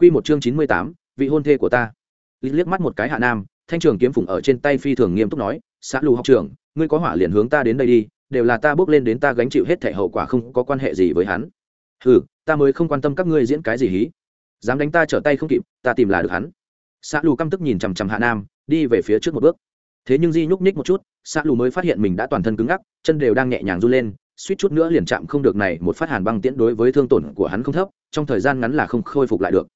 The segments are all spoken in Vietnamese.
Quy một chương chín mươi tám, vị hôn thê của ta. Lý liếc mắt một cái Hạ Nam, thanh trường kiếm phụng ở trên tay phi thường nghiêm túc nói, "Xã Lù học trưởng, ngươi có hỏa liền hướng ta đến đây đi, đều là ta bước lên đến ta gánh chịu hết thảy hậu quả không có quan hệ gì với hắn." "Hừ, ta mới không quan tâm các ngươi diễn cái gì hí. Dám đánh ta trở tay không kịp, ta tìm là được hắn." Xã Lù căm tức nhìn chằm chằm Hạ Nam, đi về phía trước một bước. Thế nhưng Di nhúc nhích một chút, Xã Lù mới phát hiện mình đã toàn thân cứng ngắc, chân đều đang nhẹ nhàng run lên, suýt chút nữa liền chạm không được này một phát hàn băng tiễn đối với thương tổn của hắn không thấp, trong thời gian ngắn là không khôi phục lại được.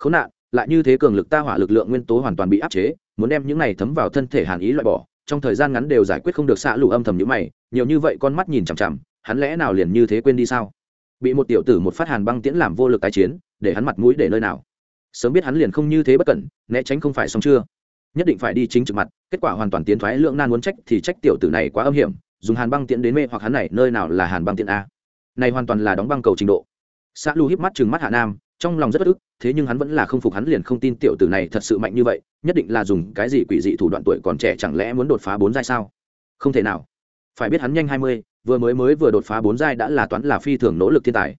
Khốn nạn, lại như thế cường lực ta hỏa lực lượng nguyên tố hoàn toàn bị áp chế muốn đem những này thấm vào thân thể hàn ý loại bỏ trong thời gian ngắn đều giải quyết không được xạ lụ âm thầm như mày nhiều như vậy con mắt nhìn chằm chằm hắn lẽ nào liền như thế quên đi sao? Bị một tiểu tử một phát hàn băng tiễn làm vô lực tái chiến để hắn mặt mũi để nơi nào? Sớm biết hắn liền không như thế bất cẩn né tránh không phải xong chưa? Nhất định phải đi chính trực mặt kết quả hoàn toàn tiến thoái lượng nan muốn trách thì trách tiểu tử này quá âm hiểm dùng hàn băng tiễn đến mê hoặc hắn này nơi nào là hàn băng tiễn a? Này hoàn toàn là đóng băng cầu trình độ. Xã lù híp mắt chừng mắt hạ nam trong lòng rất bất ức, thế nhưng hắn vẫn là không phục hắn liền không tin tiểu tử này thật sự mạnh như vậy, nhất định là dùng cái gì quỷ dị thủ đoạn tuổi còn trẻ chẳng lẽ muốn đột phá bốn giai sao? Không thể nào. Phải biết hắn nhanh hai mươi, vừa mới mới vừa đột phá bốn giai đã là toán là phi thường nỗ lực thiên tài.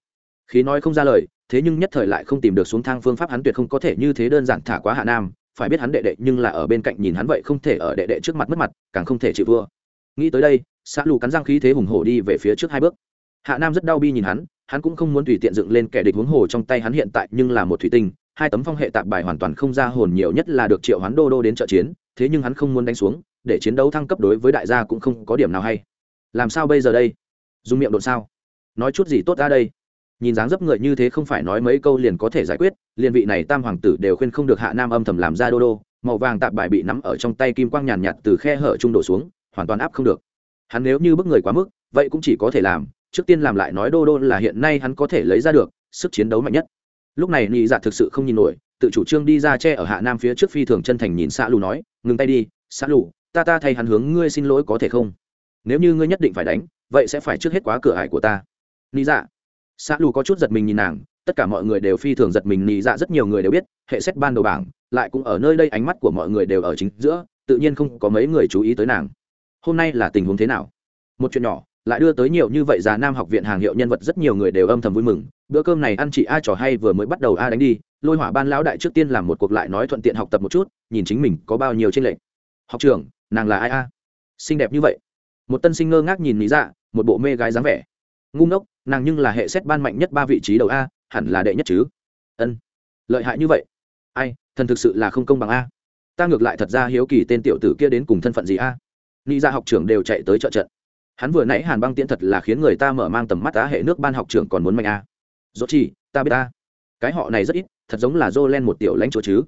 Khí nói không ra lời, thế nhưng nhất thời lại không tìm được xuống thang phương pháp hắn tuyệt không có thể như thế đơn giản thả quá hạ nam, phải biết hắn đệ đệ nhưng là ở bên cạnh nhìn hắn vậy không thể ở đệ đệ trước mặt mất mặt, càng không thể chịu vua nghĩ tới đây xã lù cắn răng khí thế hùng hổ đi về phía trước hai bước hạ nam rất đau bi nhìn hắn hắn cũng không muốn tùy tiện dựng lên kẻ địch huống hồ trong tay hắn hiện tại, nhưng là một thủy tinh, hai tấm phong hệ tạp bài hoàn toàn không ra hồn nhiều nhất là được triệu hoán đô đô đến trợ chiến, thế nhưng hắn không muốn đánh xuống, để chiến đấu thăng cấp đối với đại gia cũng không có điểm nào hay. Làm sao bây giờ đây? Dùng miệng đồn sao? Nói chút gì tốt ra đây? Nhìn dáng dấp người như thế không phải nói mấy câu liền có thể giải quyết liền vị này tam hoàng tử đều khuyên không được hạ nam âm thầm làm ra đô đô, màu vàng tạp bài bị nắm ở trong tay kim quang nhàn nhạt từ khe hở trung đổ xuống, hoàn toàn áp không được. Hắn nếu như bức người quá mức, vậy cũng chỉ có thể làm trước tiên làm lại nói đô đô là hiện nay hắn có thể lấy ra được, sức chiến đấu mạnh nhất. Lúc này nị dạ thực sự không nhìn nổi, tự chủ trương đi ra che ở hạ nam phía trước phi thường chân thành nhìn xạ lù nói, ngừng tay đi xạ lù, ta ta thay hắn hướng ngươi xin lỗi có thể không? Nếu như ngươi nhất định phải đánh, vậy sẽ phải trước hết quá cửa ải của ta. Nị dạ. Xạ lù có chút giật mình nhìn nàng, tất cả mọi người đều phi thường giật mình, nị dạ rất nhiều người đều biết, hệ xét ban đầu bảng lại cũng ở nơi đây, ánh mắt của mọi người đều ở chính giữa, tự nhiên không có mấy người chú ý tới nàng. Hôm nay là tình huống thế nào? Một chuyện nhỏ lại đưa tới nhiều như vậy già nam học viện hàng hiệu nhân vật rất nhiều người đều âm thầm vui mừng. Bữa cơm này ăn chị a trò hay vừa mới bắt đầu a đánh đi, lôi hỏa ban lão đại trước tiên làm một cuộc lại nói thuận tiện học tập một chút, nhìn chính mình có bao nhiêu tranh lệch. Học trưởng, nàng là ai a? Xinh đẹp như vậy. Một tân sinh ngơ ngác nhìn lý dạ một bộ mê gái dáng vẻ. Ngu ngốc, nàng nhưng là hệ xét ban mạnh nhất ba vị trí đầu a, hẳn là đệ nhất chứ? Ân. Lợi hại như vậy. Ai, thần thực sự là không công bằng a. Ta ngược lại thật ra hiếu kỳ tên tiểu tử kia đến cùng thân phận gì a. Lý dạ học trưởng đều chạy tới trợ trận hắn vừa nãy hàn băng tiễn thật là khiến người ta mở mang tầm mắt á hệ nước ban học trưởng còn muốn mạnh a à. dốt chi ta biết ta. Cái họ này rất ít thật giống là dô len một tiểu lãnh chỗ chứ.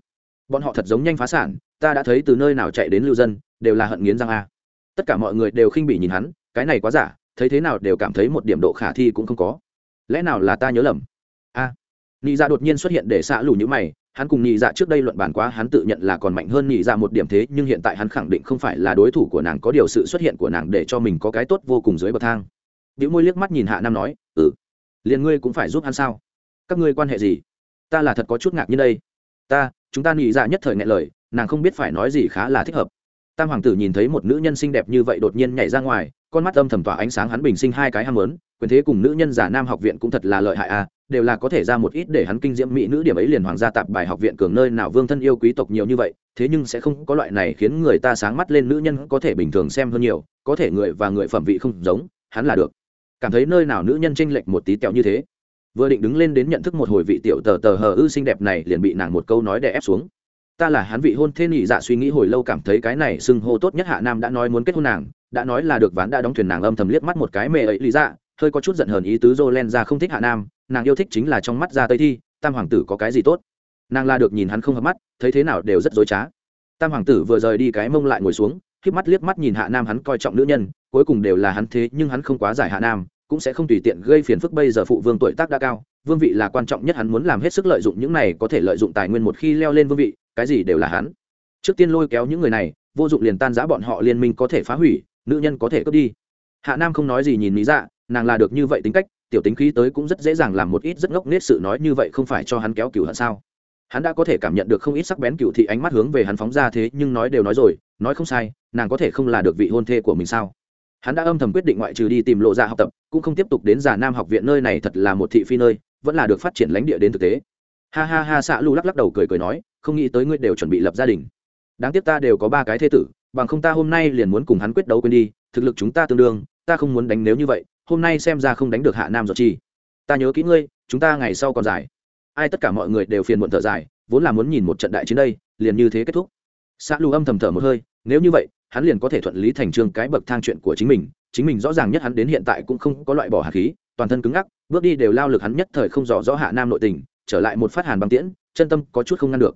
Bọn họ thật giống nhanh phá sản ta đã thấy từ nơi nào chạy đến lưu dân đều là hận nghiến răng a tất cả mọi người đều khinh bỉ nhìn hắn cái này quá giả thấy thế nào đều cảm thấy một điểm độ khả thi cũng không có. Lẽ nào là ta nhớ lầm? A. À, nị dạ đột nhiên xuất hiện để xạ lù như mày hắn cùng nhị dạ trước đây luận bàn quá, hắn tự nhận là còn mạnh hơn nhị dạ một điểm thế, nhưng hiện tại hắn khẳng định không phải là đối thủ của nàng, có điều sự xuất hiện của nàng để cho mình có cái tốt vô cùng dưới bậc thang. Biểu môi liếc mắt nhìn hạ nam nói ừ liền ngươi cũng phải giúp hắn sao? Các ngươi quan hệ gì? Ta là thật có chút ngạc như đây. Ta, chúng ta nhị dạ nhất thời ngại lời, nàng không biết phải nói gì khá là thích hợp. Tam hoàng tử nhìn thấy một nữ nhân xinh đẹp như vậy đột nhiên nhảy ra ngoài, con mắt âm thầm tỏa ánh sáng, hắn bình sinh hai cái ham lớn quyền thế cùng nữ nhân giả nam học viện cũng thật là lợi hại à đều là có thể ra một ít để hắn kinh diễm mỹ nữ điểm ấy liền hoàng gia tạp bài học viện cường nơi nào vương thân yêu quý tộc nhiều như vậy thế nhưng sẽ không có loại này khiến người ta sáng mắt lên nữ nhân có thể bình thường xem hơn nhiều có thể người và người phẩm vị không giống hắn là được. Cảm thấy nơi nào nữ nhân tranh lệch một tí tẹo như thế. Vừa định đứng lên đến nhận thức một hồi vị tiểu tờ tờ hờ ư xinh đẹp này liền bị nàng một câu nói đè ép xuống. Ta là hắn vị hôn thế nhị dạ suy nghĩ hồi lâu cảm thấy cái này xưng hô tốt nhất hạ nam đã nói muốn kết hôn nàng đã nói là được ván đã đóng thuyền nàng âm thầm liếc mắt một cái mẹ ấy lý dạ hơi có chút giận hờn ý tứ Jolen ra không thích Hạ Nam, nàng yêu thích chính là trong mắt ra Tây Thi, Tam hoàng tử có cái gì tốt? Nàng la được nhìn hắn không hợp mắt, thấy thế nào đều rất dối trá. Tam hoàng tử vừa rời đi cái mông lại ngồi xuống, khép mắt liếc mắt nhìn Hạ Nam hắn coi trọng nữ nhân, cuối cùng đều là hắn thế, nhưng hắn không quá giải Hạ Nam, cũng sẽ không tùy tiện gây phiền phức bây giờ phụ vương tuổi tác đã cao, vương vị là quan trọng nhất hắn muốn làm hết sức lợi dụng những này có thể lợi dụng tài nguyên một khi leo lên vương vị, cái gì đều là hắn. Trước tiên lôi kéo những người này, vô dụng liền tan giã bọn họ liên minh có thể phá hủy, nữ nhân có thể cướp đi. Hạ Nam không nói gì nhìn Lý Dạ, nàng là được như vậy tính cách tiểu tính khí tới cũng rất dễ dàng làm một ít rất ngốc nết sự nói như vậy không phải cho hắn kéo cửu hận sao? Hắn đã có thể cảm nhận được không ít sắc bén cựu thị ánh mắt hướng về hắn phóng ra thế, nhưng nói đều nói rồi, nói không sai, nàng có thể không là được vị hôn thê của mình sao? Hắn đã âm thầm quyết định ngoại trừ đi tìm lộ ra học tập, cũng không tiếp tục đến già nam học viện nơi này thật là một thị phi nơi, vẫn là được phát triển lãnh địa đến thực tế. Ha ha ha, xạ Lu lắc lắc đầu cười cười nói, không nghĩ tới ngươi đều chuẩn bị lập gia đình. Đáng tiếc ta đều có ba cái thế tử, bằng không ta hôm nay liền muốn cùng hắn quyết đấu quên đi, thực lực chúng ta tương đương, ta không muốn đánh nếu như vậy hôm nay xem ra không đánh được hạ nam giọt chi. Ta nhớ kỹ ngươi, chúng ta ngày sau còn dài. Ai tất cả mọi người đều phiền muộn thở dài, vốn là muốn nhìn một trận đại chiến đây, liền như thế kết thúc. Xã lưu âm thầm thở một hơi, nếu như vậy, hắn liền có thể thuận lý thành trương cái bậc thang chuyện của chính mình chính mình rõ ràng nhất hắn đến hiện tại cũng không có loại bỏ hạt khí, toàn thân cứng ngắc, bước đi đều lao lực hắn nhất thời không rõ rõ hạ nam nội tình, trở lại một phát hàn băng tiễn, chân tâm có chút không ngăn được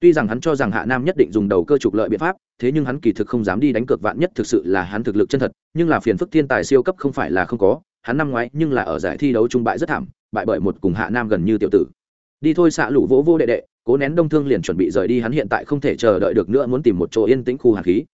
tuy rằng hắn cho rằng hạ nam nhất định dùng đầu cơ trục lợi biện pháp, thế nhưng hắn kỳ thực không dám đi đánh cược vạn nhất thực sự là hắn thực lực chân thật, nhưng là phiền phức thiên tài siêu cấp không phải là không có. Hắn năm ngoái nhưng là ở giải thi đấu trung bại rất thảm, bại bởi một cùng hạ nam gần như tiểu tử. Đi thôi xạ lũ vỗ vô đệ đệ, cố nén đông thương liền chuẩn bị rời đi, hắn hiện tại không thể chờ đợi được nữa muốn tìm một chỗ yên tĩnh khu hạt khí.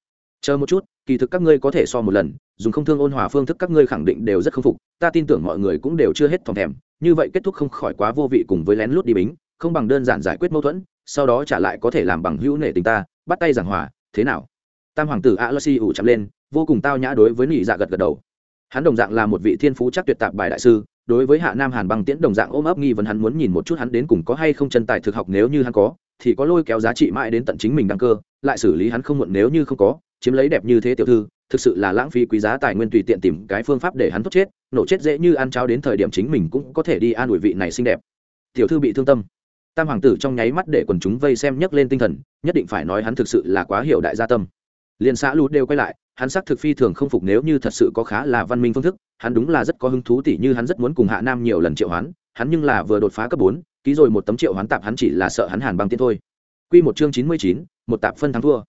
Chờ một chút, kỳ thực các ngươi có thể so một lần, dùng không thương ôn hòa phương thức các ngươi khẳng định đều rất k phục, ta tin tưởng mọi người cũng đều chưa hết thòng thèm. Như vậy kết thúc không khỏi quá vô vị cùng với lén lút đi bính, không bằng đơn giản giải quyết mâu thuẫn sau đó trả lại có thể làm bằng hữu nể tình ta, bắt tay giảng hòa, thế nào? Tam hoàng tử a lơ si ủ chạm lên, vô cùng tao nhã đối với nị dạ gật gật đầu. Hắn đồng dạng là một vị thiên phú chắc tuyệt tạp bài đại sư, đối với hạ nam hàn băng tiễn đồng dạng ôm ấp nghi vấn hắn muốn nhìn một chút hắn đến cùng có hay không chân tài thực học nếu như hắn có, thì có lôi kéo giá trị mãi đến tận chính mình đăng cơ, lại xử lý hắn không muộn nếu như không có, chiếm lấy đẹp như thế tiểu thư, thực sự là lãng phí quý giá tài nguyên tùy tiện tìm cái phương pháp để hắn tốt chết, nổ chết dễ như ăn cháo đến thời điểm chính mình cũng có thể đi an ủi vị này xinh đẹp. Tiểu thư bị thương tâm tam hoàng tử trong nháy mắt để quần chúng vây xem nhấc lên tinh thần, nhất định phải nói hắn thực sự là quá hiểu đại gia tâm. Liền xã lụt đều quay lại, hắn xác thực phi thường không phục nếu như thật sự có khá là văn minh phương thức, hắn đúng là rất có hứng thú tỉ như hắn rất muốn cùng hạ nam nhiều lần triệu hoán, hắn nhưng là vừa đột phá cấp bốn, ký rồi một tấm triệu hoán tạp hắn chỉ là sợ hắn hàn băng tiên thôi. Q một chương chín mươi chín, một tạp phân thắng thua.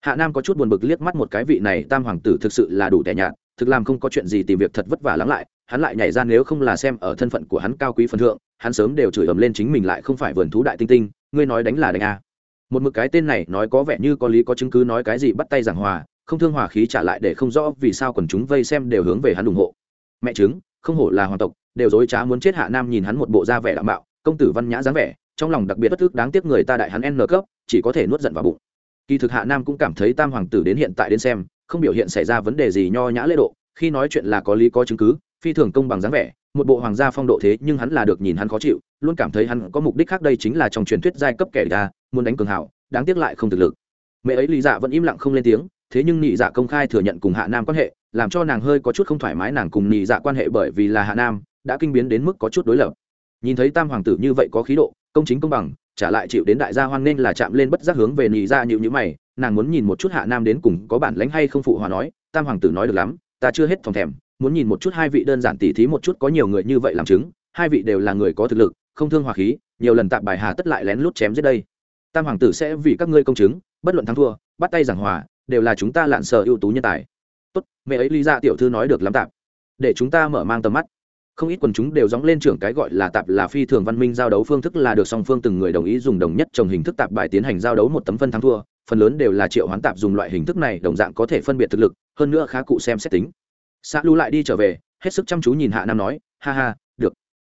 Hạ nam có chút buồn bực liếc mắt một cái vị này, tam hoàng tử thực sự là đủ tẻ nhạt, thực làm không có chuyện gì tìm việc thật vất vả lắng lại, hắn lại nhảy ra nếu không là xem ở thân phận của hắn cao quý phần thượng hắn sớm đều chửi ầm lên chính mình lại không phải vườn thú đại tinh tinh, ngươi nói đánh là đánh a à. một mực cái tên này nói có vẻ như có lý có chứng cứ nói cái gì bắt tay giảng hòa, không thương hòa khí trả lại để không rõ vì sao quần chúng vây xem đều hướng về hắn ủng hộ mẹ chứng không hổ là hoàng tộc, đều dối trá muốn chết hạ nam nhìn hắn một bộ da vẻ đạm bạo, công tử văn nhã dáng vẻ, trong lòng đặc biệt bất thức đáng tiếc người ta đại hắn n cấp, chỉ có thể nuốt giận vào bụng kỳ thực hạ nam cũng cảm thấy tam hoàng tử đến hiện tại đến xem, không biểu hiện xảy ra vấn đề gì nho nhã lễ độ, khi nói chuyện là có lý có chứng cứ, phi thường công bằng dáng vẻ một bộ hoàng gia phong độ thế nhưng hắn là được nhìn hắn khó chịu, luôn cảm thấy hắn có mục đích khác đây chính là trong truyền thuyết giai cấp kẻ ra à, muốn đánh cường hảo, đáng tiếc lại không thực lực. Mẹ ấy lý dạ vẫn im lặng không lên tiếng, thế nhưng nhị dạ công khai thừa nhận cùng hạ nam quan hệ, làm cho nàng hơi có chút không thoải mái nàng cùng nhị dạ quan hệ bởi vì là hạ nam, đã kinh biến đến mức có chút đối lập. Nhìn thấy tam hoàng tử như vậy có khí độ, công chính công bằng, trả lại chịu đến đại gia hoan nên là chạm lên bất giác hướng về nhị dạ nhịu nhữ mày, nàng muốn nhìn một chút hạ nam đến cùng có bản lánh hay không phụ hòa nói, tam hoàng tử nói được lắm, ta chưa hết phòng thèm muốn nhìn một chút hai vị đơn giản tỉ thí một chút có nhiều người như vậy làm chứng, hai vị đều là người có thực lực, không thương hòa khí, nhiều lần tạp bài hà tất lại lén lút chém giết đây. Tam hoàng tử sẽ vì các ngươi công chứng, bất luận thắng thua, bắt tay giảng hòa, đều là chúng ta lạn sợ ưu tú nhân tài. Tốt, mẹ ấy lý ra tiểu thư nói được lắm tạp. Để chúng ta mở mang tầm mắt. Không ít quần chúng đều dóng lên trưởng cái gọi là tạp là phi thường văn minh giao đấu phương thức là được song phương từng người đồng ý dùng đồng nhất trồng hình thức tạp bài tiến hành giao đấu một tấm phân thắng thua, phần lớn đều là triệu hoán tạp dùng loại hình thức này, đồng dạng có thể phân biệt thực lực, hơn nữa khá cụ xem xét tính xã lưu lại đi trở về, hết sức chăm chú nhìn hạ nam nói, ha ha, được.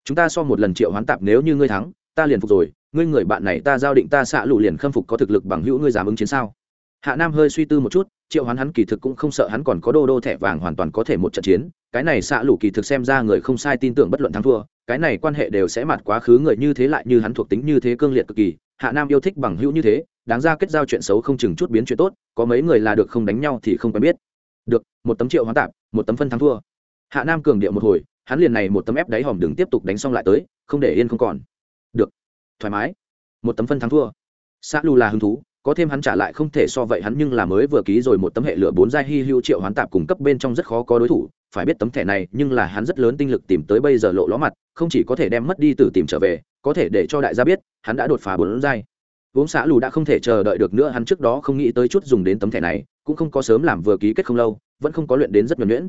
Chúng ta so một lần triệu hoán tạp nếu như ngươi thắng, ta liền phục rồi. Ngươi người bạn này ta giao định ta xạ lụ liền khâm phục có thực lực bằng hữu ngươi dám ứng chiến sao? Hạ nam hơi suy tư một chút, triệu hoán hắn kỳ thực cũng không sợ hắn còn có đô đô thẻ vàng hoàn toàn có thể một trận chiến. Cái này xạ lụ kỳ thực xem ra người không sai tin tưởng bất luận thắng thua. Cái này quan hệ đều sẽ mặt quá khứ người như thế lại như hắn thuộc tính như thế cương liệt cực kỳ. Hạ nam yêu thích bằng hữu như thế, đáng ra kết giao chuyện xấu không chừng chút biến chuyện tốt, có mấy người là được không đánh nhau thì không quen biết được, một tấm triệu hoán tạp, một tấm phân thắng thua. Hạ nam cường điệu một hồi, hắn liền này một tấm ép đáy hòm đừng tiếp tục đánh xong lại tới, không để yên không còn. Được, thoải mái. Một tấm phân thắng thua. Xã lù là hứng thú, có thêm hắn trả lại không thể so vậy, hắn nhưng là mới vừa ký rồi một tấm hệ lửa bốn giai hy hữu triệu hoán tạp cung cấp bên trong rất khó có đối thủ. Phải biết tấm thẻ này, nhưng là hắn rất lớn tinh lực tìm tới bây giờ lộ ló mặt, không chỉ có thể đem mất đi từ tìm trở về, có thể để cho đại gia biết, hắn đã đột phá bốn giai uống xã lù đã không thể chờ đợi được nữa, hắn trước đó không nghĩ tới chút dùng đến tấm thẻ này, cũng không có sớm làm vừa ký kết không lâu, vẫn không có luyện đến rất nhuẩn nhuyễn.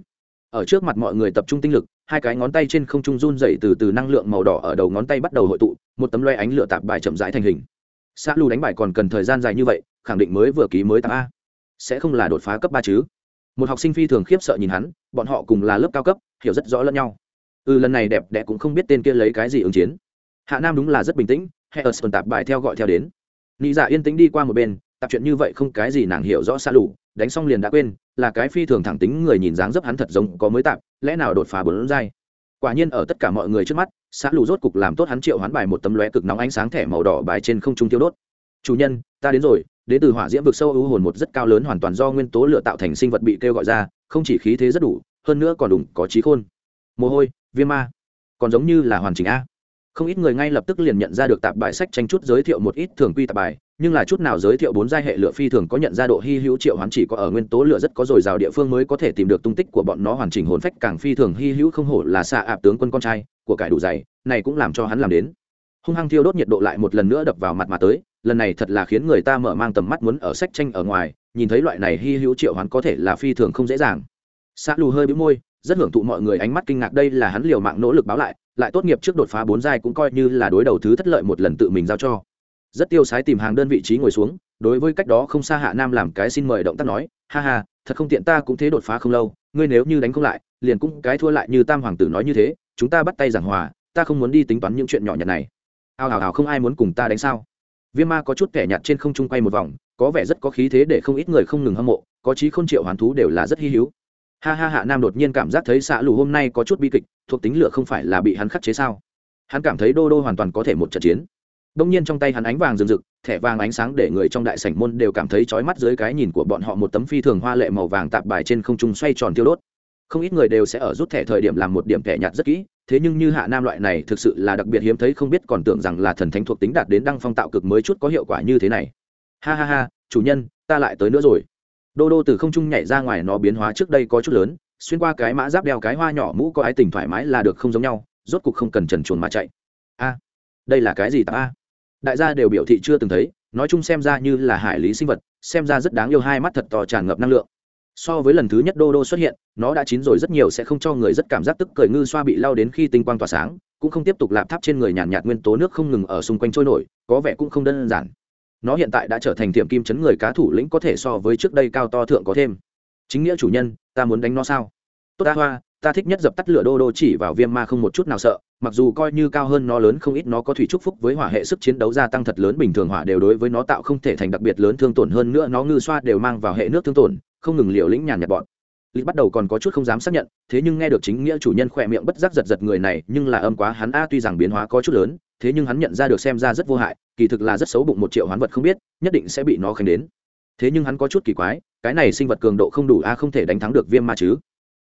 Ở trước mặt mọi người tập trung tinh lực, hai cái ngón tay trên không trung run dày từ từ năng lượng màu đỏ ở đầu ngón tay bắt đầu hội tụ, một tấm loe ánh lửa tạp bài chậm rãi thành hình. Xã lù đánh bài còn cần thời gian dài như vậy, khẳng định mới vừa ký mới tạp a. Sẽ không là đột phá cấp ba chứ. Một học sinh phi thường khiếp sợ nhìn hắn, bọn họ cùng là lớp cao cấp, hiểu rất rõ lẫn nhau. Ừ lần này đẹp đẽ cũng không biết tên kia lấy cái gì ứng chiến. Hạ nam đúng là rất bình tĩnh hay ở tạp bài theo gọi theo đến nghĩ dạ yên tĩnh đi qua một bên tập chuyện như vậy không cái gì nàng hiểu rõ xa lù, đánh xong liền đã quên, là cái phi thường thẳng tính người nhìn dáng dấp hắn thật giống có mới tạp, lẽ nào đột phá bốn dai quả nhiên ở tất cả mọi người trước mắt xã lù rốt cục làm tốt hắn triệu hoán bài một tấm lóe cực nóng ánh sáng thẻ màu đỏ bài trên không trung tiêu đốt. Chủ nhân, ta đến rồi. Đến từ hỏa diễm vực sâu ưu hồn một rất cao lớn hoàn toàn do nguyên tố lửa tạo thành sinh vật bị kêu gọi ra, không chỉ khí thế rất đủ, hơn nữa còn đủ có trí khôn. Mồ hôi, viêm ma, còn giống như là hoàn chỉnh a không ít người ngay lập tức liền nhận ra được tạp bài sách tranh chút giới thiệu một ít thường quy tạp bài, nhưng là chút nào giới thiệu bốn giai hệ lửa phi thường có nhận ra độ hy hữu triệu hoán chỉ có ở nguyên tố lửa rất có dồi dào địa phương mới có thể tìm được tung tích của bọn nó hoàn chỉnh hồn phách, càng phi thường hy hữu không hổ là xạ ạp tướng quân con trai của cải đủ dày, này cũng làm cho hắn làm đến. Hung hăng thiêu đốt nhiệt độ lại một lần nữa đập vào mặt mà tới, lần này thật là khiến người ta mở mang tầm mắt muốn ở sách tranh ở ngoài, nhìn thấy loại này hy hữu triệu hoán có thể là phi thường không dễ dàng. Xạ lù hơi bĩu môi, rất hưởng thụ mọi người ánh mắt kinh ngạc, đây là hắn liều mạng nỗ lực báo lại lại tốt nghiệp trước đột phá bốn giai cũng coi như là đối đầu thứ thất lợi một lần tự mình giao cho. Rất tiêu sái tìm hàng đơn vị trí ngồi xuống, đối với cách đó không xa hạ nam làm cái xin mời động tác nói, ha ha, thật không tiện ta cũng thế đột phá không lâu, ngươi nếu như đánh không lại, liền cũng cái thua lại như tam hoàng tử nói như thế, chúng ta bắt tay giảng hòa, ta không muốn đi tính toán những chuyện nhỏ nhặt này. Ao hào hào, không ai muốn cùng ta đánh sao? Viêm ma có chút kẻ nhạt trên không trung quay một vòng, có vẻ rất có khí thế để không ít người không ngừng hâm mộ, có chí không triệu hoàn thú đều là rất hy hữu ha ha hạ nam đột nhiên cảm giác thấy xạ lù hôm nay có chút bi kịch, thuộc tính lửa không phải là bị hắn khắc chế sao? Hắn cảm thấy đô đô hoàn toàn có thể một trận chiến. Đông nhiên trong tay hắn ánh vàng rừng rực, thẻ vàng ánh sáng để người trong đại sảnh môn đều cảm thấy chói mắt dưới cái nhìn của bọn họ một tấm phi thường hoa lệ màu vàng tạp bài trên không trung xoay tròn tiêu đốt. Không ít người đều sẽ ở rút thẻ thời điểm làm một điểm thẻ nhạt rất kỹ, thế nhưng như hạ nam loại này thực sự là đặc biệt hiếm thấy không biết còn tưởng rằng là thần thánh thuộc tính đạt đến đăng phong tạo cực mới chút có hiệu quả như thế này. Ha ha ha, chủ nhân, ta lại tới nữa rồi đô đô từ không trung nhảy ra ngoài nó biến hóa trước đây có chút lớn, xuyên qua cái mã giáp đeo cái hoa nhỏ mũ có ái tình thoải mái là được không giống nhau, rốt cục không cần trần chuồn mà chạy. A, đây là cái gì ta? a. Đại gia đều biểu thị chưa từng thấy, nói chung xem ra như là hải lý sinh vật, xem ra rất đáng yêu hai mắt thật to tràn ngập năng lượng. So với lần thứ nhất đô đô xuất hiện, nó đã chín rồi rất nhiều sẽ không cho người rất cảm giác tức cười ngư xoa bị lao đến khi tinh quang tỏa sáng, cũng không tiếp tục lạp tháp trên người nhàn nhạt nguyên tố nước không ngừng ở xung quanh trôi nổi, có vẻ cũng không đơn giản nó hiện tại đã trở thành tiệm kim chấn người cá thủ lĩnh có thể so với trước đây cao to thượng có thêm. Chính nghĩa chủ nhân, ta muốn đánh nó sao? Tốt ta hoa, ta thích nhất dập tắt lửa đô đô chỉ vào viêm ma không một chút nào sợ, mặc dù coi như cao hơn nó lớn không ít nó có thủy trúc phúc với hỏa hệ sức chiến đấu gia tăng thật lớn bình thường hỏa đều đối với nó tạo không thể thành đặc biệt lớn thương tổn hơn nữa nó ngư xoa đều mang vào hệ nước thương tổn, không ngừng liều lĩnh nhàn nhạt bọn. Lý bắt đầu còn có chút không dám xác nhận, thế nhưng nghe được chính nghĩa chủ nhân khỏe miệng bất giác giật giật người này, nhưng là âm quá hắn a tuy rằng biến hóa có chút lớn thế nhưng hắn nhận ra được xem ra rất vô hại, kỳ thực là rất xấu bụng một triệu hoán vật không biết, nhất định sẽ bị nó khánh đến. Thế nhưng hắn có chút kỳ quái, cái này sinh vật cường độ không đủ a, không thể đánh thắng được viêm ma chứ.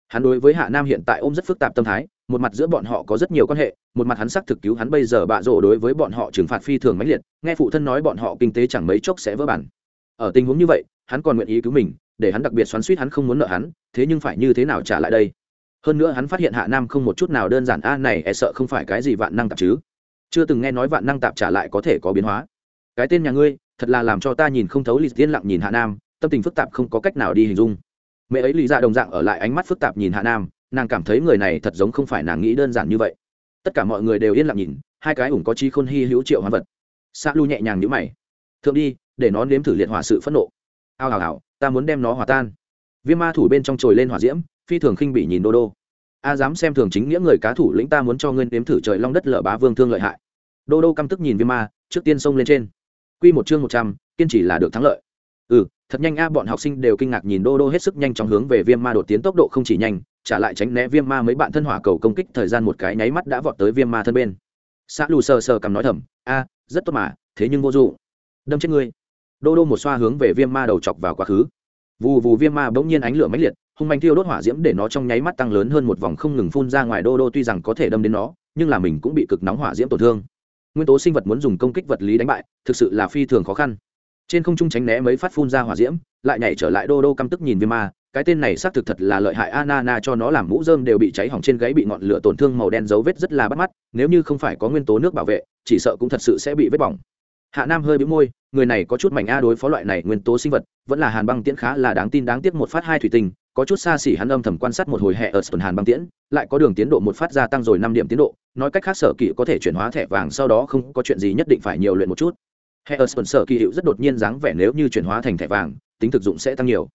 Hắn đối với hạ nam hiện tại ôm rất phức tạp tâm thái, một mặt giữa bọn họ có rất nhiều quan hệ, một mặt hắn xác thực cứu hắn bây giờ bạ rộ đối với bọn họ trừng phạt phi thường mãnh liệt, nghe phụ thân nói bọn họ kinh tế chẳng mấy chốc sẽ vỡ bản. Ở tình huống như vậy, hắn còn nguyện ý cứu mình, để hắn đặc biệt xoắn suýt hắn không muốn nợ hắn, thế nhưng phải như thế nào trả lại đây? Hơn nữa hắn phát hiện hạ nam không một chút nào đơn giản, a, này e sợ không phải cái gì vạn năng tạp chứ chưa từng nghe nói vạn năng tạp trả lại có thể có biến hóa. Cái tên nhà ngươi, thật là làm cho ta nhìn không thấu lịch tiên lặng nhìn hạ nam, tâm tình phức tạp không có cách nào đi hình dung. Mẹ ấy lý ra dạ đồng dạng ở lại ánh mắt phức tạp nhìn hạ nam, nàng cảm thấy người này thật giống không phải nàng nghĩ đơn giản như vậy. Tất cả mọi người đều yên lặng nhìn, hai cái ủng có chi khôn hy hữu triệu hoán vật. Xa lu nhẹ nhàng nhữ mày. Thượng đi, để nó nếm thử liệt hỏa sự phẫn nộ. Ao hào hào ta muốn đem nó hòa tan. Viêm ma thủ bên trong trồi lên hỏa diễm, phi thường khinh bị nhìn đô đô a dám xem thường chính nghĩa người cá thủ lĩnh ta muốn cho ngươi nếm thử trời long đất lở bá vương thương lợi hại. Đô đô căm tức nhìn viêm ma, trước tiên xông lên trên. Q một chương một trăm, kiên trì là được thắng lợi. Ừ thật nhanh a, bọn học sinh đều kinh ngạc nhìn đô đô hết sức nhanh chóng hướng về viêm ma đột tiến tốc độ không chỉ nhanh, trả lại tránh né viêm ma mấy bạn thân hỏa cầu công kích thời gian một cái nháy mắt đã vọt tới viêm ma thân bên. Xã lù sờ sờ cầm nói thầm, a, rất tốt mà, thế nhưng vô dụng đâm chết ngươi. Đô đô một xoa hướng về viêm ma đầu chọc vào quá khứ. Vù vù viêm ma bỗng nhiên ánh lửa mãnh liệt hung manh thiêu đốt hỏa diễm để nó trong nháy mắt tăng lớn hơn một vòng không ngừng phun ra ngoài đô đô tuy rằng có thể đâm đến nó, nhưng là mình cũng bị cực nóng hỏa diễm tổn thương. Nguyên tố sinh vật muốn dùng công kích vật lý đánh bại, thực sự là phi thường khó khăn. Trên không trung tránh né mấy phát phun ra hỏa diễm, lại nhảy trở lại đô đô căm tức nhìn viêm ma, cái tên này xác thực thật là lợi hại. Anana cho nó làm mũ rơm đều bị cháy hỏng trên gáy bị ngọn lửa tổn thương màu đen dấu vết rất là bắt mắt, nếu như không phải có nguyên tố nước bảo vệ, chỉ sợ cũng thật sự sẽ bị vết bỏng. Hạ nam hơi bĩu môi, người này có chút mảnh a đối phó loại này nguyên tố sinh vật, vẫn là hàn băng tiễn khá là đáng tin đáng tiếc một phát hai thủy tinh có chút xa xỉ hắn âm thầm quan sát một hồi hệ ở tuần hàn băng tiễn, lại có đường tiến độ một phát gia tăng rồi năm điểm tiến độ, nói cách khác sở kỵ có thể chuyển hóa thẻ vàng sau đó không có chuyện gì nhất định phải nhiều luyện một chút. Hệ ở tuần sở kỳ hiệu rất đột nhiên dáng vẻ nếu như chuyển hóa thành thẻ vàng, tính thực dụng sẽ tăng nhiều.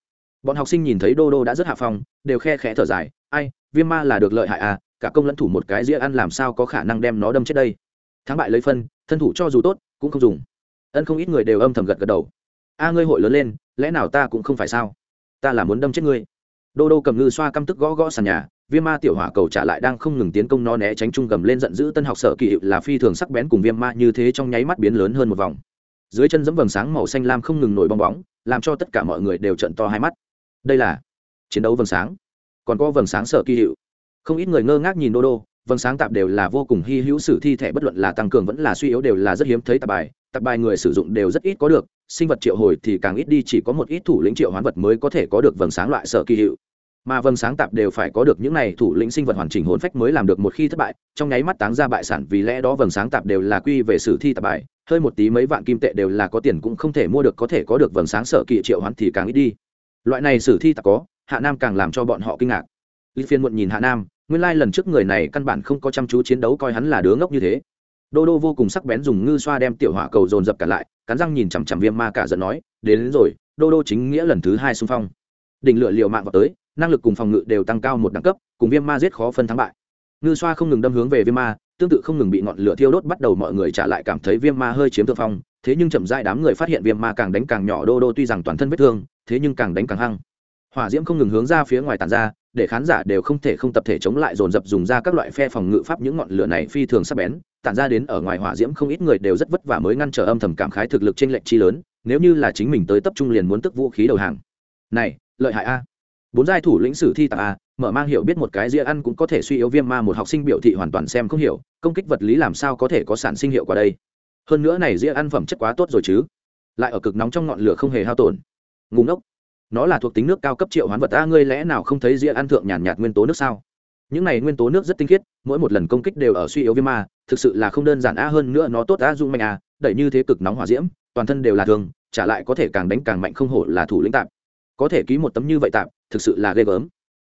Bọn học sinh nhìn thấy đô đô đã rất hạ phong, đều khe khẽ thở dài, ai, viêm ma là được lợi hại à cả công lẫn thủ một cái dĩa ăn làm sao có khả năng đem nó đâm chết đây? Thắng bại lấy phân, thân thủ cho dù tốt, cũng không dùng. Ân không ít người đều âm thầm gật gật đầu. A, ngươi hội lớn lên, lẽ nào ta cũng không phải sao? Ta là muốn đâm chết ngươi đô đô cầm ngư xoa căm tức gõ gõ sàn nhà, viêm ma tiểu hỏa cầu trả lại đang không ngừng tiến công nó né tránh trung gầm lên giận dữ tân học sở kỳ hiệu là phi thường sắc bén cùng viêm ma như thế trong nháy mắt biến lớn hơn một vòng. Dưới chân dẫm vầng sáng màu xanh lam không ngừng nổi bong bóng, làm cho tất cả mọi người đều trận to hai mắt. Đây là chiến đấu vầng sáng. Còn có vầng sáng sở kỳ hiệu. Không ít người ngơ ngác nhìn đô đô, vầng sáng tạp đều là vô cùng hy hữu sử thi thể, bất luận là tăng cường vẫn là suy yếu đều là rất hiếm thấy tạp bài tạp bài người sử dụng đều rất ít có được sinh vật triệu hồi thì càng ít đi, chỉ có một ít thủ lĩnh triệu hoán vật mới có thể có được vầng sáng loại sở kỳ hiệu. Mà vầng sáng tạp đều phải có được những này thủ lĩnh sinh vật hoàn chỉnh hồn phách mới làm được một khi thất bại, trong nháy mắt táng ra bại sản, vì lẽ đó vầng sáng tạp đều là quy về sử thi tạp bài, hơi một tí mấy vạn kim tệ đều là có tiền cũng không thể mua được, có thể có được vầng sáng sở kỳ triệu hoán thì càng ít đi. Loại này sử thi tạp có, hạ nam càng làm cho bọn họ kinh ngạc. Lý phiên muộn nhìn hạ nam, nguyên lai lần trước người này căn bản không có chăm chú chiến đấu coi hắn là đứa ngốc như thế đô đô vô cùng sắc bén dùng ngư xoa đem tiểu hỏa cầu dồn dập cả lại cắn răng nhìn chằm chằm viêm ma cả giận nói đến, đến rồi đô đô chính nghĩa lần thứ hai xung phong. Đỉnh lựa liều mạng vào tới năng lực cùng phòng ngự đều tăng cao một đẳng cấp cùng viêm ma giết khó phân thắng bại. Ngư xoa không ngừng đâm hướng về viêm ma tương tự không ngừng bị ngọn lửa thiêu đốt bắt đầu mọi người trả lại cảm thấy viêm ma hơi chiếm thượng phong thế nhưng chậm dại đám người phát hiện viêm ma càng đánh càng nhỏ đô đô tuy rằng toàn thân vết thương thế nhưng càng đánh càng hăng. Hỏa diễm không ngừng hướng ra phía ngoài tàn ra để khán giả đều không thể không tập thể chống lại dồn dập dùng ra các loại phe phòng ngự pháp những ngọn lửa này phi thường sắc bén, tản ra đến ở ngoài hỏa diễm không ít người đều rất vất vả mới ngăn trở âm thầm cảm khái thực lực trên lệnh chi lớn, nếu như là chính mình tới tập trung liền muốn tức vũ khí đầu hàng. Này, lợi hại a. Bốn giai thủ lĩnh sử thi tạp a, mở mang hiểu biết một cái dĩa ăn cũng có thể suy yếu viêm ma một học sinh biểu thị hoàn toàn xem không hiểu, công kích vật lý làm sao có thể có sản sinh hiệu quả đây? Hơn nữa này dĩa ăn phẩm chất quá tốt rồi chứ. Lại ở cực nóng trong ngọn lửa không hề hao tổn. Ngủ ngốc nó là thuộc tính nước cao cấp triệu hoán vật a ngươi lẽ nào không thấy diện ăn thượng nhàn nhạt, nguyên tố nước sao? Những này nguyên tố nước rất tinh khiết mỗi một lần công kích đều ở suy yếu viêm ma thực sự là không đơn giản a hơn nữa nó tốt a dung mạnh a đẩy như thế cực nóng hỏa diễm toàn thân đều là thường trả lại có thể càng đánh càng mạnh không hổ là thủ lĩnh tạm. Có thể ký một tấm như vậy tạm thực sự là ghê gớm.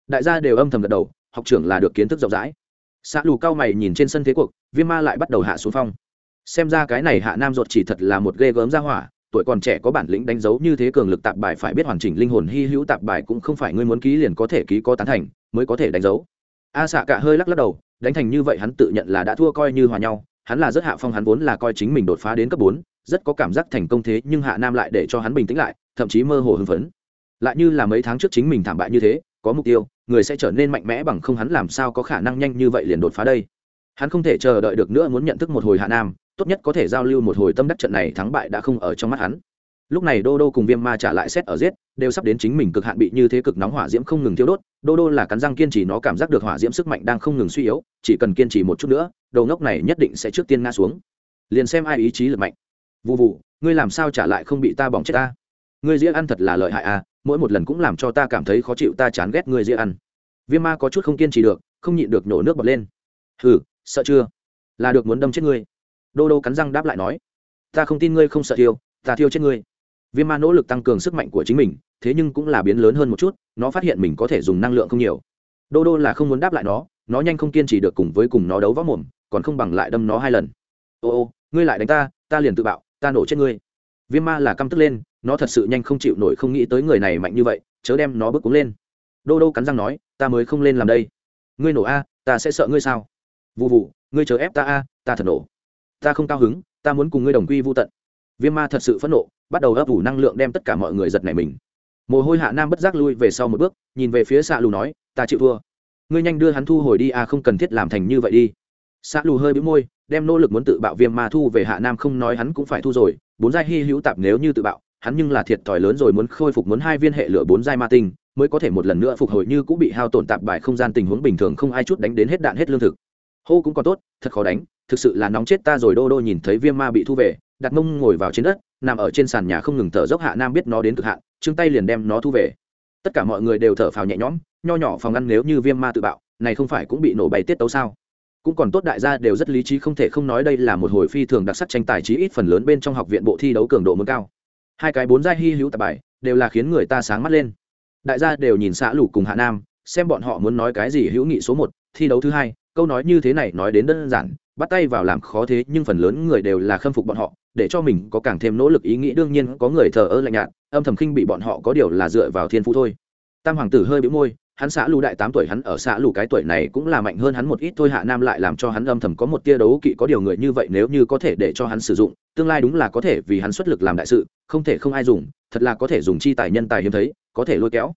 Đại gia đều âm thầm gật đầu học trưởng là được kiến thức rộng rãi. Xã lù cao mày nhìn trên sân thế cuộc viêm ma lại bắt đầu hạ xuống phong. Xem ra cái này hạ nam ruột chỉ thật là một ghê gớm ra hỏa tuổi còn trẻ có bản lĩnh đánh dấu như thế cường lực tạp bài phải biết hoàn chỉnh linh hồn hy hữu tạp bài cũng không phải ngươi muốn ký liền có thể ký có tán thành, mới có thể đánh dấu. A xạ cả hơi lắc lắc đầu, đánh thành như vậy hắn tự nhận là đã thua coi như hòa nhau, hắn là rất hạ phong hắn vốn là coi chính mình đột phá đến cấp bốn, rất có cảm giác thành công thế nhưng hạ nam lại để cho hắn bình tĩnh lại, thậm chí mơ hồ hưng phấn. Lại như là mấy tháng trước chính mình thảm bại như thế, có mục tiêu, người sẽ trở nên mạnh mẽ bằng không hắn làm sao có khả năng nhanh như vậy liền đột phá đây. Hắn không thể chờ đợi được nữa muốn nhận thức một hồi hạ nam tốt nhất có thể giao lưu một hồi tâm đắc trận này thắng bại đã không ở trong mắt hắn. Lúc này đô đô cùng viêm ma trả lại xét ở giết, đều sắp đến chính mình cực hạn bị như thế cực nóng hỏa diễm không ngừng thiêu đốt. Đô đô là cắn răng kiên trì nó cảm giác được hỏa diễm sức mạnh đang không ngừng suy yếu, chỉ cần kiên trì một chút nữa, đầu ngốc này nhất định sẽ trước tiên ngã xuống. Liền xem ai ý chí lực mạnh. Vụ vụ ngươi làm sao trả lại không bị ta bỏng chết ta? Ngươi dĩa ăn thật là lợi hại à mỗi một lần cũng làm cho ta cảm thấy khó chịu, ta chán ghét ngươi dĩa ăn. Viêm ma có chút không kiên trì được, không nhịn được nổ nước bọt lên. Hừ, sợ chưa? Là được muốn đâm chết ngươi đô đô cắn răng đáp lại nói, ta không tin ngươi không sợ thiêu, ta thiêu chết ngươi. Viêm ma nỗ lực tăng cường sức mạnh của chính mình, thế nhưng cũng là biến lớn hơn một chút, nó phát hiện mình có thể dùng năng lượng không nhiều. Đô đô là không muốn đáp lại nó nó nhanh không kiên trì được cùng với cùng nó đấu võ mồm, còn không bằng lại đâm nó hai lần. Ô ô, ngươi lại đánh ta ta liền tự bạo, ta nổ chết ngươi. Viêm ma là căm tức lên, nó thật sự nhanh không chịu nổi không nghĩ tới người này mạnh như vậy, chớ đem nó bước cúng lên. Đô đô cắn răng nói, ta mới không lên làm đây. Ngươi nổ a, ta sẽ sợ ngươi sao? Vụ vụ ngươi chờ ép ta a, ta thật nổ ta không cao hứng, ta muốn cùng ngươi đồng quy vô tận. Viêm ma thật sự phẫn nộ, bắt đầu ấp ủ năng lượng đem tất cả mọi người giật nảy mình. Mồ hôi hạ nam bất giác lui về sau một bước, nhìn về phía xạ lù nói, ta chịu thua. Ngươi nhanh đưa hắn thu hồi đi a không cần thiết làm thành như vậy đi. Xạ lù hơi bĩu môi, đem nỗ lực muốn tự bạo viêm ma thu về hạ nam không nói hắn cũng phải thu rồi, bốn giai hy hữu tạp nếu như tự bạo, hắn nhưng là thiệt thòi lớn rồi muốn khôi phục muốn hai viên hệ lửa bốn giai ma tinh, mới có thể một lần nữa phục hồi như cũng bị hao tổn tạp bài không gian tình huống bình thường không ai chút đánh đến hết đạn hết lương thực. Hô cũng còn tốt, thật khó đánh thực sự là nóng chết ta rồi. Đô đô nhìn thấy viêm ma bị thu về, đặt mông ngồi vào trên đất, nằm ở trên sàn nhà không ngừng thở dốc hạ nam biết nó đến cực hạn chương tay liền đem nó thu về. Tất cả mọi người đều thở phào nhẹ nhõm, nho nhỏ phòng ngăn nếu như viêm ma tự bạo, này không phải cũng bị nổ bày tiết tấu sao? Cũng còn tốt đại gia đều rất lý trí, không thể không nói đây là một hồi phi thường đặc sắc tranh tài trí ít phần lớn bên trong học viện bộ thi đấu cường độ mức cao. Hai cái bốn giai hy hữu tạp bài, đều là khiến người ta sáng mắt lên. Đại gia đều nhìn xã lủ cùng hạ nam, xem bọn họ muốn nói cái gì hữu nghị số một, thi đấu thứ hai, câu nói như thế này nói đến đơn giản bắt tay vào làm khó thế nhưng phần lớn người đều là khâm phục bọn họ, để cho mình có càng thêm nỗ lực ý nghĩ, đương nhiên có người thờ ơ lạnh nhạt, âm thầm khinh bị bọn họ có điều là dựa vào thiên phú thôi. Tam hoàng tử hơi bĩu môi, hắn xã lù đại tám tuổi, hắn ở xã lù cái tuổi này cũng là mạnh hơn hắn một ít thôi, hạ nam lại làm cho hắn âm thầm có một tia đấu kỵ, có điều người như vậy nếu như có thể để cho hắn sử dụng, tương lai đúng là có thể vì hắn xuất lực làm đại sự, không thể không ai dùng, thật là có thể dùng chi tài nhân tài hiếm thấy, có thể lôi kéo.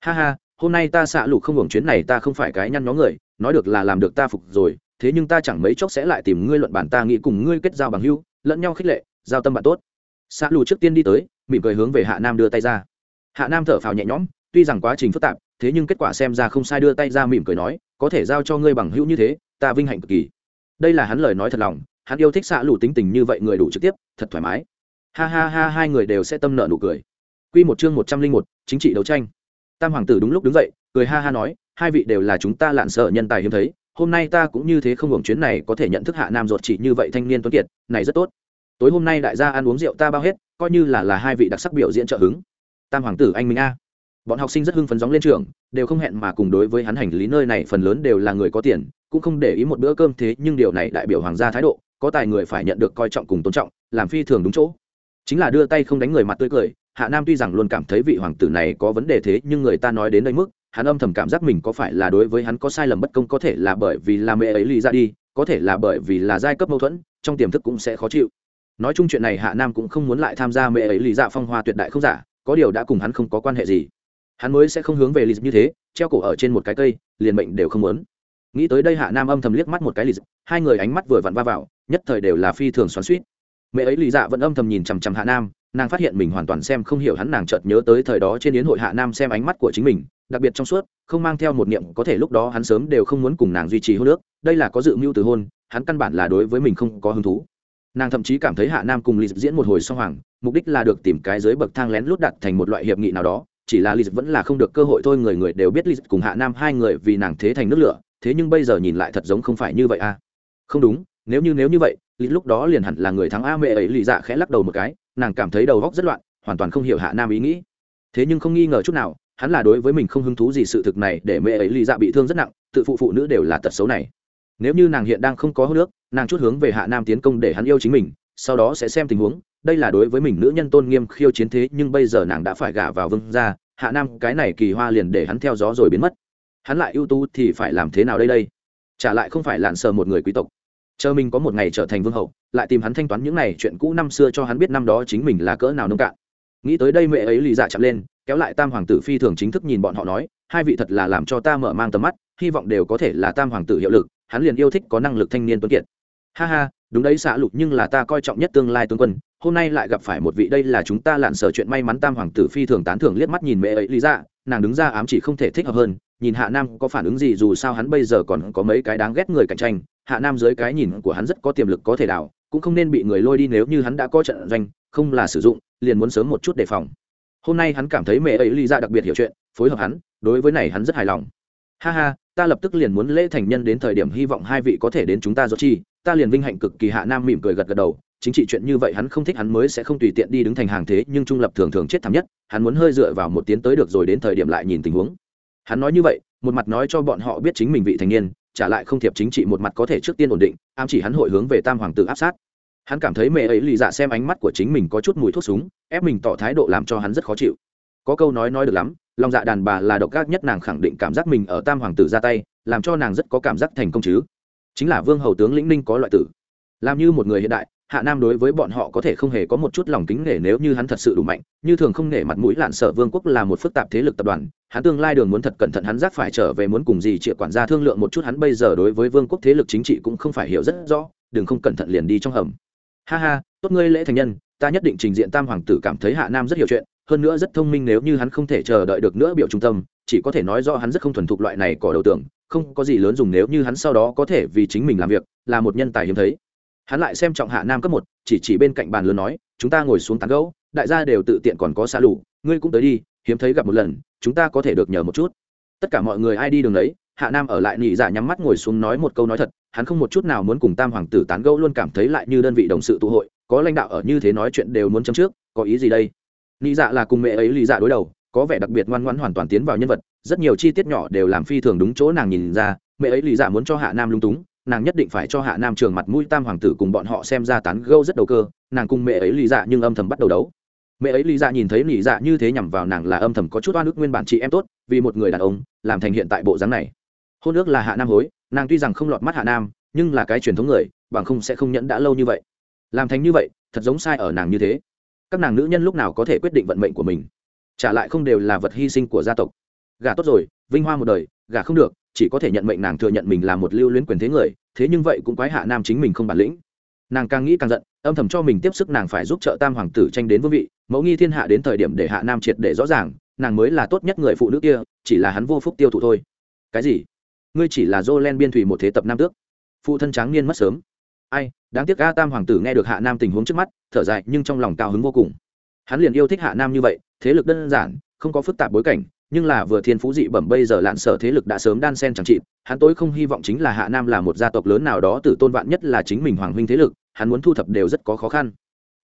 Ha ha, hôm nay ta xạ lục không hưởng chuyến này, ta không phải cái nhăn nhó người, nói được là làm được, ta phục rồi thế nhưng ta chẳng mấy chốc sẽ lại tìm ngươi luận bản ta nghĩ cùng ngươi kết giao bằng hữu, lẫn nhau khích lệ giao tâm bạn tốt. Xa lù trước tiên đi tới mỉm cười hướng về hạ nam đưa tay ra. Hạ nam thở phào nhẹ nhõm tuy rằng quá trình phức tạp thế nhưng kết quả xem ra không sai đưa tay ra mỉm cười nói có thể giao cho ngươi bằng hữu như thế ta vinh hạnh cực kỳ. Đây là hắn lời nói thật lòng hắn yêu thích xạ lù tính tình như vậy người đủ trực tiếp thật thoải mái. Ha ha ha hai người đều sẽ tâm nợ nụ cười. Q một chương một trăm linh một chính trị đấu tranh. Tam hoàng tử đúng lúc đứng dậy cười ha ha nói hai vị đều là chúng ta lạn sợ nhân tài hiếm thấy hôm nay ta cũng như thế không hưởng chuyến này có thể nhận thức hạ nam ruột chỉ như vậy thanh niên tuấn kiệt, này rất tốt. Tối hôm nay đại gia ăn uống rượu ta bao hết, coi như là là hai vị đặc sắc biểu diễn trợ hứng. Tam hoàng tử anh minh a. Bọn học sinh rất hưng phấn gióng lên trường, đều không hẹn mà cùng đối với hắn hành lý nơi này phần lớn đều là người có tiền, cũng không để ý một bữa cơm thế, nhưng điều này đại biểu hoàng gia thái độ, có tài người phải nhận được coi trọng cùng tôn trọng, làm phi thường đúng chỗ. Chính là đưa tay không đánh người mặt tươi cười, hạ nam tuy rằng luôn cảm thấy vị hoàng tử này có vấn đề thế, nhưng người ta nói đến đây mức hắn âm thầm cảm giác mình có phải là đối với hắn có sai lầm bất công có thể là bởi vì là mẹ ấy lý ra đi có thể là bởi vì là giai cấp mâu thuẫn trong tiềm thức cũng sẽ khó chịu. Nói chung chuyện này hạ nam cũng không muốn lại tham gia mẹ ấy lý dạ phong hoa tuyệt đại không giả có điều đã cùng hắn không có quan hệ gì. Hắn mới sẽ không hướng về lì như thế treo cổ ở trên một cái cây liền mệnh đều không muốn. Nghĩ tới đây hạ nam âm thầm liếc mắt một cái lì, hai người ánh mắt vừa vặn va vào nhất thời đều là phi thường xoắn suýt mẹ ấy lý dạ vẫn âm thầm nhìn chằm chằm hạ nam nàng phát hiện mình hoàn toàn xem không hiểu hắn nàng chợt nhớ tới thời đó trên yến hội hạ nam xem ánh mắt của chính mình, đặc biệt trong suốt, không mang theo một niệm, có thể lúc đó hắn sớm đều không muốn cùng nàng duy trì hôn nước đây là có dự mưu từ hôn, hắn căn bản là đối với mình không có hứng thú nàng thậm chí cảm thấy hạ nam cùng lịch diễn một hồi song hoàng, mục đích là được tìm cái dưới bậc thang lén lút đặt thành một loại hiệp nghị nào đó, chỉ là lịch vẫn là không được cơ hội thôi, người người đều biết lịch cùng hạ nam hai người vì nàng thế thành nước lửa, thế nhưng bây giờ nhìn lại thật giống không phải như vậy à? không đúng, nếu như nếu như vậy lịch lúc đó liền hẳn là người thắng a mẹ ấy lì dạ khẽ lắc đầu một cái nàng cảm thấy đầu góc rất loạn, hoàn toàn không hiểu hạ nam ý nghĩ. Thế nhưng không nghi ngờ chút nào, hắn là đối với mình không hứng thú gì sự thực này, để mẹ ấy lì dạ bị thương rất nặng, tự phụ phụ nữ đều là tật xấu này. Nếu như nàng hiện đang không có hô nước, nàng chút hướng về hạ nam tiến công để hắn yêu chính mình, sau đó sẽ xem tình huống, đây là đối với mình nữ nhân tôn nghiêm khiêu chiến thế, nhưng bây giờ nàng đã phải gả vào vương ra hạ nam cái này kỳ hoa liền để hắn theo gió rồi biến mất. Hắn lại ưu tú thì phải làm thế nào đây đây? Trả lại không phải lạn sờ một người quý tộc. Chờ mình có một ngày trở thành vương hậu lại tìm hắn thanh toán những này chuyện cũ năm xưa cho hắn biết năm đó chính mình là cỡ nào nông cạn. Nghĩ tới đây mẹ ấy lì dạ chạm lên, kéo lại tam hoàng tử phi thường chính thức nhìn bọn họ nói, hai vị thật là làm cho ta mở mang tầm mắt, hy vọng đều có thể là tam hoàng tử hiệu lực, hắn liền yêu thích có năng lực thanh niên tuấn kiệt. Ha ha, đúng đấy xạ lục nhưng là ta coi trọng nhất tương lai tướng quân, hôm nay lại gặp phải một vị đây là chúng ta lạn sở chuyện may mắn tam hoàng tử phi thường tán thưởng liếc mắt nhìn mẹ ấy lý dạ nàng đứng ra ám chỉ không thể thích hợp hơn, nhìn hạ nam có phản ứng gì dù sao hắn bây giờ còn có mấy cái đáng ghét người cạnh tranh, hạ nam dưới cái nhìn của hắn rất có tiềm lực có thể đảo cũng không nên bị người lôi đi nếu như hắn đã có trận doanh, không là sử dụng, liền muốn sớm một chút đề phòng. Hôm nay hắn cảm thấy mẹ ấy lý ra đặc biệt hiểu chuyện, phối hợp hắn, đối với này hắn rất hài lòng. Ha ha, ta lập tức liền muốn lễ thành nhân đến thời điểm hy vọng hai vị có thể đến chúng ta do chi, ta liền vinh hạnh cực kỳ hạ nam mỉm cười gật gật đầu, chính trị chuyện như vậy hắn không thích hắn mới sẽ không tùy tiện đi đứng thành hàng thế, nhưng trung lập thường thường chết thảm nhất, hắn muốn hơi dựa vào một tiến tới được rồi đến thời điểm lại nhìn tình huống. Hắn nói như vậy, một mặt nói cho bọn họ biết chính mình vị thành niên trả lại không thiệp chính trị một mặt có thể trước tiên ổn định, ám chỉ hắn hội hướng về tam hoàng tử áp sát. Hắn cảm thấy mẹ ấy lì dạ xem ánh mắt của chính mình có chút mùi thuốc súng, ép mình tỏ thái độ làm cho hắn rất khó chịu. Có câu nói nói được lắm, lòng dạ đàn bà là độc ác nhất nàng khẳng định cảm giác mình ở tam hoàng tử ra tay, làm cho nàng rất có cảm giác thành công chứ. Chính là vương hầu tướng lĩnh ninh có loại tử. Làm như một người hiện đại hạ nam đối với bọn họ có thể không hề có một chút lòng kính nể nếu như hắn thật sự đủ mạnh, như thường không nể mặt mũi lạn sở vương quốc là một phức tạp thế lực tập đoàn, hắn tương lai đường muốn thật cẩn thận, hắn giác phải trở về muốn cùng gì chịa quản gia thương lượng một chút, hắn bây giờ đối với vương quốc thế lực chính trị cũng không phải hiểu rất rõ, đừng không cẩn thận liền đi trong hầm. Ha ha, tốt ngươi lễ thành nhân, ta nhất định trình diện tam hoàng tử cảm thấy hạ nam rất hiểu chuyện, hơn nữa rất thông minh nếu như hắn không thể chờ đợi được nữa biểu trung tâm, chỉ có thể nói do hắn rất không thuần thục loại này cỏ đầu tưởng, không có gì lớn dùng nếu như hắn sau đó có thể vì chính mình làm việc, là một nhân tài hiếm thấy hắn lại xem trọng hạ nam cấp một, chỉ chỉ bên cạnh bàn lớn nói, chúng ta ngồi xuống tán gẫu, đại gia đều tự tiện còn có xa lù ngươi cũng tới đi, hiếm thấy gặp một lần, chúng ta có thể được nhờ một chút. Tất cả mọi người ai đi đường đấy, hạ nam ở lại nị dạ nhắm mắt ngồi xuống nói một câu nói thật, hắn không một chút nào muốn cùng tam hoàng tử tán gẫu luôn cảm thấy lại như đơn vị đồng sự tụ hội, có lãnh đạo ở như thế nói chuyện đều muốn chấm trước, có ý gì đây? Nị dạ là cùng mẹ ấy lì dạ đối đầu, có vẻ đặc biệt ngoan ngoãn hoàn toàn tiến vào nhân vật, rất nhiều chi tiết nhỏ đều làm phi thường đúng chỗ nàng nhìn ra, mẹ ấy lì dạ muốn cho hạ nam lung túng nàng nhất định phải cho hạ nam trường mặt mũi tam hoàng tử cùng bọn họ xem ra tán gâu rất đầu cơ, nàng cùng mẹ ấy lì dạ nhưng âm thầm bắt đầu đấu. Mẹ ấy lì dạ nhìn thấy lì dạ như thế nhằm vào nàng là âm thầm có chút oan ức nguyên bản chị em tốt, vì một người đàn ông, làm thành hiện tại bộ dáng này. Hôn ước là hạ nam hối, nàng tuy rằng không lọt mắt hạ nam, nhưng là cái truyền thống người, bằng không sẽ không nhẫn đã lâu như vậy. Làm thành như vậy, thật giống sai ở nàng như thế. Các nàng nữ nhân lúc nào có thể quyết định vận mệnh của mình? Trả lại không đều là vật hy sinh của gia tộc. Gà tốt rồi, vinh hoa một đời gà không được chỉ có thể nhận mệnh nàng thừa nhận mình là một lưu luyến quyền thế người, thế nhưng vậy cũng quái hạ nam chính mình không bản lĩnh. Nàng càng nghĩ càng giận, âm thầm cho mình tiếp sức nàng phải giúp trợ tam hoàng tử tranh đến vương vị, mẫu nghi thiên hạ đến thời điểm để hạ nam triệt để rõ ràng, nàng mới là tốt nhất người phụ nữ kia, chỉ là hắn vô phúc tiêu thụ thôi. Cái gì? Ngươi chỉ là dô len biên thủy một thế tập nam tước. Phụ thân tráng niên mất sớm. Ai, đáng tiếc a tam hoàng tử nghe được hạ nam tình huống trước mắt, thở dài nhưng trong lòng cao hứng vô cùng. Hắn liền yêu thích hạ nam như vậy, thế lực đơn giản, không có phức tạp bối cảnh nhưng là vừa thiên phú dị bẩm bây giờ lạn sở thế lực đã sớm đan sen chẳng trị hắn tối không hy vọng chính là hạ nam là một gia tộc lớn nào đó từ tôn vạn nhất là chính mình hoàng huynh thế lực, hắn muốn thu thập đều rất có khó khăn.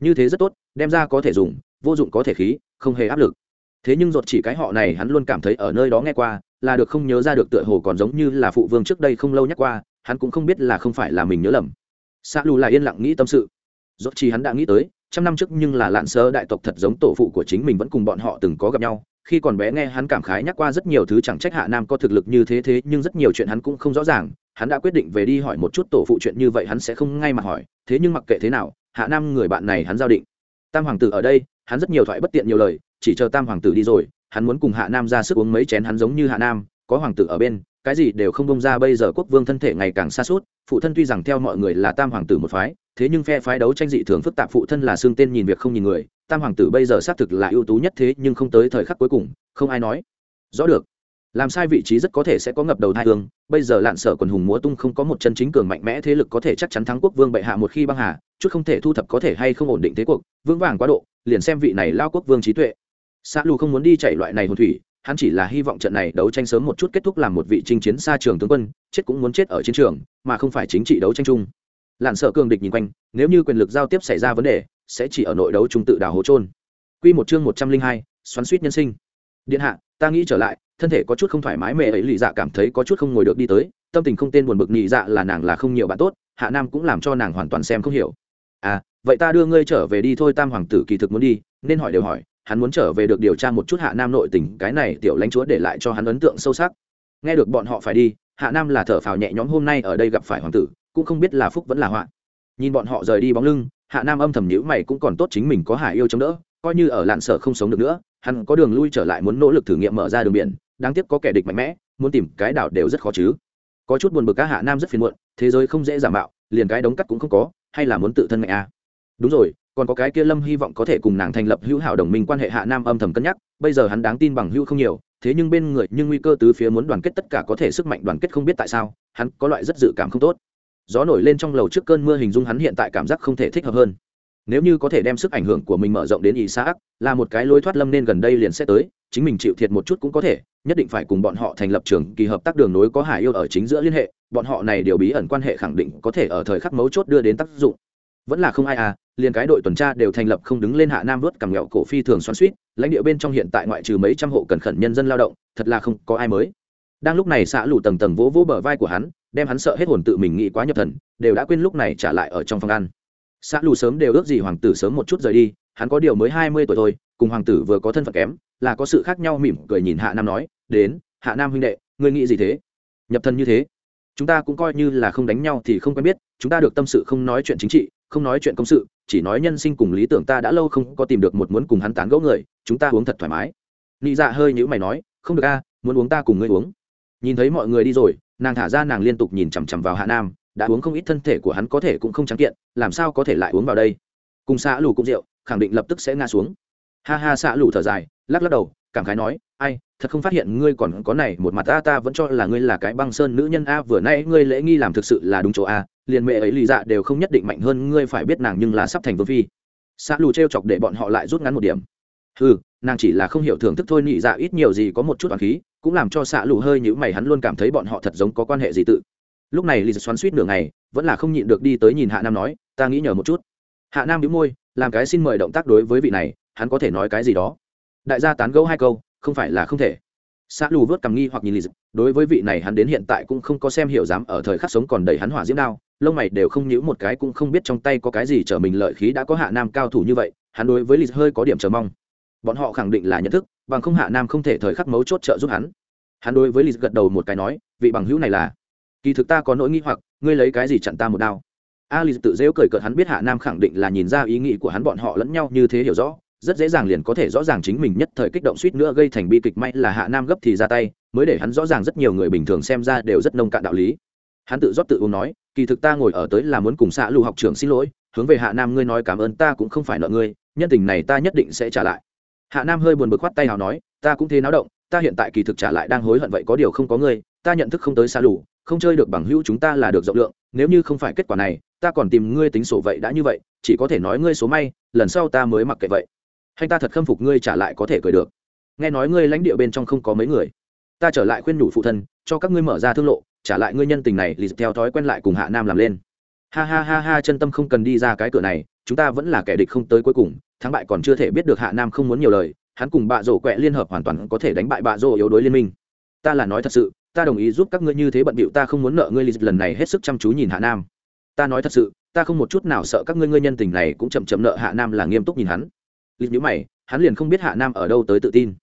Như thế rất tốt, đem ra có thể dùng, vô dụng có thể khí, không hề áp lực. Thế nhưng ruột chỉ cái họ này hắn luôn cảm thấy ở nơi đó nghe qua, là được không nhớ ra được tựa hồ còn giống như là phụ vương trước đây không lâu nhắc qua, hắn cũng không biết là không phải là mình nhớ lầm. Xa lù là yên lặng nghĩ tâm sự. Ruột chỉ hắn đã nghĩ tới, trăm năm trước nhưng là lạn sơ đại tộc thật giống tổ phụ của chính mình vẫn cùng bọn họ từng có gặp nhau khi còn bé nghe hắn cảm khái nhắc qua rất nhiều thứ chẳng trách hạ nam có thực lực như thế thế, nhưng rất nhiều chuyện hắn cũng không rõ ràng. Hắn đã quyết định về đi hỏi một chút tổ phụ chuyện như vậy, hắn sẽ không ngay mà hỏi. Thế nhưng mặc kệ thế nào, hạ nam người bạn này hắn giao định. Tam hoàng tử ở đây, hắn rất nhiều thoại bất tiện nhiều lời, chỉ chờ tam hoàng tử đi rồi, hắn muốn cùng hạ nam ra sức uống mấy chén hắn giống như hạ nam có hoàng tử ở bên, cái gì đều không bông ra, bây giờ quốc vương thân thể ngày càng xa suốt phụ thân tuy rằng theo mọi người là tam hoàng tử một phái, thế nhưng phe phái đấu tranh dị thường phức tạp, phụ thân là xương tên nhìn việc không nhìn người, tam hoàng tử bây giờ xác thực là ưu tú nhất thế, nhưng không tới thời khắc cuối cùng, không ai nói rõ được. Làm sai vị trí rất có thể sẽ có ngập đầu thai hương, bây giờ lạn sở quần hùng múa tung không có một chân chính cường mạnh mẽ thế lực có thể chắc chắn thắng quốc vương bệ hạ một khi băng hà, chút không thể thu thập có thể hay không ổn định thế cuộc, vững vàng quá độ, liền xem vị này lao quốc vương trí tuệ. Xã lù không muốn đi chạy loại này hồn thủy hắn chỉ là hy vọng trận này đấu tranh sớm một chút kết thúc làm một vị chinh chiến xa trường tướng quân, chết cũng muốn chết ở chiến trường, mà không phải chính trị đấu tranh chung. Lặn sợ cường địch nhìn quanh, nếu như quyền lực giao tiếp xảy ra vấn đề, sẽ chỉ ở nội đấu trung tự đào hố trôn quy một chương một trăm linh hai, xoắn suýt nhân sinh. Điện hạ, ta nghĩ trở lại, thân thể có chút không thoải mái mẹ ấy lì dạ cảm thấy có chút không ngồi được đi tới, tâm tình không tên buồn bực nhị dạ là nàng là không nhiều bạn tốt, hạ nam cũng làm cho nàng hoàn toàn xem không hiểu. À vậy ta đưa ngươi trở về đi thôi, tam hoàng tử kỳ thực muốn đi, nên hỏi đều hỏi hắn muốn trở về được điều tra một chút hạ nam nội tình, cái này tiểu lãnh chúa để lại cho hắn ấn tượng sâu sắc. Nghe được bọn họ phải đi, hạ nam là thở phào nhẹ nhõm, hôm nay ở đây gặp phải hoàng tử, cũng không biết là phúc vẫn là họa. Nhìn bọn họ rời đi bóng lưng, hạ nam âm thầm nhữ mày, cũng còn tốt chính mình có hải yêu chống đỡ, coi như ở lạn sở không sống được nữa, hắn có đường lui trở lại muốn nỗ lực thử nghiệm mở ra đường biển, đáng tiếc có kẻ địch mạnh mẽ, muốn tìm cái đảo đều rất khó chứ. Có chút buồn bực các hạ nam rất phiền muộn, thế giới không dễ giả mạo, liền cái đống cắt cũng không có, hay là muốn tự thân mạnh a à. đúng rồi còn có cái kia lâm hy vọng có thể cùng nàng thành lập hữu hảo đồng minh quan hệ hạ nam âm thầm cân nhắc, bây giờ hắn đáng tin bằng hữu không nhiều, thế nhưng bên người nhưng nguy cơ tứ phía muốn đoàn kết tất cả có thể sức mạnh đoàn kết không biết tại sao, hắn có loại rất dự cảm không tốt. Gió nổi lên trong lầu trước cơn mưa hình dung hắn hiện tại cảm giác không thể thích hợp hơn. Nếu như có thể đem sức ảnh hưởng của mình mở rộng đến ý xã là một cái lối thoát lâm nên gần đây liền sẽ tới, chính mình chịu thiệt một chút cũng có thể, nhất định phải cùng bọn họ thành lập trường kỳ hợp tác đường nối có hải yêu ở chính giữa liên hệ, bọn họ này đều bí ẩn quan hệ khẳng định có thể ở thời khắc mấu chốt đưa đến tác dụng vẫn là không ai à liền cái đội tuần tra đều thành lập không đứng lên hạ nam vớt cằm nghẹo cổ phi thường xoắn suýt, lãnh địa bên trong hiện tại ngoại trừ mấy trăm hộ cần khẩn nhân dân lao động, thật là không có ai mới. Đang lúc này xã lù tầng tầng vỗ vỗ bờ vai của hắn, đem hắn sợ hết hồn tự mình nghĩ quá nhập thần, đều đã quên lúc này trả lại ở trong phòng ăn. Xã lù sớm đều ước gì hoàng tử sớm một chút rời đi, hắn có điều mới hai mươi tuổi thôi, cùng hoàng tử vừa có thân phận kém, là có sự khác nhau mỉm cười nhìn hạ nam nói, đến, hạ nam huynh đệ, ngươi nghĩ gì thế? Nhập thân như thế? Chúng ta cũng coi như là không đánh nhau thì không quen biết, chúng ta được tâm sự không nói chuyện chính trị không nói chuyện công sự, chỉ nói nhân sinh cùng lý tưởng ta đã lâu không có tìm được một muốn cùng hắn tán gẫu người, chúng ta uống thật thoải mái. Nị dạ hơi nhữ mày nói, không được a, muốn uống ta cùng ngươi uống. Nhìn thấy mọi người đi rồi, nàng thả ra nàng liên tục nhìn chằm chằm vào hạ nam, đã uống không ít thân thể của hắn có thể cũng không trắng kiện, làm sao có thể lại uống vào đây? Cùng xã lù cũng rượu, khẳng định lập tức sẽ ngã xuống. Ha ha xã lù thở dài, lắc lắc đầu, cảm khái nói, ai thật không phát hiện ngươi còn có này, một mặt ta ta vẫn cho là ngươi là cái băng sơn nữ nhân a, vừa nay ngươi lễ nghi làm thực sự là đúng chỗ a, liền mẹ ấy lì dạ đều không nhất định mạnh hơn ngươi phải biết nàng nhưng là sắp thành vương phi. Xa lù t chọc để bọn họ lại rút ngắn một điểm. Ừ nàng chỉ là không hiểu thưởng thức thôi nhị dạ ít nhiều gì có một chút toàn khí, cũng làm cho xạ lù hơi nhữ mày, hắn luôn cảm thấy bọn họ thật giống có quan hệ gì tự. Lúc này lì dạ xoắn suýt nửa ngày, vẫn là không nhịn được đi tới nhìn hạ nam nói, ta nghĩ nhờ một chút. Hạ nam đĩu môi, làm cái xin mời động tác đối với vị này, hắn có thể nói cái gì đó? Đại gia tán gẫu hai câu không phải là không thể. Xã lù vớt cằm nghi hoặc nhìn lì đối với vị này hắn đến hiện tại cũng không có xem hiểu dám ở thời khắc sống còn đẩy hắn hỏa diễm đao, lông mày đều không nhíu một cái cũng không biết trong tay có cái gì trở mình lợi khí đã có hạ nam cao thủ như vậy, hắn đối với lì hơi có điểm chờ mong. Bọn họ khẳng định là nhận thức, bằng không hạ nam không thể thời khắc mấu chốt trợ giúp hắn. Hắn đối với lì gật đầu một cái nói, vị bằng hữu này là, kỳ thực ta có nỗi nghi hoặc, ngươi lấy cái gì chặn ta một đao? A lì tự dễu cười cợt hắn biết hạ nam khẳng định là nhìn ra ý nghĩ của hắn bọn họ lẫn nhau như thế hiểu rõ rất dễ dàng liền có thể rõ ràng chính mình nhất thời kích động suýt nữa gây thành bi kịch may là hạ nam gấp thì ra tay, mới để hắn rõ ràng rất nhiều người bình thường xem ra đều rất nông cạn đạo lý. Hắn tự rót tự uống nói, kỳ thực ta ngồi ở tới là muốn cùng xã lù học trưởng xin lỗi, hướng về hạ nam ngươi nói cảm ơn ta cũng không phải nợ ngươi, nhân tình này ta nhất định sẽ trả lại. Hạ nam hơi buồn bực khoát tay nào nói, ta cũng thế náo động, ta hiện tại kỳ thực trả lại đang hối hận vậy có điều không có ngươi, ta nhận thức không tới xa lù, không chơi được bằng hữu chúng ta là được rộng lượng, nếu như không phải kết quả này, ta còn tìm ngươi tính sổ vậy đã như vậy, chỉ có thể nói ngươi số may, lần sau ta mới mặc kệ vậy hay ta thật khâm phục ngươi trả lại có thể cười được. Nghe nói ngươi lãnh địa bên trong không có mấy người. Ta trở lại khuyên nhủ phụ thân, cho các ngươi mở ra thương lộ, trả lại ngươi nhân tình này, lì theo thói quen lại cùng hạ nam làm lên. Ha ha ha ha, chân tâm không cần đi ra cái cửa này, chúng ta vẫn là kẻ địch không tới cuối cùng, thắng bại còn chưa thể biết được hạ nam không muốn nhiều lời, hắn cùng bạ rổ quẹ liên hợp hoàn toàn có thể đánh bại bạ rổ yếu đối liên minh. Ta là nói thật sự, ta đồng ý giúp các ngươi như thế bận bịu, ta không muốn nợ ngươi lịch lần này hết sức chăm chú nhìn hạ nam. Ta nói thật sự, ta không một chút nào sợ các ngươi ngươi nhân tình này cũng chậm chậm nợ hạ nam là nghiêm túc nhìn hắn lịch nhữ mày, hắn liền không biết hạ nam ở đâu tới tự tin.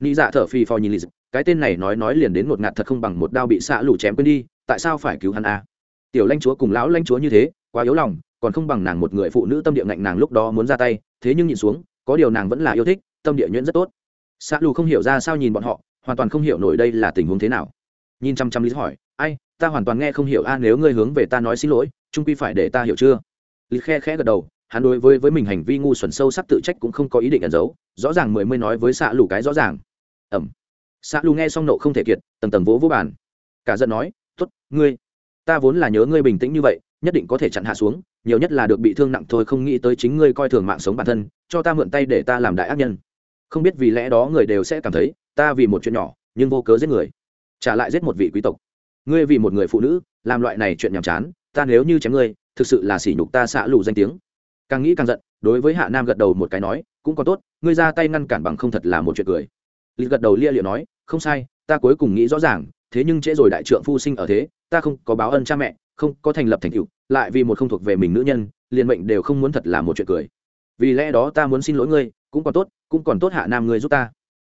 Nghĩ dạ thở phì phò nhìn lịch cái tên này nói nói liền đến một ngạt thật không bằng một đao bị xạ lủ chém quên đi, tại sao phải cứu hắn a à? tiểu lãnh chúa cùng lão lãnh chúa như thế, quá yếu lòng, còn không bằng nàng một người phụ nữ tâm địa ngạnh nàng lúc đó muốn ra tay, thế nhưng nhìn xuống, có điều nàng vẫn là yêu thích, tâm địa nhuyễn rất tốt. Xạ lù không hiểu ra sao nhìn bọn họ, hoàn toàn không hiểu nổi đây là tình huống thế nào. Nhìn chăm chăm lý hỏi, ai, ta hoàn toàn nghe không hiểu a, nếu ngươi hướng về ta nói xin lỗi, trung quy phải để ta hiểu chưa? Lý khe khẽ gật đầu hắn đối với với mình hành vi ngu xuẩn sâu sắc tự trách cũng không có ý định ẩn giấu, rõ ràng mười mươi nói với xạ lù cái rõ ràng. Ẩm. Xạ lù nghe xong nộ không thể kiệt, tầng tầng vỗ vỗ bàn. Cả giận nói t ố t ngươi, ta vốn là nhớ ngươi bình tĩnh như vậy, nhất định có thể chặn hạ xuống, nhiều nhất là được bị thương nặng thôi, không nghĩ tới chính ngươi coi thường mạng sống bản thân, cho ta mượn tay để ta làm đại ác nhân. Không biết vì lẽ đó người đều sẽ cảm thấy, ta vì một chuyện nhỏ, nhưng vô cớ giết người. Trả lại giết một vị quý tộc. Ngươi vì một người phụ nữ, làm loại này chuyện nhàm chán, ta nếu như chém ngươi, thực sự là sỉ nhục ta xạ lù danh tiếng càng nghĩ càng giận, đối với hạ nam gật đầu một cái nói, cũng có tốt, ngươi ra tay ngăn cản bằng không thật là một chuyện cười. Lịch gật đầu lia liệu nói, không sai, ta cuối cùng nghĩ rõ ràng, thế nhưng trễ rồi đại trượng phu sinh ở thế, ta không có báo ân cha mẹ, không có thành lập thành tựu, lại vì một không thuộc về mình nữ nhân, liền mệnh đều không muốn thật là một chuyện cười. Vì lẽ đó ta muốn xin lỗi ngươi, cũng còn tốt, cũng còn tốt hạ nam ngươi giúp ta.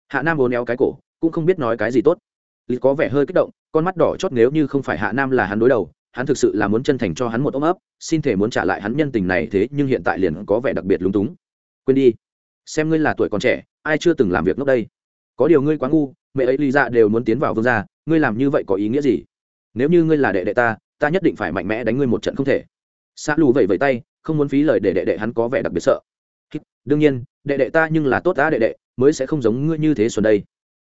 Hạ nam vốn éo cái cổ, cũng không biết nói cái gì tốt. Lịch có vẻ hơi kích động, con mắt đỏ chót nếu như không phải hạ nam là hắn đối đầu hắn thực sự là muốn chân thành cho hắn một ôm ấp, xin thể muốn trả lại hắn nhân tình này thế nhưng hiện tại liền có vẻ đặc biệt lúng túng. Quên đi, xem ngươi là tuổi còn trẻ, ai chưa từng làm việc lúc đây? Có điều ngươi quá ngu, mẹ ấy ly ra đều muốn tiến vào vương gia, ngươi làm như vậy có ý nghĩa gì? Nếu như ngươi là đệ đệ ta ta nhất định phải mạnh mẽ đánh ngươi một trận không thể. Xa lù vẩy vẩy tay, không muốn phí lời để đệ đệ hắn có vẻ đặc biệt sợ. Đương nhiên, đệ đệ ta nhưng là tốt ta đệ đệ, mới sẽ không giống ngươi như thế xuân đây.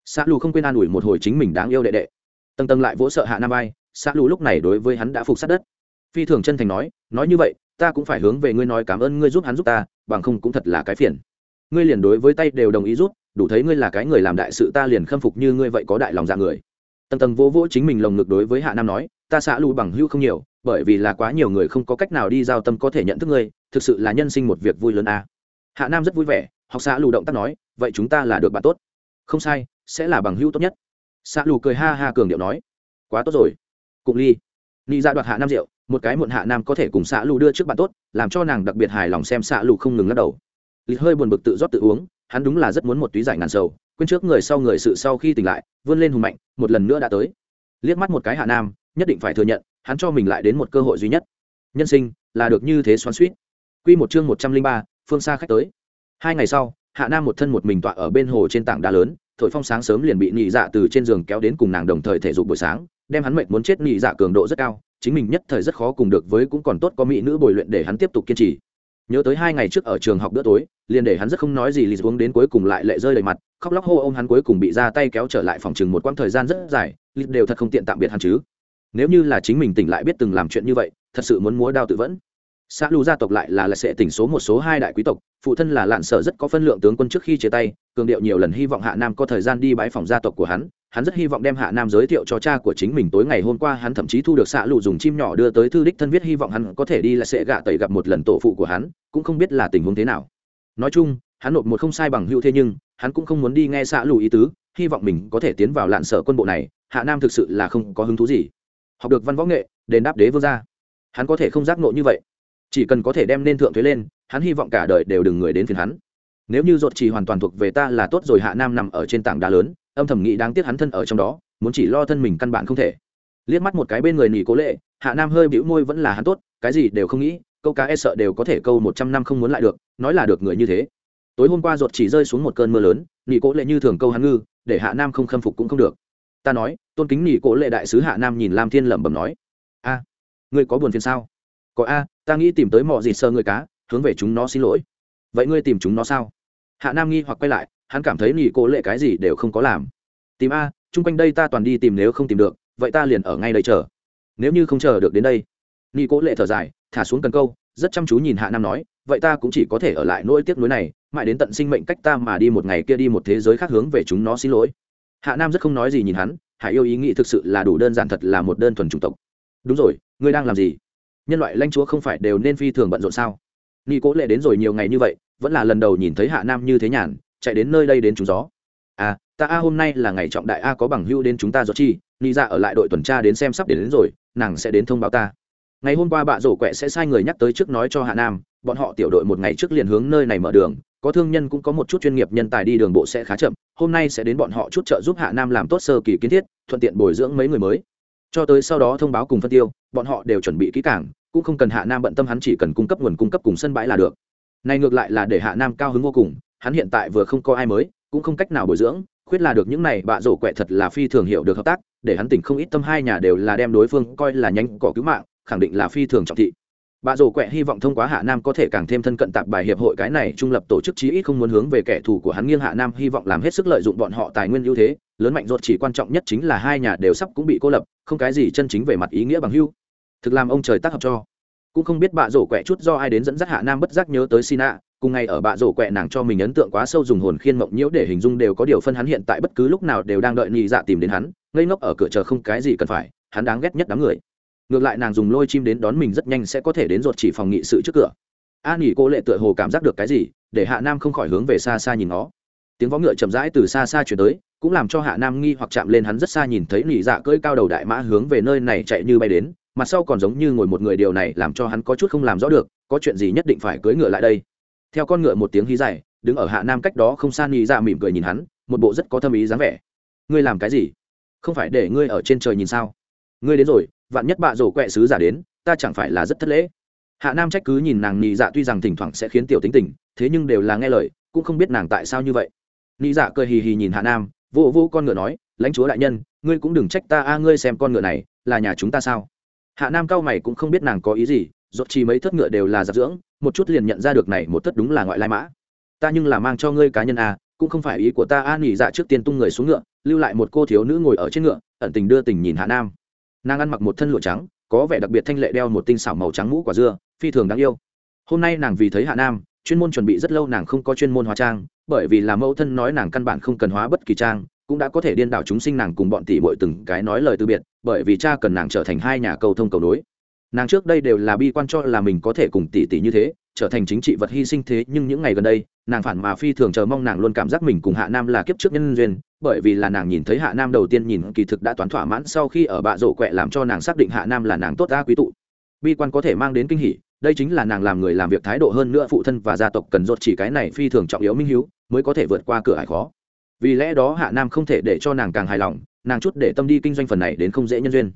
Xa lù không quên an ủi một hồi chính mình đáng yêu đệ đệ. Tầng tầng lại vỗ sợ hạ nam bay xã lù lúc này đối với hắn đã phục sát đất. Phi thường chân thành nói nói như vậy, ta cũng phải hướng về ngươi nói cảm ơn ngươi giúp hắn giúp ta, bằng không cũng thật là cái phiền. Ngươi liền đối với tay đều đồng ý rút đủ thấy ngươi là cái người làm đại sự ta liền khâm phục như ngươi vậy có đại lòng dạ người. Tầng tầng vỗ vỗ chính mình lồng ngực đối với hạ nam nói, ta xã lù bằng hữu không nhiều, bởi vì là quá nhiều người không có cách nào đi giao tâm có thể nhận thức ngươi, thực sự là nhân sinh một việc vui lớn a. À. hạ nam rất vui vẻ, học xã lù động tác nói, vậy chúng ta là được bạn tốt. Không sai, sẽ là bằng hữu tốt nhất. Xã lù cười ha ha cường điệu nói, quá tốt rồi cụng ly. Ni ra dạ đoạt hạ nam rượu, một cái muộn hạ nam có thể cùng xã lù đưa trước bạn tốt, làm cho nàng đặc biệt hài lòng xem xã lù không ngừng lắc đầu. Lịch hơi buồn bực tự rót tự uống, hắn đúng là rất muốn một túy giải ngàn sầu, quên trước người sau người sự sau khi tỉnh lại, vươn lên hùng mạnh, một lần nữa đã tới. Liếc mắt một cái hạ nam, nhất định phải thừa nhận, hắn cho mình lại đến một cơ hội duy nhất. Nhân sinh, là được như thế xoắn suýt quy một chương một trăm linh ba, phương xa khách tới. Hai ngày sau, hạ nam một thân một mình tọa ở bên hồ trên tảng đá lớn, thổi phong sáng sớm liền bị nhị dạ từ trên giường kéo đến cùng nàng đồng thời thể dục buổi sáng đem hắn mệt muốn chết nhị dạ cường độ rất cao, chính mình nhất thời rất khó cùng được với cũng còn tốt có mỹ nữ bồi luyện để hắn tiếp tục kiên trì. Nhớ tới hai ngày trước ở trường học bữa tối, liền để hắn rất không nói gì lì uống đến cuối cùng lại lệ rơi đầy mặt, khóc lóc hô ô m hắn cuối cùng bị ra tay kéo trở lại phòng chừng một quãng thời gian rất dài lì đều thật không tiện tạm biệt hắn chứ. Nếu như là chính mình tỉnh lại biết từng làm chuyện như vậy, thật sự muốn múa đao tự vẫn. Xã lù gia tộc lại là là sẽ tỉnh số một số hai đại quý tộc, phụ thân là lạn sở rất có phân lượng tướng quân trước khi chia tay, cường điệu nhiều lần hy vọng hạ nam có thời gian đi bãi phòng gia tộc của hắn hắn rất hy vọng đem hạ nam giới thiệu cho cha của chính mình tối ngày hôm qua hắn thậm chí thu được xạ lụ dùng chim nhỏ đưa tới thư đích thân viết hy vọng hắn có thể đi là sẽ gạ tẩy gặp một lần tổ phụ của hắn, cũng không biết là tình huống thế nào. Nói chung, hắn nộp một không sai bằng hữu thế nhưng, hắn cũng không muốn đi nghe xạ lụ ý tứ, hy vọng mình có thể tiến vào lạn sở quân bộ này, hạ nam thực sự là không có hứng thú gì. Học được văn võ nghệ, đền đáp đế vương gia. Hắn có thể không giác nộ như vậy. Chỉ cần có thể đem nên thượng thuế lên, hắn hy vọng cả đời đều đừng người đến phiền hắn. Nếu như dột chỉ hoàn toàn thuộc về ta là tốt rồi, hạ nam nằm ở trên tảng đá lớn âm thầm nghĩ đáng tiếc hắn thân ở trong đó muốn chỉ lo thân mình căn bản không thể. Liếc mắt một cái bên người nỉ cố lệ hạ nam hơi bĩu môi vẫn là hắn tốt cái gì đều không nghĩ câu cá e sợ đều có thể câu một trăm năm không muốn lại được nói là được người như thế. Tối hôm qua ruột chỉ rơi xuống một cơn mưa lớn nỉ cố lệ như thường câu hắn ngư để hạ nam không khâm phục cũng không được. Ta nói tôn kính nỉ cố lệ đại sứ hạ nam nhìn lam thiên lẩm bẩm nói. A à, ngươi có buồn phiền sao? Có a ta nghĩ tìm tới mọi gì sơ người cá hướng về chúng nó xin lỗi. Vậy ngươi tìm chúng nó sao? Hạ nam nghi hoặc quay lại hắn cảm thấy nghỉ cố lệ cái gì đều không có làm. Tìm a, chung quanh đây ta toàn đi tìm nếu không tìm được, vậy ta liền ở ngay đây chờ. Nếu như không chờ được đến đây. Nghỉ cố lệ thở dài, thả xuống cần câu, rất chăm chú nhìn hạ nam nói, vậy ta cũng chỉ có thể ở lại nỗi tiếc nuối này, mãi đến tận sinh mệnh cách ta mà đi một ngày kia đi một thế giới khác hướng về chúng nó xin lỗi. Hạ nam rất không nói gì nhìn hắn hải yêu ý nghĩ thực sự là đủ đơn giản thật là một đơn thuần chủng tộc. Đúng rồi, ngươi đang làm gì? Nhân loại lanh chúa không phải đều nên phi thường bận rộn sao? Nghi cố lệ đến rồi nhiều ngày như vậy, vẫn là lần đầu nhìn thấy hạ nam như thế nhàn chạy đến nơi đây đến chúng gió. À ta a hôm nay là ngày trọng đại a có bằng hưu đến chúng ta do chi ni ra dạ ở lại đội tuần tra đến xem sắp đến, đến rồi nàng sẽ đến thông báo ta. Ngày hôm qua bạ rổ quẹ sẽ sai người nhắc tới trước nói cho hạ nam bọn họ tiểu đội một ngày trước liền hướng nơi này mở đường có thương nhân cũng có một chút chuyên nghiệp nhân tài đi đường bộ sẽ khá chậm hôm nay sẽ đến bọn họ chút trợ giúp hạ nam làm tốt sơ kỳ kiến thiết thuận tiện bồi dưỡng mấy người mới. Cho tới sau đó thông báo cùng phân tiêu bọn họ đều chuẩn bị kỹ cảng cũng không cần hạ nam bận tâm hắn chỉ cần cung cấp nguồn cung cấp cùng sân bãi là được. Này ngược lại là để hạ nam cao hứng vô cùng hắn hiện tại vừa không có ai mới, cũng không cách nào bồi dưỡng, khuyết là được những này bạ rổ quẹ thật là phi thường hiểu được hợp tác, để hắn tỉnh không ít tâm hai nhà đều là đem đối phương coi là nhánh cỏ cứu mạng, khẳng định là phi thường trọng thị. Bà rổ quẹ hy vọng thông qua hạ nam có thể càng thêm thân cận tạp bài hiệp hội cái này trung lập tổ chức chí ít không muốn hướng về kẻ thù của hắn nghiêng hạ nam hy vọng làm hết sức lợi dụng bọn họ tài nguyên ưu thế, lớn mạnh ruột chỉ quan trọng nhất chính là hai nhà đều sắp cũng bị cô lập, không cái gì chân chính về mặt ý nghĩa bằng hưu thực làm ông trời tác hợp cho. Cũng không biết bà rổ quẹ chút do ai đến dẫn dắt hạ nam bất giác nhớ tới sina cùng ngày ở bạ rổ quẹ nàng cho mình ấn tượng quá sâu dùng hồn khiên mộng nhiễu để hình dung đều có điều phân hắn hiện tại bất cứ lúc nào đều đang đợi nhị dạ tìm đến hắn, ngây ngốc ở cửa chờ không cái gì cần phải, hắn đáng ghét nhất đám người. Ngược lại nàng dùng lôi chim đến đón mình rất nhanh sẽ có thể đến ruột chỉ phòng nghị sự trước cửa. A nghỉ cô lệ tựa hồ cảm giác được cái gì, để hạ nam không khỏi hướng về xa xa nhìn nó. Tiếng vó ngựa chậm rãi từ xa xa chuyển tới, cũng làm cho hạ nam nghi hoặc chạm lên hắn rất xa nhìn thấy nhị dạ cưỡi cao đầu đại mã hướng về nơi này chạy như bay đến, mặt sau còn giống như ngồi một người điều này làm cho hắn có chút không làm rõ được, có chuyện gì nhất định phải cưỡi ngựa lại đây theo con ngựa một tiếng hí dài, đứng ở hạ nam cách đó không xa nghĩ dạ mỉm cười nhìn hắn, một bộ rất có tâm ý dáng vẻ. Ngươi làm cái gì? Không phải để ngươi ở trên trời nhìn sao? Ngươi đến rồi, vạn nhất bạ rổ quẹ sứ giả đến, ta chẳng phải là rất thất lễ. Hạ nam trách cứ nhìn nàng nhị dạ tuy rằng thỉnh thoảng sẽ khiến tiểu tính tình, thế nhưng đều là nghe lời, cũng không biết nàng tại sao như vậy. Nhị dạ cười hì hì nhìn hạ nam, vô vô con ngựa nói, lãnh chúa đại nhân, ngươi cũng đừng trách ta a, ngươi xem con ngựa này là nhà chúng ta sao? Hạ nam cao mày cũng không biết nàng có ý gì rốt chỉ mấy thất ngựa đều là giặc dưỡng một chút liền nhận ra được này một thất đúng là ngoại lai mã. Ta nhưng là mang cho ngươi cá nhân à, cũng không phải ý của ta an nghỉ dạ trước tiên tung người xuống ngựa lưu lại một cô thiếu nữ ngồi ở trên ngựa ẩn tình đưa tình nhìn hạ nam. Nàng ăn mặc một thân lụa trắng có vẻ đặc biệt thanh lệ đeo một tinh xảo màu trắng mũ quả dưa phi thường đáng yêu. Hôm nay nàng vì thấy hạ nam chuyên môn chuẩn bị rất lâu nàng không có chuyên môn hóa trang bởi vì là mẫu thân nói nàng căn bản không cần hóa bất kỳ trang cũng đã có thể điên đảo chúng sinh nàng cùng bọn tỷ muội từng cái nói lời từ biệt bởi vì cha cần nàng trở thành hai nhà cầu thông cầu nối nàng trước đây đều là bi quan cho là mình có thể cùng tỷ tỷ như thế, trở thành chính trị vật hy sinh thế, nhưng những ngày gần đây, nàng phản mà phi thường chờ mong nàng luôn cảm giác mình cùng hạ nam là kiếp trước nhân duyên, bởi vì là nàng nhìn thấy hạ nam đầu tiên nhìn kỳ thực đã toán thỏa mãn sau khi ở bạ rổ quẹ làm cho nàng xác định hạ nam là nàng tốt đa quý tụ. Bi quan có thể mang đến kinh hỉ, đây chính là nàng làm người làm việc thái độ hơn nữa phụ thân và gia tộc cần rốt chỉ cái này phi thường trọng yếu minh hiếu, mới có thể vượt qua cửa hải khó. Vì lẽ đó hạ nam không thể để cho nàng càng hài lòng, nàng chút để tâm đi kinh doanh phần này đến không dễ nhân duyên.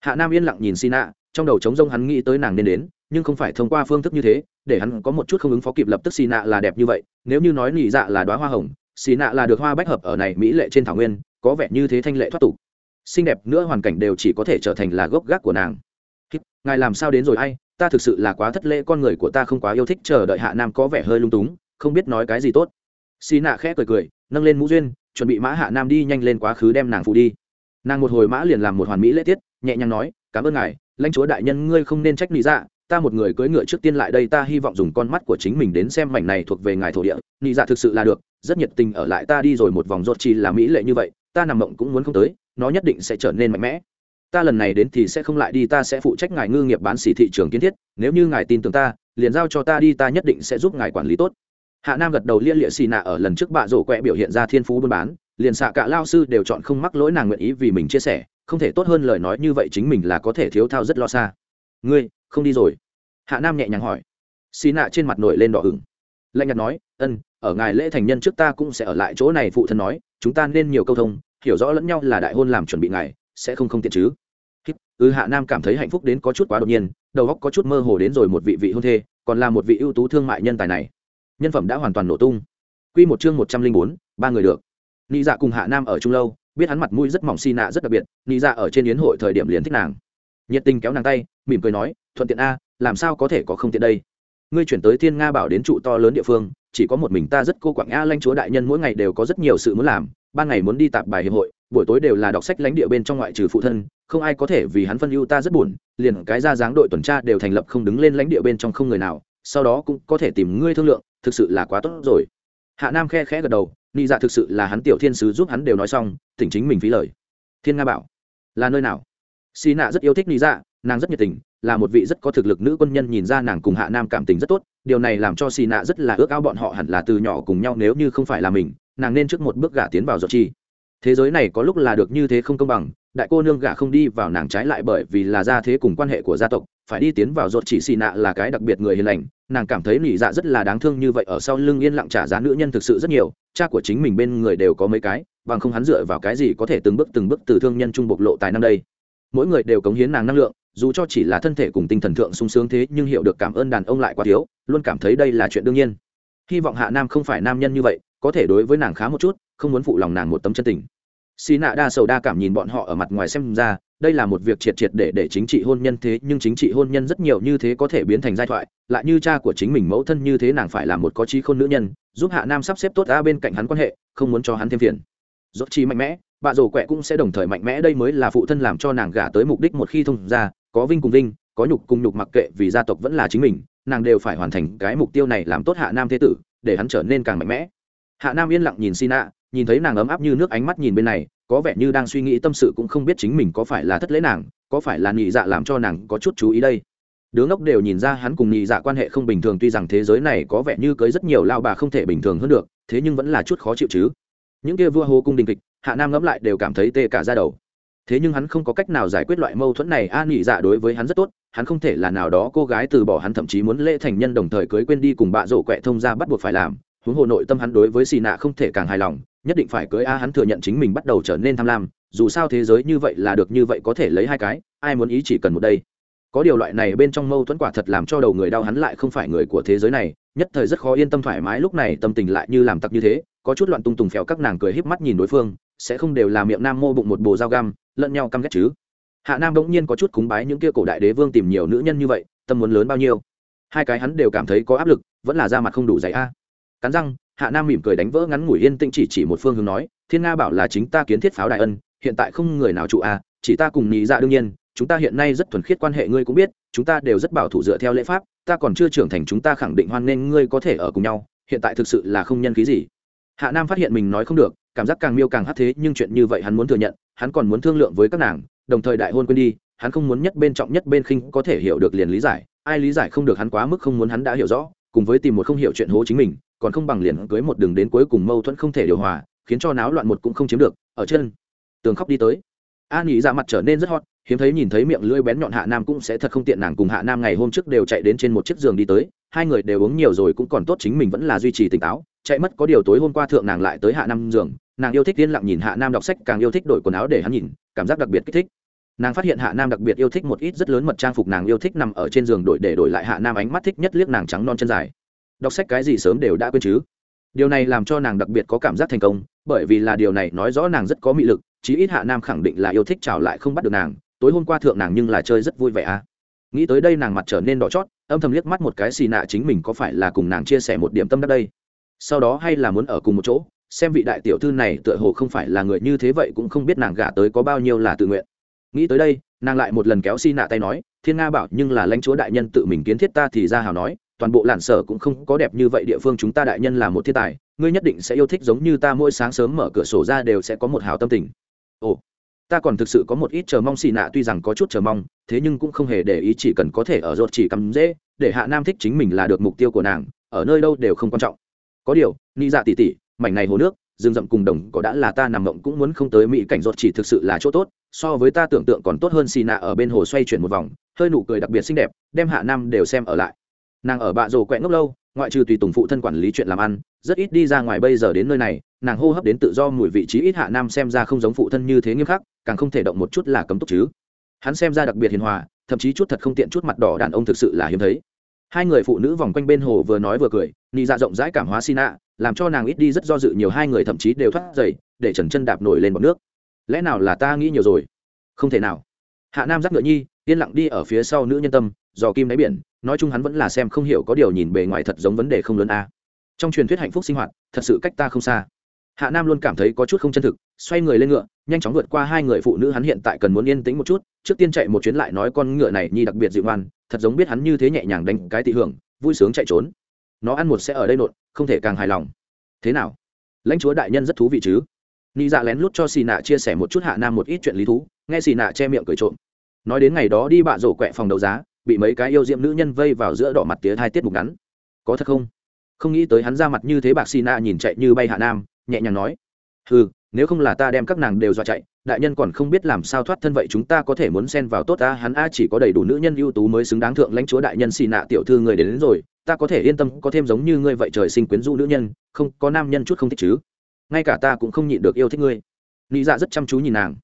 Hạ nam yên lặng nhìn xin ạ trong đầu trống rông hắn nghĩ tới nàng nên đến, nhưng không phải thông qua phương thức như thế, để hắn có một chút không ứng phó kịp lập tức xì nạ là đẹp như vậy, nếu như nói nhị dạ là đoá hoa hồng xì nạ là được hoa bách hợp ở này mỹ lệ trên thảo nguyên, có vẻ như thế thanh lệ thoát tục. Xinh đẹp nữa hoàn cảnh đều chỉ có thể trở thành là gốc gác của nàng. Ngài làm sao đến rồi ai, ta thực sự là quá thất lễ con người của ta không quá yêu thích chờ đợi hạ nam có vẻ hơi lung túng, không biết nói cái gì tốt. Xì nạ khẽ cười cười, nâng lên mũ duyên, chuẩn bị mã hạ nam đi nhanh lên quá khứ đem nàng phụ đi. Nàng một hồi mã liền làm một hoàn mỹ lễ tiết, nhẹ nhàng nói, cảm ơn ngài lãnh chúa đại nhân ngươi không nên trách lý dạ ta một người cưỡi ngựa trước tiên lại đây, ta hy vọng dùng con mắt của chính mình đến xem mảnh này thuộc về ngài thổ địa. Nị dạ thực sự là được, rất nhiệt tình ở lại, ta đi rồi một vòng rốt chi là mỹ lệ như vậy, ta nằm mộng cũng muốn không tới, nó nhất định sẽ trở nên mạnh mẽ. Ta lần này đến thì sẽ không lại đi, ta sẽ phụ trách ngài ngư nghiệp bán xỉ thị trường kiến thiết, nếu như ngài tin tưởng ta, liền giao cho ta đi, ta nhất định sẽ giúp ngài quản lý tốt. Hạ nam gật đầu, lia lịa xì nạ ở lần trước bạ rổ quẹ biểu hiện ra thiên phú buôn bán liền xạ cả lao sư đều chọn không mắc lỗi nàng nguyện ý vì mình chia sẻ không thể tốt hơn lời nói như vậy chính mình là có thể thiếu thao rất lo xa. Ngươi không đi rồi. Hạ nam nhẹ nhàng hỏi. Xì nạ trên mặt nổi lên đỏ hửng lạnh nhạt nói ân ở ngài lễ thành nhân trước ta cũng sẽ ở lại chỗ này phụ thân nói chúng ta nên nhiều câu thông hiểu rõ lẫn nhau là đại hôn làm chuẩn bị ngài sẽ không không tiện chứ. Ư ừ, hạ nam cảm thấy hạnh phúc đến có chút quá đột nhiên đầu óc có chút mơ hồ đến rồi một vị vị hôn thê còn là một vị ưu tú thương mại nhân tài này. Nhân phẩm đã hoàn toàn nổ tung. Quy một chương một trăm linh bốn ba người được nị dạ cùng hạ nam ở chung lâu, biết hắn mặt mũi rất mỏng xi nạ rất đặc biệt, nị dạ ở trên yến hội thời điểm liền thích nàng. Nhiệt tình kéo nàng tay, mỉm cười nói, thuận tiện a, làm sao có thể có không tiện đây? Ngươi chuyển tới thiên nga bảo đến trụ to lớn địa phương, chỉ có một mình ta rất cô quạng a lanh chúa đại nhân mỗi ngày đều có rất nhiều sự muốn làm, ban ngày muốn đi tạp bài hiệp hội, buổi tối đều là đọc sách lãnh địa bên trong ngoại trừ phụ thân, không ai có thể vì hắn phân ưu ta rất buồn, liền cái ra dáng đội tuần tra đều thành lập không đứng lên lãnh địa bên trong không người nào, sau đó cũng có thể tìm ngươi thương lượng, thực sự là quá tốt rồi. Hạ nam khe khẽ gật đầu nị dạ thực sự là hắn tiểu thiên sứ giúp hắn đều nói xong tỉnh chính mình phí lời. Thiên nga bảo, là nơi nào? Xì nạ rất yêu thích nị dạ nàng rất nhiệt tình, là một vị rất có thực lực nữ quân nhân nhìn ra nàng cùng hạ nam cảm tình rất tốt, điều này làm cho xì nạ rất là ước ao bọn họ hẳn là từ nhỏ cùng nhau nếu như không phải là mình, nàng nên trước một bước gả tiến vào giọt chi. Thế giới này có lúc là được như thế không công bằng, đại cô nương gả không đi vào nàng trái lại bởi vì là gia thế cùng quan hệ của gia tộc phải đi tiến vào ruột chỉ xì nạ là cái đặc biệt người hiền lành, nàng cảm thấy nỉ dạ rất là đáng thương như vậy, ở sau lưng yên lặng trả giá nữ nhân thực sự rất nhiều, cha của chính mình bên người đều có mấy cái, bằng không hắn dựa vào cái gì có thể từng bước từng bước từ thương nhân trung bộc lộ tài năng đây. Mỗi người đều cống hiến nàng năng lượng, dù cho chỉ là thân thể cùng tinh thần thượng sung sướng thế nhưng hiểu được cảm ơn đàn ông lại quá thiếu, luôn cảm thấy đây là chuyện đương nhiên. Hy vọng hạ nam không phải nam nhân như vậy, có thể đối với nàng khá một chút, không muốn phụ lòng nàng một tấm chân tình xì nạ đa sầu đa cảm nhìn bọn họ ở mặt ngoài xem ra, đây là một việc triệt triệt để để chính trị hôn nhân thế, nhưng chính trị hôn nhân rất nhiều như thế có thể biến thành giai thoại, lại như cha của chính mình mẫu thân như thế nàng phải là một có trí khôn nữ nhân, giúp hạ nam sắp xếp tốt ra bên cạnh hắn quan hệ, không muốn cho hắn thêm phiền. Dốt chi mạnh mẽ, bà rổ quẹ cũng sẽ đồng thời mạnh mẽ, đây mới là phụ thân làm cho nàng gả tới mục đích một khi thông ra, có vinh cùng vinh, có nhục cùng nhục mặc kệ, vì gia tộc vẫn là chính mình, nàng đều phải hoàn thành cái mục tiêu này làm tốt hạ nam thế tử, để hắn trở nên càng mạnh mẽ. Hạ nam yên lặng nhìn sina nhìn thấy nàng ấm áp như nước ánh mắt nhìn bên này, có vẻ như đang suy nghĩ tâm sự cũng không biết chính mình có phải là thất lễ nàng, có phải là nhị dạ làm cho nàng có chút chú ý đây. Đứa ngốc đều nhìn ra hắn cùng nhị dạ quan hệ không bình thường, tuy rằng thế giới này có vẻ như cưới rất nhiều lao bà không thể bình thường hơn được, thế nhưng vẫn là chút khó chịu chứ. Những kia vua hô cung đình kịch, hạ nam ngẫm lại đều cảm thấy tê cả ra đầu. Thế nhưng hắn không có cách nào giải quyết loại mâu thuẫn này, a, nhị dạ đối với hắn rất tốt, hắn không thể là nào đó cô gái từ bỏ hắn, thậm chí muốn lễ thành nhân đồng thời cưới quên đi cùng bạ rổ quẹ thông ra bắt buộc phải làm. Huống hồ nội tâm hắn đối với xì nạ không thể càng hài lòng nhất định phải cưới a, hắn thừa nhận chính mình bắt đầu trở nên tham lam, dù sao thế giới như vậy là được như vậy có thể lấy hai cái, ai muốn ý chỉ cần một đây. Có điều loại này bên trong mâu thuẫn quả thật làm cho đầu người đau hắn lại không phải người của thế giới này, nhất thời rất khó yên tâm thoải mái, lúc này tâm tình lại như làm tặc như thế, có chút loạn tung tùng phèo các nàng cười híp mắt nhìn đối phương, sẽ không đều là miệng nam mô bụng một bồ dao găm, lẫn nhau căm ghét chứ. Hạ nam bỗng nhiên có chút cúng bái những kia cổ đại đế vương tìm nhiều nữ nhân như vậy, tâm muốn lớn bao nhiêu. Hai cái hắn đều cảm thấy có áp lực, vẫn là da mặt không đủ dày a. Cắn răng hạ nam mỉm cười đánh vỡ ngắn ngủi yên tĩnh chỉ chỉ một phương hướng nói, thiên nga bảo là chính ta kiến thiết pháo đại ân, hiện tại không người nào trụ a, chỉ ta cùng nhị dạ đương nhiên, chúng ta hiện nay rất thuần khiết quan hệ, ngươi cũng biết, chúng ta đều rất bảo thủ dựa theo lễ pháp, ta còn chưa trưởng thành chúng ta khẳng định hoan nên ngươi có thể ở cùng nhau, hiện tại thực sự là không nhân khí gì. Hạ nam phát hiện mình nói không được, cảm giác càng miêu càng hắt thế, nhưng chuyện như vậy hắn muốn thừa nhận, hắn còn muốn thương lượng với các nàng, đồng thời đại hôn quên đi, hắn không muốn nhất bên trọng nhất bên khinh có thể hiểu được liền lý giải, ai lý giải không được hắn quá mức không muốn hắn đã hiểu rõ, cùng với tìm một không hiểu chuyện hố chính mình còn không bằng liền cưới một đường đến cuối cùng mâu thuẫn không thể điều hòa, khiến cho náo loạn một cũng không chiếm được, ở chân tường khóc đi tới. A nhị ra mặt trở nên rất hot, hiếm thấy nhìn thấy miệng lưỡi bén nhọn hạ nam cũng sẽ thật không tiện nàng cùng hạ nam ngày hôm trước đều chạy đến trên một chiếc giường đi tới, hai người đều uống nhiều rồi cũng còn tốt chính mình vẫn là duy trì tỉnh táo, chạy mất có điều tối hôm qua thượng nàng lại tới hạ nam giường, nàng yêu thích yên lặng nhìn hạ nam đọc sách, càng yêu thích đổi quần áo để hắn nhìn, cảm giác đặc biệt kích thích. Nàng phát hiện hạ nam đặc biệt yêu thích một ít rất lớn mật trang phục, nàng yêu thích nằm ở trên giường đổi để đổi lại hạ nam ánh mắt thích nhất liếc nàng trắng non chân dài đọc sách cái gì sớm đều đã quên chứ. Điều này làm cho nàng đặc biệt có cảm giác thành công, bởi vì là điều này nói rõ nàng rất có mị lực, chí ít hạ nam khẳng định là yêu thích chào lại không bắt được nàng, tối hôm qua thượng nàng nhưng là chơi rất vui vẻ à. Nghĩ tới đây nàng mặt trở nên đỏ chót, âm thầm liếc mắt một cái xì nạ chính mình có phải là cùng nàng chia sẻ một điểm tâm đắc đây. Sau đó hay là muốn ở cùng một chỗ, xem vị đại tiểu thư này tựa hồ không phải là người như thế vậy cũng không biết nàng gả tới có bao nhiêu là tự nguyện. Nghĩ tới đây, nàng lại một lần kéo xì nạ tay nói, thiên nga bảo nhưng là lãnh chúa đại nhân tự mình kiến thiết ta thì ra hào nói toàn bộ lạn sở cũng không có đẹp như vậy, địa phương chúng ta đại nhân là một thiên tài, ngươi nhất định sẽ yêu thích giống như ta mỗi sáng sớm mở cửa sổ ra đều sẽ có một hào tâm tình. Ồ, ta còn thực sự có một ít chờ mong xì nạ, tuy rằng có chút chờ mong, thế nhưng cũng không hề để ý chỉ cần có thể ở rột chỉ cắm dễ, để hạ nam thích chính mình là được mục tiêu của nàng, ở nơi đâu đều không quan trọng. Có điều, ni dạ tỉ tỉ mảnh này hồ nước, rừng rậm cùng đồng có đã là ta nằm mộng cũng muốn không tới mỹ cảnh rột chỉ thực sự là chỗ tốt, so với ta tưởng tượng còn tốt hơn xì nạ ở bên hồ xoay chuyển một vòng, hơi nụ cười đặc biệt xinh đẹp, đem hạ nam đều xem ở lại nàng ở bạ rồ quẹ ngốc lâu, ngoại trừ tùy tùng phụ thân quản lý chuyện làm ăn, rất ít đi ra ngoài bây giờ đến nơi này, nàng hô hấp đến tự do mùi vị trí ít hạ nam xem ra không giống phụ thân như thế nghiêm khắc, càng không thể động một chút là cấm túc chứ. Hắn xem ra đặc biệt hiền hòa, thậm chí chút thật không tiện chút mặt đỏ đàn ông thực sự là hiếm thấy. Hai người phụ nữ vòng quanh bên hồ vừa nói vừa cười, nị dạ rộng rãi cảm hóa xin ạ, làm cho nàng ít đi rất do dự nhiều hai người thậm chí đều thoát dậy, để trần chân đạp nổi lên bọc nước. Lẽ nào là ta nghĩ nhiều rồi? Không thể nào. Hạ nam giác ngựa nhi, yên lặng đi ở phía sau nữ nhân tâm, dò kim đáy biển nói chung hắn vẫn là xem không hiểu có điều nhìn bề ngoài thật giống vấn đề không lớn a. Trong truyền thuyết hạnh phúc sinh hoạt, thật sự cách ta không xa. Hạ nam luôn cảm thấy có chút không chân thực, xoay người lên ngựa, nhanh chóng vượt qua hai người phụ nữ hắn hiện tại cần muốn yên tĩnh một chút, trước tiên chạy một chuyến lại nói con ngựa này nhi đặc biệt dịu ngoan, thật giống biết hắn như thế nhẹ nhàng đánh cái tị hưởng, vui sướng chạy trốn. Nó ăn một sẽ ở đây nộn, không thể càng hài lòng. Thế nào? Lãnh chúa đại nhân rất thú vị chứ? Ni dạ lén lút cho xì nạ chia sẻ một chút hạ nam một ít chuyện lý thú, nghe xì nạ che miệng cười trộm. Nói đến ngày đó đi bạ rổ quẹ phòng đấu giá bị mấy cái yêu diệm nữ nhân vây vào giữa đỏ mặt tía hai tiết mục ngắn. Có thật không? Không nghĩ tới hắn ra mặt như thế bạc xì nạ nhìn chạy như bay hạ nam nhẹ nhàng nói. Ừ nếu không là ta đem các nàng đều dọa chạy đại nhân còn không biết làm sao thoát thân vậy chúng ta có thể muốn xen vào tốt ta hắn a chỉ có đầy đủ nữ nhân ưu tú mới xứng đáng thượng lãnh chúa đại nhân xì nạ tiểu thư người đến, đến rồi ta có thể yên tâm có thêm giống như ngươi vậy trời sinh quyến rũ nữ nhân không có nam nhân chút không thích chứ. Ngay cả ta cũng không nhịn được yêu thích ngươi. Lý dạ rất chăm chú nhìn nàng.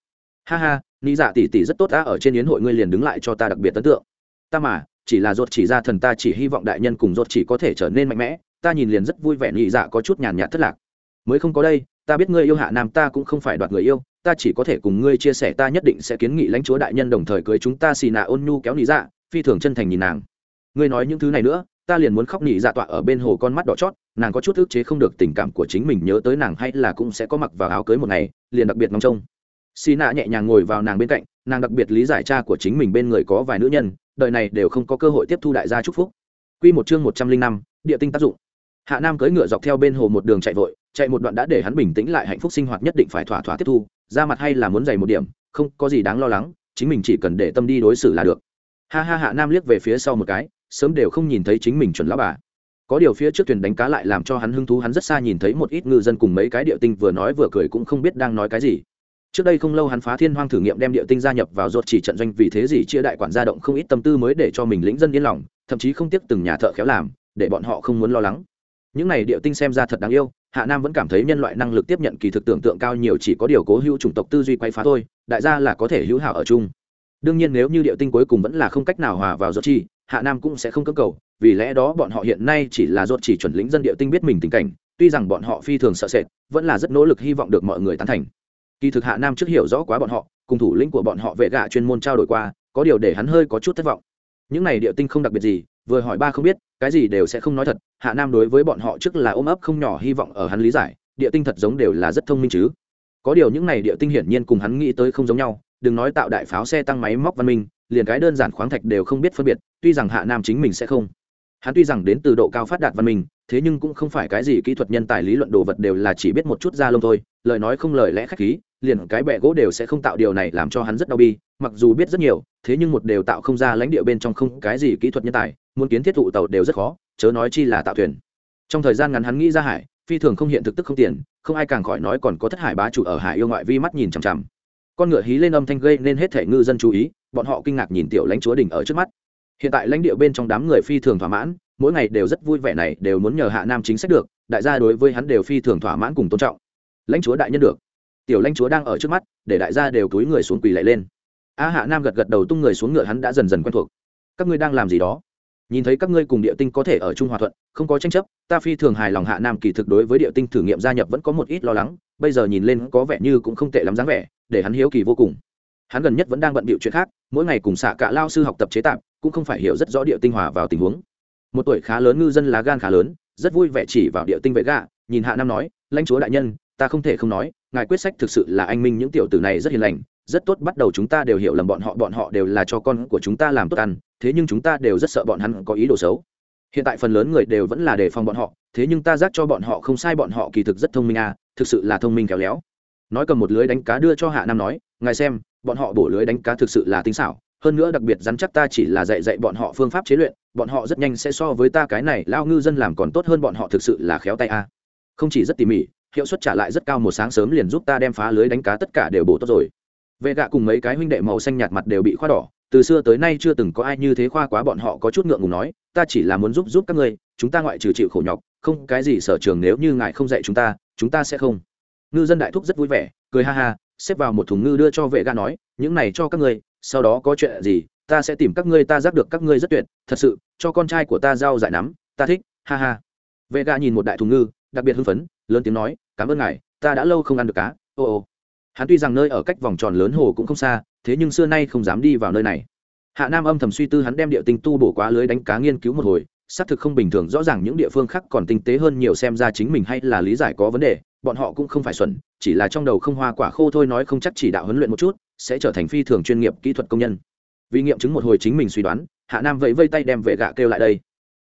Ha ha lý dạ tỉ tỉ rất tốt ta ở trên yến hội ngươi liền đứng lại cho ta đặc biệt ấn tượng ta mà, chỉ là ruột chỉ ra thần ta chỉ hy vọng đại nhân cùng ruột chỉ có thể trở nên mạnh mẽ, ta nhìn liền rất vui vẻ nhị dạ có chút nhàn nhạt thất lạc. Mới không có đây, ta biết ngươi yêu hạ nam ta cũng không phải đoạt người yêu, ta chỉ có thể cùng ngươi chia sẻ ta nhất định sẽ kiến nghị lãnh chúa đại nhân đồng thời cưới chúng ta xì nạ ôn nhu kéo nhị dạ phi thường chân thành nhìn nàng. Ngươi nói những thứ này nữa, ta liền muốn khóc nhị dạ tọa ở bên hồ con mắt đỏ chót, nàng có chút ức chế không được tình cảm của chính mình nhớ tới nàng hay là cũng sẽ có mặc vào áo cưới một ngày, liền đặc biệt ngóng trông. Xì nạ nhẹ nhàng ngồi vào nàng bên cạnh, nàng đặc biệt lý giải cha của chính mình bên người có vài nữ nhân đời này đều không có cơ hội tiếp thu đại gia chúc phúc. Quy một chương một trăm linh năm, địa tinh tác dụng. Hạ Nam cưỡi ngựa dọc theo bên hồ một đường chạy vội, chạy một đoạn đã để hắn bình tĩnh lại hạnh phúc sinh hoạt nhất định phải thỏa thỏa tiếp thu ra mặt hay là muốn dày một điểm không có gì đáng lo lắng chính mình chỉ cần để tâm đi đối xử là được. Ha ha hạ nam liếc về phía sau một cái sớm đều không nhìn thấy chính mình chuẩn lão bà. Có điều phía trước thuyền đánh cá lại làm cho hắn hứng thú hắn rất xa nhìn thấy một ít ngư dân cùng mấy cái địa tinh vừa nói vừa cười cũng không biết đang nói cái gì trước đây không lâu hắn phá thiên hoang thử nghiệm đem địa tinh gia nhập vào ruột chỉ trận doanh vì thế gì chia đại quản gia động không ít tâm tư mới để cho mình lĩnh dân yên lòng, thậm chí không tiếc từng nhà thợ khéo làm, để bọn họ không muốn lo lắng. Những này địa tinh xem ra thật đáng yêu, hạ nam vẫn cảm thấy nhân loại năng lực tiếp nhận kỳ thực tưởng tượng cao nhiều chỉ có điều cố hữu chủng tộc tư duy quay phá thôi, đại gia là có thể hữu hảo ở chung. Đương nhiên nếu như địa tinh cuối cùng vẫn là không cách nào hòa vào ruột chi hạ nam cũng sẽ không cưỡng cầu, vì lẽ đó bọn họ hiện nay chỉ là ruột chỉ chuẩn lĩnh dân địa tinh biết mình tình cảnh, tuy rằng bọn họ phi thường sợ sệt, vẫn là rất nỗ lực hy vọng được mọi người tán thành kỳ thực hạ nam trước hiểu rõ quá bọn họ, cùng thủ lĩnh của bọn họ vệ gạ chuyên môn trao đổi qua, có điều để hắn hơi có chút thất vọng. Những này địa tinh không đặc biệt gì, vừa hỏi ba không biết, cái gì đều sẽ không nói thật, hạ nam đối với bọn họ trước là ôm ấp không nhỏ hy vọng ở hắn lý giải, địa tinh thật giống đều là rất thông minh chứ. Có điều những này địa tinh hiển nhiên cùng hắn nghĩ tới không giống nhau, đừng nói tạo đại pháo xe tăng máy móc văn minh, liền cái đơn giản khoáng thạch đều không biết phân biệt, tuy rằng hạ nam chính mình sẽ không. Hắn tuy rằng đến từ độ cao phát đạt văn minh, thế nhưng cũng không phải cái gì kỹ thuật nhân tài lý luận đồ vật đều là chỉ biết một chút ra lông thôi, lời nói không lời lẽ khách khí liền cái bẹ gỗ đều sẽ không tạo điều này làm cho hắn rất đau bi, mặc dù biết rất nhiều, thế nhưng một đều tạo không ra lãnh địa bên trong không cái gì kỹ thuật nhân tài, muốn kiến thiết thụ tàu đều rất khó, chớ nói chi là tạo thuyền. Trong thời gian ngắn hắn nghĩ ra hải, phi thường không hiện thực tức không tiền, không ai càng khỏi nói còn có thất hải bá chủ ở hải yêu ngoại vi mắt nhìn chằm chằm. Con ngựa hí lên âm thanh gây nên hết thể ngư dân chú ý, bọn họ kinh ngạc nhìn tiểu lãnh chúa đình ở trước mắt. Hiện tại lãnh địa bên trong đám người phi thường thỏa mãn, mỗi ngày đều rất vui vẻ này, đều muốn nhờ hạ nam chính sách được, đại gia đối với hắn đều phi thường thỏa mãn cùng tôn trọng. Lãnh chúa đại nhân được tiểu lãnh chúa đang ở trước mắt, để đại gia đều túi người xuống quỳ lại lên. A hạ nam gật gật đầu tung người xuống ngựa, hắn đã dần dần quen thuộc. Các ngươi đang làm gì đó? Nhìn thấy các ngươi cùng địa tinh có thể ở chung hòa thuận, không có tranh chấp, ta phi thường hài lòng hạ nam kỳ thực đối với địa tinh thử nghiệm gia nhập vẫn có một ít lo lắng, bây giờ nhìn lên có vẻ như cũng không tệ lắm dáng vẻ, để hắn hiếu kỳ vô cùng. Hắn gần nhất vẫn đang bận bịu chuyện khác, mỗi ngày cùng xạ cả lao sư học tập chế tạp, cũng không phải hiểu rất rõ địa tinh hòa vào tình huống. Một tuổi khá lớn ngư dân lá gan khá lớn, rất vui vẻ chỉ vào địa tinh vệ gạ, nhìn hạ nam nói, lãnh chúa đại nhân, ta không thể không nói ngài quyết sách thực sự là anh minh những tiểu tử này rất hiền lành, rất tốt, bắt đầu chúng ta đều hiểu lầm bọn họ bọn họ đều là cho con của chúng ta làm tốt ăn, thế nhưng chúng ta đều rất sợ bọn hắn có ý đồ xấu hiện tại phần lớn người đều vẫn là đề phòng bọn họ, thế nhưng ta giác cho bọn họ không sai, bọn họ kỳ thực rất thông minh à thực sự là thông minh khéo léo nói cầm một lưới đánh cá đưa cho hạ nam nói, ngài xem, bọn họ bổ lưới đánh cá thực sự là tinh xảo, hơn nữa đặc biệt rắn chắc ta chỉ là dạy dạy bọn họ phương pháp chế luyện, bọn họ rất nhanh sẽ so với ta cái này lao ngư dân làm còn tốt hơn bọn họ thực sự là khéo tay a à. không chỉ rất tỉ mỉ hiệu suất trả lại rất cao, một sáng sớm liền giúp ta đem phá lưới đánh cá tất cả đều bổ tốt rồi. Vệ gạ cùng mấy cái huynh đệ màu xanh nhạt mặt đều bị khoa đỏ. Từ xưa tới nay chưa từng có ai như thế khoa quá, bọn họ có chút ngượng ngùng nói, ta chỉ là muốn giúp giúp các ngươi, chúng ta ngoại trừ chịu khổ nhọc, không, cái gì sở trường nếu như ngài không dạy chúng ta chúng ta sẽ không. Ngư dân đại thúc rất vui vẻ, cười ha ha, xếp vào một thùng ngư đưa cho vệ gạ nói, những này cho các ngươi, sau đó có chuyện gì, ta sẽ tìm các ngươi, ta giác được các ngươi rất tuyệt, thật sự, cho con trai của ta giao giải nắm, ta thích, ha ha. Vệ gạ nhìn một đại thùng ngư, đặc biệt hưng phấn lớn tiếng nói, cảm ơn ngài, ta đã lâu không ăn được cá, ô ô. Hắn tuy rằng nơi ở cách vòng tròn lớn hồ cũng không xa, thế nhưng xưa nay không dám đi vào nơi này. Hạ nam âm thầm suy tư hắn đem địa tinh tu bổ quá lưới đánh cá nghiên cứu một hồi, xác thực không bình thường, rõ ràng những địa phương khác còn tinh tế hơn nhiều xem ra chính mình hay là lý giải có vấn đề, bọn họ cũng không phải xuẩn, chỉ là trong đầu không hoa quả khô thôi nói không chắc chỉ đạo huấn luyện một chút, sẽ trở thành phi thường chuyên nghiệp kỹ thuật công nhân. Vì nghiệm chứng một hồi chính mình suy đoán, hạ nam vẫy vây tay đem vệ gạ kêu lại đây.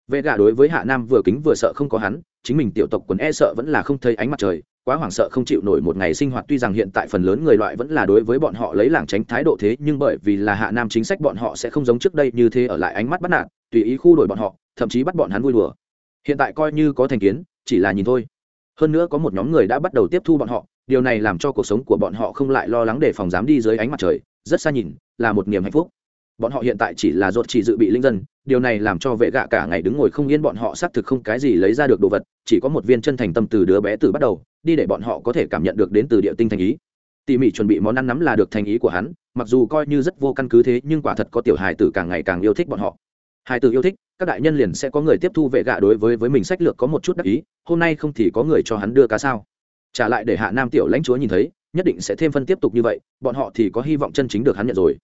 Vệ gạ đối với hạ nam vừa kính vừa sợ không có hắn chính mình tiểu tộc quần e sợ vẫn là không thấy ánh mặt trời, quá hoảng sợ không chịu nổi một ngày sinh hoạt. Tuy rằng hiện tại phần lớn người loại vẫn là đối với bọn họ lấy làng tránh thái độ thế, nhưng bởi vì là hạ nam chính sách bọn họ sẽ không giống trước đây như thế ở lại ánh mắt bắt nạt, tùy ý khu đổi bọn họ, thậm chí bắt bọn hắn vui đùa. Hiện tại coi như có thành kiến, chỉ là nhìn thôi. Hơn nữa có một nhóm người đã bắt đầu tiếp thu bọn họ, điều này làm cho cuộc sống của bọn họ không lại lo lắng để phòng dám đi dưới ánh mặt trời, rất xa nhìn, là một niềm hạnh phúc bọn họ hiện tại chỉ là dột chỉ dự bị linh dân, điều này làm cho vệ gạ cả ngày đứng ngồi không yên, bọn họ xác thực không cái gì lấy ra được đồ vật, chỉ có một viên chân thành tâm từ đứa bé từ bắt đầu, đi để bọn họ có thể cảm nhận được đến từ địa tinh thành ý. Tỉ mỉ chuẩn bị món ăn nắm là được thành ý của hắn, mặc dù coi như rất vô căn cứ thế, nhưng quả thật có tiểu hài tử càng ngày càng yêu thích bọn họ. Hài tử yêu thích, các đại nhân liền sẽ có người tiếp thu vệ gạ đối với với mình sách lược có một chút đắc ý, hôm nay không thì có người cho hắn đưa cá sao? Trả lại để hạ nam tiểu lãnh chúa nhìn thấy, nhất định sẽ thêm phân tiếp tục như vậy, bọn họ thì có hy vọng chân chính được hắn nhận rồi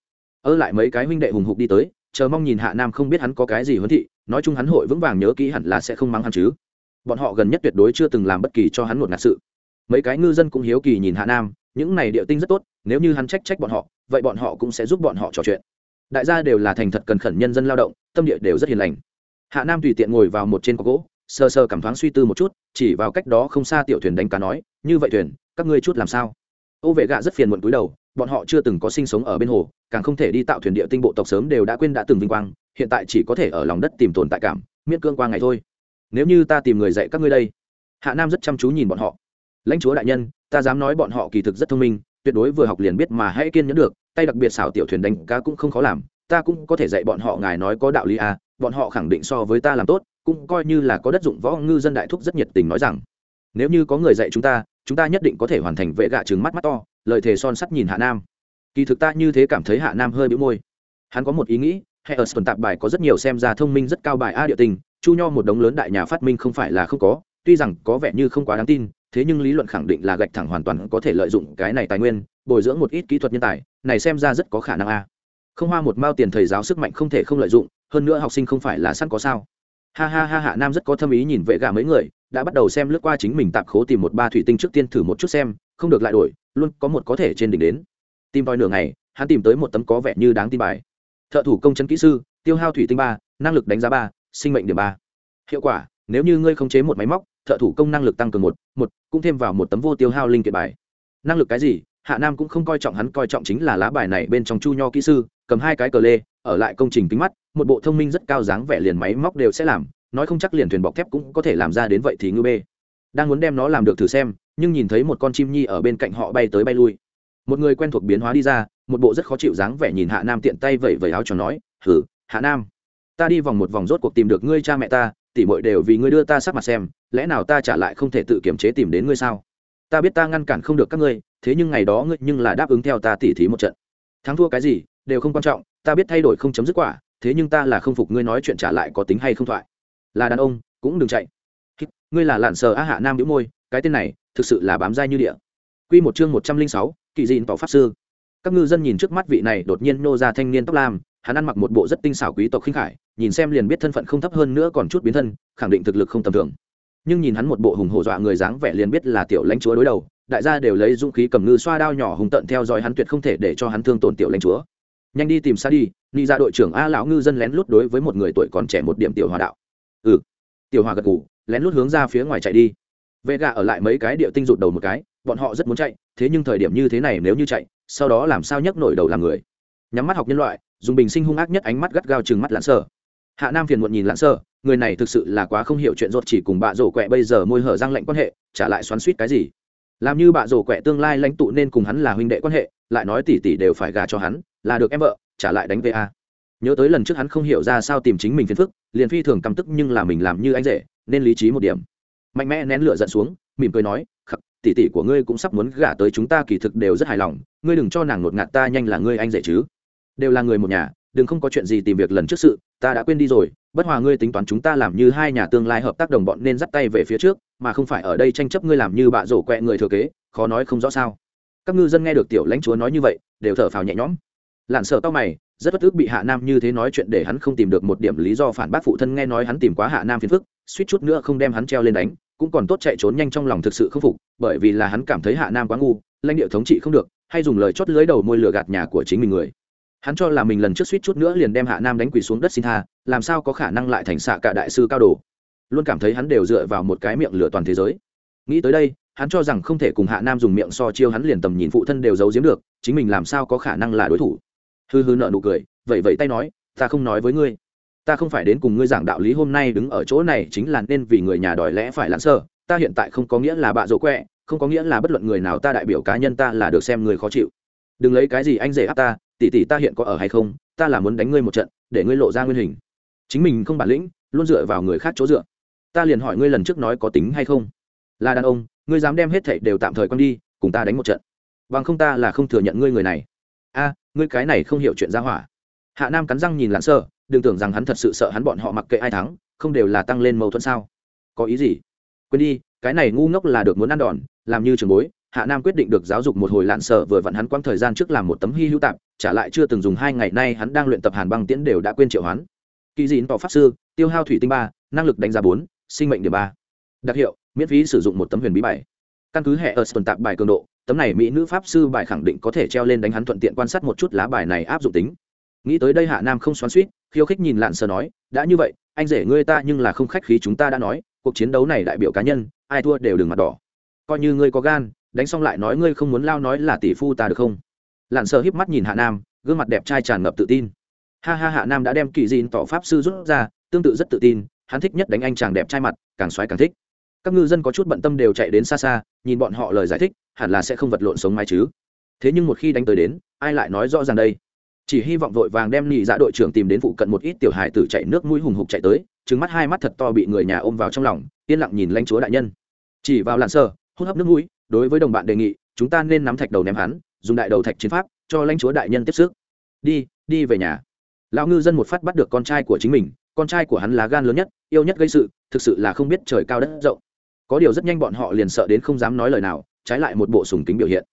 ơ lại mấy cái huynh đệ hùng hục đi tới, chờ mong nhìn hạ nam không biết hắn có cái gì huấn thị, nói chung hắn hội vững vàng nhớ kỹ hẳn là sẽ không mắng hắn chứ. Bọn họ gần nhất tuyệt đối chưa từng làm bất kỳ cho hắn một ngạt sự. Mấy cái ngư dân cũng hiếu kỳ nhìn hạ nam, những này địa tinh rất tốt, nếu như hắn trách trách bọn họ, vậy bọn họ cũng sẽ giúp bọn họ trò chuyện. Đại gia đều là thành thật cần khẩn nhân dân lao động, tâm địa đều rất hiền lành. Hạ nam tùy tiện ngồi vào một trên có gỗ sơ sơ cảm thoáng suy tư một chút, chỉ vào cách đó không xa tiểu thuyền đánh cá nói, như vậy thuyền, các ngươi chút làm sao? Ô vệ gạ rất phiền muộn cúi đầu bọn họ chưa từng có sinh sống ở bên hồ, càng không thể đi tạo thuyền địa tinh bộ tộc sớm đều đã quên đã từng vinh quang, hiện tại chỉ có thể ở lòng đất tìm tồn tại cảm, miễn cương qua ngày thôi. Nếu như ta tìm người dạy các ngươi đây, hạ nam rất chăm chú nhìn bọn họ. Lãnh chúa đại nhân, ta dám nói bọn họ kỳ thực rất thông minh, tuyệt đối vừa học liền biết mà hãy kiên nhẫn được, tay đặc biệt xảo tiểu thuyền đánh cá cũng không khó làm, ta cũng có thể dạy bọn họ ngài nói có đạo lý à bọn họ khẳng định so với ta làm tốt, cũng coi như là có đất dụng võ ngư dân đại thúc rất nhiệt tình nói rằng, nếu như có người dạy chúng ta chúng ta nhất định có thể hoàn thành vệ gạ trứng mắt mắt to lời thề son sắt nhìn hạ nam. Kỳ thực ta như thế cảm thấy hạ nam hơi bĩu môi. Hắn có một ý nghĩ hệ ở tuần tạp bài có rất nhiều xem ra thông minh, rất cao bài a địa tình, chu nho một đống lớn đại nhà phát minh không phải là không có, tuy rằng có vẻ như không quá đáng tin, thế nhưng lý luận khẳng định là gạch thẳng hoàn toàn có thể lợi dụng cái này tài nguyên, bồi dưỡng một ít kỹ thuật nhân tài, này xem ra rất có khả năng a. Không hoa một mao tiền thầy giáo sức mạnh không thể không lợi dụng, hơn nữa học sinh không phải là sẵn có sao. Ha ha ha hạ nam rất có thâm ý nhìn vệ gà mấy người, đã bắt đầu xem lướt qua chính mình tạp khố tìm một ba thủy tinh trước tiên thử một chút xem không được lại đổi, luôn có một có thể trên đỉnh đến. Tìm vòi nửa ngày, hắn tìm tới một tấm có vẻ như đáng tin bài. Thợ thủ công chân kỹ sư, tiêu hao thủy tinh ba, năng lực đánh giá ba, sinh mệnh điểm ba. Hiệu quả, nếu như ngươi không chế một máy móc, thợ thủ công năng lực tăng cường một một, cũng thêm vào một tấm vô tiêu hao linh kiện bài. Năng lực cái gì? Hạ nam cũng không coi trọng hắn, coi trọng chính là lá bài này bên trong chu nho kỹ sư, cầm hai cái cờ lê, ở lại công trình kính mắt, một bộ thông minh rất cao dáng vẻ liền máy móc đều sẽ làm, nói không chắc liền thuyền bọc thép cũng có thể làm ra đến vậy thì ngư bê. Đang muốn đem nó làm được thử xem nhưng nhìn thấy một con chim nhi ở bên cạnh họ bay tới bay lui. Một người quen thuộc biến hóa đi ra, một bộ rất khó chịu dáng vẻ nhìn hạ nam tiện tay vẩy vẩy áo cho nói, hử, hạ nam, ta đi vòng một vòng rốt cuộc tìm được ngươi cha mẹ ta, tỉ mội đều vì ngươi đưa ta sắc mặt xem, lẽ nào ta trả lại không thể tự kiểm chế tìm đến ngươi sao? Ta biết ta ngăn cản không được các ngươi, thế nhưng ngày đó ngươi nhưng là đáp ứng theo ta tỉ thí một trận. Thắng thua cái gì, đều không quan trọng, ta biết thay đổi không chấm dứt quả, thế nhưng ta là không phục ngươi nói chuyện trả lại có tính hay không thoại. Là đàn ông, cũng đừng chạy. Ngươi là lạn sờ á hạ nam đĩu môi, cái tên này thực sự là bám dai như địa. Quy một chương một trăm linh sáu kỳ dịn tỏ pháp sư. Các ngư dân nhìn trước mắt vị này đột nhiên nô ra thanh niên tóc lam, hắn ăn mặc một bộ rất tinh xảo quý tộc khinh khải, nhìn xem liền biết thân phận không thấp hơn nữa còn chút biến thân, khẳng định thực lực không tầm thường. Nhưng nhìn hắn một bộ hùng hổ dọa người dáng vẻ liền biết là tiểu lãnh chúa đối đầu, đại gia đều lấy dũng khí cầm ngư xoa đao nhỏ hùng tận theo dõi hắn tuyệt không thể để cho hắn thương tổn tiểu lãnh chúa. Nhanh đi tìm xa đi ni ra đội trưởng a lão ngư dân lén lút đối với một người tuổi còn trẻ một điểm tiểu hòa đạo. Ừ. Tiểu hòa gật ngủ lén lút hướng ra phía ngoài chạy đi vệ gà ở lại mấy cái địa tinh rụt đầu một cái, bọn họ rất muốn chạy, thế nhưng thời điểm như thế này nếu như chạy, sau đó làm sao nhấc nổi đầu làm người? Nhắm mắt học nhân loại, dùng bình sinh hung ác nhất ánh mắt gắt gao chừng mắt lãn sơ. Hạ nam phiền muộn nhìn lãn sơ, người này thực sự là quá không hiểu chuyện rốt chỉ cùng bạ rổ quẹ bây giờ môi hở răng lệnh quan hệ, trả lại xoắn suýt cái gì? Làm như bạ rổ quẹ tương lai lãnh tụ nên cùng hắn là huynh đệ quan hệ, lại nói tỷ tỷ đều phải gà cho hắn, là được em vợ, trả lại đánh va nhớ tới lần trước hắn không hiểu ra sao tìm chính mình phiền phức, liền phi thường căm tức nhưng là mình làm như anh rể, nên lý trí một điểm mạnh mẽ nén lửa giận xuống, mỉm cười nói, khắc, tỷ tỷ của ngươi cũng sắp muốn gả tới chúng ta, kỳ thực đều rất hài lòng, ngươi đừng cho nàng ngột ngạt, ta nhanh là ngươi anh dễ chứ. Đều là người một nhà, đừng không có chuyện gì tìm việc lần trước sự, ta đã quên đi rồi, bất hòa ngươi tính toán chúng ta làm như hai nhà tương lai hợp tác đồng bọn nên dắt tay về phía trước, mà không phải ở đây tranh chấp ngươi làm như bạ rổ quẹ người thừa kế, khó nói không rõ sao. Các ngư dân nghe được tiểu lãnh chúa nói như vậy, đều thở phào nhẹ nhõm. Lặn sợ tao mày, rất bất ức bị hạ nam như thế nói chuyện để hắn không tìm được một điểm lý do phản bác phụ thân nghe nói hắn tìm quá hạ nam phiền phức, suýt chút nữa không đem hắn treo lên đánh cũng còn tốt chạy trốn nhanh trong lòng thực sự không phục, bởi vì là hắn cảm thấy hạ nam quá ngu, lãnh địa thống trị không được, hay dùng lời chót lưới đầu môi lửa gạt nhà của chính mình người. Hắn cho là mình lần trước suýt chút nữa liền đem hạ nam đánh quỳ xuống đất xin tha, làm sao có khả năng lại thành xạ cả đại sư cao đồ. Luôn cảm thấy hắn đều dựa vào một cái miệng lửa toàn thế giới. Nghĩ tới đây, hắn cho rằng không thể cùng hạ nam dùng miệng so chiêu hắn liền tầm nhìn phụ thân đều giấu giếm được, chính mình làm sao có khả năng là đối thủ. Hư hư nợ nụ cười vậy vậy tay nói, ta không nói với ngươi ta không phải đến cùng ngươi giảng đạo lý hôm nay đứng ở chỗ này chính là nên vì người nhà đòi lẽ phải lãng sơ. Ta hiện tại không có nghĩa là bạ dỗ quẹ, không có nghĩa là bất luận người nào ta đại biểu cá nhân ta là được xem người khó chịu. Đừng lấy cái gì anh rể áp ta, tỷ tỷ ta hiện có ở hay không, ta là muốn đánh ngươi một trận, để ngươi lộ ra nguyên hình. Chính mình không bản lĩnh, luôn dựa vào người khác chỗ dựa. Ta liền hỏi ngươi lần trước nói có tính hay không? Là đàn ông, ngươi dám đem hết thảy đều tạm thời quăng đi, cùng ta đánh một trận. Bằng không ta là không thừa nhận ngươi người này. A, ngươi cái này không hiểu chuyện ra hỏa. Hạ nam cắn răng nhìn lãn sơ đừng tưởng rằng hắn thật sự sợ hắn bọn họ mặc kệ ai thắng, không đều là tăng lên mâu thuẫn sao? Có ý gì? Quên đi, cái này ngu ngốc là được muốn ăn đòn, làm như trường bối, hạ nam quyết định được giáo dục một hồi lạn sợ vừa vặn hắn quăng thời gian trước làm một tấm hy hữu tạp, trả lại chưa từng dùng hai ngày nay hắn đang luyện tập hàn băng tiễn đều đã quên triệu hoán. Kỳ dịn tỏ pháp sư, tiêu hao thủy tinh ba, năng lực đánh giá bốn, sinh mệnh điểm ba. Đặc hiệu, miễn phí sử dụng một tấm huyền bí bảy căn cứ hệ ở tồn tạp bài cường độ, tấm này mỹ nữ pháp sư bài khẳng định có thể treo lên đánh hắn thuận tiện quan sát một chút lá bài này áp dụng tính nghĩ tới đây hạ nam không xoắn suýt khiêu khích nhìn lạn sờ nói, đã như vậy, anh rể ngươi ta nhưng là không khách khí chúng ta đã nói, cuộc chiến đấu này đại biểu cá nhân, ai thua đều đừng mặt đỏ. Coi như ngươi có gan, đánh xong lại nói ngươi không muốn lao nói là tỷ phu ta được không? Lạn sờ híp mắt nhìn hạ nam, gương mặt đẹp trai tràn ngập tự tin. Ha ha, hạ nam đã đem kỳ dìn tỏ pháp sư rút ra, tương tự rất tự tin, hắn thích nhất đánh anh chàng đẹp trai mặt, càng xoáy càng thích. Các ngư dân có chút bận tâm đều chạy đến xa xa, nhìn bọn họ lời giải thích, hẳn là sẽ không vật lộn sống mai chứ. Thế nhưng một khi đánh tới đến, ai lại nói rõ ràng đây? Chỉ hy vọng vội vàng đem nhị dạ đội trưởng tìm đến phụ cận một ít tiểu hài tử chạy nước mũi hùng hục chạy tới trứng mắt hai mắt thật to bị người nhà ôm vào trong lòng, yên lặng nhìn lãnh chúa đại nhân. Chỉ vào làn sơ hút hấp nước mũi, đối với đồng bạn đề nghị, chúng ta nên nắm thạch đầu ném hắn, dùng đại đầu thạch chiến pháp, cho lãnh chúa đại nhân tiếp sức. Đi đi về nhà. Lão ngư dân một phát bắt được con trai của chính mình, con trai của hắn là gan lớn nhất, yêu nhất gây sự, thực sự là không biết trời cao đất rộng. Có điều rất nhanh bọn họ liền sợ đến không dám nói lời nào, trái lại một bộ sùng kính biểu hiện.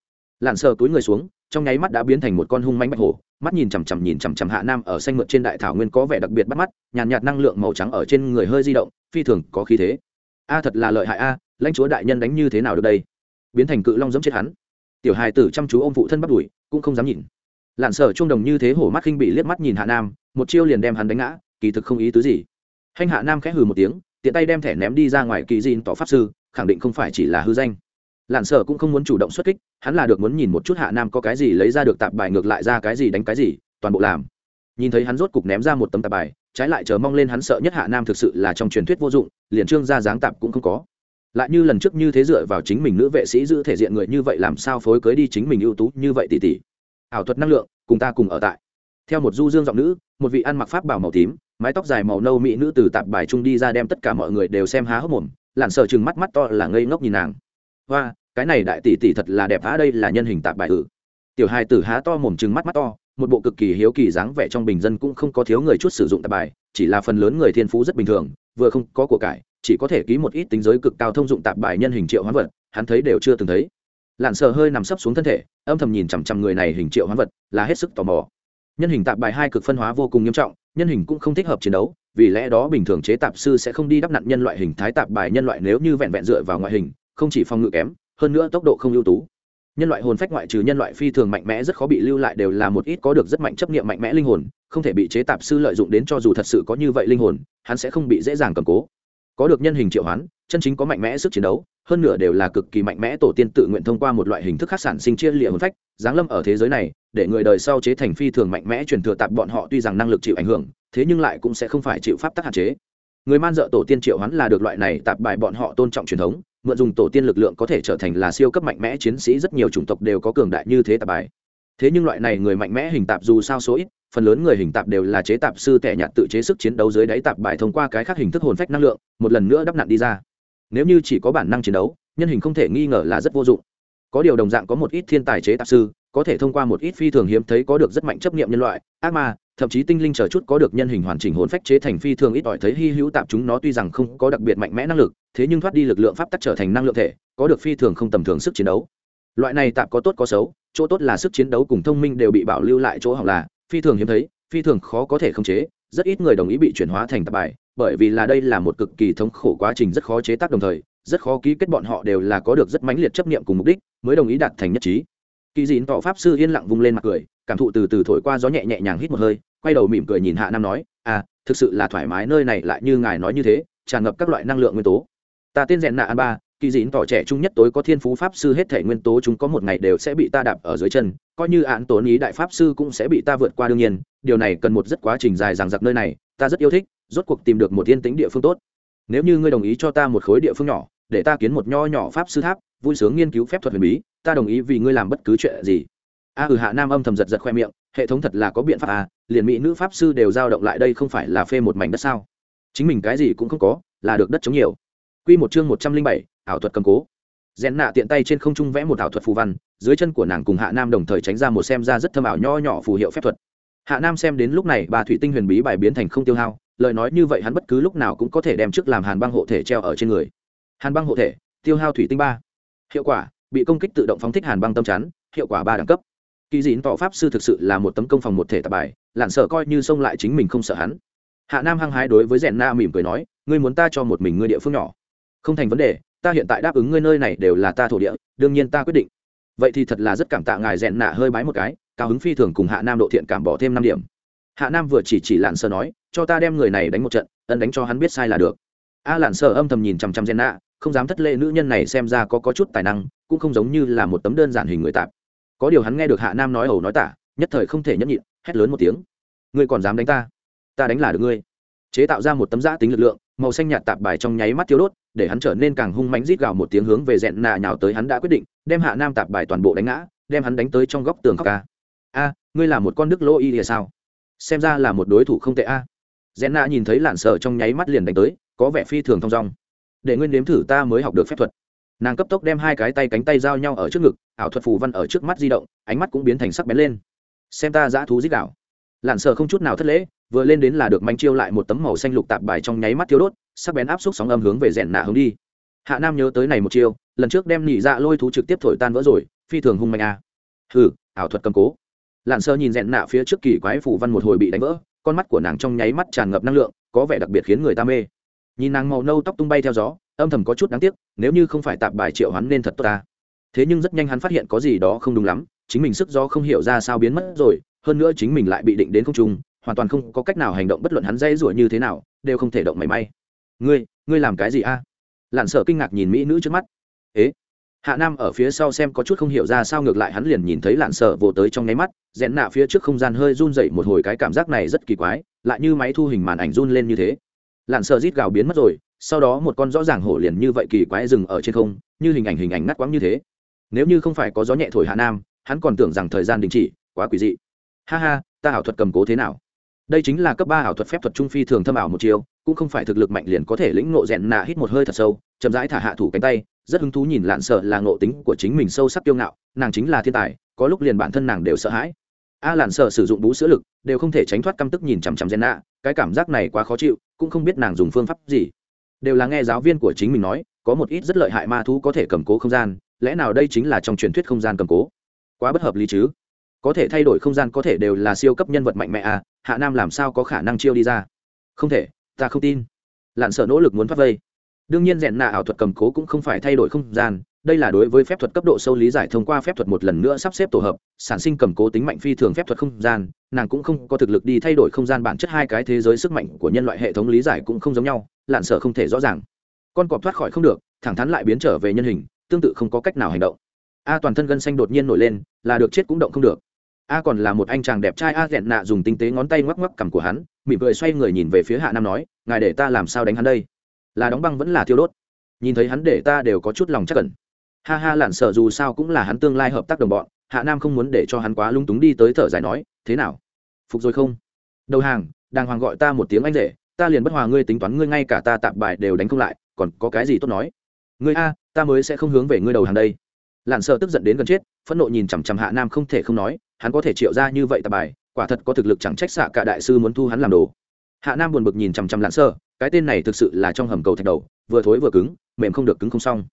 Làn sờ túi người xuống, trong nháy mắt đã biến thành một con hung manh bạch hổ mắt nhìn chằm chằm nhìn chằm chằm hạ nam ở xanh mượt trên đại thảo nguyên có vẻ đặc biệt bắt mắt nhàn nhạt, nhạt năng lượng màu trắng ở trên người hơi di động phi thường có khí thế. A thật là lợi hại a lãnh chúa đại nhân đánh như thế nào được đây? Biến thành cự long giống chết hắn. Tiểu hài tử chăm chú ô m phụ thân bắt đuổi cũng không dám nhìn. Lặn sở trung đồng như thế hổ mắt khinh bị liếc mắt nhìn hạ nam một chiêu liền đem hắn đánh ngã kỳ thực không ý tứ gì. Hanh hạ nam khẽ hừ một tiếng tiện tay đem thẻ ném đi ra ngoài kỳ dìn tỏ pháp sư khẳng định không phải chỉ là hư danh lặn sở cũng không muốn chủ động xuất kích, hắn là được muốn nhìn một chút hạ nam có cái gì lấy ra được tạp bài ngược lại ra cái gì đánh cái gì, toàn bộ làm. Nhìn thấy hắn rốt cục ném ra một tấm tạp bài, trái lại chờ mong lên hắn sợ nhất hạ nam thực sự là trong truyền thuyết vô dụng, liền trương ra dáng tạp cũng không có. Lại như lần trước như thế dựa vào chính mình nữ vệ sĩ giữ thể diện người như vậy làm sao phối cưới đi chính mình ưu tú như vậy tỷ tỷ ảo thuật năng lượng, cùng ta cùng ở tại. Theo một du dương giọng nữ, một vị ăn mặc pháp bảo màu tím, mái tóc dài màu nâu mỹ nữ từ tạp bài trung đi ra đem tất cả mọi người đều xem há hốc mồm lặn sợ chừng mắt mắt to là ngây ngốc nhìn nàng. Hoa cái này đại tỷ tỷ thật là đẹp á, đây là nhân hình tạp bài ử. Tiểu hai tử há to mồm chừng mắt mắt to, một bộ cực kỳ hiếu kỳ dáng vẻ trong bình dân cũng không có thiếu người chút sử dụng tạp bài, chỉ là phần lớn người thiên phú rất bình thường, vừa không có của cải, chỉ có thể ký một ít tính giới cực cao thông dụng tạp bài nhân hình triệu hoán vật, hắn thấy đều chưa từng thấy. Lặn sờ hơi nằm sấp xuống thân thể, âm thầm nhìn chằm chằm người này hình triệu hoán vật, là hết sức tò mò. Nhân hình tạp bài hai cực phân hóa vô cùng nghiêm trọng, nhân hình cũng không thích hợp chiến đấu, vì lẽ đó bình thường chế tạp sư sẽ không đi đắp nặn nhân loại hình thái tạp bài nhân loại nếu như vẹn vẹn dựa vào ngoại hình, không chỉ phòng ngự kém hơn nữa tốc độ không ưu tú. Nhân loại hồn phách ngoại trừ nhân loại phi thường mạnh mẽ rất khó bị lưu lại đều là một ít có được rất mạnh chấp nghiệm mạnh mẽ linh hồn, không thể bị chế tạp sư lợi dụng đến cho dù thật sự có như vậy linh hồn, hắn sẽ không bị dễ dàng cầm cố. Có được nhân hình triệu hoán, chân chính có mạnh mẽ sức chiến đấu, hơn nửa đều là cực kỳ mạnh mẽ tổ tiên tự nguyện thông qua một loại hình thức khác sản sinh chia lịa hồn phách, giáng lâm ở thế giới này, để người đời sau chế thành phi thường mạnh mẽ truyền thừa tạp bọn họ tuy rằng năng lực chịu ảnh hưởng, thế nhưng lại cũng sẽ không phải chịu pháp tắc hạn chế. Người man dợ tổ tiên triệu hoán là được loại này tạp bài bọn họ tôn trọng truyền thống mượn dùng tổ tiên lực lượng có thể trở thành là siêu cấp mạnh mẽ chiến sĩ, rất nhiều chủng tộc đều có cường đại như thế tạp bài. Thế nhưng loại này người mạnh mẽ hình tạp dù sao số ít, phần lớn người hình tạp đều là chế tạp sư tẻ nhạt tự chế sức chiến đấu dưới đáy tạp bài thông qua cái khác hình thức hồn phách năng lượng, một lần nữa đắp nặn đi ra. Nếu như chỉ có bản năng chiến đấu, nhân hình không thể nghi ngờ là rất vô dụng. Có điều đồng dạng có một ít thiên tài chế tạp sư, có thể thông qua một ít phi thường hiếm thấy có được rất mạnh chấp nghiệm nhân loại, ác ma thậm chí tinh linh chờ chút có được nhân hình hoàn chỉnh hồn phách chế thành phi thường ít ỏi thấy hy hữu tạp chúng nó tuy rằng không có đặc biệt mạnh mẽ năng lực, thế nhưng thoát đi lực lượng pháp tắc trở thành năng lượng thể, có được phi thường không tầm thường sức chiến đấu. Loại này tạp có tốt có xấu, chỗ tốt là sức chiến đấu cùng thông minh đều bị bảo lưu lại chỗ hỏng là phi thường hiếm thấy, phi thường khó có thể khống chế, rất ít người đồng ý bị chuyển hóa thành tạp bài, bởi vì là đây là một cực kỳ thống khổ quá trình rất khó chế tác đồng thời, rất khó ký kết bọn họ đều là có được rất mãnh liệt chấp niệm cùng mục đích, mới đồng ý đạt thành nhất trí kỳ dịn tỏ pháp sư yên lặng vung lên mặt cười, cảm thụ từ từ thổi qua gió nhẹ nhẹ nhàng hít một hơi, quay đầu mỉm cười nhìn hạ nam nói à thực sự là thoải mái nơi này lại như ngài nói như thế, tràn ngập các loại năng lượng nguyên tố. Ta tên rèn nạ an ba, kỳ dịn tỏ trẻ trung nhất tối có thiên phú pháp sư hết thể nguyên tố chúng có một ngày đều sẽ bị ta đạp ở dưới chân, coi như án tốn ý đại pháp sư cũng sẽ bị ta vượt qua đương nhiên, điều này cần một rất quá trình dài dằng dặc nơi này, ta rất yêu thích, rốt cuộc tìm được một yên tĩnh địa phương tốt. Nếu như ngươi đồng ý cho ta một khối địa phương nhỏ, để ta kiến một nho nhỏ pháp sư tháp, vui sướng nghiên cứu phép thuật huyền bí ta đồng ý vì ngươi làm bất cứ chuyện gì. A ừ hạ nam âm thầm giật giật khoe miệng, hệ thống thật là có biện pháp à liền mỹ nữ pháp sư đều giao động lại đây không phải là phê một mảnh đất sao? Chính mình cái gì cũng không có, là được đất chống nhiều. Quy một chương một trăm linh bảy, ảo thuật cầm cố. Rèn nạ tiện tay trên không trung vẽ một ảo thuật phù văn, dưới chân của nàng cùng hạ nam đồng thời tránh ra một xem ra rất thâm ảo nho nhỏ phù hiệu phép thuật. Hạ nam xem đến lúc này, bà thủy tinh huyền bí bài biến thành không tiêu hao, lời nói như vậy hắn bất cứ lúc nào cũng có thể đem trước làm hàn băng hộ thể treo ở trên người. Hàn băng hộ thể, tiêu hao thủy tinh ba. Hiệu quả bị công kích tự động phóng thích hàn băng tâm chắn hiệu quả ba đẳng cấp. Kỳ dịn tỏ pháp sư thực sự là một tấm công phòng một thể tạp bài lặn sợ coi như xông lại chính mình không sợ hắn. Hạ nam hăng hái đối với rèn na mỉm cười nói ngươi muốn ta cho một mình ngươi địa phương nhỏ? Không thành vấn đề ta hiện tại đáp ứng ngươi nơi này đều là ta thổ địa đương nhiên ta quyết định. Vậy thì thật là rất cảm tạ ngài rèn nạ hơi bái một cái cao hứng phi thường cùng hạ nam độ thiện cảm bỏ thêm năm điểm. Hạ nam vừa chỉ chỉ lạn sơ nói cho ta đem người này đánh một trận ân đánh cho hắn biết sai là được. A à, lạn sơ âm thầm nhìn chằm chằm rèn nạ không dám thất lễ nữ nhân này xem ra có, có chút tài năng cũng không giống như là một tấm đơn giản hình người tạp. Có điều hắn nghe được hạ nam nói ẩu nói tả nhất thời không thể nhẫn nhịn hét lớn một tiếng. Ngươi còn dám đánh ta? Ta đánh là được ngươi. Chế tạo ra một tấm giã tính lực lượng màu xanh nhạt tạp bài trong nháy mắt tiêu đốt để hắn trở nên càng hung mãnh rít gào một tiếng hướng về dẹn nạ nhào tới hắn đã quyết định đem hạ nam tạp bài toàn bộ đánh ngã đem hắn đánh tới trong góc tường khóc ca. A ngươi là một con đức lô y thì sao? Xem ra là một đối thủ không tệ a. Dẹn nhìn thấy lạn sợ trong nháy mắt liền đánh tới có vẻ phi thường thong dong để nguyên nếm thử ta mới học được phép thuật. Nàng cấp tốc đem hai cái tay cánh tay giao nhau ở trước ngực, ảo thuật phù văn ở trước mắt di động, ánh mắt cũng biến thành sắc bén lên. Xem ta dã thú dích đạo. Lặn sợ không chút nào thất lễ, vừa lên đến là được manh chiêu lại một tấm màu xanh lục tạp bài trong nháy mắt thiếu đốt, sắc bén áp xúc sóng âm hướng về rèn nạ hướng đi. Hạ nam nhớ tới này một chiêu, lần trước đem nỉ dạ lôi thú trực tiếp thổi tan vỡ rồi, phi thường hung mạnh a à. hừ, ảo thuật cầm cố. Lặn sơ nhìn rèn nạ phía trước kỳ quái phủ văn một hồi bị đánh vỡ, con mắt của nàng trong nháy mắt tràn ngập năng lượng, có vẻ đặc biệt khiến người ta mê nhìn nàng màu nâu tóc tung bay theo gió, âm thầm có chút đáng tiếc, nếu như không phải tạp bài triệu hắn nên thật tốt ta. Thế nhưng rất nhanh hắn phát hiện có gì đó không đúng lắm, chính mình sức do không hiểu ra sao biến mất rồi, hơn nữa chính mình lại bị định đến không trung, hoàn toàn không có cách nào hành động bất luận hắn dây rủa như thế nào, đều không thể động mảy may. Ngươi ngươi làm cái gì a? À? lặn sợ kinh ngạc nhìn mỹ nữ trước mắt. Ế? Hạ nam ở phía sau xem có chút không hiểu ra sao ngược lại hắn liền nhìn thấy lặn sợ vồ tới trong nháy mắt, rẽn nạ phía trước không gian hơi run dậy một hồi cái cảm giác này rất kỳ quái, lại như máy thu hình màn ảnh run lên như thế lặn sợ rít gào biến mất rồi, sau đó một con rõ ràng hổ liền như vậy kỳ quái rừng ở trên không, như hình ảnh hình ảnh ngắt quãng như thế. Nếu như không phải có gió nhẹ thổi hạ nam, hắn còn tưởng rằng thời gian đình chỉ, quá quỷ dị. Ha ha, ta ảo thuật cầm cố thế nào? Đây chính là cấp ba ảo thuật phép thuật trung phi thường thâm ảo một chiều cũng không phải thực lực mạnh liền có thể lĩnh ngộ rèn nạ hít một hơi thật sâu, chậm rãi thả hạ thủ cánh tay, rất hứng thú nhìn lạn sợ là ngộ tính của chính mình sâu sắc kiêu ngạo, nàng chính là thiên tài, có lúc liền bản thân nàng đều sợ hãi a à, lạn sợ sử dụng bú sữa lực đều không thể tránh thoát căm tức nhìn chằm chằm rèn nạ cái cảm giác này quá khó chịu cũng không biết nàng dùng phương pháp gì. Đều là nghe giáo viên của chính mình nói có một ít rất lợi hại ma thú có thể cầm cố không gian lẽ nào đây chính là trong truyền thuyết không gian cầm cố? Quá bất hợp lý chứ. Có thể thay đổi không gian có thể đều là siêu cấp nhân vật mạnh mẽ à hạ nam làm sao có khả năng chiêu đi ra? Không thể ta không tin. Lặn sợ nỗ lực muốn thoát vây. Đương nhiên rèn nạ ảo thuật cầm cố cũng không phải thay đổi không gian đây là đối với phép thuật cấp độ sâu lý giải thông qua phép thuật một lần nữa sắp xếp tổ hợp, sản sinh cầm cố tính mạnh phi thường phép thuật không gian, nàng cũng không có thực lực đi thay đổi không gian bản chất hai cái thế giới sức mạnh của nhân loại hệ thống lý giải cũng không giống nhau, lạn sợ không thể rõ ràng. Con cọp thoát khỏi không được, thẳng thắn lại biến trở về nhân hình, tương tự không có cách nào hành động. A toàn thân gân xanh đột nhiên nổi lên, là được chết cũng động không được. A còn là một anh chàng đẹp trai a ghẹn nạ dùng tinh tế ngón tay ngoắc ngoắc cằm của hắn, mỉm cười xoay người nhìn về phía hạ nam nói, ngài để ta làm sao đánh hắn đây? Là đóng băng vẫn là thiêu đốt. Nhìn thấy hắn để ta đều có chút lòng chắc cẩn ha ha lặn sợ dù sao cũng là hắn tương lai hợp tác đồng bọn, hạ nam không muốn để cho hắn quá lung túng đi tới thở dài nói, thế nào? Phục rồi không? Đầu hàng, đàng hoàng gọi ta một tiếng anh rể, ta liền bất hòa ngươi tính toán ngươi ngay cả ta tạm bài đều đánh không lại, còn có cái gì tốt nói? Ngươi a, ta mới sẽ không hướng về ngươi đầu hàng đây. Lặn sợ tức giận đến gần chết, phẫn nộ nhìn chằm chằm hạ nam không thể không nói, hắn có thể triệu ra như vậy tạp bài, quả thật có thực lực chẳng trách xạ cả đại sư muốn thu hắn làm đồ. Hạ nam buồn bực nhìn chằm chằm lặn sơ, cái tên này thực sự là trong hầm cầu thạch đầu, vừa thối vừa cứng, mềm không được cứng không xong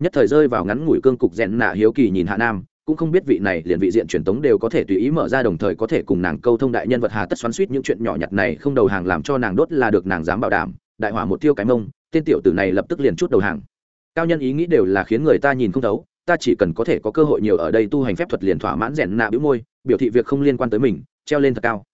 nhất thời rơi vào ngắn ngủi cương cục rèn nạ hiếu kỳ nhìn hạ nam, cũng không biết vị này liền vị diện truyền tống đều có thể tùy ý mở ra đồng thời có thể cùng nàng câu thông đại nhân vật hà tất xoắn suýt những chuyện nhỏ nhặt này không đầu hàng làm cho nàng đốt là được nàng dám bảo đảm, đại hỏa một tiêu cái mông, tên tiểu tử này lập tức liền chút đầu hàng. Cao nhân ý nghĩ đều là khiến người ta nhìn không thấu, ta chỉ cần có thể có cơ hội nhiều ở đây tu hành phép thuật liền thỏa mãn rèn nạ bĩu môi, biểu thị việc không liên quan tới mình, treo lên thật cao.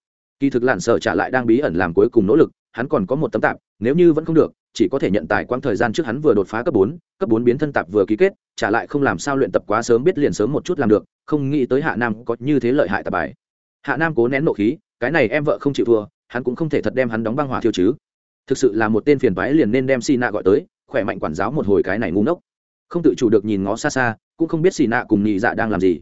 Kỳ thực lặn sợ trả lại đang bí ẩn làm cuối cùng nỗ lực, hắn còn có một tấm tạp, nếu như vẫn không được chỉ có thể nhận tài quãng thời gian trước hắn vừa đột phá cấp bốn cấp bốn biến thân tạp vừa ký kết trả lại không làm sao luyện tập quá sớm biết liền sớm một chút làm được, không nghĩ tới hạ nam có như thế lợi hại tạp bài. Hạ nam cố nén nộ khí, cái này em vợ không chịu thua, hắn cũng không thể thật đem hắn đóng băng hỏa thiêu chứ. Thực sự là một tên phiền toái liền nên đem xì nạ gọi tới, khỏe mạnh quản giáo một hồi cái này ngu ngốc. Không tự chủ được nhìn ngó xa xa, cũng không biết xì nạ cùng nhị dạ đang làm gì.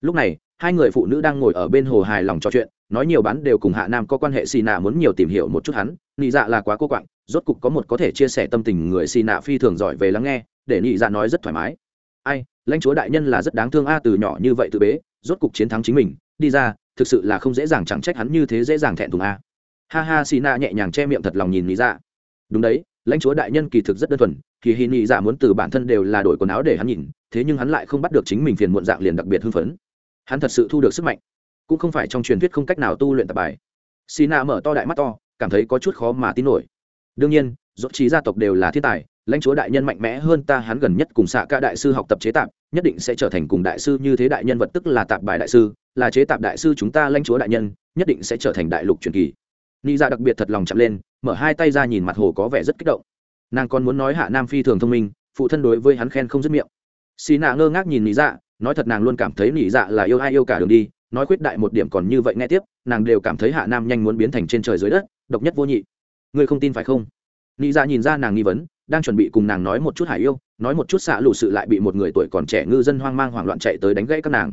Lúc này, hai người phụ nữ đang ngồi ở bên hồ hài lòng trò chuyện, nói nhiều bán đều cùng hạ nam có quan hệ xì nạ muốn nhiều tìm hiểu một chút hắn nhị dạ là quá cô quạng rốt cục có một có thể chia sẻ tâm tình người xì nạ phi thường giỏi về lắng nghe, để nhị dạ nói rất thoải mái. Ai, lãnh chúa đại nhân là rất đáng thương a, từ nhỏ như vậy từ bế, rốt cục chiến thắng chính mình, đi ra, thực sự là không dễ dàng chẳng trách hắn như thế dễ dàng thẹn thùng a. Ha ha, xì nạ nhẹ nhàng che miệng thật lòng nhìn nhị dạ. Đúng đấy, lãnh chúa đại nhân kỳ thực rất đơn thuần, kỳ hy nhị dạ muốn từ bản thân đều là đổi quần áo để hắn nhìn, thế nhưng hắn lại không bắt được chính mình phiền muộn dạng liền đặc biệt hưng phấn. Hắn thật sự thu được sức mạnh. Cũng không phải trong truyền thuyết không cách nào tu luyện tập bài. Xì nạ mở to đại mắt to, cảm thấy có chút khó mà tin nổi đương nhiên dốt trí gia tộc đều là thiên tài, lãnh chúa đại nhân mạnh mẽ hơn ta hắn gần nhất cùng xạ ca đại sư học tập chế tạp, nhất định sẽ trở thành cùng đại sư như thế đại nhân vật, tức là tạp bài đại sư, là chế tạp đại sư chúng ta lãnh chúa đại nhân, nhất định sẽ trở thành đại lục truyền kỳ. Ni ra dạ đặc biệt thật lòng chậm lên, mở hai tay ra nhìn mặt hồ có vẻ rất kích động. Nàng còn muốn nói hạ nam phi thường thông minh, phụ thân đối với hắn khen không dứt miệng. Xì nạ ngơ ngác nhìn nị dạ nói thật nàng luôn cảm thấy nị dạ là yêu ai yêu cả đường đi, nói khuyết đại một điểm còn như vậy nghe tiếp, nàng đều cảm thấy hạ nam nhanh muốn biến thành trên trời dưới đất, độc nhất vô nhị ngươi không tin phải không? Nị dạ nhìn ra nàng nghi vấn, đang chuẩn bị cùng nàng nói một chút hải yêu, nói một chút xạ lụ sự lại bị một người tuổi còn trẻ ngư dân hoang mang hoảng loạn chạy tới đánh gãy các nàng.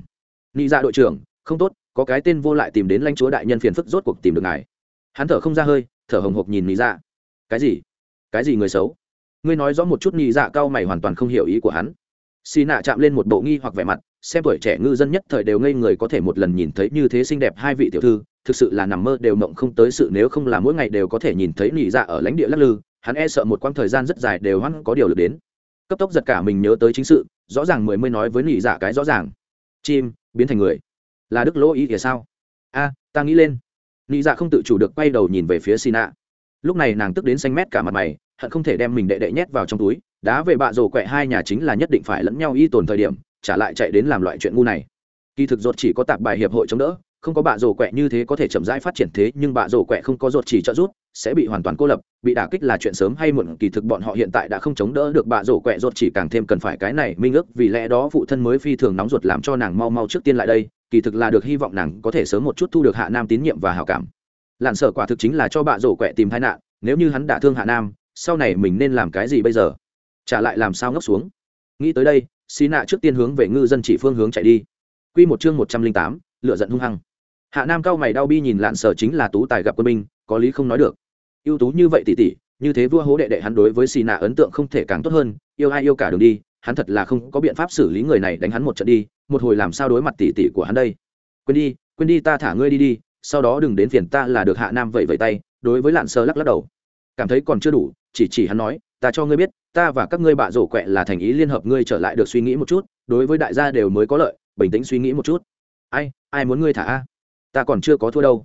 Nị dạ đội trưởng, không tốt, có cái tên vô lại tìm đến lãnh chúa đại nhân phiền phức rốt cuộc tìm được ngài. Hắn thở không ra hơi, thở hồng hộc nhìn nị dạ. Cái gì? Cái gì người xấu? Ngươi nói rõ một chút nị dạ cao mày hoàn toàn không hiểu ý của hắn. Xì nạ chạm lên một bộ nghi hoặc vẻ mặt, xem tuổi trẻ ngư dân nhất thời đều ngây người có thể một lần nhìn thấy như thế xinh đẹp hai vị tiểu thư thực sự là nằm mơ đều mộng không tới sự nếu không là mỗi ngày đều có thể nhìn thấy nỉ dạ ở lãnh địa lắc lư, hắn e sợ một quãng thời gian rất dài đều hắn có điều được đến. Cấp tốc giật cả mình nhớ tới chính sự, rõ ràng mười mới nói với nỉ dạ cái rõ ràng. Chim, biến thành người. Là đức lỗ ý kìa sao? A, ta nghĩ lên. Nị dạ không tự chủ được quay đầu nhìn về phía xì nạ lúc này nàng tức đến xanh mét cả mặt mày, hận không thể đem mình đệ đệ nhét vào trong túi. Đá về bạ rổ quẹ hai nhà chính là nhất định phải lẫn nhau y tồn thời điểm, trả lại chạy đến làm loại chuyện ngu này. Kỳ thực ruột chỉ có tạp bài hiệp hội chống đỡ không có bạ rổ quẹ như thế có thể chậm rãi phát triển thế, nhưng bạ rổ quẹ không có ruột chỉ trợ rút sẽ bị hoàn toàn cô lập, bị đả kích là chuyện sớm hay muộn, kỳ thực bọn họ hiện tại đã không chống đỡ được bạ rổ quẹ ruột chỉ càng thêm cần phải cái này, minh ước, vì lẽ đó phụ thân mới phi thường nóng ruột làm cho nàng mau mau trước tiên lại đây, kỳ thực là được hy vọng nàng có thể sớm một chút thu được hạ nam tín nhiệm và hảo cảm. Lặn sở quả thực chính là cho bạ rổ quẹ tìm tai nạn, nếu như hắn đả thương hạ nam, sau này mình nên làm cái gì bây giờ? Trả lại làm sao ngốc xuống? Nghĩ tới đây xí nạ trước tiên hướng về ngư dân chỉ phương hướng chạy đi. Quy một chương một trăm linh tám lựa giận hung hăng hạ nam cao mày đau bi nhìn lạn sở chính là tú tài gặp quân binh, có lý không nói được. Ưu tú như vậy tỉ tỉ, như thế vua hố đệ đệ hắn đối với xì nạ ấn tượng không thể càng tốt hơn, yêu ai yêu cả đường đi, hắn thật là không có biện pháp xử lý người này đánh hắn một trận đi, một hồi làm sao đối mặt tỉ tỉ của hắn đây. Quên đi quên đi ta thả ngươi đi đi, sau đó đừng đến phiền ta là được hạ nam vậy vậy tay, đối với lạn sơ lắc lắc đầu. Cảm thấy còn chưa đủ, chỉ chỉ hắn nói, ta cho ngươi biết, ta và các ngươi bạ rổ quẹ là thành ý liên hợp ngươi trở lại được suy nghĩ một chút, đối với đại gia đều mới có lợi, bình tĩnh suy nghĩ một chút. Ai ai muốn ngươi thả a? Ta còn chưa có thua đâu.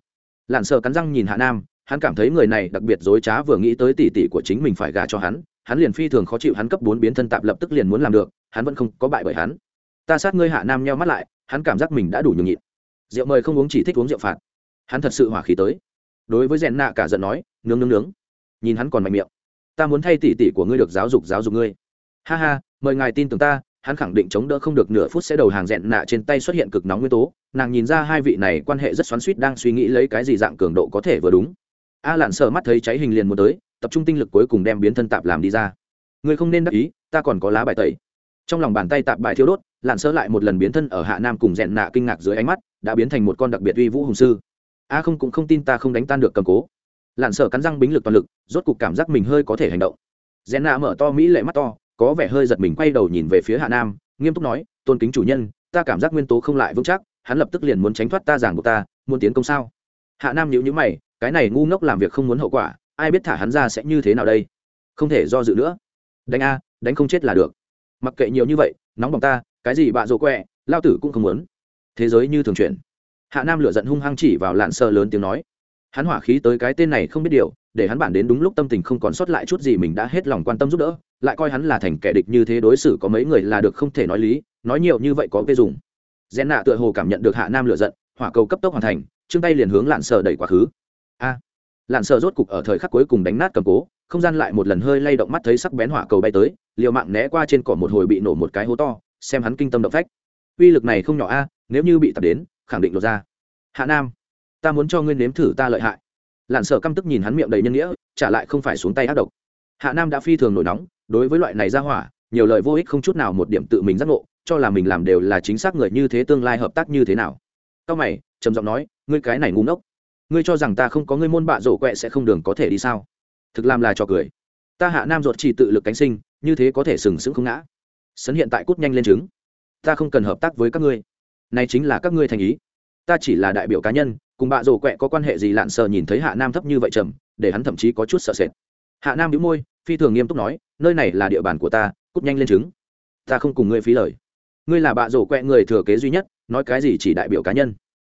Lặn sợ cắn răng nhìn hạ nam, hắn cảm thấy người này đặc biệt dối trá vừa nghĩ tới tỉ tỉ của chính mình phải gả cho hắn hắn liền phi thường khó chịu, hắn cấp bốn biến thân tạp lập tức liền muốn làm được, hắn vẫn không có bại bởi hắn. Ta sát ngươi hạ nam nheo mắt lại, hắn cảm giác mình đã đủ nhường nhịn. Rượu mời không uống chỉ thích uống rượu phạt. Hắn thật sự hỏa khí tới. Đối với rèn nạ cả giận nói, nướng nướng nướng. Nhìn hắn còn mạnh miệng. Ta muốn thay tỷ tỷ của ngươi được giáo dục giáo dục ngươi. Ha ha, mời ngài tin tưởng ta, hắn khẳng định chống đỡ không được, nửa phút sẽ đầu hàng rèn nạ trên tay xuất hiện cực nóng nguyên tố nàng nhìn ra hai vị này quan hệ rất xoắn suýt đang suy nghĩ lấy cái gì dạng cường độ có thể vừa đúng. A lặn sợ mắt thấy cháy hình liền muốn tới, tập trung tinh lực cuối cùng đem biến thân tạp làm đi ra. Người không nên đắc ý, ta còn có lá bài tẩy. Trong lòng bàn tay tạp bài thiêu đốt lặn sơ lại một lần biến thân ở hạ nam cùng rèn nạ kinh ngạc dưới ánh mắt, đã biến thành một con đặc biệt uy vũ hùng sư. A không cũng không tin ta không đánh tan được cầm cố. Lặn sợ cắn răng bính lực toàn lực, rốt cục cảm giác mình hơi có thể hành động. Rèn nạ mở to mỹ lệ mắt to, có vẻ hơi giật mình quay đầu nhìn về phía hạ nam, nghiêm túc nói, tôn kính chủ nhân, ta cảm giác nguyên tố không lại vững chắc hắn lập tức liền muốn tránh thoát ta giảng buộc ta, muốn tiến công sao? Hạ nam nhữ nhữ mày, cái này ngu ngốc làm việc không muốn hậu quả, ai biết thả hắn ra sẽ như thế nào đây? Không thể do dự nữa. Đánh a, đánh không chết là được. Mặc kệ nhiều như vậy, nóng bỏng ta, cái gì bạ rỗ quẹ, lao tử cũng không muốn. Thế giới như thường chuyển. Hạ nam lửa giận hung hăng chỉ vào lạn sơ lớn tiếng nói. Hắn hỏa khí tới cái tên này không biết điều, để hắn bản đến đúng lúc tâm tình không còn sót lại chút gì mình đã hết lòng quan tâm giúp đỡ, lại coi hắn là thành kẻ địch như thế đối xử có mấy người là được không thể nói lý, nói nhiều như vậy có cái dùng rẽ nạ tựa hồ cảm nhận được hạ nam lựa giận, hỏa cầu cấp tốc hoàn thành chương tay liền hướng lạn sờ đẩy quá khứ. A! Lạn sờ rốt cục ở thời khắc cuối cùng đánh nát cầm cố, không gian lại một lần hơi lay động mắt thấy sắc bén hỏa cầu bay tới, liều mạng né qua trên cỏ một hồi bị nổ một cái hố to, xem hắn kinh tâm động phách. Uy lực này không nhỏ a, nếu như bị tập đến, khẳng định lột ra. Hạ nam, ta muốn cho ngươi nếm thử ta lợi hại. Lặn sợ căm tức nhìn hắn miệng đầy nhân nghĩa, trả lại không phải xuống tay ác độc. Hạ nam đã phi thường nổi nóng, đối với loại này ra hỏa nhiều lời vô ích không chút nào một điểm tự mình giác ngộ, cho là mình làm đều là chính xác người như thế tương lai hợp tác như thế nào. Cao mày, trầm giọng nói, ngươi cái này ngu ngốc. Ngươi cho rằng ta không có ngươi môn bạ rổ quẹ sẽ không đường có thể đi sao? Thực làm là cho cười. Ta hạ nam ruột chỉ tự lực cánh sinh, như thế có thể sừng sững không ngã. Sấn hiện tại cút nhanh lên chứng ta không cần hợp tác với các ngươi. Này chính là các ngươi thành ý. Ta chỉ là đại biểu cá nhân, cùng bạ rổ quẹ có quan hệ gì lạn sờ nhìn thấy hạ nam thấp như vậy trầm, để hắn thậm chí có chút sợ sệt. Hạ nam đĩu môi phi thường nghiêm túc nói, nơi này là địa bàn của ta, cút nhanh lên chứng ta không cùng ngươi phí lời. Ngươi là bạ rổ quẹ người thừa kế duy nhất, nói cái gì chỉ đại biểu cá nhân.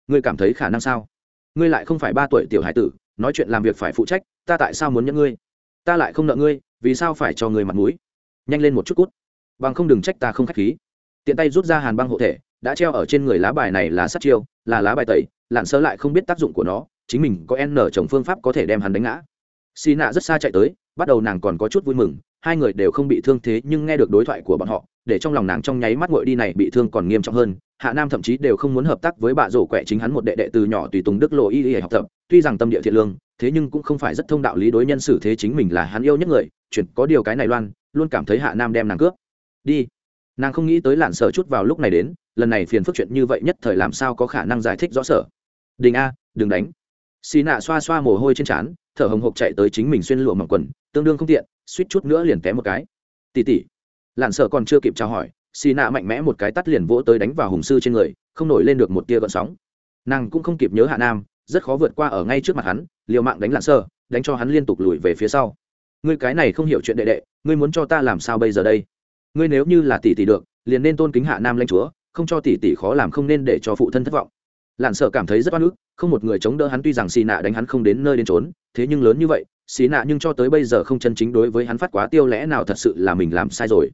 Ngươi cảm thấy khả năng sao? Ngươi lại không phải ba tuổi tiểu hải tử, nói chuyện làm việc phải phụ trách, ta tại sao muốn nhận ngươi? Ta lại không nợ ngươi, vì sao phải cho ngươi mặt mũi? Nhanh lên một chút cút. Bằng không đừng trách ta không k h á c h khí. Tiện tay rút ra hàn băng hộ thể, đã treo ở trên người lá bài này là sắt chiêu, là lá bài tẩy lặn sơ lại không biết tác dụng của nó, chính mình có n trồng phương pháp có thể đem hắn đánh ngã. Xì nạ rất xa chạy tới bắt đầu nàng còn có chút vui mừng, hai người đều không bị thương thế nhưng nghe được đối thoại của bọn họ, để trong lòng nàng trong nháy mắt ngội đi này bị thương còn nghiêm trọng hơn, hạ nam thậm chí đều không muốn hợp tác với bà rổ quẹ chính hắn một đệ đệ từ nhỏ tùy tùng đức lộ y y học tập, tuy rằng tâm địa thiện lương, thế nhưng cũng không phải rất thông đạo lý đối nhân xử thế chính mình là hắn yêu nhất người, chuyện có điều cái này loan, luôn cảm thấy hạ nam đem nàng cướp. Đi. Nàng không nghĩ tới lạn sở chút vào lúc này đến, lần này phiền phức chuyện như vậy nhất thời làm sao có khả năng giải thích rõ sở. Đình a, đừng đánh. Xì nạ xoa xoa mồ hôi trên trán, thở hồng hộc chạy tới chính mình xuyên lụa mỏng quần tương đương không tiện suýt chút nữa liền té một cái. Tỉ tỉ. Lạn sợ còn chưa kịp trao hỏi xì nạ mạnh mẽ một cái tắt liền vỗ tới đánh vào hùng sư trên người không nổi lên được một tia gợn sóng. Nàng cũng không kịp nhớ hạ nam rất khó vượt qua ở ngay trước mặt hắn liều mạng đánh lạn sơ, đánh cho hắn liên tục lùi về phía sau. Ngươi cái này không hiểu chuyện đệ đệ ngươi muốn cho ta làm sao bây giờ đây? Ngươi nếu như là tỷ tỷ được liền nên tôn kính hạ nam lanh chúa không cho tỷ tỷ khó làm không nên để cho phụ thân thất vọng. Lạn sợ cảm thấy rất oan ức không một người chống đỡ hắn tuy rằng xì nạ đánh hắn không đến nơi đến trốn thế nhưng lớn như vậy Xí nạ nhưng cho tới bây giờ không chân chính đối với hắn phát quá tiêu lẽ nào thật sự là mình làm sai rồi.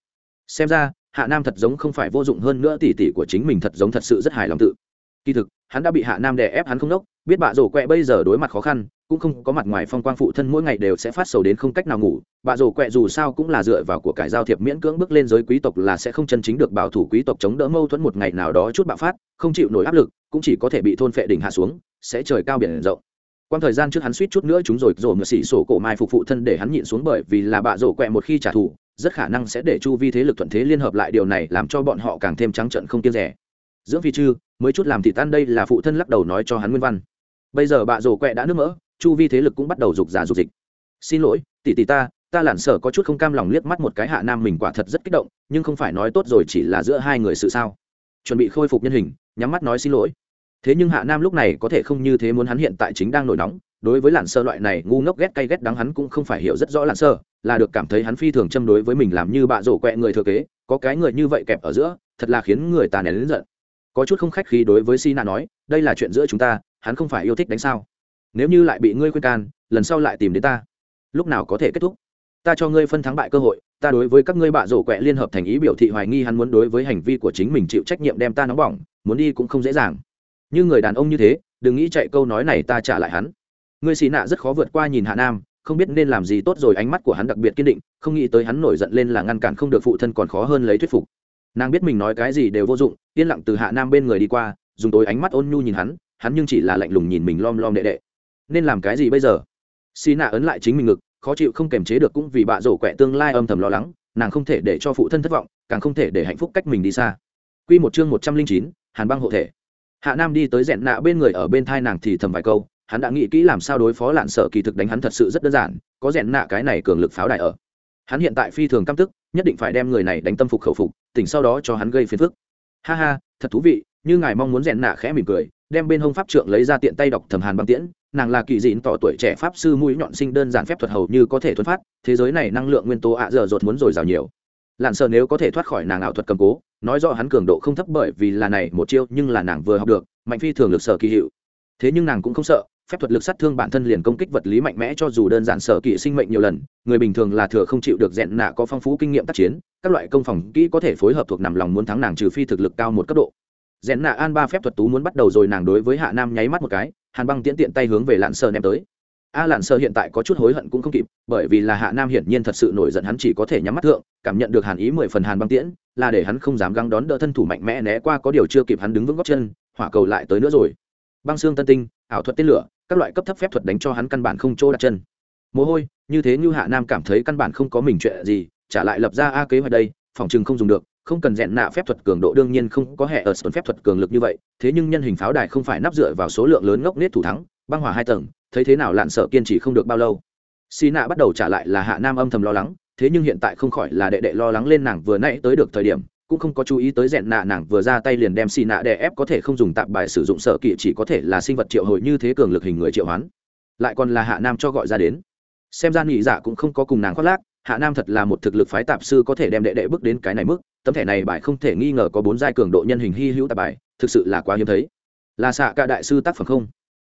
Xem ra, hạ nam thật giống không phải vô dụng hơn nữa tỷ tỷ của chính mình thật giống thật sự rất hài lòng tự. Kỳ thực, hắn đã bị hạ nam đè ép hắn không đốc biết bạ rổ quẹ bây giờ đối mặt khó khăn, cũng không có mặt ngoài phong quang phụ thân mỗi ngày đều sẽ phát sầu đến không cách nào ngủ. Bạ rổ quẹ dù sao cũng là dựa vào của cải giao thiệp miễn cưỡng bước lên giới quý tộc là sẽ không chân chính được bảo thủ quý tộc chống đỡ mâu thuẫn một ngày nào đó chút bạo phát, không chịu nổi áp lực, cũng chỉ có thể bị thôn phệ đỉnh hạ xuống, sẽ trời cao biển rộng quan thời gian trước hắn suýt chút nữa chúng rồi rồi ngựa xỉ sổ cổ mai phục phụ thân để hắn nhịn xuống bởi vì là bạ rổ quẹ một khi trả thù, rất khả năng sẽ để chu vi thế lực thuận thế liên hợp lại điều này làm cho bọn họ càng thêm trắng trận không kiêng rẻ. Dưỡng phi chư, mới chút làm thị tan đây là phụ thân lắc đầu nói cho hắn nguyên văn. Bây giờ bạ rổ quẹ đã nước mỡ, chu vi thế lực cũng bắt đầu rục giả rục dịch. Xin lỗi, tỷ tỷ ta ta lản sở có chút không cam lòng liếc mắt một cái hạ nam mình quả thật rất kích động, nhưng không phải nói tốt rồi chỉ là giữa hai người sự sao. Chuẩn bị khôi phục nhân hình, nhắm mắt nói xin lỗi thế nhưng hạ nam lúc này có thể không như thế muốn hắn hiện tại chính đang nổi nóng, đối với lạn sơ loại này ngu ngốc ghét cay ghét đắng hắn cũng không phải hiểu rất rõ lạn sơ, là được cảm thấy hắn phi thường châm đối với mình làm như bạ rổ quẹ người thừa kế, có cái người như vậy kẹp ở giữa, thật là khiến người ta nén lớn giận. Có chút không khách khí đối với si na nói, đây là chuyện giữa chúng ta, hắn không phải yêu thích đánh sao? Nếu như lại bị ngươi khuyên can, lần sau lại tìm đến ta. Lúc nào có thể kết thúc? Ta cho ngươi phân thắng bại cơ hội, ta đối với các ngươi bạ rổ quẹ liên hợp thành ý biểu thị hoài nghi hắn muốn đối với hành vi của chính mình chịu trách nhiệm đem ta nóng bỏng, muốn đi cũng không dễ dàng như người đàn ông như thế, đừng nghĩ chạy câu nói này ta trả lại hắn. Người xì nạ rất khó vượt qua nhìn hạ nam, không biết nên làm gì tốt rồi ánh mắt của hắn đặc biệt kiên định, không nghĩ tới hắn nổi giận lên là ngăn cản không được phụ thân còn khó hơn lấy thuyết phục. Nàng biết mình nói cái gì đều vô dụng, yên lặng từ hạ nam bên người đi qua, dùng tối ánh mắt ôn nhu nhìn hắn hắn nhưng chỉ là lạnh lùng nhìn mình lom lom đệ đệ. Nên làm cái gì bây giờ? Xì nạ ấn lại chính mình ngực, khó chịu không kềm chế được cũng vì bạ rổ quẹ tương lai âm thầm lo lắng, nàng không thể để cho phụ thân thất vọng, càng không thể để hạnh phúc cách mình đi xa. Quy một chương một trăm linh chín, hàn băng hộ thể hạ nam đi tới rẽn nạ bên người ở bên thai nàng thì thầm vài câu, hắn đã nghĩ kỹ làm sao đối phó lạn sợ kỳ thực đánh hắn thật sự rất đơn giản, có rẽn nạ cái này cường lực pháo đài ở. Hắn hiện tại phi thường căm tức, nhất định phải đem người này đánh tâm phục khẩu phục, tỉnh sau đó cho hắn gây phiền phức. Ha ha, thật thú vị, như ngài mong muốn rẽn nạ khẽ mỉm cười, đem bên hông pháp trượng lấy ra tiện tay đọc thầm hàn băng tiễn, nàng là kỳ dịn tỏ tuổi trẻ pháp sư mũi nhọn sinh đơn giản phép thuật hầu như có thể thuấn phát, thế giới này năng lượng nguyên tố ạ giờ dột muốn dồi dào nhiều lặn sợ nếu có thể thoát khỏi nàng ảo thuật cầm cố, nói rõ hắn cường độ không thấp bởi vì là này một chiêu nhưng là nàng vừa học được, mạnh phi thường lực sở kỳ hiệu. Thế nhưng nàng cũng không sợ, phép thuật lực sát thương bản thân liền công kích vật lý mạnh mẽ cho dù đơn giản sở kỵ sinh mệnh nhiều lần, người bình thường là thừa không chịu được Dẹn nạ có phong phú kinh nghiệm tác chiến, các loại công phòng kỹ có thể phối hợp thuộc nằm lòng muốn thắng nàng trừ phi thực lực cao một cấp độ. Dẹn nạ an ba phép thuật tú muốn bắt đầu rồi nàng đối với hạ nam nháy mắt một cái, hàn băng tiễn tiện tay hướng về lạn sợ ném tới a lạn sơ hiện tại có chút hối hận cũng không kịp, bởi vì là hạ nam hiển nhiên thật sự nổi giận hắn chỉ có thể nhắm mắt thượng, cảm nhận được hàn ý mười phần hàn băng tiễn, là để hắn không dám găng đón đỡ thân thủ mạnh mẽ né qua có điều chưa kịp hắn đứng vững góc chân, hỏa cầu lại tới nữa rồi. Băng xương tân tinh, ảo thuật tên lửa, các loại cấp thấp phép thuật đánh cho hắn căn bản không chỗ đặt chân. Mồ hôi, như thế như hạ nam cảm thấy căn bản không có mình chuyện gì, trả lại lập ra a kế hoạch đây, phòng chừng không dùng được, không cần rèn nạ phép thuật cường độ đương nhiên không có hệ ở sơn phép thuật cường lực như vậy, thế nhưng nhân hình pháo đài không phải nắp dựa vào số lượng lớn ngốc nết thủ thắng băng hỏa hai tầng, thấy thế nào lạn sợ kiên trì không được bao lâu. Xì nạ bắt đầu trả lại là hạ nam âm thầm lo lắng, thế nhưng hiện tại không khỏi là đệ đệ lo lắng lên nàng vừa nãy tới được thời điểm, cũng không có chú ý tới rèn nạ nàng vừa ra tay liền đem xì nạ đè ép có thể không dùng tạp bài sử dụng sợ kỵ chỉ có thể là sinh vật triệu hồi như thế cường lực hình người triệu hoán. Lại còn là hạ nam cho gọi ra đến. Xem ra nghỉ dạ cũng không có cùng nàng khoác lác, hạ nam thật là một thực lực phái tạp sư có thể đem đệ đệ bước đến cái này mức, tấm thẻ này bài không thể nghi ngờ có bốn giai cường độ nhân hình hy hữu tạp bài, thực sự là quá hiếm thấy. Là xạ cả đại sư tác phẩm không?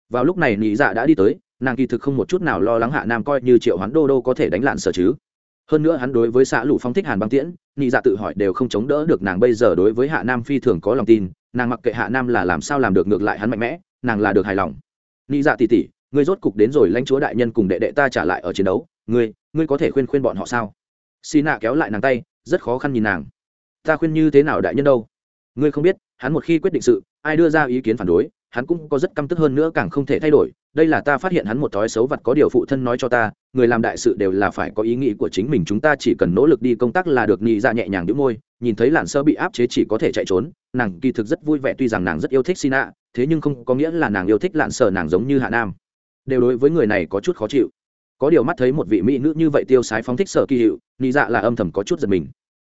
Vào lúc này nị dạ đã đi tới, nàng kỳ thực không một chút nào lo lắng hạ nam coi như triệu hoán đô đô có thể đánh lạn sở chứ. Hơn nữa hắn đối với xã lũ phong thích hàn băng tiễn nhị dạ tự hỏi đều không chống đỡ được nàng bây giờ đối với hạ nam phi thường có lòng tin, nàng mặc kệ hạ nam là làm sao làm được ngược lại hắn mạnh mẽ, nàng là được hài lòng. Nhị dạ tỉ tỉ, ngươi rốt cục đến rồi lãnh chúa đại nhân cùng đệ đệ ta trả lại ở chiến đấu, ngươi ngươi có thể khuyên khuyên bọn họ sao? Xì nạ kéo lại nàng tay, rất khó khăn nhìn nàng. Ta khuyên như thế nào đại nhân đâu? Ngươi không biết, hắn một khi quyết định sự, ai đưa ra ý kiến phản đối hắn cũng có rất căm tức hơn nữa càng không thể thay đổi. Đây là ta phát hiện hắn một thói xấu vật có điều phụ thân nói cho ta, người làm đại sự đều là phải có ý nghĩ của chính mình, chúng ta chỉ cần nỗ lực đi công tác là được. Nghĩ ra dạ nhẹ nhàng đĩu môi, nhìn thấy làn sơ bị áp chế chỉ có thể chạy trốn. Nàng kỳ thực rất vui vẻ, tuy rằng nàng rất yêu thích sina, thế nhưng không có nghĩa là nàng yêu thích lạn sơ, nàng giống như hạ nam. Đều đối với người này có chút khó chịu. Có điều mắt thấy một vị mỹ nữ như vậy tiêu sái phóng thích sở kỳ hiệu nghĩ dạ là âm thầm có chút giật mình.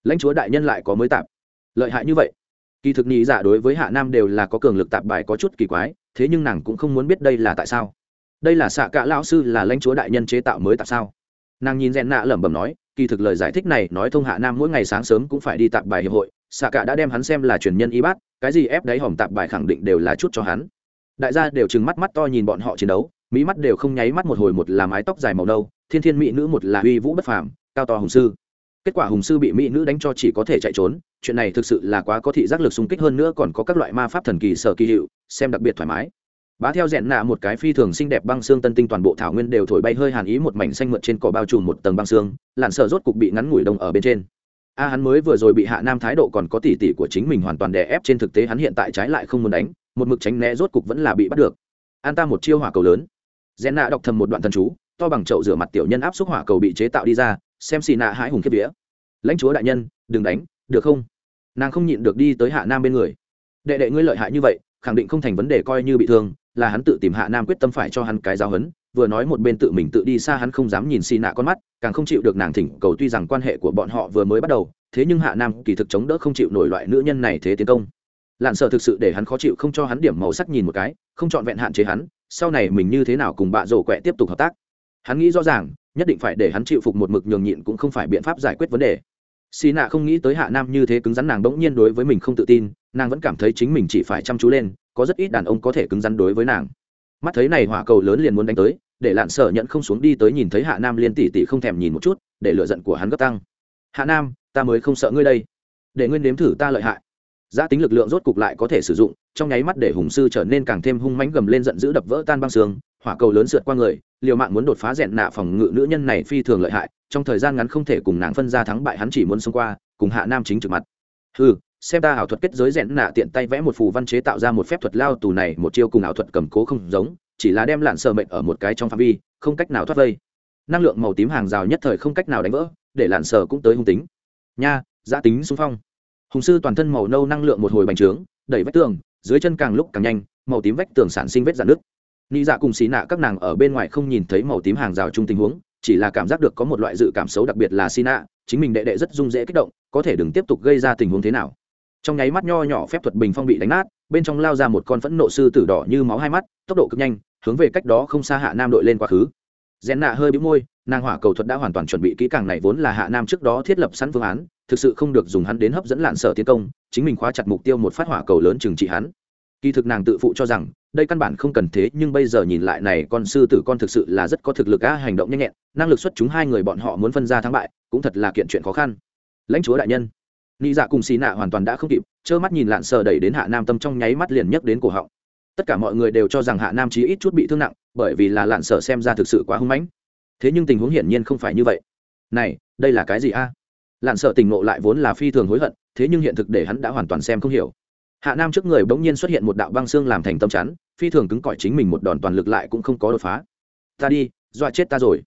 Lãnh chúa đại nhân lại có mới tạp. Lợi hại như vậy kỳ thực nghĩ dạ đối với hạ nam đều là có cường lực tạp bài có chút kỳ quái, thế nhưng nàng cũng không muốn biết đây là tại sao. Đây là xạ cả lão sư là lãnh chúa đại nhân chế tạo mới tại sao? Nàng nhìn rèn nạ lẩm bẩm nói, kỳ thực lời giải thích này nói thông hạ nam mỗi ngày sáng sớm cũng phải đi tạp bài hiệp hội, xạ cả đã đem hắn xem là truyền nhân y bát, cái gì ép đáy hỏng tạp bài khẳng định đều là chút cho hắn. Đại gia đều trừng mắt mắt to nhìn bọn họ chiến đấu mỹ mắt đều không nháy mắt một hồi, một là mái tóc dài màu nâu, thiên thiên mỹ nữ, một là uy vũ bất phàm, cao to hùng sư kết quả hùng sư bị mỹ nữ đánh cho chỉ có thể chạy trốn, chuyện này thực sự là quá có thị giác lực xung kích hơn nữa còn có các loại ma pháp thần kỳ sở kỳ hiệu, xem đặc biệt thoải mái. Bá theo rẽn nạ một cái phi thường xinh đẹp băng xương tân tinh toàn bộ thảo nguyên đều thổi bay hơi hàn ý một mảnh xanh mượt trên cỏ bao trùm một tầng băng xương lặn sợ rốt cục bị ngắn ngủi đông ở bên trên. A hắn mới vừa rồi bị hạ nam thái độ còn có tỉ tỉ của chính mình hoàn toàn đè ép trên thực tế hắn hiện tại trái lại không muốn đánh, một mực tránh né rốt cục vẫn là bị bắt được. An ta một chiêu hỏa cầu lớn. Rẽn nạ đọc thầm một đoạn thần chú, to bằng chậu rửa mặt tiểu nhân áp xúc hỏa cầu bị chế tạo đi ra xem xì nạ hãi hùng kiếp vía. Lãnh chúa đại nhân, đừng đánh, được không? Nàng không nhịn được đi tới hạ nam bên người. Đệ đệ ngươi lợi hại như vậy, khẳng định không thành vấn đề coi như bị thương, là hắn tự tìm hạ nam quyết tâm phải cho hắn cái giáo hấn vừa nói một bên tự mình tự đi xa hắn không dám nhìn xì nạ con mắt, càng không chịu được nàng thỉnh cầu tuy rằng quan hệ của bọn họ vừa mới bắt đầu, thế nhưng hạ nam kỳ thực chống đỡ không chịu nổi loại nữ nhân này thế tiến công. Lạn sợ thực sự để hắn khó chịu không cho hắn điểm màu sắc nhìn một cái, không trọn vẹn hạn chế hắn, sau này mình như thế nào cùng bạ rổ quẹ tiếp tục hợp tác. Hắn nghĩ rõ ràng nhất định phải để hắn chịu phục một mực nhường nhịn cũng không phải biện pháp giải quyết vấn đề. Xì nạ không nghĩ tới hạ nam như thế cứng rắn nàng bỗng nhiên đối với mình không tự tin, nàng vẫn cảm thấy chính mình chỉ phải chăm chú lên, có rất ít đàn ông có thể cứng rắn đối với nàng. Mắt thấy này hỏa cầu lớn liền muốn đánh tới, để lạn sợ nhận không xuống đi tới nhìn thấy hạ nam liên tỷ tỷ không thèm nhìn một chút, để lựa giận của hắn gấp tăng. Hạ nam, ta mới không sợ ngươi đây. Để nguyên nếm thử ta lợi hại. Giá tính lực lượng rốt cục lại có thể sử dụng, trong nháy mắt để hùng sư trở nên càng thêm hung mãnh gầm lên giận dữ đập vỡ tan băng xương hỏa cầu lớn sượt qua người, liều mạng muốn đột phá rèn nạ phòng ngự nữ nhân này phi thường lợi hại, trong thời gian ngắn không thể cùng nàng phân ra thắng bại, hắn chỉ muốn xông qua, cùng hạ nam chính trực mặt. Ừ xem ta ảo thuật kết giới rẽn nạ tiện tay vẽ một phù văn chế tạo ra một phép thuật lao tù này, một chiêu cùng ảo thuật cầm cố không giống, chỉ là đem lạn sợ mệnh ở một cái trong phạm vi, không cách nào thoát vây. Năng lượng màu tím hàng rào nhất thời không cách nào đánh vỡ, để lạn sợ cũng tới hung tính. Nha, giã tính xung phong. Hùng sư toàn thân màu nâu năng lượng một hồi bành trướng, đẩy vách tường, dưới chân càng lúc càng nhanh, màu tím vách tường sản sinh vết dạn nước ni dạ cùng xí nạ các nàng ở bên ngoài không nhìn thấy màu tím hàng rào chung tình huống, chỉ là cảm giác được có một loại dự cảm xấu đặc biệt là xí nạ, chính mình đệ đệ rất rung dễ kích động, có thể đừng tiếp tục gây ra tình huống thế nào. Trong nháy mắt nho nhỏ phép thuật bình phong bị đánh nát, bên trong lao ra một con phẫn nộ sư tử đỏ như máu hai mắt, tốc độ cực nhanh, hướng về cách đó không xa hạ nam đội lên quá khứ. Rèn nạ hơi bĩu môi, nàng hỏa cầu thuật đã hoàn toàn chuẩn bị kỹ càng này vốn là hạ nam trước đó thiết lập sẵn phương án, thực sự không được dùng hắn đến hấp dẫn lạn sở tiến công, chính mình khóa chặt mục tiêu một phát hỏa cầu lớn trừng trị hắn kỳ thực nàng tự phụ cho rằng, đây căn bản không cần thế, nhưng bây giờ nhìn lại này, con sư tử con thực sự là rất có thực lực á, hành động nhanh nhẹn, năng lực xuất chúng hai người bọn họ muốn phân ra thắng bại, cũng thật là kiện chuyện khó khăn. Lãnh chúa đại nhân. Nị dạ cùng xì nạ hoàn toàn đã không kịp, trơ mắt nhìn lạn sờ đẩy đến hạ nam tâm trong nháy mắt liền nhấc đến cổ họng. Tất cả mọi người đều cho rằng hạ nam chí ít chút bị thương nặng, bởi vì là lạn sờ xem ra thực sự quá hưng mãnh. Thế nhưng tình huống hiển nhiên không phải như vậy. Này, đây là cái gì a lạn sợ tình ngộ lại vốn là phi thường hối hận, thế nhưng hiện thực để hắn đã hoàn toàn xem không hiểu hạ nam trước người bỗng nhiên xuất hiện một đạo băng xương làm thành tâm chắn, phi thường cứng cỏi chính mình một đòn toàn lực lại cũng không có đột phá. Ta đi, dọa chết ta rồi.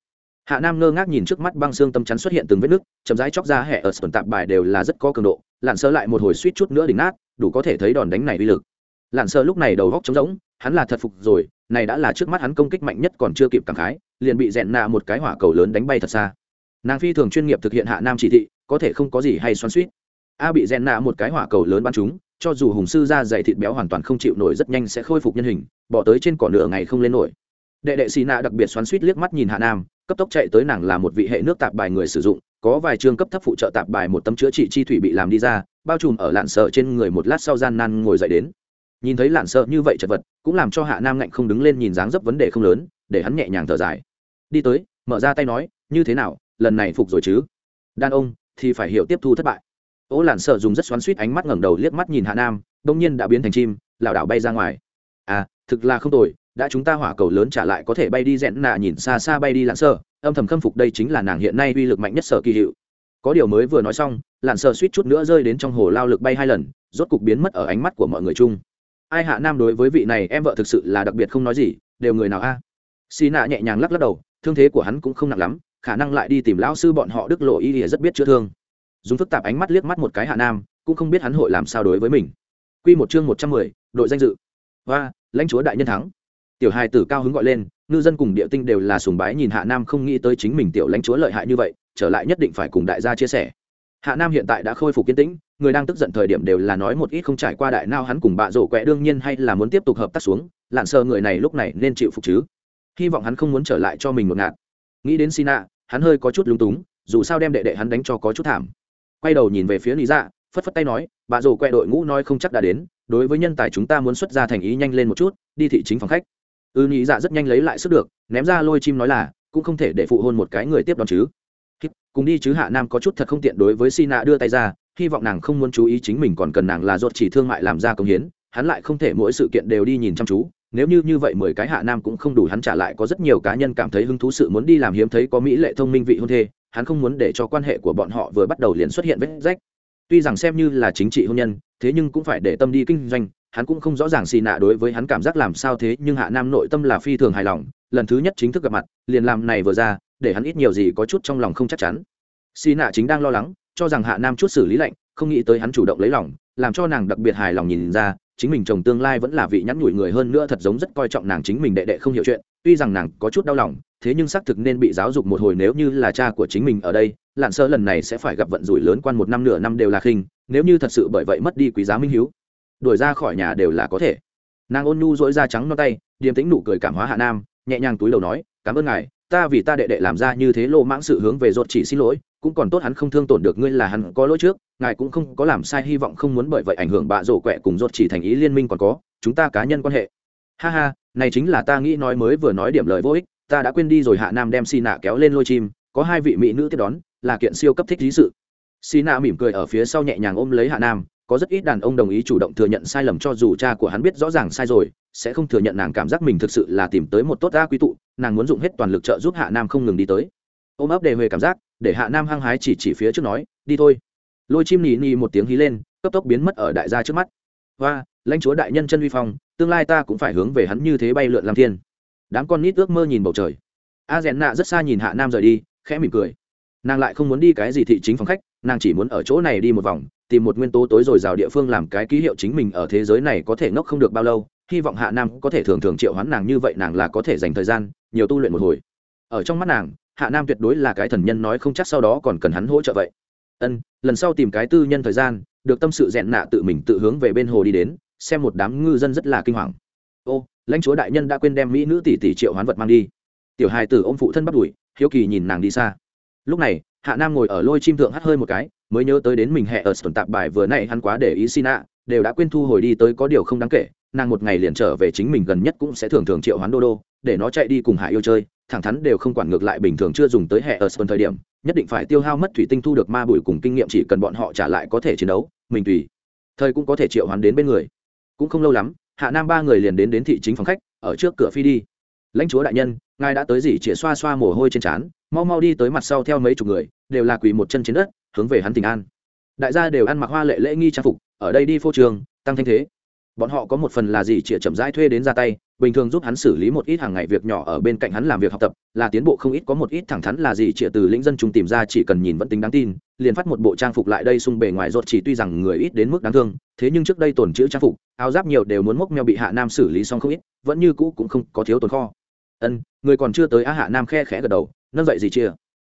Hạ nam ngơ ngác nhìn trước mắt băng xương tâm chắn xuất hiện từng vết nứt, chậm rãi chóc ra hẹ ở sườn tạp bài đều là rất có cường độ, lặn sơ lại một hồi suýt chút nữa đỉnh nát, đủ có thể thấy đòn đánh này uy lực. Lặn sơ lúc này đầu góc trống rỗng, hắn là thật phục rồi, này đã là trước mắt hắn công kích mạnh nhất còn chưa kịp cảm khái, liền bị dẹn nạ một cái hỏa cầu lớn đánh bay thật xa. Nàng phi thường chuyên nghiệp thực hiện hạ nam chỉ thị, có thể không có gì hay xoắn suýt a bị rèn nạ một cái hỏa cầu lớn bắn chúng cho dù hùng sư ra dày thịt béo hoàn toàn không chịu nổi rất nhanh sẽ khôi phục nhân hình, bỏ tới trên cỏ nửa ngày không lên nổi. Đệ đệ xì nạ đặc biệt xoắn suýt liếc mắt nhìn hạ nam, cấp tốc chạy tới nàng là một vị hệ nước tạp bài người sử dụng, có vài chương cấp thấp phụ trợ tạp bài một tấm chữa trị chi thủy bị làm đi ra, bao trùm ở lạn sợ trên người một lát sau gian nan ngồi dậy đến. Nhìn thấy lạn sợ như vậy chật vật, cũng làm cho hạ nam ngạnh không đứng lên nhìn dáng dấp vấn đề không lớn, để hắn nhẹ nhàng thở dài. Đi tới, mở ra tay nói, như thế nào, lần này phục rồi chứ? Đàn ông, thì phải hiểu tiếp thu thất bại ố lạn sợ dùng rất xoắn suýt ánh mắt ngẩng đầu liếc mắt nhìn hạ nam, đông nhiên đã biến thành chim, lảo đảo bay ra ngoài. À thực là không tồi, đã chúng ta hỏa cầu lớn trả lại có thể bay đi rẽn nạ nhìn xa xa bay đi Lạn Sợ. âm thầm khâm phục đây chính là nàng hiện nay uy lực mạnh nhất sở kỳ hiệu. Có điều mới vừa nói xong, Lạn Sợ suýt chút nữa rơi đến trong hồ lao lực bay hai lần, rốt cục biến mất ở ánh mắt của mọi người chung. Ai hạ nam đối với vị này, em vợ thực sự là đặc biệt không nói gì, đều người nào a? Xì nạ nhẹ nhàng lắc lắc đầu, thương thế của hắn cũng không nặng lắm, khả năng lại đi tìm lão sư bọn họ đức lộ y ỉa rất biết chữa thương dùng phức tạp ánh mắt liếc mắt một cái hạ nam, cũng không biết hắn hội làm sao đối với mình. Q một chương một trăm mười, đội danh dự. Và lãnh chúa đại nhân thắng. Tiểu hài tử cao hứng gọi lên, ngư dân cùng địa tinh đều là sùng bái nhìn hạ nam không nghĩ tới chính mình tiểu lãnh chúa lợi hại như vậy, trở lại nhất định phải cùng đại gia chia sẻ. Hạ nam hiện tại đã khôi phục kiên tĩnh, người đang tức giận thời điểm đều là nói một ít không trải qua đại nao hắn cùng bạ rổ quẹ đương nhiên hay là muốn tiếp tục hợp tác xuống lặn sơ người này lúc này nên chịu phục chứ. Hy vọng hắn không muốn trở lại cho mình một ngạt. Nghĩ đến sina, hắn hơi có chút lúng túng, dù sao đem đệ đệ hắn đánh cho có chút thảm quay đầu nhìn về phía lý dạ phất phất tay nói, bà rồ quẹ đội ngũ nói không chắc đã đến, đối với nhân tài chúng ta muốn xuất ra thành ý nhanh lên một chút, đi thị chính phòng khách. Ừ, Ư nghĩ dạ rất nhanh lấy lại sức được, ném ra lôi chim nói là, cũng không thể để phụ hôn một cái người tiếp đón chứ. Cùng đi chứ hạ nam có chút thật không tiện đối với sina đưa tay ra, hy vọng nàng không muốn chú ý chính mình còn cần nàng là ruột chỉ thương mại làm ra công hiến, hắn lại không thể mỗi sự kiện đều đi nhìn chăm chú, nếu như như vậy mười cái hạ nam cũng không đủ hắn trả lại, có rất nhiều cá nhân cảm thấy hứng thú sự muốn đi làm hiếm thấy có mỹ lệ thông minh vị hôn thê hắn không muốn để cho quan hệ của bọn họ vừa bắt đầu liền xuất hiện vết rách. Tuy rằng xem như là chính trị hôn nhân, thế nhưng cũng phải để tâm đi kinh doanh, hắn cũng không rõ ràng xì nạ đối với hắn cảm giác làm sao thế, nhưng hạ nam nội tâm là phi thường hài lòng, lần thứ nhất chính thức gặp mặt, liền làm này vừa ra, để hắn ít nhiều gì có chút trong lòng không chắc chắn. Xì nạ chính đang lo lắng, cho rằng hạ nam chút xử lý lạnh, không nghĩ tới hắn chủ động lấy lòng, làm cho nàng đặc biệt hài lòng nhìn ra chính mình chồng tương lai vẫn là vị nhắn nhủi người hơn nữa thật giống rất coi trọng nàng chính mình đệ đệ không hiểu chuyện, tuy rằng nàng có chút đau lòng, thế nhưng xác thực nên bị giáo dục một hồi nếu như là cha của chính mình ở đây, lạn sơ lần này sẽ phải gặp vận rủi lớn quan một năm nửa năm đều là khinh, nếu như thật sự bởi vậy mất đi quý giá minh hiếu, đuổi ra khỏi nhà đều là có thể. Nàng ôn nhu dỗi da trắng non tay, điềm tĩnh nụ cười cảm hóa hạ nam, nhẹ nhàng túi đầu nói, cảm ơn ngài ta vì ta đệ đệ làm ra như thế lô mãng sự hướng về rốt chỉ xin lỗi, cũng còn tốt hắn không thương tổn được ngươi là hắn có lỗi trước, ngài cũng không có làm sai hy vọng không muốn bởi vậy ảnh hưởng bạ rổ quẹ cùng rốt chỉ thành ý liên minh còn có, chúng ta cá nhân quan hệ. Ha ha, này chính là ta nghĩ nói mới vừa nói điểm lời vô ích, ta đã quên đi rồi hạ nam đem xì nạ kéo lên lôi chim, có hai vị mỹ nữ tiếp đón, là kiện siêu cấp thích lý sự. Xì nạ mỉm cười ở phía sau nhẹ nhàng ôm lấy hạ nam có rất ít đàn ông đồng ý chủ động thừa nhận sai lầm cho dù cha của hắn biết rõ ràng sai rồi, sẽ không thừa nhận nàng cảm giác mình thực sự là tìm tới một tốt đa quý tụ, nàng muốn dùng hết toàn lực trợ giúp hạ nam không ngừng đi tới. Ôm ấp đề huề cảm giác, để hạ nam hăng hái chỉ chỉ phía trước nói, đi thôi. Lôi chim nỉ nỉ một tiếng hí lên, cấp tốc biến mất ở đại gia trước mắt. Và lãnh chúa đại nhân chân uy phong, tương lai ta cũng phải hướng về hắn như thế bay lượn làm thiên. Đám con nít ước mơ nhìn bầu trời. A rèn nạ rất xa nhìn hạ nam rời đi, khẽ mỉm cười. Nàng lại không muốn đi cái gì thị chính phòng khách nàng chỉ muốn ở chỗ này đi một vòng, tìm một nguyên tố tối rồi rào địa phương làm cái ký hiệu chính mình ở thế giới này có thể ngốc không được bao lâu, hy vọng hạ nam có thể thường thường triệu hoán nàng như vậy nàng là có thể dành thời gian, nhiều tu luyện một hồi. Ở trong mắt nàng, hạ nam tuyệt đối là cái thần nhân nói không chắc sau đó còn cần hắn hỗ trợ vậy. Ân, lần sau tìm cái tư nhân thời gian, được tâm sự rèn nạ tự mình tự hướng về bên hồ đi đến, xem một đám ngư dân rất là kinh hoàng. Ô, lãnh chúa đại nhân đã quên đem mỹ nữ tỷ tỷ triệu hoán vật mang đi. Tiểu hài tử ô m phụ thân bắt đuổi, hiếu kỳ nhìn nàng đi xa. Lúc này hạ nam ngồi ở lôi chim thượng hắt hơi một cái, mới nhớ tới đến mình hẹ ở sườn tạp bài vừa nay hắn quá để ý xin ạ đều đã quên thu hồi đi tới có điều không đáng kể, nàng một ngày liền trở về chính mình gần nhất cũng sẽ thường thường triệu hoán đô đô, để nó chạy đi cùng hạ yêu chơi, thẳng thắn đều không quản ngược lại bình thường chưa dùng tới hệ ở sơn thời điểm, nhất định phải tiêu hao mất thủy tinh thu được ma bụi cùng kinh nghiệm chỉ cần bọn họ trả lại có thể chiến đấu, mình tùy thời cũng có thể triệu hoán đến bên người. Cũng không lâu lắm, hạ nam ba người liền đến đến thị chính phòng khách, ở trước cửa phi đi. Lãnh chúa đại nhân, ngài đã tới gì chĩa xoa xoa mồ hôi trên trán mau mau đi tới mặt sau theo mấy chục người, đều là quỳ một chân trên đất, hướng về hắn tình an. Đại gia đều ăn mặc hoa lệ lễ nghi trang phục, ở đây đi phô trường, tăng thanh thế. Bọn họ có một phần là gì chĩa chậm rãi thuê đến ra tay, bình thường giúp hắn xử lý một ít hàng ngày việc nhỏ ở bên cạnh hắn làm việc học tập, là tiến bộ không ít, có một ít thẳng thắn là gì chĩa từ lĩnh dân chúng tìm ra chỉ cần nhìn vẫn tính đáng tin, liền phát một bộ trang phục lại đây xung bề ngoài rột chỉ tuy rằng người ít đến mức đáng thương, thế nhưng trước đây tổn chữ trang phục, áo giáp nhiều đều muốn mốc meo bị hạ nam xử lý xong không ít, vẫn như cũ cũng không có thiếu tồn kho. Ân, người còn chưa tới á hạ nam khe khẽ gật đầu nâng dậy gì chia?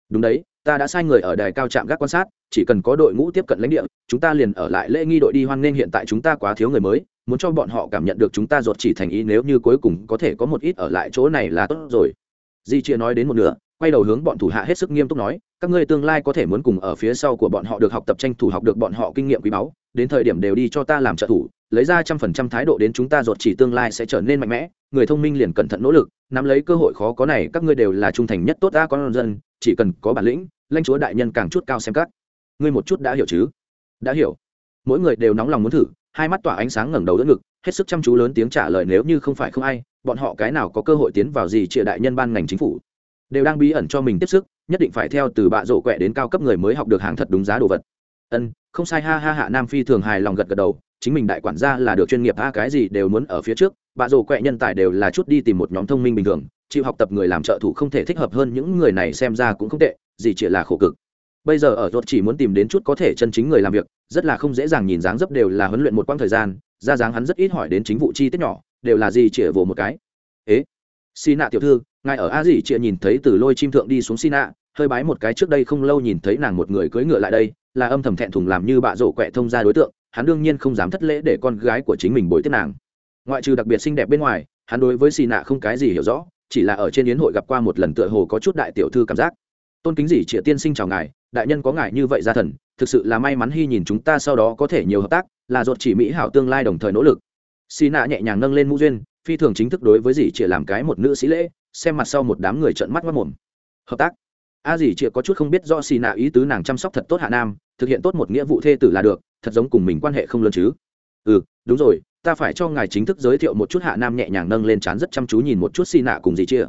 Đúng đấy, ta đã sai người ở đài cao trạm gác quan sát, chỉ cần có đội ngũ tiếp cận lãnh địa, chúng ta liền ở lại lễ nghi đội đi hoan nghênh hiện tại chúng ta quá thiếu người mới, muốn cho bọn họ cảm nhận được chúng ta ruột chỉ thành ý nếu như cuối cùng có thể có một ít ở lại chỗ này là tốt rồi. Di chia nói đến một nửa, quay đầu hướng bọn thủ hạ hết sức nghiêm túc nói, các ngươi tương lai có thể muốn cùng ở phía sau của bọn họ được học tập tranh thủ học được bọn họ kinh nghiệm quý báu, đến thời điểm đều đi cho ta làm trợ thủ lấy ra trăm phần trăm thái độ đến chúng ta ruột chỉ tương lai sẽ trở nên mạnh mẽ, người thông minh liền cẩn thận nỗ lực, nắm lấy cơ hội khó có này, các ngươi đều là trung thành nhất tốt ta con dân, chỉ cần có bản lĩnh, lãnh chúa đại nhân càng chút cao xem các ngươi một chút đã hiểu chứ? Đã hiểu. Mỗi người đều nóng lòng muốn thử, hai mắt tỏa ánh sáng ngẩng đầu đỡ ngực, hết sức chăm chú lớn tiếng trả lời nếu như không phải không ai, bọn họ cái nào có cơ hội tiến vào gì trịa đại nhân ban ngành chính phủ. Đều đang bí ẩn cho mình tiếp sức, nhất định phải theo từ bạ rổ quẹ đến cao cấp người mới học được hàng thật đúng giá đồ vật ân, không sai, ha ha hạ nam phi thường hài lòng gật gật đầu, chính mình đại quản gia là được chuyên nghiệp a cái gì đều muốn ở phía trước, bà rồ quẹ nhân tài đều là chút đi tìm một nhóm thông minh bình thường, chịu học tập người làm trợ thủ không thể thích hợp hơn những người này xem ra cũng không tệ, gì chỉ là khổ cực. Bây giờ ở rốt chỉ muốn tìm đến chút có thể chân chính người làm việc, rất là không dễ dàng nhìn dáng dấp đều là huấn luyện một quãng thời gian, ra dáng hắn rất ít hỏi đến chính vụ chi tiết nhỏ, đều là gì chỉ vồ một cái. Ế xin nạ tiểu thư, ngài ở a dì chỉ nhìn thấy từ lôi chim thượng đi xuống xin nạ hơi bái một cái trước đây không lâu nhìn thấy nàng một người cưỡi ngựa lại đây là âm thầm thẹn thùng làm như bạ rổ quẹ thông ra đối tượng, hắn đương nhiên không dám thất lễ để con gái của chính mình bồi tiếp nàng. Ngoại trừ đặc biệt xinh đẹp bên ngoài, hắn đối với xì nạ không cái gì hiểu rõ, chỉ là ở trên yến hội gặp qua một lần tựa hồ có chút đại tiểu thư cảm giác. Tôn kính gì chĩa tiên sinh chào ngài, đại nhân có ngài như vậy gia thần, thực sự là may mắn hy nhìn chúng ta sau đó có thể nhiều hợp tác, là ruột chỉ mỹ hảo tương lai đồng thời nỗ lực. Xì nạ nhẹ nhàng nâng lên mũ duyên, phi thường chính thức đối với dì chỉ làm cái một nữ sĩ lễ, xem mặt sau một đám người trợn mắt mất mồm hợp tác a dì chịa có chút không biết do xì nạ ý tứ nàng chăm sóc thật tốt hạ nam, thực hiện tốt một nghĩa vụ thê tử là được, thật giống cùng mình quan hệ không lớn chứ. Ừ đúng rồi, ta phải cho ngài chính thức giới thiệu một chút hạ nam nhẹ nhàng nâng lên trán rất chăm chú nhìn một chút xì nạ cùng dì chia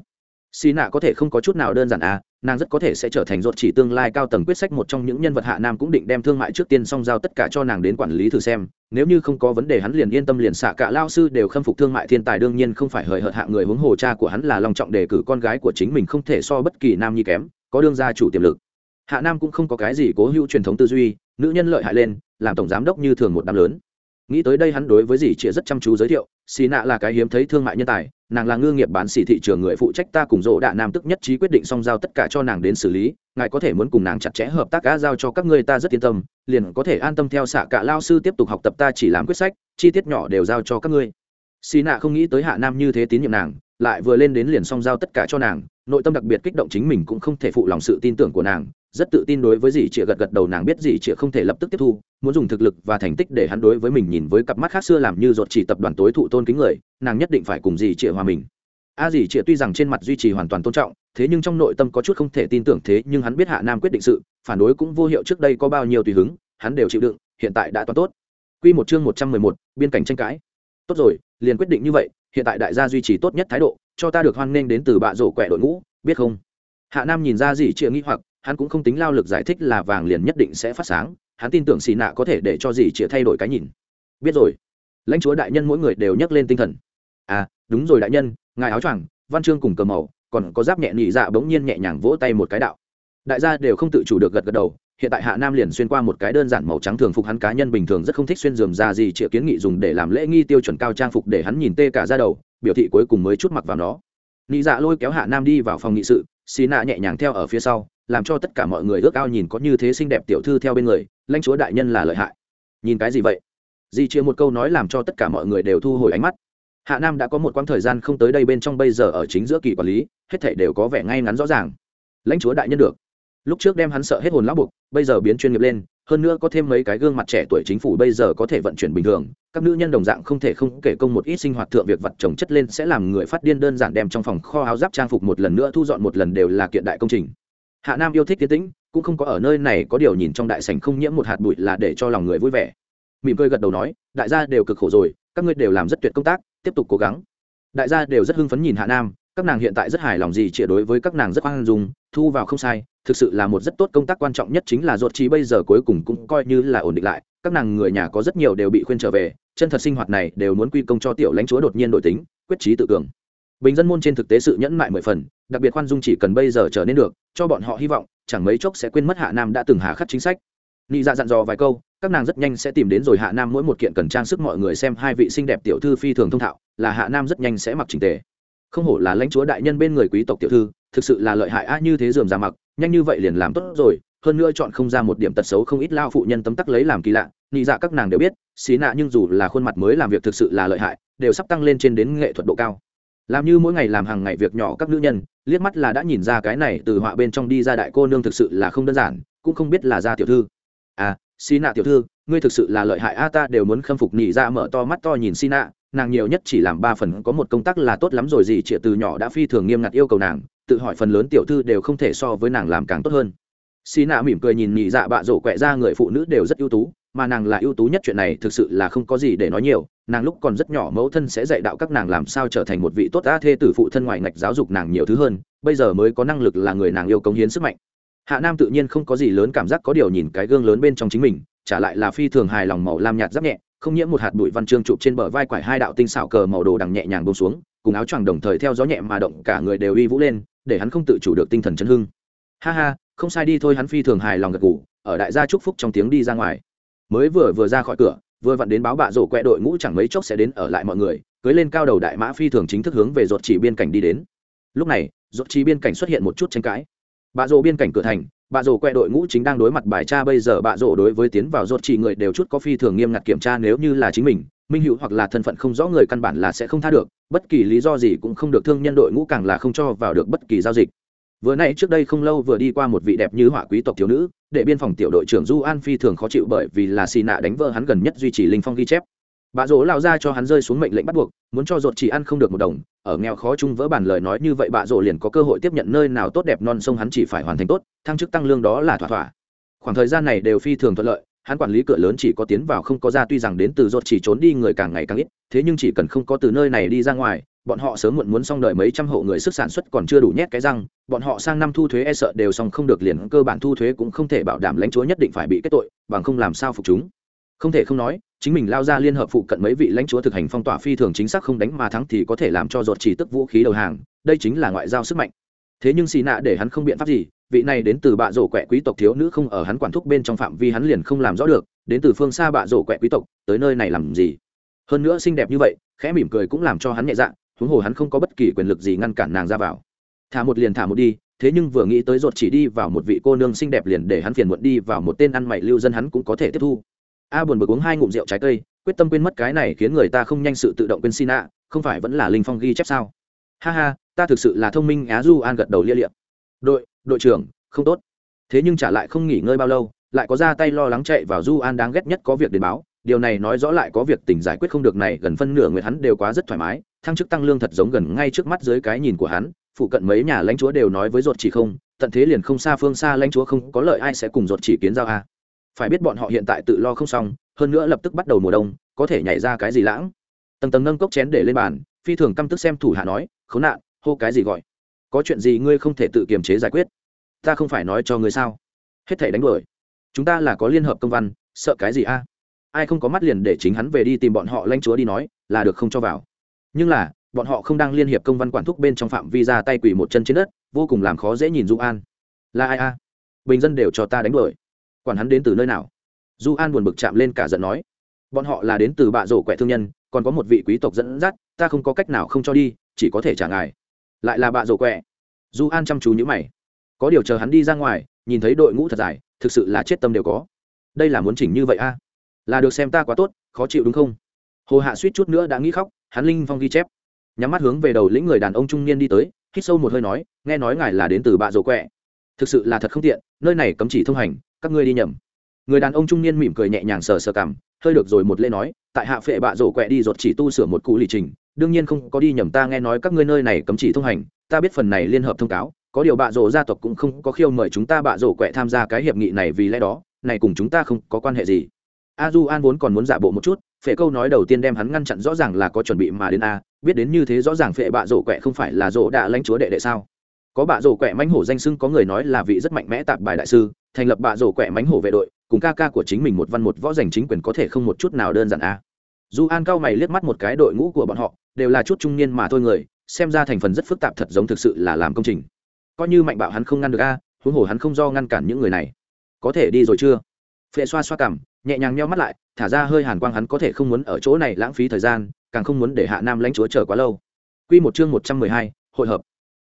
xì nạ có thể không có chút nào đơn giản à nàng rất có thể sẽ trở thành ruột chỉ tương lai cao tầng quyết sách một trong những nhân vật hạ nam cũng định đem thương mại trước tiên song giao tất cả cho nàng đến quản lý thử xem, nếu như không có vấn đề hắn liền yên tâm liền xạ cả lao sư đều khâm phục thương mại thiên tài đương nhiên không phải hời hợt hạ người huống hồ cha của hắn là lòng trọng đề cử con gái của chính mình không thể so bất kỳ nam nhi kém có đương gia chủ tiềm lực. Hạ nam cũng không có cái gì cố hữu truyền thống tư duy, nữ nhân lợi hại lên, làm tổng giám đốc như thường một đám lớn. Nghĩ tới đây hắn đối với dì chĩa rất chăm chú giới thiệu, xì nạ là cái hiếm thấy thương mại nhân tài, nàng là ngư nghiệp bán xỉ thị trường người phụ trách ta cùng dỗ đạ nam tức nhất trí quyết định song giao tất cả cho nàng đến xử lý, ngài có thể muốn cùng nàng chặt chẽ hợp tác cá giao cho các ngươi ta rất yên tâm, liền có thể an tâm theo xạ cả lao sư tiếp tục học tập ta chỉ làm quyết sách, chi tiết nhỏ đều giao cho các ngươi xì nạ không nghĩ tới hạ nam như thế tín nhiệm nàng lại vừa lên đến liền song giao tất cả cho nàng nội tâm đặc biệt kích động chính mình cũng không thể phụ lòng sự tin tưởng của nàng rất tự tin đối với dì chịa gật gật đầu nàng biết dì chịa không thể lập tức tiếp thu muốn dùng thực lực và thành tích để hắn đối với mình nhìn với cặp mắt khác xưa làm như ruột chỉ tập đoàn tối thụ tôn kính người nàng nhất định phải cùng dì chịa hòa mình a à dì chịa tuy rằng trên mặt duy trì hoàn toàn tôn trọng thế nhưng trong nội tâm có chút không thể tin tưởng thế nhưng hắn biết hạ nam quyết định sự phản đối cũng vô hiệu trước đây có bao nhiêu tùy hứng hắn đều chịu đựng hiện tại đã toàn tốt Quy một chương một trăm mười một, biên cảnh tranh cãi. Tốt rồi, liền quyết định như vậy, hiện tại đại gia duy trì tốt nhất thái độ, cho ta được hoan nghênh đến từ bạ rổ quẹ đội ngũ, biết không? Hạ Nam nhìn ra gì chịa nghĩ hoặc, hắn cũng không tính lao lực giải thích là vàng liền nhất định sẽ phát sáng hắn tin tưởng xì nạ có thể để cho gì chịa thay đổi cái nhìn. Biết rồi. Lãnh chúa đại nhân mỗi người đều nhắc lên tinh thần. À đúng rồi đại nhân ngài áo choàng văn chương cùng cờ màu còn có giáp nhẹ nhị dạ bỗng nhiên nhẹ nhàng vỗ tay một cái đạo. Đại gia đều không tự chủ được gật gật đầu hiện tại hạ nam liền xuyên qua một cái đơn giản màu trắng thường phục hắn cá nhân bình thường rất không thích xuyên dườm ra gì triệu kiến nghị dùng để làm lễ nghi tiêu chuẩn cao trang phục để hắn nhìn tê cả ra đầu, biểu thị cuối cùng mới chút mặc vào nó. Nị dạ lôi kéo hạ nam đi vào phòng nghị sự, xì nạ nhẹ nhàng theo ở phía sau, làm cho tất cả mọi người ước ao nhìn có như thế xinh đẹp tiểu thư theo bên người, lãnh chúa đại nhân là lợi hại. Nhìn cái gì vậy? Di chia một câu nói làm cho tất cả mọi người đều thu hồi ánh mắt. Hạ nam đã có một quãng thời gian không tới đây bên trong bây giờ ở chính giữa kỳ quản lý, hết thảy đều có vẻ ngay ngắn rõ ràng. Lãnh chúa đại nhân được lúc trước đem hắn sợ hết hồn lão buộc, bây giờ biến chuyên nghiệp lên, hơn nữa có thêm mấy cái gương mặt trẻ tuổi chính phủ bây giờ có thể vận chuyển bình thường, các nữ nhân đồng dạng không thể không kể công một ít sinh hoạt thượng việc vật trồng chất lên sẽ làm người phát điên đơn giản đem trong phòng kho áo giáp trang phục một lần nữa thu dọn một lần đều là kiện đại công trình. Hạ nam yêu thích tiến tĩnh, cũng không có ở nơi này có điều nhìn trong đại sảnh không nhiễm một hạt bụi là để cho lòng người vui vẻ. Mỉm cười gật đầu nói, đại gia đều cực khổ rồi, các ngươi đều làm rất tuyệt công tác, tiếp tục cố gắng. Đại gia đều rất hưng phấn nhìn hạ nam, các nàng hiện tại rất hài lòng gì chỉ đối với các nàng rất khoan dung, thu vào không sai thực sự là một rất tốt công tác quan trọng nhất chính là ruột trí bây giờ cuối cùng cũng coi như là ổn định lại, các nàng người nhà có rất nhiều đều bị khuyên trở về, chân thật sinh hoạt này đều muốn quy công cho tiểu lãnh chúa đột nhiên đổi tính, quyết trí tự cường. Bình dân môn trên thực tế sự nhẫn mại mười phần, đặc biệt khoan dung chỉ cần bây giờ trở nên được, cho bọn họ hy vọng, chẳng mấy chốc sẽ quên mất hạ nam đã từng hà khắc chính sách. Nị dạ dặn dò vài câu, các nàng rất nhanh sẽ tìm đến rồi hạ nam mỗi một kiện cần trang sức mọi người xem hai vị xinh đẹp tiểu thư phi thường thông thạo, là hạ nam rất nhanh sẽ mặc trình tề. Không hổ là lãnh chúa đại nhân bên người quý tộc tiểu thư thực sự là lợi hại a như thế dườm ra mặc, nhanh như vậy liền làm tốt rồi, hơn nữa chọn không ra một điểm tật xấu không ít lao phụ nhân tấm tắc lấy làm kỳ lạ, nhị dạ các nàng đều biết, xí nạ nhưng dù là khuôn mặt mới làm việc thực sự là lợi hại, đều sắp tăng lên trên đến nghệ thuật độ cao. Làm như mỗi ngày làm hàng ngày việc nhỏ các nữ nhân, liếc mắt là đã nhìn ra cái này từ họa bên trong đi ra đại cô nương thực sự là không đơn giản, cũng không biết là ra tiểu thư. À xí nạ tiểu thư, ngươi thực sự là lợi hại a ta đều muốn khâm phục nhị dạ mở to mắt to nhìn xí nạ, nàng nhiều nhất chỉ làm ba phần, có một công tác là tốt lắm rồi gì chị từ nhỏ đã phi thường nghiêm ngặt yêu cầu nàng tự hỏi phần lớn tiểu thư đều không thể so với nàng làm càng tốt hơn. Xì nạ mỉm cười nhìn nhị dạ bạ rổ quẹ ra người phụ nữ đều rất ưu tú, mà nàng là ưu tú nhất chuyện này thực sự là không có gì để nói nhiều, nàng lúc còn rất nhỏ mẫu thân sẽ dạy đạo các nàng làm sao trở thành một vị tốt đã thê tử phụ thân ngoài ngạch giáo dục nàng nhiều thứ hơn, bây giờ mới có năng lực là người nàng yêu cống hiến sức mạnh. Hạ nam tự nhiên không có gì lớn cảm giác có điều nhìn cái gương lớn bên trong chính mình, trả lại là phi thường hài lòng màu lam nhạt giáp nhẹ, không nhiễm một hạt bụi văn chương chụp trên bờ vai quải hai đạo tinh xảo cờ màu đồ đằng nhẹ nhàng bông xuống cùng áo choàng đồng thời theo gió nhẹ mà động, cả người đều uy vũ lên, để hắn không tự chủ được tinh thần chấn hưng. Ha ha, không sai đi thôi, hắn phi thường hài lòng gật ngủ ở đại gia chúc phúc trong tiếng đi ra ngoài. Mới vừa vừa ra khỏi cửa, vừa vặn đến báo bạ rổ quẹ đội ngũ chẳng mấy chốc sẽ đến ở lại mọi người, cưới lên cao đầu đại mã phi thường chính thức hướng về ruột chỉ biên cảnh đi đến. Lúc này, ruột chỉ biên cảnh xuất hiện một chút tranh cãi. Bạ rổ biên cảnh cửa thành, bạ rổ quẹ đội ngũ chính đang đối mặt bài tra bây giờ bạ rổ đối với tiến vào ruột chỉ người đều chút có phi thường nghiêm ngặt kiểm tra nếu như là chính mình minh hữu hoặc là thân phận không rõ người căn bản là sẽ không tha được, bất kỳ lý do gì cũng không được thương nhân đội ngũ càng là không cho vào được bất kỳ giao dịch. Vừa nay trước đây không lâu vừa đi qua một vị đẹp như họa quý tộc thiếu nữ, để biên phòng tiểu đội trưởng du an phi thường khó chịu bởi vì là xì nạ đánh vỡ hắn gần nhất duy trì linh phong ghi chép. Bà dỗ lao ra cho hắn rơi xuống mệnh lệnh bắt buộc, muốn cho dột chỉ ăn không được một đồng, ở nghèo khó chung vỡ bản lời nói như vậy bà dỗ liền có cơ hội tiếp nhận nơi nào tốt đẹp non sông hắn chỉ phải hoàn thành tốt, thăng chức tăng lương đó là thỏa thỏa. Khoảng thời gian này đều phi thường thuận lợi hắn quản lý cửa lớn chỉ có tiến vào không có ra, tuy rằng đến từ rốt chỉ trốn đi người càng ngày càng ít, thế nhưng chỉ cần không có từ nơi này đi ra ngoài, bọn họ sớm muộn muốn xong đợi mấy trăm hộ người sức sản xuất còn chưa đủ nhét cái răng, bọn họ sang năm thu thuế e sợ đều xong không được liền cơ bản thu thuế cũng không thể bảo đảm lãnh chúa nhất định phải bị kết tội, bằng không làm sao phục chúng. Không thể không nói, chính mình lao ra liên hợp phụ cận mấy vị lãnh chúa thực hành phong tỏa phi thường chính xác không đánh mà thắng thì có thể làm cho ruột chỉ tức vũ khí đầu hàng, đây chính là ngoại giao sức mạnh. Thế nhưng xì nạ để hắn không biện pháp gì vị này đến từ bạ rổ quẹ quý tộc thiếu nữ không ở hắn quản thúc bên trong phạm vi hắn liền không làm rõ được, đến từ phương xa bạ rổ quẹ quý tộc, tới nơi này làm gì? Hơn nữa xinh đẹp như vậy, khẽ mỉm cười cũng làm cho hắn nhẹ dạ huống hồ hắn không có bất kỳ quyền lực gì ngăn cản nàng ra vào. Thả một liền thả một đi, thế nhưng vừa nghĩ tới ruột chỉ đi vào một vị cô nương xinh đẹp liền để hắn phiền muộn đi vào một tên ăn mày lưu dân hắn cũng có thể tiếp thu. A buồn bực uống hai ngụm rượu trái cây, quyết tâm quên mất cái này khiến người ta không nhanh sự tự động quên xin ạ, không phải vẫn là linh phong ghi chép sao? Ha ha, ta thực sự là thông minh á du an gật đầu lia liệm đội đội trưởng, không tốt. Thế nhưng trả lại không nghỉ ngơi bao lâu, lại có ra tay lo lắng chạy vào du an đáng ghét nhất có việc đến báo. Điều này nói rõ lại có việc tình giải quyết không được này, gần phân nửa người hắn đều quá rất thoải mái. Thăng chức tăng lương thật giống gần ngay trước mắt dưới cái nhìn của hắn. Phụ cận mấy nhà lãnh chúa đều nói với ruột chỉ không, tận thế liền không xa phương xa lãnh chúa không có lợi ai sẽ cùng ruột chỉ kiến giao a. Phải biết bọn họ hiện tại tự lo không xong, hơn nữa lập tức bắt đầu mùa đông, có thể nhảy ra cái gì lãng? Tầng tầng nâng cốc chén để lên bàn, phi thường căm tức xem thủ hạ nói, khốn nạn, hô cái gì gọi? Có chuyện gì ngươi không thể tự kiềm chế giải quyết? Ta không phải nói cho ngươi sao? Hết thể đánh đuổi. Chúng ta là có liên hợp công văn, sợ cái gì a? Ai không có mắt liền để chính hắn về đi tìm bọn họ lanh chúa đi nói, là được không cho vào. Nhưng là, bọn họ không đang liên hiệp công văn quản thúc bên trong phạm vi ra tay quỳ một chân trên đất, vô cùng làm khó dễ nhìn du an. Là ai a? Bình dân đều cho ta đánh đuổi. Quản hắn đến từ nơi nào? Du an buồn bực chạm lên cả giận nói. Bọn họ là đến từ bạ rổ quẹ thương nhân, còn có một vị quý tộc dẫn dắt, ta không có cách nào không cho đi, chỉ có thể trả ngài lại là bạ rổ quẹ. Du an chăm chú nhữ mày. Có điều chờ hắn đi ra ngoài, nhìn thấy đội ngũ thật dài, thực sự là chết tâm đều có. Đây là muốn chỉnh như vậy a? Là được xem ta quá tốt, khó chịu đúng không? Hồ hạ suýt chút nữa đã nghĩ khóc, hắn linh phong ghi chép. Nhắm mắt hướng về đầu lĩnh người đàn ông trung niên đi tới, hít sâu một hơi nói, nghe nói ngài là đến từ bạ rổ quẹ. Thực sự là thật không tiện, nơi này cấm chỉ thông hành, các ngươi đi nhầm. Người đàn ông trung niên mỉm cười nhẹ nhàng sờ sờ cảm hơi được rồi một lễ nói, tại hạ phệ bạ rổ quẹ đi ruột chỉ tu sửa một cụ lì trình đương nhiên không có đi nhầm ta nghe nói các ngươi nơi này cấm chỉ thông hành, ta biết phần này liên hợp thông cáo, có điều bạ rổ gia tộc cũng không có khiêu mời chúng ta bạ rổ quẹ tham gia cái hiệp nghị này vì lẽ đó, này cùng chúng ta không có quan hệ gì. A du an vốn còn muốn giả bộ một chút, phệ câu nói đầu tiên đem hắn ngăn chặn rõ ràng là có chuẩn bị mà đến a, biết đến như thế rõ ràng phệ bạ rổ quẹ không phải là rổ đã lãnh chúa đệ đệ sao? Có bạ rổ quẹ mánh hổ danh sưng có người nói là vị rất mạnh mẽ tạp bài đại sư, thành lập bạ rổ quẹ mánh hổ vệ đội, cùng ca ca của chính mình một văn một võ giành chính quyền có thể không một chút nào đơn giản a. Du an cao mày liếc mắt một cái đội ngũ của bọn họ đều là chút trung niên mà thôi người xem ra thành phần rất phức tạp thật giống thực sự là làm công trình. Coi như mạnh bạo hắn không ngăn được a huống hồ hắn không do ngăn cản những người này. Có thể đi rồi chưa? Phệ xoa xoa cằm nhẹ nhàng nheo mắt lại thả ra hơi hàn quang hắn có thể không muốn ở chỗ này lãng phí thời gian càng không muốn để hạ nam lãnh chúa chờ quá lâu. Quy một chương một trăm mười hai, hội hợp.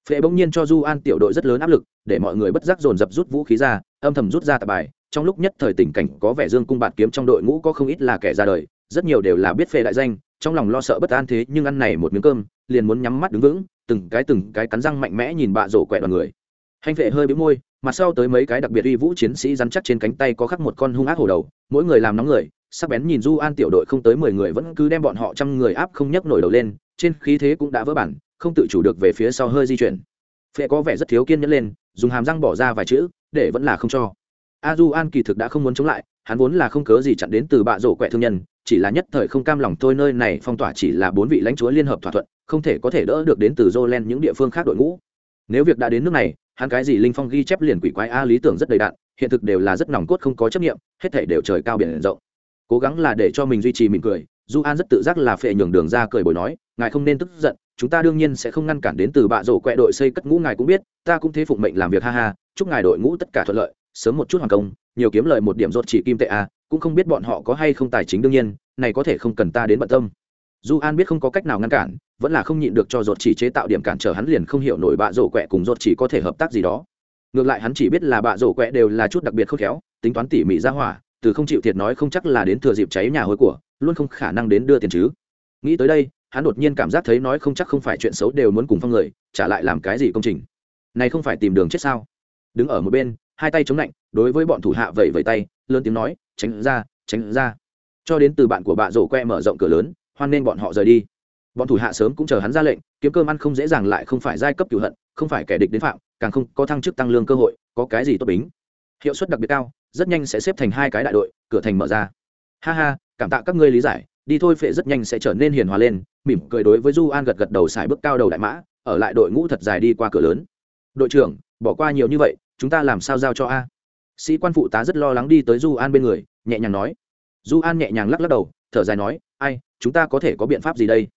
Phệ bỗng nhiên cho du an tiểu đội rất lớn áp lực để mọi người bất giác dồn dập rút vũ khí ra âm thầm rút ra tạp bài. Trong lúc nhất thời tình cảnh có vẻ dương cung bạt kiếm trong đội ngũ có không ít là kẻ ra đời rất nhiều đều là biết phệ đại danh trong lòng lo sợ bất an thế nhưng ăn này một miếng cơm, liền muốn nhắm mắt đứng vững, từng cái từng cái cắn răng mạnh mẽ nhìn bạ rổ quẹ đoàn người. Hành vệ hơi bĩu môi, mặt sau tới mấy cái đặc biệt uy vũ chiến sĩ rắn chắc trên cánh tay có khắc một con hung ác hổ đầu, mỗi người làm nóng người, sắc bén nhìn du an tiểu đội không tới mười người vẫn cứ đem bọn họ trăm người áp không nhấc nổi đầu lên, trên khí thế cũng đã vỡ bản, không tự chủ được về phía sau hơi di chuyển. Phệ có vẻ rất thiếu kiên nhẫn lên, dùng hàm răng bỏ ra vài chữ, để vẫn là không cho. A du an kỳ thực đã không muốn chống lại, hắn vốn là không cớ gì chặn đến từ bạ rổ quẹ thương nhân chỉ là nhất thời không cam lòng thôi, nơi này phong tỏa chỉ là bốn vị lãnh chúa liên hợp thỏa thuận, không thể có thể đỡ được đến từ Jolen những địa phương khác đội ngũ. Nếu việc đã đến nước này, hắn cái gì linh phong ghi chép liền quỷ quái, a, lý tưởng rất đầy đạn hiện thực đều là rất nòng cốt, không có chấp nghiệm hết thể đều trời cao biển rộng. Cố gắng là để cho mình duy trì mỉm cười, du an rất tự giác là phệ nhường đường ra cười bồi nói, ngài không nên tức giận, chúng ta đương nhiên sẽ không ngăn cản đến từ bạ rổ quẹ đội xây cất ngũ, ngài cũng biết, ta cũng thế phụng mệnh làm việc, ha ha, chúc ngài đội ngũ tất cả thuận lợi, sớm một chút hoàn công, nhiều kiếm lợi một điểm rốt chỉ kim tệ, a cũng không biết bọn họ có hay không tài chính đương nhiên, này có thể không cần ta đến bận tâm. Du an biết không có cách nào ngăn cản, vẫn là không nhịn được cho dột chỉ chế tạo điểm cản trở hắn liền không hiểu nổi bạ rổ quẹ cùng dột chỉ có thể hợp tác gì đó. Ngược lại hắn chỉ biết là bạ rổ quẹ đều là chút đặc biệt khôn khéo, tính toán tỉ mỉ ra hỏa, từ không chịu thiệt nói không chắc là đến thừa dịp cháy nhà hối của, luôn không khả năng đến đưa tiền chứ. Nghĩ tới đây, hắn đột nhiên cảm giác thấy nói không chắc không phải chuyện xấu đều muốn cùng phong người, trả lại làm cái gì công trình. Này không phải tìm đường chết sao? Đứng ở một bên, hai tay chống lạnh, đối với bọn thủ hạ vẫy vẫy tay lớn tiếng nói, tránh ra tránh ra. Cho đến từ bạn của bạn rổ que mở rộng cửa lớn, hoan nên bọn họ rời đi. Bọn thủ hạ sớm cũng chờ hắn ra lệnh, kiếm cơm ăn không dễ dàng lại không phải giai cấp cửu hận, không phải kẻ địch đến phạm, càng không có thăng chức tăng lương cơ hội, có cái gì tốt bính. Hiệu suất đặc biệt cao, rất nhanh sẽ xếp thành hai cái đại đội, cửa thành mở ra. Ha ha, cảm tạ các ngươi lý giải, đi thôi phệ rất nhanh sẽ trở nên hiền hòa lên. Mỉm cười đối với du an gật gật đầu xài bước cao đầu đại mã, ở lại đội ngũ thật dài đi qua cửa lớn. Đội trưởng, bỏ qua nhiều như vậy, chúng ta làm sao giao cho a? Sĩ quan phụ tá rất lo lắng đi tới du an bên người, nhẹ nhàng nói. Du an nhẹ nhàng lắc lắc đầu, thở dài nói, ai, chúng ta có thể có biện pháp gì đây?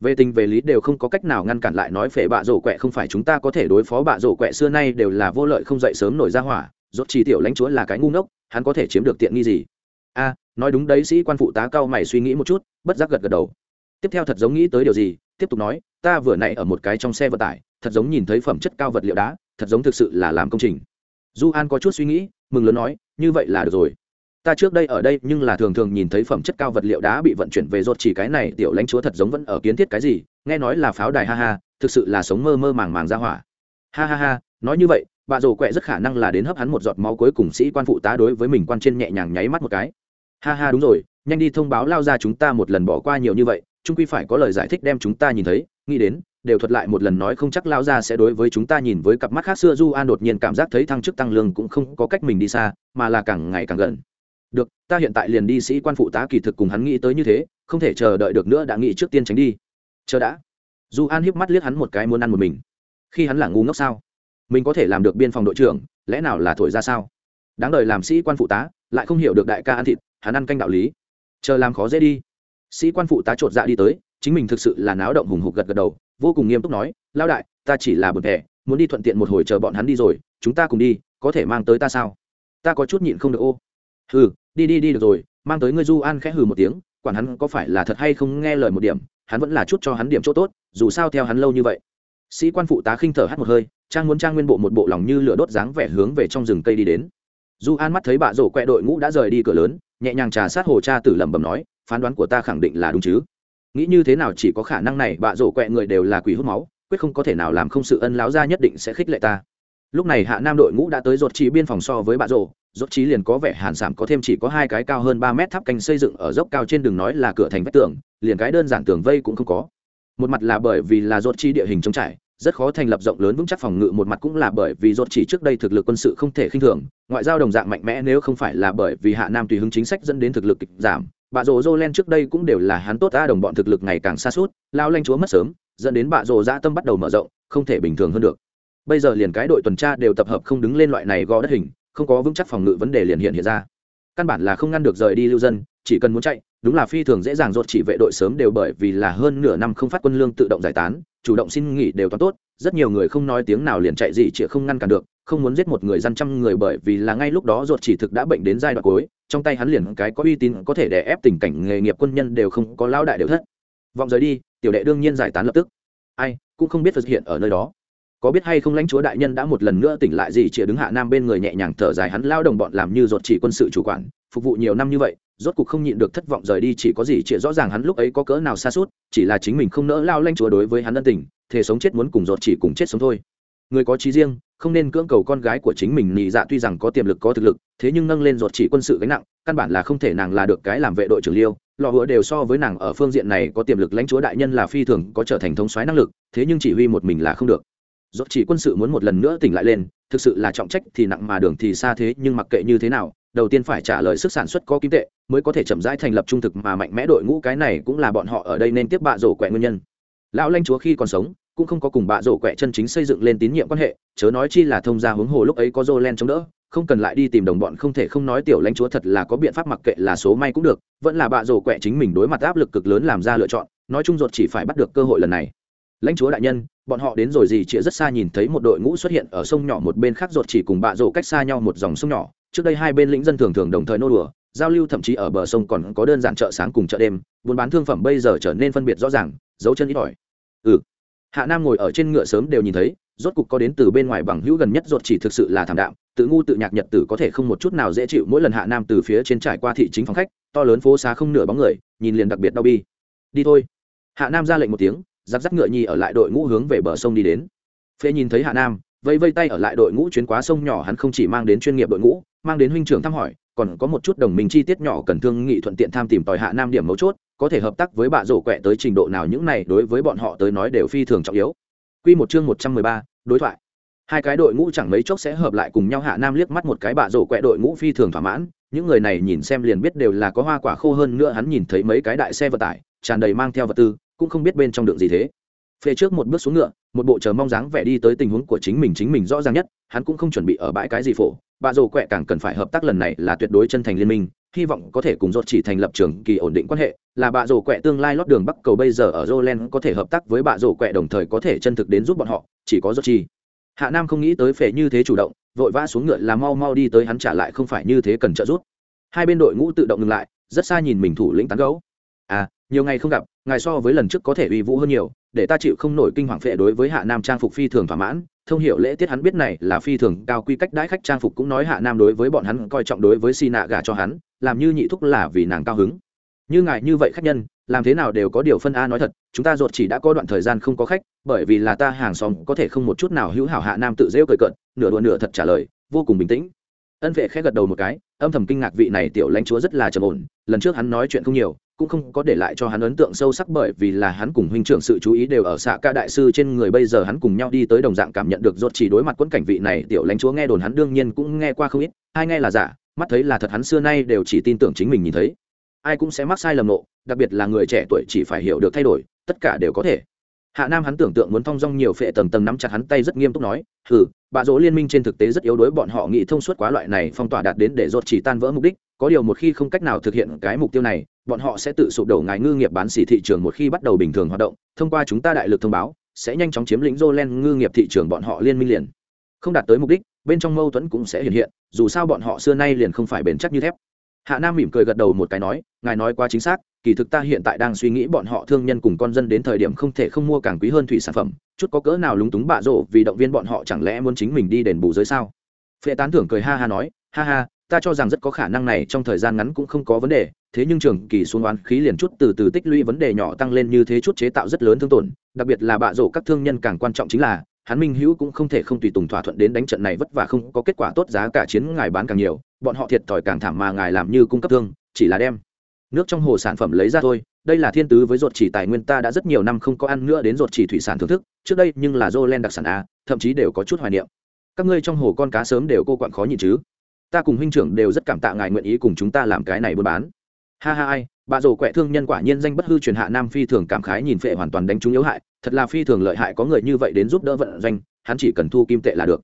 Về tình về lý đều không có cách nào ngăn cản lại nói phệ bạ rổ quẹ, không phải chúng ta có thể đối phó bạ rổ quẹ, xưa nay đều là vô lợi không dậy sớm nổi ra hỏa, rốt chỉ tiểu lãnh chúa là cái ngu ngốc, hắn có thể chiếm được tiện nghi gì? A, nói đúng đấy, sĩ quan phụ tá cao mày suy nghĩ một chút, bất giác gật gật đầu. Tiếp theo thật giống nghĩ tới điều gì, tiếp tục nói, ta vừa nãy ở một cái trong xe vận tải, thật giống nhìn thấy phẩm chất cao vật liệu đá, thật giống thực sự là làm công trình du an có chút suy nghĩ, mừng lớn nói, như vậy là được rồi. Ta trước đây ở đây nhưng là thường thường nhìn thấy phẩm chất cao vật liệu đá bị vận chuyển về rột chỉ cái này, tiểu lãnh chúa thật giống vẫn ở kiến thiết cái gì, nghe nói là pháo đài ha ha, thực sự là sống mơ mơ màng màng ra hỏa. Ha ha ha, nói như vậy, bà rồ quẹ rất khả năng là đến hấp hắn một giọt máu cuối cùng sĩ quan phụ tá đối với mình quan trên nhẹ nhàng nháy mắt một cái. Ha ha, đúng rồi, nhanh đi thông báo lao ra chúng ta một lần bỏ qua nhiều như vậy trung quy phải có lời giải thích đem chúng ta nhìn thấy, nghĩ đến đều thuật lại một lần nói không chắc lao ra sẽ đối với chúng ta nhìn với cặp mắt khác xưa, du an đột nhiên cảm giác thấy thăng chức tăng lương cũng không có cách mình đi xa, mà là càng ngày càng gần. Được, ta hiện tại liền đi sĩ quan phụ tá kỳ thực cùng hắn nghĩ tới như thế, không thể chờ đợi được nữa đã nghĩ trước tiên tránh đi. Chờ đã. Du an hiếp mắt liếc hắn một cái muốn ăn một mình. Khi hắn là ngu ngốc sao? Mình có thể làm được biên phòng đội trưởng, lẽ nào là thổi ra sao? Đáng đời làm sĩ quan phụ tá, lại không hiểu được đại ca ăn thịt, hắn ăn canh đạo lý. Chờ làm khó dễ đi. Sĩ quan phụ tá chột dạ đi tới, chính mình thực sự là náo động hùng hục gật gật đầu vô cùng nghiêm túc nói lao đại, ta chỉ là bực thẻ muốn đi thuận tiện một hồi chờ bọn hắn đi rồi, chúng ta cùng đi, có thể mang tới ta sao? Ta có chút nhịn không được ô. Hừ, đi đi đi được rồi, mang tới ngươi du an khẽ hừ một tiếng, quản hắn có phải là thật hay không nghe lời một điểm, hắn vẫn là chút cho hắn điểm chỗ tốt, dù sao theo hắn lâu như vậy. Sĩ quan phụ tá khinh thở hắt một hơi, trang muốn trang nguyên bộ một bộ lòng như lửa đốt dáng vẻ hướng về trong rừng cây đi đến. Du an mắt thấy bà rổ quẹ đội ngũ đã rời đi cửa lớn, nhẹ nhàng trà sát hồ cha tử lẩm bẩm nói, phán đoán của ta khẳng định là đúng chứ? Nghĩ như thế nào chỉ có khả năng này, bạ rổ quẹ người đều là quỷ hút máu, quyết không có thể nào làm không sự ân láo ra nhất định sẽ khích lệ ta. Lúc này hạ nam đội ngũ đã tới ruột trí biên phòng so với bạ rổ rốt trí liền có vẻ hàn sảm có thêm chỉ có hai cái cao hơn ba mét tháp canh xây dựng ở dốc cao trên đường nói là cửa thành vách tường, liền cái đơn giản tường vây cũng không có. Một mặt là bởi vì là rốt trí địa hình trống trải, rất khó thành lập rộng lớn vững chắc phòng ngự, một mặt cũng là bởi vì rốt chỉ trước đây thực lực quân sự không thể khinh thường, ngoại giao đồng dạng mạnh mẽ nếu không phải là bởi vì hạ nam tùy hứng chính sách dẫn đến thực lực giảm bà rồ rô len trước đây cũng đều là hắn tốt ta đồng bọn thực lực ngày càng xa suốt, lao lanh chúa mất sớm, dẫn đến bà rồ dã tâm bắt đầu mở rộng, không thể bình thường hơn được. Bây giờ liền cái đội tuần tra đều tập hợp không đứng lên loại này gò đất hình, không có vững chắc phòng ngự vấn đề liền hiện hiện ra. Căn bản là không ngăn được rời đi lưu dân, chỉ cần muốn chạy, đúng là phi thường dễ dàng rột chỉ vệ đội sớm đều bởi vì là hơn nửa năm không phát quân lương tự động giải tán, chủ động xin nghỉ đều toàn tốt, rất nhiều người không nói tiếng nào liền chạy gì chỉ không ngăn cản được không muốn giết một người dân trăm người bởi vì là ngay lúc đó ruột chỉ thực đã bệnh đến giai đoạn cuối, trong tay hắn liền cái có uy tín có thể đè ép tình cảnh nghề nghiệp quân nhân đều không có lao đại đều thất. Vọng rời đi, tiểu đệ đương nhiên giải tán lập tức. Ai, cũng không biết thực hiện ở nơi đó. Có biết hay không lãnh chúa đại nhân đã một lần nữa tỉnh lại gì chỉ đứng hạ nam bên người nhẹ nhàng thở dài hắn lao đồng bọn làm như ruột chỉ quân sự chủ quản, phục vụ nhiều năm như vậy, rốt cuộc không nhịn được thất vọng rời đi chỉ có gì chỉ rõ ràng hắn lúc ấy có cỡ nào xa suốt, chỉ là chính mình không nỡ lao lãnh chúa đối với hắn ân tình thể sống chết muốn cùng ruột chỉ cùng chết sống thôi. Người có trí riêng không nên cưỡng cầu con gái của chính mình nhị dạ tuy rằng có tiềm lực có thực lực, thế nhưng nâng lên ruột chỉ quân sự gánh nặng, căn bản là không thể nàng là được cái làm vệ đội trưởng liêu. Lò hứa đều so với nàng ở phương diện này có tiềm lực lãnh chúa đại nhân là phi thường, có trở thành thống soái năng lực, thế nhưng chỉ huy một mình là không được. Ruột chỉ quân sự muốn một lần nữa tỉnh lại lên, thực sự là trọng trách thì nặng mà đường thì xa thế, nhưng mặc kệ như thế nào, đầu tiên phải trả lời sức sản xuất có kim tệ, mới có thể chậm rãi thành lập trung thực mà mạnh mẽ đội ngũ, cái này cũng là bọn họ ở đây nên tiếp bạ rổ quẹ nguyên nhân. Lão lãnh chúa khi còn sống cũng không có cùng bạ rổ quẹ chân chính xây dựng lên tín nhiệm quan hệ, chớ nói chi là thông gia hướng hồ lúc ấy có dô len chống đỡ, không cần lại đi tìm đồng bọn không thể không nói tiểu lãnh chúa thật là có biện pháp mặc kệ là số may cũng được, vẫn là bạ rổ quẹ chính mình đối mặt áp lực cực lớn làm ra lựa chọn, nói chung ruột chỉ phải bắt được cơ hội lần này. Lãnh chúa đại nhân, bọn họ đến rồi gì chĩa rất xa nhìn thấy một đội ngũ xuất hiện ở sông nhỏ một bên khác ruột chỉ cùng bạ rổ cách xa nhau một dòng sông nhỏ, trước đây hai bên lĩnh dân thường thường đồng thời nô đùa, giao lưu thậm chí ở bờ sông còn có đơn giản chợ sáng cùng chợ đêm, buôn bán thương phẩm bây giờ trở nên phân biệt rõ ràng, dấu chân ít ỏi. Ừ hạ nam ngồi ở trên ngựa sớm đều nhìn thấy, rốt cục có đến từ bên ngoài bằng hữu gần nhất ruột chỉ thực sự là thảm đạm, tự ngu tự nhạc nhật tử có thể không một chút nào dễ chịu mỗi lần hạ nam từ phía trên trải qua thị chính phòng khách, to lớn phố xá không nửa bóng người, nhìn liền đặc biệt đau bi. Đi thôi. Hạ nam ra lệnh một tiếng, giáp giáp ngựa nhi ở lại đội ngũ hướng về bờ sông đi đến. Phê nhìn thấy hạ nam vây vây tay ở lại đội ngũ chuyến quá sông nhỏ hắn không chỉ mang đến chuyên nghiệp đội ngũ, mang đến huynh trưởng thăm hỏi còn có một chút đồng minh chi tiết nhỏ cần thương nghị thuận tiện tham tìm tòi hạ nam điểm mấu chốt có thể hợp tác với bạ rổ quẹ tới trình độ nào những này đối với bọn họ tới nói đều phi thường trọng yếu Quy một chương một trăm mười ba, đối thoại. Hai cái đội ngũ chẳng mấy chốc sẽ hợp lại cùng nhau Hạ Nam liếc mắt một cái bạ rổ quẹ đội ngũ phi thường thỏa mãn, những người này nhìn xem liền biết đều là có hoa quả khô hơn nữa hắn nhìn thấy mấy cái đại xe vận tải, tràn đầy mang theo vật tư, cũng không biết bên trong đựng gì thế phê trước một bước xuống ngựa một bộ chờ mong dáng vẻ đi tới tình huống của chính mình chính mình rõ ràng nhất hắn cũng không chuẩn bị ở bãi cái gì phổ bà rồ quẹ càng cần phải hợp tác lần này là tuyệt đối chân thành liên minh, hy vọng có thể cùng dốt chỉ thành lập trường kỳ ổn định quan hệ, là bà rồ quẹ tương lai lót đường bắc cầu bây giờ ở jolen có thể hợp tác với bà rồ quẹ đồng thời có thể chân thực đến giúp bọn họ, chỉ có dốt chi hạ nam không nghĩ tới phệ như thế chủ động, vội vã xuống ngựa là mau mau đi tới hắn trả lại không phải như thế cần trợ giúp. Hai bên đội ngũ tự động ngừng lại, rất xa nhìn mình thủ lĩnh tán gấu à nhiều ngày không gặp, ngài so với lần trước có thể uy vũ hơn nhiều, để ta chịu không nổi kinh hoàng phệ đối với hạ nam trang phục phi thường thỏa mãn thông hiểu lễ tiết hắn biết này là phi thường cao quy cách đãi khách trang phục cũng nói hạ nam đối với bọn hắn, coi trọng đối với si nạ gà cho hắn, làm như nhị thúc là vì nàng cao hứng. Như ngài như vậy khách nhân, làm thế nào đều có điều phân a nói thật, chúng ta ruột chỉ đã có đoạn thời gian không có khách, bởi vì là ta hàng xóm có thể không một chút nào hữu hảo hạ nam tự rêu cười cợt, nửa đùa nửa thật trả lời, vô cùng bình tĩnh. Ân vệ khẽ gật đầu một cái, âm thầm kinh ngạc vị này tiểu lãnh chúa rất là trầm ổn, lần trước hắn nói chuyện không nhiều cũng không có để lại cho hắn ấn tượng sâu sắc bởi vì là hắn cùng huynh trưởng sự chú ý đều ở xạ ca đại sư trên người bây giờ hắn cùng nhau đi tới đồng dạng cảm nhận được rốt chỉ đối mặt quân cảnh vị này, tiểu lãnh chúa nghe đồn hắn đương nhiên cũng nghe qua không ít, hai nghe là giả, mắt thấy là thật hắn xưa nay đều chỉ tin tưởng chính mình nhìn thấy. Ai cũng sẽ mắc sai lầm nộ, đặc biệt là người trẻ tuổi chỉ phải hiểu được thay đổi, tất cả đều có thể. Hạ nam hắn tưởng tượng muốn thong dong nhiều phệ tầng tầng nắm chặt hắn tay rất nghiêm túc nói ừ bà dỗ liên minh trên thực tế rất yếu đuối bọn họ nghĩ thông suốt quá loại này phong tỏa đạt đến để rốt chỉ tan vỡ mục đích, có điều một khi không cách nào thực hiện cái mục tiêu này bọn họ sẽ tự sụp đổ ngài ngư nghiệp bán xỉ thị trường một khi bắt đầu bình thường hoạt động, thông qua chúng ta đại lực thông báo, sẽ nhanh chóng chiếm lĩnh Jolen ngư nghiệp thị trường bọn họ liên minh liền. Không đạt tới mục đích, bên trong mâu thuẫn cũng sẽ hiện hiện, dù sao bọn họ xưa nay liền không phải bền chắc như thép. Hạ nam mỉm cười gật đầu một cái nói, ngài nói quá chính xác, kỳ thực ta hiện tại đang suy nghĩ bọn họ thương nhân cùng con dân đến thời điểm không thể không mua càng quý hơn thủy sản phẩm, chút có cỡ nào lúng túng bạ rộ vì động viên bọn họ chẳng lẽ muốn chính mình đi đền bù giới sao? Phệ tán thưởng cười ha ha nói, ha ha ta cho rằng rất có khả năng này trong thời gian ngắn cũng không có vấn đề, thế nhưng trường kỳ xuống oán khí liền chút từ từ tích lũy vấn đề nhỏ tăng lên như thế chút chế tạo rất lớn thương tổn, đặc biệt là bạ rổ các thương nhân càng quan trọng chính là, hắn minh hữu cũng không thể không tùy tùng thỏa thuận đến đánh trận này vất vả không có kết quả tốt giá cả chiến ngài bán càng nhiều, bọn họ thiệt thòi càng thảm mà ngài làm như cung cấp thương, chỉ là đem nước trong hồ sản phẩm lấy ra thôi, đây là thiên tứ với ruột chỉ tài nguyên ta đã rất nhiều năm không có ăn nữa đến ruột chỉ thủy sản thưởng thức, trước đây nhưng là dô len đặc sản a, thậm chí đều có chút hoài niệm. Các ngươi trong hồ con cá sớm đều cô quặn khó nhịn chứ? Ta cùng huynh trưởng đều rất cảm tạ ngài nguyện ý cùng chúng ta làm cái này buôn bán. Ha ha ai, bà rổ quẹ thương nhân quả nhiên danh bất hư truyền hạ nam phi thường cảm khái nhìn phệ hoàn toàn đánh trúng yếu hại, thật là phi thường lợi hại có người như vậy đến giúp đỡ vận doanh, hắn chỉ cần thu kim tệ là được.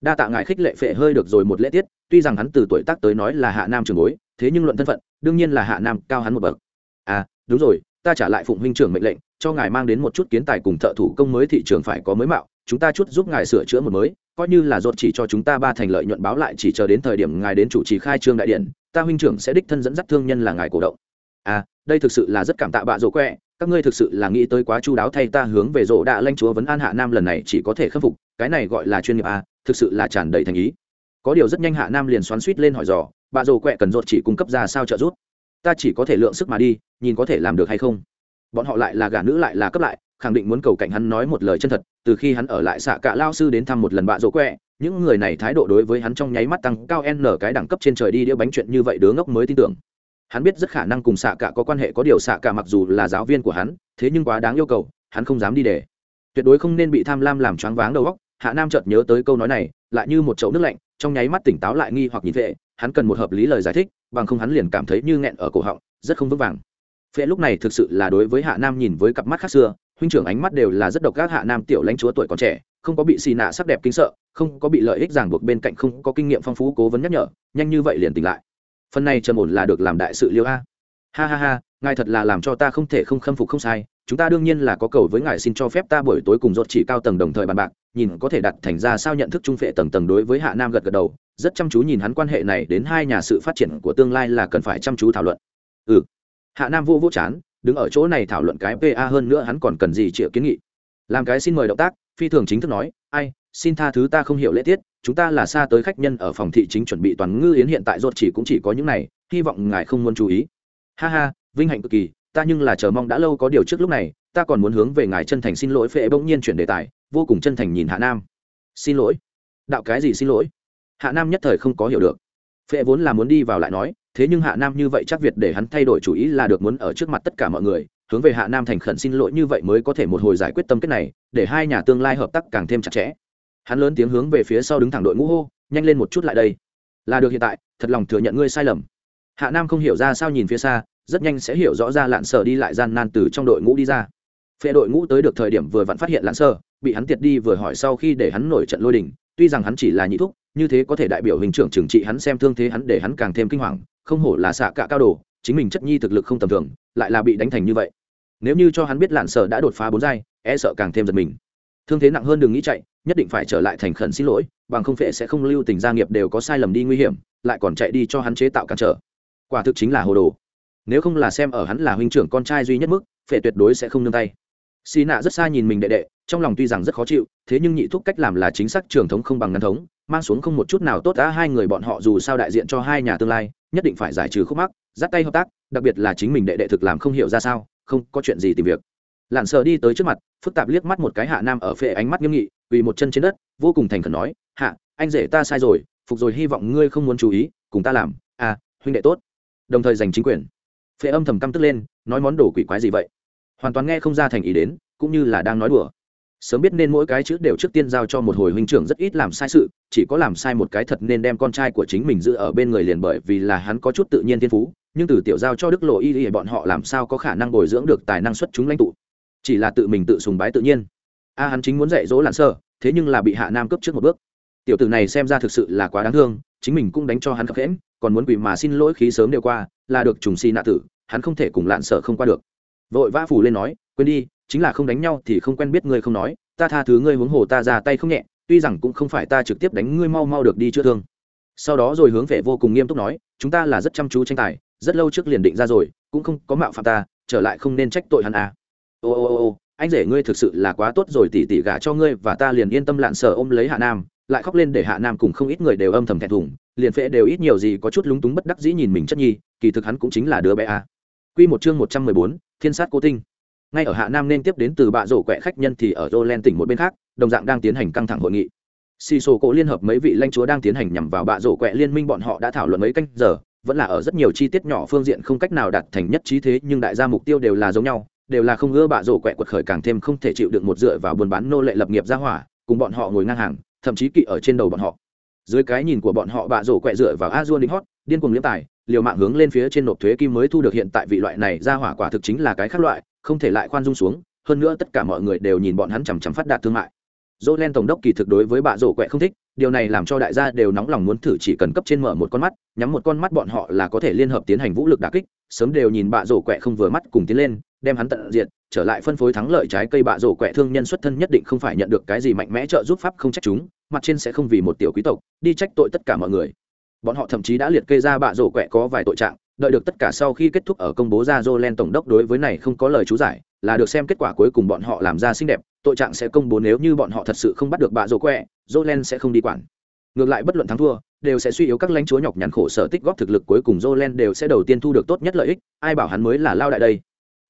Đa tạ ngài khích lệ phệ hơi được rồi một lễ tiết, tuy rằng hắn từ tuổi tác tới nói là hạ nam trường bối, thế nhưng luận thân phận, đương nhiên là hạ nam cao hắn một bậc. À đúng rồi, ta trả lại phụng huynh trưởng mệnh lệnh, cho ngài mang đến một chút kiến tài cùng thợ thủ công mới thị trường phải có mới mạo, chúng ta chút giúp ngài sửa chữa một mới coi như là dột chỉ cho chúng ta ba thành lợi nhuận báo lại chỉ chờ đến thời điểm ngài đến chủ trì khai trương đại điện, ta huynh trưởng sẽ đích thân dẫn dắt thương nhân là ngài cổ động. À đây thực sự là rất cảm tạ bạ rổ quẹ, các ngươi thực sự là nghĩ tới quá chu đáo thay ta hướng về rổ đạ lanh chúa vấn an hạ nam lần này chỉ có thể khắc phục, cái này gọi là chuyên nghiệp à thực sự là tràn đầy thành ý. Có điều rất nhanh hạ nam liền xoắn suýt lên hỏi dò, bạ rổ quẹ cần rột chỉ cung cấp ra sao trợ giúp? Ta chỉ có thể lượng sức mà đi, nhìn có thể làm được hay không? Bọn họ lại là gả nữ lại là cấp lại khẳng định muốn cầu cạnh hắn nói một lời chân thật, từ khi hắn ở lại xạ cả lao sư đến thăm một lần bạ rỗ quẹ, những người này thái độ đối với hắn trong nháy mắt tăng cao n cái đẳng cấp trên trời đi đĩa bánh chuyện như vậy đứa ngốc mới tin tưởng. Hắn biết rất khả năng cùng xạ cả có quan hệ, có điều xạ cả mặc dù là giáo viên của hắn, thế nhưng quá đáng yêu cầu, hắn không dám đi để. Tuyệt đối không nên bị tham lam làm choáng váng đầu óc, hạ nam chợt nhớ tới câu nói này, lại như một chậu nước lạnh, trong nháy mắt tỉnh táo lại nghi hoặc nhìn vệ hắn cần một hợp lý lời giải thích, bằng không hắn liền cảm thấy như nghẹn ở cổ họng, rất không vững vàng. Phệ lúc này thực sự là đối với hạ nam nhìn với cặp mắt khác xưa huynh trưởng ánh mắt đều là rất độc ác hạ nam tiểu lãnh chúa tuổi còn trẻ, không có bị xì nạ sắc đẹp kinh sợ, không có bị lợi ích ràng buộc bên cạnh không có kinh nghiệm phong phú cố vấn nhắc nhở, nhanh như vậy liền tỉnh lại. Phần này trầm ổn là được làm đại sự liêu a. Ha ha ha, ngài thật là làm cho ta không thể không khâm phục không sai, chúng ta đương nhiên là có cầu với ngài xin cho phép ta buổi tối cùng dột chỉ cao tầng đồng thời bàn bạc, nhìn có thể đặt thành ra sao nhận thức trung phệ tầng tầng đối với hạ nam gật gật đầu, rất chăm chú nhìn hắn quan hệ này đến hai nhà sự phát triển của tương lai là cần phải chăm chú thảo luận. Ừ. Hạ nam vô vô chán đứng ở chỗ này thảo luận cái pa hơn nữa hắn còn cần gì chịu kiến nghị. Làm cái xin mời động tác, phi thường chính thức nói, ai, xin tha thứ ta không hiểu lễ tiết, chúng ta là xa tới khách nhân ở phòng thị chính chuẩn bị toàn ngư yến hiện tại ruột chỉ cũng chỉ có những này, hy vọng ngài không muốn chú ý. Ha ha, vinh hạnh cực kỳ, ta nhưng là chờ mong đã lâu có điều trước lúc này, ta còn muốn hướng về ngài chân thành xin lỗi phệ bỗng nhiên chuyển đề tài, vô cùng chân thành nhìn hạ nam. Xin lỗi. Đạo cái gì xin lỗi? Hạ nam nhất thời không có hiểu được. Phệ vốn là muốn đi vào lại nói thế nhưng hạ nam như vậy chắc việt để hắn thay đổi chủ ý là được muốn ở trước mặt tất cả mọi người, hướng về hạ nam thành khẩn xin lỗi như vậy mới có thể một hồi giải quyết tâm kết này, để hai nhà tương lai hợp tác càng thêm chặt chẽ. Hắn lớn tiếng hướng về phía sau đứng thẳng đội ngũ hô, nhanh lên một chút lại đây. Là được hiện tại, thật lòng thừa nhận ngươi sai lầm. Hạ nam không hiểu ra sao nhìn phía xa, rất nhanh sẽ hiểu rõ ra lạn sở đi lại gian nan từ trong đội ngũ đi ra. Phệ đội ngũ tới được thời điểm vừa vặn phát hiện lạn sơ bị hắn tiệt đi vừa hỏi sau khi để hắn nổi trận lôi đình, tuy rằng hắn chỉ là nhị thúc, như thế có thể đại biểu hình trưởng trừng trị hắn xem thương thế hắn để hắn càng thêm kinh hoàng không hổ là xạ cả cao đồ, chính mình chất nhi thực lực không tầm thường, lại là bị đánh thành như vậy. Nếu như cho hắn biết lạn sở đã đột phá bốn giai e sợ càng thêm giật mình. Thương thế nặng hơn đừng nghĩ chạy, nhất định phải trở lại thành khẩn xin lỗi, bằng không phệ sẽ không lưu tình gia nghiệp đều có sai lầm đi nguy hiểm, lại còn chạy đi cho hắn chế tạo cản trở. Quả thực chính là hồ đồ. Nếu không là xem ở hắn là huynh trưởng con trai duy nhất mức, phệ tuyệt đối sẽ không nương tay. Xì nạ rất xa nhìn mình đệ đệ, trong lòng tuy rằng rất khó chịu, thế nhưng nhị thúc cách làm là chính xác trường thống không bằng ngắn thống, mang xuống không một chút nào tốt đã hai người bọn họ dù sao đại diện cho hai nhà tương lai nhất định phải giải trừ khúc mắc, dắt tay hợp tác, đặc biệt là chính mình đệ đệ thực làm không hiểu ra sao, không có chuyện gì tìm việc. Lặn sờ đi tới trước mặt, phức tạp liếc mắt một cái hạ nam ở phệ ánh mắt nghiêm nghị vì một chân trên đất, vô cùng thành khẩn nói, hạ, anh rể ta sai rồi, phục rồi hy vọng ngươi không muốn chú ý, cùng ta làm à huynh đệ tốt. Đồng thời giành chính quyền. Phệ âm thầm căm tức lên, nói món đồ quỷ quái gì vậy? Hoàn toàn nghe không ra thành ý đến, cũng như là đang nói đùa sớm biết nên mỗi cái chữ đều trước tiên giao cho một hồi huynh trưởng rất ít làm sai sự chỉ có làm sai một cái thật nên đem con trai của chính mình giữ ở bên người liền bởi vì là hắn có chút tự nhiên thiên phú nhưng từ tiểu giao cho đức lộ y y bọn họ làm sao có khả năng bồi dưỡng được tài năng xuất chúng lãnh tụ. Chỉ là tự mình tự sùng bái tự nhiên. A hắn chính muốn dạy dỗ lặn sơ thế nhưng là bị hạ nam cướp trước một bước. Tiểu tử này xem ra thực sự là quá đáng thương chính mình cũng đánh cho hắn khập khẽn, còn muốn quỷ mà xin lỗi khí sớm đều qua là được trùng si nạ tử hắn không thể cùng lạn sợ không qua được. Vội vã phủ lên nói quên đi chính là không đánh nhau thì không quen biết ngươi không nói ta tha thứ ngươi huống hồ ta ra tay không nhẹ tuy rằng cũng không phải ta trực tiếp đánh ngươi mau mau được đi chữa thương sau đó rồi hướng về vô cùng nghiêm túc nói chúng ta là rất chăm chú tranh tài rất lâu trước liền định ra rồi cũng không có mạo phạm ta trở lại không nên trách tội hắn à. ô ô ô ô anh rể ngươi thực sự là quá tốt rồi tỉ tỉ gả cho ngươi và ta liền yên tâm lạn sợ ôm lấy hạ nam lại khóc lên để hạ nam cùng không ít người đều âm thầm thẹn thùng liền phệ đều ít nhiều gì có chút lúng túng bất đắc dĩ nhìn mình chất nhi kỳ thực hắn cũng chính là đứa bé a Quy một chương một trăm mười bốn, Thiên sát cố tinh. Ngay ở Hạ Nam nên tiếp đến từ bạ rổ quẹ khách nhân thì ở Jolen tỉnh một bên khác, đồng dạng đang tiến hành căng thẳng hội nghị. Xì sổ cổ liên hợp mấy vị lãnh chúa đang tiến hành nhằm vào bạ rổ quẹ liên minh bọn họ đã thảo luận mấy canh giờ, vẫn là ở rất nhiều chi tiết nhỏ phương diện không cách nào đạt thành nhất trí thế, nhưng đại gia mục tiêu đều là giống nhau, đều là không ưa bạ rổ quẹ quật khởi càng thêm không thể chịu được một dựa vào buôn bán nô lệ lập nghiệp ra hỏa, cùng bọn họ ngồi ngang hàng, thậm chí kỵ ở trên đầu bọn họ. Dưới cái nhìn của bọn họ bạ rổ quẹ dựa vào Azure đỉnh hot, điên cuồng liếm tài, liều mạng hướng lên phía trên nộp thuế kim mới thu được hiện tại vị loại này ra hỏa quả thực chính là cái khác loại không thể lại khoan dung xuống hơn nữa tất cả mọi người đều nhìn bọn hắn chằm chằm phát đạt thương mại. Dỗ len tổng đốc kỳ thực đối với bạ rổ quẹ không thích điều này làm cho đại gia đều nóng lòng muốn thử chỉ cần cấp trên mở một con mắt nhắm một con mắt bọn họ là có thể liên hợp tiến hành vũ lực đà kích sớm đều nhìn bạ rổ quẹ không vừa mắt cùng tiến lên đem hắn tận diện, trở lại phân phối thắng lợi trái cây bạ rổ quẹ thương nhân xuất thân nhất định không phải nhận được cái gì mạnh mẽ trợ giúp pháp không trách chúng mặt trên sẽ không vì một tiểu quý tộc đi trách tội tất cả mọi người. Bọn họ thậm chí đã liệt kê ra bạ rổ quẹ có vài tội trạng đợi được tất cả sau khi kết thúc ở công bố ra Jolen tổng đốc đối với này không có lời chú giải, là được xem kết quả cuối cùng bọn họ làm ra xinh đẹp, tội trạng sẽ công bố nếu như bọn họ thật sự không bắt được bạ rổ quẹ, Jolen sẽ không đi quản. Ngược lại bất luận thắng thua, đều sẽ suy yếu các lãnh chúa nhọc nhằn khổ sở tích góp thực lực cuối cùng Jolen đều sẽ đầu tiên thu được tốt nhất lợi ích, ai bảo hắn mới là lao đại đây.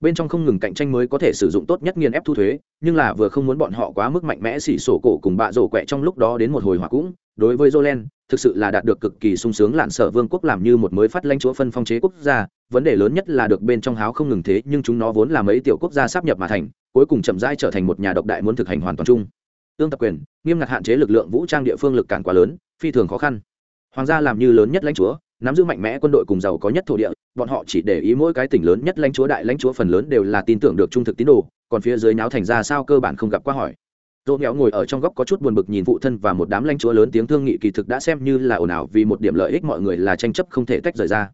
Bên trong không ngừng cạnh tranh mới có thể sử dụng tốt nhất nghiền ép thu thuế, nhưng là vừa không muốn bọn họ quá mức mạnh mẽ xỉ sổ cổ cùng bạ rổ quẹ trong lúc đó đến một hồi hòa cũng, đối với Jolen, thực sự là đạt được cực kỳ sung sướng lạn sở vương quốc làm như một mới phát lãnh chúa phân phong chế quốc gia. Vấn đề lớn nhất là được bên trong háo không ngừng thế nhưng chúng nó vốn là mấy tiểu quốc gia sắp nhập mà thành cuối cùng chậm rãi trở thành một nhà độc đại muốn thực hành hoàn toàn chung. Tương tập quyền nghiêm ngặt hạn chế lực lượng vũ trang địa phương lực cản quá lớn phi thường khó khăn. Hoàng gia làm như lớn nhất lãnh chúa nắm giữ mạnh mẽ quân đội cùng giàu có nhất thổ địa bọn họ chỉ để ý mỗi cái tỉnh lớn nhất lãnh chúa đại lãnh chúa phần lớn đều là tin tưởng được trung thực tín đồ còn phía dưới náo thành ra sao cơ bản không gặp qua hỏi dỗ nghèo ngồi ở trong góc có chút buồn bực nhìn phụ thân và một đám lãnh chúa lớn tiếng thương nghị kỳ thực đã xem như là ồn ào vì một điểm lợi ích mọi người là tranh chấp không thể tách rời ra.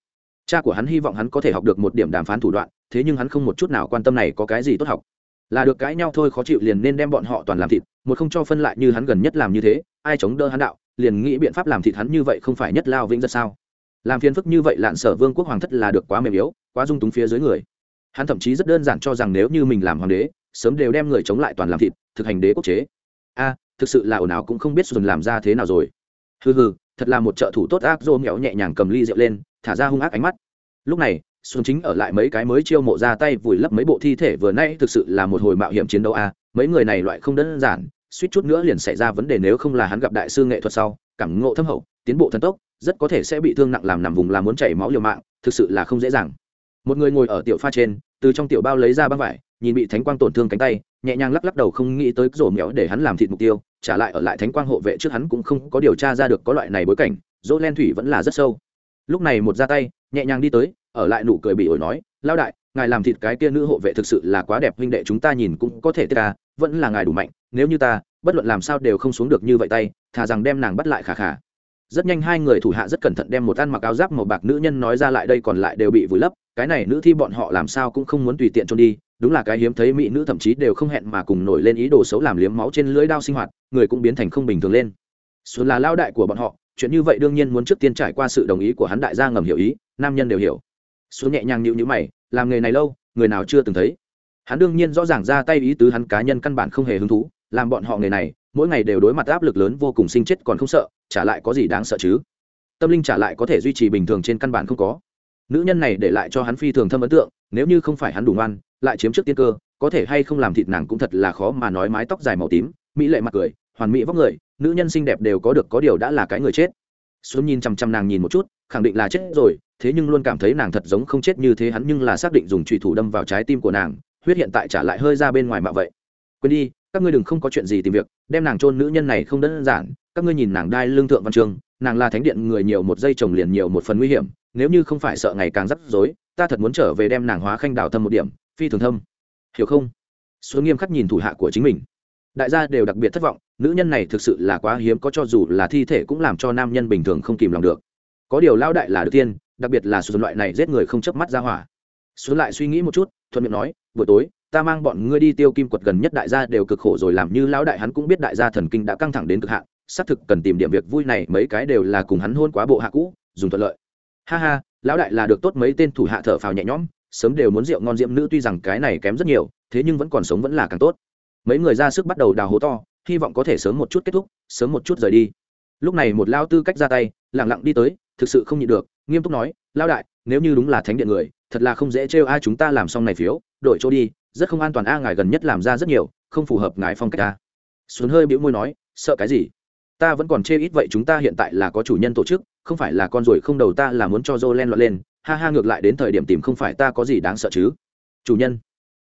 Cha của hắn hy vọng hắn có thể học được một điểm đàm phán thủ đoạn, thế nhưng hắn không một chút nào quan tâm này có cái gì tốt học. Là được cãi nhau thôi khó chịu liền nên đem bọn họ toàn làm thịt, một không cho phân lại như hắn gần nhất làm như thế, ai chống đỡ hắn đạo, liền nghĩ biện pháp làm thịt hắn như vậy không phải nhất lao vĩnh rất sao. Làm phiền phức như vậy lạn sở vương quốc hoàng thất là được quá mềm yếu, quá dung túng phía dưới người. Hắn thậm chí rất đơn giản cho rằng nếu như mình làm hoàng đế sớm đều đem người chống lại toàn làm thịt, thực hành đế quốc chế. A, thực sự là ồn ào cũng không biết xuân làm ra thế nào rồi. Hừ hừ, thật là một trợ thủ tốt ác, dô mẹo nhẹ nhàng cầm ly rượu lên, thả ra hung ác ánh mắt. Lúc này, xuân chính ở lại mấy cái mới chiêu mộ ra tay vùi lấp mấy bộ thi thể vừa nay thực sự là một hồi mạo hiểm chiến đấu a, mấy người này loại không đơn giản, suýt chút nữa liền xảy ra vấn đề nếu không là hắn gặp đại sư nghệ thuật sau, cảm ngộ thâm hậu, tiến bộ thần tốc, rất có thể sẽ bị thương nặng làm nằm vùng làm muốn chảy máu liều mạng, thực sự là không dễ dàng. Một người ngồi ở tiểu pha trên từ trong tiểu bao lấy ra băng vải, nhìn bị thánh quang tổn thương cánh tay, nhẹ nhàng lắc lắc đầu không nghĩ tới rổ mẹo để hắn làm thịt mục tiêu, trả lại ở lại thánh quang hộ vệ trước hắn cũng không có điều tra ra được có loại này bối cảnh dỗ len thủy vẫn là rất sâu. Lúc này một ra tay, nhẹ nhàng đi tới, ở lại nụ cười bị ổi nói lao đại, ngài làm thịt cái kia nữ hộ vệ thực sự là quá đẹp, huynh đệ chúng ta nhìn cũng có thể tiết ca à, vẫn là ngài đủ mạnh, nếu như ta, bất luận làm sao đều không xuống được như vậy tay, thà rằng đem nàng bắt lại khả khả rất nhanh hai người thủ hạ rất cẩn thận đem một ăn mặc áo giáp màu bạc nữ nhân nói ra lại đây còn lại đều bị vùi lấp cái này nữ thi bọn họ làm sao cũng không muốn tùy tiện trôn đi, đúng là cái hiếm thấy mỹ nữ thậm chí đều không hẹn mà cùng nổi lên ý đồ xấu làm liếm máu trên lưỡi đao sinh hoạt, người cũng biến thành không bình thường lên. Xuân là lao đại của bọn họ, chuyện như vậy đương nhiên muốn trước tiên trải qua sự đồng ý của hắn đại gia ngầm hiểu ý, nam nhân đều hiểu. Xuân nhẹ nhàng nhịu nhữ mày, làm nghề này lâu, người nào chưa từng thấy. Hắn đương nhiên rõ ràng ra tay ý tứ hắn cá nhân căn bản không hề hứng thú, làm bọn họ nghề này, mỗi ngày đều đối mặt áp lực lớn vô cùng sinh chết còn không sợ trả lại có gì đáng sợ chứ. Tâm linh trả lại có thể duy trì bình thường trên căn bản không có nữ nhân này để lại cho hắn phi thường thâm ấn tượng, nếu như không phải hắn đủ ngoan, lại chiếm trước tiên cơ, có thể hay không làm thịt nàng cũng thật là khó mà nói mái tóc dài màu tím, mỹ lệ mặt cười, hoàn mỹ vóc người, nữ nhân xinh đẹp đều có được có điều đã là cái người chết. Xuống nhìn chăm chăm nàng nhìn một chút, khẳng định là chết rồi, thế nhưng luôn cảm thấy nàng thật giống không chết như thế, hắn nhưng là xác định dùng trùy thủ đâm vào trái tim của nàng, huyết hiện tại trả lại hơi ra bên ngoài mạ vậy. Quên đi, các ngươi đừng không có chuyện gì tìm việc, đem nàng chôn nữ nhân này không đơn giản, các ngươi nhìn nàng đai lương thượng văn trường nàng là thánh điện người nhiều một giây chồng liền nhiều một phần nguy hiểm nếu như không phải sợ ngày càng rắc rối, ta thật muốn trở về đem nàng hóa khanh đào thâm một điểm, phi thường thâm. Hiểu không? Xuống nghiêm khắc nhìn thủ hạ của chính mình. Đại gia đều đặc biệt thất vọng, nữ nhân này thực sự là quá hiếm, có cho dù là thi thể cũng làm cho nam nhân bình thường không kìm lòng được. Có điều lao đại là được tiên, đặc biệt là số loại này giết người không chớp mắt ra hỏa. Xuống lại suy nghĩ một chút, thuận miệng nói, buổi tối, ta mang bọn ngươi đi tiêu kim quật gần nhất đại gia đều cực khổ rồi, làm như lão đại hắn cũng biết đại gia thần kinh đã căng thẳng đến cực hạn, xác thực cần tìm điểm việc vui này, mấy cái đều là cùng hắn hôn quá bộ hạ cũ, dùng thuận lợi ha ha, lão đại là được tốt mấy tên thủ hạ thở phào nhẹ nhõm, sớm đều muốn rượu ngon diễm nữ tuy rằng cái này kém rất nhiều, thế nhưng vẫn còn sống vẫn là càng tốt. Mấy người ra sức bắt đầu đào hố to, hy vọng có thể sớm một chút kết thúc, sớm một chút rời đi. Lúc này một lao tư cách ra tay lẳng lặng đi tới, thực sự không nhịn được, nghiêm túc nói lao đại, nếu như đúng là thánh điện người, thật là không dễ trêu ai chúng ta làm xong này phiếu, đổi chỗ đi, rất không an toàn a, ngài gần nhất làm ra rất nhiều, không phù hợp ngài phong cách ta xuống hơi bĩu môi nói, sợ cái gì? Ta vẫn còn chê ít vậy chúng ta hiện tại là có chủ nhân tổ chức không phải là con ruồi không đầu ta là muốn cho dô len loạn lên, ha ha ngược lại đến thời điểm tìm không phải ta có gì đáng sợ chứ. Chủ nhân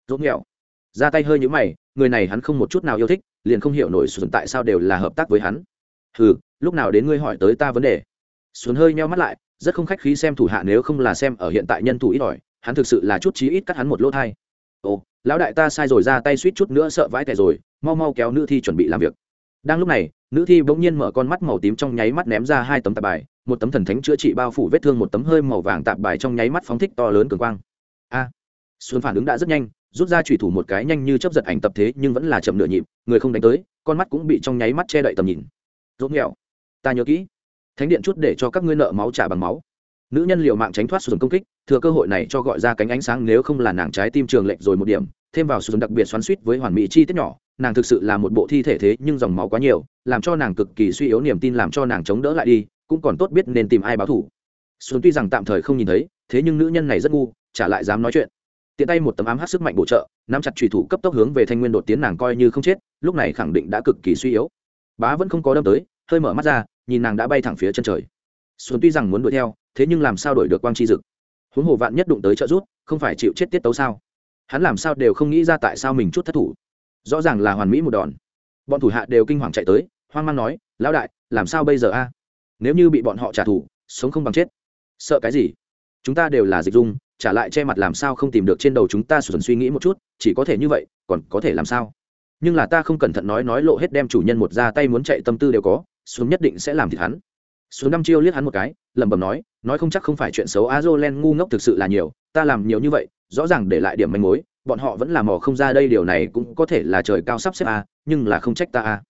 dốt nghèo ra tay hơi như mày, người này hắn không một chút nào yêu thích, liền không hiểu nổi xuân tại sao đều là hợp tác với hắn. Ừ lúc nào đến ngươi hỏi tới ta vấn đề. Xuân hơi meo mắt lại, rất không khách khí xem thủ hạ nếu không là xem ở hiện tại nhân thủ ít ỏi, hắn thực sự là chút chí ít cắt hắn một lỗ thai. Ồ, lão đại ta sai rồi ra tay suýt chút nữa sợ vãi tẻ rồi, mau mau kéo nữ thi chuẩn bị làm việc. Đang lúc này, nữ thi bỗng nhiên mở con mắt màu tím trong nháy mắt ném ra hai tấm tạp bài một tấm thần thánh chữa trị bao phủ vết thương, một tấm hơi màu vàng tạp bài trong nháy mắt phóng thích to lớn cường quang. A! Xuân phản ứng đã rất nhanh, rút ra trùy thủ một cái nhanh như chấp giật ảnh tập thế nhưng vẫn là chậm nửa nhịp, người không đánh tới, con mắt cũng bị trong nháy mắt che đậy tầm nhìn. Rốt nghèo ta nhớ kỹ. Thánh điện chút để cho các ngươi nợ máu trả bằng máu. Nữ nhân liều mạng tránh thoát xuân công kích, thừa cơ hội này cho gọi ra cánh ánh sáng nếu không là nàng trái tim trường lệnh rồi một điểm, thêm vào xuân đặc biệt xoắn suýt với hoàn mỹ chi tiết nhỏ, nàng thực sự là một bộ thi thể thế nhưng dòng máu quá nhiều, làm cho nàng cực kỳ suy yếu niềm tin làm cho nàng chống đỡ lại đi cũng còn tốt biết nên tìm ai báo thủ. Xuân tuy rằng tạm thời không nhìn thấy, thế nhưng nữ nhân này rất ngu trả lại dám nói chuyện. Tiện tay một tấm ám hát sức mạnh bổ trợ, nắm chặt trùy thủ cấp tốc hướng về thanh nguyên đột tiến nàng coi như không chết, lúc này khẳng định đã cực kỳ suy yếu. Bá vẫn không có đâm tới, hơi mở mắt ra, nhìn nàng đã bay thẳng phía chân trời. Xuân tuy rằng muốn đuổi theo, thế nhưng làm sao đổi được quang chi dực? Huống hồ vạn nhất đụng tới trợ rút không phải chịu chết tiết tấu sao? Hắn làm sao đều không nghĩ ra tại sao mình chút thất thủ. Rõ ràng là hoàn mỹ một đòn. Bọn thủ hạ đều kinh hoàng chạy tới, hoang mang nói, lão đại, làm sao bây giờ a? Nếu như bị bọn họ trả thù, sống không bằng chết. Sợ cái gì? Chúng ta đều là dịch dung, trả lại che mặt làm sao không tìm được trên đầu chúng ta xuẩn suy nghĩ một chút, chỉ có thể như vậy, còn có thể làm sao? Nhưng là ta không cẩn thận nói nói lộ hết đem chủ nhân một ra tay muốn chạy tâm tư đều có, xuống nhất định sẽ làm thịt hắn. Xuống năm chiêu liếc hắn một cái, lẩm bẩm nói nói không chắc không phải chuyện xấu, azolen ngu ngốc thực sự là nhiều, ta làm nhiều như vậy, rõ ràng để lại điểm manh mối, bọn họ vẫn làm mò không ra đây, điều này cũng có thể là trời cao sắp xếp a nhưng là không trách ta a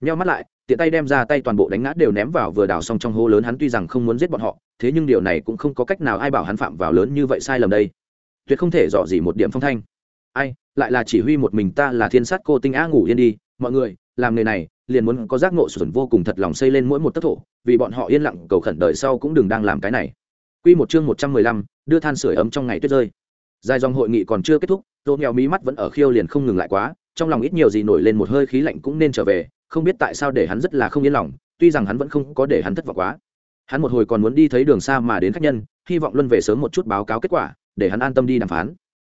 nheo mắt lại tiện tay đem ra tay toàn bộ đánh ngã đều ném vào vừa đào xong trong hố lớn hắn tuy rằng không muốn giết bọn họ thế nhưng điều này cũng không có cách nào ai bảo hắn phạm vào lớn như vậy sai lầm đây. Tuyệt không thể dò gì một điểm phong thanh. Ai lại là chỉ huy một mình ta là thiên sát cô tinh á ngủ yên đi mọi người làm nghề này liền muốn có giác ngộ sụn vô cùng thật lòng xây lên mỗi một tấc thổ vì bọn họ yên lặng cầu khẩn đời sau cũng đừng đang làm cái này. Quy một chương một trăm mười lăm, đưa than sửa ấm trong ngày tuyết rơi. Dài dòng hội nghị còn chưa kết thúc, rốt nghèo mí mắt vẫn ở khiêu liền không ngừng lại quá, trong lòng ít nhiều gì nổi lên một hơi khí lạnh cũng nên trở về, không biết tại sao để hắn rất là không yên lòng, tuy rằng hắn vẫn không có để hắn thất vọng quá. Hắn một hồi còn muốn đi thấy đường xa mà đến khách nhân, hy vọng luân về sớm một chút báo cáo kết quả, để hắn an tâm đi đàm phán.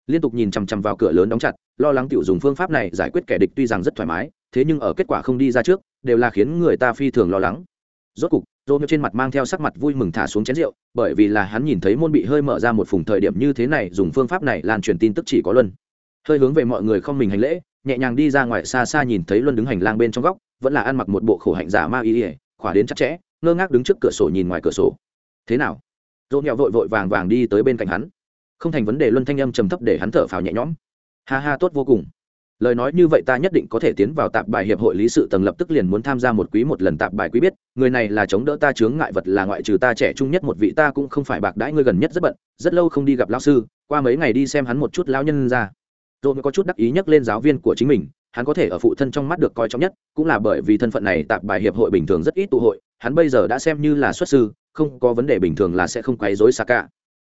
Liên tục nhìn chằm chằm vào cửa lớn đóng chặt, lo lắng tiểu dùng phương pháp này giải quyết kẻ địch tuy rằng rất thoải mái, thế nhưng ở kết quả không đi ra trước, đều là khiến người ta phi thường lo lắng. Rốt cục, Rô trên mặt mang theo sắc mặt vui mừng thả xuống chén rượu, bởi vì là hắn nhìn thấy môn bị hơi mở ra một phùng thời điểm như thế này, dùng phương pháp này lan truyền tin tức chỉ có Luân. Hơi hướng về mọi người không mình hành lễ, nhẹ nhàng đi ra ngoài xa xa nhìn thấy Luân đứng hành lang bên trong góc, vẫn là ăn mặc một bộ khổ hạnh giả ma y, khỏa đến chắc chẽ, ngơ ngác đứng trước cửa sổ nhìn ngoài cửa sổ. Thế nào? dỗ nhẹo vội vội vàng vàng đi tới bên cạnh hắn. Không thành vấn đề Luân thanh âm trầm thấp để hắn thở phào nhẹ nhõm. Ha ha tốt vô cùng lời nói như vậy ta nhất định có thể tiến vào tạp bài hiệp hội lý sự tầng lập tức liền muốn tham gia một quý một lần tạp bài quý biết người này là chống đỡ ta chướng ngại vật là ngoại trừ ta trẻ trung nhất một vị ta cũng không phải bạc đãi ngươi gần nhất rất bận rất lâu không đi gặp lao sư qua mấy ngày đi xem hắn một chút lão nhân ra rồi mới có chút đắc ý nhắc lên giáo viên của chính mình hắn có thể ở phụ thân trong mắt được coi trọng nhất cũng là bởi vì thân phận này tạp bài hiệp hội bình thường rất ít tụ hội hắn bây giờ đã xem như là xuất sư không có vấn đề bình thường là sẽ không quấy rối xa cả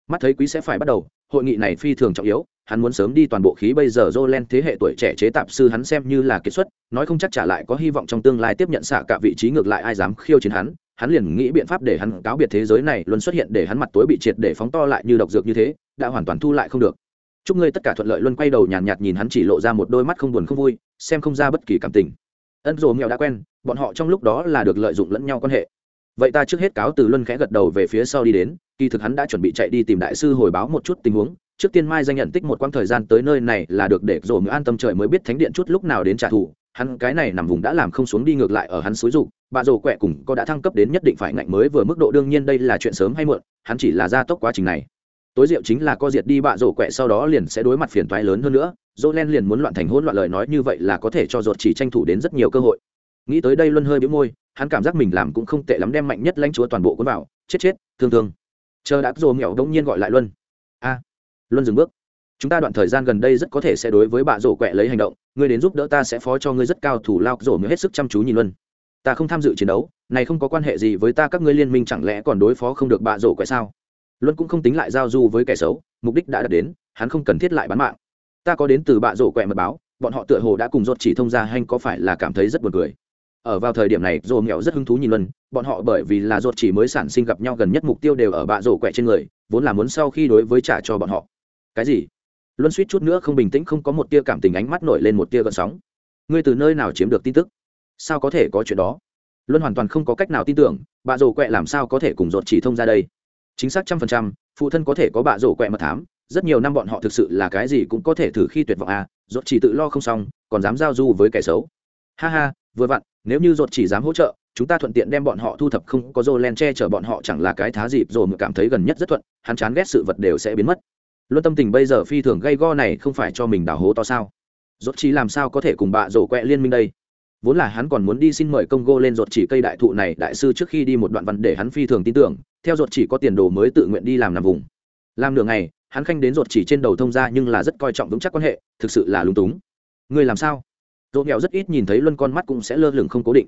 mắt thấy quý sẽ phải bắt đầu hội nghị này phi thường trọng yếu hắn muốn sớm đi toàn bộ khí bây giờ Jolen thế hệ tuổi trẻ chế tạp sư hắn xem như là kết xuất, nói không chắc trả lại có hy vọng trong tương lai tiếp nhận xạ cả vị trí ngược lại ai dám khiêu chiến hắn, hắn liền nghĩ biện pháp để hắn cáo biệt thế giới này luôn xuất hiện để hắn mặt tối bị triệt để phóng to lại như độc dược như thế, đã hoàn toàn thu lại không được. Chúc ngươi tất cả thuận lợi luôn quay đầu nhàn nhạt, nhạt nhìn hắn chỉ lộ ra một đôi mắt không buồn không vui, xem không ra bất kỳ cảm tình. Ân dồ mèo đã quen, bọn họ trong lúc đó là được lợi dụng lẫn nhau quan hệ. Vậy ta trước hết cáo từ Luân khẽ gật đầu về phía sau đi đến, kỳ thực hắn đã chuẩn bị chạy đi tìm đại sư hồi báo một chút tình huống, trước tiên mai danh nhận tích một quãng thời gian tới nơi này là được để dồ ngựa an tâm trời mới biết thánh điện chút lúc nào đến trả thù hắn cái này nằm vùng đã làm không xuống đi ngược lại ở hắn xúi dục bà rổ quẹ cùng có đã thăng cấp đến nhất định phải ngạnh mới vừa mức độ đương nhiên đây là chuyện sớm hay muộn hắn chỉ là gia tốc quá trình này tối diệu chính là co diệt đi bạ rổ quẹ, sau đó liền sẽ đối mặt phiền toái lớn hơn nữa. Dỗ len liền muốn loạn thành hỗn loạn lời nói như vậy là có thể cho ruột chỉ tranh thủ đến rất nhiều cơ hội. Nghĩ tới đây luân hơi bĩu môi, hắn cảm giác mình làm cũng không tệ lắm đem mạnh nhất lãnh chúa toàn bộ cuốn vào. Chết chết, thương thương. Chờ đã rồ nghèo đông nhiên gọi lại luân. A, luân dừng bước. Chúng ta đoạn thời gian gần đây rất có thể sẽ đối với bạ rổ quẹ lấy hành động. Ngươi đến giúp đỡ ta sẽ phó cho ngươi rất cao thủ lao rổ mới hết sức chăm chú nhìn luân. Ta không tham dự chiến đấu, này không có quan hệ gì với ta, các ngươi liên minh chẳng lẽ còn đối phó không được bạ rổ quẹ sao? Luân cũng không tính lại giao du với kẻ xấu, mục đích đã đạt đến, hắn không cần thiết lại bán mạng. Ta có đến từ bạ rổ quẹ mật báo, bọn họ tựa hồ đã cùng rốt chỉ thông ra hanh có phải là cảm thấy rất buồn cười. Ở vào thời điểm này rồ nghèo rất hứng thú nhìn luân, bọn họ bởi vì là rốt chỉ mới sản sinh gặp nhau gần nhất mục tiêu đều ở bạ rổ quẹ trên người, vốn là muốn sau khi đối với trả cho bọn họ. Cái gì? Luân suýt chút nữa không bình tĩnh, không có một tia cảm tình ánh mắt nổi lên một tia gợn sóng. Ngươi từ nơi nào chiếm được tin tức? Sao có thể có chuyện đó? Luân hoàn toàn không có cách nào tin tưởng, bạ rổ quẹ làm sao có thể cùng rốt chỉ thông ra đây? Chính xác trăm phần trăm, phụ thân có thể có bạ rổ quẹ mật thám, rất nhiều năm bọn họ thực sự là cái gì cũng có thể thử khi tuyệt vọng à rốt chỉ tự lo không xong, còn dám giao du với kẻ xấu. Ha ha, vừa vặn, nếu như rốt chỉ dám hỗ trợ, chúng ta thuận tiện đem bọn họ thu thập không có rô len che chở bọn họ chẳng là cái thá dịp rồi mà cảm thấy gần nhất rất thuận, hắn chán ghét sự vật đều sẽ biến mất. Luôn tâm tình bây giờ phi thường gây go này không phải cho mình đào hố to sao? Rốt chỉ làm sao có thể cùng bạ rổ quẹ liên minh đây? Vốn là hắn còn muốn đi xin mời công gô lên ruột chỉ cây đại thụ này, đại sư trước khi đi một đoạn văn để hắn phi thường tin tưởng theo ruột chỉ có tiền đồ mới tự nguyện đi làm nằm vùng. Làm nửa ngày, hắn khanh đến ruột chỉ trên đầu thông ra nhưng là rất coi trọng vững chắc quan hệ, thực sự là lúng túng. Người làm sao? Ruột nghèo rất ít nhìn thấy luân con mắt cũng sẽ lơ lửng không cố định.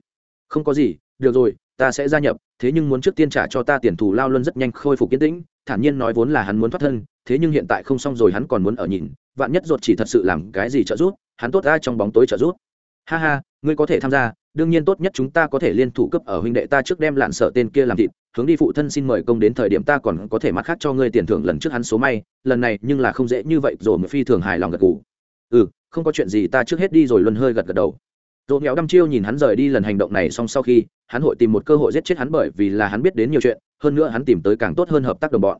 Không có gì, được rồi, ta sẽ gia nhập, thế nhưng muốn trước tiên trả cho ta tiền thù lao luân rất nhanh khôi phục kiến tĩnh, thản nhiên nói vốn là hắn muốn thoát thân, thế nhưng hiện tại không xong rồi hắn còn muốn ở nhìn, vạn nhất ruột chỉ thật sự làm cái gì trợ giúp, hắn tốt ra trong bóng tối trợ giúp. Ha ha ngươi có thể tham gia, đương nhiên tốt nhất chúng ta có thể liên thủ cấp ở huynh đệ ta trước đem lạn sợ tên kia làm thịt, hướng đi phụ thân xin mời công đến thời điểm ta còn có thể mặt khác cho ngươi tiền thưởng lần trước hắn số may, lần này nhưng là không dễ như vậy rồi mà phi thường hài lòng gật gù. Ừ không có chuyện gì, ta trước hết đi rồi, luân hơi gật gật đầu. Rồi nghèo đăm chiêu nhìn hắn rời đi lần hành động này xong sau khi, hắn hội tìm một cơ hội giết chết hắn bởi vì là hắn biết đến nhiều chuyện, hơn nữa hắn tìm tới càng tốt hơn hợp tác đồng bọn.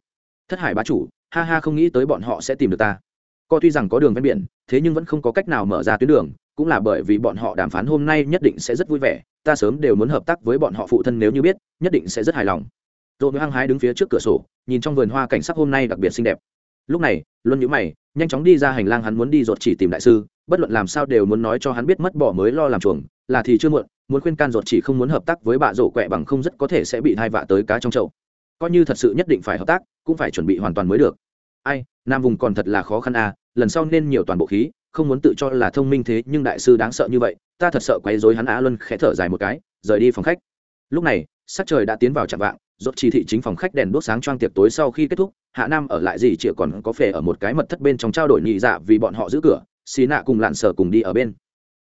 Thất hải bá chủ, ha ha, không nghĩ tới bọn họ sẽ tìm được ta. Co tuy rằng có đường ven biển, thế nhưng vẫn không có cách nào mở ra tuyến đường cũng là bởi vì bọn họ đàm phán hôm nay nhất định sẽ rất vui vẻ, ta sớm đều muốn hợp tác với bọn họ phụ thân nếu như biết, nhất định sẽ rất hài lòng. Dồn hăng hái đứng phía trước cửa sổ, nhìn trong vườn hoa cảnh sắc hôm nay đặc biệt xinh đẹp. Lúc này, luân nhữ mày, nhanh chóng đi ra hành lang hắn muốn đi ruột chỉ tìm đại sư, bất luận làm sao đều muốn nói cho hắn biết mất bỏ mới lo làm chuồng, là thì chưa muộn, muốn khuyên can ruột chỉ không muốn hợp tác với bạ rổ quẹ bằng không rất có thể sẽ bị hai vạ tới cá trong chậu. Coi như thật sự nhất định phải hợp tác, cũng phải chuẩn bị hoàn toàn mới được. Ai, nam vùng còn thật là khó khăn à lần sau nên nhiều toàn bộ khí không muốn tự cho là thông minh thế, nhưng đại sư đáng sợ như vậy, ta thật sợ quấy rối hắn á luân khẽ thở dài một cái, rời đi phòng khách. Lúc này, sắc trời đã tiến vào chạm vạng, rốt chỉ thị chính phòng khách đèn đốt sáng choang tiệc tối sau khi kết thúc, hạ nam ở lại gì chỉ còn có phề ở một cái mật thất bên trong trao đổi nhị dạ vì bọn họ giữ cửa, xí nạ cùng lặn sở cùng đi ở bên.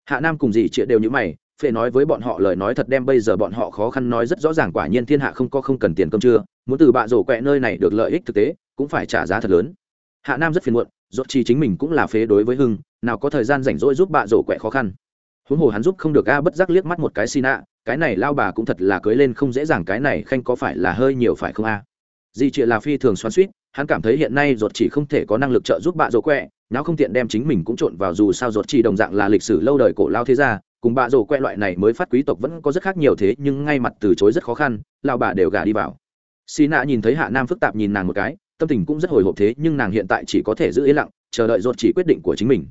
Hạ nam cùng gì chỉ đều như mày phệ nói với bọn họ lời nói thật đem bây giờ bọn họ khó khăn nói rất rõ ràng, quả nhiên thiên hạ không có không cần tiền cơm trưa, muốn từ bạ rổ quẹ nơi này được lợi ích thực tế, cũng phải trả giá thật lớn. Hạ nam rất phiền muộn, rốt chỉ chính mình cũng là phế đối với hưng nào có thời gian rảnh rỗi giúp bạ rổ quẹ khó khăn. Huống hồ hắn giúp không được a bất giác liếc mắt một cái xi nạ cái này lao bà cũng thật là cưới lên không dễ dàng, cái này khanh có phải là hơi nhiều phải không a? Di chịa là phi thường xoắn suýt hắn cảm thấy hiện nay ruột chỉ không thể có năng lực trợ giúp bạ rổ quẹ nào không tiện đem chính mình cũng trộn vào dù sao ruột chỉ đồng dạng là lịch sử lâu đời cổ lao thế gia, cùng bạ rổ quẹ loại này mới phát quý tộc vẫn có rất khác nhiều thế, nhưng ngay mặt từ chối rất khó khăn, lao bà đều gả đi vào. Xi nạ nhìn thấy hạ nam phức tạp nhìn nàng một cái, tâm tình cũng rất hồi hộp thế, nhưng nàng hiện tại chỉ có thể giữ yên lặng, chờ đợi ruột chỉ quyết định của chính mình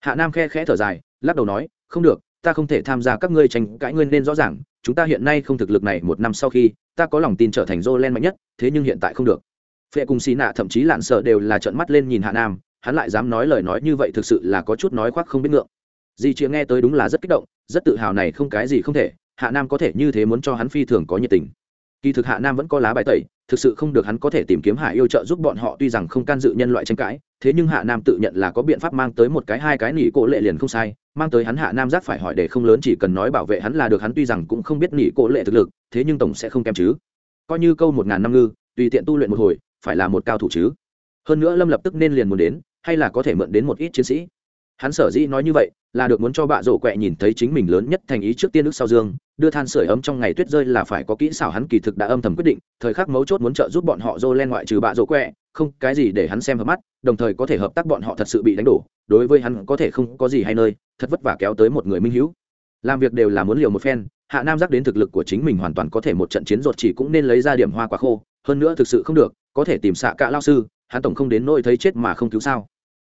hạ nam khe khẽ thở dài, lắc đầu nói, không được, ta không thể tham gia các ngươi tranh cãi, ngươi nên rõ ràng, chúng ta hiện nay không thực lực này một năm sau khi, ta có lòng tin trở thành dô len mạnh nhất, thế nhưng hiện tại không được. Phệ cùng xì nạ thậm chí lạn sợ đều là trợn mắt lên nhìn hạ nam, hắn lại dám nói lời nói như vậy thực sự là có chút nói khoác không biết ngượng. Di chĩa nghe tới đúng là rất kích động, rất tự hào này không cái gì không thể, hạ nam có thể như thế muốn cho hắn phi thường có nhiệt tình. Kỳ thực hạ nam vẫn có lá bài tẩy, thực sự không được hắn có thể tìm kiếm hạ yêu trợ giúp bọn họ, tuy rằng không can dự nhân loại tranh cãi thế nhưng hạ nam tự nhận là có biện pháp mang tới một cái hai cái nỉ cổ lệ liền không sai, mang tới hắn hạ nam giác phải hỏi để không lớn chỉ cần nói bảo vệ hắn là được, hắn tuy rằng cũng không biết nỉ cổ lệ thực lực, thế nhưng tổng sẽ không kém chứ. Coi như câu một ngàn năm ngư, tùy tiện tu luyện một hồi, phải là một cao thủ chứ. Hơn nữa lâm lập tức nên liền muốn đến, hay là có thể mượn đến một ít chiến sĩ. Hắn sở dĩ nói như vậy là được muốn cho bạ rổ quẹ nhìn thấy chính mình lớn nhất thành ý trước tiên nước sau dương, đưa than sửa ấm trong ngày tuyết rơi là phải có kỹ xảo hắn kỳ thực đã âm thầm quyết định, thời khắc mấu chốt muốn trợ giúp bọn họ dô len ngoại trừ bạ rổ quẹ, không cái gì để hắn xem hợp mắt, đồng thời có thể hợp tác bọn họ thật sự bị đánh đổ, đối với hắn có thể không có gì hay nơi, thật vất vả kéo tới một người minh hữu. Làm việc đều là muốn liều một phen, hạ nam giác đến thực lực của chính mình hoàn toàn có thể một trận chiến ruột chỉ cũng nên lấy ra điểm hoa quả khô, hơn nữa thực sự không được, có thể tìm xạ cả lao sư, hắn tổng không đến nỗi thấy chết mà không cứu sao.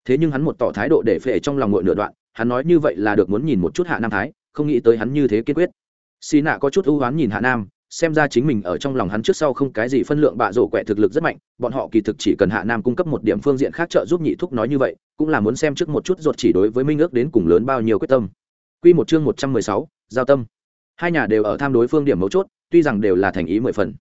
Thế nhưng hắn một tỏ thái độ để phệ trong lòng ngội nửa đoạn hắn nói như vậy là được muốn nhìn một chút hạ nam thái không nghĩ tới hắn như thế kiên quyết. Xì nạ có chút ưu hoán nhìn hạ nam xem ra chính mình ở trong lòng hắn trước sau không cái gì phân lượng bạ rổ quẹ thực lực rất mạnh bọn họ kỳ thực chỉ cần hạ nam cung cấp một điểm phương diện khác trợ giúp nhị thúc nói như vậy cũng là muốn xem trước một chút ruột chỉ đối với minh ước đến cùng lớn bao nhiêu quyết tâm. Quy một chương một trăm mười sáu, giao tâm. Hai nhà đều ở tham đối phương điểm mấu chốt tuy rằng đều là thành ý mười phần.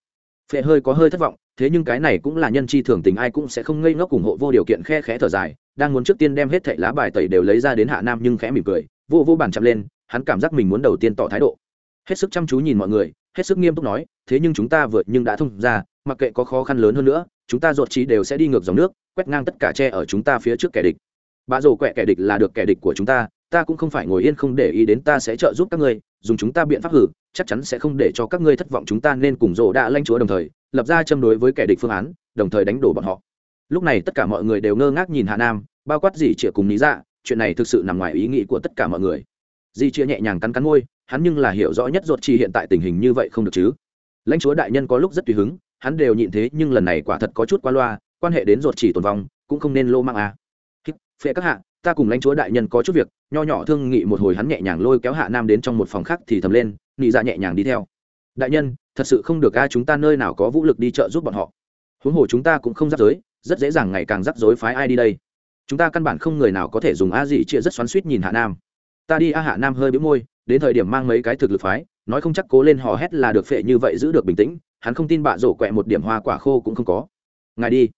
Phệ hơi có hơi thất vọng thế nhưng cái này cũng là nhân chi thường tình ai cũng sẽ không ngây ngốc ủng hộ vô điều kiện khe khẽ thở dài đang muốn trước tiên đem hết thảy lá bài tẩy đều lấy ra đến hạ nam nhưng khẽ mỉm cười, vô vô bàn chạm lên, hắn cảm giác mình muốn đầu tiên tỏ thái độ. Hết sức chăm chú nhìn mọi người, hết sức nghiêm túc nói, thế nhưng chúng ta vượt nhưng đã thông ra, mặc kệ có khó khăn lớn hơn nữa, chúng ta ruột trí đều sẽ đi ngược dòng nước, quét ngang tất cả tre ở chúng ta phía trước kẻ địch. Bà rồ quẹ kẻ địch là được kẻ địch của chúng ta ta cũng không phải ngồi yên không để ý đến ta sẽ trợ giúp các ngươi, dùng chúng ta biện pháp hử, chắc chắn sẽ không để cho các ngươi thất vọng chúng ta nên cùng rồ đã lanh chúa đồng thời, lập ra châm đối với kẻ địch phương án, đồng thời đánh đổ bọn họ lúc này tất cả mọi người đều ngơ ngác nhìn Hạ nam, bao quát gì chĩa cùng lý dạ chuyện này thực sự nằm ngoài ý nghĩ của tất cả mọi người. Di chia nhẹ nhàng cắn cắn môi, hắn nhưng là hiểu rõ nhất ruột chi hiện tại tình hình như vậy không được chứ. Lãnh chúa đại nhân có lúc rất tùy hứng, hắn đều nhịn thế nhưng lần này quả thật có chút qua loa, quan hệ đến ruột chỉ tồn vong, cũng không nên lô mang à. phệ các hạ, ta cùng lãnh chúa đại nhân có chút việc, nho nhỏ thương nghị một hồi hắn nhẹ nhàng lôi kéo hạ nam đến trong một phòng khác thì thầm lên, nị dạ nhẹ nhàng đi theo. Đại nhân, thật sự không được ai chúng ta nơi nào có vũ lực đi trợ giúp bọn họ. Huống hồ chúng ta cũng không giáp giới rất dễ dàng ngày càng rắc rối phái ai đi đây. Chúng ta căn bản không người nào có thể dùng a gì chia rất xoắn suýt nhìn hạ nam. Ta đi a hạ nam hơi bĩu môi, đến thời điểm mang mấy cái thực lực phái, nói không chắc cố lên hò hét là được phệ như vậy giữ được bình tĩnh, hắn không tin bạ rổ quẹ một điểm hoa quả khô cũng không có. Ngài đi.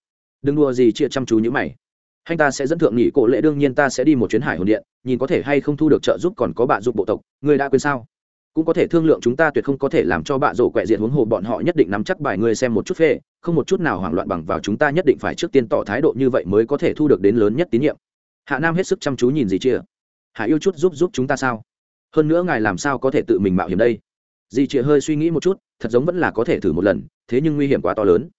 Đừng đùa gì chia chăm chú như mày. Anh ta sẽ dẫn thượng nghỉ cổ lệ đương nhiên ta sẽ đi một chuyến hải hồn điện, nhìn có thể hay không thu được trợ giúp còn có bạn giúp bộ tộc người đã quên sao? Cũng có thể thương lượng chúng ta tuyệt không có thể làm cho bạn rổ quẹ diện huống hồ bọn họ nhất định nắm chắc bài người xem một chút phê, không một chút nào hoảng loạn bằng vào chúng ta nhất định phải trước tiên tỏ thái độ như vậy mới có thể thu được đến lớn nhất tín nhiệm. Hạ nam hết sức chăm chú nhìn gì chia hạ yêu chút giúp giúp chúng ta sao? Hơn nữa ngài làm sao có thể tự mình mạo hiểm đây? Dì chịa hơi suy nghĩ một chút, thật giống vẫn là có thể thử một lần, thế nhưng nguy hiểm quá to lớn.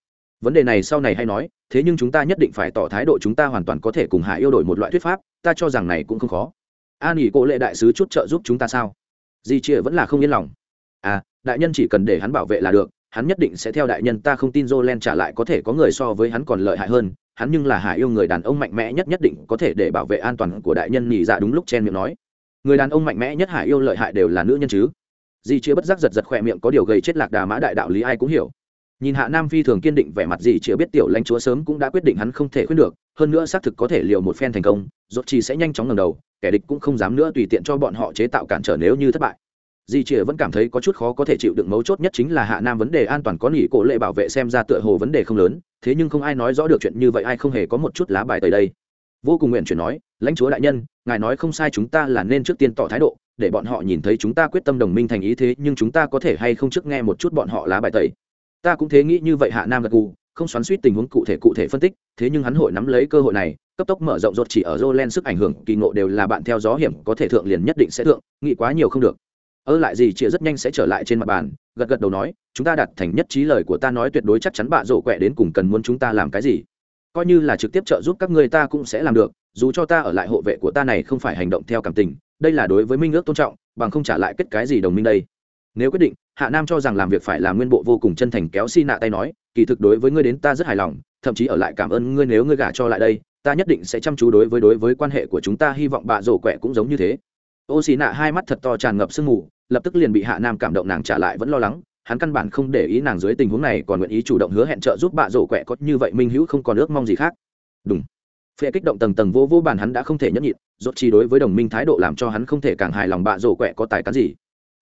Vấn đề này sau này hay nói, thế nhưng chúng ta nhất định phải tỏ thái độ chúng ta hoàn toàn có thể cùng hạ yêu đổi một loại thuyết pháp, ta cho rằng này cũng không khó. An ỉ cố lệ đại sứ chút trợ giúp chúng ta sao? Di chia vẫn là không yên lòng à đại nhân chỉ cần để hắn bảo vệ là được hắn nhất định sẽ theo đại nhân ta không tin Jolen trả lại có thể có người so với hắn còn lợi hại hơn, hắn nhưng là hải yêu người đàn ông mạnh mẽ nhất nhất định có thể để bảo vệ an toàn của đại nhân nhị dạ đúng lúc chen miệng nói. Người đàn ông mạnh mẽ nhất hải yêu lợi hại đều là nữ nhân chứ. Di chia bất giác giật giật khỏe miệng có điều gây chết lạc đà mã đại đạo lý ai cũng hiểu. Nhìn Hạ Nam Phi thường kiên định vẻ mặt gì chưa biết tiểu lãnh chúa sớm cũng đã quyết định hắn không thể khuyên được, hơn nữa xác thực có thể liều một phen thành công, rốt chi sẽ nhanh chóng ngầm đầu, kẻ địch cũng không dám nữa tùy tiện cho bọn họ chế tạo cản trở nếu như thất bại. Di chìa vẫn cảm thấy có chút khó có thể chịu đựng mấu chốt nhất chính là hạ nam vấn đề an toàn có nghỉ cổ lệ bảo vệ xem ra tựa hồ vấn đề không lớn thế nhưng không ai nói rõ được chuyện như vậy ai không hề có một chút lá bài tới đây. Vô cùng nguyện chuyển nói lãnh chúa đại nhân ngài nói không sai chúng ta là nên trước tiên tỏ thái độ để bọn họ nhìn thấy chúng ta quyết tâm đồng minh thành ý thế nhưng chúng ta có thể hay không trước nghe một chút bọn họ lá bài tẩy? Ta cũng thế nghĩ như vậy hạ nam gật gù, không xoắn suýt tình huống cụ thể cụ thể phân tích, thế nhưng hắn hội nắm lấy cơ hội này, cấp tốc mở rộng rột chỉ ở Jolen sức ảnh hưởng, kỳ ngộ đều là bạn theo gió hiểm, có thể thượng liền nhất định sẽ thượng, nghĩ quá nhiều không được. Ơ lại gì chia rất nhanh sẽ trở lại trên mặt bàn, gật gật đầu nói, chúng ta đặt thành nhất trí lời của ta nói tuyệt đối chắc chắn bạ rổ quẹ đến cùng cần muốn chúng ta làm cái gì. Coi như là trực tiếp trợ giúp các người ta cũng sẽ làm được, dù cho ta ở lại hộ vệ của ta này không phải hành động theo cảm tình, đây là đối với minh ước tôn trọng, bằng không trả lại kết cái gì đồng minh đây nếu quyết định, hạ nam cho rằng làm việc phải làm nguyên bộ vô cùng chân thành kéo xi nạ tay nói, kỳ thực đối với ngươi đến ta rất hài lòng, thậm chí ở lại cảm ơn ngươi nếu ngươi gả cho lại đây, ta nhất định sẽ chăm chú đối với đối với quan hệ của chúng ta, hy vọng bà rổ quẹ cũng giống như thế. Ô xì nạ hai mắt thật to tràn ngập sương mù, lập tức liền bị hạ nam cảm động nàng trả lại vẫn lo lắng, hắn căn bản không để ý nàng dưới tình huống này, còn nguyện ý chủ động hứa hẹn trợ giúp bà rổ quẹ có như vậy minh hữu không còn ước mong gì khác. Đúng phệ kích động tầng tầng vô vô bản hắn đã không thể nhẫn nhịn, rốt chi đối với đồng minh thái độ làm cho hắn không thể càng hài lòng bà rổ quẹ có tài cán gì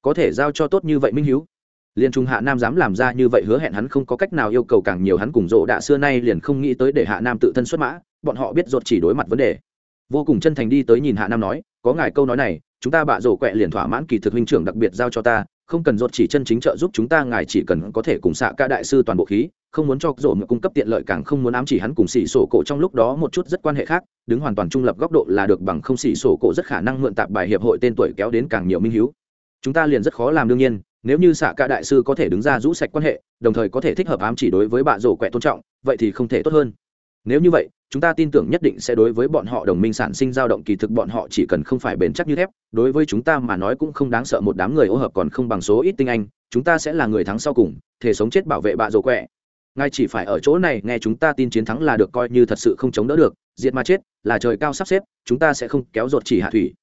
có thể giao cho tốt như vậy minh hữu liên trung hạ nam dám làm ra như vậy hứa hẹn hắn không có cách nào yêu cầu càng nhiều hắn cùng rộ đạ xưa nay liền không nghĩ tới để hạ nam tự thân xuất mã, bọn họ biết rột chỉ đối mặt vấn đề. Vô cùng chân thành đi tới nhìn hạ nam nói, có ngài câu nói này, chúng ta bạ rổ quẹ liền thỏa mãn kỳ thực huynh trưởng đặc biệt giao cho ta, không cần rột chỉ chân chính trợ giúp chúng ta, ngài chỉ cần có thể cùng xạ ca đại sư toàn bộ khí, không muốn cho rổ ngựa cung cấp tiện lợi càng không muốn ám chỉ hắn cùng xỉ sổ cổ trong lúc đó một chút rất quan hệ khác, đứng hoàn toàn trung lập góc độ là được bằng không xỉ sổ cổ rất khả năng mượn tạp bài hiệp hội tên tuổi kéo đến càng nhiều minh hiếu chúng ta liền rất khó làm đương nhiên, nếu như xạ cả đại sư có thể đứng ra rũ sạch quan hệ, đồng thời có thể thích hợp ám chỉ đối với bạ rổ quẹ tôn trọng, vậy thì không thể tốt hơn. Nếu như vậy, chúng ta tin tưởng nhất định sẽ đối với bọn họ đồng minh sản sinh dao động kỳ thực bọn họ chỉ cần không phải bền chắc như thép, đối với chúng ta mà nói cũng không đáng sợ một đám người ô hợp còn không bằng số ít tinh anh, chúng ta sẽ là người thắng sau cùng, thể sống chết bảo vệ bạ rổ quẹ. Ngay chỉ phải ở chỗ này nghe chúng ta tin chiến thắng là được coi như thật sự không chống đỡ được, diệt mà chết, là trời cao sắp xếp, chúng ta sẽ không kéo ruột chỉ hạ thủy.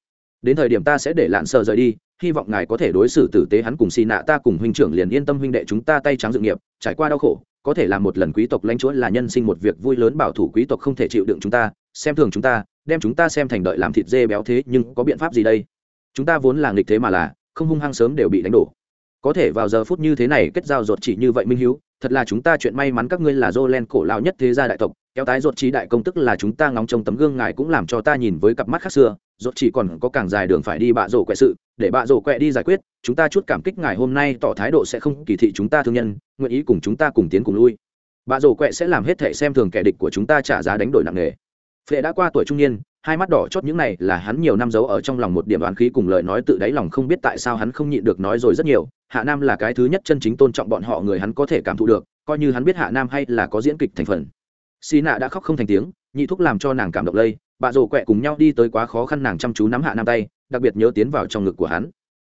Đến thời điểm ta sẽ để lạn sợ rời đi hy vọng ngài có thể đối xử tử tế hắn cùng xì nạ ta cùng huynh trưởng liền yên tâm huynh đệ chúng ta tay trắng dự nghiệp, trải qua đau khổ, có thể làm một lần quý tộc lãnh chúa là nhân sinh một việc vui lớn bảo thủ quý tộc không thể chịu đựng chúng ta, xem thường chúng ta, đem chúng ta xem thành đợi làm thịt dê béo thế, nhưng có biện pháp gì đây? Chúng ta vốn là nghịch thế mà là, không hung hăng sớm đều bị đánh đổ. Có thể vào giờ phút như thế này kết giao ruột chỉ như vậy minh hiếu, thật là chúng ta chuyện may mắn các ngươi là dô len cổ lao nhất thế gia đại tộc kéo tái ruột trí đại công tức là chúng ta ngóng trong tấm gương ngài cũng làm cho ta nhìn với cặp mắt khác xưa. Ruột chỉ còn có càng dài đường phải đi bạ rổ quẹ sự, để bạ rổ quẹ đi giải quyết, chúng ta chút cảm kích ngài hôm nay tỏ thái độ sẽ không kỳ thị chúng ta thương nhân, nguyện ý cùng chúng ta cùng tiến cùng lui. Bạ rổ quẹ sẽ làm hết thể xem thường kẻ địch của chúng ta trả giá đánh đổi nặng nề. Phệ đã qua tuổi trung niên, hai mắt đỏ chót những này là hắn nhiều năm giấu ở trong lòng một điểm đoán khí cùng lời nói tự đáy lòng không biết tại sao hắn không nhịn được nói rồi rất nhiều. Hạ nam là cái thứ nhất chân chính tôn trọng bọn họ người hắn có thể cảm thụ được, coi như hắn biết hạ nam hay là có diễn kịch thành phần xì nạ đã khóc không thành tiếng, nhị thúc làm cho nàng cảm động lây, bà rồ quẹ cùng nhau đi tới quá khó khăn nàng chăm chú nắm hạ nam tay, đặc biệt nhớ tiến vào trong ngực của hắn.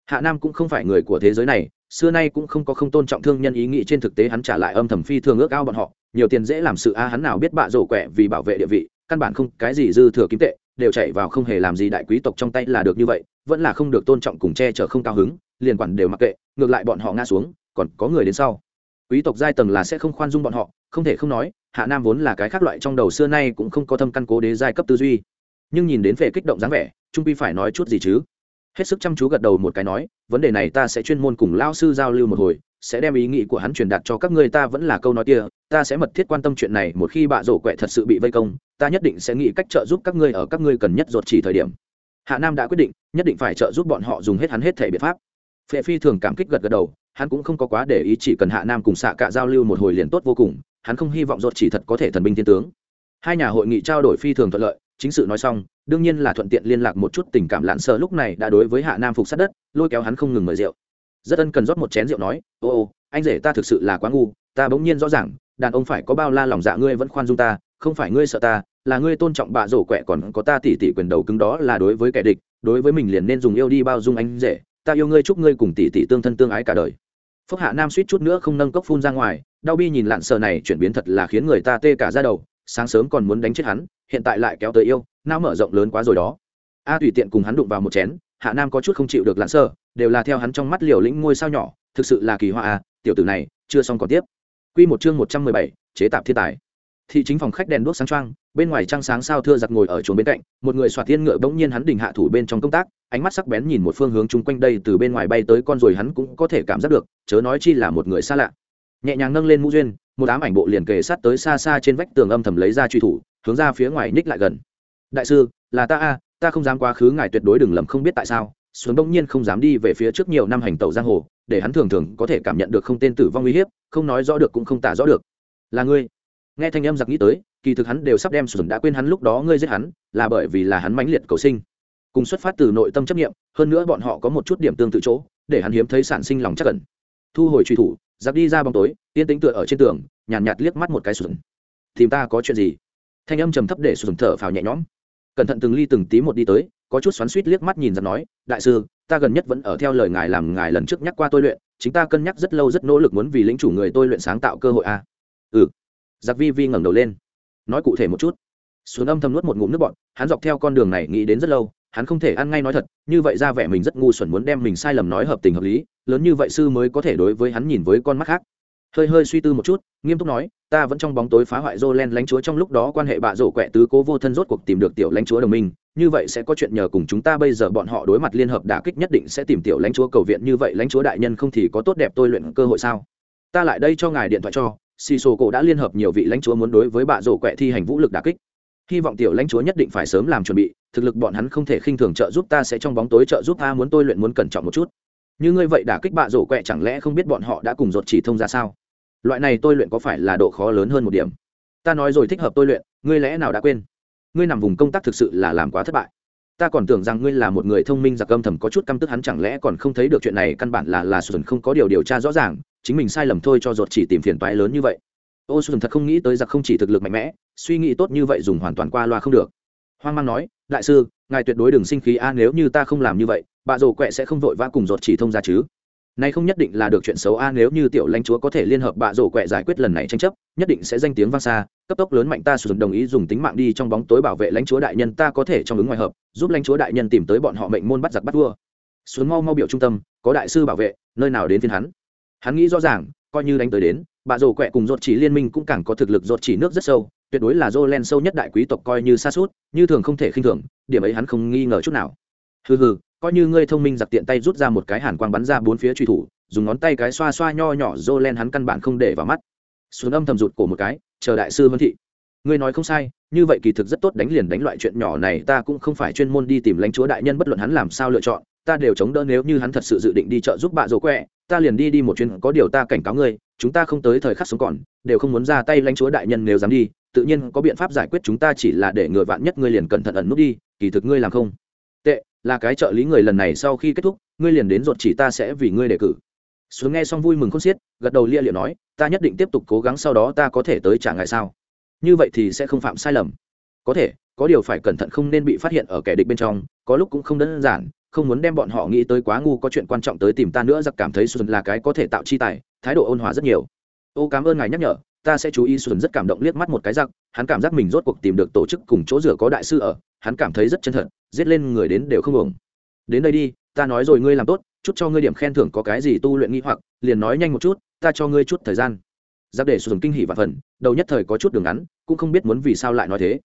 Hạ nam cũng không phải người của thế giới này, xưa nay cũng không có không tôn trọng thương nhân ý nghĩ trên thực tế hắn trả lại âm thầm phi thường ước ao bọn họ, nhiều tiền dễ làm sự a, hắn nào biết bạ rổ quẹ vì bảo vệ địa vị, căn bản không, cái gì dư thừa kiếm tệ, đều chạy vào không hề làm gì đại quý tộc trong tay là được như vậy, vẫn là không được tôn trọng cùng che chở không cao hứng, liền quản đều mặc kệ, ngược lại bọn họ ngã xuống, còn có người đến sau. Quý tộc giai tầng là sẽ không khoan dung bọn họ, không thể không nói hạ nam vốn là cái khác loại trong đầu xưa nay cũng không có thâm căn cố đế giai cấp tư duy. Nhưng nhìn đến về kích động dáng vẻ, trung pi phải nói chút gì chứ? Hết sức chăm chú gật đầu một cái nói, vấn đề này ta sẽ chuyên môn cùng lao sư giao lưu một hồi, sẽ đem ý nghĩ của hắn truyền đạt cho các ngươi, ta vẫn là câu nói kia, ta sẽ mật thiết quan tâm chuyện này, một khi bạ rổ quẹ thật sự bị vây công, ta nhất định sẽ nghĩ cách trợ giúp các ngươi ở các ngươi cần nhất ruột chỉ thời điểm. Hạ nam đã quyết định, nhất định phải trợ giúp bọn họ dùng hết hắn hết thể biện pháp. Phệ phi thường cảm kích gật gật đầu, hắn cũng không có quá để ý, chỉ cần hạ nam cùng xạ cạ giao lưu một hồi liền tốt vô cùng hắn không hy vọng ruột chỉ thật có thể thần binh thiên tướng. Hai nhà hội nghị trao đổi phi thường thuận lợi, chính sự nói xong, đương nhiên là thuận tiện liên lạc một chút tình cảm lạn sợ lúc này đã đối với hạ nam phục sát đất, lôi kéo hắn không ngừng mời rượu. Rất ân cần rót một chén rượu nói, ô ô, anh rể ta thực sự là quá ngu, ta bỗng nhiên rõ ràng, đàn ông phải có bao la lòng dạ ngươi vẫn khoan dung ta, không phải ngươi sợ ta, là ngươi tôn trọng bạ rổ quẹ còn có ta tỉ tỉ quyền đầu cứng đó là đối với kẻ địch, đối với mình liền nên dùng yêu đi bao dung anh rể, ta yêu ngươi chúc ngươi cùng tỉ tỉ tương thân tương ái cả đời phúc hạ nam suýt chút nữa không nâng cốc phun ra ngoài, đau bi nhìn lạn sợ này chuyển biến thật là khiến người ta tê cả ra đầu, sáng sớm còn muốn đánh chết hắn, hiện tại lại kéo tới yêu, não mở rộng lớn quá rồi đó a tùy tiện cùng hắn đụng vào một chén, hạ nam có chút không chịu được lạn sơ đều là theo hắn trong mắt liều lĩnh ngôi sao nhỏ, thực sự là kỳ hoa à tiểu tử này, chưa xong còn tiếp Quy một chương một trăm mười bảy, chế tạp thiên tài thị chính phòng khách đèn đuốc sáng trang bên ngoài trăng sáng sao thưa giặt ngồi ở chuồng bên cạnh, một người soạt thiên ngựa bỗng nhiên hắn đình hạ thủ bên trong công tác, ánh mắt sắc bén nhìn một phương hướng chung quanh đây, từ bên ngoài bay tới con rồi hắn cũng có thể cảm giác được, chớ nói chi là một người xa lạ. Nhẹ nhàng nâng lên mũ duyên, một ám ảnh bộ liền kề sát tới xa xa trên vách tường âm thầm lấy ra truy thủ, hướng ra phía ngoài nhích lại gần. Đại sư, là ta a, ta không dám quá khứ ngài tuyệt đối đừng lầm không biết tại sao. Xuống bỗng nhiên không dám đi về phía trước nhiều năm hành tẩu giang hồ, để hắn thường thường có thể cảm nhận được không tên tử vong uy hiếp, không nói rõ được cũng không tả rõ được. Là ngươi nghe thanh âm giặc nghĩ tới kỳ thực hắn đều sắp đem sùn đã quên hắn lúc đó ngươi giết hắn là bởi vì là hắn mãnh liệt cầu sinh. Cùng xuất phát từ nội tâm chấp nghiệm hơn nữa bọn họ có một chút điểm tương tự chỗ để hắn hiếm thấy sản sinh lòng chắc cẩn thu hồi truy thủ giặc đi ra bóng tối yên tĩnh tựa ở trên tường nhàn nhạt, nhạt liếc mắt một cái sùn tìm ta có chuyện gì? Thanh âm trầm thấp để sùn thở phào nhẹ nhõm. Cẩn thận từng ly từng tí một đi tới có chút xoắn suýt liếc mắt nhìn ra nói đại sư ta gần nhất vẫn ở theo lời ngài làm ngài lần trước nhắc qua tôi luyện chính ta cân nhắc rất lâu rất nỗ lực muốn vì lính chủ người tôi luyện sáng tạo cơ hội a. À? ừ giặc vi vi ngẩng đầu lên. Nói cụ thể một chút. Xuống âm thầm nuốt một ngụm nước bọn hắn dọc theo con đường này nghĩ đến rất lâu hắn không thể ăn ngay nói thật như vậy ra vẻ mình rất ngu xuẩn muốn đem mình sai lầm nói hợp tình hợp lý lớn như vậy sư mới có thể đối với hắn nhìn với con mắt khác. Hơi hơi suy tư một chút nghiêm túc nói ta vẫn trong bóng tối phá hoại Jolen lãnh chúa trong lúc đó quan hệ bạ rổ quẹ tứ cố vô thân rốt cuộc tìm được tiểu lãnh chúa đồng minh, như vậy sẽ có chuyện nhờ cùng chúng ta bây giờ bọn họ đối mặt liên hợp đả kích nhất định sẽ tìm tiểu lãnh chúa cầu viện như vậy lãnh chúa đại nhân không thì có tốt đẹp tôi luyện cơ hội sao? Ta lại đây cho ngài điện thoại cho, Si Sô cổ đã liên hợp nhiều vị lãnh chúa muốn đối với bạ rổ quẹ thi hành vũ lực đả kích. Hy vọng tiểu lãnh chúa nhất định phải sớm làm chuẩn bị, thực lực bọn hắn không thể khinh thường trợ giúp ta sẽ trong bóng tối trợ giúp ta muốn tôi luyện muốn cẩn trọng một chút. Như ngươi vậy đả kích bạ rổ quẹ chẳng lẽ không biết bọn họ đã cùng dột chỉ thông ra sao? loại này tôi luyện có phải là độ khó lớn hơn một điểm ta nói rồi thích hợp tôi luyện ngươi lẽ nào đã quên ngươi nằm vùng công tác thực sự là làm quá thất bại ta còn tưởng rằng ngươi là một người thông minh giặc âm thầm có chút căm tức hắn chẳng lẽ còn không thấy được chuyện này, căn bản là là xuân không có điều điều tra rõ ràng, chính mình sai lầm thôi cho ruột chỉ tìm phiền toái lớn như vậy. Ô xuân thật không nghĩ tới giặc không chỉ thực lực mạnh mẽ, suy nghĩ tốt như vậy dùng hoàn toàn qua loa không được. Hoang mang nói, đại sư, ngài tuyệt đối đừng sinh khí a, nếu như ta không làm như vậy, bà rồ quẹ sẽ không vội vã cùng ruột chỉ thông ra chứ nay không nhất định là được chuyện xấu a nếu như tiểu lãnh chúa có thể liên hợp bạ rổ quẹ giải quyết lần này tranh chấp, nhất định sẽ danh tiếng vang xa, cấp tốc lớn mạnh ta sử dụng đồng ý dùng tính mạng đi trong bóng tối bảo vệ lãnh chúa đại nhân ta có thể trong ứng ngoài hợp, giúp lãnh chúa đại nhân tìm tới bọn họ mệnh môn bắt giặc bắt vua. xuống mau mau biểu trung tâm có đại sư bảo vệ nơi nào đến phiên hắn hắn nghĩ rõ ràng coi như đánh tới đến bạ rồ quẹ cùng dột chỉ liên minh cũng càng có thực lực dột chỉ nước rất sâu tuyệt đối là dô len sâu nhất đại quý tộc coi như xa suốt như thường không thể khinh thường điểm ấy hắn không nghi ngờ chút nào hừ hừ coi như ngươi thông minh giặc tiện tay rút ra một cái hàn quang bắn ra bốn phía truy thủ, dùng ngón tay cái xoa xoa nho nhỏ dô len hắn căn bản không để vào mắt. Xuống âm thầm rụt cổ một cái, chờ đại sư vân thị, ngươi nói không sai, như vậy kỳ thực rất tốt đánh liền đánh loại chuyện nhỏ này, ta cũng không phải chuyên môn đi tìm lãnh chúa đại nhân bất luận hắn làm sao lựa chọn, ta đều chống đỡ nếu như hắn thật sự dự định đi chợ giúp bạ dỗ quẹ, ta liền đi đi một chuyến, có điều ta cảnh cáo ngươi, chúng ta không tới thời khắc sống còn, đều không muốn ra tay lãnh chúa đại nhân nếu dám đi, tự nhiên có biện pháp giải quyết chúng ta chỉ là để ngừa vạn nhất ngươi liền cẩn thận ẩn nút đi, kỳ thực ngươi làm không là cái trợ lý người lần này sau khi kết thúc, ngươi liền đến ruột chỉ ta sẽ vì ngươi đề cử. Xuống nghe xong vui mừng khôn xiết, gật đầu lia liệu nói, ta nhất định tiếp tục cố gắng sau đó ta có thể tới trả ngại sao. Như vậy thì sẽ không phạm sai lầm. Có thể, có điều phải cẩn thận không nên bị phát hiện ở kẻ địch bên trong, có lúc cũng không đơn giản, không muốn đem bọn họ nghĩ tới quá ngu có chuyện quan trọng tới tìm ta nữa, giặc cảm thấy xuân là cái có thể tạo chi tài, thái độ ôn hòa rất nhiều. Ô, cảm ơn ngài nhắc nhở, ta sẽ chú ý xuân rất cảm động liếc mắt một cái, giặc, hắn cảm giác mình rốt cuộc tìm được tổ chức cùng chỗ rửa có đại sư ở, hắn cảm thấy rất chân thật giết lên người đến đều không ổng đến đây đi, ta nói rồi ngươi làm tốt, chút cho ngươi điểm khen thưởng có cái gì tu luyện nghi hoặc, liền nói nhanh một chút, ta cho ngươi chút thời gian. Giáp để xuân kinh hỉ và phần, đầu nhất thời có chút đường ngắn, cũng không biết muốn vì sao lại nói thế.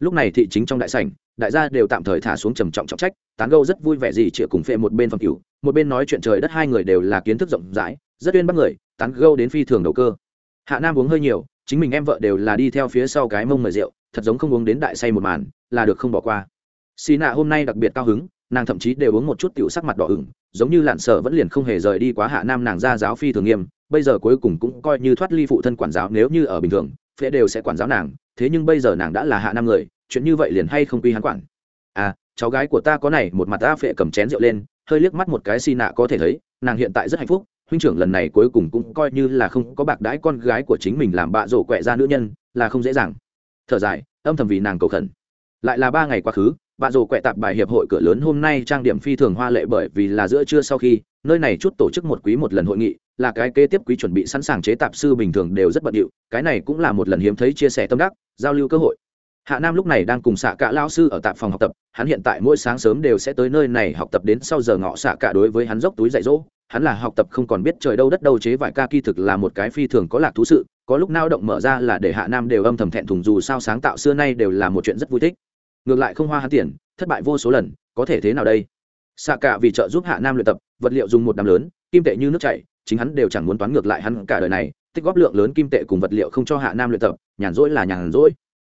Lúc này thị chính trong đại sảnh, đại gia đều tạm thời thả xuống trầm trọng trọng trách, tán gâu rất vui vẻ gì chịa cùng phệ một bên phòng cửu, một bên nói chuyện trời đất hai người đều là kiến thức rộng rãi, rất uyên bắt người, tán gâu đến phi thường đầu cơ. Hạ nam uống hơi nhiều, chính mình em vợ đều là đi theo phía sau cái mông mời rượu, thật giống không uống đến đại say một màn, là được không bỏ qua xì nạ hôm nay đặc biệt cao hứng, nàng thậm chí đều uống một chút tiểu sắc mặt đỏ ửng, giống như lạn sợ vẫn liền không hề rời đi quá hạ nam nàng ra giáo phi thường nghiêm, bây giờ cuối cùng cũng coi như thoát ly phụ thân quản giáo nếu như ở bình thường phễ đều sẽ quản giáo nàng, thế nhưng bây giờ nàng đã là hạ nam người, chuyện như vậy liền hay không quy hắn quản. À cháu gái của ta có này, một mặt ta phệ cầm chén rượu lên, hơi liếc mắt một cái xì nạ có thể thấy, nàng hiện tại rất hạnh phúc, huynh trưởng lần này cuối cùng cũng coi như là không có bạc đãi con gái của chính mình làm bạ rổ quẹ ra nữ nhân, là không dễ dàng. Thở dài, âm thầm vì nàng cầu khẩn. Lại là ba ngày quá khứ bạ rồ quẹ tạp bài hiệp hội cửa lớn hôm nay trang điểm phi thường hoa lệ bởi vì là giữa trưa sau khi, nơi này chút tổ chức một quý một lần hội nghị, là cái kế tiếp quý chuẩn bị sẵn sàng chế tạp sư bình thường đều rất bận điệu, cái này cũng là một lần hiếm thấy chia sẻ tâm đắc, giao lưu cơ hội. Hạ nam lúc này đang cùng xạ cả lao sư ở tạp phòng học tập, hắn hiện tại mỗi sáng sớm đều sẽ tới nơi này học tập đến sau giờ ngọ xạ cả đối với hắn dốc túi dạy dỗ, hắn là học tập không còn biết trời đâu đất đâu chế vải ca kỳ thực là một cái phi thường có lạc thú sự, có lúc nao động mở ra là để hạ nam đều âm thầm thẹn thùng dù sao sáng tạo xưa nay đều là một chuyện rất vui thích ngược lại không hoa hắn tiền, thất bại vô số lần, có thể thế nào đây? Xạ cả vì trợ giúp hạ nam luyện tập, vật liệu dùng một đám lớn, kim tệ như nước chảy, chính hắn đều chẳng muốn toán ngược lại hắn cả đời này, tích góp lượng lớn kim tệ cùng vật liệu không cho hạ nam luyện tập, nhàn rỗi là nhàn rỗi.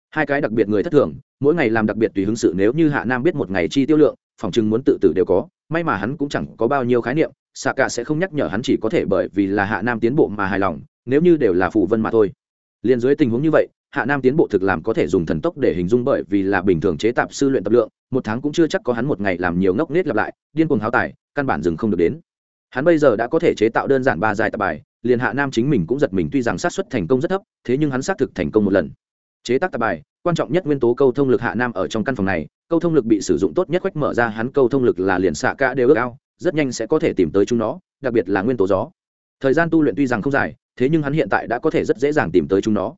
Hai cái đặc biệt người thất thường, mỗi ngày làm đặc biệt tùy hứng sự nếu như hạ nam biết một ngày chi tiêu lượng, phòng chừng muốn tự tử đều có, may mà hắn cũng chẳng có bao nhiêu khái niệm xạ cả sẽ không nhắc nhở hắn chỉ có thể bởi vì là hạ nam tiến bộ mà hài lòng, nếu như đều là phụ vân mà thôi. Liền dưới tình huống như vậy hạ nam tiến bộ thực làm có thể dùng thần tốc để hình dung bởi vì là bình thường chế tạp sư luyện tập lượng, một tháng cũng chưa chắc có hắn một ngày làm nhiều ngốc nết lặp lại, điên cuồng háo tài, căn bản dừng không được đến. Hắn bây giờ đã có thể chế tạo đơn giản ba dài tập bài, liền hạ nam chính mình cũng giật mình tuy rằng sát xuất thành công rất thấp, thế nhưng hắn xác thực thành công một lần. Chế tác tập bài, quan trọng nhất nguyên tố câu thông lực hạ nam ở trong căn phòng này, câu thông lực bị sử dụng tốt nhất quách mở ra hắn câu thông lực là liền xạ cả đều ước ao, rất nhanh sẽ có thể tìm tới chúng nó, đặc biệt là nguyên tố gió. Thời gian tu luyện tuy rằng không dài, thế nhưng hắn hiện tại đã có thể rất dễ dàng tìm tới chúng nó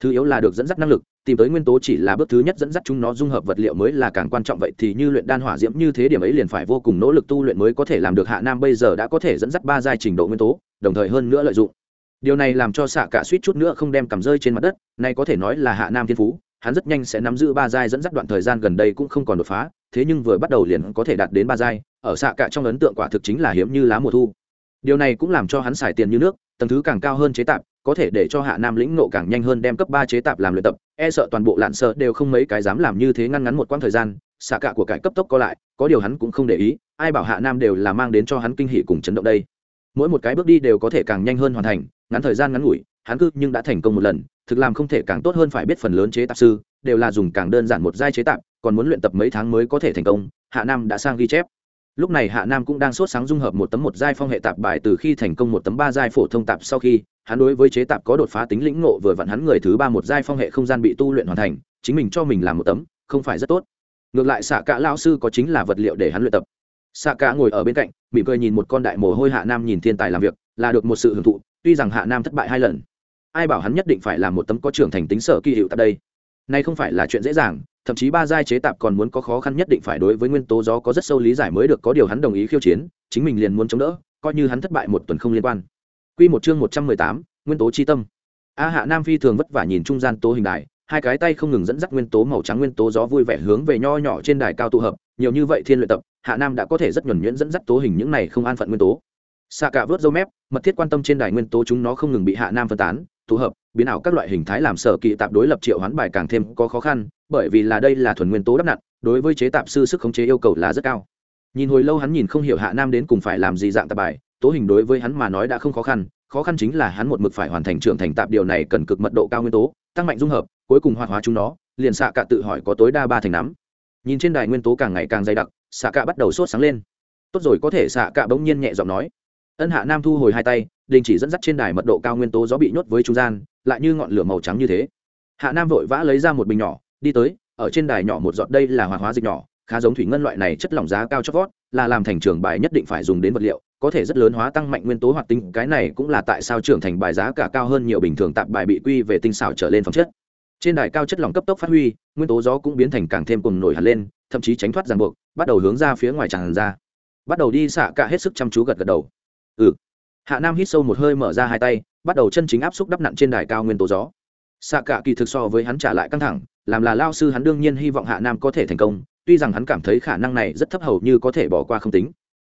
thứ yếu là được dẫn dắt năng lực, tìm tới nguyên tố chỉ là bước thứ nhất dẫn dắt chúng nó dung hợp vật liệu mới là càng quan trọng, vậy thì như luyện đan hỏa diễm như thế điểm ấy liền phải vô cùng nỗ lực tu luyện mới có thể làm được hạ nam bây giờ đã có thể dẫn dắt ba giai trình độ nguyên tố, đồng thời hơn nữa lợi dụng. Điều này làm cho xạ cả suýt chút nữa không đem cầm rơi trên mặt đất, Nay có thể nói là hạ nam thiên phú, hắn rất nhanh sẽ nắm giữ ba giai dẫn dắt đoạn thời gian gần đây cũng không còn đột phá, thế nhưng vừa bắt đầu liền có thể đạt đến ba giai, ở xạ cả trong ấn tượng quả thực chính là hiếm như lá mùa thu. Điều này cũng làm cho hắn xài tiền như nước, tầng thứ càng cao hơn chế tạp có thể để cho hạ nam lĩnh nộ càng nhanh hơn đem cấp ba chế tạp làm luyện tập e sợ toàn bộ lạn sợ đều không mấy cái dám làm như thế ngăn ngắn một quãng thời gian, xạ cả của cải cấp tốc có lại, có điều hắn cũng không để ý, ai bảo hạ nam đều là mang đến cho hắn kinh hỉ cùng chấn động đây. Mỗi một cái bước đi đều có thể càng nhanh hơn hoàn thành, ngắn thời gian ngắn ngủi, hắn cứ nhưng đã thành công một lần, thực làm không thể càng tốt hơn phải biết phần lớn chế tạp sư, đều là dùng càng đơn giản một giai chế tạp, còn muốn luyện tập mấy tháng mới có thể thành công, hạ nam đã sang ghi chép lúc này hạ nam cũng đang sốt sáng dung hợp một tấm một giai phong hệ tạp bài từ khi thành công một tấm ba giai phổ thông tạp sau khi, hắn đối với chế tạp có đột phá tính lĩnh ngộ vừa vặn hắn người thứ ba một giai phong hệ không gian bị tu luyện hoàn thành, chính mình cho mình làm một tấm, không phải rất tốt. Ngược lại xạ cả lao sư có chính là vật liệu để hắn luyện tập. Xạ cả ngồi ở bên cạnh, mỉm cười nhìn một con đại mồ hôi hạ nam nhìn thiên tài làm việc, là được một sự hưởng thụ, tuy rằng hạ nam thất bại hai lần. Ai bảo hắn nhất định phải làm một tấm có trưởng thành tính sở kỳ hiệu tại đây này không phải là chuyện dễ dàng thậm chí ba giai chế tạp còn muốn có khó khăn nhất định phải đối với nguyên tố gió có rất sâu lý giải mới được có điều hắn đồng ý khiêu chiến chính mình liền muốn chống đỡ coi như hắn thất bại một tuần không liên quan Quy một chương một trăm mười tám, nguyên tố chi tâm. A Hạ Nam phi thường vất vả nhìn trung gian tố hình đài, hai cái tay không ngừng dẫn dắt nguyên tố màu trắng nguyên tố gió vui vẻ hướng về nho nhỏ trên đài cao tụ hợp, nhiều như vậy thiên luyện tập, Hạ Nam đã có thể rất nhuần nhuyễn dẫn dắt tố hình những này không an phận nguyên tố. Sa cả vớt râu mép, mật thiết quan tâm trên đài nguyên tố chúng nó không ngừng bị Hạ Nam phân tán, tụ hợp, biến ảo các loại hình thái làm sở kỳ tạp đối lập triệu hoán bài càng thêm có khó khăn, bởi vì là đây là thuần nguyên tố đắp nặn, đối với chế tạp sư sức khống chế yêu cầu là rất cao. Nhìn hồi lâu hắn nhìn không hiểu Hạ Nam đến cùng phải làm gì dạng tạp bài, tố hình đối với hắn mà nói đã không khó khăn, khó khăn chính là hắn một mực phải hoàn thành trưởng thành tạp điều này cần cực mật độ cao nguyên tố tăng mạnh dung hợp cuối cùng hoạt hóa chúng nó liền xạ cả tự hỏi có tối đa ba thành nắm. Nhìn trên đài nguyên tố càng ngày càng dày đặc xạ cả bắt đầu sốt sáng lên. Tốt rồi có thể xạ cả bỗng nhiên nhẹ giọng nói. Ân hạ nam thu hồi hai tay đình chỉ dẫn dắt trên đài mật độ cao nguyên tố gió bị nhốt với trung gian, lại như ngọn lửa màu trắng như thế. Hạ nam vội vã lấy ra một bình nhỏ, đi tới, ở trên đài nhỏ một giọt đây là hoạt hóa dịch nhỏ, khá giống thủy ngân loại này chất lỏng giá cao chót vót, là làm thành trường bài nhất định phải dùng đến vật liệu, có thể rất lớn hóa tăng mạnh nguyên tố hoạt tính, cái này cũng là tại sao trưởng thành bài giá cả cao hơn nhiều bình thường tạp bài bị quy về tinh xảo trở lên phẩm chất. Trên đài cao chất lỏng cấp tốc phát huy, nguyên tố gió cũng biến thành càng thêm cùng nổi hẳn lên, thậm chí tránh thoát ràng buộc, bắt đầu hướng ra phía ngoài tràn ra. Bắt đầu đi xạ cả hết sức chăm chú gật gật đầu. Ừ hạ nam hít sâu một hơi mở ra hai tay, bắt đầu chân chính áp xúc đắp nặn trên đài cao nguyên tố gió. Xạ cả kỳ thực so với hắn trả lại căng thẳng, làm là lao sư hắn đương nhiên hy vọng hạ nam có thể thành công, tuy rằng hắn cảm thấy khả năng này rất thấp hầu như có thể bỏ qua không tính.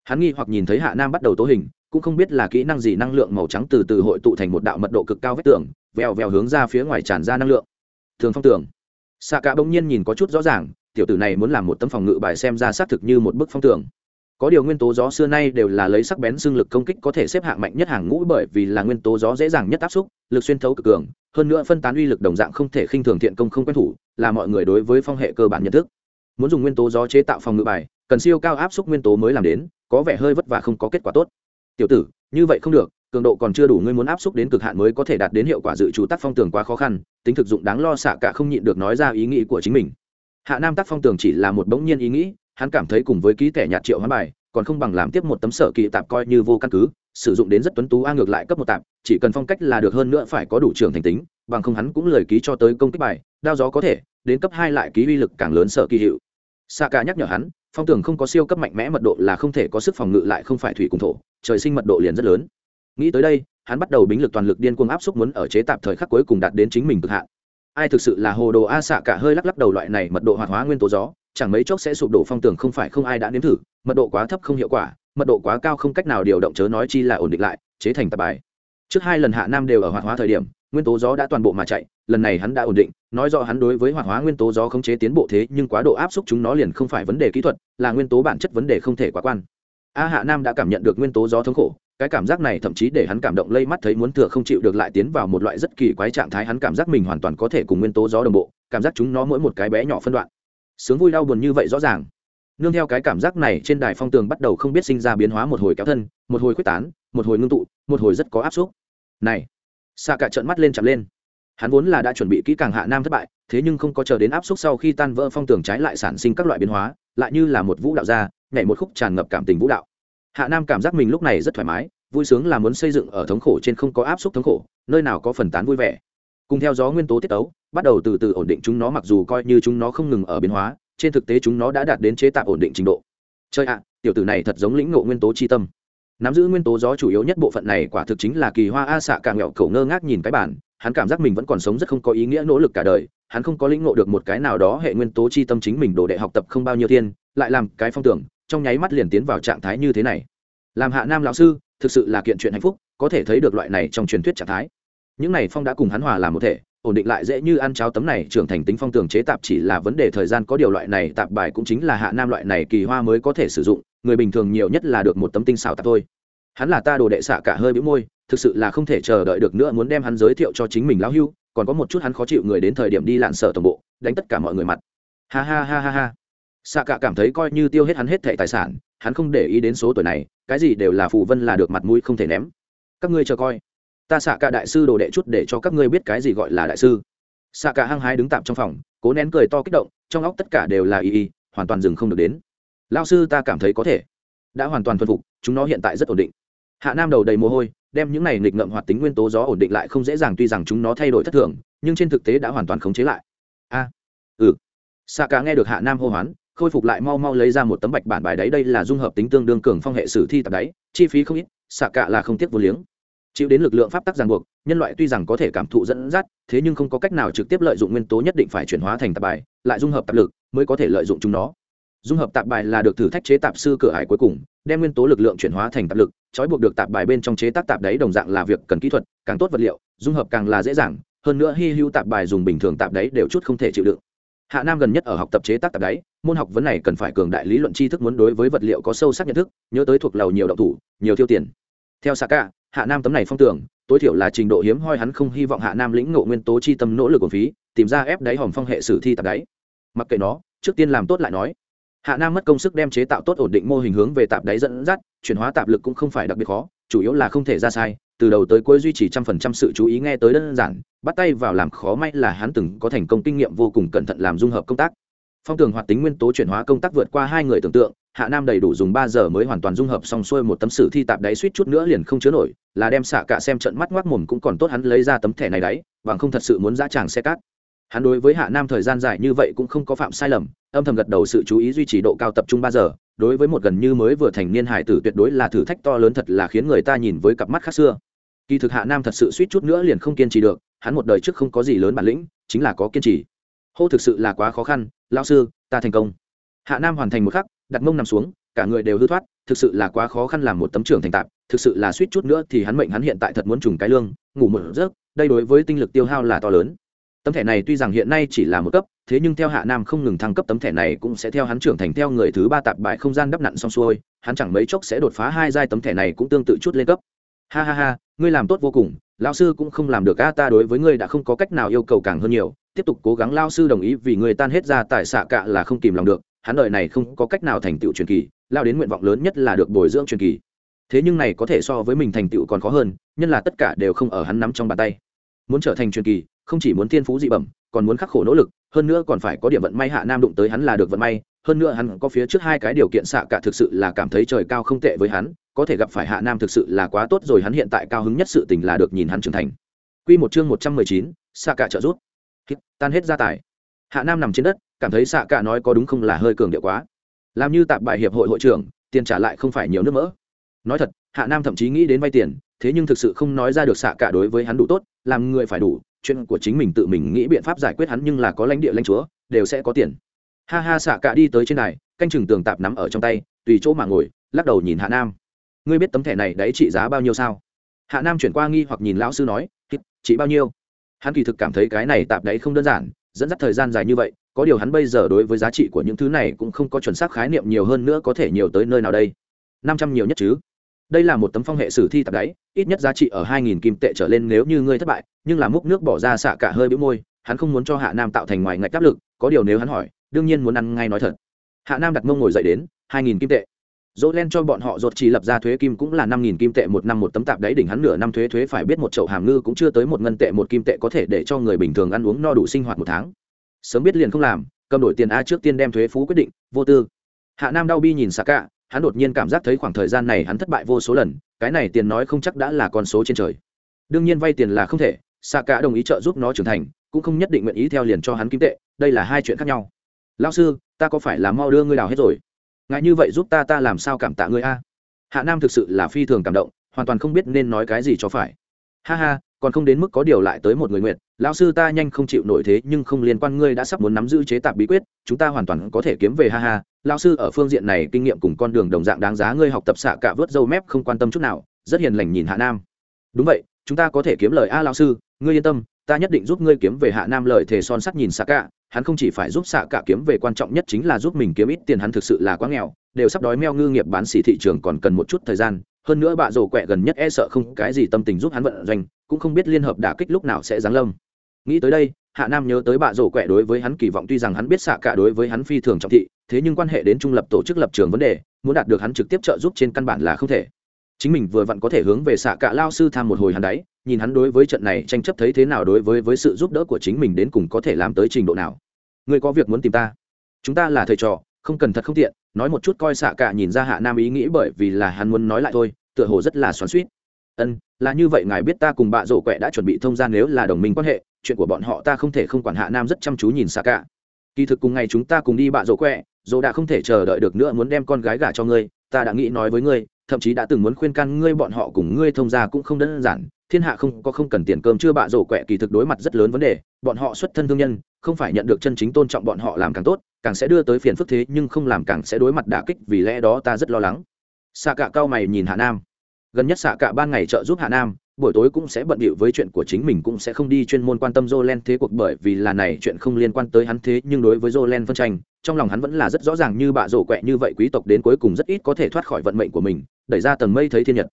Hắn nghi hoặc nhìn thấy hạ nam bắt đầu tố hình, cũng không biết là kỹ năng gì năng lượng màu trắng từ từ hội tụ thành một đạo mật độ cực cao vách tường, vèo vèo hướng ra phía ngoài tràn ra năng lượng. Thường phong tường. Xạ cả bỗng nhiên nhìn có chút rõ ràng, tiểu tử này muốn làm một tấm phòng ngự bài xem ra xác thực như một bức phong tường có điều nguyên tố gió xưa nay đều là lấy sắc bén xương lực công kích có thể xếp hạng mạnh nhất hàng ngũ bởi vì là nguyên tố gió dễ dàng nhất áp xúc, lực xuyên thấu cực cường, hơn nữa phân tán uy lực đồng dạng không thể khinh thường thiện công không quen thủ, là mọi người đối với phong hệ cơ bản nhận thức. Muốn dùng nguyên tố gió chế tạo phòng ngự bài, cần siêu cao áp xúc nguyên tố mới làm đến, có vẻ hơi vất vả không có kết quả tốt. Tiểu tử, như vậy không được, cường độ còn chưa đủ, ngươi muốn áp xúc đến cực hạn mới có thể đạt đến hiệu quả dự trù tác phong tường quá khó khăn, tính thực dụng đáng lo xạ cả không nhịn được nói ra ý nghĩ của chính mình. Hạ nam tác phong tường chỉ là một bỗng nhiên ý nghĩ hắn cảm thấy cùng với ký thẻ nhạt triệu hoán bài, còn không bằng làm tiếp một tấm sở kỳ tạp coi như vô căn cứ, sử dụng đến rất tuấn tú a ngược lại cấp một tạp, chỉ cần phong cách là được hơn nữa phải có đủ trường thành tính, bằng không hắn cũng lời ký cho tới công kích bài, đao gió có thể, đến cấp hai lại ký uy lực càng lớn sở kỳ hiệu. Sa ca nhắc nhở hắn, phong tường không có siêu cấp mạnh mẽ mật độ là không thể có sức phòng ngự lại không phải thủy cùng thổ, trời sinh mật độ liền rất lớn. Nghĩ tới đây, hắn bắt đầu bính lực toàn lực điên cuồng áp xúc muốn ở chế tạp thời khắc cuối cùng đạt đến chính mình cực hạn. Ai thực sự là hồ đồ a xạ cả hơi lắc lắc đầu loại này mật độ hoạt hóa nguyên tố gió chẳng mấy chốc sẽ sụp đổ phong tường không phải không ai đã nếm thử, mật độ quá thấp không hiệu quả, mật độ quá cao không cách nào điều động chớ nói chi là ổn định lại, chế thành tạp bài. Trước hai lần hạ nam đều ở hoạt hóa thời điểm, nguyên tố gió đã toàn bộ mà chạy, lần này hắn đã ổn định, nói rõ hắn đối với hoạt hóa nguyên tố gió khống chế tiến bộ thế nhưng quá độ áp suất chúng nó liền không phải vấn đề kỹ thuật, là nguyên tố bản chất vấn đề không thể quá quan. A hạ nam đã cảm nhận được nguyên tố gió thống khổ, cái cảm giác này thậm chí để hắn cảm động lây mắt thấy muốn thừa không chịu được lại tiến vào một loại rất kỳ quái trạng thái, hắn cảm giác mình hoàn toàn có thể cùng nguyên tố gió đồng bộ, cảm giác chúng nó mỗi một cái bé nhỏ phân đoạn sướng vui đau buồn như vậy rõ ràng. Nương theo cái cảm giác này, trên đài phong tường bắt đầu không biết sinh ra biến hóa một hồi kéo thân, một hồi quyết tán, một hồi ngưng tụ, một hồi rất có áp suất. Này xạ cả trợn mắt lên chậm lên. Hắn vốn là đã chuẩn bị kỹ càng hạ nam thất bại, thế nhưng không có chờ đến áp suất sau khi tan vỡ phong tường trái lại sản sinh các loại biến hóa, lại như là một vũ đạo gia nhảy một khúc tràn ngập cảm tình vũ đạo. Hạ nam cảm giác mình lúc này rất thoải mái, vui sướng là muốn xây dựng ở thống khổ trên không có áp suất thống khổ, nơi nào có phần tán vui vẻ cùng theo gió nguyên tố tiết tấu, bắt đầu từ từ ổn định chúng nó mặc dù coi như chúng nó không ngừng ở biến hóa, trên thực tế chúng nó đã đạt đến chế tạo ổn định trình độ. Chơi ạ, tiểu tử này thật giống lĩnh ngộ nguyên tố chi tâm. Nắm giữ nguyên tố gió chủ yếu nhất bộ phận này quả thực chính là kỳ hoa a xạ càng nghẹo cầu ngơ ngác nhìn cái bản, hắn cảm giác mình vẫn còn sống rất không có ý nghĩa nỗ lực cả đời, hắn không có lĩnh ngộ được một cái nào đó hệ nguyên tố chi tâm chính mình đồ đệ học tập không bao nhiêu thiên, lại làm cái phong tưởng, trong nháy mắt liền tiến vào trạng thái như thế này. Làm hạ nam lão sư, thực sự là kiện chuyện hạnh phúc, có thể thấy được loại này trong truyền thuyết trạng thái những này phong đã cùng hắn hòa làm một thể, ổn định lại dễ như ăn cháo tấm này trưởng thành tính phong tường chế tạp chỉ là vấn đề thời gian, có điều loại này tạp bài cũng chính là hạ nam loại này kỳ hoa mới có thể sử dụng, người bình thường nhiều nhất là được một tấm tinh xảo tạp thôi. Hắn là ta đồ đệ xạ cả hơi bĩu môi, thực sự là không thể chờ đợi được nữa muốn đem hắn giới thiệu cho chính mình lão hưu, còn có một chút hắn khó chịu người đến thời điểm đi lạn sở tổng bộ, đánh tất cả mọi người mặt. Ha ha ha ha ha. Xạ cả cảm thấy coi như tiêu hết hắn hết thẻ tài sản, hắn không để ý đến số tuổi này, cái gì đều là phù vân là được mặt mũi không thể ném. Các ngươi chờ coi ta xạ cả đại sư đồ đệ chút để cho các ngươi biết cái gì gọi là đại sư. Xạ cả hăng hái đứng tạm trong phòng, cố nén cười to kích động, trong óc tất cả đều là y y, hoàn toàn dừng không được đến. Lao sư ta cảm thấy có thể. Đã hoàn toàn thuần phục, chúng nó hiện tại rất ổn định. Hạ nam đầu đầy mồ hôi, đem những này nghịch ngợm hoạt tính nguyên tố gió ổn định lại không dễ dàng, tuy rằng chúng nó thay đổi thất thường, nhưng trên thực tế đã hoàn toàn khống chế lại. A ừ. xạ cả nghe được hạ nam hô hoán, khôi phục lại mau mau lấy ra một tấm bạch bản bài đấy, đây là dung hợp tính tương đương cường phong hệ sử thi tập đấy chi phí không ít, xạ cả là không tiếc vô liếng chịu đến lực lượng pháp tắc ràng buộc nhân loại tuy rằng có thể cảm thụ dẫn dắt thế nhưng không có cách nào trực tiếp lợi dụng nguyên tố nhất định phải chuyển hóa thành tạp bài lại dung hợp tạp lực mới có thể lợi dụng chúng nó. Dung hợp tạp bài là được thử thách chế tạp sư cửa hải cuối cùng đem nguyên tố lực lượng chuyển hóa thành tạp lực trói buộc được tạp bài bên trong chế tác tạp đấy đồng dạng là việc cần kỹ thuật càng tốt vật liệu dung hợp càng là dễ dàng hơn nữa hy hữu tạp bài dùng bình thường tạp đấy đều chút không thể chịu đựng. Hạ nam gần nhất ở học tập chế tác tạp đấy môn học vấn này cần phải cường đại lý luận tri thức muốn đối với vật liệu có sâu sắc nhận thức nhớ tới thuộc lầu nhiều động thủ nhiều tiêu tiền. Theo Saka, hạ nam tấm này phong tưởng, tối thiểu là trình độ hiếm hoi hắn không hy vọng hạ nam lĩnh ngộ nguyên tố chi tâm nỗ lực của phí, tìm ra ép đáy hòm phong hệ sử thi tạp đáy. Mặc kệ nó, trước tiên làm tốt lại nói. Hạ nam mất công sức đem chế tạo tốt ổn định mô hình hướng về tạp đáy dẫn dắt, chuyển hóa tạp lực cũng không phải đặc biệt khó, chủ yếu là không thể ra sai, từ đầu tới cuối duy trì trăm phần trăm sự chú ý nghe tới đơn giản, bắt tay vào làm khó may là hắn từng có thành công kinh nghiệm vô cùng cẩn thận làm dung hợp công tác phong tường hoạt tính nguyên tố chuyển hóa công tác vượt qua hai người tưởng tượng, hạ nam đầy đủ dùng ba giờ mới hoàn toàn dung hợp xong xuôi một tấm sử thi tạp đáy suýt chút nữa liền không chứa nổi, là đem xạ cả xem trận mắt ngoác mồm cũng còn tốt hắn lấy ra tấm thẻ này đáy bằng không thật sự muốn dã tràng xe cát. Hắn đối với hạ nam thời gian dài như vậy cũng không có phạm sai lầm, âm thầm gật đầu sự chú ý duy trì độ cao tập trung ba giờ, đối với một gần như mới vừa thành niên hải tử tuyệt đối là thử thách to lớn thật là khiến người ta nhìn với cặp mắt khác xưa. Kỳ thực hạ nam thật sự suýt chút nữa liền không kiên trì được, hắn một đời trước không có gì lớn bản lĩnh, chính là có kiên trì hô thực sự là quá khó khăn lao sư, ta thành công. Hạ nam hoàn thành một khắc, đặt mông nằm xuống, cả người đều hư thoát, thực sự là quá khó khăn làm một tấm trưởng thành tạp, thực sự là suýt chút nữa thì hắn mệnh hắn hiện tại thật muốn trùng cái lương, ngủ một giấc, đây đối với tinh lực tiêu hao là to lớn. Tấm thẻ này tuy rằng hiện nay chỉ là một cấp, thế nhưng theo hạ nam không ngừng thăng cấp tấm thẻ này cũng sẽ theo hắn trưởng thành theo người thứ ba tạp bại không gian đắp nặn xong xuôi, hắn chẳng mấy chốc sẽ đột phá hai giai tấm thẻ này cũng tương tự chút lên cấp. Ha ha ha, ngươi làm tốt vô cùng lao sư cũng không làm được a, ta đối với ngươi đã không có cách nào yêu cầu càng hơn nhiều tiếp tục cố gắng lao sư đồng ý vì người tan hết ra tại xạ cạ là không kìm lòng được hắn đời này không có cách nào thành tựu truyền kỳ lao đến nguyện vọng lớn nhất là được bồi dưỡng truyền kỳ. Thế nhưng này có thể so với mình thành tựu còn khó hơn nhân là tất cả đều không ở hắn nắm trong bàn tay. Muốn trở thành truyền kỳ không chỉ muốn thiên phú dị bẩm còn muốn khắc khổ nỗ lực hơn nữa còn phải có điểm vận may hạ nam đụng tới hắn là được vận may hơn nữa hắn có phía trước hai cái điều kiện xạ cả thực sự là cảm thấy trời cao không tệ với hắn có thể gặp phải hạ nam thực sự là quá tốt rồi hắn hiện tại cao hứng nhất sự tình là được nhìn hắn trưởng thành. Quy một chương một trăm mười chín, xạ cả trợ rút tan hết gia tài. Hạ nam nằm trên đất, cảm thấy xạ cả nói có đúng không là hơi cường điệu quá. Làm như tạp bài hiệp hội hội trưởng, tiền trả lại không phải nhiều nước mỡ. Nói thật, hạ nam thậm chí nghĩ đến vay tiền, thế nhưng thực sự không nói ra được xạ cả đối với hắn đủ tốt, làm người phải đủ, chuyện của chính mình tự mình nghĩ biện pháp giải quyết hắn nhưng là có lãnh địa lãnh chúa, đều sẽ có tiền. Ha ha, xạ cả đi tới trên này, canh chừng tường tạp nắm ở trong tay, tùy chỗ mà ngồi, lắc đầu nhìn hạ nam. Ngươi biết tấm thẻ này đấy trị giá bao nhiêu sao? Hạ nam chuyển qua nghi hoặc nhìn lão sư nói trị bao nhiêu? Hắn kỳ thực cảm thấy cái này tạp đấy không đơn giản, dẫn dắt thời gian dài như vậy, có điều hắn bây giờ đối với giá trị của những thứ này cũng không có chuẩn xác khái niệm nhiều hơn nữa có thể nhiều tới nơi nào đây. Năm trăm nhiều nhất chứ? Đây là một tấm phong hệ sử thi tạp đáy, ít nhất giá trị ở hai nghìn kim tệ trở lên nếu như ngươi thất bại, nhưng là múc nước bỏ ra xạ cả hơi bĩu môi, hắn không muốn cho hạ nam tạo thành ngoài ngạch áp lực, có điều nếu hắn hỏi, đương nhiên muốn ăn ngay nói thật. Hạ nam đặt mông ngồi dậy đến, hai nghìn kim tệ dỗ len cho bọn họ ruột chỉ lập ra thuế kim cũng là năm nghìn kim tệ một năm một tấm tạp đáy đỉnh hắn nửa năm thuế thuế phải biết một chậu hàm ngư cũng chưa tới một ngân tệ một kim tệ có thể để cho người bình thường ăn uống no đủ sinh hoạt một tháng. Sớm biết liền không làm, cầm đổi tiền a trước tiên đem thuế phú quyết định, vô tư. Hạ nam đau bi nhìn xạ cả hắn đột nhiên cảm giác thấy khoảng thời gian này hắn thất bại vô số lần, cái này tiền nói không chắc đã là con số trên trời. Đương nhiên vay tiền là không thể xạ cả đồng ý trợ giúp nó trưởng thành, cũng không nhất định nguyện ý theo liền cho hắn kim tệ, đây là hai chuyện khác nhau. Lao sư, ta có phải là mau đưa ngươi đào hết rồi? Ngại như vậy giúp ta ta làm sao cảm tạ ngươi a? Hạ nam thực sự là phi thường cảm động, hoàn toàn không biết nên nói cái gì cho phải. Ha ha, còn không đến mức có điều lại tới một người nguyện. Lão sư ta nhanh không chịu nổi thế, nhưng không liên quan ngươi đã sắp muốn nắm giữ chế tạp bí quyết, chúng ta hoàn toàn có thể kiếm về, ha ha. Lão sư ở phương diện này kinh nghiệm cùng con đường đồng dạng đáng giá ngươi học tập xạ cả vớt dâu mép, không quan tâm chút nào. Rất hiền lành nhìn hạ nam. Đúng vậy, chúng ta có thể kiếm lời a, lão sư, ngươi yên tâm ta nhất định giúp ngươi kiếm về hạ nam lời thề son sắt nhìn xạ cả. Hắn không chỉ phải giúp xạ cả kiếm về quan trọng nhất chính là giúp mình kiếm ít tiền, hắn thực sự là quá nghèo, đều sắp đói meo ngư nghiệp bán xỉ thị trường còn cần một chút thời gian. Hơn nữa bạ rổ quẹ gần nhất e sợ không cái gì tâm tình giúp hắn vận doanh, cũng không biết liên hợp đả kích lúc nào sẽ giáng lâm. Nghĩ tới đây, hạ nam nhớ tới bạ rổ quẹ đối với hắn kỳ vọng tuy rằng hắn biết xạ cả đối với hắn phi thường trọng thị, thế nhưng quan hệ đến trung lập tổ chức lập trường vấn đề, muốn đạt được hắn trực tiếp trợ giúp trên căn bản là không thể. Chính mình vừa vặn có thể hướng về xạ cả lao sư tham một hồi hắn đấy nhìn hắn đối với trận này tranh chấp thấy thế nào đối với với sự giúp đỡ của chính mình đến cùng có thể làm tới trình độ nào. Ngươi có việc muốn tìm ta? Chúng ta là thầy trò, không cần thật không tiện, nói một chút coi xạ cả nhìn ra hạ nam ý nghĩ bởi vì là hắn muốn nói lại thôi, tựa hồ rất là xoắn suýt ân, là như vậy ngài biết ta cùng bạ rổ quẹ đã chuẩn bị thông gia nếu là đồng minh quan hệ, chuyện của bọn họ ta không thể không quản hạ nam rất chăm chú nhìn xạ cả. Kỳ thực cùng ngày chúng ta cùng đi bạ rổ quẹ dỗ đã không thể chờ đợi được nữa muốn đem con gái gả cho ngươi, ta đã nghĩ nói với ngươi thậm chí đã từng muốn khuyên can ngươi bọn họ cùng ngươi thông gia cũng không đơn giản, thiên hạ không có không cần tiền cơm chưa bạ rổ quẹ kỳ thực đối mặt rất lớn vấn đề, bọn họ xuất thân thương nhân, không phải nhận được chân chính tôn trọng bọn họ làm càng tốt, càng sẽ đưa tới phiền phức thế nhưng không làm càng sẽ đối mặt đả kích vì lẽ đó ta rất lo lắng. Xạ cạ cao mày nhìn hạ nam. Gần nhất xạ cạ ban ngày trợ giúp hạ nam buổi tối cũng sẽ bận bịu với chuyện của chính mình cũng sẽ không đi chuyên môn quan tâm Jolene thế cuộc bởi vì là này chuyện không liên quan tới hắn thế nhưng đối với Jolene phân tranh, trong lòng hắn vẫn là rất rõ ràng như bạ rổ quẹ như vậy quý tộc đến cuối cùng rất ít có thể thoát khỏi vận mệnh của mình, đẩy ra tầng mây thấy thiên nhật.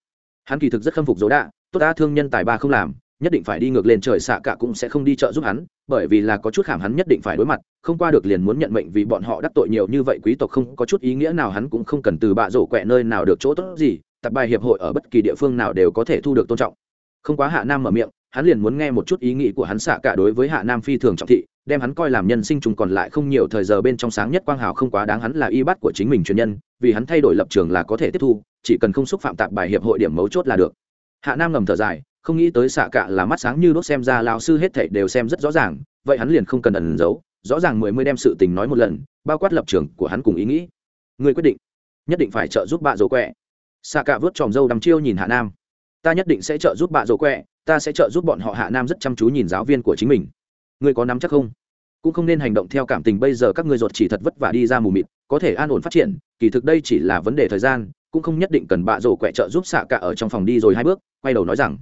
Hắn kỳ thực rất khâm phục Dỗ Đạ, tốt đã thương nhân tài ba không làm, nhất định phải đi ngược lên trời xạ cả cũng sẽ không đi trợ giúp hắn, bởi vì là có chút khảm hắn nhất định phải đối mặt, không qua được liền muốn nhận mệnh vì bọn họ đắc tội nhiều như vậy quý tộc không có chút ý nghĩa nào hắn cũng không cần từ bạ rổ quẹ nơi nào được chỗ tốt gì, tập bài hiệp hội ở bất kỳ địa phương nào đều có thể thu được tôn trọng không quá hạ nam mở miệng, hắn liền muốn nghe một chút ý nghĩ của hắn xạ cả đối với hạ nam phi thường trọng thị, đem hắn coi làm nhân sinh trùng còn lại không nhiều thời giờ bên trong sáng nhất quang hào không quá đáng hắn là y bắt của chính mình truyền nhân, vì hắn thay đổi lập trường là có thể tiếp thu, chỉ cần không xúc phạm tạp bài hiệp hội điểm mấu chốt là được. Hạ nam ngầm thở dài, không nghĩ tới xạ cả là mắt sáng như đốt xem ra lao sư hết thảy đều xem rất rõ ràng, vậy hắn liền không cần ẩn giấu, rõ ràng mười mươi đem sự tình nói một lần, bao quát lập trường của hắn cùng ý nghĩ. Người quyết định, nhất định phải trợ giúp bạn dỗ quẹ. Xạ cả vớt tròm dâu đắm chiêu nhìn hạ nam ta nhất định sẽ trợ giúp bạ rỗ quẹ, ta sẽ trợ giúp bọn họ hạ nam rất chăm chú nhìn giáo viên của chính mình. Ngươi có nắm chắc không? Cũng không nên hành động theo cảm tình bây giờ các ngươi ruột chỉ thật vất vả đi ra mù mịt, có thể an ổn phát triển, kỳ thực đây chỉ là vấn đề thời gian, cũng không nhất định cần bạ rổ quẹ trợ giúp xạ cả ở trong phòng đi rồi hai bước, quay đầu nói rằng.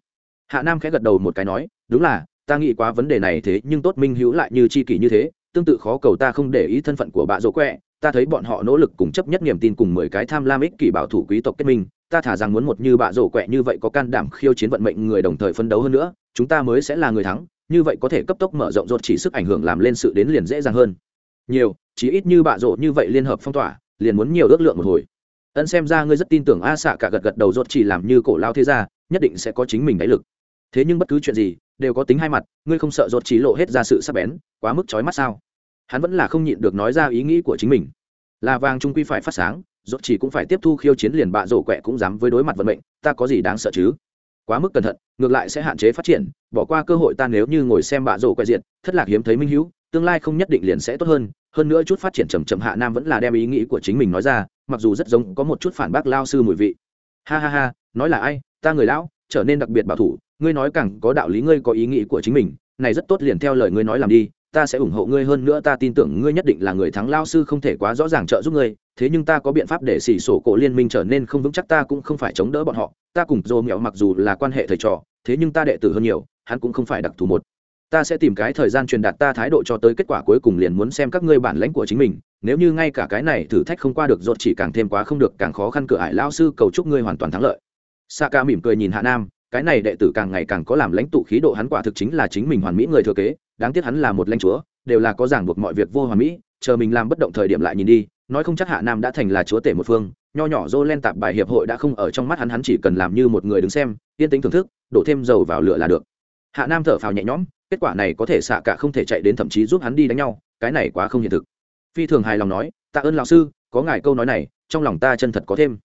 Hạ nam khẽ gật đầu một cái nói, đúng là, ta nghĩ quá vấn đề này thế nhưng tốt minh hữu lại như chi kỷ như thế, tương tự khó cầu ta không để ý thân phận của bạ rổ quẹ, ta thấy bọn họ nỗ lực cùng chấp nhất niềm tin cùng mười cái tham lam ích kỷ bảo thủ quý tộc kết minh ta thả rằng muốn một như bạ rổ quẹ như vậy có can đảm khiêu chiến vận mệnh người đồng thời phân đấu hơn nữa, chúng ta mới sẽ là người thắng, như vậy có thể cấp tốc mở rộng rột chỉ sức ảnh hưởng làm lên sự đến liền dễ dàng hơn. Nhiều, chỉ ít như bạ rổ như vậy liên hợp phong tỏa, liền muốn nhiều ước lượng một hồi. Ân xem ra ngươi rất tin tưởng a xạ cả gật gật đầu rột chỉ làm như cổ lao thế gia, nhất định sẽ có chính mình đáy lực. Thế nhưng bất cứ chuyện gì, đều có tính hai mặt, ngươi không sợ rột chỉ lộ hết ra sự sắc bén, quá mức chói mắt sao? Hắn vẫn là không nhịn được nói ra ý nghĩ của chính mình. Là vàng trung quy phải phát sáng rốt chỉ cũng phải tiếp thu khiêu chiến liền bạ rổ quẹ cũng dám với đối mặt vận mệnh, ta có gì đáng sợ chứ? Quá mức cẩn thận, ngược lại sẽ hạn chế phát triển, bỏ qua cơ hội ta nếu như ngồi xem bạ rổ quẹ diện thất lạc hiếm thấy minh hữu, tương lai không nhất định liền sẽ tốt hơn hơn nữa chút phát triển chậm chậm hạ nam vẫn là đem ý nghĩ của chính mình nói ra, mặc dù rất giống có một chút phản bác lao sư mùi vị. Ha ha ha, nói là ai? Ta người lão, trở nên đặc biệt bảo thủ, ngươi nói càng có đạo lý ngươi có ý nghĩ của chính mình, này rất tốt liền theo lời ngươi nói làm đi, ta sẽ ủng hộ ngươi hơn nữa ta tin tưởng ngươi nhất định là người thắng, lao sư không thể quá rõ ràng trợ giúp ngươi thế nhưng ta có biện pháp để xỉ sổ cổ liên minh trở nên không vững chắc ta cũng không phải chống đỡ bọn họ. Ta cùng dô mẹo mặc dù là quan hệ thầy trò thế nhưng ta đệ tử hơn nhiều hắn cũng không phải đặc thù một. Ta sẽ tìm cái thời gian truyền đạt ta thái độ cho tới kết quả cuối cùng liền muốn xem các ngươi bản lãnh của chính mình. Nếu như ngay cả cái này thử thách không qua được dột chỉ càng thêm quá không được càng khó khăn cửa ải lao sư cầu chúc ngươi hoàn toàn thắng lợi. Sa ca mỉm cười nhìn Hạ Nam, cái này đệ tử càng ngày càng có làm lãnh tụ khí độ hắn quả thực chính là chính mình hoàn mỹ người thừa kế, đáng tiếc hắn là một lãnh chúa, đều là có giảng buộc mọi việc vô hoàn mỹ, chờ mình làm bất động thời điểm lại nhìn đi, nói không chắc hạ nam đã thành là chúa tể một phương, nho nhỏ dô len tạp bài hiệp hội đã không ở trong mắt hắn hắn chỉ cần làm như một người đứng xem, yên tĩnh thưởng thức, đổ thêm dầu vào lửa là được. Hạ nam thở phào nhẹ nhõm, kết quả này có thể xạ cả không thể chạy đến thậm chí giúp hắn đi đánh nhau, cái này quá không hiện thực. Phi thường hài lòng nói, tạ ơn lão sư, có ngài câu nói này, trong lòng ta chân thật có thêm.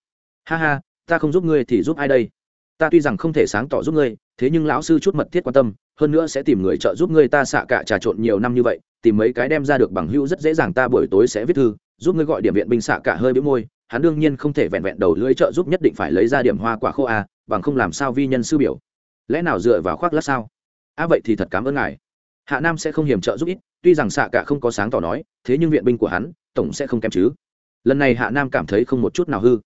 Ha ha, ta không giúp ngươi thì giúp ai đây? Ta tuy rằng không thể sáng tỏ giúp ngươi, thế nhưng lão sư chút mật thiết quan tâm, hơn nữa sẽ tìm người trợ giúp ngươi ta xạ cả trà trộn nhiều năm như vậy, tìm mấy cái đem ra được bằng hữu rất dễ dàng ta buổi tối sẽ viết thư giúp ngươi gọi điểm viện binh xạ cả hơi bĩu môi hắn đương nhiên không thể vẹn vẹn đầu lưỡi trợ giúp nhất định phải lấy ra điểm hoa quả khô a à, bằng không làm sao vi nhân sư biểu. Lẽ nào dựa vào khoác lát sao? A à vậy thì thật cảm ơn ngài. Hạ nam sẽ không hiểm trợ giúp ít tuy rằng xạ cả không có sáng tỏ nói thế nhưng viện binh của hắn tổng sẽ không kém chứ. Lần này hạ nam cảm thấy không một chút nào hư.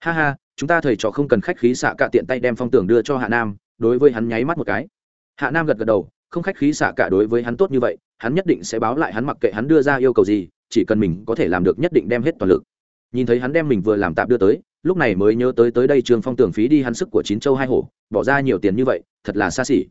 Ha ha chúng ta thầy trò không cần khách khí xạ cả tiện tay đem phong tưởng đưa cho hạ nam đối với hắn nháy mắt một cái. Hạ nam gật gật đầu không khách khí xạ cả đối với hắn tốt như vậy hắn nhất định sẽ báo lại hắn mặc kệ hắn đưa ra yêu cầu gì chỉ cần mình có thể làm được nhất định đem hết toàn lực. Nhìn thấy hắn đem mình vừa làm tạm đưa tới, lúc này mới nhớ tới tới đây trường phong tưởng phí đi hắn sức của chín châu hai hổ, bỏ ra nhiều tiền như vậy, thật là xa xỉ.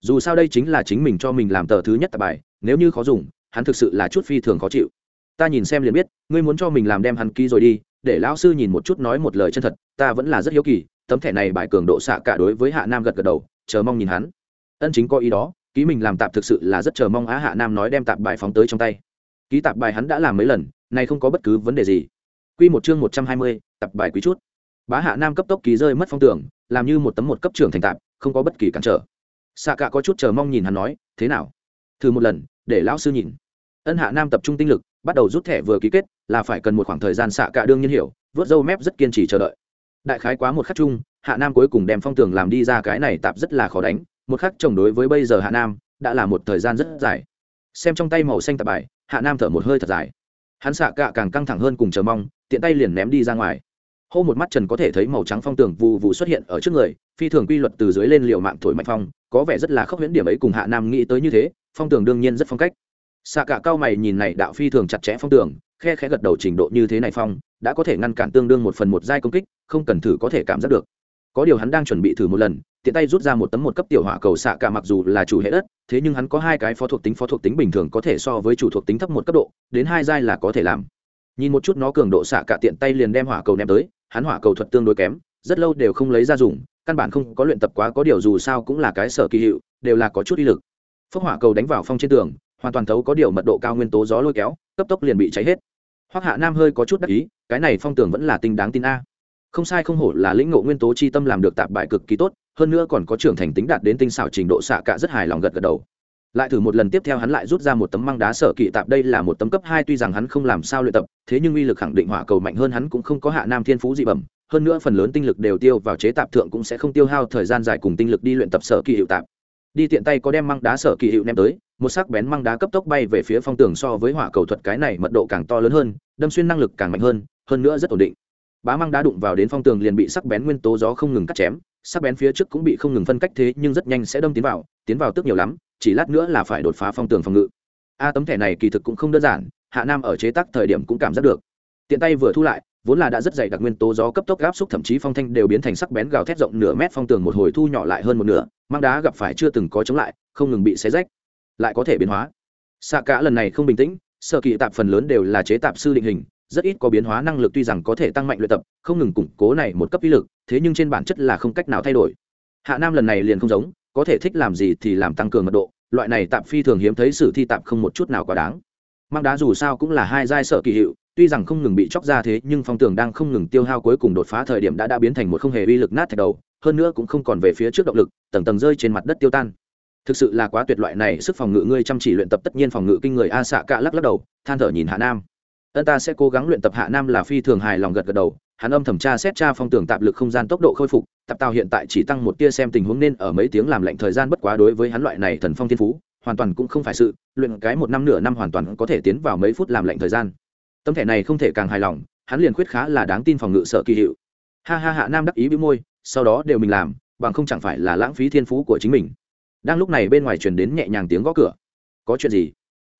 Dù sao đây chính là chính mình cho mình làm tờ thứ nhất tạp bài, nếu như khó dùng, hắn thực sự là chút phi thường khó chịu. Ta nhìn xem liền biết, ngươi muốn cho mình làm đem hắn ký rồi đi, để lão sư nhìn một chút nói một lời chân thật, ta vẫn là rất hiếu kỳ, tấm thẻ này bài cường độ xạ cả đối với hạ nam gật gật đầu, chờ mong nhìn hắn. Ân chính có ý đó, ký mình làm tạp thực sự là rất chờ mong á hạ nam nói đem tạp bài phóng tới trong tay ký tạp bài hắn đã làm mấy lần này không có bất cứ vấn đề gì. Quy một chương một trăm hai mươi, tập bài quý chút. Bá hạ nam cấp tốc ký rơi mất phong tưởng làm như một tấm một cấp trưởng thành tạp không có bất kỳ cản trở. Xạ cả có chút chờ mong nhìn hắn nói thế nào? Thử một lần để lão sư nhìn. Ân hạ nam tập trung tinh lực bắt đầu rút thẻ vừa ký kết là phải cần một khoảng thời gian xạ cả đương nhiên hiểu vớt dâu mép rất kiên trì chờ đợi. Đại khái quá một khắc chung hạ nam cuối cùng đem phong tường làm đi ra cái này tạp rất là khó đánh một khắc chồng đối với bây giờ hạ nam đã là một thời gian rất dài. Xem trong tay màu xanh tạp bài hạ nam thở một hơi thật dài. Hắn xạ cạ càng căng thẳng hơn cùng chờ mong, tiện tay liền ném đi ra ngoài. Hô một mắt trần có thể thấy màu trắng phong tường vụ vụ xuất hiện ở trước người, phi thường quy luật từ dưới lên liệu mạng thổi mạnh phong, có vẻ rất là khốc huyễn điểm ấy cùng hạ nam nghĩ tới như thế, phong tường đương nhiên rất phong cách. Xạ cả cao mày nhìn này đạo phi thường chặt chẽ phong tường, khe khẽ gật đầu trình độ như thế này phong, đã có thể ngăn cản tương đương một phần một giai công kích, không cần thử có thể cảm giác được. Có điều hắn đang chuẩn bị thử một lần tiện tay rút ra một tấm một cấp tiểu hỏa cầu xạ cả mặc dù là chủ hệ đất, thế nhưng hắn có hai cái phó thuộc tính phó thuộc tính bình thường có thể so với chủ thuộc tính thấp một cấp độ, đến hai giai là có thể làm. Nhìn một chút nó cường độ xạ cả tiện tay liền đem hỏa cầu ném tới, hắn hỏa cầu thuật tương đối kém, rất lâu đều không lấy ra dùng, căn bản không có luyện tập quá có điều dù sao cũng là cái sở kỳ hiệu, đều là có chút uy lực. Phước hỏa cầu đánh vào phong trên tường, hoàn toàn thấu có điều mật độ cao nguyên tố gió lôi kéo, cấp tốc liền bị cháy hết. Hoặc hạ nam hơi có chút đắc ý, cái này phong tường vẫn là tinh đáng tin a. Không sai không hổ là lĩnh ngộ nguyên tố chi tâm làm được tạp bại cực kỳ tốt hơn nữa còn có trưởng thành tính đạt đến tinh xảo trình độ xạ cả rất hài lòng gật gật đầu. Lại thử một lần tiếp theo hắn lại rút ra một tấm măng đá sở kỵ tạp, đây là một tấm cấp hai, tuy rằng hắn không làm sao luyện tập, thế nhưng uy lực khẳng định hỏa cầu mạnh hơn hắn cũng không có hạ nam thiên phú dị bẩm, hơn nữa phần lớn tinh lực đều tiêu vào chế tạp thượng cũng sẽ không tiêu hao thời gian dài cùng tinh lực đi luyện tập sở kỳ hiệu tạp. Đi tiện tay có đem măng đá sở kỳ hiệu ném tới, một sắc bén măng đá cấp tốc bay về phía phong tường so với hỏa cầu thuật cái này mật độ càng to lớn hơn, đâm xuyên năng lực càng mạnh hơn hơn nữa rất ổn định. Bá măng đá đụng vào đến phong tường liền bị sắc bén nguyên tố gió không ngừng cắt chém sắc bén phía trước cũng bị không ngừng phân cách thế nhưng rất nhanh sẽ đâm tiến vào tiến vào tức nhiều lắm, chỉ lát nữa là phải đột phá phong tường phòng ngự. A tấm thẻ này kỳ thực cũng không đơn giản, hạ nam ở chế tác thời điểm cũng cảm giác được. Tiện tay vừa thu lại, vốn là đã rất dày đặc nguyên tố gió cấp tốc áp xúc thậm chí phong thanh đều biến thành sắc bén gào thét rộng nửa mét phong tường một hồi thu nhỏ lại hơn một nửa, mang đá gặp phải chưa từng có chống lại, không ngừng bị xé rách. Lại có thể biến hóa. Xạ cả lần này không bình tĩnh, sở kỳ tạp phần lớn đều là chế tạp sư định hình rất ít có biến hóa năng lực tuy rằng có thể tăng mạnh luyện tập, không ngừng củng cố này một cấp uy lực, thế nhưng trên bản chất là không cách nào thay đổi. Hạ nam lần này liền không giống, có thể thích làm gì thì làm tăng cường mật độ, loại này tạm phi thường hiếm thấy sử thi tạm không một chút nào quá đáng. Mang đá dù sao cũng là hai giai sở kỳ hiệu, tuy rằng không ngừng bị chóc ra thế nhưng phong tường đang không ngừng tiêu hao cuối cùng đột phá thời điểm đã đã biến thành một không hề uy lực nát thạch đầu, hơn nữa cũng không còn về phía trước động lực, tầng tầng rơi trên mặt đất tiêu tan. Thực sự là quá tuyệt loại này sức phòng ngự, ngươi chăm chỉ luyện tập tất nhiên phòng ngự kinh người a xạ cạ lắc lắc đầu, than thở nhìn hạ nam ân ta sẽ cố gắng luyện tập hạ nam là phi thường hài lòng gật gật đầu, hắn âm thẩm tra xét tra phong tường tạp lực không gian tốc độ khôi phục, tạp tàu hiện tại chỉ tăng một tia xem tình huống nên ở mấy tiếng làm lạnh thời gian bất quá đối với hắn loại này thần phong thiên phú, hoàn toàn cũng không phải sự, luyện cái một năm nửa năm hoàn toàn có thể tiến vào mấy phút làm lạnh thời gian. Tấm thẻ này không thể càng hài lòng, hắn liền khuyết khá là đáng tin phòng ngự sợ kỳ hiệu. Ha ha hạ nam đắc ý bĩu môi, sau đó đều mình làm, bằng không chẳng phải là lãng phí thiên phú của chính mình. Đang lúc này bên ngoài truyền đến nhẹ nhàng tiếng gõ cửa. Có chuyện gì?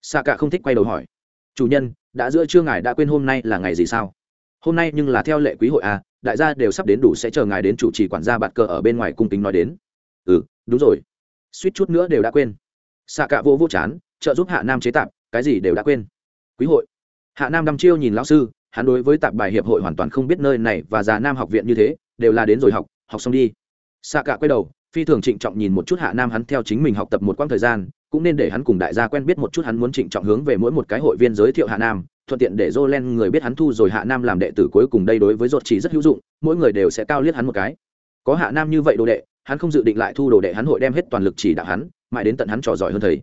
Xạ cả không thích quay đầu hỏi. Chủ nhân đã giữa trưa ngài đã quên hôm nay là ngày gì sao? Hôm nay nhưng là theo lệ quý hội à đại gia đều sắp đến đủ sẽ chờ ngài đến chủ trì quản gia bạt cờ ở bên ngoài cung kính nói đến. Ừ đúng rồi. Suýt chút nữa đều đã quên. Xạ cạ vô vô chán, trợ giúp hạ nam chế tạp, cái gì đều đã quên. Quý hội. Hạ nam đăm chiêu nhìn lão sư, hắn đối với tạp bài hiệp hội hoàn toàn không biết nơi này và già nam học viện như thế, đều là đến rồi học học xong đi. Xạ cạ quay đầu, phi thường trịnh trọng nhìn một chút hạ nam hắn theo chính mình học tập một quãng thời gian cũng nên để hắn cùng đại gia quen biết một chút hắn muốn trịnh trọng hướng về mỗi một cái hội viên giới thiệu hạ nam thuận tiện để Jolen người biết hắn thu rồi Hạ Nam làm đệ tử cuối cùng đây đối với ruột chỉ rất hữu dụng, mỗi người đều sẽ cao liếc hắn một cái. Có Hạ Nam như vậy đồ đệ, hắn không dự định lại thu đồ đệ hắn hội đem hết toàn lực chỉ đạo hắn, mãi đến tận hắn trò giỏi hơn thầy.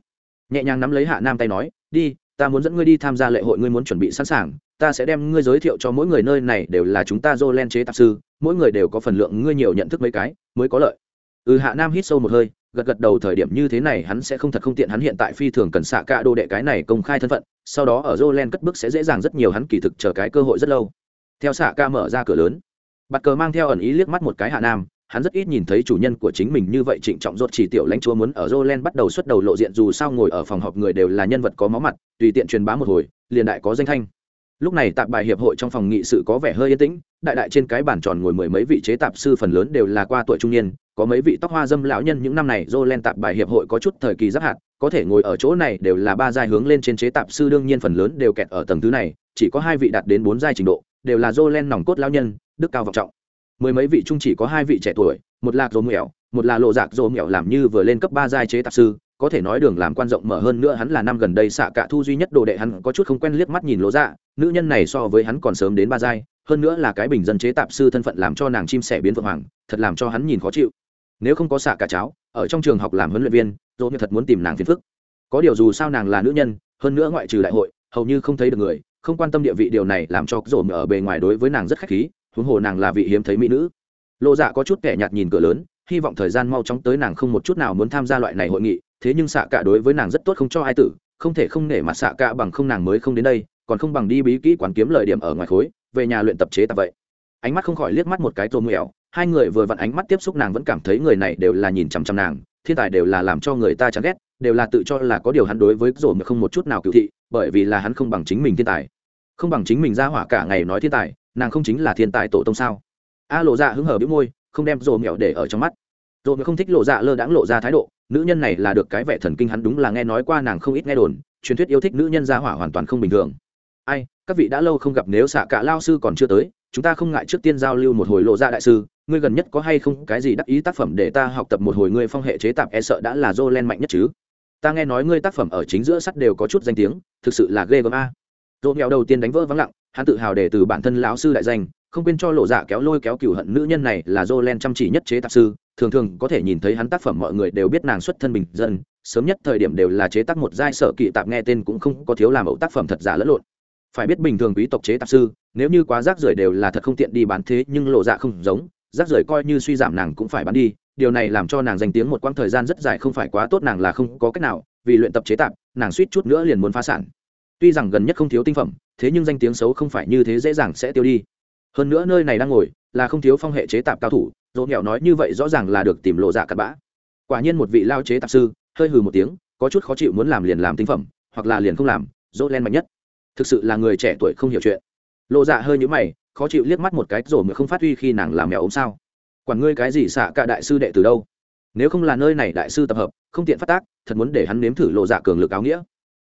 Nhẹ nhàng nắm lấy Hạ Nam tay nói, "Đi, ta muốn dẫn ngươi đi tham gia lễ hội, ngươi muốn chuẩn bị sẵn sàng, ta sẽ đem ngươi giới thiệu cho mỗi người nơi này đều là chúng ta Jolen chế tạp sư, mỗi người đều có phần lượng ngươi nhiều nhận thức mấy cái, mới có lợi." Ừ Hạ Nam hít sâu một hơi, gật gật đầu thời điểm như thế này hắn sẽ không thật không tiện hắn hiện tại phi thường cần xạ cả đồ đệ cái này công khai thân phận, sau đó ở Jolen cất bước sẽ dễ dàng rất nhiều hắn kỳ thực chờ cái cơ hội rất lâu. Theo xạ ca mở ra cửa lớn, bạt cờ mang theo ẩn ý liếc mắt một cái hạ nam, hắn rất ít nhìn thấy chủ nhân của chính mình như vậy trịnh trọng rốt chỉ tiểu lãnh chúa muốn ở Jolen bắt đầu xuất đầu lộ diện dù sao ngồi ở phòng họp người đều là nhân vật có máu mặt, tùy tiện truyền bá một hồi, liền đại có danh thanh lúc này tạp bài hiệp hội trong phòng nghị sự có vẻ hơi yên tĩnh, đại đại trên cái bàn tròn ngồi mười mấy vị chế tạp sư phần lớn đều là qua tuổi trung niên, có mấy vị tóc hoa dâm lão nhân những năm này dô len tạp bài hiệp hội có chút thời kỳ giáp hạt, có thể ngồi ở chỗ này đều là ba giai hướng lên trên chế tạp sư đương nhiên phần lớn đều kẹt ở tầng thứ này, chỉ có hai vị đạt đến bốn giai trình độ, đều là dô len nòng cốt lão nhân, đức cao vọng trọng. Mười mấy vị trung chỉ có hai vị trẻ tuổi, một lạc dô mẹo, một là lộ dạc dô mẹo làm như vừa lên cấp ba giai chế tạp sư có thể nói đường làm quan rộng mở hơn nữa hắn là năm gần đây xạ cả thu duy nhất đồ đệ hắn có chút không quen liếc mắt nhìn lỗ dạ nữ nhân này so với hắn còn sớm đến ba giai, hơn nữa là cái bình dân chế tạp sư thân phận làm cho nàng chim sẻ biến vượng hoàng, thật làm cho hắn nhìn khó chịu. Nếu không có xạ cả cháo ở trong trường học làm huấn luyện viên, dỗ như thật muốn tìm nàng phiền phức. Có điều dù sao nàng là nữ nhân, hơn nữa ngoại trừ đại hội, hầu như không thấy được người, không quan tâm địa vị điều này làm cho dỗ ở bề ngoài đối với nàng rất khách khí, huống hồ nàng là vị hiếm thấy mỹ nữ. Lộ dạ có chút kẻ nhạt nhìn cửa lớn hy vọng thời gian mau chóng tới nàng không một chút nào muốn tham gia loại này hội nghị, thế nhưng xạ cả đối với nàng rất tốt không cho ai tử, không thể không nể mặt xạ cả bằng không nàng mới không đến đây, còn không bằng đi bí kỹ quán kiếm lời điểm ở ngoài khối, về nhà luyện tập chế tạp vậy. Ánh mắt không khỏi liếc mắt một cái rồ mèo hai người vừa vặn ánh mắt tiếp xúc nàng vẫn cảm thấy người này đều là nhìn chằm chằm nàng, thiên tài đều là làm cho người ta chán ghét, đều là tự cho là có điều hắn đối với rổ mà không một chút nào cựu thị, bởi vì là hắn không bằng chính mình thiên tài. Không bằng chính mình ra hỏa cả ngày nói thiên tài, nàng không chính là thiên tài tổ tông sao? A lộ dạ hứng hở bĩu môi không đem rồ mèo để ở trong mắt. Rồ mèo không thích lộ dạ lơ đãng lộ ra thái độ. Nữ nhân này là được cái vẻ thần kinh hắn đúng là nghe nói qua nàng không ít nghe đồn. Truyền thuyết yêu thích nữ nhân ra hỏa hoàn toàn không bình thường. Ai, các vị đã lâu không gặp nếu xạ cả lao sư còn chưa tới, chúng ta không ngại trước tiên giao lưu một hồi lộ ra đại sư. Ngươi gần nhất có hay không cái gì đắc ý tác phẩm để ta học tập một hồi ngươi phong hệ chế tạp e sợ đã là dô len mạnh nhất chứ? Ta nghe nói ngươi tác phẩm ở chính giữa sắt đều có chút danh tiếng, thực sự là ghê gớm a. Dô nghèo đầu tiên đánh vỡ vắng lặng, hắn tự hào để từ bản thân lão sư đại danh không quên cho lộ dạ kéo lôi kéo cựu hận nữ nhân này là dô len chăm chỉ nhất chế tạp sư, thường thường có thể nhìn thấy hắn tác phẩm mọi người đều biết nàng xuất thân bình dân, sớm nhất thời điểm đều là chế tác một giai sở kỵ tạp nghe tên cũng không có thiếu làm ẩu tác phẩm thật giả lẫn lộn. Phải biết bình thường quý tộc chế tạp sư, nếu như quá rác rưởi đều là thật không tiện đi bán thế nhưng lộ dạ không giống, rác rưởi coi như suy giảm nàng cũng phải bán đi, điều này làm cho nàng danh tiếng một quãng thời gian rất dài không phải quá tốt nàng là không có cách nào, vì luyện tập chế tạp, nàng suýt chút nữa liền muốn phá sản. Tuy rằng gần nhất không thiếu tinh phẩm, thế nhưng danh tiếng xấu không phải như thế dễ dàng sẽ tiêu đi hơn nữa nơi này đang ngồi, là không thiếu phong hệ chế tạp cao thủ, dỗ nghèo nói như vậy rõ ràng là được tìm lộ dạ cặn bã. Quả nhiên một vị lao chế tạp sư, hơi hừ một tiếng, có chút khó chịu muốn làm liền làm tinh phẩm, hoặc là liền không làm, dỗ len mạnh nhất. Thực sự là người trẻ tuổi không hiểu chuyện. Lộ dạ hơi nhũ mày, khó chịu liếc mắt một cái rồi mới không phát huy khi nàng làm mèo ốm sao. Quản ngươi cái gì xạ cả đại sư đệ từ đâu? Nếu không là nơi này đại sư tập hợp, không tiện phát tác, thật muốn để hắn nếm thử lộ dạ cường lực áo nghĩa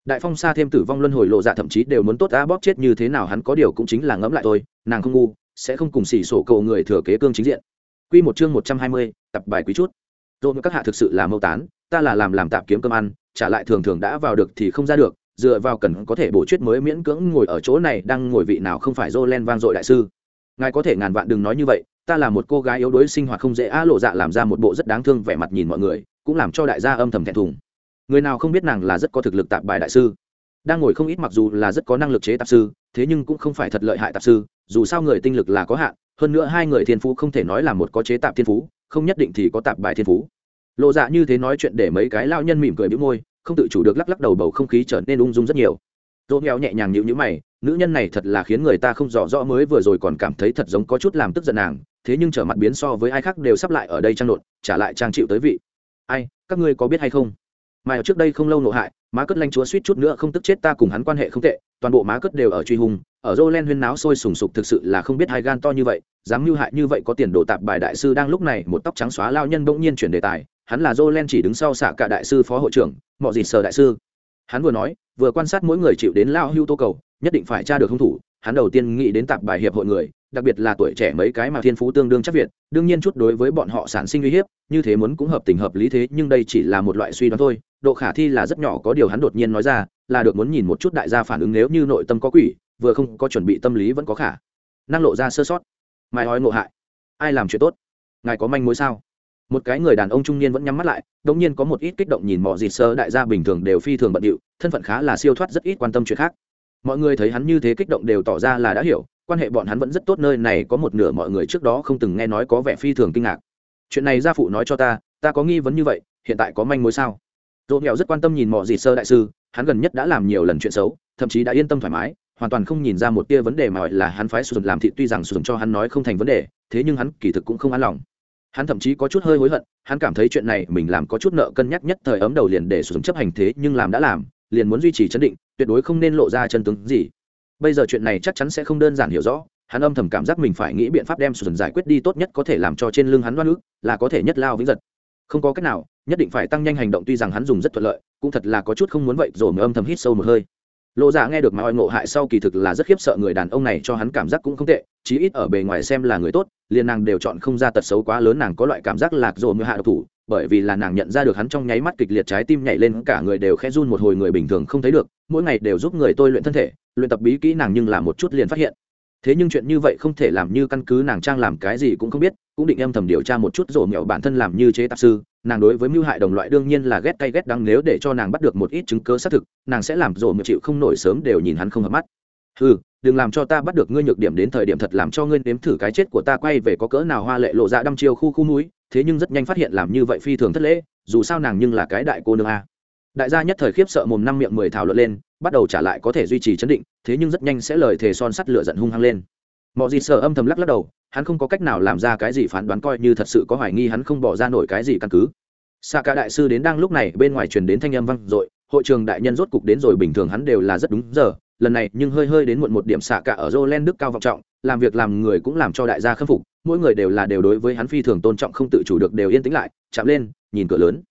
đại phong xa thêm tử vong luân hồi lộ dạ thậm chí đều muốn tốt á bóp chết như thế nào hắn có điều cũng chính là ngẫm lại thôi nàng không ngu sẽ không cùng xỉ sổ cầu người thừa kế cương chính diện Quy một chương một trăm hai mươi, tập bài quý chút. Rồi các hạ thực sự là mâu tán, ta là làm làm tạp kiếm cơm ăn, trả lại thường thường đã vào được thì không ra được, dựa vào cần có thể bổ chuyết mới miễn cưỡng ngồi ở chỗ này đang ngồi vị nào không phải Jolen vang dội đại sư. Ngài có thể ngàn vạn đừng nói như vậy, ta là một cô gái yếu đuối sinh hoạt không dễ á lộ dạ làm ra một bộ rất đáng thương vẻ mặt nhìn mọi người, cũng làm cho đại gia âm thầm thẹn thùng. Người nào không biết nàng là rất có thực lực tạp bài đại sư. Đang ngồi không ít mặc dù là rất có năng lực chế tạp sư, thế nhưng cũng không phải thật lợi hại tạp sư, dù sao người tinh lực là có hạn, hơn nữa hai người thiên phú không thể nói là một có chế tạp thiên phú, không nhất định thì có tạp bài thiên phú. Lộ dạ như thế nói chuyện để mấy cái lao nhân mỉm cười bĩu môi, không tự chủ được lắc lắc đầu bầu không khí trở nên ung dung rất nhiều dỗ nghèo nhẹ nhàng nhịu nhữ mày nữ nhân này thật là khiến người ta không rõ rõ mới vừa rồi còn cảm thấy thật giống có chút làm tức giận nàng thế nhưng trở mặt biến so với ai khác đều sắp lại ở đây trang nộn trả lại trang chịu tới vị ai các ngươi có biết hay không mà ở trước đây không lâu nộ hại, má cất lanh chúa suýt chút nữa không tức chết ta cùng hắn quan hệ không tệ, toàn bộ má cất đều ở truy hùng, ở dô len huyên náo sôi sùng sục thực sự là không biết hai gan to như vậy, dám mưu hại như vậy có tiền đồ tạp bài đại sư đang lúc này một tóc trắng xóa lao nhân bỗng nhiên chuyển đề tài, hắn là dô len chỉ đứng sau xạ cả đại sư phó hội trưởng mọi gì sờ đại sư. Hắn vừa nói, vừa quan sát mỗi người chịu đến lao hưu tô cầu, nhất định phải tra được hung thủ, hắn đầu tiên nghĩ đến tạp bài hiệp hội người, đặc biệt là tuổi trẻ mấy cái mà thiên phú tương đương chắc việt, đương nhiên chút đối với bọn họ sản sinh uy hiếp, như thế muốn cũng hợp tình hợp lý thế, nhưng đây chỉ là một loại suy đoán thôi độ khả thi là rất nhỏ, có điều hắn đột nhiên nói ra, là được muốn nhìn một chút đại gia phản ứng nếu như nội tâm có quỷ, vừa không có chuẩn bị tâm lý vẫn có khả năng lộ ra sơ sót. Mai hói ngộ hại. Ai làm chuyện tốt? Ngài có manh mối sao? Một cái người đàn ông trung niên vẫn nhắm mắt lại, đống nhiên có một ít kích động nhìn mọi dịt sơ, đại gia bình thường đều phi thường bận điệu, thân phận khá là siêu thoát, rất ít quan tâm chuyện khác. Mọi người thấy hắn như thế kích động đều tỏ ra là đã hiểu, quan hệ bọn hắn vẫn rất tốt, nơi này có một nửa mọi người trước đó không từng nghe nói có vẻ phi thường kinh ngạc. Chuyện này gia phụ nói cho ta ta có nghi vấn như vậy, hiện tại có manh mối sao? Dỗ nghèo rất quan tâm nhìn mọi gì sơ đại sư, hắn gần nhất đã làm nhiều lần chuyện xấu, thậm chí đã yên tâm thoải mái, hoàn toàn không nhìn ra một tia vấn đề mà gọi là hắn phái sụt làm thị tuy rằng sụt cho hắn nói không thành vấn đề, thế nhưng hắn kỳ thực cũng không an lòng. Hắn thậm chí có chút hơi hối hận, hắn cảm thấy chuyện này mình làm có chút nợ cân nhắc nhất thời ấm đầu liền để sử dụng chấp hành thế nhưng làm đã làm, liền muốn duy trì chấn định, tuyệt đối không nên lộ ra chân tướng gì. Bây giờ chuyện này chắc chắn sẽ không đơn giản hiểu rõ, hắn âm thầm cảm giác mình phải nghĩ biện pháp đem sử dụng giải quyết đi tốt nhất có thể làm cho trên lưng hắn loan ức, là có thể nhất lao vĩnh giật. Không có cách nào nhất định phải tăng nhanh hành động, tuy rằng hắn dùng rất thuận lợi, cũng thật là có chút không muốn vậy, rồi mới âm thầm hít sâu một hơi. Lộ dạ nghe được mà oi ngộ hại sau kỳ thực là rất khiếp sợ người đàn ông này cho hắn cảm giác cũng không tệ, chí ít ở bề ngoài xem là người tốt, liền nàng đều chọn không ra tật xấu quá lớn, nàng có loại cảm giác lạc rồi mới hạ độc thủ, bởi vì là nàng nhận ra được hắn trong nháy mắt kịch liệt trái tim nhảy lên, cả người đều khẽ run một hồi người bình thường không thấy được, mỗi ngày đều giúp người tôi luyện thân thể, luyện tập bí kỹ nàng nhưng làm một chút liền phát hiện. Thế nhưng chuyện như vậy không thể làm như căn cứ nàng trang làm cái gì cũng không biết, cũng định âm thầm điều tra một chút rồi mẹo bản thân làm như chế tạp sư nàng đối với mưu hại đồng loại đương nhiên là ghét cay ghét đắng nếu để cho nàng bắt được một ít chứng cơ xác thực, nàng sẽ làm rộ một chịu không nổi sớm đều nhìn hắn không hợp mắt. Ừ đừng làm cho ta bắt được ngươi nhược điểm đến thời điểm thật làm cho ngươi nếm thử cái chết của ta quay về có cỡ nào hoa lệ lộ ra đăm chiêu khu khu núi, thế nhưng rất nhanh phát hiện làm như vậy phi thường thất lễ, dù sao nàng nhưng là cái đại cô nương a. Đại gia nhất thời khiếp sợ mồm năm miệng mười thảo luận lên, bắt đầu trả lại có thể duy trì chấn định, thế nhưng rất nhanh sẽ lời thề son sắt lửa giận hung hăng lên mọi gì sợ âm thầm lắc lắc đầu hắn không có cách nào làm ra cái gì phán đoán coi như thật sự có hoài nghi hắn không bỏ ra nổi cái gì căn cứ xa cả đại sư đến đang lúc này bên ngoài truyền đến thanh âm vang dội hội trường đại nhân rốt cục đến rồi bình thường hắn đều là rất đúng giờ lần này nhưng hơi hơi đến muộn một điểm xạ cả ở Jolen Đức cao vọng trọng, làm việc làm người cũng làm cho đại gia khâm phục, mỗi người đều là đều đối với hắn phi thường tôn trọng không tự chủ được đều yên tĩnh lại, chạm lên, nhìn cửa lớn.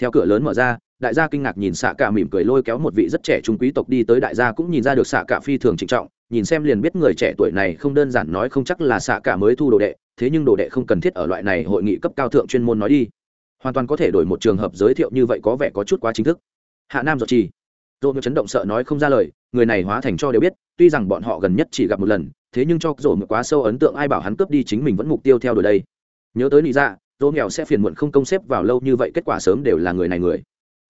Theo cửa lớn mở ra, đại gia kinh ngạc nhìn xạ cả mỉm cười lôi kéo một vị rất trẻ trung quý tộc đi tới đại gia cũng nhìn ra được xạ cả phi thường trịnh trọng, nhìn xem liền biết người trẻ tuổi này không đơn giản nói không chắc là xạ cả mới thu đồ đệ, thế nhưng đồ đệ không cần thiết ở loại này hội nghị cấp cao thượng chuyên môn nói đi. Hoàn toàn có thể đổi một trường hợp giới thiệu như vậy có vẻ có chút quá chính thức. Hạ Nam giọt trì dỗ chấn động sợ nói không ra lời người này hóa thành cho đều biết tuy rằng bọn họ gần nhất chỉ gặp một lần thế nhưng cho dỗ quá sâu ấn tượng ai bảo hắn cướp đi chính mình vẫn mục tiêu theo đuổi đây nhớ tới lý dạ dỗ nghèo sẽ phiền muộn không công xếp vào lâu như vậy kết quả sớm đều là người này người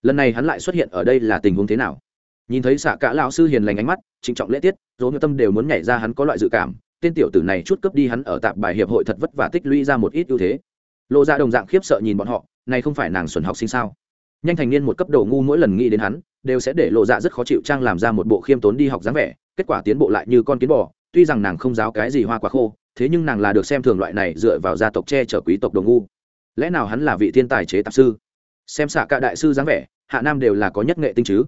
lần này hắn lại xuất hiện ở đây là tình huống thế nào nhìn thấy xạ cả lão sư hiền lành ánh mắt, trịnh trọng lễ tiết, dỗ nghèo tâm đều muốn nhảy ra hắn có loại dự cảm, tên tiểu tử này chút cướp đi hắn ở tạp bài hiệp hội thật vất vả tích lũy ra một ít ưu thế. Lộ ra dạ đồng dạng khiếp sợ nhìn bọn họ, này không phải nàng xuẩn học sinh sao? Nhanh thành niên một cấp độ ngu mỗi lần nghĩ đến hắn, đều sẽ để lộ dạ rất khó chịu trang làm ra một bộ khiêm tốn đi học dáng vẻ, kết quả tiến bộ lại như con kiến bò, tuy rằng nàng không giáo cái gì hoa quả khô, thế nhưng nàng là được xem thường loại này dựa vào gia tộc che chở quý tộc đồ ngu. Lẽ nào hắn là vị thiên tài chế tạp sư? Xem xạ cả đại sư dáng vẻ, hạ nam đều là có nhất nghệ tinh chứ?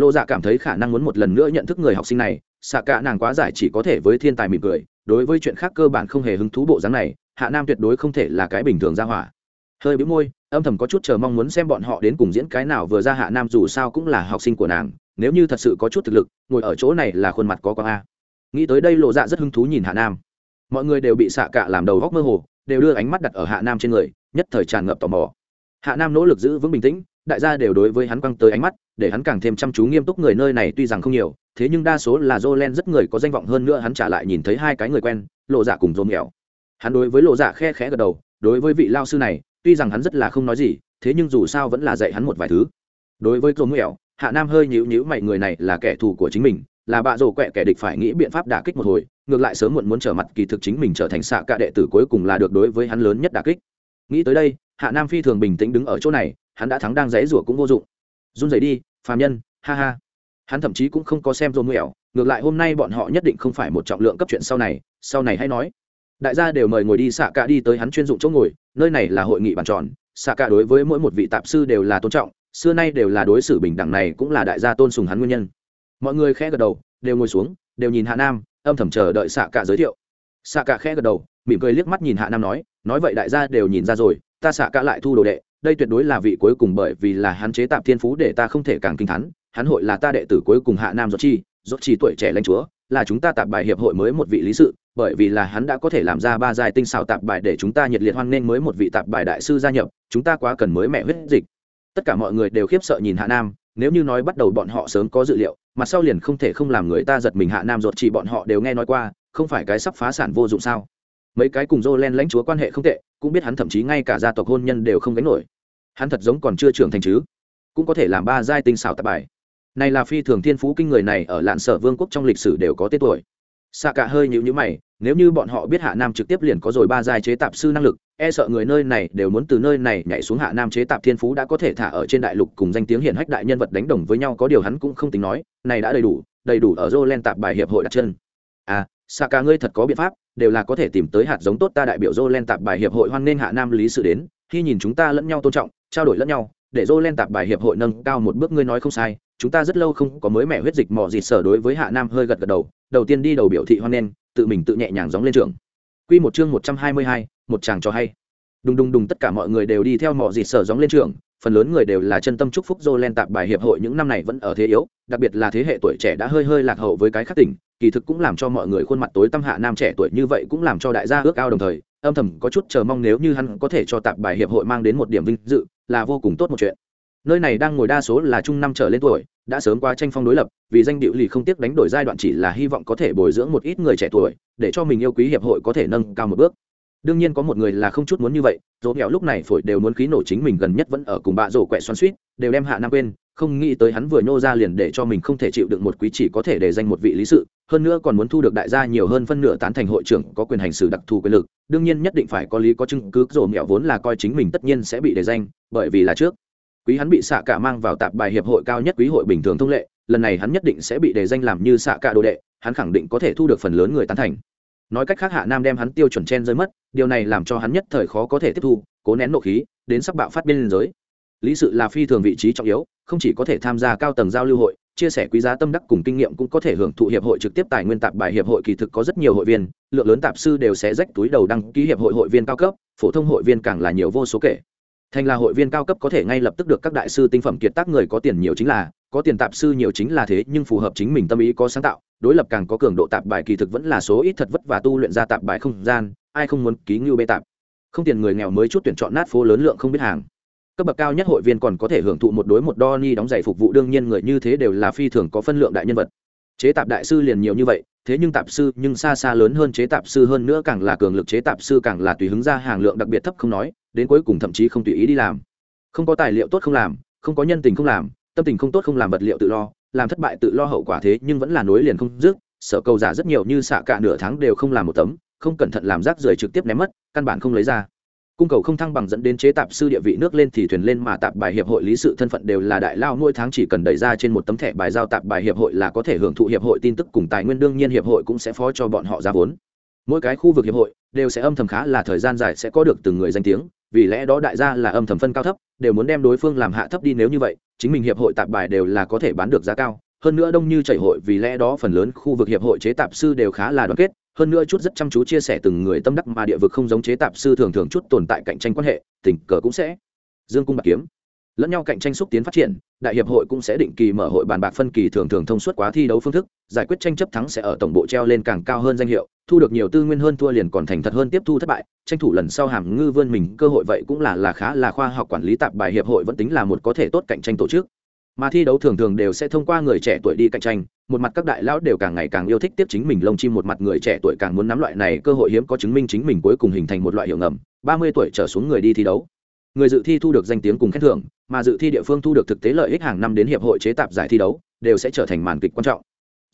Lộ dạ cảm thấy khả năng muốn một lần nữa nhận thức người học sinh này xạ cả nàng quá giải chỉ có thể với thiên tài mỉm cười, đối với chuyện khác cơ bản không hề hứng thú bộ dáng này, hạ nam tuyệt đối không thể là cái bình thường ra hỏa. Hơi bĩu môi, âm thầm có chút chờ mong muốn xem bọn họ đến cùng diễn cái nào vừa ra hạ nam dù sao cũng là học sinh của nàng, nếu như thật sự có chút thực lực, ngồi ở chỗ này là khuôn mặt có con a. Nghĩ tới đây lộ dạ rất hứng thú nhìn hạ nam. Mọi người đều bị xạ cạ làm đầu góc mơ hồ, đều đưa ánh mắt đặt ở hạ nam trên người, nhất thời tràn ngập tò mò. Hạ nam nỗ lực giữ vững bình tĩnh đại gia đều đối với hắn quăng tới ánh mắt, để hắn càng thêm chăm chú nghiêm túc người nơi này tuy rằng không nhiều, thế nhưng đa số là Jolen rất người có danh vọng hơn nữa hắn trả lại nhìn thấy hai cái người quen, lộ dạ cùng dồn nghèo hắn đối với lộ dạ khe khẽ gật đầu, đối với vị lao sư này, tuy rằng hắn rất là không nói gì, thế nhưng dù sao vẫn là dạy hắn một vài thứ. Đối với dồn nghèo hạ nam hơi nhíu nhíu mày, người này là kẻ thù của chính mình, là bạ rổ quẹ kẻ địch phải nghĩ biện pháp đả kích một hồi, ngược lại sớm muộn muốn trở mặt kỳ thực chính mình trở thành xạ cả đệ tử cuối cùng là được đối với hắn lớn nhất đả kích. Nghĩ tới đây, hạ nam phi thường bình tĩnh đứng ở chỗ này hắn đã thắng đang dãy rủa cũng vô dụng. Run rẩy đi, phàm nhân, ha ha. Hắn thậm chí cũng không có xem dồn nghèo ngược lại hôm nay bọn họ nhất định không phải một trọng lượng cấp chuyện sau này sau này hãy nói. Đại gia đều mời ngồi đi xạ cả đi tới hắn chuyên dụng chỗ ngồi, nơi này là hội nghị bàn tròn xạ cả đối với mỗi một vị tạp sư đều là tôn trọng, xưa nay đều là đối xử bình đẳng này cũng là đại gia tôn sùng hắn nguyên nhân. Mọi người khẽ gật đầu, đều ngồi xuống, đều nhìn hạ nam, âm thầm chờ đợi xạ cả giới thiệu. Xạ cả khẽ gật đầu, mỉm cười liếc mắt nhìn hạ nam nói nói vậy đại gia đều nhìn ra rồi, ta xạ cả lại thu đồ đệ đây tuyệt đối là vị cuối cùng bởi vì là hắn chế tạp thiên phú để ta không thể càng kinh thắn hắn hội là ta đệ tử cuối cùng hạ nam do chi do chi tuổi trẻ lãnh chúa, là chúng ta tạp bài hiệp hội mới một vị lý sự, bởi vì là hắn đã có thể làm ra ba giai tinh xào tạp bài để chúng ta nhiệt liệt hoan nghênh mới một vị tạp bài đại sư gia nhập, chúng ta quá cần mới mẹ huyết dịch. Tất cả mọi người đều khiếp sợ nhìn hạ nam, nếu như nói bắt đầu bọn họ sớm có dự liệu mặt sau liền không thể không làm người ta giật mình hạ nam ruột chỉ bọn họ đều nghe nói qua, không phải cái sắp phá sản vô dụng sao? Mấy cái cùng dô len lãnh chúa quan hệ không tệ, cũng biết hắn thậm chí ngay cả gia tộc hôn nhân đều không gánh nổi. Hắn thật giống còn chưa trưởng thành chứ, cũng có thể làm ba giai tinh xảo tạp bài. Này là phi thường thiên phú kinh người này ở lạn sở vương quốc trong lịch sử đều có tên tuổi. Xạ cả hơi nhịu nhữ mày, nếu như bọn họ biết hạ nam trực tiếp liền có rồi ba giai chế tạp sư năng lực e sợ người nơi này đều muốn từ nơi này nhảy xuống hạ nam chế tạp thiên phú đã có thể thả ở trên đại lục cùng danh tiếng hiển hách đại nhân vật đánh đồng với nhau có điều hắn cũng không tính nói, này đã đầy đủ đầy đủ ở dô len tạp bài hiệp hội đặt chân. À xạ cả ngươi thật có biện pháp đều là có thể tìm tới hạt giống tốt ta đại biểu dô len tạp bài hiệp hội hoan nghênh hạ nam lý sự đến, khi nhìn chúng ta lẫn nhau tôn trọng, trao đổi lẫn nhau, để dô len tạp bài hiệp hội nâng cao một bước ngươi nói không sai, chúng ta rất lâu không có mới mẹ huyết dịch mỏ dịt sở đối với hạ nam hơi gật gật đầu đầu tiên đi đầu biểu thị hoan nghênh, tự mình tự nhẹ nhàng gióng lên trường quy một chương một trăm hai mươi hai, một chàng cho hay. Đùng đùng đùng tất cả mọi người đều đi theo mỏ dịt sở gióng lên trường phần lớn người đều là chân tâm chúc phúc dô len tạp bài hiệp hội những năm này vẫn ở thế yếu, đặc biệt là thế hệ tuổi trẻ đã hơi hơi lạc hậu với cái khác tỉnh kỳ thực cũng làm cho mọi người khuôn mặt tối tăm hạ nam trẻ tuổi như vậy cũng làm cho đại gia ước ao đồng thời, âm thầm có chút chờ mong nếu như hắn có thể cho tạp bài hiệp hội mang đến một điểm vinh dự là vô cùng tốt một chuyện. Nơi này đang ngồi đa số là trung năm trở lên tuổi, đã sớm qua tranh phong đối lập, vì danh điệu lì không tiếc đánh đổi giai đoạn chỉ là hy vọng có thể bồi dưỡng một ít người trẻ tuổi, để cho mình yêu quý hiệp hội có thể nâng cao một bước. Đương nhiên có một người là không chút muốn như vậy, dỗ nghèo lúc này phổi đều muốn khí nổ chính mình gần nhất vẫn ở cùng bạ rổ quẹ xoắn suýt, đều đem hạ nam quên không nghĩ tới hắn vừa nhô ra liền để cho mình không thể chịu được một quý chỉ có thể để danh một vị lý sự, hơn nữa còn muốn thu được đại gia nhiều hơn phân nửa tán thành hội trưởng có quyền hành xử đặc thù quyền lực, đương nhiên nhất định phải có lý có chứng cứ rổ mẹo vốn là coi chính mình tất nhiên sẽ bị đề danh, bởi vì là trước. Quý hắn bị xạ cả mang vào tạp bài hiệp hội cao nhất quý hội bình thường thông lệ, lần này hắn nhất định sẽ bị đề danh làm như xạ cả đồ đệ, hắn khẳng định có thể thu được phần lớn người tán thành. Nói cách khác hạ nam đem hắn tiêu chuẩn chen rơi mất, điều này làm cho hắn nhất thời khó có thể tiếp thu, cố nén nộ khí, đến sắp bạo phát biên giới lý sự là phi thường vị trí trọng yếu, không chỉ có thể tham gia cao tầng giao lưu hội, chia sẻ quý giá tâm đắc cùng kinh nghiệm cũng có thể hưởng thụ hiệp hội trực tiếp tài nguyên tạp bài hiệp hội kỳ thực có rất nhiều hội viên, lượng lớn tạp sư đều sẽ rách túi đầu đăng ký hiệp hội hội viên cao cấp, phổ thông hội viên càng là nhiều vô số kể. Thành là hội viên cao cấp có thể ngay lập tức được các đại sư tinh phẩm kiệt tác người có tiền nhiều chính là, có tiền tạp sư nhiều chính là thế nhưng phù hợp chính mình tâm ý có sáng tạo, đối lập càng có cường độ tạp bài kỳ thực vẫn là số ít thật vất và tu luyện ra tạp bài không gian, ai không muốn ký ngưu bê tạp. Không tiền người nghèo mới chút tuyển chọn nát phố lớn lượng không biết hàng cấp bậc cao nhất hội viên còn có thể hưởng thụ một đối một đo ni đóng giày phục vụ, đương nhiên người như thế đều là phi thường có phân lượng đại nhân vật. Chế tạp đại sư liền nhiều như vậy, thế nhưng tạp sư nhưng xa xa lớn hơn chế tạp sư hơn nữa càng là cường lực, chế tạp sư càng là tùy hứng ra hàng lượng đặc biệt thấp không nói, đến cuối cùng thậm chí không tùy ý đi làm. Không có tài liệu tốt không làm, không có nhân tình không làm, tâm tình không tốt không làm vật liệu tự lo, làm thất bại tự lo hậu quả thế nhưng vẫn là nối liền không dứt, sở cầu giả rất nhiều như xạ cả nửa tháng đều không làm một tấm, không cẩn thận làm rác rưởi trực tiếp ném mất, căn bản không lấy ra cung cầu không thăng bằng dẫn đến chế tạp sư địa vị nước lên thì thuyền lên mà tạp bài hiệp hội lý sự thân phận đều là đại lao nuôi tháng chỉ cần đẩy ra trên một tấm thẻ bài giao tạp bài hiệp hội là có thể hưởng thụ hiệp hội tin tức cùng tài nguyên, đương nhiên hiệp hội cũng sẽ phó cho bọn họ ra vốn. Mỗi cái khu vực hiệp hội đều sẽ âm thầm khá là thời gian dài sẽ có được từng người danh tiếng, vì lẽ đó đại gia là âm thầm phân cao thấp, đều muốn đem đối phương làm hạ thấp đi nếu như vậy, chính mình hiệp hội tạp bài đều là có thể bán được giá cao. Hơn nữa đông như chảy hội vì lẽ đó phần lớn khu vực hiệp hội chế tạp sư đều khá là đoàn kết hơn nữa chút rất chăm chú chia sẻ từng người tâm đắc mà địa vực không giống chế tạp sư thường thường chút tồn tại cạnh tranh quan hệ, tình cờ cũng sẽ. Dương cung bạc kiếm. Lẫn nhau cạnh tranh xúc tiến phát triển, đại hiệp hội cũng sẽ định kỳ mở hội bàn bạc phân kỳ thường thường thông suốt quá thi đấu phương thức, giải quyết tranh chấp thắng sẽ ở tổng bộ treo lên càng cao hơn danh hiệu, thu được nhiều tư nguyên hơn thua liền còn thành thật hơn tiếp thu thất bại, tranh thủ lần sau hàm ngư vươn mình, cơ hội vậy cũng là là khá là khoa học quản lý tạp bài hiệp hội vẫn tính là một có thể tốt cạnh tranh tổ chức mà thi đấu thường thường đều sẽ thông qua người trẻ tuổi đi cạnh tranh một mặt các đại lão đều càng ngày càng yêu thích tiếp chính mình lông chim một mặt người trẻ tuổi càng muốn nắm loại này cơ hội hiếm có chứng minh chính mình cuối cùng hình thành một loại hiệu ngầm ba mươi tuổi trở xuống người đi thi đấu. Người dự thi thu được danh tiếng cùng khen thưởng mà dự thi địa phương thu được thực tế lợi ích hàng năm đến hiệp hội chế tạp giải thi đấu đều sẽ trở thành màn kịch quan trọng.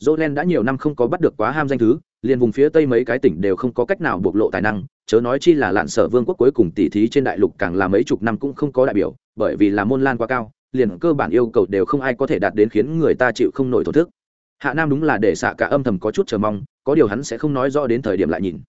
Jolene đã nhiều năm không có bắt được quá ham danh thứ, liền vùng phía tây mấy cái tỉnh đều không có cách nào bộc lộ tài năng, chớ nói chi là lạn sở vương quốc cuối cùng tỷ thí trên đại lục càng là mấy chục năm cũng không có đại biểu, bởi vì là môn lan quá cao, liền cơ bản yêu cầu đều không ai có thể đạt đến khiến người ta chịu không nổi thổ thức. Hạ Nam đúng là để xạ cả âm thầm có chút chờ mong, có điều hắn sẽ không nói rõ đến thời điểm lại nhìn.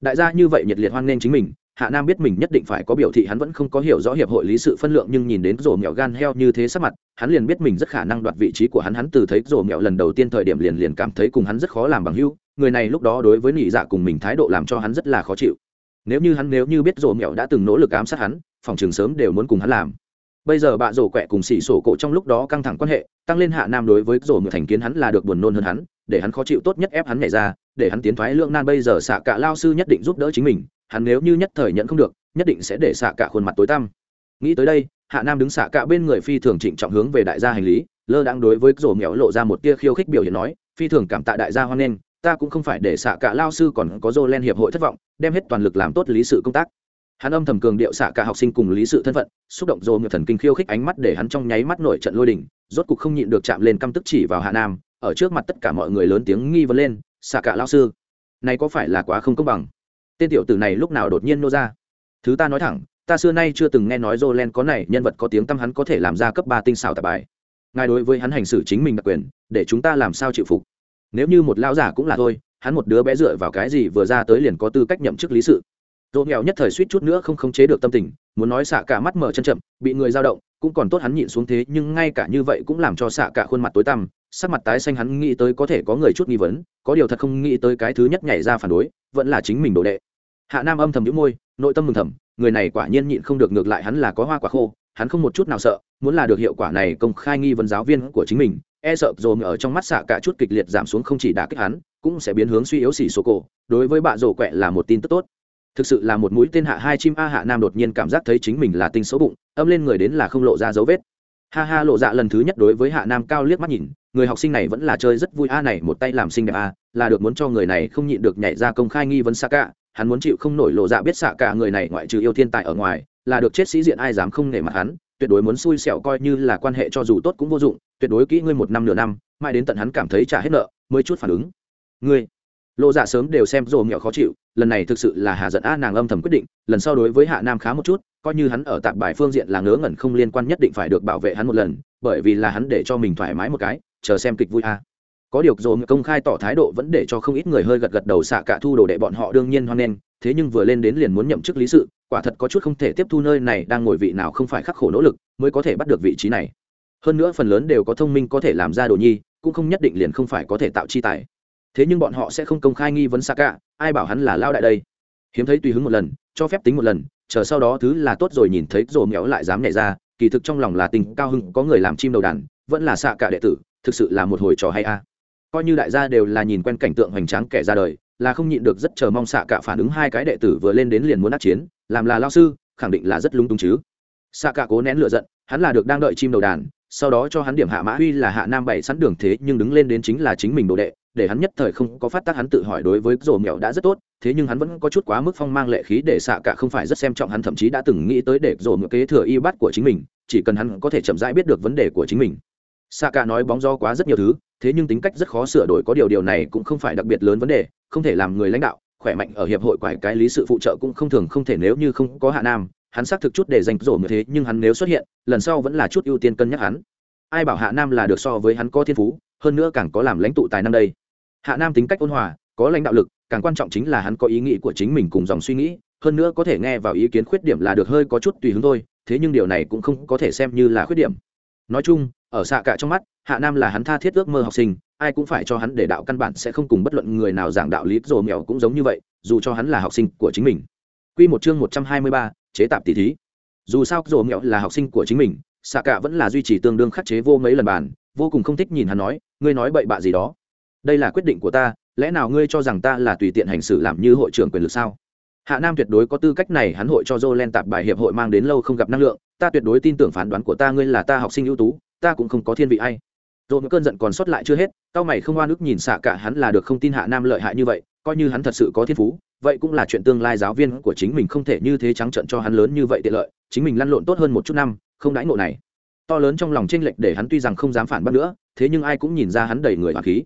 Đại gia như vậy nhiệt liệt hoan nghênh chính mình, hạ nam biết mình nhất định phải có biểu thị hắn vẫn không có hiểu rõ hiệp hội lý sự phân lượng nhưng nhìn đến rổ mẹo gan heo như thế sắc mặt hắn liền biết mình rất khả năng đoạt vị trí của hắn hắn từ thấy rổ mẹo lần đầu tiên thời điểm liền liền cảm thấy cùng hắn rất khó làm bằng hưu người này lúc đó đối với nị dạ cùng mình thái độ làm cho hắn rất là khó chịu nếu như hắn nếu như biết rổ mẹo đã từng nỗ lực ám sát hắn phòng trường sớm đều muốn cùng hắn làm bây giờ bạ rổ quẹ cùng xỉ sổ cổ trong lúc đó căng thẳng quan hệ, tăng lên hạ nam đối với rổ mèo thành kiến hắn là được buồn nôn hơn hắn, để hắn khó chịu tốt nhất ép hắn nhảy ra, để hắn tiến thoái lượng nan bây giờ xạ cả lao sư nhất định giúp đỡ chính mình, hắn nếu như nhất thời nhận không được, nhất định sẽ để xạ cả khuôn mặt tối tăm. Nghĩ tới đây, hạ nam đứng xạ cả bên người phi thường trịnh trọng hướng về đại gia hành lý, lơ đang đối với rổ nghèo lộ ra một tia khiêu khích biểu hiện nói, phi thường cảm tạ đại gia hoan nghênh, ta cũng không phải để xạ cả lao sư còn có dô len hiệp hội thất vọng, đem hết toàn lực làm tốt lý sự công tác hắn âm thầm cường điệu xạ cả học sinh cùng lý sự thân phận, xúc động dồn ngược thần kinh khiêu khích ánh mắt để hắn trong nháy mắt nổi trận lôi đình, rốt cục không nhịn được chạm lên căm tức chỉ vào hạ nam, ở trước mặt tất cả mọi người lớn tiếng nghi vấn lên, xạ cả lao sư, này có phải là quá không công bằng? Tên tiểu tử này lúc nào đột nhiên nô ra? Thứ ta nói thẳng, ta xưa nay chưa từng nghe nói jolen có này, nhân vật có tiếng tăm hắn có thể làm ra cấp ba tinh xảo tạp bài. Ngài đối với hắn hành xử chính mình đặc quyền, để chúng ta làm sao chịu phục? Nếu như một lão giả cũng là thôi, hắn một đứa bé dựa vào cái gì vừa ra tới liền có tư cách nhậm chức lý sự? Dỗ nghèo nhất thời suýt chút nữa không khống chế được tâm tình, muốn nói xạ cả mắt mở chân chậm, bị người dao động, cũng còn tốt hắn nhịn xuống thế, nhưng ngay cả như vậy cũng làm cho xạ cả khuôn mặt tối tăm, sắc mặt tái xanh hắn nghĩ tới có thể có người chút nghi vấn, có điều thật không nghĩ tới cái thứ nhất nhảy ra phản đối, vẫn là chính mình đồ đệ. Hạ nam âm thầm nhũ môi, nội tâm mừng thầm, người này quả nhiên nhịn không được ngược lại hắn là có hoa quả khô, hắn không một chút nào sợ, muốn là được hiệu quả này công khai nghi vấn giáo viên của chính mình e sợ dồn ở trong mắt xạ cả chút kịch liệt giảm xuống không chỉ đả kích hắn, cũng sẽ biến hướng suy yếu xỉ số cổ, đối với bạ rổ quẹ là một tin tức tốt thực sự là một mũi tên hạ hai chim a hạ nam đột nhiên cảm giác thấy chính mình là tinh xấu bụng, âm lên người đến là không lộ ra dấu vết. Ha ha, lộ dạ lần thứ nhất đối với hạ nam cao liếc mắt nhìn, người học sinh này vẫn là chơi rất vui a này, một tay làm sinh đẹp a, là được muốn cho người này không nhịn được nhảy ra công khai nghi vấn xa cả hắn muốn chịu không nổi lộ dạ biết xạ cả người này ngoại trừ yêu thiên tài ở ngoài, là được chết sĩ diện ai dám không nể mặt hắn, tuyệt đối muốn xui xẻo coi như là quan hệ cho dù tốt cũng vô dụng, tuyệt đối kỹ ngươi một năm nửa năm, mãi đến tận hắn cảm thấy trả hết nợ, mới chút phản ứng. Ngươi lộ dạ sớm đều xem rồ mẹo khó chịu, lần này thực sự là hà giận a nàng âm thầm quyết định, lần sau đối với hạ nam khá một chút, coi như hắn ở tạp bài phương diện là ngớ ngẩn không liên quan nhất định phải được bảo vệ hắn một lần, bởi vì là hắn để cho mình thoải mái một cái, chờ xem kịch vui a. Có điều rồi công khai tỏ thái độ vẫn để cho không ít người hơi gật gật đầu xạ cả thu đồ đệ bọn họ đương nhiên hoan nghênh, thế nhưng vừa lên đến liền muốn nhậm chức lý sự, quả thật có chút không thể tiếp thu nơi này đang ngồi vị nào không phải khắc khổ nỗ lực mới có thể bắt được vị trí này. Hơn nữa phần lớn đều có thông minh có thể làm ra đồ nhi, cũng không nhất định liền không phải có thể tạo chi tài thế nhưng bọn họ sẽ không công khai nghi vấn xa cả ai bảo hắn là lao đại đây? Hiếm thấy tùy hứng một lần, cho phép tính một lần, chờ sau đó thứ là tốt rồi nhìn thấy rồ méo lại dám nhảy ra, kỳ thực trong lòng là tình cao hưng có người làm chim đầu đàn, vẫn là xạ cả đệ tử, thực sự là một hồi trò hay a. Coi như đại gia đều là nhìn quen cảnh tượng hoành tráng kẻ ra đời, là không nhịn được rất chờ mong xạ cả phản ứng hai cái đệ tử vừa lên đến liền muốn đắc chiến, làm là lao sư, khẳng định là rất lung tung chứ. Xạ cả cố nén lựa giận, hắn là được đang đợi chim đầu đàn, sau đó cho hắn điểm hạ mã huy là hạ nam bảy sẵn đường thế nhưng đứng lên đến chính là chính mình đồ đệ để hắn nhất thời không có phát tác hắn tự hỏi đối với rổ mèo đã rất tốt, thế nhưng hắn vẫn có chút quá mức phong mang lệ khí để xạ cả không phải rất xem trọng hắn, thậm chí đã từng nghĩ tới để rổ mèo kế thừa y bắt của chính mình, chỉ cần hắn có thể chậm rãi biết được vấn đề của chính mình. Xạ cả nói bóng do quá rất nhiều thứ, thế nhưng tính cách rất khó sửa đổi, có điều điều này cũng không phải đặc biệt lớn vấn đề, không thể làm người lãnh đạo, khỏe mạnh ở hiệp hội quải cái lý sự phụ trợ cũng không thường, không thể nếu như không có hạ nam, hắn xác thực chút để dành rổ như thế, nhưng hắn nếu xuất hiện, lần sau vẫn là chút ưu tiên cân nhắc hắn. Ai bảo hạ nam là được so với hắn có thiên phú, hơn nữa càng có làm lãnh tụ tài năng đây hạ nam tính cách ôn hòa có lãnh đạo lực càng quan trọng chính là hắn có ý nghĩ của chính mình cùng dòng suy nghĩ hơn nữa có thể nghe vào ý kiến khuyết điểm là được hơi có chút tùy hứng thôi thế nhưng điều này cũng không có thể xem như là khuyết điểm. Nói chung ở xạ cả trong mắt hạ nam là hắn tha thiết ước mơ học sinh ai cũng phải cho hắn để đạo căn bản sẽ không cùng bất luận người nào giảng đạo lý rồi mèo cũng giống như vậy dù cho hắn là học sinh của chính mình. Quy một chương một trăm hai mươi ba, chế tạp tỷ thí. Dù sao rồi mèo là học sinh của chính mình, xạ cả vẫn là duy trì tương đương khắc chế vô mấy lần bàn, vô cùng không thích nhìn hắn nói, ngươi nói bậy bạ gì đó? Đây là quyết định của ta, lẽ nào ngươi cho rằng ta là tùy tiện hành xử làm như hội trưởng quyền lực sao? Hạ nam tuyệt đối có tư cách này, hắn hội cho dô len tạp bài hiệp hội mang đến lâu không gặp năng lượng, ta tuyệt đối tin tưởng phán đoán của ta ngươi là ta học sinh ưu tú, ta cũng không có thiên vị ai. Dồn cơn giận còn sót lại chưa hết tao mày không oan ức nhìn xạ cả, hắn là được không tin hạ nam lợi hại như vậy, coi như hắn thật sự có thiên phú, vậy cũng là chuyện tương lai giáo viên của chính mình không thể như thế trắng trận cho hắn lớn như vậy tiện lợi, chính mình lăn lộn tốt hơn một chút năm, không đãi ngộ này. To lớn trong lòng tranh lệch để hắn tuy rằng không dám phản bác nữa, thế nhưng ai cũng nhìn ra hắn đầy người hoàng khí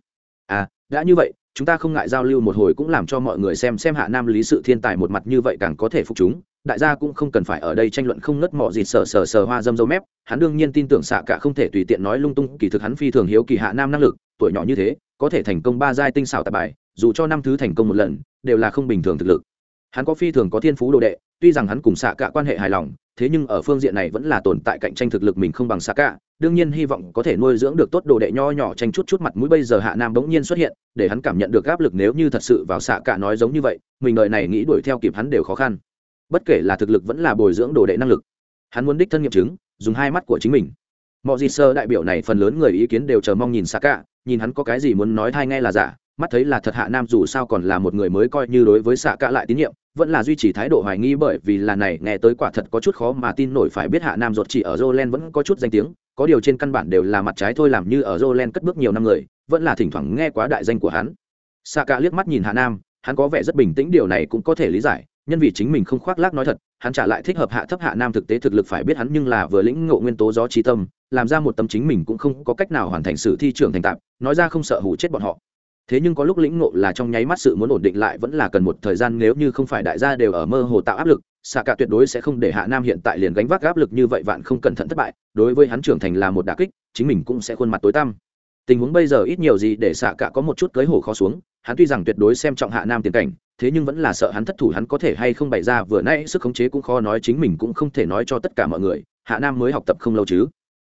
à đã như vậy, chúng ta không ngại giao lưu một hồi cũng làm cho mọi người xem xem hạ nam lý sự thiên tài một mặt như vậy càng có thể phục chúng. Đại gia cũng không cần phải ở đây tranh luận không ngất mọ gì sờ sờ sờ hoa dâm dâu mép. Hắn đương nhiên tin tưởng xạ cả không thể tùy tiện nói lung tung, kỳ thực hắn phi thường hiếu kỳ hạ nam năng lực, tuổi nhỏ như thế, có thể thành công ba giai tinh xảo tạp bài, dù cho năm thứ thành công một lần, đều là không bình thường thực lực. Hắn có phi thường có thiên phú đồ đệ, tuy rằng hắn cùng xạ cả quan hệ hài lòng, thế nhưng ở phương diện này vẫn là tồn tại cạnh tranh thực lực mình không bằng xạ cả đương nhiên hy vọng có thể nuôi dưỡng được tốt đồ đệ nho nhỏ tranh chút chút mặt mũi. Bây giờ hạ nam bỗng nhiên xuất hiện, để hắn cảm nhận được áp lực nếu như thật sự vào xạ cả nói giống như vậy, mình đời này nghĩ đuổi theo kịp hắn đều khó khăn. Bất kể là thực lực vẫn là bồi dưỡng đồ đệ năng lực, hắn muốn đích thân nghiệm chứng, dùng hai mắt của chính mình. Mọi gì sơ đại biểu này phần lớn người ý kiến đều chờ mong nhìn xạ cả nhìn hắn có cái gì muốn nói thay nghe là giả, mắt thấy là thật hạ nam dù sao còn là một người mới coi như đối với xạ cả lại tín nhiệm vẫn là duy trì thái độ hoài nghi bởi vì là này nghe tới quả thật có chút khó mà tin nổi phải biết hạ nam ruột chỉ ở Jolen vẫn có chút danh tiếng có điều trên căn bản đều là mặt trái thôi làm như ở Jolen cất bước nhiều năm người vẫn là thỉnh thoảng nghe quá đại danh của hắn. Saka liếc mắt nhìn hạ nam hắn có vẻ rất bình tĩnh điều này cũng có thể lý giải nhân vì chính mình không khoác lác nói thật hắn trả lại thích hợp hạ thấp hạ nam thực tế thực lực phải biết hắn nhưng là vừa lĩnh ngộ nguyên tố gió trí tâm làm ra một tâm chính mình cũng không có cách nào hoàn thành sự thi trưởng thành tạm, nói ra không sợ hủ chết bọn họ thế nhưng có lúc lĩnh ngộ là trong nháy mắt sự muốn ổn định lại vẫn là cần một thời gian, nếu như không phải đại gia đều ở mơ hồ tạo áp lực, xạ cả tuyệt đối sẽ không để hạ nam hiện tại liền gánh vác áp lực như vậy, vạn không cẩn thận thất bại. Đối với hắn trưởng thành là một đà kích, chính mình cũng sẽ khuôn mặt tối tăm. Tình huống bây giờ ít nhiều gì để xạ cả có một chút cưới hổ khó xuống, hắn tuy rằng tuyệt đối xem trọng hạ nam tiền cảnh, thế nhưng vẫn là sợ hắn thất thủ hắn có thể hay không bày ra, vừa nãy sức khống chế cũng khó nói, chính mình cũng không thể nói cho tất cả mọi người, hạ nam mới học tập không lâu chứ.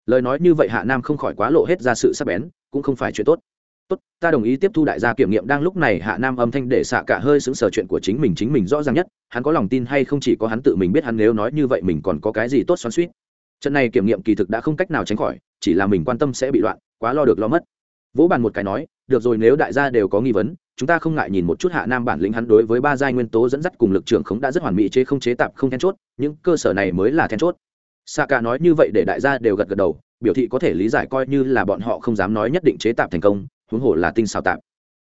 Lời nói như vậy hạ nam không khỏi quá lộ hết ra sự sắc bén, cũng không phải chuyện tốt tốt, ta đồng ý tiếp thu đại gia kiểm nghiệm đang lúc này hạ nam âm thanh để xạ cả hơi xứng sở chuyện của chính mình chính mình rõ ràng nhất, hắn có lòng tin hay không chỉ có hắn tự mình biết hắn nếu nói như vậy mình còn có cái gì tốt xoắn suýt trận này kiểm nghiệm kỳ thực đã không cách nào tránh khỏi, chỉ là mình quan tâm sẽ bị loạn, quá lo được lo mất. Vỗ bàn một cái nói, được rồi nếu đại gia đều có nghi vấn, chúng ta không ngại nhìn một chút hạ nam bản lĩnh hắn đối với ba giai nguyên tố dẫn dắt cùng lực trưởng khống đã rất hoàn mỹ chế không chế tạp không then chốt, những cơ sở này mới là then chốt. Xạ cả nói như vậy để đại gia đều gật gật đầu, biểu thị có thể lý giải coi như là bọn họ không dám nói nhất định chế tạp thành công huống hồ là tinh xào tạp.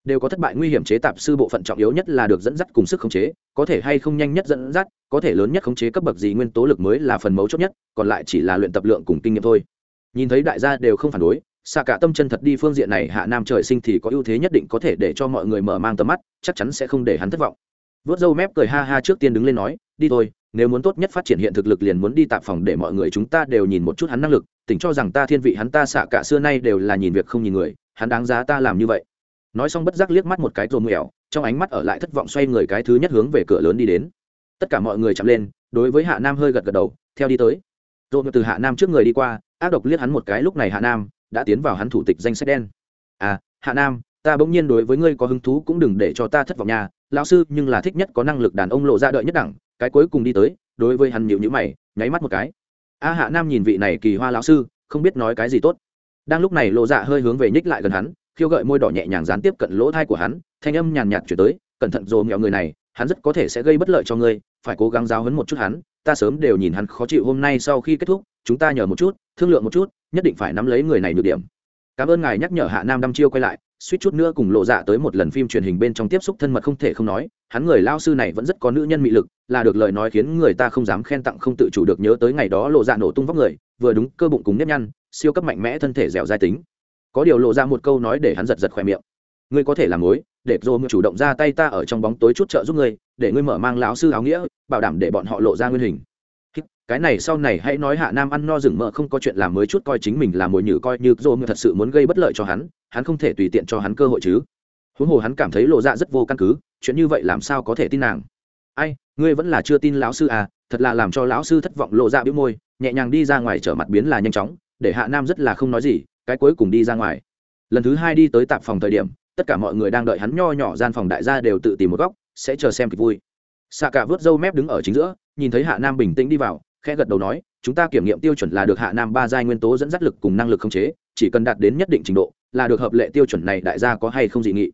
Đều có thất bại nguy hiểm chế tạp sư bộ phận trọng yếu nhất là được dẫn dắt cùng sức khống chế, có thể hay không nhanh nhất dẫn dắt, có thể lớn nhất khống chế cấp bậc gì nguyên tố lực mới là phần mấu chốt nhất, còn lại chỉ là luyện tập lượng cùng kinh nghiệm thôi. Nhìn thấy đại gia đều không phản đối xạ cả tâm chân thật đi phương diện này hạ nam trời sinh thì có ưu thế nhất định có thể để cho mọi người mở mang tầm mắt, chắc chắn sẽ không để hắn thất vọng. Vớt dâu mép cười ha ha trước tiên đứng lên nói, đi thôi, nếu muốn tốt nhất phát triển hiện thực lực liền muốn đi tạp phòng để mọi người chúng ta đều nhìn một chút hắn năng lực, tỉnh cho rằng ta thiên vị hắn ta xạ cả xưa nay đều là nhìn việc không nhìn người hắn đáng giá ta làm như vậy. Nói xong bất giác liếc mắt một cái rồ mèo, trong ánh mắt ở lại thất vọng xoay người cái thứ nhất hướng về cửa lớn đi đến. Tất cả mọi người chạm lên, đối với hạ nam hơi gật gật đầu, theo đi tới. Rồi từ hạ nam trước người đi qua, ác độc liếc hắn một cái, lúc này hạ nam đã tiến vào hắn thủ tịch danh sách đen. À hạ nam, ta bỗng nhiên đối với ngươi có hứng thú cũng đừng để cho ta thất vọng nha. Lão sư, nhưng là thích nhất có năng lực đàn ông lộ ra đợi nhất đẳng. Cái cuối cùng đi tới, đối với hắn nhịu nhữ mày, nháy mắt một cái. A, hạ nam nhìn vị này kỳ hoa lão sư, không biết nói cái gì tốt đang lúc này lộ dạ hơi hướng về nhích lại gần hắn, khiêu gợi môi đỏ nhẹ nhàng gián tiếp cận lỗ thai của hắn, thanh âm nhàn nhạt chuyển tới, cẩn thận dồn nghèo người này, hắn rất có thể sẽ gây bất lợi cho ngươi, phải cố gắng giáo hấn một chút hắn, ta sớm đều nhìn hắn khó chịu hôm nay sau khi kết thúc, chúng ta nhờ một chút, thương lượng một chút, nhất định phải nắm lấy người này được điểm. Cảm ơn ngài, nhắc nhở hạ nam đăm chiêu quay lại, suýt chút nữa cùng lộ dạ tới một lần phim truyền hình bên trong tiếp xúc thân mật không thể không nói, hắn người lao sư này vẫn rất có nữ nhân mị lực, là được lời nói khiến người ta không dám khen tặng không tự chủ được nhớ tới ngày đó lộ dạ nổ tung vóc người, vừa đúng cơ bụng cùng nếp nhăn siêu cấp mạnh mẽ thân thể dẻo dai tính. Có điều lộ ra một câu nói để hắn giật giật khỏe miệng. Ngươi có thể làm mối, để dô chủ động ra tay ta ở trong bóng tối chút trợ giúp ngươi, để ngươi mở mang lão sư áo nghĩa, bảo đảm để bọn họ lộ ra nguyên hình. Cái này sau này hãy nói hạ nam ăn no rừng mỡ không có chuyện làm mới chút coi chính mình là mồi nhử coi như dô thật sự muốn gây bất lợi cho hắn hắn không thể tùy tiện cho hắn cơ hội chứ. Huống hồ hắn cảm thấy lộ ra rất vô căn cứ, chuyện như vậy làm sao có thể tin nàng? Ai, ngươi vẫn là chưa tin lão sư à thật là làm cho lão sư thất vọng lộ ra bĩu môi, nhẹ nhàng đi ra ngoài trở mặt biến là nhanh chóng để hạ nam rất là không nói gì, cái cuối cùng đi ra ngoài. Lần thứ hai đi tới tạp phòng thời điểm, tất cả mọi người đang đợi hắn nho nhỏ gian phòng đại gia đều tự tìm một góc, sẽ chờ xem kịch vui. Xạ cả vớt râu mép đứng ở chính giữa, nhìn thấy hạ nam bình tĩnh đi vào, khẽ gật đầu nói, chúng ta kiểm nghiệm tiêu chuẩn là được hạ nam ba giai nguyên tố dẫn dắt lực cùng năng lực khống chế, chỉ cần đạt đến nhất định trình độ, là được hợp lệ tiêu chuẩn này đại gia có hay không dị nghị.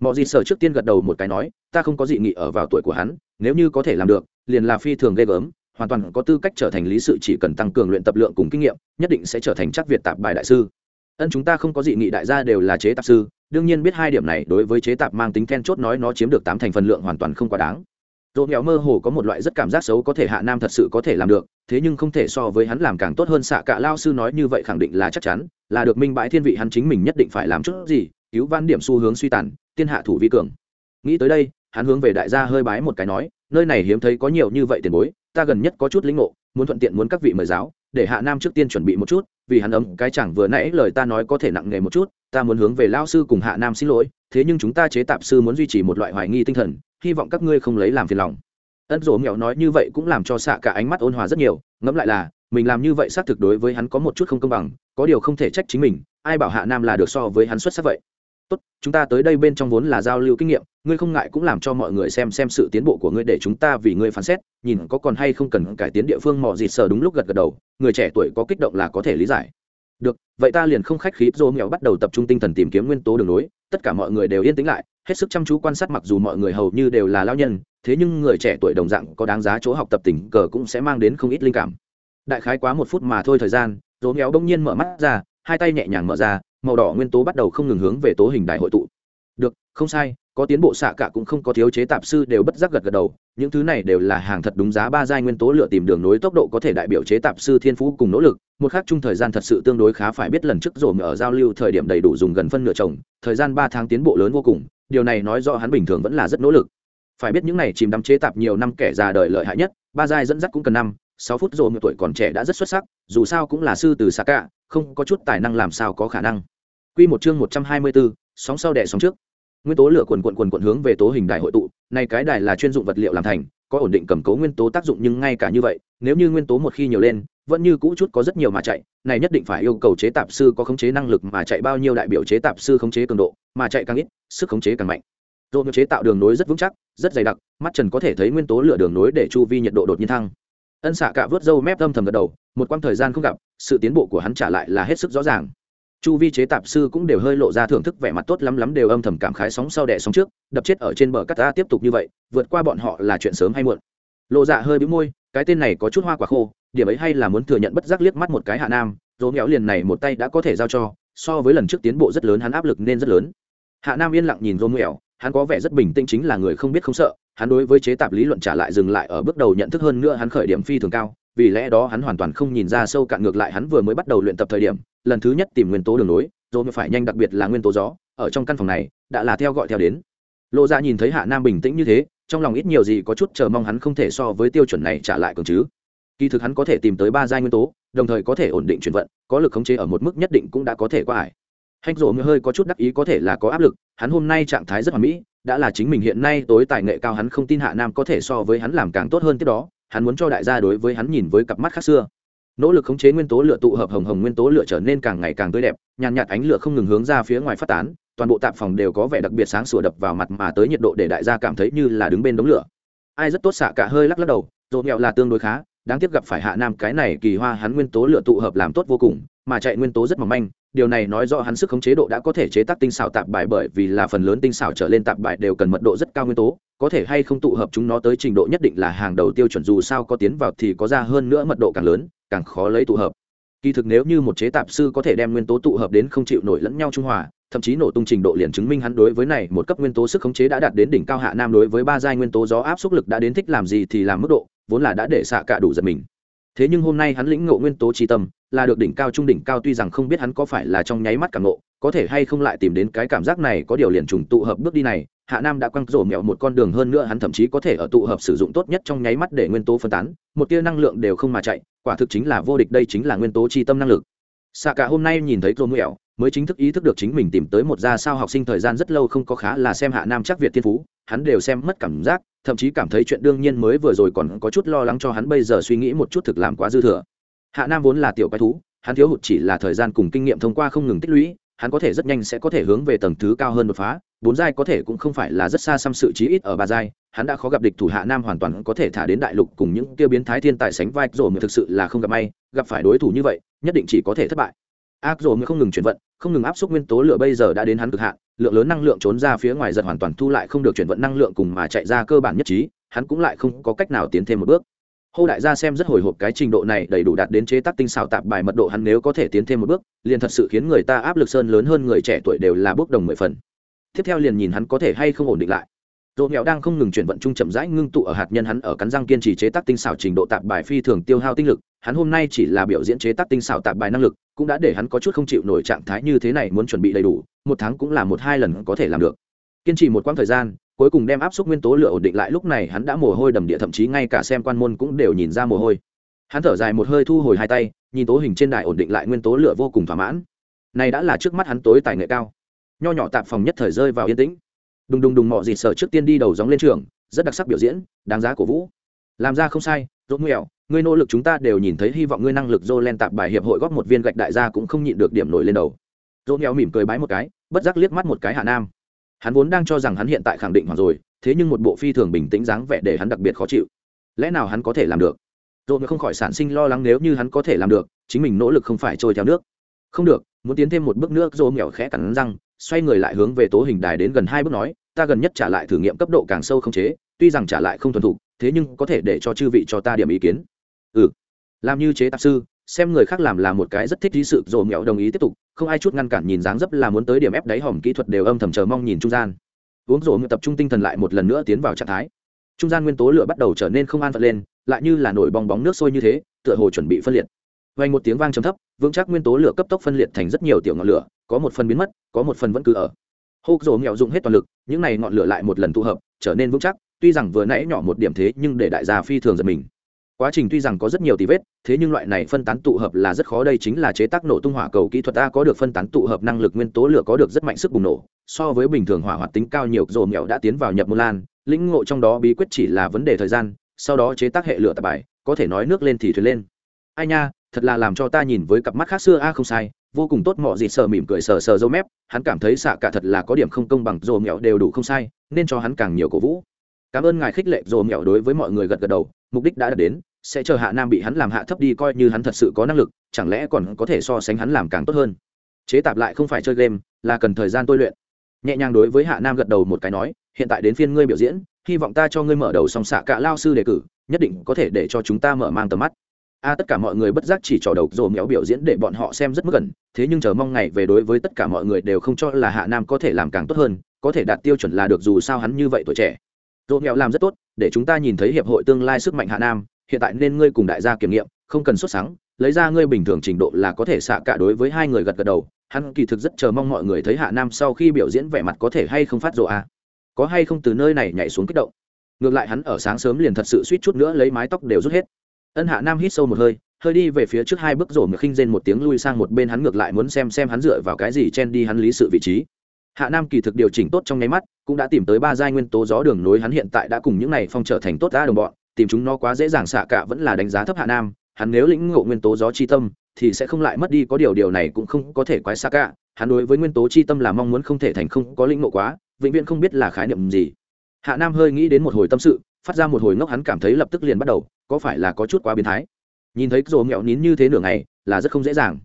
Mọi gì sở trước tiên gật đầu một cái nói, ta không có dị nghị ở vào tuổi của hắn, nếu như có thể làm được, liền là phi thường ghê gớm hoàn toàn có tư cách trở thành lý sự chỉ cần tăng cường luyện tập lượng cùng kinh nghiệm, nhất định sẽ trở thành chắc việt tạp bài đại sư. Ân, chúng ta không có dị nghị, đại gia đều là chế tạp sư, đương nhiên biết hai điểm này, đối với chế tạp mang tính then chốt nói nó chiếm được tám thành phần lượng hoàn toàn không quá đáng. Dỗ nghèo mơ hồ có một loại rất cảm giác xấu có thể hạ nam thật sự có thể làm được, thế nhưng không thể so với hắn làm càng tốt hơn xạ cả lao sư nói như vậy khẳng định là chắc chắn, là được minh bãi thiên vị hắn chính mình nhất định phải làm chút gì, cứu vãn điểm xu hướng suy tàn, tiên hạ thủ vi cường. Nghĩ tới đây, hắn hướng về đại gia hơi bái một cái nói nơi này hiếm thấy có nhiều như vậy tiền bối, ta gần nhất có chút lĩnh ngộ, muốn thuận tiện muốn các vị mời giáo, để hạ nam trước tiên chuẩn bị một chút, vì hắn ấm cái chẳng vừa nãy lời ta nói có thể nặng nề một chút, ta muốn hướng về lao sư cùng hạ nam xin lỗi, thế nhưng chúng ta chế tạp sư muốn duy trì một loại hoài nghi tinh thần, hy vọng các ngươi không lấy làm phiền lòng. Ân rổ mẹo nói như vậy cũng làm cho xạ cả ánh mắt ôn hòa rất nhiều, ngẫm lại là, mình làm như vậy xác thực đối với hắn có một chút không công bằng, có điều không thể trách chính mình, ai bảo hạ nam là được so với hắn xuất sắc vậy? Tốt, chúng ta tới đây bên trong vốn là giao lưu kinh nghiệm, ngươi không ngại cũng làm cho mọi người xem xem sự tiến bộ của ngươi để chúng ta vì ngươi phán xét, nhìn có còn hay không cần cải tiến địa phương mò dịt sờ đúng lúc gật gật đầu, người trẻ tuổi có kích động là có thể lý giải. Được, vậy ta liền không khách khí, dô nghèo bắt đầu tập trung tinh thần tìm kiếm nguyên tố đường nối tất cả mọi người đều yên tĩnh lại, hết sức chăm chú quan sát mặc dù mọi người hầu như đều là lao nhân, thế nhưng người trẻ tuổi đồng dạng có đáng giá chỗ học tập tình cờ cũng sẽ mang đến không ít linh cảm. Đại khái quá một phút mà thôi thời gian, dô nghèo bỗng nhiên mở mắt ra, hai tay nhẹ nhàng mở ra màu đỏ nguyên tố bắt đầu không ngừng hướng về tố hình đại hội tụ. Được, không sai, có tiến bộ xạ cả cũng không có thiếu chế tạp sư đều bất giác gật gật đầu, những thứ này đều là hàng thật đúng giá ba giai nguyên tố lựa tìm đường nối tốc độ có thể đại biểu chế tạp sư thiên phú cùng nỗ lực, một khác chung thời gian thật sự tương đối khá phải biết lần trước rồi ở giao lưu thời điểm đầy đủ dùng gần phân nửa chồng, thời gian ba tháng tiến bộ lớn vô cùng, điều này nói rõ hắn bình thường vẫn là rất nỗ lực. Phải biết những này chìm đắm chế tạp nhiều năm kẻ già đời lợi hại nhất, ba giai dẫn dắt cũng cần năm sáu phút rồi, một tuổi còn trẻ đã rất xuất sắc dù sao cũng là sư từ xa cả không có chút tài năng làm sao có khả năng. Quy một chương một trăm hai mươi bốn sóng sau đẻ sóng trước. Nguyên tố lửa quần quần quần quần hướng về tố hình đài hội tụ này cái đài là chuyên dụng vật liệu làm thành có ổn định cầm cố nguyên tố tác dụng nhưng ngay cả như vậy nếu như nguyên tố một khi nhiều lên vẫn như cũ chút có rất nhiều mà chạy này nhất định phải yêu cầu chế tạp sư có khống chế năng lực mà chạy bao nhiêu đại biểu chế tạp sư khống chế cường độ mà chạy càng ít sức khống chế càng mạnh. Rồi chế tạo đường nối rất vững chắc rất dày đặc mắt trần có thể thấy nguyên tố lửa đường nối để chu vi nhiệt độ đột nhiên thăng ân xạ cả vớt râu mép âm thầm gật đầu, một quãng thời gian không gặp, sự tiến bộ của hắn trả lại là hết sức rõ ràng. Chu vi chế tạp sư cũng đều hơi lộ ra thưởng thức vẻ mặt tốt lắm lắm đều âm thầm cảm khái sóng sau đẻ sóng trước, đập chết ở trên bờ cắt ta tiếp tục như vậy, vượt qua bọn họ là chuyện sớm hay muộn. Lộ dạ hơi bĩu môi, cái tên này có chút hoa quả khô, điểm ấy hay là muốn thừa nhận bất giác liếc mắt một cái hạ nam, dỗ nghẽo liền này một tay đã có thể giao cho, so với lần trước tiến bộ rất lớn hắn áp lực nên rất lớn. Hạ nam yên lặng nhìn rô mẹo hắn có vẻ rất bình tĩnh chính là người không biết không sợ hắn đối với chế tạp lý luận trả lại dừng lại ở bước đầu nhận thức hơn nữa hắn khởi điểm phi thường cao, vì lẽ đó hắn hoàn toàn không nhìn ra sâu cạn ngược lại hắn vừa mới bắt đầu luyện tập thời điểm, lần thứ nhất tìm nguyên tố đường nối rồi phải nhanh đặc biệt là nguyên tố gió, ở trong căn phòng này, đã là theo gọi theo đến. Lộ ra nhìn thấy hạ nam bình tĩnh như thế, trong lòng ít nhiều gì có chút chờ mong hắn không thể so với tiêu chuẩn này trả lại cường chứ. Kỳ thực hắn có thể tìm tới ba giai nguyên tố, đồng thời có thể ổn định chuyển vận, có lực khống chế ở một mức nhất định cũng đã có thể qua ải. Hanh rộ hơi có chút đắc ý có thể là có áp lực, hắn hôm nay trạng thái rất hoàn mỹ đã là chính mình hiện nay tối tài nghệ cao, hắn không tin hạ nam có thể so với hắn làm càng tốt hơn tiếp đó, hắn muốn cho đại gia đối với hắn nhìn với cặp mắt khác xưa. Nỗ lực khống chế nguyên tố lửa tụ hợp hồng hồng nguyên tố lửa trở nên càng ngày càng tươi đẹp, nhàn nhạt ánh lửa không ngừng hướng ra phía ngoài phát tán, toàn bộ tạp phòng đều có vẻ đặc biệt sáng sủa đập vào mặt mà tới nhiệt độ để đại gia cảm thấy như là đứng bên đống lửa. Ai rất tốt xạ cả hơi lắc lắc đầu dỗ nghèo là tương đối khá, đáng tiếc gặp phải hạ nam cái này kỳ hoa hắn nguyên tố lửa tụ hợp làm tốt vô cùng mà chạy nguyên tố rất mỏng manh, điều này nói rõ hắn sức khống chế độ đã có thể chế tác tinh xảo tạp bài bởi vì là phần lớn tinh xảo trở lên tạp bài đều cần mật độ rất cao nguyên tố, có thể hay không tụ hợp chúng nó tới trình độ nhất định là hàng đầu tiêu chuẩn, dù sao có tiến vào thì có ra hơn nữa mật độ càng lớn, càng khó lấy tụ hợp. Kỳ thực nếu như một chế tạp sư có thể đem nguyên tố tụ hợp đến không chịu nổi lẫn nhau trung hòa, thậm chí nổ tung trình độ liền chứng minh hắn đối với này một cấp nguyên tố sức khống chế đã đạt đến đỉnh cao hạ nam đối với ba giai nguyên tố gió áp xúc lực đã đến thích làm gì thì làm mức độ, vốn là đã để xạ cả đủ giật mình. Thế nhưng hôm nay hắn lĩnh ngộ nguyên tố tri tâm là được đỉnh cao trung đỉnh cao tuy rằng không biết hắn có phải là trong nháy mắt cảm ngộ, có thể hay không lại tìm đến cái cảm giác này có điều liền trùng tụ hợp bước đi này, hạ nam đã quăng rổ mẹo một con đường hơn nữa hắn thậm chí có thể ở tụ hợp sử dụng tốt nhất trong nháy mắt để nguyên tố phân tán, một tia năng lượng đều không mà chạy, quả thực chính là vô địch đây chính là nguyên tố tri tâm năng lực. Xạ cả hôm nay nhìn thấy rổ mẹo mới chính thức ý thức được chính mình tìm tới một gia sao học sinh thời gian rất lâu không có khá là xem hạ nam chắc việt thiên phú, hắn đều xem mất cảm giác, thậm chí cảm thấy chuyện đương nhiên mới vừa rồi còn có chút lo lắng cho hắn bây giờ suy nghĩ một chút thực làm quá dư thừa hạ nam vốn là tiểu quái thú, hắn thiếu hụt chỉ là thời gian cùng kinh nghiệm thông qua không ngừng tích lũy, hắn có thể rất nhanh sẽ có thể hướng về tầng thứ cao hơn đột phá, bốn giai có thể cũng không phải là rất xa xăm sự chí ít ở ba giai, hắn đã khó gặp địch thủ hạ nam hoàn toàn có thể thả đến đại lục cùng những tiêu biến thái thiên tài sánh vai, rồi mà thực sự là không gặp may, gặp phải đối thủ như vậy, nhất định chỉ có thể thất bại. Ác rồi mới không ngừng chuyển vận, không ngừng áp suất nguyên tố lửa bây giờ đã đến hắn cực hạn, lượng lớn năng lượng trốn ra phía ngoài giật hoàn toàn thu lại không được chuyển vận năng lượng cùng mà chạy ra cơ bản nhất trí, hắn cũng lại không có cách nào tiến thêm một bước hô đại gia xem rất hồi hộp cái trình độ này đầy đủ đạt đến chế tác tinh xảo tạp bài mật độ hắn nếu có thể tiến thêm một bước, liền thật sự khiến người ta áp lực sơn lớn hơn người trẻ tuổi đều là bước đồng mười phần. Tiếp theo liền nhìn hắn có thể hay không ổn định lại. Dỗ mèo đang không ngừng chuyển vận trung chậm rãi ngưng tụ ở hạt nhân hắn ở cắn răng kiên trì chế tác tinh xảo trình độ tạp bài phi thường tiêu hao tinh lực, hắn hôm nay chỉ là biểu diễn chế tác tinh xảo tạp bài năng lực, cũng đã để hắn có chút không chịu nổi trạng thái như thế này muốn chuẩn bị đầy đủ, một tháng cũng là một hai lần có thể làm được. Kiên trì một quãng thời gian cuối cùng đem áp suất nguyên tố lửa ổn định lại, lúc này hắn đã mồ hôi đầm địa, thậm chí ngay cả xem quan môn cũng đều nhìn ra mồ hôi. Hắn thở dài một hơi thu hồi hai tay, nhìn tố hình trên đài ổn định lại nguyên tố lửa vô cùng thỏa mãn. Này đã là trước mắt hắn tối tài nghệ cao. Nho nhỏ tạp phòng nhất thời rơi vào yên tĩnh. Đùng đùng đùng mọi gì sợ trước tiên đi đầu gióng lên trường, rất đặc sắc biểu diễn, đáng giá cổ vũ. Làm ra không sai rốt nghèo ngươi nỗ lực chúng ta đều nhìn thấy, hy vọng ngươi năng lực dô lên tạp bài hiệp hội góp một viên gạch đại gia cũng không nhịn được điểm nổi lên đầu. Rốt nghèo mỉm cười bái một cái, bất giác liếc mắt một cái hạ nam hắn vốn đang cho rằng hắn hiện tại khẳng định hoàng rồi, thế nhưng một bộ phi thường bình tĩnh dáng vẻ để hắn đặc biệt khó chịu. Lẽ nào hắn có thể làm được? Rồi không khỏi sản sinh lo lắng nếu như hắn có thể làm được, chính mình nỗ lực không phải trôi theo nước. Không được, muốn tiến thêm một bước nước rồi nghèo khẽ cắn răng, xoay người lại hướng về tố hình đài đến gần hai bước nói, ta gần nhất trả lại thử nghiệm cấp độ càng sâu không chế, tuy rằng trả lại không thuần thục, thế nhưng có thể để cho chư vị cho ta điểm ý kiến. Ừ. Làm như chế tạp sư, xem người khác làm là một cái rất thích lý sự rồi nghèo đồng ý tiếp tục không ai chút ngăn cản nhìn dáng dấp là muốn tới điểm ép đáy hòm kỹ thuật đều âm thầm chờ mong nhìn trung gian. Uống rổ tập trung tinh thần lại một lần nữa tiến vào trạng thái. Trung gian nguyên tố lửa bắt đầu trở nên không an phận lên, lại như là nổi bong bóng nước sôi như thế, tựa hồ chuẩn bị phân liệt. Vang một tiếng vang trầm thấp, vững chắc nguyên tố lửa cấp tốc phân liệt thành rất nhiều tiểu ngọn lửa, có một phần biến mất, có một phần vẫn cứ ở. Hô rổ nghèo dụng hết toàn lực, những này ngọn lửa lại một lần tụ hợp, trở nên vững chắc, tuy rằng vừa nãy nhỏ một điểm thế nhưng để đại gia phi thường giật mình quá trình tuy rằng có rất nhiều tỷ vết, thế nhưng loại này phân tán tụ hợp là rất khó. Đây chính là chế tác nổ tung hỏa cầu kỹ thuật ta có được phân tán tụ hợp năng lực nguyên tố lửa có được rất mạnh sức bùng nổ. So với bình thường hỏa hoạt tính cao nhiều rồi mẹo đã tiến vào nhập môn lan. Lĩnh ngộ trong đó bí quyết chỉ là vấn đề thời gian, sau đó chế tác hệ lửa tạp bài, có thể nói nước lên thì thuyền lên. Ai nha, thật là làm cho ta nhìn với cặp mắt khác xưa a, không sai. Vô cùng tốt mọi gì sờ mỉm cười, sờ sờ dâu mép. Hắn cảm thấy xạ cả thật là có điểm không công bằng rồ mẹo đều đủ không sai, nên cho hắn càng nhiều cổ vũ. Cảm ơn ngài khích lệ rồ mẹo đối với mọi người gật gật đầu, mục đích đã đạt đến sẽ chờ hạ nam bị hắn làm hạ thấp đi coi như hắn thật sự có năng lực, chẳng lẽ còn có thể so sánh hắn làm càng tốt hơn? Chế tạp lại không phải chơi game, là cần thời gian tôi luyện. Nhẹ nhàng đối với hạ nam gật đầu một cái nói, hiện tại đến phiên ngươi biểu diễn, hy vọng ta cho ngươi mở đầu song xạ cả lao sư đề cử, nhất định có thể để cho chúng ta mở mang tầm mắt. A, tất cả mọi người bất giác chỉ trỏ đầu dồ méo biểu diễn để bọn họ xem rất mức gần, thế nhưng chờ mong ngày về đối với tất cả mọi người đều không cho là hạ nam có thể làm càng tốt hơn, có thể đạt tiêu chuẩn là được dù sao hắn như vậy tuổi trẻ. Dồ méo làm rất tốt, để chúng ta nhìn thấy hiệp hội tương lai sức mạnh hạ nam hiện tại nên ngươi cùng đại gia kiểm nghiệm, không cần xuất sáng lấy ra ngươi bình thường trình độ là có thể xạ cả đối với hai người gật gật đầu. Hắn kỳ thực rất chờ mong mọi người thấy hạ nam sau khi biểu diễn vẻ mặt có thể hay không phát rộ à? có hay không từ nơi này nhảy xuống kích động. Ngược lại hắn ở sáng sớm liền thật sự suýt chút nữa lấy mái tóc đều rút hết. Ân hạ nam hít sâu một hơi hơi đi về phía trước hai bước rổ mà khinh rên một tiếng lui sang một bên hắn ngược lại muốn xem xem hắn dựa vào cái gì chen đi hắn lý sự vị trí. Hạ nam kỳ thực điều chỉnh tốt trong nháy mắt, cũng đã tìm tới ba giai nguyên tố gió đường nối hắn hiện tại đã cùng những này phong trở thành tốt đã đồng bọn tìm chúng nó quá dễ dàng xạ cả vẫn là đánh giá thấp hạ nam, hắn nếu lĩnh ngộ nguyên tố gió chi tâm, thì sẽ không lại mất đi, có điều điều này cũng không có thể quái xạ cả. Hắn đối với nguyên tố chi tâm là mong muốn không thể thành không có lĩnh ngộ quá, vĩnh viễn không biết là khái niệm gì. Hạ nam hơi nghĩ đến một hồi tâm sự, phát ra một hồi ngốc hắn cảm thấy lập tức liền bắt đầu, có phải là có chút quá biến thái? Nhìn thấy rồ mẹo nín như thế nửa ngày, là rất không dễ dàng.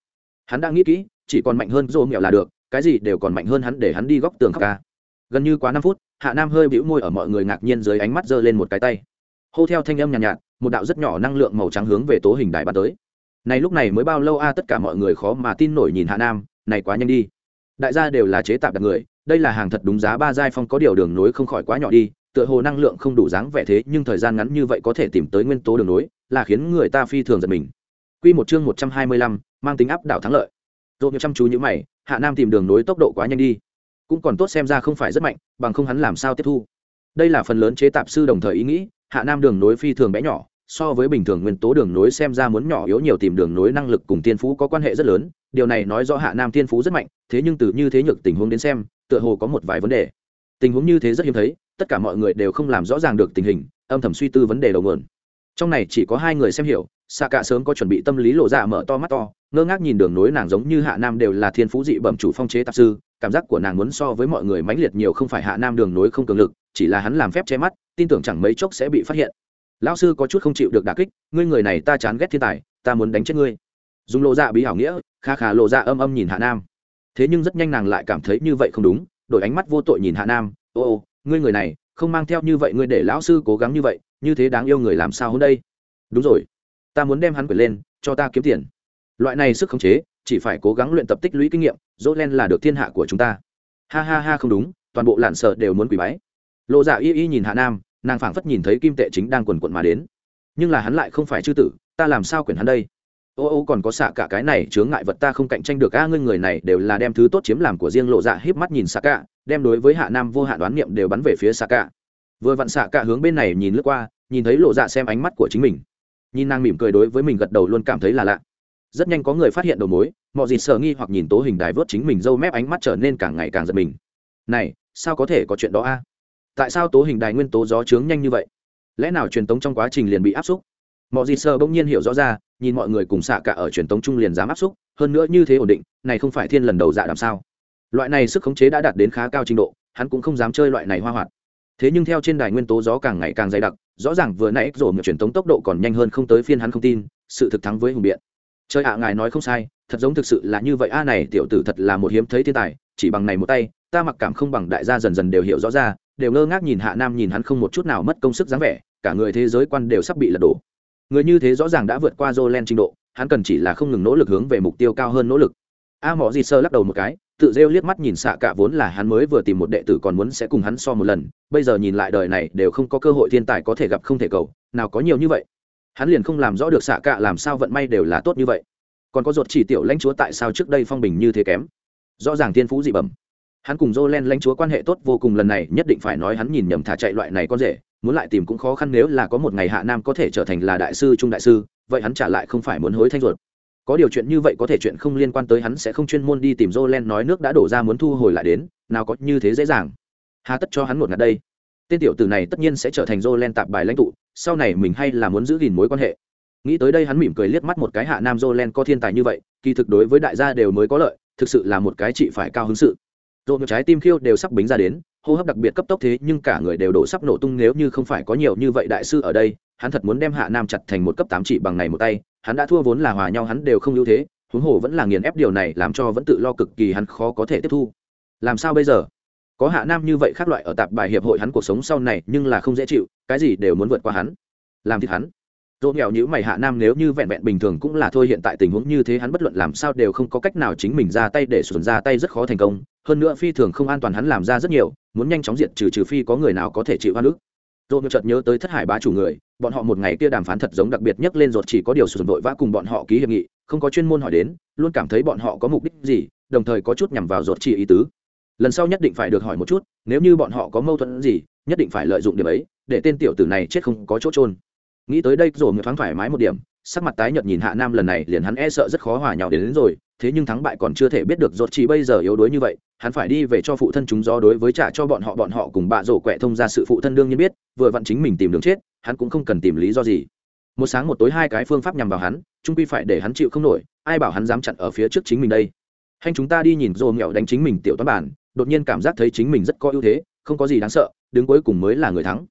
Hắn đã nghĩ kỹ, chỉ còn mạnh hơn rồ mẹo là được, cái gì đều còn mạnh hơn hắn để hắn đi góc tường khóc ca. Gần như quá năm phút, hạ nam hơi bĩu môi ở mọi người ngạc nhiên dưới ánh mắt giơ lên một cái tay hô theo thanh âm nhàn nhạt, nhạt một đạo rất nhỏ năng lượng màu trắng hướng về tố hình đài bắn tới này lúc này mới bao lâu a tất cả mọi người khó mà tin nổi nhìn hạ nam này quá nhanh đi đại gia đều là chế tạp đặc người đây là hàng thật đúng giá ba giai phong có điều đường nối không khỏi quá nhỏ đi tựa hồ năng lượng không đủ dáng vẻ thế nhưng thời gian ngắn như vậy có thể tìm tới nguyên tố đường nối là khiến người ta phi thường giật mình Quy một chương một trăm hai mươi lăm, mang tính áp đảo thắng lợi. Rốt như chăm chú như mày, Hạ Nam tìm đường nối tốc độ quá nhanh đi. Cũng còn tốt xem ra không phải rất mạnh, bằng không hắn làm sao tiếp thu. Đây là phần lớn chế tạp sư đồng thời ý nghĩ, Hạ Nam đường nối phi thường bé nhỏ, so với bình thường nguyên tố đường nối xem ra muốn nhỏ yếu nhiều tìm đường nối năng lực cùng tiên phú có quan hệ rất lớn điều này nói rõ hạ nam tiên phú rất mạnh thế nhưng từ như thế nhược tình huống đến xem tựa hồ có một vài vấn đề. Tình huống như thế rất hiếm thấy tất cả mọi người đều không làm rõ ràng được tình hình âm thầm suy tư vấn đề đầu nguồn. Trong này chỉ có hai người xem hiểu xạ cả sớm có chuẩn bị tâm lý lộ ra mở to mắt to ngơ ngác nhìn đường nối nàng giống như hạ nam đều là thiên phú dị bẩm chủ phong chế tạp sư cảm giác của nàng muốn so với mọi người mãnh liệt nhiều không phải hạ nam đường nối không cường lực chỉ là hắn làm phép che mắt, tin tưởng chẳng mấy chốc sẽ bị phát hiện. Lão sư có chút không chịu được đà kích, ngươi người này ta chán ghét thiên tài, ta muốn đánh chết ngươi. Dùng lộ dạ bí hảo nghĩa, kha khả lộ dạ âm âm nhìn hạ nam. Thế nhưng rất nhanh nàng lại cảm thấy như vậy không đúng, đổi ánh mắt vô tội nhìn hạ nam, ô ô, ngươi người này, không mang theo như vậy ngươi để lão sư cố gắng như vậy, như thế đáng yêu người làm sao hôm đây? Đúng rồi, ta muốn đem hắn quyền lên, cho ta kiếm tiền. Loại này sức khống chế, chỉ phải cố gắng luyện tập tích lũy kinh nghiệm, dỗ len là được thiên hạ của chúng ta. Ha ha ha, không đúng, toàn bộ lạn sợ đều muốn quỷ bái lộ dạ y y nhìn hạ nam, nàng phảng phất nhìn thấy kim tệ chính đang quần quận mà đến. Nhưng là hắn lại không phải chư tử, ta làm sao quyển hắn đây? Ô ô còn có xạ cả cái này, chướng ngại vật ta không cạnh tranh được a, ngươi người này đều là đem thứ tốt chiếm làm của riêng lộ dạ híp mắt nhìn xạ cả, đem đối với hạ nam vô hạn đoán niệm đều bắn về phía xạ cả. Vừa vặn xạ cả hướng bên này nhìn lướt qua, nhìn thấy lộ dạ xem ánh mắt của chính mình. Nhìn nàng mỉm cười đối với mình gật đầu luôn cảm thấy là lạ. Rất nhanh có người phát hiện đầu mối, mọi gì sợ nghi hoặc nhìn tố hình đài vớt chính mình dâu mép ánh mắt trở nên càng ngày càng giật mình. Này, sao có thể có chuyện đó a? Tại sao tố hình đài nguyên tố gió trướng nhanh như vậy? Lẽ nào truyền tống trong quá trình liền bị áp xúc? Mọi gì sơ bỗng nhiên hiểu rõ ra, nhìn mọi người cùng xạ cả ở truyền tống trung liền dám áp xúc, hơn nữa như thế ổn định, này không phải thiên lần đầu dạ làm sao? Loại này sức khống chế đã đạt đến khá cao trình độ, hắn cũng không dám chơi loại này hoa hoạt. Thế nhưng theo trên đài nguyên tố gió càng ngày càng dày đặc, rõ ràng vừa nãy rổ một truyền tống tốc độ còn nhanh hơn không tới phiên hắn không tin, sự thực thắng với hùng biện. Chơi ạ, ngài nói không sai, thật giống thực sự là như vậy. A, này tiểu tử thật là một hiếm thấy thiên tài, chỉ bằng này một tay, ta mặc cảm không bằng đại gia dần dần đều hiểu rõ ra đều ngơ ngác nhìn hạ nam nhìn hắn không một chút nào mất công sức dáng vẻ, cả người thế giới quan đều sắp bị lật đổ. Người như thế rõ ràng đã vượt qua Jolen trình độ, hắn cần chỉ là không ngừng nỗ lực hướng về mục tiêu cao hơn nỗ lực. A mỏ gì sơ lắc đầu một cái, tự rêu liếc mắt nhìn xạ cả vốn là hắn mới vừa tìm một đệ tử còn muốn sẽ cùng hắn so một lần, bây giờ nhìn lại đời này đều không có cơ hội thiên tài có thể gặp không thể cầu, nào có nhiều như vậy. Hắn liền không làm rõ được xạ cả làm sao vận may đều là tốt như vậy. Còn có ruột chỉ tiểu lãnh chúa tại sao trước đây phong bình như thế kém? Rõ ràng thiên phú dị bẩm hắn cùng Jolen lãnh chúa quan hệ tốt vô cùng, lần này nhất định phải nói hắn nhìn nhầm thả chạy loại này con rể, muốn lại tìm cũng khó khăn nếu là có một ngày hạ nam có thể trở thành là đại sư, trung đại sư, vậy hắn trả lại không phải muốn hối thanh ruột. Có điều chuyện như vậy có thể chuyện không liên quan tới hắn sẽ không chuyên môn đi tìm Jolen nói nước đã đổ ra muốn thu hồi lại đến, nào có như thế dễ dàng. Hà tất cho hắn một ngặt đây. Tên tiểu tử này tất nhiên sẽ trở thành Jolen tạp bài lãnh tụ, sau này mình hay là muốn giữ gìn mối quan hệ. Nghĩ tới đây hắn mỉm cười liếc mắt một cái hạ nam Jolen có thiên tài như vậy, kỳ thực đối với đại gia đều mới có lợi, thực sự là một cái chị phải cao hứng sự rồi một trái tim khiêu đều sắp bính ra đến, hô hấp đặc biệt cấp tốc thế nhưng cả người đều đổ sắp nổ tung nếu như không phải có nhiều như vậy đại sư ở đây, hắn thật muốn đem hạ nam chặt thành một cấp tám chỉ bằng này một tay, hắn đã thua vốn là hòa nhau hắn đều không ưu thế, huống hồ vẫn là nghiền ép điều này làm cho vẫn tự lo cực kỳ hắn khó có thể tiếp thu. Làm sao bây giờ? Có hạ nam như vậy khác loại ở tạp bài hiệp hội hắn cuộc sống sau này nhưng là không dễ chịu, cái gì đều muốn vượt qua hắn. Làm thịt hắn dỗ nghèo như mày hạ nam nếu như vẹn vẹn bình thường cũng là thôi, hiện tại tình huống như thế hắn bất luận làm sao đều không có cách nào chính mình ra tay để sụn ra tay rất khó thành công. Hơn nữa phi thường không an toàn hắn làm ra rất nhiều, muốn nhanh chóng diệt trừ trừ phi có người nào có thể chịu hoa nước dỗ nghèo chợt nhớ tới thất hải bá chủ người, bọn họ một ngày kia đàm phán thật giống đặc biệt nhất lên ruột chỉ có điều sụn vội vã cùng bọn họ ký hiệp nghị, không có chuyên môn hỏi đến, luôn cảm thấy bọn họ có mục đích gì, đồng thời có chút nhằm vào ruột chỉ ý tứ. Lần sau nhất định phải được hỏi một chút, nếu như bọn họ có mâu thuẫn gì, nhất định phải lợi dụng điểm ấy, để tên tiểu tử này chết không có chỗ trôn nghĩ tới đây rồi mới thoáng thoải mái một điểm sắc mặt tái nhợt nhìn hạ nam lần này liền hắn e sợ rất khó hòa nhau đến, đến rồi thế nhưng thắng bại còn chưa thể biết được rốt chỉ bây giờ yếu đuối như vậy hắn phải đi về cho phụ thân chúng do đối với trả cho bọn họ bọn họ cùng bạ rổ quẹ thông ra sự phụ thân đương nhiên biết vừa vặn chính mình tìm đường chết hắn cũng không cần tìm lý do gì. Một sáng một tối hai cái phương pháp nhằm vào hắn trung quy phải để hắn chịu không nổi ai bảo hắn dám chặn ở phía trước chính mình đây? Hành chúng ta đi nhìn rồ mẹo đánh chính mình tiểu toán bản đột nhiên cảm giác thấy chính mình rất có ưu thế không có gì đáng sợ đứng cuối cùng mới là người thắng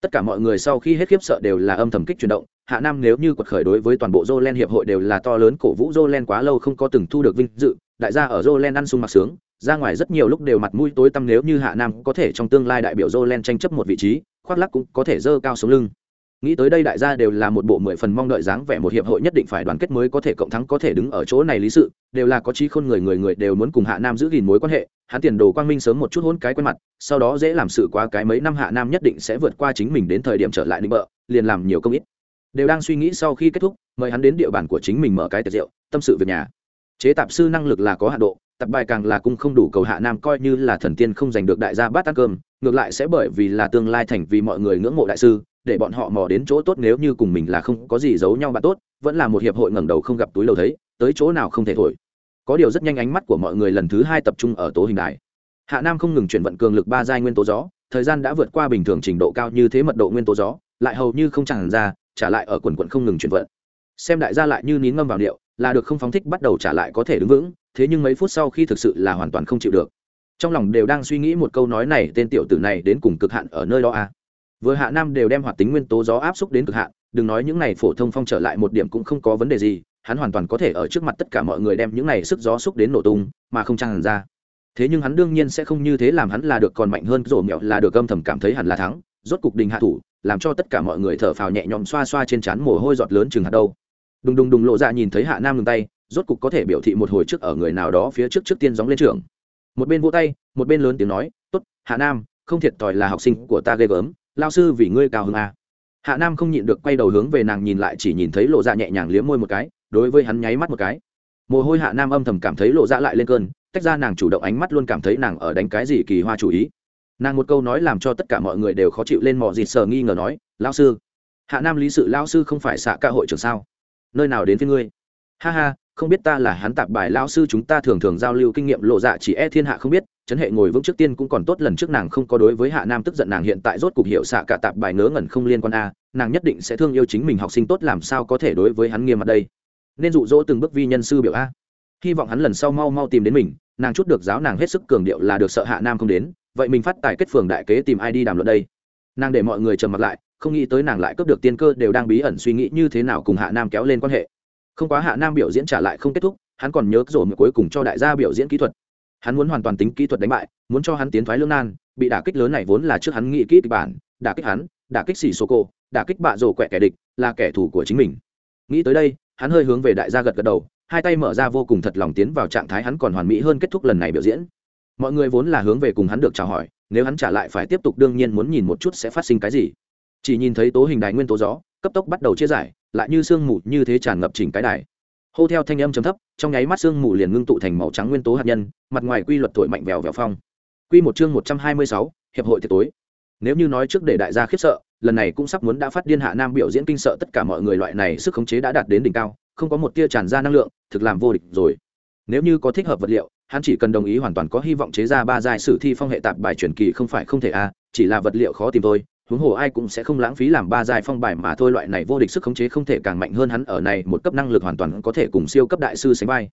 tất cả mọi người sau khi hết khiếp sợ đều là âm thầm kích chuyển động, hạ nam nếu như quật khởi đối với toàn bộ jolen hiệp hội đều là to lớn cổ vũ jolen quá lâu không có từng thu được vinh dự, đại gia ở jolen ăn sung mặc sướng, ra ngoài rất nhiều lúc đều mặt mũi tối tăm nếu như hạ nam có thể trong tương lai đại biểu jolen tranh chấp một vị trí, khoác lắc cũng có thể dơ cao sống lưng. Nghĩ tới đây đại gia đều là một bộ mười phần mong đợi dáng vẻ một hiệp hội nhất định phải đoàn kết mới có thể cộng thắng có thể đứng ở chỗ này lý sự, đều là có trí khôn người người người đều muốn cùng hạ nam giữ gìn mối quan hệ hắn tiền đồ quang minh sớm một chút hôn cái quen mặt, sau đó dễ làm sự quá cái mấy năm hạ nam nhất định sẽ vượt qua chính mình đến thời điểm trở lại định bợ, liền làm nhiều công ít. Đều đang suy nghĩ sau khi kết thúc, mời hắn đến địa bàn của chính mình mở cái tiệc rượu, tâm sự việc nhà. Chế tạp sư năng lực là có hạ độ, tập bài càng là cung không đủ cầu hạ nam coi như là thần tiên không giành được đại gia bát ăn cơm, ngược lại sẽ bởi vì là tương lai thành vì mọi người ngưỡng mộ đại sư, để bọn họ mò đến chỗ tốt nếu như cùng mình là không có gì giấu nhau bạn tốt, vẫn là một hiệp hội ngẩng đầu không gặp túi lâu thấy, tới chỗ nào không thể thổi có điều rất nhanh ánh mắt của mọi người lần thứ hai tập trung ở tố hình đài. Hạ nam không ngừng chuyển vận cường lực ba giai nguyên tố gió, thời gian đã vượt qua bình thường trình độ cao như thế mật độ nguyên tố gió, lại hầu như không chẳng ra, trả lại ở quần quận không ngừng chuyển vận. Xem đại gia lại như nín ngâm vào điệu, là được không phóng thích bắt đầu trả lại có thể đứng vững, thế nhưng mấy phút sau khi thực sự là hoàn toàn không chịu được. Trong lòng đều đang suy nghĩ một câu nói này, tên tiểu tử này đến cùng cực hạn ở nơi đó à? Vừa hạ nam đều đem hoạt tính nguyên tố gió áp xúc đến cực hạn, đừng nói những này phổ thông phong trở lại một điểm cũng không có vấn đề gì hắn hoàn toàn có thể ở trước mặt tất cả mọi người đem những này sức gió xúc đến nổ tung, mà không tràn ra. Thế nhưng hắn đương nhiên sẽ không như thế làm hắn là được còn mạnh hơn rổ mẹo, là được âm thầm cảm thấy hẳn là thắng. Rốt cục đình hạ thủ, làm cho tất cả mọi người thở phào nhẹ nhõm xoa xoa trên trán mồ hôi giọt lớn chừng hạt đâu. Đùng đùng đùng lộ ra nhìn thấy hạ nam ngừng tay, rốt cục có thể biểu thị một hồi trước ở người nào đó phía trước trước tiên gióng lên trường một bên vỗ tay, một bên lớn tiếng nói, tốt, hạ nam, không thiệt thòi là học sinh của ta ghê gớm, lao sư vì ngươi cao hơn a à. hạ nam không nhịn được quay đầu hướng về nàng nhìn lại, chỉ nhìn thấy lộ ra nhẹ nhàng liếm môi một cái đối với hắn nháy mắt một cái. Mồ hôi hạ nam âm thầm cảm thấy lộ dạ lại lên cơn, tách ra nàng chủ động ánh mắt luôn cảm thấy nàng ở đánh cái gì kỳ hoa chủ ý. Nàng một câu nói làm cho tất cả mọi người đều khó chịu lên mò gì sờ nghi ngờ nói lao sư, hạ nam lý sự lao sư không phải xạ ca hội trưởng sao? Nơi nào đến với ngươi? Ha ha, không biết ta là hắn tạp bài lao sư chúng ta thường thường giao lưu kinh nghiệm lộ dạ chỉ e thiên hạ không biết chấn hệ ngồi vững trước tiên cũng còn tốt lần trước nàng không có đối với hạ nam tức giận nàng hiện tại rốt cục hiểu xạ cả tạp bài ngớ ngẩn không liên quan a, nàng nhất định sẽ thương yêu chính mình học sinh tốt làm sao có thể đối với hắn nghiêm mặt đây nên dụ dỗ từng bước vi nhân sư biểu a. Hy vọng hắn lần sau mau mau tìm đến mình, nàng chút được giáo nàng hết sức cường điệu là được sợ hạ nam không đến, vậy mình phát tài kết phường đại kế tìm ai đi đàm luận đây? Nàng để mọi người trầm mặt lại, không nghĩ tới nàng lại cướp được tiên cơ đều đang bí ẩn suy nghĩ như thế nào cùng hạ nam kéo lên quan hệ. Không quá hạ nam biểu diễn trả lại không kết thúc, hắn còn nhớ rồi cuối cùng cho đại gia biểu diễn kỹ thuật. Hắn muốn hoàn toàn tính kỹ thuật đánh bại, muốn cho hắn tiến thoái lương nan, bị đả kích lớn này vốn là trước hắn nghĩ kỹ kịch bản, đả kích hắn, đả kích xỉ số cô đả kích bạ rổ quẹ kẻ địch, là kẻ thù của chính mình. Nghĩ tới đây hắn hơi hướng về đại gia gật gật đầu, hai tay mở ra vô cùng thật lòng tiến vào trạng thái hắn còn hoàn mỹ hơn kết thúc lần này biểu diễn. Mọi người vốn là hướng về cùng hắn được chào hỏi, nếu hắn trả lại phải tiếp tục đương nhiên muốn nhìn một chút sẽ phát sinh cái gì. Chỉ nhìn thấy tố hình đài nguyên tố gió, cấp tốc bắt đầu chia giải, lại như sương mù như thế tràn ngập chỉnh cái đài. Hô theo thanh âm chấm thấp, trong nháy mắt sương mù liền ngưng tụ thành màu trắng nguyên tố hạt nhân, mặt ngoài quy luật thổi mạnh vèo vèo phong. Quy một chương một trăm hai mươi sáu, hiệp hội tiệc tối. Nếu như nói trước để đại gia khiếp sợ lần này cũng sắp muốn đã phát điên hạ nam biểu diễn kinh sợ tất cả mọi người loại này sức khống chế đã đạt đến đỉnh cao, không có một tia tràn ra năng lượng, thực làm vô địch rồi. Nếu như có thích hợp vật liệu, hắn chỉ cần đồng ý hoàn toàn có hy vọng chế ra ba giai sử thi phong hệ tạp bài truyền kỳ không phải không thể a chỉ là vật liệu khó tìm thôi, huống hồ ai cũng sẽ không lãng phí làm ba giai phong bài mà thôi, loại này vô địch sức khống chế không thể càng mạnh hơn hắn ở này, một cấp năng lực hoàn toàn có thể cùng siêu cấp đại sư sánh vai.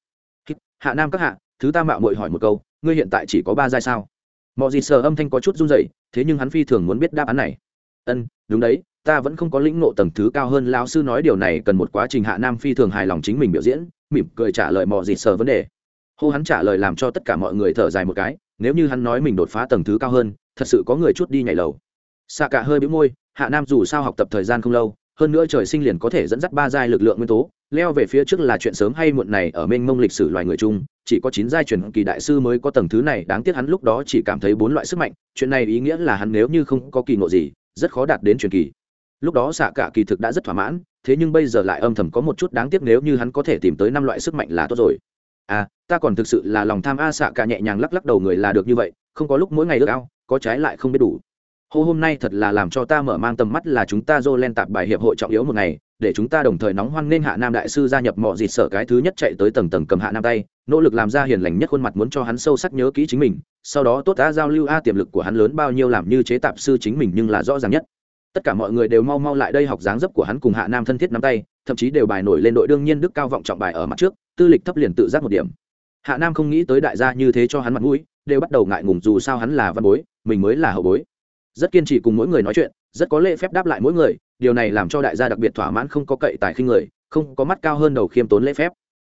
Hạ nam các hạ, thứ ta mạo muội hỏi một câu, ngươi hiện tại chỉ có ba giai sao? Mọi gì sờ âm thanh có chút run rẩy, thế nhưng hắn phi thường muốn biết đáp án này ân, đúng đấy, ta vẫn không có lĩnh ngộ tầng thứ cao hơn, lão sư nói điều này cần một quá trình hạ nam phi thường hài lòng chính mình biểu diễn, mỉm cười trả lời mọi gì sờ vấn đề. Hô hắn trả lời làm cho tất cả mọi người thở dài một cái, nếu như hắn nói mình đột phá tầng thứ cao hơn, thật sự có người chút đi nhảy lầu. Xạ cả hơi bĩu môi, hạ nam dù sao học tập thời gian không lâu, hơn nữa trời sinh liền có thể dẫn dắt ba giai lực lượng nguyên tố, leo về phía trước là chuyện sớm hay muộn này, ở mênh mông lịch sử loài người chung, chỉ có chín giai truyền kỳ đại sư mới có tầng thứ này, đáng tiếc hắn lúc đó chỉ cảm thấy bốn loại sức mạnh, chuyện này ý nghĩa là hắn nếu như không có kỳ ngộ gì rất khó đạt đến truyền kỳ. Lúc đó xạ cả kỳ thực đã rất thỏa mãn, thế nhưng bây giờ lại âm thầm có một chút đáng tiếc nếu như hắn có thể tìm tới năm loại sức mạnh là tốt rồi. À ta còn thực sự là lòng tham a xạ cả nhẹ nhàng lắc lắc đầu người là được như vậy, không có lúc mỗi ngày ước ao, có trái lại không biết đủ. Hô, hôm nay thật là làm cho ta mở mang tầm mắt là chúng ta dô lên tạp bài hiệp hội trọng yếu một ngày để chúng ta đồng thời nóng hoan nên hạ nam đại sư gia nhập mọi dịt sở cái thứ nhất chạy tới tầng tầng cầm hạ nam tay, nỗ lực làm ra hiền lành nhất khuôn mặt muốn cho hắn sâu sắc nhớ kỹ chính mình, sau đó tốt đã giao lưu a tiềm lực của hắn lớn bao nhiêu làm như chế tạp sư chính mình nhưng là rõ ràng nhất. Tất cả mọi người đều mau mau lại đây học dáng dấp của hắn cùng hạ nam thân thiết nắm tay, thậm chí đều bài nổi lên đội đương nhiên đức cao vọng trọng bài ở mặt trước, tư lịch thấp liền tự giác một điểm. Hạ nam không nghĩ tới đại gia như thế cho hắn mặt mũi, đều bắt đầu ngại ngùng dù sao hắn là văn bối, mình mới là hậu bối. Rất kiên trì cùng mỗi người nói chuyện, rất có lễ phép đáp lại mỗi người điều này làm cho đại gia đặc biệt thỏa mãn không có cậy tài khinh người, không có mắt cao hơn đầu khiêm tốn lễ phép.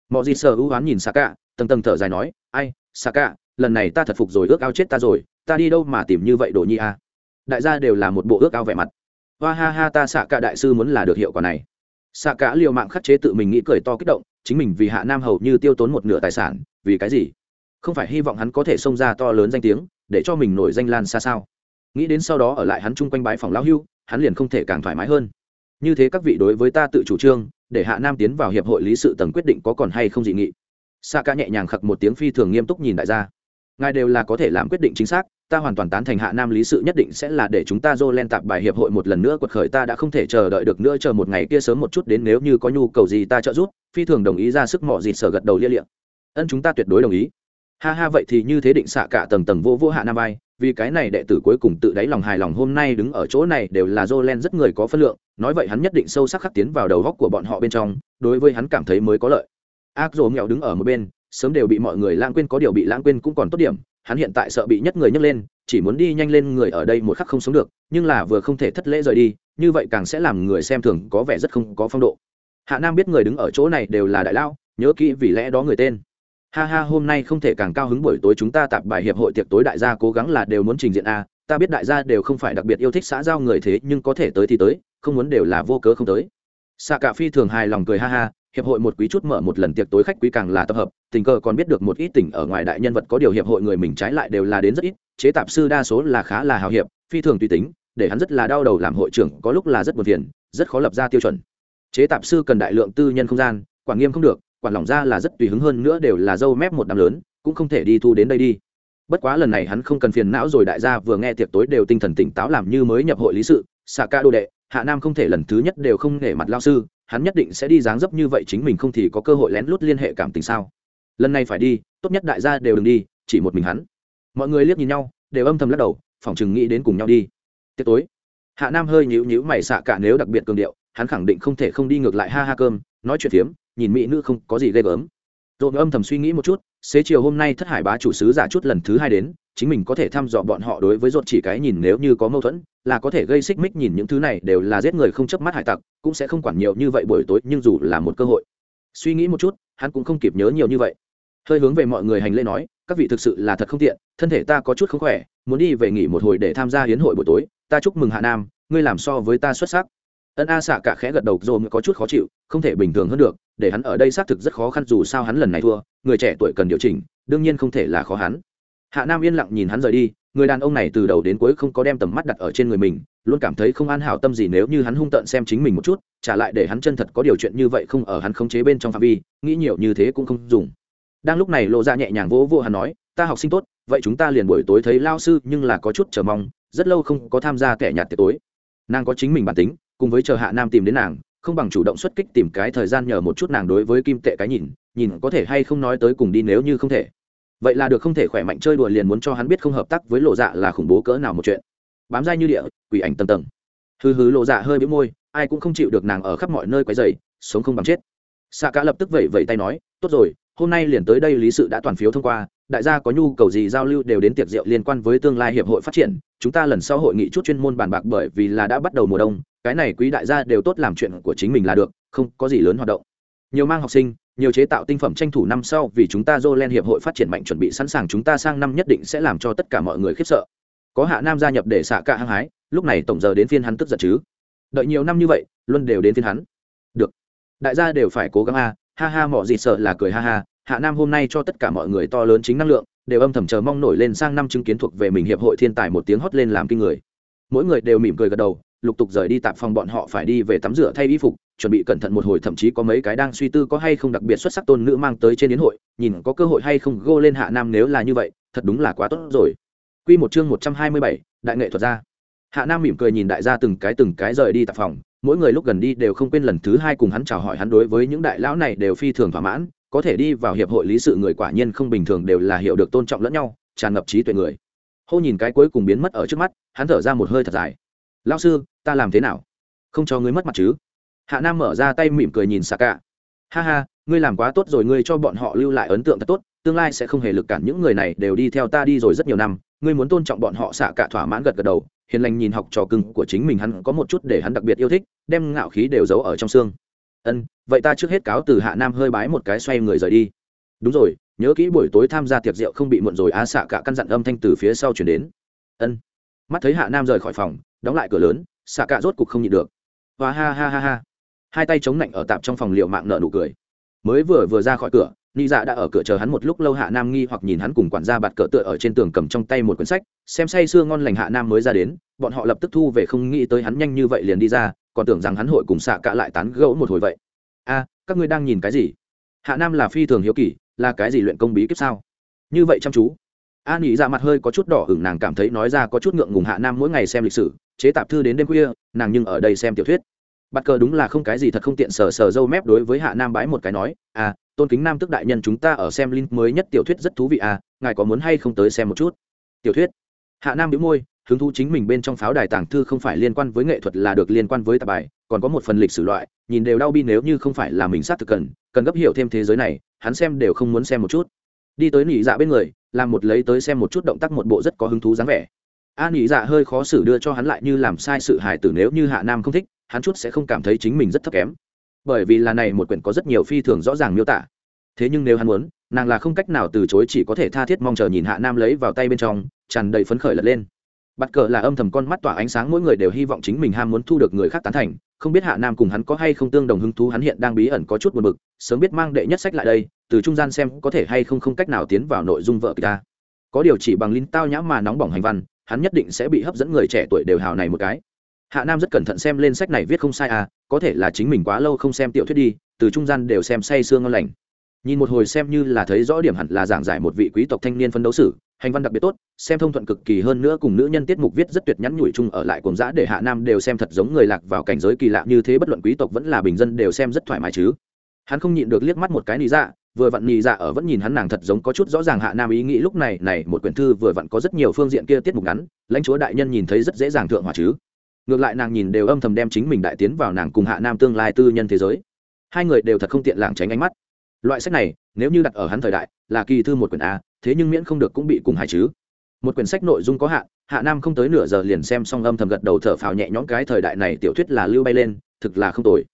Mọi gì sợ ưu oán nhìn xà cả tầng tầng thở dài nói, ai xà cả lần này ta thật phục rồi, ước ao chết ta rồi, ta đi đâu mà tìm như vậy đồ nhi a? À? đại gia đều là một bộ ước ao vẻ mặt. Hoa ha ha, ta xạ cả đại sư muốn là được hiệu quả này. Xạ cả liều mạng khắc chế tự mình nghĩ cười to kích động, chính mình vì hạ nam hầu như tiêu tốn một nửa tài sản, vì cái gì? Không phải hy vọng hắn có thể xông ra to lớn danh tiếng, để cho mình nổi danh lan xa sao? Nghĩ đến sau đó ở lại hắn chung quanh bãi phòng lão hưu hắn liền không thể càng thoải mái hơn. Như thế các vị đối với ta tự chủ trương, để hạ nam tiến vào hiệp hội lý sự tầng quyết định có còn hay không dị nghị? Sa ca nhẹ nhàng khặc một tiếng phi thường nghiêm túc nhìn đại gia. Ngài đều là có thể làm quyết định chính xác, ta hoàn toàn tán thành hạ nam lý sự nhất định sẽ là để chúng ta dô lên tạp bài hiệp hội một lần nữa quật khởi, ta đã không thể chờ đợi được nữa, chờ một ngày kia sớm một chút đến nếu như có nhu cầu gì ta trợ giúp, phi thường đồng ý ra sức mọ gì sở gật đầu lia liệng ân, chúng ta tuyệt đối đồng ý ha ha vậy thì như thế định xạ cả tầng tầng vô vô hạ nam vai vì cái này đệ tử cuối cùng tự đáy lòng hài lòng hôm nay đứng ở chỗ này đều là Jolen rất người có phân lượng, nói vậy hắn nhất định sâu sắc khắc tiến vào đầu góc của bọn họ bên trong, đối với hắn cảm thấy mới có lợi. Ác Dỗ nghèo đứng ở một bên, sớm đều bị mọi người lãng quên có điều bị lãng quên cũng còn tốt điểm, hắn hiện tại sợ bị nhất người nhấc lên, chỉ muốn đi nhanh lên người ở đây một khắc không sống được, nhưng là vừa không thể thất lễ rời đi, như vậy càng sẽ làm người xem thường có vẻ rất không có phong độ. Hạ Nam biết người đứng ở chỗ này đều là đại lao, nhớ kỹ vì lẽ đó người tên ha ha, hôm nay không thể càng cao hứng buổi tối chúng ta tạp bài hiệp hội tiệc tối đại gia cố gắng là đều muốn trình diện a, ta biết đại gia đều không phải đặc biệt yêu thích xã giao người thế, nhưng có thể tới thì tới, không muốn đều là vô cớ không tới. Xạ cả phi thường hài lòng cười ha ha, hiệp hội một quý chút mở một lần tiệc tối khách quý càng là tập hợp, tình cờ còn biết được một ít tỉnh ở ngoài đại nhân vật có điều hiệp hội người mình trái lại đều là đến rất ít, chế tạp sư đa số là khá là hào hiệp, phi thường tùy tính, để hắn rất là đau đầu làm hội trưởng, có lúc là rất buồn phiền, rất khó lập ra tiêu chuẩn. Chế tạp sư cần đại lượng tư nhân không gian, quản nghiêm không được quản lỏng ra là rất tùy hứng hơn nữa đều là dâu mép một đám lớn, cũng không thể đi thu đến đây đi. Bất quá lần này hắn không cần phiền não rồi, đại gia vừa nghe tiệc tối đều tinh thần tỉnh táo làm như mới nhập hội lý sự xạ ca đô đệ, hạ nam không thể lần thứ nhất đều không nể mặt lao sư, hắn nhất định sẽ đi dáng dấp như vậy chính mình không thì có cơ hội lén lút liên hệ cảm tình sao. Lần này phải đi, tốt nhất đại gia đều đừng đi, chỉ một mình hắn. Mọi người liếc nhìn nhau, đều âm thầm lắc đầu phỏng chừng nghĩ đến cùng nhau đi. Tiệc tối, hạ nam hơi nhíu nhíu mày xạ cả nếu đặc biệt cường điệu, hắn khẳng định không thể không đi ngược lại, ha ha cơm, nói chuyện phiếm nhìn mỹ nữ không có gì ghê gớm. Dồn âm thầm suy nghĩ một chút, xế chiều hôm nay thất hải bá chủ sứ giả chút lần thứ hai đến, chính mình có thể thăm dò bọn họ đối với dồn chỉ cái nhìn nếu như có mâu thuẫn, là có thể gây xích mích nhìn những thứ này đều là giết người không chớp mắt hải tặc, cũng sẽ không quản nhiều như vậy buổi tối, nhưng dù là một cơ hội. Suy nghĩ một chút, hắn cũng không kịp nhớ nhiều như vậy. Hơi hướng về mọi người hành lễ nói, các vị thực sự là thật không tiện, thân thể ta có chút không khỏe, muốn đi về nghỉ một hồi để tham gia hiến hội buổi tối, ta chúc mừng hạ nam, ngươi làm so với ta xuất sắc ân a xạ cả khẽ gật đầu dồn có chút khó chịu, không thể bình thường hơn được, để hắn ở đây xác thực rất khó khăn dù sao hắn lần này thua, người trẻ tuổi cần điều chỉnh, đương nhiên không thể là khó hắn. Hạ nam yên lặng nhìn hắn rời đi, người đàn ông này từ đầu đến cuối không có đem tầm mắt đặt ở trên người mình, luôn cảm thấy không an hảo tâm gì nếu như hắn hung tợn xem chính mình một chút, trả lại để hắn chân thật có điều chuyện như vậy không ở hắn khống chế bên trong phạm vi, nghĩ nhiều như thế cũng không dùng. Đang lúc này lộ ra dạ nhẹ nhàng vỗ vỗ hắn nói, ta học sinh tốt, vậy chúng ta liền buổi tối thấy lao sư nhưng là có chút chờ mong, rất lâu không có tham gia kẻ nhạt tiệc tối. Nàng có chính mình bản tính cùng với chờ hạ nam tìm đến nàng, không bằng chủ động xuất kích tìm cái thời gian nhờ một chút nàng đối với kim tệ cái nhìn nhìn có thể hay không nói tới cùng đi nếu như không thể. Vậy là được không thể khỏe mạnh chơi đùa liền muốn cho hắn biết không hợp tác với lộ dạ là khủng bố cỡ nào một chuyện. Bám dai như địa, quỷ ảnh tầng tầng. Hừ hừ, lộ dạ hơi bĩu môi, ai cũng không chịu được nàng ở khắp mọi nơi quấy dày sống không bằng chết. Xạ cả lập tức vẩy vẩy tay nói, tốt rồi, hôm nay liền tới đây lý sự đã toàn phiếu thông qua đại gia có nhu cầu gì giao lưu đều đến tiệc rượu liên quan với tương lai hiệp hội phát triển, chúng ta lần sau hội nghị chút chuyên môn bàn bạc bởi vì là đã bắt đầu mùa đông, cái này quý đại gia đều tốt làm chuyện của chính mình là được, không có gì lớn hoạt động. Nhiều mang học sinh, nhiều chế tạo tinh phẩm tranh thủ năm sau vì chúng ta Jolen hiệp hội phát triển mạnh chuẩn bị sẵn sàng chúng ta sang năm nhất định sẽ làm cho tất cả mọi người khiếp sợ. Có hạ nam gia nhập để xạ cả hăng hái, lúc này tổng giờ đến phiên hắn tức giận chứ. Đợi nhiều năm như vậy luôn đều đến phiên hắn. Được. Đại gia đều phải cố gắng a, ha ha mọi gì sợ là cười ha ha hạ nam hôm nay cho tất cả mọi người to lớn chính năng lượng đều âm thầm chờ mong nổi lên sang năm chứng kiến thuộc về mình hiệp hội thiên tài một tiếng hót lên làm kinh người mỗi người đều mỉm cười gật đầu lục tục rời đi tạp phòng bọn họ phải đi về tắm rửa thay y phục chuẩn bị cẩn thận một hồi thậm chí có mấy cái đang suy tư có hay không đặc biệt xuất sắc tôn nữ mang tới trên đến hội nhìn có cơ hội hay không gô lên hạ nam nếu là như vậy thật đúng là quá tốt rồi Quy một chương một trăm hai mươi bảy, đại nghệ thuật gia. Hạ Nam mỉm cười nhìn đại gia từng cái từng cái rời đi tạp phòng, mỗi người lúc gần đi đều không quên lần thứ hai cùng hắn chào hỏi hắn đối với những đại lão này đều phi thường thỏa mãn, có thể đi vào hiệp hội lý sự người quả nhiên không bình thường đều là hiểu được tôn trọng lẫn nhau, tràn ngập trí tuệ người. Hô nhìn cái cuối cùng biến mất ở trước mắt, hắn thở ra một hơi thật dài. "Lão sư, ta làm thế nào? Không cho ngươi mất mặt chứ?" Hạ Nam mở ra tay mỉm cười nhìn Saka. "Ha ha, ngươi làm quá tốt rồi, ngươi cho bọn họ lưu lại ấn tượng thật tốt, tương lai sẽ không hề lực cản những người này đều đi theo ta đi rồi rất nhiều năm, ngươi muốn tôn trọng bọn họ xạ cả thỏa mãn gật gật đầu hiền lành nhìn học trò cưng của chính mình hắn có một chút để hắn đặc biệt yêu thích đem ngạo khí đều giấu ở trong xương ân, vậy ta trước hết cáo từ hạ nam hơi bái một cái xoay người rời đi. Đúng rồi, nhớ kỹ buổi tối tham gia tiệc rượu không bị muộn rồi á xạ cả căn dặn âm thanh từ phía sau chuyển đến. Ân. Mắt thấy hạ nam rời khỏi phòng, đóng lại cửa lớn, xạ cả rốt cục không nhịn được. Và ha ha ha ha. Hai tay chống lạnh ở tạp trong phòng liệu mạng nợ nụ cười. Mới vừa vừa ra khỏi cửa ni dạ đã ở cửa chờ hắn một lúc lâu hạ nam nghi hoặc nhìn hắn cùng quản gia bạt cỡ tựa ở trên tường cầm trong tay một quyển sách, xem say sưa ngon lành hạ nam mới ra đến, bọn họ lập tức thu về không nghĩ tới hắn nhanh như vậy liền đi ra còn tưởng rằng hắn hội cùng xạ cả lại tán gẫu một hồi vậy. A, các ngươi đang nhìn cái gì? Hạ nam là phi thường hiếu kỳ, là cái gì luyện công bí kíp sao? Như vậy chăm chú. A nghĩ ra dạ mặt hơi có chút đỏ ửng, nàng cảm thấy nói ra có chút ngượng ngùng hạ nam mỗi ngày xem lịch sử, chế tạp thư đến đêm khuya, nàng nhưng ở đây xem tiểu thuyết. Bắt cờ đúng là không cái gì thật không tiện sờ sờ dâu mép đối với hạ nam bái một cái nói à tôn kính nam tức đại nhân chúng ta ở xem link mới nhất tiểu thuyết rất thú vị à ngài có muốn hay không tới xem một chút? Tiểu thuyết. Hạ nam đĩu môi hứng thú chính mình bên trong pháo đài tàng thư không phải liên quan với nghệ thuật là được liên quan với tạp bài, còn có một phần lịch sử loại, nhìn đều đau bi nếu như không phải là mình xác thực cần cần gấp hiểu thêm thế giới này, hắn xem đều không muốn xem một chút. Đi tới nỉ dạ bên người, làm một lấy tới xem một chút động tác một bộ rất có hứng thú dáng vẻ. A nỉ dạ hơi khó xử đưa cho hắn lại như làm sai sự hài tử nếu như hạ nam không thích, hắn chút sẽ không cảm thấy chính mình rất thấp kém. Bởi vì là này một quyển có rất nhiều phi thường rõ ràng miêu tả. Thế nhưng nếu hắn muốn, nàng là không cách nào từ chối chỉ có thể tha thiết mong chờ nhìn hạ nam lấy vào tay bên trong, tràn đầy phấn khởi lật lên bắt cờ là âm thầm con mắt tỏa ánh sáng, mỗi người đều hy vọng chính mình ham muốn thu được người khác tán thành. Không biết hạ nam cùng hắn có hay không tương đồng hứng thú, hắn hiện đang bí ẩn có chút buồn bực, sớm biết mang đệ nhất sách lại đây, từ trung gian xem có thể hay không không cách nào tiến vào nội dung vợ ta. Có điều chỉ bằng linh tao nhã mà nóng bỏng hành văn, hắn nhất định sẽ bị hấp dẫn người trẻ tuổi đều hào này một cái. Hạ nam rất cẩn thận xem lên sách này viết không sai à có thể là chính mình quá lâu không xem tiểu thuyết đi, từ trung gian đều xem say sương ngon lành. Nhìn một hồi xem như là thấy rõ điểm hẳn là giảng giải một vị quý tộc thanh niên phân đấu sử hành văn đặc biệt tốt, xem thông thuận cực kỳ hơn nữa cùng nữ nhân tiết mục viết rất tuyệt nhắn nhủi chung ở lại cùng giã để hạ nam đều xem thật giống người lạc vào cảnh giới kỳ lạ như thế, bất luận quý tộc vẫn là bình dân đều xem rất thoải mái chứ. Hắn không nhịn được liếc mắt một cái nị dạ vừa vặn nị dạ ở vẫn nhìn hắn nàng thật giống có chút rõ ràng hạ nam ý nghĩ lúc này này một quyển thư vừa vặn có rất nhiều phương diện kia tiết mục ngắn, lãnh chúa đại nhân nhìn thấy rất dễ dàng thượng hòa chứ. Ngược lại nàng nhìn đều âm thầm đem chính mình đại tiến vào nàng cùng hạ nam tương lai tư nhân thế giới. Hai người đều thật không tiện làng tránh ánh mắt. Loại sách này, nếu như đặt ở hắn thời đại, là kỳ thư một quyển a thế nhưng miễn không được cũng bị cùng hài chứ. Một quyển sách nội dung có hạn, hạ nam không tới nửa giờ liền xem xong âm thầm gật đầu thở phào nhẹ nhõm cái thời đại này tiểu thuyết là lưu bay lên, thực là không tồi.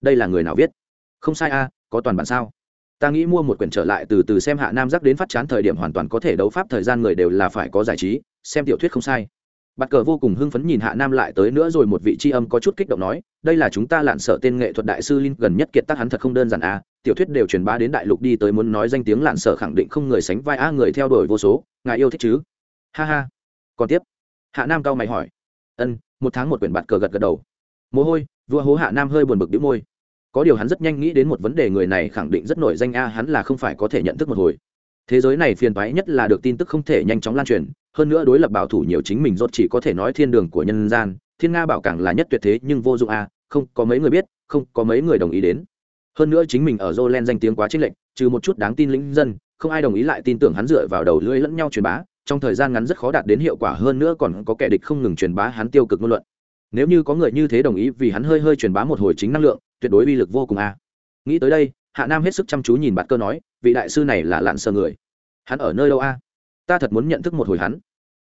Đây là người nào viết? Không sai a, có toàn bản sao? Ta nghĩ mua một quyển trở lại từ từ xem hạ nam rắc đến phát chán thời điểm hoàn toàn có thể đấu pháp thời gian người đều là phải có giải trí, xem tiểu thuyết không sai. Bạt cờ vô cùng hưng phấn nhìn Hạ Nam lại tới nữa rồi một vị tri âm có chút kích động nói, đây là chúng ta lạn sở tên nghệ thuật đại sư Linh gần nhất kiệt tác hắn thật không đơn giản à, tiểu thuyết đều truyền bá đến đại lục đi tới muốn nói danh tiếng lạn sở khẳng định không người sánh vai a người theo đuổi vô số, ngài yêu thích chứ? Ha ha. Còn tiếp. Hạ Nam cao mày hỏi. Ân, một tháng một quyển bạt cờ gật gật đầu. Mồ hôi, vua hố Hạ Nam hơi buồn bực bĩu môi. Có điều hắn rất nhanh nghĩ đến một vấn đề người này khẳng định rất nổi danh a, hắn là không phải có thể nhận thức một hồi. Thế giới này phiền toái nhất là được tin tức không thể nhanh chóng lan truyền, hơn nữa đối lập bảo thủ nhiều chính mình rốt chỉ có thể nói thiên đường của nhân gian, thiên nga bảo càng là nhất tuyệt thế nhưng vô dụng a không, có mấy người biết, không, có mấy người đồng ý đến. Hơn nữa chính mình ở Jolen danh tiếng quá chênh lệnh trừ một chút đáng tin lĩnh dân, không ai đồng ý lại tin tưởng hắn dựa vào đầu lưỡi lẫn nhau truyền bá, trong thời gian ngắn rất khó đạt đến hiệu quả, hơn nữa còn có kẻ địch không ngừng truyền bá hắn tiêu cực ngôn luận. Nếu như có người như thế đồng ý vì hắn hơi hơi truyền bá một hồi chính năng lượng, tuyệt đối uy lực vô cùng a nghĩ tới đây, hạ nam hết sức chăm chú nhìn bạt cơ nói, vị đại sư này là lạn sơ người. Hắn ở nơi đâu a ta thật muốn nhận thức một hồi hắn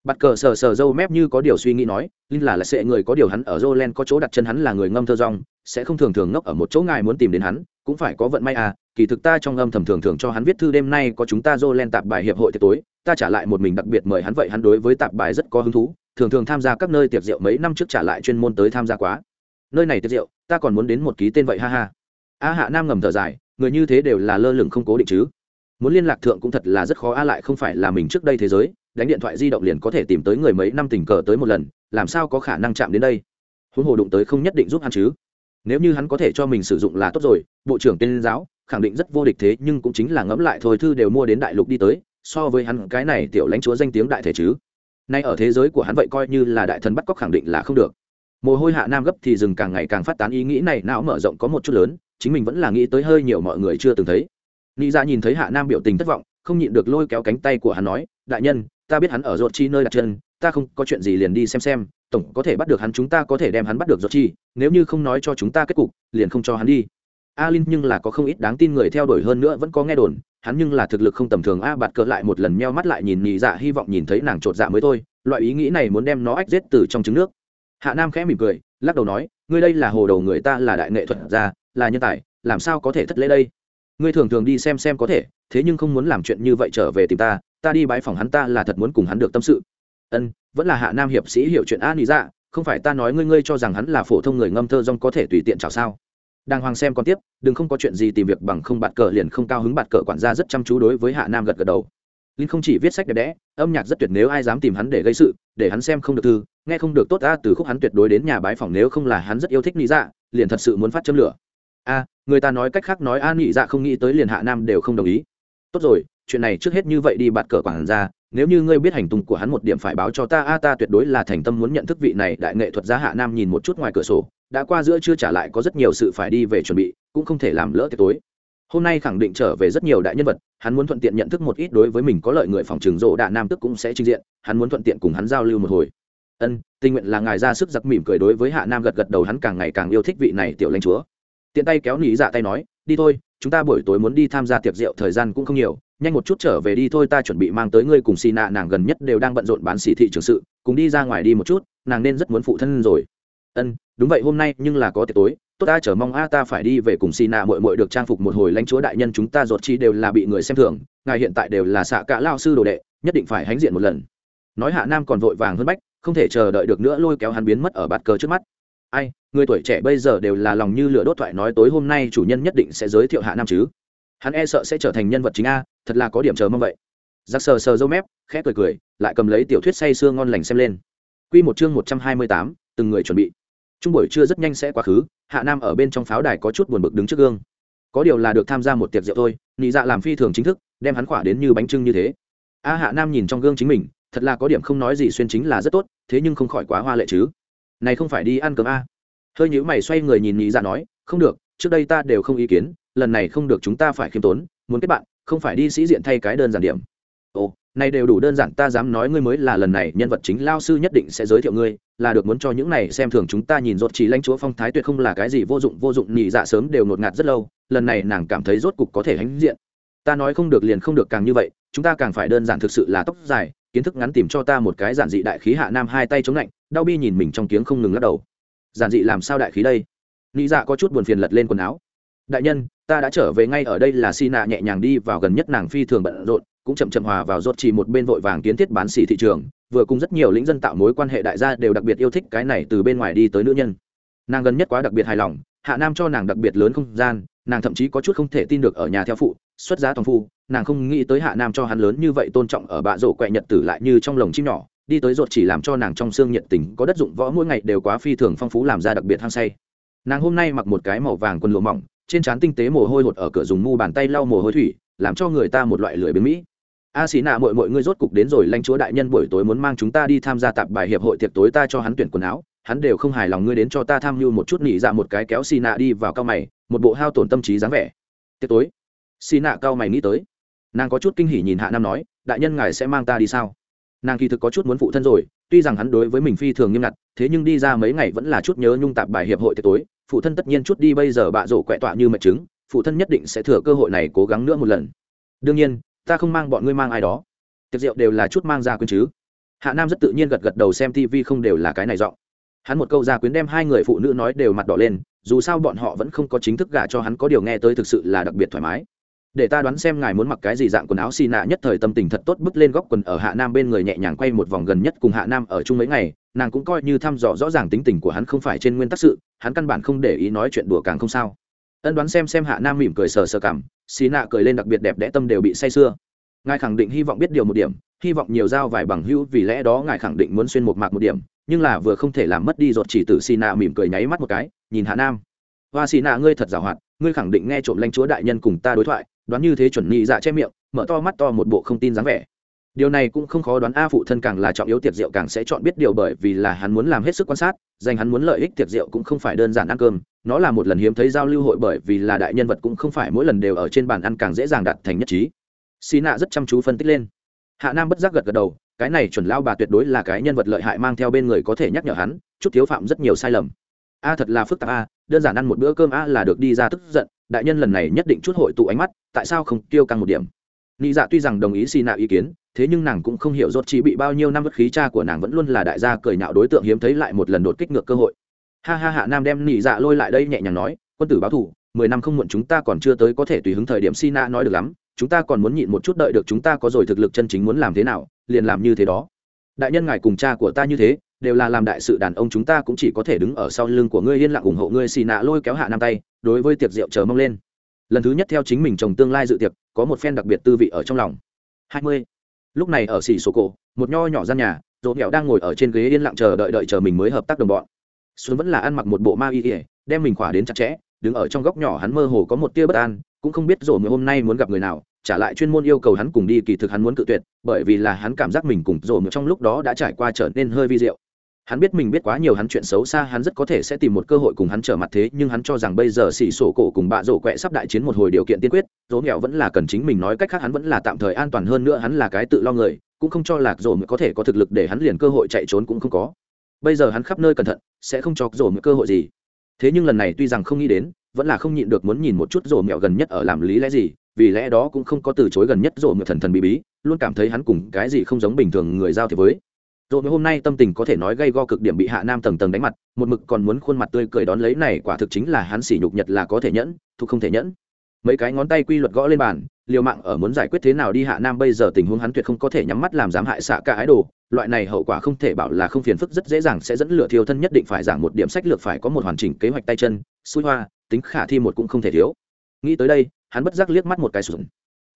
bắt cờ sờ sờ dâu mép như có điều suy nghĩ nói, linh là là sẽ người có điều hắn ở jolen có chỗ đặt chân hắn là người ngâm thơ rong, sẽ không thường thường ngốc ở một chỗ ngài muốn tìm đến hắn, cũng phải có vận may à kỳ thực ta trong âm thầm thường thường cho hắn viết thư đêm nay có chúng ta jolen tạp bài hiệp hội tiệc tối, ta trả lại một mình đặc biệt mời hắn vậy hắn đối với tạp bài rất có hứng thú, thường thường tham gia các nơi tiệc rượu mấy năm trước trả lại chuyên môn tới tham gia quá. Nơi này tiệc rượu, ta còn muốn đến một ký tên vậy ha ha. A hạ nam ngầm thở dài, người như thế đều là lơ lửng không cố định chứ muốn liên lạc thượng cũng thật là rất khó, a lại không phải là mình trước đây thế giới, đánh điện thoại di động liền có thể tìm tới người mấy năm tình cờ tới một lần, làm sao có khả năng chạm đến đây? Huống hồ đụng tới không nhất định giúp hắn chứ. Nếu như hắn có thể cho mình sử dụng là tốt rồi, bộ trưởng tên giáo, khẳng định rất vô địch thế, nhưng cũng chính là ngẫm lại thôi, thư đều mua đến đại lục đi tới, so với hắn, cái này tiểu lãnh chúa danh tiếng đại thể chứ. Nay ở thế giới của hắn vậy coi như là đại thần bắt cóc khẳng định là không được. Mồ hôi hạ nam gấp thì rừng càng ngày càng phát tán, ý nghĩ này não mở rộng có một chút lớn, chính mình vẫn là nghĩ tới hơi nhiều mọi người chưa từng thấy nghĩ ra dạ nhìn thấy hạ nam biểu tình thất vọng, không nhịn được lôi kéo cánh tay của hắn nói, đại nhân, ta biết hắn ở ruột chi nơi đặt chân, ta không có chuyện gì liền đi xem xem, tổng có thể bắt được hắn chúng ta có thể đem hắn bắt được ruột chi, nếu như không nói cho chúng ta kết cục, liền không cho hắn đi. A linh nhưng là có không ít đáng tin người theo đuổi hơn nữa vẫn có nghe đồn, hắn nhưng là thực lực không tầm thường. A bạt cỡ lại một lần meo mắt lại nhìn nhị dạ hy vọng nhìn thấy nàng trột dạ mới thôi, loại ý nghĩ này muốn đem nó ách giết từ trong trứng nước. Hạ nam khẽ mỉm cười, lắc đầu nói, ngươi đây là hồ đầu người ta, là đại nghệ thuật gia, là nhân tài, làm sao có thể thất lễ đây? Ngươi thường thường đi xem xem có thể, thế nhưng không muốn làm chuyện như vậy trở về tìm ta ta đi bãi phòng hắn ta là thật muốn cùng hắn được tâm sự. Ân, vẫn là hạ nam hiệp sĩ hiểu chuyện an ý dạ không phải ta nói ngươi ngươi cho rằng hắn là phổ thông người ngâm thơ rong có thể tùy tiện chào sao? Đàng hoàng xem còn tiếp, đừng không có chuyện gì tìm việc bằng không bạt cờ liền không cao hứng bạt cờ quản gia rất chăm chú đối với hạ nam gật gật đầu. Linh không chỉ viết sách đẹp đẽ, âm nhạc rất tuyệt nếu ai dám tìm hắn để gây sự, để hắn xem không được thư, nghe không được tốt ta từ khúc hắn tuyệt đối đến nhà bái phòng nếu không là hắn rất yêu thích lý dạ liền thật sự muốn phát châm lửa a người ta nói cách khác nói a nhị dạ không nghĩ tới liền hạ nam đều không đồng ý. Tốt rồi, chuyện này trước hết như vậy đi bạt cờ quản gia, nếu như ngươi biết hành tung của hắn một điểm phải báo cho ta, a ta tuyệt đối là thành tâm muốn nhận thức vị này đại nghệ thuật gia hạ nam nhìn một chút ngoài cửa sổ, đã qua giữa chưa trả lại có rất nhiều sự phải đi về chuẩn bị, cũng không thể làm lỡ tiệc tối. Hôm nay khẳng định trở về rất nhiều đại nhân vật, hắn muốn thuận tiện nhận thức một ít đối với mình có lợi người phòng trường rộ đạ nam tức cũng sẽ trình diện, hắn muốn thuận tiện cùng hắn giao lưu một hồi. Ân, tình nguyện là ngài ra sức giặc mỉm cười đối với hạ nam gật gật đầu, hắn càng ngày càng yêu thích vị này tiểu lãnh chúa tiện tay kéo nỉ dạ tay nói, đi thôi, chúng ta buổi tối muốn đi tham gia tiệc rượu thời gian cũng không nhiều. Nhanh một chút trở về đi thôi, ta chuẩn bị mang tới ngươi cùng xì nạ nàng gần nhất đều đang bận rộn bán xỉ thị trường sự, cùng đi ra ngoài đi một chút, nàng nên rất muốn phụ thân rồi. Ân, đúng vậy, hôm nay nhưng là có tiệc tối. Tốt ta, chờ mong a, ta phải đi về cùng xì nạ mội mội được trang phục một hồi lãnh chúa đại nhân chúng ta ruột chi đều là bị người xem thường, ngài hiện tại đều là xạ cả lao sư đồ đệ, nhất định phải hãnh diện một lần. Nói hạ nam còn vội vàng hơn bách, không thể chờ đợi được nữa, lôi kéo hắn biến mất ở bạt cờ trước mắt ai người tuổi trẻ bây giờ đều là lòng như lửa đốt thoại nói tối hôm nay chủ nhân nhất định sẽ giới thiệu hạ nam chứ. Hắn e sợ sẽ trở thành nhân vật chính a thật là có điểm chờ mong vậy. Giặc sờ sờ dâu mép khẽ cười cười lại cầm lấy tiểu thuyết say sưa ngon lành xem lên. Quy một chương một trăm hai mươi tám, từng người chuẩn bị. Trung buổi trưa rất nhanh sẽ quá khứ hạ nam ở bên trong pháo đài có chút buồn bực đứng trước gương. Có điều là được tham gia một tiệc rượu thôi nị dạ làm phi thường chính thức đem hắn khỏa đến như bánh trưng như thế. A hạ nam nhìn trong gương chính mình thật là có điểm không nói gì xuyên chính là rất tốt thế nhưng không khỏi quá hoa lệ chứ này không phải đi ăn cơm a. Hơi nhữ mày xoay người nhìn nhị dạ nói, không được, trước đây ta đều không ý kiến, lần này không được chúng ta phải khiêm tốn, muốn kết bạn, không phải đi sĩ diện thay cái đơn giản điểm. Ồ, này đều đủ đơn giản, ta dám nói ngươi mới là lần này, nhân vật chính lao sư nhất định sẽ giới thiệu ngươi, là được muốn cho những này xem thường chúng ta nhìn rốt chỉ lãnh chúa phong thái tuyệt không là cái gì vô dụng vô dụng. Nhị dạ sớm đều ngột ngạt rất lâu, lần này nàng cảm thấy rốt cục có thể hãnh diện. Ta nói không được liền không được càng như vậy, chúng ta càng phải đơn giản thực sự là tóc dài kiến thức ngắn tìm cho ta một cái giản dị đại khí hạ nam hai tay chống lạnh, đau bi nhìn mình trong tiếng không ngừng lắc đầu. Giản dị làm sao đại khí đây? Nghĩ dạ có chút buồn phiền lật lên quần áo. Đại nhân, ta đã trở về ngay ở đây là si nạ nhẹ nhàng đi vào gần nhất nàng phi thường bận rộn, cũng chậm chậm hòa vào rốt chỉ một bên vội vàng kiến thiết bán xỉ thị trường, vừa cùng rất nhiều lĩnh dân tạo mối quan hệ đại gia đều đặc biệt yêu thích cái này từ bên ngoài đi tới nữ nhân. Nàng gần nhất quá đặc biệt hài lòng, hạ nam cho nàng đặc biệt lớn không gian nàng thậm chí có chút không thể tin được ở nhà theo phụ, xuất giá toàn phu, nàng không nghĩ tới hạ nam cho hắn lớn như vậy tôn trọng ở bạ rổ quẹ nhật tử lại như trong lồng chim nhỏ, đi tới ruột chỉ làm cho nàng trong xương nhiệt tình, có đất dụng võ mỗi ngày đều quá phi thường phong phú làm ra đặc biệt hăng say. Nàng hôm nay mặc một cái màu vàng quần lụa mỏng, trên trán tinh tế mồ hôi hột ở cửa dùng mu bàn tay lau mồ hôi thủy, làm cho người ta một loại lưỡi biến mỹ. A xì nạ mọi mọi ngươi rốt cục đến rồi, lãnh chúa đại nhân buổi tối muốn mang chúng ta đi tham gia tạp bài hiệp hội tiệc tối ta cho hắn tuyển quần áo hắn đều không hài lòng ngươi đến cho ta tham mưu một chút nghỉ dạ một cái kéo xì nạ đi vào cao mày, một bộ hao tổn tâm trí dáng vẻ. Tiệc tối. Xì nạ cao mày nghĩ tới. Nàng có chút kinh hỉ nhìn hạ nam nói, đại nhân ngài sẽ mang ta đi sao? Nàng kỳ thực có chút muốn phụ thân rồi, tuy rằng hắn đối với mình phi thường nghiêm ngặt, thế nhưng đi ra mấy ngày vẫn là chút nhớ nhung tạp bài hiệp hội tiệc tối, phụ thân tất nhiên chút đi bây giờ bạ rổ quẹ tọa như mật chứng, phụ thân nhất định sẽ thừa cơ hội này cố gắng nữa một lần. Đương nhiên, ta không mang bọn ngươi mang ai đó. Tiệc rượu đều là chút mang ra quyến chứ. Hạ nam rất tự nhiên gật gật đầu xem tv không đều là cái này giọng hắn một câu ra quyến đem hai người phụ nữ nói đều mặt đỏ lên, dù sao bọn họ vẫn không có chính thức gả cho hắn có điều nghe tới thực sự là đặc biệt thoải mái. Để ta đoán xem ngài muốn mặc cái gì dạng quần áo xì nạ nhất thời tâm tình thật tốt bước lên góc quần ở hạ nam bên người nhẹ nhàng quay một vòng gần nhất cùng hạ nam ở chung mấy ngày, nàng cũng coi như thăm dò rõ ràng tính tình của hắn không phải trên nguyên tắc sự, hắn căn bản không để ý nói chuyện đùa càng không sao. Ân đoán xem xem hạ nam mỉm cười sờ sờ cảm, xì nạ cười lên đặc biệt đẹp đẽ tâm đều bị say sưa. Ngài khẳng định hy vọng biết điều một điểm, hy vọng nhiều giao vài bằng hữu vì lẽ đó ngài khẳng định muốn xuyên một mạc một điểm nhưng là vừa không thể làm mất đi ruột chỉ tử xì nạ mỉm cười nháy mắt một cái, nhìn hạ nam. Hoa xì nạ, ngươi thật giàu hoạt, ngươi khẳng định nghe trộm lanh chúa đại nhân cùng ta đối thoại, đoán như thế chuẩn nhị dạ che miệng, mở to mắt to một bộ không tin dáng vẻ. Điều này cũng không khó đoán a phụ thân càng là trọng yếu tiệc rượu càng sẽ chọn biết điều bởi vì là hắn muốn làm hết sức quan sát, dành hắn muốn lợi ích tiệc rượu cũng không phải đơn giản ăn cơm, nó là một lần hiếm thấy giao lưu hội bởi vì là đại nhân vật cũng không phải mỗi lần đều ở trên bàn ăn càng dễ dàng đạt thành nhất trí. Xì nạ rất chăm chú phân tích lên. Hạ nam bất giác gật gật đầu cái này chuẩn lao bà tuyệt đối là cái nhân vật lợi hại mang theo bên người có thể nhắc nhở hắn, chút thiếu phạm rất nhiều sai lầm. A, thật là phức tạp a, đơn giản ăn một bữa cơm a là được đi ra tức giận, đại nhân lần này nhất định chút hội tụ ánh mắt, tại sao không tiêu căng một điểm? Nghĩ dạ tuy rằng đồng ý xì nạ ý kiến, thế nhưng nàng cũng không hiểu rốt chỉ bị bao nhiêu năm bất khí cha của nàng vẫn luôn là đại gia cười nhạo đối tượng hiếm thấy lại một lần đột kích ngược cơ hội. Ha ha hạ, nam đem nị dạ lôi lại đây nhẹ nhàng nói, quân tử báo thủ mười năm không muộn chúng ta còn chưa tới có thể tùy hứng thời điểm xin nạ nói được lắm chúng ta còn muốn nhịn một chút đợi được chúng ta có rồi thực lực chân chính muốn làm thế nào, liền làm như thế đó. Đại nhân ngài cùng cha của ta như thế, đều là làm đại sự đàn ông chúng ta cũng chỉ có thể đứng ở sau lưng của ngươi yên lặng ủng hộ ngươi xì nạ lôi kéo hạ nam tay, đối với tiệc rượu chờ mong lên. Lần thứ nhất theo chính mình chồng tương lai dự tiệc, có một phen đặc biệt tư vị ở trong lòng. Hai mươi. Lúc này ở xì số cổ, một nho nhỏ gian nhà dỗ nghèo đang ngồi ở trên ghế yên lặng chờ đợi đợi chờ mình mới hợp tác đồng bọn. Xuân vẫn là ăn mặc một bộ ma y ỉa đem mình khỏa đến chặt chẽ, đứng ở trong góc nhỏ hắn mơ hồ có một tia bất an cũng không biết rổ người hôm nay muốn gặp người nào, trả lại chuyên môn yêu cầu hắn cùng đi, kỳ thực hắn muốn cự tuyệt, bởi vì là hắn cảm giác mình cùng rồi trong lúc đó đã trải qua trở nên hơi vi diệu. Hắn biết mình biết quá nhiều hắn chuyện xấu xa, hắn rất có thể sẽ tìm một cơ hội cùng hắn trở mặt thế, nhưng hắn cho rằng bây giờ xỉ sổ cổ cùng bạ rổ quẹ sắp đại chiến một hồi điều kiện tiên quyết dỗ nghèo vẫn là cần chính mình nói cách khác hắn vẫn là tạm thời an toàn hơn nữa hắn là cái tự lo người, cũng không cho lạc rổ mới có thể có thực lực để hắn liền cơ hội chạy trốn cũng không có. Bây giờ hắn khắp nơi cẩn thận, sẽ không cho rổ mới cơ hội gì thế nhưng lần này tuy rằng không nghĩ đến, vẫn là không nhịn được muốn nhìn một chút rổ mẹo gần nhất ở làm lý lẽ gì, vì lẽ đó cũng không có từ chối gần nhất rổ mẹo thần thần bí bí, luôn cảm thấy hắn cùng cái gì không giống bình thường người giao thế với. Rồi hôm nay tâm tình có thể nói gây go cực điểm bị hạ nam tầng tầng đánh mặt, một mực còn muốn khuôn mặt tươi cười đón lấy này quả thực chính là hắn sỉ nhục nhật là có thể nhẫn, thuộc không thể nhẫn mấy cái ngón tay quy luật gõ lên bàn, liều mạng ở muốn giải quyết thế nào đi hạ nam bây giờ tình huống hắn tuyệt không có thể nhắm mắt làm dám hại xạ cả ái đồ. Loại này hậu quả không thể bảo là không phiền phức, rất dễ dàng sẽ dẫn lửa thiêu thân nhất định phải giảng một điểm sách lược phải có một hoàn chỉnh kế hoạch tay chân. Xui hoa, tính khả thi một cũng không thể thiếu. Nghĩ tới đây, hắn bất giác liếc mắt một cái xuống.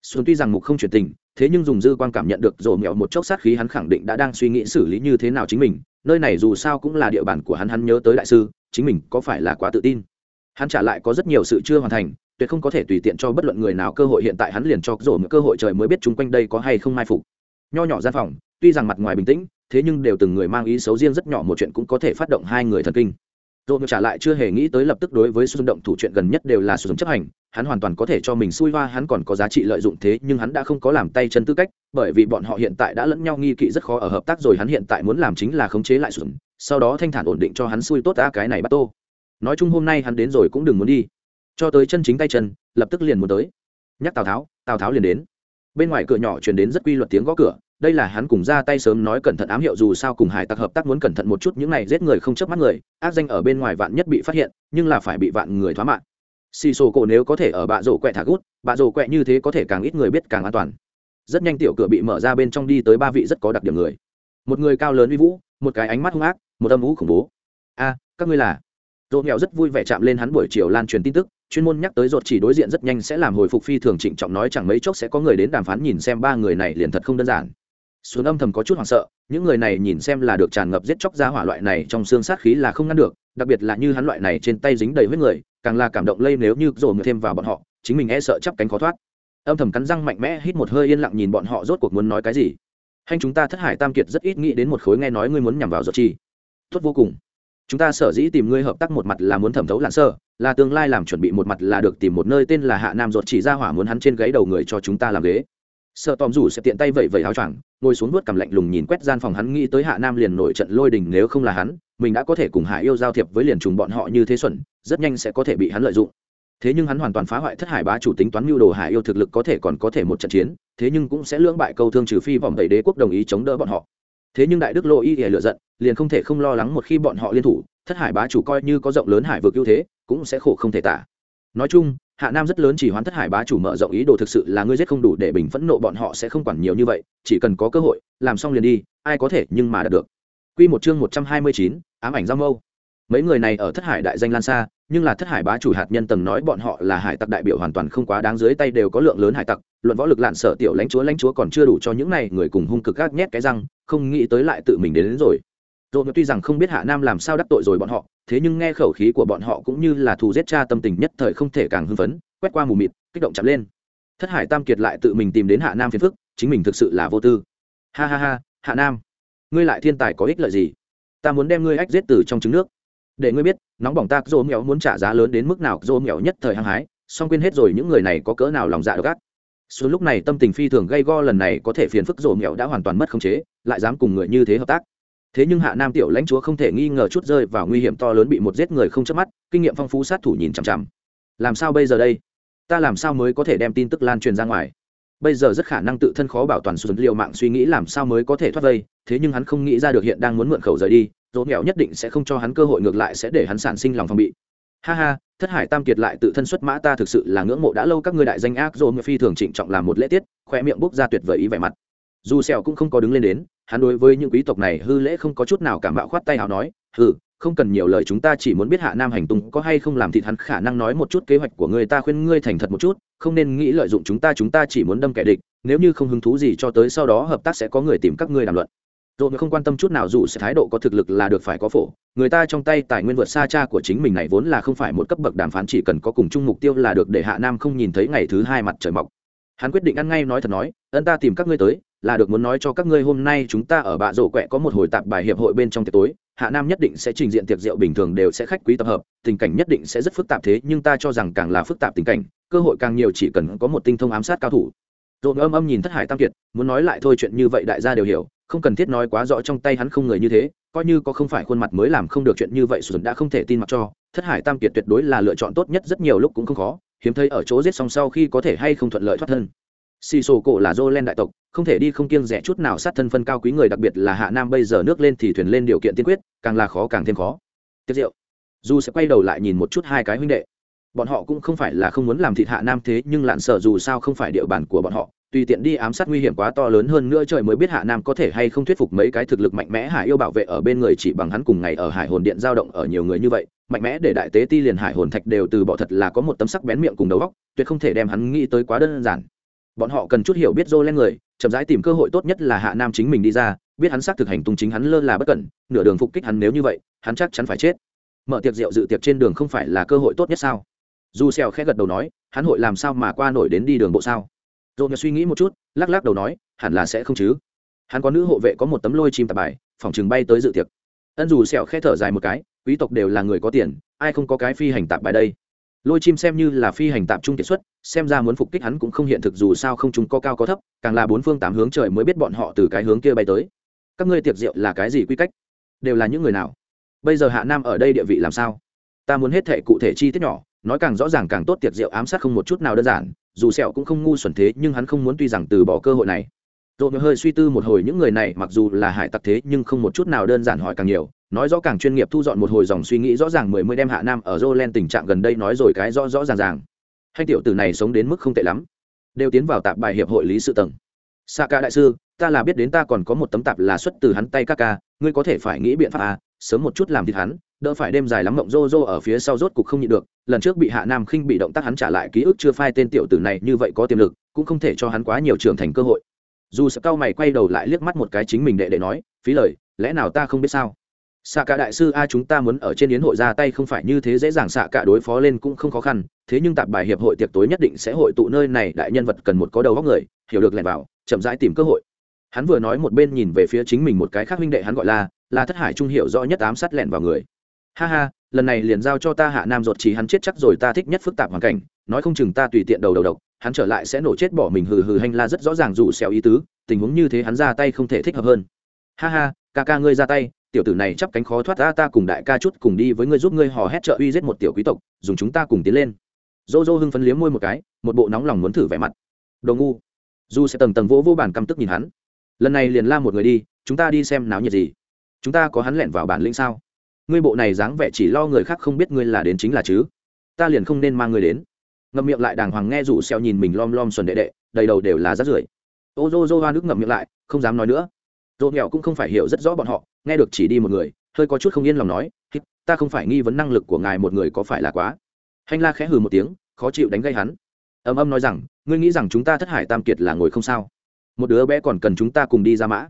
xuân tuy rằng mục không chuyển tình, thế nhưng dùng dư quan cảm nhận được rồ mẹo một chốc sát khí hắn khẳng định đã đang suy nghĩ xử lý như thế nào chính mình. Nơi này dù sao cũng là địa bàn của hắn hắn nhớ tới đại sư, chính mình có phải là quá tự tin. Hắn trả lại có rất nhiều sự chưa hoàn thành tuyệt không có thể tùy tiện cho bất luận người nào cơ hội, hiện tại hắn liền cho rổ một cơ hội trời mới biết chúng quanh đây có hay không mai phục. Nho nhỏ gian phòng, tuy rằng mặt ngoài bình tĩnh, thế nhưng đều từng người mang ý xấu riêng rất nhỏ, một chuyện cũng có thể phát động hai người thần kinh. Rồi trả lại chưa hề nghĩ tới lập tức đối với xung động thủ chuyện gần nhất đều là sử dụng chấp hành, hắn hoàn toàn có thể cho mình xui hoa, hắn còn có giá trị lợi dụng thế, nhưng hắn đã không có làm tay chân tư cách, bởi vì bọn họ hiện tại đã lẫn nhau nghi kỵ rất khó ở hợp tác rồi, hắn hiện tại muốn làm chính là khống chế lại sử sau đó thanh thản ổn định cho hắn xui tốt ta cái này bắt tô. Nói chung hôm nay hắn đến rồi cũng đừng muốn đi cho tới chân chính tay chân, lập tức liền muốn tới. Nhắc tào tháo tào tháo liền đến. Bên ngoài cửa nhỏ truyền đến rất quy luật tiếng gõ cửa, đây là hắn cùng ra tay sớm nói cẩn thận ám hiệu dù sao cùng hải tặc hợp tác muốn cẩn thận một chút, những này giết người không chớp mắt người, ác danh ở bên ngoài vạn nhất bị phát hiện, nhưng là phải bị vạn người thoá mạng. Xì xồ cổ nếu có thể ở bạ rổ quẹ thả gút, bạ rổ quẹ như thế có thể càng ít người biết càng an toàn. Rất nhanh tiểu cửa bị mở ra bên trong đi tới ba vị rất có đặc điểm người. Một người cao lớn uy vũ, một cái ánh mắt hung ác, một âm vũ khủng bố. A, các ngươi là? Dỗ nghèo rất vui vẻ chạm lên hắn buổi chiều lan truyền tin tức chuyên môn nhắc tới rột chỉ đối diện rất nhanh sẽ làm hồi phục phi thường trịnh trọng nói chẳng mấy chốc sẽ có người đến đàm phán nhìn xem ba người này liền thật không đơn giản. Xuống âm thầm có chút hoảng sợ, những người này nhìn xem là được tràn ngập giết chóc ra hỏa loại này trong xương sát khí là không ngăn được, đặc biệt là như hắn loại này trên tay dính đầy huyết người, càng là cảm động lây nếu như dồn thêm vào bọn họ, chính mình e sợ chắp cánh khó thoát. Âm thầm cắn răng mạnh mẽ hít một hơi yên lặng nhìn bọn họ rốt cuộc muốn nói cái gì. Hay chúng ta thất hải tam kiệt rất ít nghĩ đến một khối nghe nói ngươi muốn nhằm vào giọt chi tốt vô cùng chúng ta sở dĩ tìm ngươi hợp tác một mặt là muốn thẩm thấu lặn sơ, là tương lai làm chuẩn bị một mặt là được tìm một nơi tên là hạ nam ruột chỉ ra hỏa muốn hắn trên gáy đầu người cho chúng ta làm ghế. Sợ tòm rủ sẽ tiện tay vẩy vẩy áo choàng, ngồi xuống vuốt cầm lạnh lùng nhìn quét gian phòng hắn nghĩ tới hạ nam liền nổi trận lôi đình nếu không là hắn, mình đã có thể cùng hải yêu giao thiệp với liền trùng bọn họ như thế xuẩn, rất nhanh sẽ có thể bị hắn lợi dụng. Thế nhưng hắn hoàn toàn phá hoại thất hải bá chủ tính toán mưu đồ hải yêu thực lực có thể còn có thể một trận chiến, thế nhưng cũng sẽ lưỡng bại câu thương trừ phi vòng tẩy đế quốc đồng ý chống đỡ bọn họ thế nhưng đại đức lộ y ỉa lựa giận liền không thể không lo lắng một khi bọn họ liên thủ thất hải bá chủ coi như có rộng lớn hải vực ưu thế cũng sẽ khổ không thể tả. Nói chung hạ nam rất lớn chỉ hoán thất hải bá chủ mở rộng ý đồ thực sự là ngươi giết không đủ để bình phẫn nộ bọn họ sẽ không quản nhiều như vậy chỉ cần có cơ hội làm xong liền đi ai có thể nhưng mà đạt được. Quy một chương một trăm hai mươi chín, ám ảnh giao mâu mấy người này ở thất hải đại danh lan xa nhưng là thất hải bá chủ hạt nhân tầng nói bọn họ là hải tặc đại biểu hoàn toàn không quá đáng dưới tay đều có lượng lớn hải tặc luận võ lực lạn sở tiểu lãnh chúa lãnh chúa còn chưa đủ cho những này người cùng hung cực gác nhét cái răng không nghĩ tới lại tự mình đến, đến rồi. Dồn tuy rằng không biết hạ nam làm sao đắc tội rồi bọn họ thế nhưng nghe khẩu khí của bọn họ cũng như là thù giết cha tâm tình nhất thời không thể càng hưng phấn quét qua mù mịt kích động chậm lên. Thất hải tam kiệt lại tự mình tìm đến hạ nam phiền phức chính mình thực sự là vô tư. Ha ha ha hạ nam ngươi lại thiên tài có ích lợi gì? Ta muốn đem ngươi ách giết từ trong trứng nước để ngươi biết, nóng bỏng ta dô mèo muốn trả giá lớn đến mức nào dô mèo nhất thời hăng hái, song quên hết rồi những người này có cỡ nào lòng dạ độc ác. Xuống lúc này tâm tình phi thường gây go, lần này có thể phiền phức dô mèo đã hoàn toàn mất khống chế, lại dám cùng người như thế hợp tác. Thế nhưng hạ nam tiểu lãnh chúa không thể nghi ngờ chút rơi vào nguy hiểm to lớn bị một giết người không chớp mắt, kinh nghiệm phong phú sát thủ nhìn chằm chằm. Làm sao bây giờ đây? Ta làm sao mới có thể đem tin tức lan truyền ra ngoài? Bây giờ rất khả năng tự thân khó bảo toàn xuân liệu mạng suy nghĩ làm sao mới có thể thoát vây, thế nhưng hắn không nghĩ ra được hiện đang muốn mượn khẩu rời đi Rốt nghèo nhất định sẽ không cho hắn cơ hội ngược lại sẽ để hắn sản sinh lòng phòng bị. Ha ha, thất hải tam kiệt lại tự thân xuất mã, ta thực sự là ngưỡng mộ đã lâu các ngươi đại danh ác rốt người phi thường trịnh trọng làm một lễ tiết, khoe miệng bốc ra tuyệt vời ý vẻ mặt. Dù sẹo cũng không có đứng lên đến, hắn đối với những quý tộc này hư lễ không có chút nào cảm bạo khoát tay hào nói, hừ, không cần nhiều lời, chúng ta chỉ muốn biết hạ nam hành tung có hay không làm thịt hắn, khả năng nói một chút kế hoạch của người ta khuyên ngươi thành thật một chút, không nên nghĩ lợi dụng chúng ta chúng ta chỉ muốn đâm kẻ địch, nếu như không hứng thú gì cho tới sau đó hợp tác sẽ có người tìm các ngươi đàm luận rồi không quan tâm chút nào dù sẽ thái độ có thực lực là được phải có phổ. Người ta trong tay tài nguyên vượt xa cha của chính mình này vốn là không phải một cấp bậc đàm phán, chỉ cần có cùng chung mục tiêu là được để hạ nam không nhìn thấy ngày thứ hai mặt trời mọc. Hắn quyết định ăn ngay nói thật nói, ân ta tìm các ngươi tới, là được muốn nói cho các ngươi hôm nay chúng ta ở bạ rổ quẹ có một hồi tạp bài hiệp hội bên trong tiệc tối. Hạ nam nhất định sẽ trình diện tiệc rượu bình thường đều sẽ khách quý tập hợp, tình cảnh nhất định sẽ rất phức tạp thế, nhưng ta cho rằng càng là phức tạp tình cảnh, cơ hội càng nhiều chỉ cần có một tinh thông ám sát cao thủ. Rộn âm âm nhìn thất hải tam kiệt, muốn nói lại thôi chuyện như vậy đại gia đều hiểu không cần thiết nói quá rõ trong tay hắn không người như thế, coi như có không phải khuôn mặt mới làm không được chuyện như vậy sùn đã không thể tin mặc cho. Thất hải tam kiệt tuyệt đối là lựa chọn tốt nhất rất nhiều lúc cũng không khó, hiếm thấy ở chỗ giết xong sau khi có thể hay không thuận lợi thoát thân. Xì sổ cổ là dô len đại tộc, không thể đi không kiêng rẻ chút nào sát thân phân cao quý người, đặc biệt là hạ nam bây giờ nước lên thì thuyền lên điều kiện tiên quyết, càng là khó càng thêm khó. Tiết diệu, dù sẽ quay đầu lại nhìn một chút hai cái huynh đệ bọn họ cũng không phải là không muốn làm thịt hạ nam thế, nhưng lạn sợ dù sao không phải địa bàn của bọn họ, tùy tiện đi ám sát nguy hiểm quá to lớn hơn nữa trời mới biết hạ nam có thể hay không thuyết phục mấy cái thực lực mạnh mẽ hải yêu bảo vệ ở bên người chỉ bằng hắn cùng ngày ở hải hồn điện giao động ở nhiều người như vậy. Mạnh mẽ để đại tế ti liền hải hồn thạch đều từ bỏ thật là có một tấm sắc bén miệng cùng đầu góc tuyệt không thể đem hắn nghĩ tới quá đơn giản. Bọn họ cần chút hiểu biết dô lên người, chậm rãi tìm cơ hội tốt nhất là hạ nam chính mình đi ra, biết hắn xác thực hành tung chính hắn lơ là bất cẩn, nửa đường phục kích hắn nếu như vậy, hắn chắc chắn phải chết. Mở tiệc rượu dự tiệc trên đường không phải là cơ hội tốt nhất sao? Dù xèo khẽ gật đầu nói, hắn hội làm sao mà qua nổi đến đi đường bộ sao? Rồi suy nghĩ một chút, lắc lắc đầu nói, hẳn là sẽ không chứ. Hắn có nữ hộ vệ có một tấm lôi chim tạp bài, phòng chừng bay tới dự tiệc. Ân dù xèo khẽ thở dài một cái, quý tộc đều là người có tiền, ai không có cái phi hành tạp bài đây? Lôi chim xem như là phi hành tạp trung kiệt xuất, xem ra muốn phục kích hắn cũng không hiện thực dù sao không chúng có cao có thấp, càng là bốn phương tám hướng trời mới biết bọn họ từ cái hướng kia bay tới. Các ngươi tiệc rượu là cái gì quy cách? Đều là những người nào? Bây giờ hạ nam ở đây địa vị làm sao? Ta muốn hết thệ cụ thể chi tiết nhỏ nói càng rõ ràng càng tốt tiệc rượu ám sát không một chút nào đơn giản, dù sẹo cũng không ngu xuẩn thế, nhưng hắn không muốn tuy rằng từ bỏ cơ hội này. Rồi hơi suy tư một hồi, những người này mặc dù là hải tặc thế, nhưng không một chút nào đơn giản hỏi càng nhiều. Nói rõ càng chuyên nghiệp thu dọn một hồi dòng suy nghĩ rõ ràng mười mươi đem hạ nam ở Jolen tình trạng gần đây nói rồi cái rõ rõ ràng ràng. Hai tiểu tử này sống đến mức không tệ lắm. Đều tiến vào tạp bài hiệp hội lý sự tầng. Sa ca đại sư, ta là biết đến ta còn có một tấm tạp là xuất từ hắn tay các ca ngươi có thể phải nghĩ biện pháp à sớm một chút làm thịt hắn đỡ phải đêm dài lắm mộng rô rô ở phía sau rốt cục không nhịn được, lần trước bị hạ nam khinh bị động tác hắn trả lại ký ức chưa phai tên tiểu tử này như vậy có tiềm lực, cũng không thể cho hắn quá nhiều trưởng thành cơ hội. Dù sợ cao mày quay đầu lại liếc mắt một cái chính mình đệ đệ nói, phí lời, lẽ nào ta không biết sao? Xạ cả đại sư, a, chúng ta muốn ở trên yến hội ra tay không phải như thế dễ dàng xạ cả đối phó lên cũng không khó khăn, thế nhưng tạp bài hiệp hội tiệc tối nhất định sẽ hội tụ nơi này, đại nhân vật cần một có đầu góc người, hiểu được lẻn vào, chậm rãi tìm cơ hội. Hắn vừa nói một bên nhìn về phía chính mình một cái khác huynh đệ, hắn gọi là là thất hải trung hiểu rõ nhất ám sát lẹn vào người ha ha, lần này liền giao cho ta hạ nam ruột chỉ hắn chết chắc rồi ta thích nhất phức tạp hoàn cảnh, nói không chừng ta tùy tiện đầu đầu độc, hắn trở lại sẽ nổ chết bỏ mình hừ hừ hành la rất rõ ràng dù xèo ý tứ, tình huống như thế hắn ra tay không thể thích hợp hơn. Ha ha, ca ca ngươi ra tay, tiểu tử này chắp cánh khó thoát ra ta cùng đại ca chút cùng đi với ngươi giúp ngươi hò hét trợ uy giết một tiểu quý tộc, dùng chúng ta cùng tiến lên. Dô dô hưng phấn liếm môi một cái, một bộ nóng lòng muốn thử vẻ mặt. Đồ ngu. Dù sẽ tầng tầng vỗ vô bản căm tức nhìn hắn. Lần này liền la một người đi, chúng ta đi xem náo nhiệt gì. Chúng ta có hắn lẻn vào bản lĩnh sao? Ngươi bộ này dáng vẻ chỉ lo người khác không biết ngươi là đến chính là chứ. Ta liền không nên mang ngươi đến. Ngậm miệng lại đàng hoàng nghe rủ xeo nhìn mình lom lom xuẩn đệ đệ, đầy đầu đều là rác rưởi. Ô dô dô hoa nước ngậm miệng lại, không dám nói nữa. Dô nghèo cũng không phải hiểu rất rõ bọn họ, nghe được chỉ đi một người, hơi có chút không yên lòng nói ta không phải nghi vấn năng lực của ngài một người có phải là quá. Hành la khẽ hừ một tiếng, khó chịu đánh gây hắn. Âm âm nói rằng, ngươi nghĩ rằng chúng ta thất hải tam kiệt là ngồi không sao? Một đứa bé còn cần chúng ta cùng đi ra mã.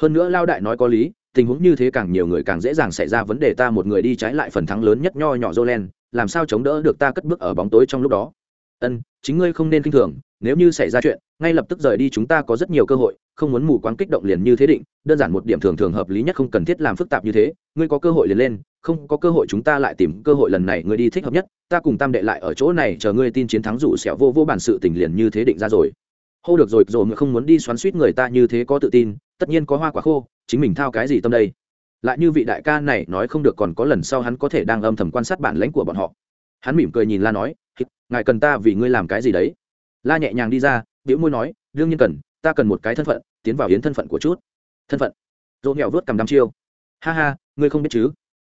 Hơn nữa lao đại nói có lý tình huống như thế càng nhiều người càng dễ dàng xảy ra vấn đề ta một người đi trái lại phần thắng lớn nhất nho nhỏ Jolen, làm sao chống đỡ được ta cất bước ở bóng tối trong lúc đó. Ân, chính ngươi không nên kinh thường, nếu như xảy ra chuyện, ngay lập tức rời đi chúng ta có rất nhiều cơ hội, không muốn mù quáng kích động liền như thế định, đơn giản một điểm thường thường hợp lý nhất không cần thiết làm phức tạp như thế, ngươi có cơ hội liền lên, không có cơ hội chúng ta lại tìm cơ hội lần này ngươi đi thích hợp nhất, ta cùng Tam đệ lại ở chỗ này chờ ngươi tin chiến thắng dụ sẹo vô vô bản sự tình liền như thế định ra rồi. Hô được rồi, rồi ngươi không muốn đi xoắn suýt người ta như thế có tự tin, tất nhiên có hoa quả khô, chính mình thao cái gì tâm đây? Lại như vị đại ca này nói không được còn có lần sau hắn có thể đang âm thầm quan sát bản lãnh của bọn họ. Hắn mỉm cười nhìn la nói ngài cần ta vì ngươi làm cái gì đấy? La nhẹ nhàng đi ra biểu môi nói đương nhiên cần ta cần một cái thân phận tiến vào hiến thân phận của chút. Thân phận? Dỗ nghèo vớt cầm đăm chiêu. Ha ha ngươi không biết chứ?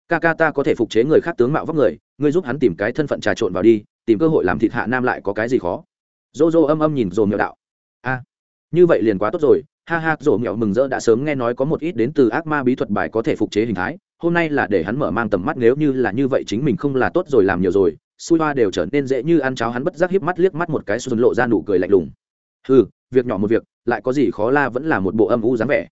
Ca ca ta có thể phục chế người khác tướng mạo vóc người ngươi giúp hắn tìm cái thân phận trà trộn vào đi tìm cơ hội làm thịt hạ nam lại có cái gì khó? Dô dô âm âm nhìn dồn nghèo đạo a như vậy liền quá tốt rồi. Ha ha, rổ mẹo mừng rỡ đã sớm nghe nói có một ít đến từ ác ma bí thuật bài có thể phục chế hình thái. Hôm nay là để hắn mở mang tầm mắt, nếu như là như vậy chính mình không là tốt rồi, làm nhiều rồi, xui hoa đều trở nên dễ như ăn cháo. Hắn bất giác hiếp mắt liếc mắt một cái xuân lộ ra nụ cười lạnh lùng. Ừ việc nhỏ một việc, lại có gì khó la, vẫn là một bộ âm u dáng vẻ.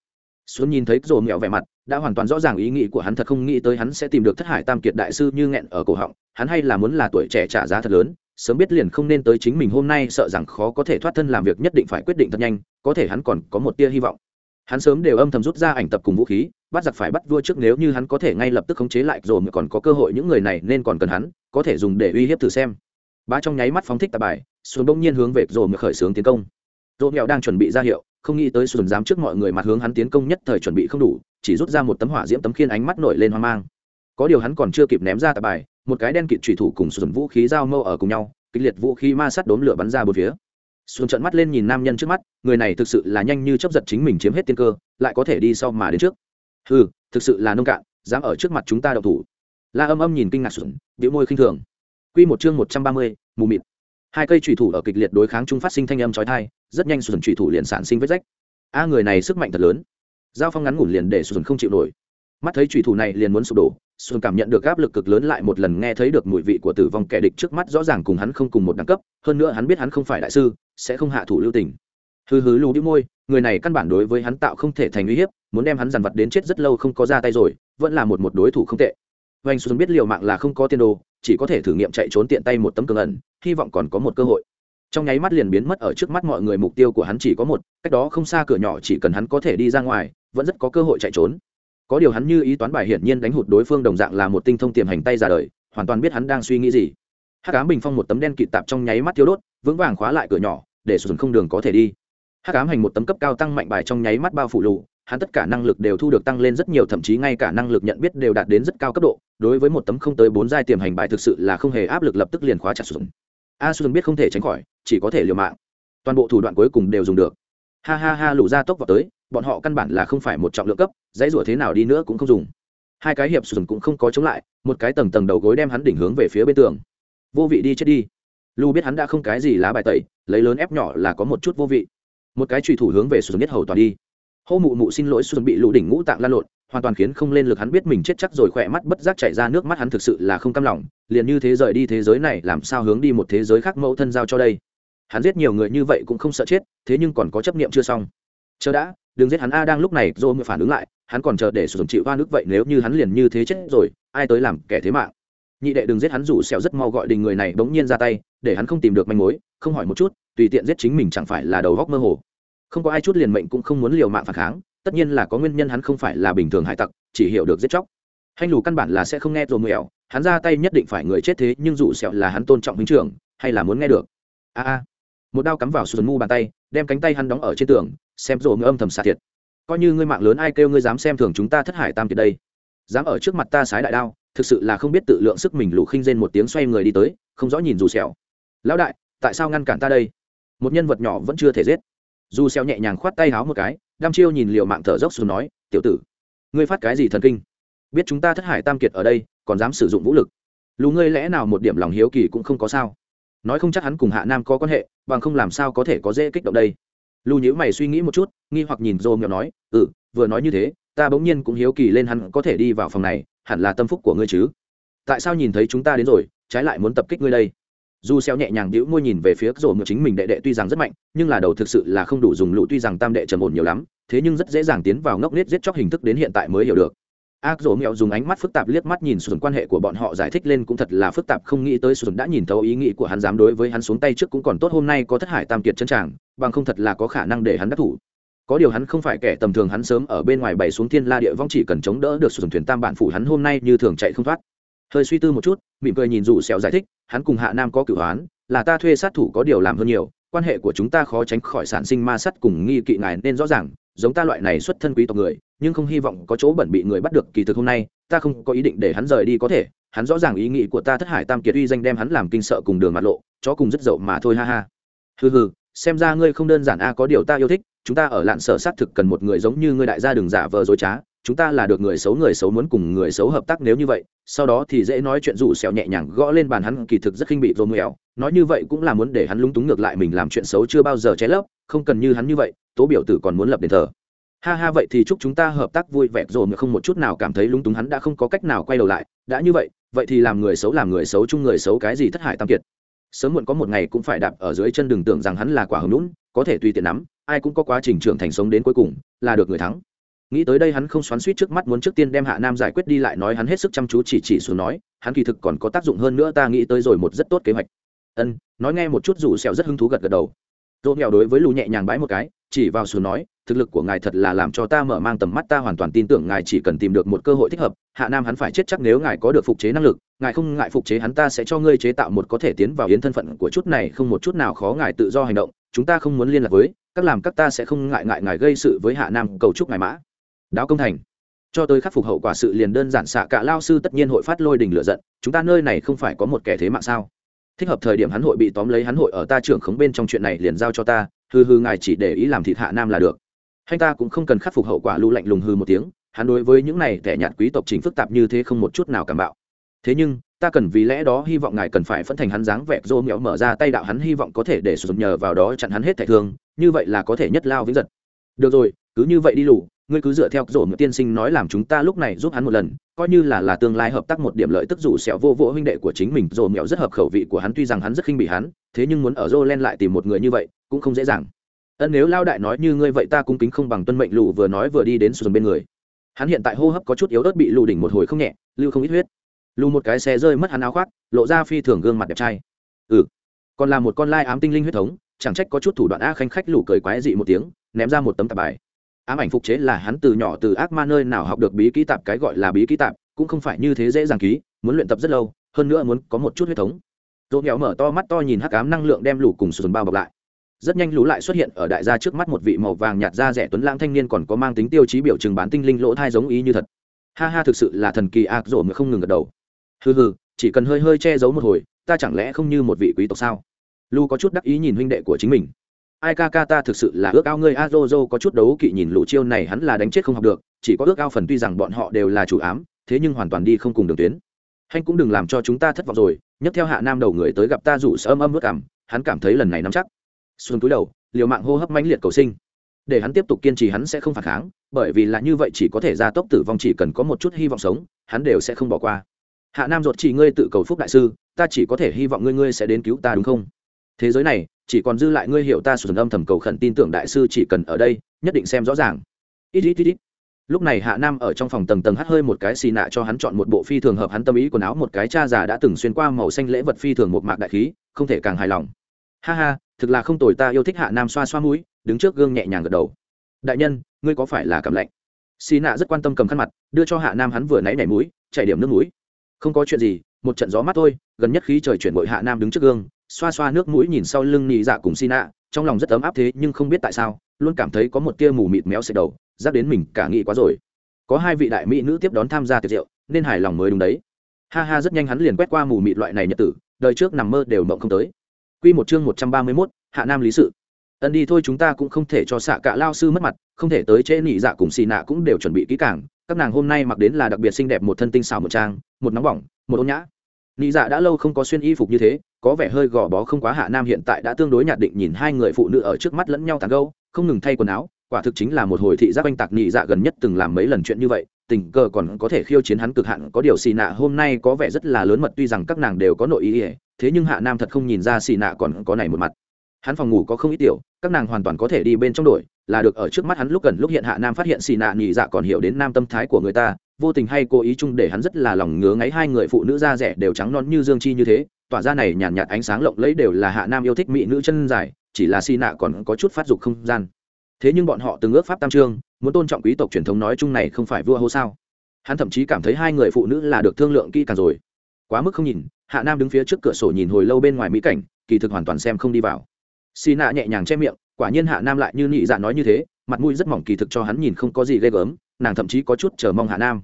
Xuân nhìn thấy rổ mẹo vẻ mặt, đã hoàn toàn rõ ràng ý nghĩ của hắn, thật không nghĩ tới hắn sẽ tìm được thất hải tam kiệt đại sư như nghẹn ở cổ họng. Hắn hay là muốn là tuổi trẻ trả giá thật lớn sớm biết liền không nên tới chính mình hôm nay, sợ rằng khó có thể thoát thân làm việc nhất định phải quyết định thật nhanh, có thể hắn còn có một tia hy vọng. Hắn sớm đều âm thầm rút ra ảnh tập cùng vũ khí, bắt giặc phải bắt vua trước nếu như hắn có thể ngay lập tức khống chế lại, rồi mà còn có cơ hội những người này nên còn cần hắn, có thể dùng để uy hiếp thử xem. Ba trong nháy mắt phóng thích tà bài, xuân bỗng nhiên hướng về rồi mà khởi xướng tiến công. Rồi nghèo đang chuẩn bị ra hiệu, không nghĩ tới xuân dám trước mọi người mặt hướng hắn tiến công nhất thời chuẩn bị không đủ, chỉ rút ra một tấm hỏa diễm tấm khiên ánh mắt nổi lên hoang mang. Có điều hắn còn chưa kịp ném ra tà bài một cái đen kịt trùy thủ cùng xuân vũ khí giao mâu ở cùng nhau kịch liệt vũ khí ma sát đốm lửa bắn ra bốn phía. Xuân trận mắt lên nhìn nam nhân trước mắt người này thực sự là nhanh như chấp giật chính mình chiếm hết tiên cơ lại có thể đi sau mà đến trước. Ừ thực sự là nông cạn dám ở trước mặt chúng ta đậu thủ. La âm âm nhìn kinh ngạc xuân biểu môi khinh thường. Quy một chương một trăm ba mươi, mù mịt. Hai cây trùy thủ ở kịch liệt đối kháng chung phát sinh thanh âm chói tai rất nhanh xuân trùy thủ liền sản sinh vết rách. A người này sức mạnh thật lớn. Giao phong ngắn ngủn liền để xuân không chịu nổi. Mắt thấy trùy thủ này liền muốn sụp đổ xuân cảm nhận được áp lực cực lớn lại một lần nghe thấy được mùi vị của tử vong kẻ địch trước mắt, rõ ràng cùng hắn không cùng một đẳng cấp, hơn nữa hắn biết hắn không phải đại sư, sẽ không hạ thủ lưu tình. Hừ hứ lù đĩu môi, người này căn bản đối với hắn tạo không thể thành uy hiếp, muốn đem hắn dằn vặt đến chết rất lâu không có ra tay rồi, vẫn là một một đối thủ không tệ. Vanh xuân biết liều mạng là không có tiên đồ, chỉ có thể thử nghiệm chạy trốn tiện tay một tấm cường ẩn, hy vọng còn có một cơ hội. Trong nháy mắt liền biến mất ở trước mắt mọi người, mục tiêu của hắn chỉ có một, cách đó không xa, cửa nhỏ chỉ cần hắn có thể đi ra ngoài, vẫn rất có cơ hội chạy trốn có điều hắn như ý toán bài hiển nhiên đánh hụt đối phương đồng dạng là một tinh thông tiềm hành tay ra đời, hoàn toàn biết hắn đang suy nghĩ gì. Hắc ám bình phong một tấm đen kịt tạp trong nháy mắt thiếu đốt, vững vàng khóa lại cửa nhỏ, để sử dụng không đường có thể đi. Hắc ám hành một tấm cấp cao tăng mạnh bài trong nháy mắt bao phủ lụ hắn tất cả năng lực đều thu được tăng lên rất nhiều, thậm chí ngay cả năng lực nhận biết đều đạt đến rất cao cấp độ, đối với một tấm không tới bốn giai tiềm hành bài thực sự là không hề áp lực lập tức liền khóa chặt sụt a sụt biết không thể tránh khỏi, chỉ có thể liều mạng. Toàn bộ thủ đoạn cuối cùng đều dùng được ha ha ha lù ra tốc vào tới, bọn họ căn bản là không phải một trọng lượng cấp, dãy rủa thế nào đi nữa cũng không dùng. Hai cái hiệp sùn cũng không có chống lại, một cái tầng tầng đầu gối đem hắn đỉnh hướng về phía bên tường. Vô vị đi chết đi. Lu biết hắn đã không cái gì lá bài tẩy, lấy lớn ép nhỏ là có một chút vô vị. Một cái trùy thủ hướng về sùn biết hầu toàn đi. Hô mụ mụ xin lỗi xuân bị lũ đỉnh ngũ tạng lan lộn, hoàn toàn khiến không lên lực hắn biết mình chết chắc rồi khỏe mắt bất giác chảy ra nước mắt hắn thực sự là không cam lòng, liền như thế rời đi thế giới này, làm sao hướng đi một thế giới khác mẫu thân giao cho đây? Hắn giết nhiều người như vậy cũng không sợ chết, thế nhưng còn có chấp niệm chưa xong. Chờ đã, đừng giết hắn a đang lúc này dô mới phản ứng lại, hắn còn chờ để sử dụng chịu hoa nước vậy, nếu như hắn liền như thế chết rồi, ai tới làm kẻ thế mạng? Nhị đệ đừng giết hắn rủ xẻo rất mau gọi đình người này bỗng nhiên ra tay, để hắn không tìm được manh mối, không hỏi một chút, tùy tiện giết chính mình chẳng phải là đầu góc mơ hồ. Không có ai chút liền mệnh cũng không muốn liều mạng phản kháng, tất nhiên là có nguyên nhân hắn không phải là bình thường hải tặc, chỉ hiểu được giết chóc. Hành lù căn bản là sẽ không nghe rồi mèo, hắn ra tay nhất định phải người chết thế, nhưng dù sẹo là hắn tôn trọng huynh trưởng, hay là muốn nghe được? A a một đao cắm vào sườn mu bàn tay, đem cánh tay hắn đóng ở trên tường, xem rồi âm thầm xạ thiệt. Coi như ngươi mạng lớn ai kêu ngươi dám xem thường chúng ta thất hải tam kiệt đây. Dám ở trước mặt ta sái đại đao, thực sự là không biết tự lượng sức mình lù khinh rên một tiếng xoay người đi tới, không rõ nhìn dù sẹo lão đại, tại sao ngăn cản ta đây? Một nhân vật nhỏ vẫn chưa thể giết. Dù xẻo nhẹ nhàng khoát tay háo một cái đam chiêu nhìn liều mạng thở dốc xuống nói, tiểu tử, ngươi phát cái gì thần kinh? Biết chúng ta thất hải tam kiệt ở đây, còn dám sử dụng vũ lực. Lũ ngươi lẽ nào một điểm lòng hiếu kỳ cũng không có sao? Nói không chắc hắn cùng hạ nam có quan hệ, bằng không làm sao có thể có dễ kích động đây. Lưu nhữ mày suy nghĩ một chút, nghi hoặc nhìn dô mèo nói ừ vừa nói như thế, ta bỗng nhiên cũng hiếu kỳ lên hắn có thể đi vào phòng này, hẳn là tâm phúc của ngươi chứ. Tại sao nhìn thấy chúng ta đến rồi, trái lại muốn tập kích ngươi đây? Dù xeo nhẹ nhàng đĩu môi nhìn về phía rổ ngựa chính mình đệ đệ tuy rằng rất mạnh, nhưng là đầu thực sự là không đủ dùng lũ tuy rằng tam đệ trầm ổn nhiều lắm, thế nhưng rất dễ dàng tiến vào ngốc nết giết chóc hình thức đến hiện tại mới hiểu được ác rổ mẹo dùng ánh mắt phức tạp liếc mắt nhìn sùn quan hệ của bọn họ giải thích lên cũng thật là phức tạp, không nghĩ tới sùn đã nhìn thấu ý nghĩ của hắn, dám đối với hắn xuống tay trước cũng còn tốt hôm nay có thất hải tam kiệt chân tràng, bằng không thật là có khả năng để hắn đắc thủ. Có điều hắn không phải kẻ tầm thường, hắn sớm ở bên ngoài bày xuống thiên la địa vong, chỉ cần chống đỡ được sùn thuyền tam bản phủ, hắn hôm nay như thường chạy không thoát. Hơi suy tư một chút, mỉm cười nhìn rủ xẻo giải thích, hắn cùng hạ nam có cửu hoán là ta thuê sát thủ có điều làm hơn nhiều, quan hệ của chúng ta khó tránh khỏi sản sinh ma sắt cùng nghi kỵ ngài, nên rõ ràng giống ta loại này xuất thân quý tộc người, nhưng không hy vọng có chỗ bẩn bị người bắt được kỳ thực hôm nay, ta không có ý định để hắn rời đi có thể, hắn rõ ràng ý nghĩ của ta thất hải tam kiệt uy danh đem hắn làm kinh sợ cùng đường mặt lộ, chó cùng rất dậu mà thôi ha ha. Hừ hừ, xem ra ngươi không đơn giản a, có điều ta yêu thích, chúng ta ở lạn sở xác thực cần một người giống như ngươi đại gia đường giả vờ dối trá chúng ta là được người xấu người xấu muốn cùng người xấu hợp tác nếu như vậy, sau đó thì dễ nói chuyện rủ xẻo nhẹ nhàng gõ lên bàn hắn, kỳ thực rất khinh bị rôm mèo. Nói như vậy cũng là muốn để hắn lúng túng ngược lại mình làm chuyện xấu chưa bao giờ che lấp, không cần như hắn như vậy, tố biểu tử còn muốn lập đền thờ. Ha ha, vậy thì chúc chúng ta hợp tác vui vẻ. Rồi mà không một chút nào cảm thấy lúng túng, hắn đã không có cách nào quay đầu lại. Đã như vậy vậy thì làm người xấu làm người xấu chung người xấu cái gì thất hại tam kiệt. Sớm muộn có một ngày cũng phải đạp ở dưới chân đường tưởng rằng hắn là quả hứng lũn có thể tùy tiện nắm, ai cũng có quá trình trưởng thành sống đến cuối cùng, là được người thắng nghĩ tới đây hắn không xoắn suýt trước mắt muốn trước tiên đem hạ nam giải quyết đi lại nói hắn hết sức chăm chú chỉ chỉ xuống nói, hắn kỳ thực còn có tác dụng hơn nữa ta nghĩ tới rồi một rất tốt kế hoạch. Ân, nói nghe một chút rủ xèo rất hứng thú gật gật đầu. Dỗ nghèo đối với lù nhẹ nhàng bãi một cái, chỉ vào xuống nói, thực lực của ngài thật là làm cho ta mở mang tầm mắt ta hoàn toàn tin tưởng ngài chỉ cần tìm được một cơ hội thích hợp, hạ nam hắn phải chết chắc nếu ngài có được phục chế năng lực, ngài không ngại phục chế hắn ta sẽ cho ngươi chế tạo một có thể tiến vào yến thân phận của chút này không một chút nào khó ngài tự do hành động, chúng ta không muốn liên lạc với, các làm các ta sẽ không ngại ngại ngài gây sự với hạ nam, cầu chúc ngài mã đáo công thành. Cho tới khắc phục hậu quả sự liền đơn giản xạ cả lao sư tất nhiên hội phát lôi đình lựa giận, chúng ta nơi này không phải có một kẻ thế mạng sao? Thích hợp thời điểm hắn hội bị tóm lấy, hắn hội ở ta trưởng khống bên trong chuyện này liền giao cho ta hư hư ngài chỉ để ý làm thịt hạ nam là được. Hay ta cũng không cần khắc phục hậu quả lưu lạnh lùng hư một tiếng, hắn đối với những này tẻ nhạt quý tộc chính phức tạp như thế không một chút nào cảm bạo. Thế nhưng, ta cần vì lẽ đó hy vọng ngài cần phải phân thành hắn dáng vẻ rô mẹo mở ra tay đạo hắn hy vọng có thể để sử dụng nhờ vào đó chặn hắn hết thẻ thương, như vậy là có thể nhất lao vĩnh giật được rồi, cứ như vậy đi lù, ngươi cứ dựa theo rổ mẹo tiên sinh nói làm chúng ta lúc này giúp hắn một lần, coi như là là tương lai hợp tác một điểm lợi tức rủ sẹo vô vô huynh đệ của chính mình, rổ mẹo rất hợp khẩu vị của hắn, tuy rằng hắn rất khinh bị hắn, thế nhưng muốn ở rô len lại tìm một người như vậy, cũng không dễ dàng. Ân, nếu lao đại nói như ngươi vậy ta cung kính không bằng tuân mệnh lù vừa nói vừa đi đến sườn bên người. Hắn hiện tại hô hấp có chút yếu ớt bị lù đỉnh một hồi không nhẹ, lưu không ít huyết. Lù một cái xe rơi mất hắn áo khoác, lộ ra phi thường gương mặt đẹp trai. Ừ còn là một con lai ám tinh linh huyết thống, chẳng trách có chút thủ đoạn a khanh khách lù cười quái dị một tiếng ném ra một tấm tạp bài. Ám ảnh phục chế là hắn từ nhỏ từ ác ma nơi nào học được bí ký tạp, cái gọi là bí ký tạp, cũng không phải như thế dễ dàng ký, muốn luyện tập rất lâu, hơn nữa muốn có một chút huyết thống. Dỗ nghèo mở to mắt to nhìn hắc ám năng lượng đem lũ cùng sườn bao bọc lại. Rất nhanh lũ lại xuất hiện ở đại gia trước mắt một vị màu vàng nhạt da rẻ tuấn lãng thanh niên còn có mang tính tiêu chí biểu trưng bán tinh linh lỗ thai giống ý như thật. Ha ha, thực sự là thần kỳ ác rổ mà không ngừng gật đầu. Hừ hừ, chỉ cần hơi hơi che giấu một hồi, ta chẳng lẽ không như một vị quý tộc sao? Lu có chút đắc ý nhìn huynh đệ của chính mình ai ca ca ta thực sự là ước ao ngươi, a dô dô có chút đấu kỵ nhìn lũ chiêu này, hắn là đánh chết không học được, chỉ có ước ao phần tuy rằng bọn họ đều là chủ ám, thế nhưng hoàn toàn đi không cùng đường tuyến. Hanh cũng đừng làm cho chúng ta thất vọng rồi, nhấc theo hạ nam đầu người tới gặp ta rủ sợ âm âm ước cảm, hắn cảm thấy lần này nắm chắc. Xuân túi đầu, liều mạng hô hấp mãnh liệt cầu sinh. Để hắn tiếp tục kiên trì hắn sẽ không phản kháng, bởi vì là như vậy chỉ có thể ra tốc tử vong, chỉ cần có một chút hy vọng sống, hắn đều sẽ không bỏ qua. Hạ nam ruột chỉ ngươi tự cầu phúc đại sư, ta chỉ có thể hy vọng ngươi ngươi sẽ đến cứu ta đúng không? Thế giới này, chỉ còn dư lại ngươi hiểu ta sụt âm thầm cầu khẩn tin tưởng đại sư chỉ cần ở đây, nhất định xem rõ ràng. Ít ít ít ít. Lúc này hạ nam ở trong phòng tầng tầng hắt hơi một cái xì nạ cho hắn chọn một bộ phi thường hợp hắn tâm ý quần áo, một cái cha già đã từng xuyên qua màu xanh lễ vật phi thường một mạc đại khí, không thể càng hài lòng. Ha ha, thực là không tồi ta yêu thích hạ nam xoa xoa mũi, đứng trước gương nhẹ nhàng gật đầu. Đại nhân, ngươi có phải là cảm lạnh? Xì nạ rất quan tâm cầm khăn mặt, đưa cho hạ nam hắn vừa náy nảy mũi chạy điểm nước mũi. Không có chuyện gì, một trận gió mát thôi, gần nhất khí trời chuyển bội hạ nam đứng trước gương xoa xoa nước mũi nhìn sau lưng nhị dạ cùng xi nạ trong lòng rất ấm áp thế nhưng không biết tại sao luôn cảm thấy có một tia mù mịt méo xẹt đầu giáp đến mình cả nghĩ quá rồi có hai vị đại mỹ nữ tiếp đón tham gia tiệc rượu nên hài lòng mới đúng đấy ha ha rất nhanh hắn liền quét qua mù mịt loại này nhật tử đời trước nằm mơ đều mộng không tới Quy một chương 131, Hạ Nam lý sự. Ân đi thôi chúng ta cũng không thể cho xạ cả lao sư mất mặt, không thể tới trễ nị dạ cùng xì nạ cũng đều chuẩn bị kỹ càng, các nàng hôm nay mặc đến là đặc biệt xinh đẹp một thân tinh xảo một trang, một nóng bỏng, một ôn nhã. Nị dạ đã lâu không có xuyên y phục như thế, có vẻ hơi gò bó không quá hạ nam hiện tại đã tương đối nhạt định nhìn hai người phụ nữ ở trước mắt lẫn nhau tàn gâu không ngừng thay quần áo, quả thực chính là một hồi thị giác oanh tạc Nị dạ gần nhất từng làm mấy lần chuyện như vậy, tình cờ còn có thể khiêu chiến hắn cực hạn, có điều xì nạ hôm nay có vẻ rất là lớn mật, tuy rằng các nàng đều có nội ý ỉa thế nhưng hạ nam thật không nhìn ra xì nạ còn có này một mặt. Hắn phòng ngủ có không ít tiểu, các nàng hoàn toàn có thể đi bên trong đổi là được ở trước mắt hắn lúc gần lúc hiện hạ nam phát hiện xì nạ nhị dạ còn hiểu đến nam tâm thái của người ta vô tình hay cố ý chung để hắn rất là lòng ngứa ngáy hai người phụ nữ da rẻ đều trắng non như dương chi như thế tỏa ra này nhàn nhạt, nhạt ánh sáng lộng lẫy đều là hạ nam yêu thích mỹ nữ chân dài chỉ là xì nạ còn có chút phát dục không gian. Thế nhưng bọn họ từng ước pháp tam trương muốn tôn trọng quý tộc truyền thống nói chung này không phải vua hô sao? Hắn thậm chí cảm thấy hai người phụ nữ là được thương lượng kỹ càng rồi. Quá mức không nhìn hạ nam đứng phía trước cửa sổ nhìn hồi lâu bên ngoài mỹ cảnh kỳ thực hoàn toàn xem không đi vào. Xì nạ nhẹ nhàng che miệng quả nhiên hạ nam lại như nhị dạ nói như thế, mặt mũi rất mỏng kỳ thực cho hắn nhìn không có gì ghê gớm, nàng thậm chí có chút chờ mong hạ nam.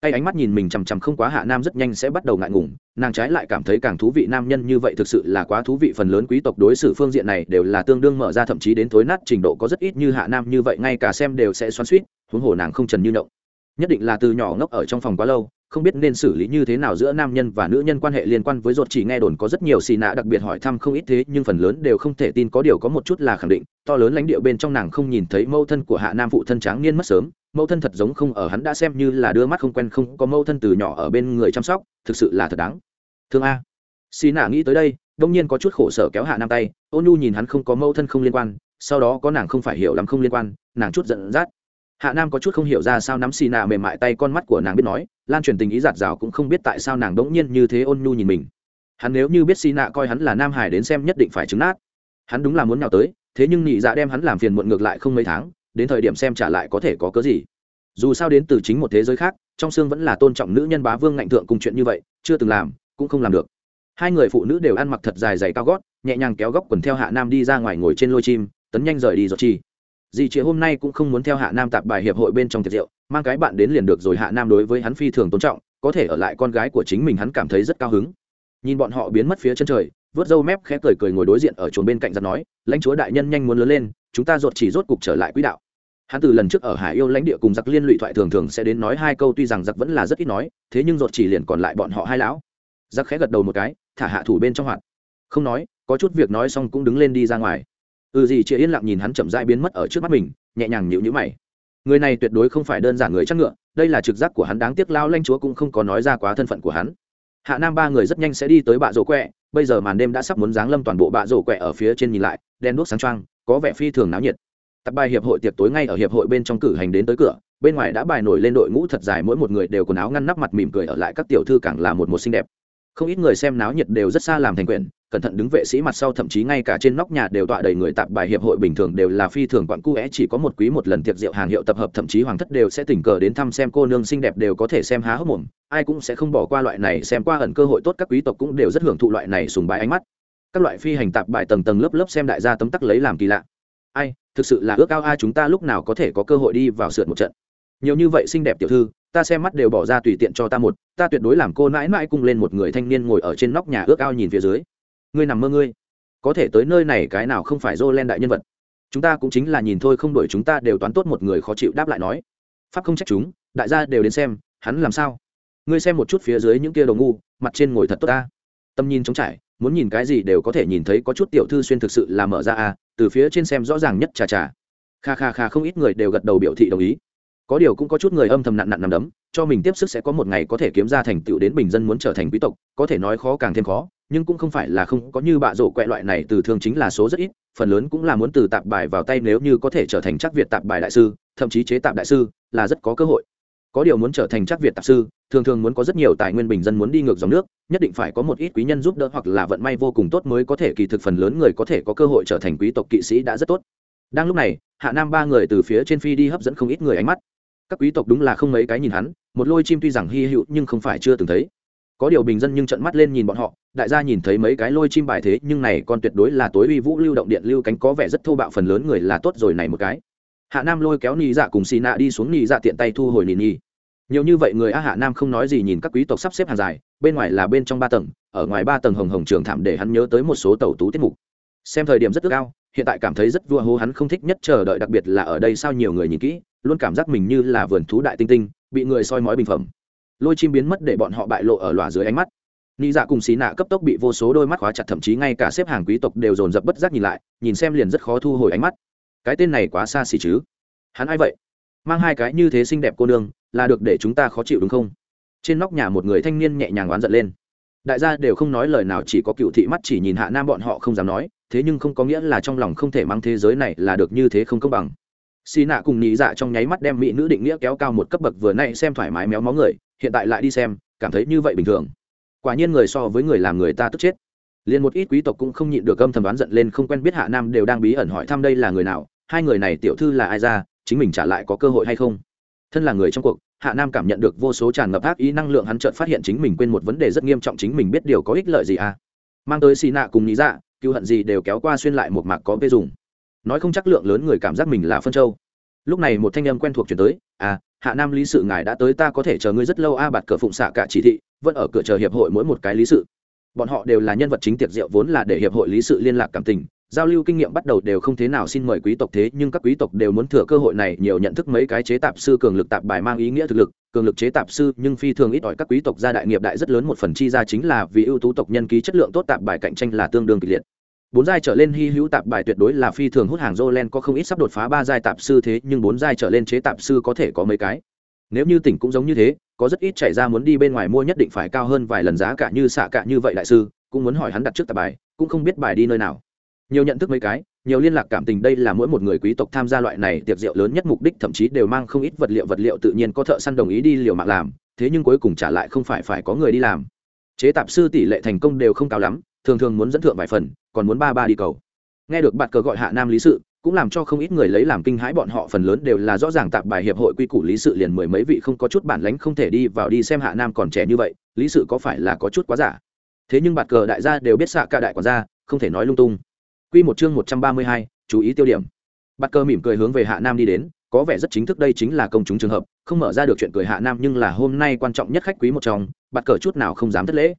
Tay ánh mắt nhìn mình chằm chằm không quá hạ nam rất nhanh sẽ bắt đầu ngại ngùng, nàng trái lại cảm thấy càng thú vị nam nhân như vậy thực sự là quá thú vị, phần lớn quý tộc đối xử phương diện này đều là tương đương mở ra thậm chí đến thối nát trình độ có rất ít như hạ nam như vậy, ngay cả xem đều sẽ xoắn suýt huống hồ nàng không trần như động nhất định là từ nhỏ ngốc ở trong phòng quá lâu, không biết nên xử lý như thế nào giữa nam nhân và nữ nhân quan hệ liên quan với ruột, chỉ nghe đồn có rất nhiều xì nạ đặc biệt hỏi thăm không ít thế, nhưng phần lớn đều không thể tin, có điều có một chút là khẳng định, to lớn lãnh địa bên trong nàng không nhìn thấy mâu thân của hạ nam phụ thân tráng niên mất sớm mâu thân thật giống không ở, hắn đã xem như là đưa mắt không quen, không có mâu thân từ nhỏ ở bên người chăm sóc, thực sự là thật đáng. Thương a. Xì nạ nghĩ tới đây, đông nhiên có chút khổ sở kéo hạ nam tay ôn nhu nhìn hắn không có mâu thân không liên quan, sau đó có nàng không phải hiểu lắm không liên quan, nàng chút giận dắt hạ nam có chút không hiểu ra sao nắm xì nạ mềm mại tay con mắt của nàng biết nói, lan truyền tình ý giạt rào cũng không biết tại sao nàng đống nhiên như thế ôn nhu nhìn mình. Hắn nếu như biết xì nạ coi hắn là nam hải đến xem nhất định phải trứng nát. Hắn đúng là muốn nào tới, thế nhưng nhị dạ đem hắn làm phiền muộn ngược lại không mấy tháng, đến thời điểm xem trả lại có thể có cớ gì. Dù sao đến từ chính một thế giới khác, trong xương vẫn là tôn trọng nữ nhân bá vương ngạnh thượng cùng chuyện như vậy, chưa từng làm, cũng không làm được. Hai người phụ nữ đều ăn mặc thật dài dày cao gót, nhẹ nhàng kéo góc quần theo hạ nam đi ra ngoài ngồi trên lôi chim, tấn nhanh rời đi giọt chi dì chị hôm nay cũng không muốn theo hạ nam tạp bài hiệp hội bên trong tiệc rượu, mang cái bạn đến liền được rồi, hạ nam đối với hắn phi thường tôn trọng, có thể ở lại con gái của chính mình hắn cảm thấy rất cao hứng. Nhìn bọn họ biến mất phía chân trời, vớt râu mép khẽ cười cười ngồi đối diện ở chuồng bên cạnh giặt nói, lãnh chúa đại nhân nhanh muốn lớn lên, chúng ta ruột chỉ rốt cục trở lại quỹ đạo. Hắn từ lần trước ở hải yêu lãnh địa cùng giặc liên lụy thoại thường thường sẽ đến nói hai câu, tuy rằng giặc vẫn là rất ít nói, thế nhưng ruột chỉ liền còn lại bọn họ hai lão. Giặc khẽ gật đầu một cái, thả hạ thủ bên trong hoạt. Không nói, có chút việc nói xong cũng đứng lên đi ra ngoài ừ gì chị yên lặng nhìn hắn chậm rãi biến mất ở trước mắt mình, nhẹ nhàng nhịu nhữ mày. Người này tuyệt đối không phải đơn giản người chắc ngựa, đây là trực giác của hắn đáng tiếc lao lanh chúa cũng không có nói ra quá thân phận của hắn. Hạ nam ba người rất nhanh sẽ đi tới bạ rổ quẹ, bây giờ màn đêm đã sắp muốn giáng lâm toàn bộ bạ rổ quẹ ở phía trên nhìn lại đen đuốc sáng trăng có vẻ phi thường náo nhiệt. Tập bài hiệp hội tiệc tối ngay ở hiệp hội bên trong cử hành đến tới cửa, bên ngoài đã bài nổi lên đội ngũ thật dài, mỗi một người đều quần áo ngăn nắp mặt mỉm cười ở lại các tiểu thư càng là một một xinh đẹp không ít người xem náo nhiệt đều rất xa làm thành quyển, cẩn thận đứng vệ sĩ mặt sau, thậm chí ngay cả trên nóc nhà đều tọa đầy người tạp bài hiệp hội bình thường đều là phi thường quặn cu é, chỉ có một quý một lần tiệc rượu hàng hiệu tập hợp, thậm chí hoàng thất đều sẽ tình cờ đến thăm xem cô nương xinh đẹp đều có thể xem há hốc mồm, ai cũng sẽ không bỏ qua loại này, xem qua ẩn cơ hội tốt các quý tộc cũng đều rất hưởng thụ loại này sùng bái ánh mắt. Các loại phi hành tạp bài tầng tầng lớp lớp xem đại gia tấm tắc lấy làm kỳ lạ. Ai, thực sự là ước ao ai chúng ta lúc nào có thể có cơ hội đi vào sượt một trận. Nhiều như vậy xinh đẹp tiểu thư ta xem mắt đều bỏ ra tùy tiện cho ta một, ta tuyệt đối làm cô mãi mãi cung lên một người thanh niên ngồi ở trên nóc nhà ước ao nhìn phía dưới. Ngươi nằm mơ ngươi. Có thể tới nơi này cái nào không phải dô len đại nhân vật. Chúng ta cũng chính là nhìn thôi không đổi chúng ta đều toán tốt một người khó chịu đáp lại nói. Pháp không trách chúng, đại gia đều đến xem, hắn làm sao? Ngươi xem một chút phía dưới những kia đồ ngu, mặt trên ngồi thật tốt ta. Tâm nhìn trống trải, muốn nhìn cái gì đều có thể nhìn thấy có chút tiểu thư xuyên thực sự là mở ra à từ phía trên xem rõ ràng nhất chà chà. Kha kha kha không ít người đều gật đầu biểu thị đồng ý có điều cũng có chút người âm thầm nặn nặn nằm đấm, cho mình tiếp sức sẽ có một ngày có thể kiếm ra thành tựu đến bình dân muốn trở thành quý tộc, có thể nói khó càng thêm khó, nhưng cũng không phải là không có như bạ rổ quẹ loại này từ thường chính là số rất ít, phần lớn cũng là muốn từ tạp bài vào tay nếu như có thể trở thành chắc việt tạp bài đại sư, thậm chí chế tạp đại sư, là rất có cơ hội. Có điều muốn trở thành chắc việt tạp sư, thường thường muốn có rất nhiều tài nguyên bình dân muốn đi ngược dòng nước, nhất định phải có một ít quý nhân giúp đỡ hoặc là vận may vô cùng tốt mới có thể kỳ thực phần lớn người có thể có cơ hội trở thành quý tộc kỵ sĩ đã rất tốt. Đang lúc này, hạ nam ba người từ phía trên phi đi hấp dẫn không ít người ánh mắt các quý tộc đúng là không mấy cái nhìn hắn, một lôi chim tuy rằng hy hữu nhưng không phải chưa từng thấy. Có điều bình dân nhưng trận mắt lên nhìn bọn họ, đại gia nhìn thấy mấy cái lôi chim bài thế, nhưng này còn tuyệt đối là tối uy vũ lưu động điện lưu cánh có vẻ rất thô bạo phần lớn người là tốt rồi này một cái. Hạ nam lôi kéo nị dạ cùng xì nạ đi xuống, nị dạ tiện tay thu hồi nị nị. Nhiều như vậy người a hạ nam không nói gì nhìn các quý tộc sắp xếp hàng dài, bên ngoài là bên trong ba tầng, ở ngoài ba tầng hồng hồng trường thảm để hắn nhớ tới một số tàu tú tiết mục. Xem thời điểm rất ước ao hiện tại cảm thấy rất vua hô hắn không thích nhất chờ đợi, đặc biệt là ở đây sao nhiều người nhìn kỹ, luôn cảm giác mình như là vườn thú đại tinh tinh, bị người soi mói bình phẩm. Lôi chim biến mất để bọn họ bại lộ ở lòa dưới ánh mắt. Ni dạ cùng xí nạ cấp tốc bị vô số đôi mắt khóa chặt, thậm chí ngay cả xếp hàng quý tộc đều dồn dập bất giác nhìn lại, nhìn xem liền rất khó thu hồi ánh mắt. Cái tên này quá xa xỉ chứ? Hắn ai vậy? Mang hai cái như thế xinh đẹp cô nương, là được để chúng ta khó chịu đúng không? Trên nóc nhà một người thanh niên nhẹ nhàng oán giận lên. Đại gia đều không nói lời nào, chỉ có cựu thị mắt chỉ nhìn hạ nam bọn họ không dám nói thế nhưng không có nghĩa là trong lòng không thể mang thế giới này là được như thế không công bằng. Xì nạ cùng nhị dạ trong nháy mắt đem mỹ nữ định nghĩa kéo cao một cấp bậc vừa nay xem thoải mái méo mó người, hiện tại lại đi xem, cảm thấy như vậy bình thường. Quả nhiên người so với người làm người ta tức chết. Liền một ít quý tộc cũng không nhịn được âm thầm đoán giận lên không quen biết hạ nam đều đang bí ẩn hỏi thăm đây là người nào, hai người này tiểu thư là ai ra, chính mình trả lại có cơ hội hay không? Thân là người trong cuộc, hạ nam cảm nhận được vô số tràn ngập ác ý năng lượng hắn chợt phát hiện chính mình quên một vấn đề rất nghiêm trọng chính mình biết điều có ích lợi gì à? Mang tới xì nạ cùng nhị dạ cựu hận gì đều kéo qua xuyên lại một mạc có vê dùng. Nói không chắc lượng lớn người cảm giác mình là phân châu. Lúc này một thanh âm quen thuộc chuyển tới à hạ nam lý sự ngài đã tới, ta có thể chờ ngươi rất lâu a, bạt cửa phụng xạ cả chỉ thị, vẫn ở cửa chờ hiệp hội mỗi một cái lý sự. Bọn họ đều là nhân vật chính tiệc rượu vốn là để hiệp hội lý sự liên lạc cảm tình giao lưu kinh nghiệm bắt đầu đều không thế nào xin mời quý tộc thế, nhưng các quý tộc đều muốn thừa cơ hội này nhiều nhận thức mấy cái chế tạp sư cường lực tạp bài mang ý nghĩa thực lực, cường lực chế tạp sư, nhưng phi thường ít ỏi các quý tộc gia đại nghiệp đại rất lớn một phần chi ra chính là vì ưu tú tộc nhân ký chất lượng tốt tạp bài cạnh tranh là tương đương kịch liệt. Bốn giai trở lên hy hữu tạp bài tuyệt đối là phi thường hút hàng Jolen có không ít sắp đột phá ba giai tạp sư thế, nhưng bốn giai trở lên chế tạp sư có thể có mấy cái? Nếu như tỉnh cũng giống như thế, có rất ít chạy ra muốn đi bên ngoài mua nhất định phải cao hơn vài lần giá cả như xạ cả như vậy đại sư, cũng muốn hỏi hắn đặt trước tạp bài, cũng không biết bài đi nơi nào nhiều nhận thức mấy cái, nhiều liên lạc cảm tình, đây là mỗi một người quý tộc tham gia loại này tiệc rượu lớn nhất mục đích, thậm chí đều mang không ít vật liệu vật liệu tự nhiên có thợ săn đồng ý đi liều mạng làm, thế nhưng cuối cùng trả lại không phải phải có người đi làm. Chế tạp sư tỷ lệ thành công đều không cao lắm, thường thường muốn dẫn thượng vài phần, còn muốn ba ba đi cầu. Nghe được bạn cờ gọi hạ nam lý sự, cũng làm cho không ít người lấy làm kinh hãi, bọn họ phần lớn đều là rõ ràng tạp bài hiệp hội quy củ lý sự liền mười mấy vị không có chút bản lánh không thể đi vào đi xem hạ nam còn trẻ như vậy, lý sự có phải là có chút quá giả? Thế nhưng bạn cờ đại gia đều biết xạ cả đại quản gia, không thể nói lung tung. Quy một chương 132, chú ý tiêu điểm. Bạt Cơ mỉm cười hướng về Hạ Nam đi đến, có vẻ rất chính thức đây chính là công chúng trường hợp, không mở ra được chuyện cười Hạ Nam nhưng là hôm nay quan trọng nhất khách quý một trong, Bạt Cờ chút nào không dám thất lễ.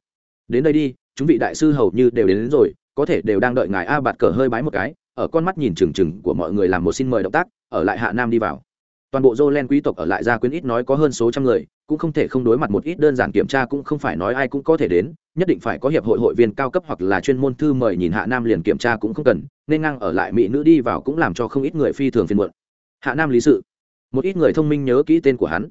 Đến đây đi, chúng vị đại sư hầu như đều đến, đến rồi, có thể đều đang đợi ngài a Bạt Cờ hơi bái một cái, ở con mắt nhìn chừng chừng của mọi người làm một xin mời động tác, ở lại Hạ Nam đi vào. Toàn bộ Jolen quý tộc ở lại gia quyến ít nói có hơn số trăm người, cũng không thể không đối mặt một ít đơn giản kiểm tra cũng không phải nói ai cũng có thể đến nhất định phải có hiệp hội hội viên cao cấp hoặc là chuyên môn thư mời nhìn hạ nam liền kiểm tra cũng không cần nên ngang ở lại mỹ nữ đi vào cũng làm cho không ít người phi thường phiền muộn. Hạ nam lý sự. Một ít người thông minh nhớ kỹ tên của hắn.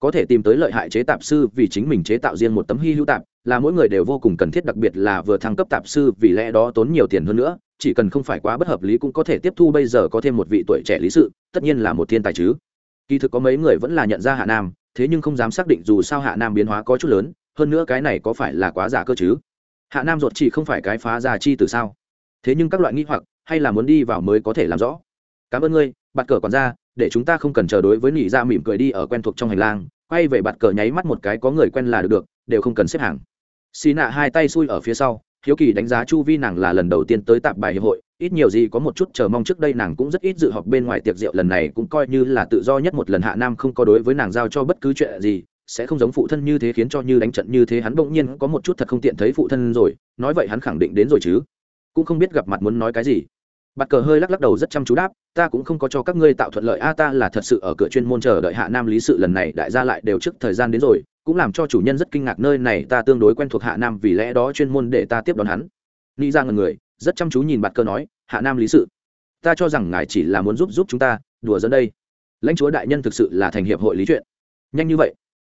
Có thể tìm tới lợi hại chế tạp sư vì chính mình chế tạo riêng một tấm hy hữu tạp là mỗi người đều vô cùng cần thiết đặc biệt là vừa thăng cấp tạp sư vì lẽ đó tốn nhiều tiền hơn nữa chỉ cần không phải quá bất hợp lý cũng có thể tiếp thu bây giờ có thêm một vị tuổi trẻ lý sự tất nhiên là một thiên tài chứ kỳ thực có mấy người vẫn là nhận ra hạ nam, thế nhưng không dám xác định dù sao hạ nam biến hóa có chút lớn, hơn nữa cái này có phải là quá giả cơ chứ? Hạ nam ruột chỉ không phải cái phá giả chi từ sao? Thế nhưng các loại nghi hoặc, hay là muốn đi vào mới có thể làm rõ. Cảm ơn ngươi, bạt cờ còn ra, để chúng ta không cần chờ đối với nỉ ra mỉm cười đi ở quen thuộc trong hành lang, quay về bạt cờ nháy mắt một cái có người quen là được được, đều không cần xếp hàng. Xì nạ hai tay xui ở phía sau hiếu kỳ đánh giá chu vi nàng là lần đầu tiên tới tạp bài hiệp hội, ít nhiều gì có một chút chờ mong trước đây nàng cũng rất ít dự họp bên ngoài tiệc rượu, lần này cũng coi như là tự do nhất một lần hạ nam không có đối với nàng giao cho bất cứ chuyện gì, sẽ không giống phụ thân như thế khiến cho như đánh trận như thế, hắn bỗng nhiên có một chút thật không tiện thấy phụ thân rồi, nói vậy hắn khẳng định đến rồi chứ. Cũng không biết gặp mặt muốn nói cái gì. Bạt cờ hơi lắc lắc đầu rất chăm chú đáp, ta cũng không có cho các ngươi tạo thuận lợi, a, ta là thật sự ở cửa chuyên môn chờ đợi hạ nam lý sự, lần này đại gia lại đều trước thời gian đến rồi cũng làm cho chủ nhân rất kinh ngạc nơi này ta tương đối quen thuộc hạ nam, vì lẽ đó chuyên môn để ta tiếp đón hắn. Ni ra ngần người, rất chăm chú nhìn bạt cơ nói, hạ nam lý sự, ta cho rằng ngài chỉ là muốn giúp giúp chúng ta, đùa dẫn đây. Lãnh chúa đại nhân thực sự là thành hiệp hội lý chuyện. Nhanh như vậy,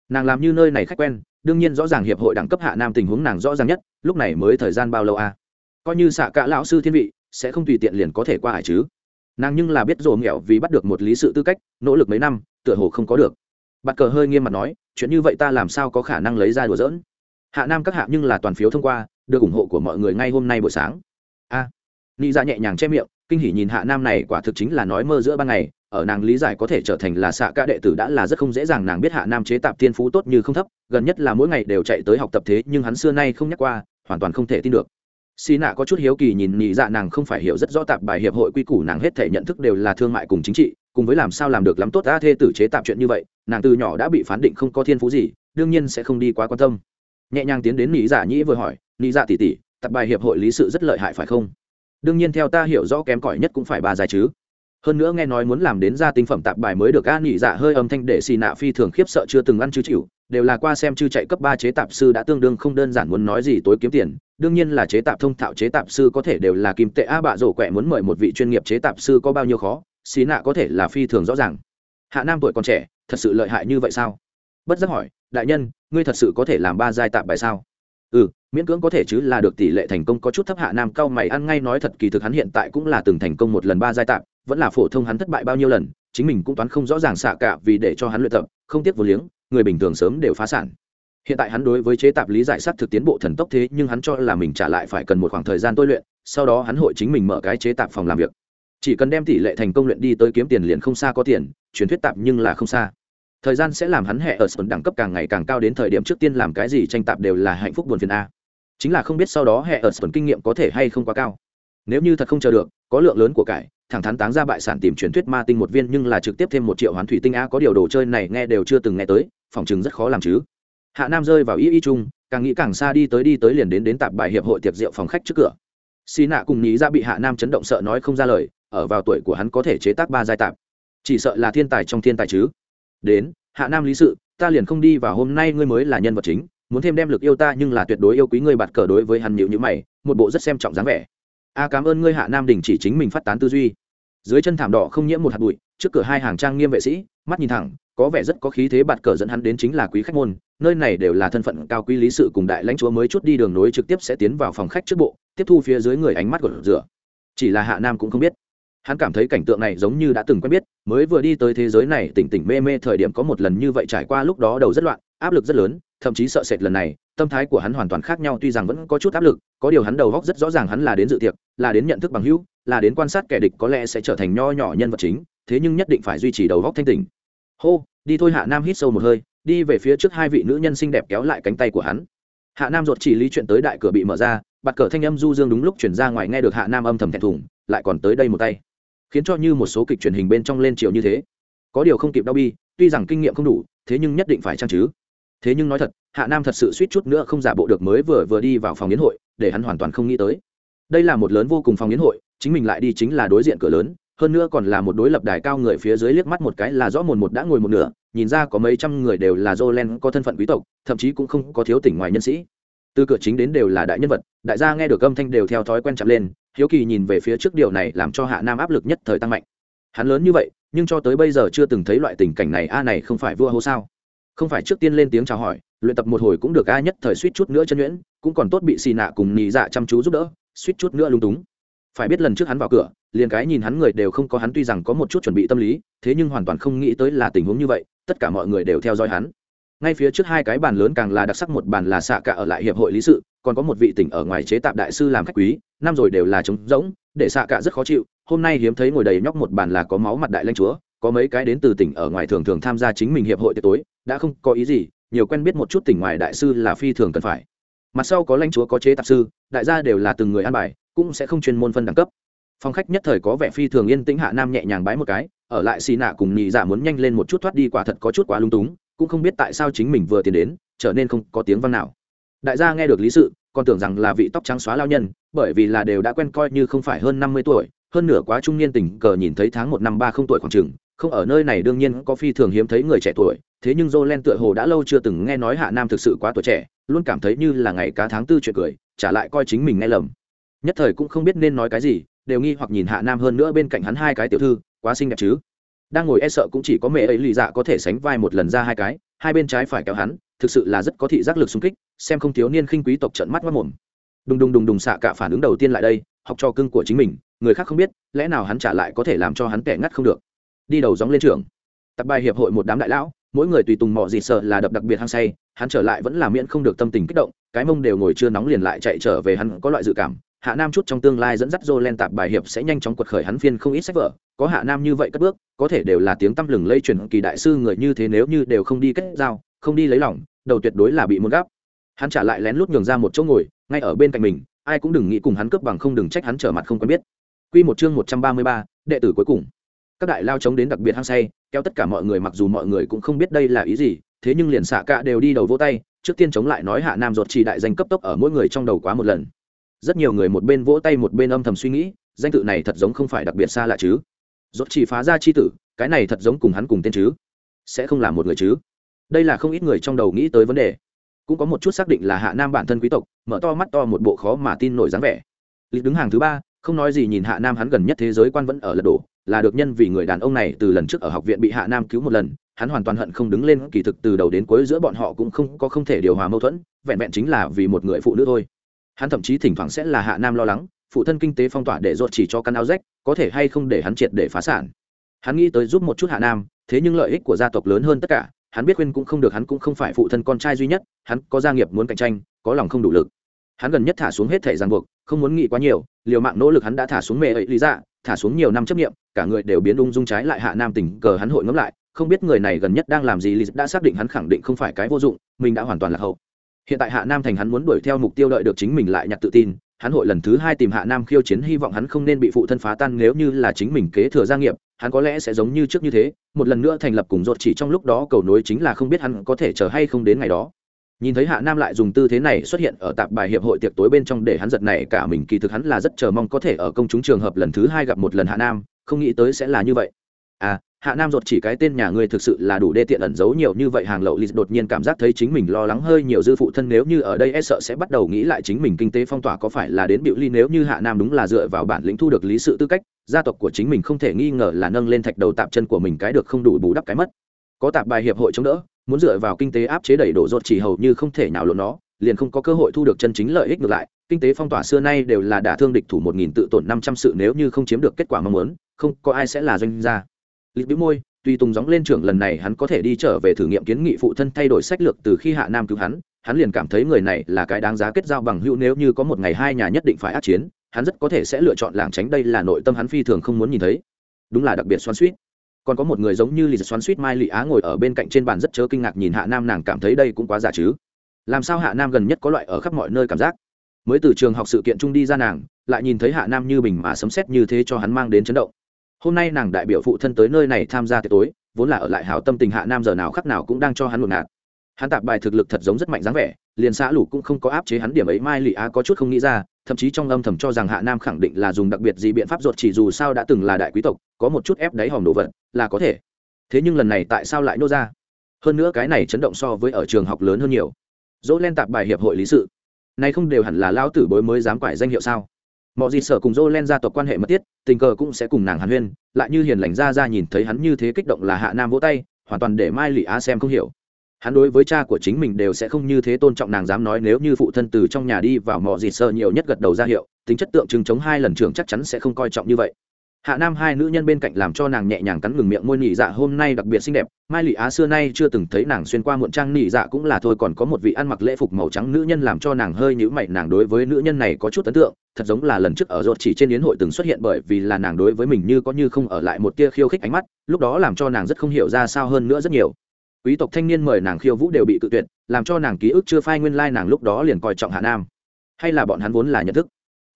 nàng làm như nơi này khách quen, đương nhiên rõ ràng hiệp hội đẳng cấp hạ nam tình huống nàng rõ ràng nhất, lúc này mới thời gian bao lâu à? Coi như xạ cả lão sư thiên vị, sẽ không tùy tiện liền có thể qua hải chứ. Nàng nhưng là biết rồ nghèo vì bắt được một lý sự tư cách, nỗ lực mấy năm, tựa hồ không có được. Bạt cờ hơi nghiêm mặt nói chuyện như vậy ta làm sao có khả năng lấy ra đùa dỡn hạ nam các hạ nhưng là toàn phiếu thông qua được ủng hộ của mọi người ngay hôm nay buổi sáng. A. À, nị dạ nhẹ nhàng che miệng kinh hỉ nhìn hạ nam này quả thực chính là nói mơ giữa ban ngày ở nàng lý giải có thể trở thành là xạ ca đệ tử đã là rất không dễ dàng nàng biết hạ nam chế tạp tiên phú tốt như không thấp gần nhất là mỗi ngày đều chạy tới học tập thế nhưng hắn xưa nay không nhắc qua hoàn toàn không thể tin được. Xì nạ có chút hiếu kỳ nhìn nhị dạ nàng không phải hiểu rất rõ tạp bài hiệp hội quy củ nàng hết thể nhận thức đều là thương mại cùng chính trị cùng với làm sao làm được lắm tốt đã thê tử chế tạm chuyện như vậy, nàng từ nhỏ đã bị phán định không có thiên phú gì, đương nhiên sẽ không đi quá quan tâm. Nhẹ nhàng tiến đến nhị dạ nhĩ vừa hỏi nhị dạ tỉ tỉ tập bài hiệp hội lý sự rất lợi hại phải không? Đương nhiên theo ta hiểu rõ kém cỏi nhất cũng phải ba giải chứ. Hơn nữa nghe nói muốn làm đến ra tinh phẩm tạp bài mới được a nhị dạ hơi âm thanh để xì nạ phi thường khiếp sợ chưa từng ăn chứ chịu, đều là qua xem chư chạy cấp ba chế tạp sư đã tương đương không đơn giản muốn nói gì tối kiếm tiền, đương nhiên là chế tạp thông thạo chế tạp sư có thể đều là kim tệ a bạ rổ quẹ muốn mời một vị chuyên nghiệp chế tạp sư có bao nhiêu khó xí nạ có thể là phi thường rõ ràng. Hạ nam tuổi còn trẻ, thật sự lợi hại như vậy sao? Bất giác hỏi, đại nhân, ngươi thật sự có thể làm ba giai tạp bài sao? Ừ miễn cưỡng có thể chứ là được tỷ lệ thành công có chút thấp. Hạ nam cao mày ăn ngay nói thật, kỳ thực hắn hiện tại cũng là từng thành công một lần ba giai tạp, vẫn là phổ thông hắn thất bại bao nhiêu lần, chính mình cũng toán không rõ ràng xạ cả vì để cho hắn luyện tập, không tiếc vô liếng, người bình thường sớm đều phá sản. Hiện tại hắn đối với chế tạp lý giải sát thực tiến bộ thần tốc thế, nhưng hắn cho là mình trả lại phải cần một khoảng thời gian tôi luyện, sau đó hắn hội chính mình mở cái chế tạp phòng làm việc chỉ cần đem tỷ lệ thành công luyện đi tới kiếm tiền liền không xa có tiền, truyền thuyết tạp nhưng là không xa. Thời gian sẽ làm hắn hệ ở sơn đẳng cấp càng ngày càng cao đến thời điểm trước tiên làm cái gì tranh tạp đều là hạnh phúc buồn phiền a. Chính là không biết sau đó hệ ở sơn kinh nghiệm có thể hay không quá cao. Nếu như thật không chờ được, có lượng lớn của cải, thẳng thắn táng ra bại sản tìm truyền thuyết ma tinh một viên nhưng là trực tiếp thêm một triệu hoán thủy tinh a có điều đồ chơi này nghe đều chưa từng nghe tới, phòng chừng rất khó làm chứ. Hạ nam rơi vào y y chung càng nghĩ càng xa đi tới đi tới liền đến đến tạp bài hiệp hội tiệc rượu phòng khách trước cửa. Xì nạ cùng nhí ra dạ bị hạ nam chấn động sợ nói không ra lời ở vào tuổi của hắn có thể chế tác ba giai tạp. Chỉ sợ là thiên tài trong thiên tài chứ. Đến, hạ nam lý sự, ta liền không đi và hôm nay ngươi mới là nhân vật chính, muốn thêm đem lực yêu ta nhưng là tuyệt đối yêu quý ngươi bạt cờ đối với hắn nhịu như mày, một bộ rất xem trọng dáng vẻ. A, cảm ơn ngươi, hạ nam đình chỉ chính mình phát tán tư duy. Dưới chân thảm đỏ không nhiễm một hạt bụi, trước cửa hai hàng trang nghiêm vệ sĩ, mắt nhìn thẳng, có vẻ rất có khí thế bạt cờ dẫn hắn đến chính là quý khách môn, nơi này đều là thân phận cao quý lý sự cùng đại lãnh chúa mới chút đi đường nối trực tiếp sẽ tiến vào phòng khách trước bộ, tiếp thu phía dưới người ánh mắt của rửa. Chỉ là hạ nam cũng không biết hắn cảm thấy cảnh tượng này giống như đã từng quen biết, mới vừa đi tới thế giới này tỉnh tỉnh mê mê thời điểm có một lần như vậy trải qua lúc đó đầu rất loạn, áp lực rất lớn, thậm chí sợ sệt lần này, tâm thái của hắn hoàn toàn khác nhau tuy rằng vẫn có chút áp lực, có điều hắn đầu góc rất rõ ràng hắn là đến dự tiệc, là đến nhận thức bằng hữu, là đến quan sát kẻ địch có lẽ sẽ trở thành nho nhỏ nhân vật chính, thế nhưng nhất định phải duy trì đầu góc thanh tỉnh. Hô, đi thôi hạ nam hít sâu một hơi, đi về phía trước hai vị nữ nhân xinh đẹp kéo lại cánh tay của hắn. Hạ nam ruột chỉ lý chuyện tới đại cửa bị mở ra, bạt cờ thanh âm du dương đúng lúc chuyển ra ngoài nghe được hạ nam âm thầm thẹn thùng, lại còn tới đây một tay khiến cho như một số kịch truyền hình bên trong lên chiều như thế. Có điều không kịp đau bi tuy rằng kinh nghiệm không đủ thế nhưng nhất định phải trang chứ? Thế nhưng nói thật hạ nam thật sự suýt chút nữa không giả bộ được mới vừa vừa đi vào phòng yến hội để hắn hoàn toàn không nghĩ tới. Đây là một lớn vô cùng phòng yến hội chính mình lại đi chính là đối diện cửa lớn hơn nữa còn là một đối lập đài cao người phía dưới liếc mắt một cái là rõ mồn một đã ngồi một nửa nhìn ra có mấy trăm người đều là Jolen có thân phận quý tộc, thậm chí cũng không có thiếu tỉnh ngoài nhân sĩ. Từ cửa chính đến đều là đại nhân vật, đại gia nghe được âm thanh đều theo thói quen chặt lên, hiếu kỳ nhìn về phía trước điều này làm cho Hạ Nam áp lực nhất thời tăng mạnh. Hắn lớn như vậy, nhưng cho tới bây giờ chưa từng thấy loại tình cảnh này a này không phải vua hô sao? Không phải trước tiên lên tiếng chào hỏi, luyện tập một hồi cũng được a nhất thời suýt chút nữa chân nhuyễn, cũng còn tốt bị xì nạ cùng nhị dạ chăm chú giúp đỡ, suýt chút nữa lung túng. Phải biết lần trước hắn vào cửa, liền cái nhìn hắn người đều không có hắn tuy rằng có một chút chuẩn bị tâm lý, thế nhưng hoàn toàn không nghĩ tới là tình huống như vậy, tất cả mọi người đều theo dõi hắn ngay phía trước hai cái bàn lớn càng là đặc sắc một bàn là xạ cả ở lại hiệp hội lý sự còn có một vị tỉnh ở ngoài chế tạp đại sư làm khách quý năm rồi đều là trống rỗng, để xạ cả rất khó chịu, hôm nay hiếm thấy ngồi đầy nhóc một bàn là có máu mặt đại lãnh chúa, có mấy cái đến từ tỉnh ở ngoài thường thường tham gia chính mình hiệp hội tiệc tối, đã không có ý gì, nhiều quen biết một chút tỉnh ngoài đại sư là phi thường cần phải. Mặt sau có lãnh chúa, có chế tạp sư, đại gia đều là từng người ăn bài, cũng sẽ không chuyên môn phân đẳng cấp. Phong khách nhất thời có vẻ phi thường yên tĩnh, hạ nam nhẹ nhàng bái một cái, ở lại xì nạ cùng nhị giả muốn nhanh lên một chút thoát đi quả thật có chút quá lung túng, cũng không biết tại sao chính mình vừa tiến đến, trở nên không có tiếng văn nào. Đại gia nghe được lý sự còn tưởng rằng là vị tóc trắng xóa lao nhân bởi vì là đều đã quen coi như không phải hơn năm mươi tuổi hơn nửa quá trung niên tình cờ nhìn thấy tháng một năm ba không tuổi khoảng chừng không ở nơi này đương nhiên có phi thường hiếm thấy người trẻ tuổi thế nhưng Jolen tựa hồ đã lâu chưa từng nghe nói Hạ Nam thực sự quá tuổi trẻ, luôn cảm thấy như là ngày cá tháng tư chuyện cười, trả lại coi chính mình nghe lầm. Nhất thời cũng không biết nên nói cái gì, đều nghi hoặc nhìn Hạ Nam hơn nữa bên cạnh hắn hai cái tiểu thư, quá xinh đẹp chứ đang ngồi e sợ cũng chỉ có mẹ ấy lì dạ có thể sánh vai một lần ra hai cái hai bên trái phải kéo hắn thực sự là rất có thị giác lực xung kích xem không thiếu niên khinh quý tộc trận mắt mất mồm. Đùng đùng đùng đùng xạ cả phản ứng đầu tiên lại đây, học cho cưng của chính mình, người khác không biết, lẽ nào hắn trả lại có thể làm cho hắn kẻ ngắt không được. Đi đầu gióng lên trường. Tập bài hiệp hội một đám đại lão, mỗi người tùy tùng mọ gì sợ là đập đặc biệt hăng say, hắn trở lại vẫn là miễn không được tâm tình kích động, cái mông đều ngồi chưa nóng liền lại chạy trở về hắn có loại dự cảm, hạ nam chút trong tương lai dẫn dắt dô lên tạp bài hiệp sẽ nhanh chóng quật khởi hắn phiên không ít sách vở, có hạ nam như vậy cất bước, có thể đều là tiếng tăm lừng lây truyền kỳ đại sư người như thế nếu như đều không đi kết giao, không đi lấy lòng, đầu tuyệt đối là bị muốn gấp hắn trả lại lén lút nhường ra một chỗ ngồi ngay ở bên cạnh mình ai cũng đừng nghĩ cùng hắn cướp bằng không đừng trách hắn trở mặt không quen biết. Quy một chương một trăm ba mươi ba, đệ tử cuối cùng. Các đại lao chống đến đặc biệt hăng say, kéo tất cả mọi người mặc dù mọi người cũng không biết đây là ý gì, thế nhưng liền xạ cả đều đi đầu vỗ tay, trước tiên chống lại nói hạ nam ruột chỉ đại danh cấp tốc ở mỗi người trong đầu quá một lần. Rất nhiều người một bên vỗ tay một bên âm thầm suy nghĩ danh tự này thật giống không phải đặc biệt xa lạ chứ. Rốt chỉ phá ra chi tử cái này thật giống cùng hắn cùng tên chứ. Sẽ không là một người chứ. Đây là không ít người trong đầu nghĩ tới vấn đề cũng có một chút xác định là hạ nam bản thân quý tộc, mở to mắt to một bộ khó mà tin nổi dáng vẻ. Lịch đứng hàng thứ ba, không nói gì nhìn hạ nam hắn gần nhất thế giới quan vẫn ở lật đổ, là được nhân vì người đàn ông này từ lần trước ở học viện bị hạ nam cứu một lần, hắn hoàn toàn hận không đứng lên, kỳ thực từ đầu đến cuối giữa bọn họ cũng không có không thể điều hòa mâu thuẫn, vẹn vẹn chính là vì một người phụ nữ thôi. Hắn thậm chí thỉnh thoảng sẽ là hạ nam lo lắng, phụ thân kinh tế phong tỏa để dột chỉ cho căn áo rách, có thể hay không để hắn triệt để phá sản. Hắn nghĩ tới giúp một chút hạ nam, thế nhưng lợi ích của gia tộc lớn hơn tất cả hắn biết khuyên cũng không được, hắn cũng không phải phụ thân con trai duy nhất, hắn có gia nghiệp muốn cạnh tranh, có lòng không đủ lực. Hắn gần nhất thả xuống hết thể ràng buộc, không muốn nghĩ quá nhiều, liều mạng nỗ lực hắn đã thả xuống mẹ ấy, lý dạ thả xuống nhiều năm chấp nghiệm, cả người đều biến ung dung trái lại hạ nam tình cờ hắn hội ngẫm lại, không biết người này gần nhất đang làm gì, lý dạ đã xác định hắn khẳng định không phải cái vô dụng, mình đã hoàn toàn là hậu. Hiện tại hạ nam thành hắn muốn đuổi theo mục tiêu đợi được chính mình lại nhặt tự tin, hắn hội lần thứ hai tìm hạ nam khiêu chiến, hy vọng hắn không nên bị phụ thân phá tan nếu như là chính mình kế thừa gia nghiệp hắn có lẽ sẽ giống như trước như thế, một lần nữa thành lập cùng rột chỉ trong lúc đó cầu nối chính là không biết hắn có thể chờ hay không đến ngày đó. Nhìn thấy hạ nam lại dùng tư thế này xuất hiện ở tạp bài hiệp hội tiệc tối bên trong để hắn giật này cả mình, kỳ thực hắn là rất chờ mong có thể ở công chúng trường hợp lần thứ hai gặp một lần hạ nam, không nghĩ tới sẽ là như vậy. À hạ nam ruột chỉ cái tên nhà ngươi thực sự là đủ đê tiện ẩn giấu nhiều như vậy, hàng lậu lì đột nhiên cảm giác thấy chính mình lo lắng hơi nhiều. Dư phụ thân nếu như ở đây e sợ sẽ bắt đầu nghĩ lại chính mình kinh tế phong tỏa có phải là đến biểu ly nếu như hạ nam đúng là dựa vào bản lĩnh thu được lý sự tư cách, gia tộc của chính mình không thể nghi ngờ là nâng lên thạch đầu tạp chân của mình cái được không đủ bù đắp cái mất. Có tạp bài hiệp hội chống đỡ, muốn dựa vào kinh tế áp chế đẩy đổ ruột chỉ hầu như không thể nào lộn nó, liền không có cơ hội thu được chân chính lợi ích ngược lại. Kinh tế phong tỏa xưa nay đều là đả thương địch thủ một nghìn tự tổn năm trăm sự nếu như không chiếm được kết quả mong muốn, không có ai sẽ là doanh gia lịch bĩu môi tuy tùng gióng lên trưởng lần này hắn có thể đi trở về thử nghiệm kiến nghị phụ thân thay đổi sách lược từ khi hạ nam cứu hắn hắn liền cảm thấy người này là cái đáng giá kết giao bằng hữu nếu như có một ngày hai nhà nhất định phải át chiến, hắn rất có thể sẽ lựa chọn làng tránh đây là nội tâm hắn phi thường không muốn nhìn thấy. Đúng là đặc biệt xoắn suýt còn có một người giống như lì xoắn suýt mai lị á ngồi ở bên cạnh trên bàn rất chớ kinh ngạc nhìn hạ nam nàng cảm thấy đây cũng quá giả chứ. Làm sao hạ nam gần nhất có loại ở khắp mọi nơi cảm giác? Mới từ trường học sự kiện trung đi ra nàng, lại nhìn thấy hạ nam như bình mà sấm xét như thế cho hắn mang đến chấn động hôm nay nàng đại biểu phụ thân tới nơi này tham gia tiệc tối, vốn là ở lại hảo tâm tình hạ nam giờ nào khắc nào cũng đang cho hắn ngột ngạt. Hắn tạp bài thực lực thật giống rất mạnh dáng vẻ, liền xã lũ cũng không có áp chế hắn điểm ấy, mai lì á có chút không nghĩ ra, thậm chí trong âm thầm cho rằng hạ nam khẳng định là dùng đặc biệt gì biện pháp ruột chỉ dù sao đã từng là đại quý tộc, có một chút ép đáy hòm đồ vật, là có thể. Thế nhưng lần này tại sao lại nô ra? Hơn nữa cái này chấn động so với ở trường học lớn hơn nhiều. Dỗ len tạp bài hiệp hội lý sự. Này không đều hẳn là lao tử bối mới dám quải danh hiệu sao? Mọi gì sở cùng dô len gia tộc quan hệ mật thiết, tình cờ cũng sẽ cùng nàng hàn huyên, lại như hiền lành ra ra nhìn thấy hắn như thế kích động là hạ nam vỗ tay, hoàn toàn để mai lị á xem không hiểu. Hắn đối với cha của chính mình đều sẽ không như thế tôn trọng nàng dám nói nếu như phụ thân từ trong nhà đi vào mọi gì sợ nhiều nhất gật đầu ra hiệu, tính chất tượng trưng chống hai lần trưởng chắc chắn sẽ không coi trọng như vậy hạ nam hai nữ nhân bên cạnh làm cho nàng nhẹ nhàng cắn ngừng miệng môi nỉ dạ hôm nay đặc biệt xinh đẹp. Mai lị á xưa nay chưa từng thấy nàng xuyên qua muộn trang nỉ dạ cũng là thôi, còn có một vị ăn mặc lễ phục màu trắng nữ nhân làm cho nàng hơi nhữ mày. Nàng đối với nữ nhân này có chút ấn tượng, thật giống là lần trước ở rột chỉ trên yến hội từng xuất hiện bởi vì là nàng đối với mình như có như không ở lại một tia khiêu khích ánh mắt, lúc đó làm cho nàng rất không hiểu ra sao hơn nữa rất nhiều. Quý tộc thanh niên mời nàng khiêu vũ đều bị tự tuyệt, làm cho nàng ký ức chưa phai nguyên lai, nàng lúc đó liền coi trọng hạ nam. Hay là bọn hắn vốn là nhận thức?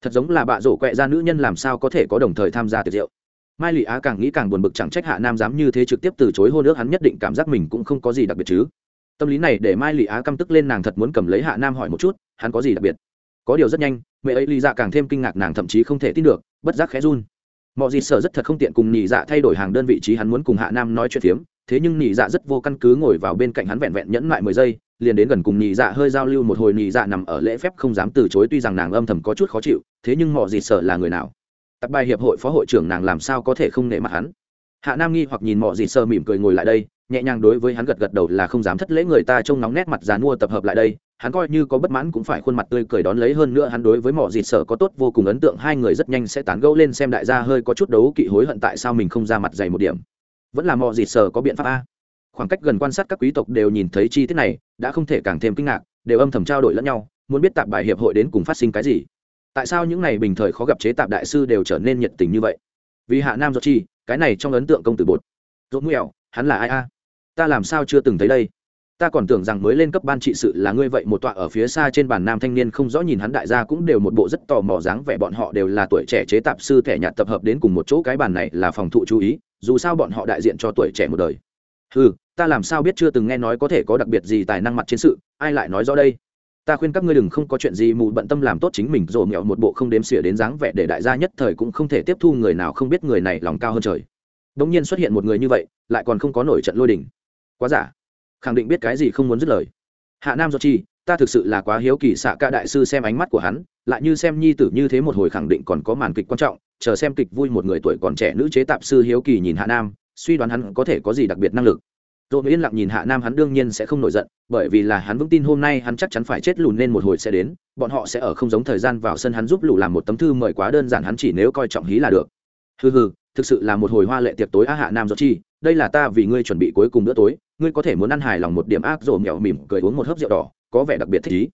Thật giống là bạ rổ quẹ ra nữ nhân làm sao có thể có đồng thời tham gia tiệc rượu. Mai lị á càng nghĩ càng buồn bực chẳng trách hạ nam dám như thế trực tiếp từ chối hôn ước hắn nhất định cảm giác mình cũng không có gì đặc biệt chứ. Tâm lý này để mai lị á căm tức lên nàng thật muốn cầm lấy hạ nam hỏi một chút, hắn có gì đặc biệt? Có điều rất nhanh, mẹ ấy lì dạ càng thêm kinh ngạc nàng thậm chí không thể tin được, bất giác khẽ run. Mọi gì sợ rất thật không tiện cùng nhị dạ thay đổi hàng đơn vị trí hắn muốn cùng hạ nam nói chuyện phiếm, thế nhưng nhị dạ rất vô căn cứ ngồi vào bên cạnh hắn vẹn vẹn nhẫn lại mười giây, liền đến gần cùng nhị dạ hơi giao lưu một hồi nhị dạ nằm ở lễ phép không dám từ chối, tuy rằng nàng âm thầm có chút khó chịu thế nhưng mọi gì sợ là người nào? Tập bài hiệp hội phó hội trưởng nàng làm sao có thể không nể mặt hắn? Hạ nam nghi hoặc nhìn mọi gì sợ mỉm cười ngồi lại đây, nhẹ nhàng đối với hắn gật gật đầu là không dám thất lễ người ta trông nóng nét mặt dàn mua tập hợp lại đây. Hắn coi như có bất mãn cũng phải khuôn mặt tươi cười đón lấy hơn nữa hắn đối với mỏ gì sở có tốt vô cùng ấn tượng, hai người rất nhanh sẽ tán gẫu lên xem đại gia hơi có chút đấu kỵ hối hận tại sao mình không ra mặt dày một điểm. Vẫn là mỏ gì sở có biện pháp a. Khoảng cách gần quan sát các quý tộc đều nhìn thấy chi tiết này, đã không thể càng thêm kinh ngạc, đều âm thầm trao đổi lẫn nhau, muốn biết tạp bài hiệp hội đến cùng phát sinh cái gì tại sao những này bình thời khó gặp chế tạp đại sư đều trở nên nhiệt tình như vậy? Vì hạ nam do chi, cái này trong ấn tượng công tử bột. Dốt mẹo, hắn là ai a? Ta làm sao chưa từng thấy đây? Ta còn tưởng rằng mới lên cấp ban trị sự là ngươi vậy, một tọa ở phía xa trên bàn nam thanh niên không rõ nhìn hắn đại gia cũng đều một bộ rất tò mò dáng vẻ, bọn họ đều là tuổi trẻ chế tạp sư, thẻ nhạt tập hợp đến cùng một chỗ, cái bàn này là phòng thụ chú ý, dù sao bọn họ đại diện cho tuổi trẻ một đời. Ừ ta làm sao biết chưa từng nghe nói có thể có đặc biệt gì tài năng mặt chiến sự, ai lại nói rõ đây? Ta khuyên các ngươi đừng không có chuyện gì mù bận tâm làm tốt chính mình rồi mẹo một bộ không đếm xỉa đến dáng vẻ để đại gia nhất thời cũng không thể tiếp thu người nào không biết người này lòng cao hơn trời. Đ ỗ n g nhiên xuất hiện một người như vậy lại còn không có nổi trận lôi đình, quá giả. Khẳng định biết cái gì không muốn dứt lời. Hạ nam do chi ta thực sự là quá hiếu kỳ xạ ca đại sư xem ánh mắt của hắn lại như xem nhi tử như thế một hồi khẳng định còn có màn kịch quan trọng chờ xem kịch vui một người tuổi còn trẻ nữ chế tạp sư hiếu kỳ nhìn hạ nam suy đoán hắn có thể có gì đặc biệt năng lực rồi yên lặng nhìn hạ nam hắn đương nhiên sẽ không nổi giận, bởi vì là hắn vững tin hôm nay hắn chắc chắn phải chết lùn nên một hồi sẽ đến, bọn họ sẽ ở không giống thời gian vào sân hắn giúp lù làm một tấm thư mời quá đơn giản hắn chỉ nếu coi trọng hí là được. Hừ hừ, thực sự là một hồi hoa lệ tiệc tối á hạ nam do chi, đây là ta vì ngươi chuẩn bị cuối cùng bữa tối, ngươi có thể muốn ăn hài lòng một điểm ác rồi mẹo mỉm cười uống một hớp rượu đỏ, có vẻ đặc biệt thích ý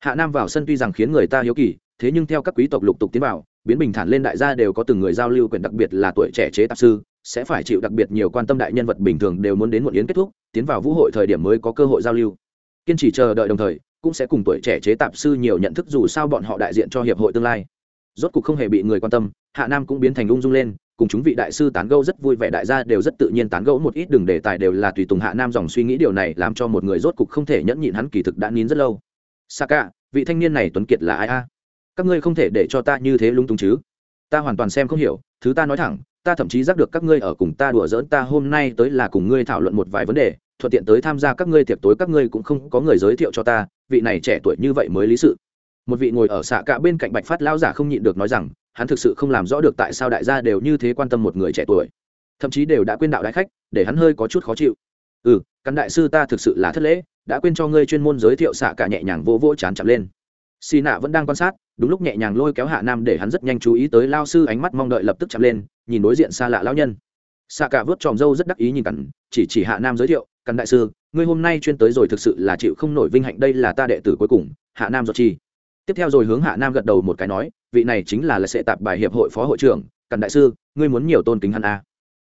hạ nam vào sân tuy rằng khiến người ta hiếu kỳ, thế nhưng theo các quý tộc lục tục tiến vào, biến bình thản lên đại gia đều có từng người giao lưu quyền, đặc biệt là tuổi trẻ chế tạp sư sẽ phải chịu đặc biệt nhiều quan tâm đại nhân vật bình thường đều muốn đến một yến kết thúc tiến vào vũ hội thời điểm mới có cơ hội giao lưu. Kiên trì chờ đợi đồng thời cũng sẽ cùng tuổi trẻ chế tạp sư nhiều nhận thức dù sao bọn họ đại diện cho hiệp hội tương lai. Rốt cuộc không hề bị người quan tâm hạ nam cũng biến thành ung dung lên cùng chúng vị đại sư tán gẫu rất vui vẻ đại gia đều rất tự nhiên tán gẫu một ít đường đề tài đều là tùy tùng hạ nam dòng suy nghĩ điều này làm cho một người rốt cục không thể nhẫn nhịn hắn kỳ thực đã nín rất lâu. Saka, vị thanh niên này tuấn kiệt là ai a? Các ngươi không thể để cho ta như thế lung tung chứ? Ta hoàn toàn xem không hiểu thứ ta nói thẳng ta thậm chí giác được các ngươi ở cùng ta đùa giỡn, ta hôm nay tới là cùng ngươi thảo luận một vài vấn đề, thuận tiện tới tham gia các ngươi tiệc tối, các ngươi cũng không có người giới thiệu cho ta, vị này trẻ tuổi như vậy mới lý sự. Một vị ngồi ở xạ cả bên cạnh bạch phát lao giả không nhịn được nói rằng, hắn thực sự không làm rõ được tại sao đại gia đều như thế quan tâm một người trẻ tuổi. Thậm chí đều đã quên đạo đại khách, để hắn hơi có chút khó chịu. Ừ căn đại sư ta thực sự là thất lễ, đã quên cho ngươi chuyên môn giới thiệu xạ cả nhẹ nhàng vỗ vỗ chán chậm lên xì nạ vẫn đang quan sát, đúng lúc nhẹ nhàng lôi kéo hạ nam để hắn rất nhanh chú ý tới lao sư ánh mắt mong đợi lập tức chạm lên, nhìn đối diện xa lạ lão nhân xạ cả vớt tròm râu rất đắc ý nhìn cẩn chỉ chỉ hạ nam giới thiệu cẩn đại sư, ngươi hôm nay chuyên tới rồi thực sự là chịu không nổi vinh hạnh, đây là ta đệ tử cuối cùng, hạ nam do chi tiếp theo rồi hướng hạ nam gật đầu một cái nói, vị này chính là là sẽ tạp bài hiệp hội phó hội trưởng cẩn đại sư, ngươi muốn nhiều tôn kính hắn à.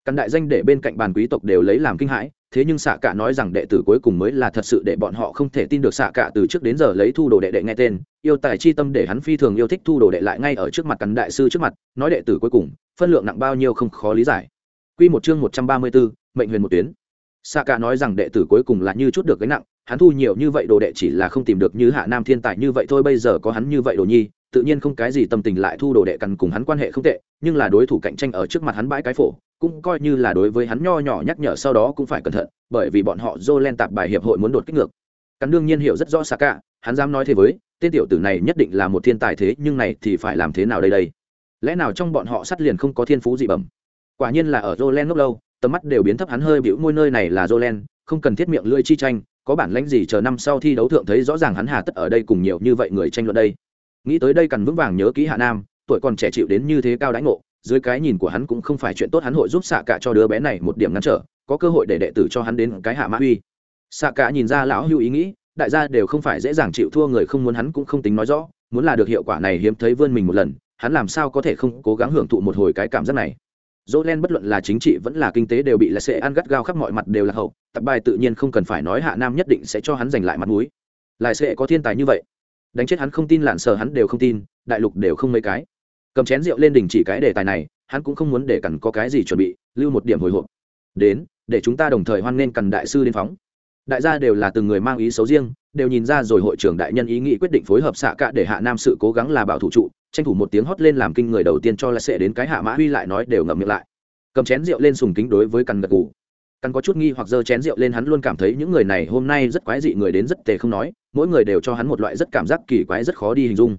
cẩn đại danh để bên cạnh bàn quý tộc đều lấy làm kinh hãi thế nhưng xạ cả nói rằng đệ tử cuối cùng mới là thật sự để bọn họ không thể tin được xạ cả từ trước đến giờ lấy thu đồ đệ đệ nghe tên yêu tài chi tâm để hắn phi thường yêu thích thu đồ đệ lại ngay ở trước mặt cắn đại sư trước mặt nói đệ tử cuối cùng phân lượng nặng bao nhiêu không khó lý giải Quy một chương một trăm ba mươi 134, mệnh huyền một tuyến. xạ cả nói rằng đệ tử cuối cùng là như chút được gánh nặng, hắn thu nhiều như vậy đồ đệ chỉ là không tìm được như Hạ Nam thiên tài như vậy thôi, bây giờ có hắn như vậy đồ nhi, tự nhiên không cái gì tâm tình lại thu đồ đệ cần cùng hắn quan hệ không tệ, nhưng là đối thủ cạnh tranh ở trước mặt hắn bãi cái phổ, cũng coi như là đối với hắn nho nhỏ nhắc nhở sau đó cũng phải cẩn thận, bởi vì bọn họ Jolen tạp bài hiệp hội muốn đột kích ngược. Cắn đương nhiên hiểu rất rõ Saka, hắn dám nói thế với, tên tiểu tử này nhất định là một thiên tài thế, nhưng này thì phải làm thế nào đây đây? Lẽ nào trong bọn họ sắt liền không có thiên phú dị bẩm? Quả nhiên là ở Jolen lúc lâu, tầm mắt đều biến thấp hắn hơi bĩu môi nơi này là Jolen, không cần thiết miệng lưỡi chi tranh, có bản lãnh gì chờ năm sau thi đấu thượng thấy rõ ràng hắn hà tất ở đây cùng nhiều như vậy người tranh luận đây. Nghĩ tới đây cần vững vàng nhớ kỹ Hạ Nam, tuổi còn trẻ chịu đến như thế cao đánh ngộ, dưới cái nhìn của hắn cũng không phải chuyện tốt hắn hội giúp xạ cả cho đứa bé này một điểm ngăn trở có cơ hội để đệ tử cho hắn đến cái hạ mã uy xạ cả nhìn ra lão hưu ý nghĩ đại gia đều không phải dễ dàng chịu thua người không muốn hắn cũng không tính nói rõ muốn là được hiệu quả này hiếm thấy vươn mình một lần hắn làm sao có thể không cố gắng hưởng thụ một hồi cái cảm giác này dỗ len bất luận là chính trị vẫn là kinh tế đều bị là sẽ ăn gắt gao khắp mọi mặt đều là hậu, tập bài tự nhiên không cần phải nói hạ nam nhất định sẽ cho hắn giành lại mặt mũi. Lại sẽ có thiên tài như vậy, đánh chết hắn không tin lạn sờ hắn đều không tin, đại lục đều không mấy cái. Cầm chén rượu lên đình chỉ cái đề tài này, hắn cũng không muốn để cẩn có cái gì chuẩn bị, lưu một điểm hồi hộp. Đến, để chúng ta đồng thời hoan nghênh cần đại sư đến phóng. Đại gia đều là từng người mang ý xấu riêng, đều nhìn ra rồi hội trưởng đại nhân ý nghĩ quyết định phối hợp xạ cả để hạ nam sự cố gắng là bảo thủ trụ tranh thủ một tiếng hót lên làm kinh người đầu tiên cho là sẽ đến cái hạ mã huy lại nói đều ngậm miệng lại. Cầm chén rượu lên sùng kính đối với căn gật gù căn có chút nghi hoặc giơ chén rượu lên hắn luôn cảm thấy những người này hôm nay rất quái dị người đến rất tề không nói, mỗi người đều cho hắn một loại rất cảm giác kỳ quái rất khó đi hình dung.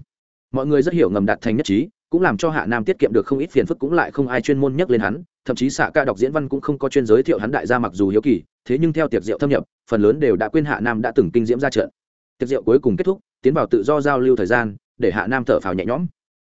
Mọi người rất hiểu ngầm đạt thành nhất trí, cũng làm cho hạ nam tiết kiệm được không ít phiền phức cũng lại không ai chuyên môn nhắc lên hắn, thậm chí xạ ca đọc diễn văn cũng không có chuyên giới thiệu hắn đại gia mặc dù hiếu kỳ, thế nhưng theo tiệc rượu thâm nhập, phần lớn đều đã quên hạ nam đã từng kinh diễm ra trận. Tiệc rượu cuối cùng kết thúc, tiến vào tự do giao lưu thời gian, để hạ nam thở phào nhẹ nhõm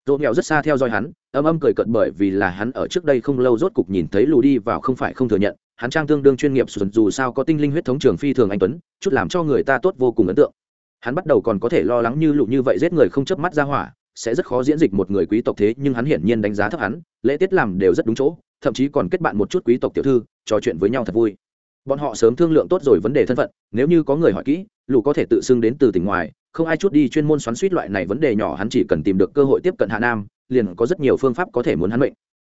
dỗ nghèo rất xa theo dõi hắn, âm âm cười cợt bởi vì là hắn ở trước đây không lâu rốt cục nhìn thấy lù đi vào không phải không thừa nhận, hắn trang tương đương chuyên nghiệp dù sao có tinh linh huyết thống trường phi thường anh tuấn, chút làm cho người ta tốt vô cùng ấn tượng. Hắn bắt đầu còn có thể lo lắng như lụ như vậy giết người không chớp mắt ra hỏa, sẽ rất khó diễn dịch một người quý tộc thế nhưng hắn hiển nhiên đánh giá thấp hắn, lễ tiết làm đều rất đúng chỗ, thậm chí còn kết bạn một chút quý tộc tiểu thư, trò chuyện với nhau thật vui. Bọn họ sớm thương lượng tốt rồi vấn đề thân phận, nếu như có người hỏi kỹ, lù có thể tự xưng đến từ tỉnh ngoài không ai chút đi chuyên môn xoắn suýt loại này vấn đề nhỏ, hắn chỉ cần tìm được cơ hội tiếp cận hạ nam, liền có rất nhiều phương pháp có thể muốn hắn mệnh.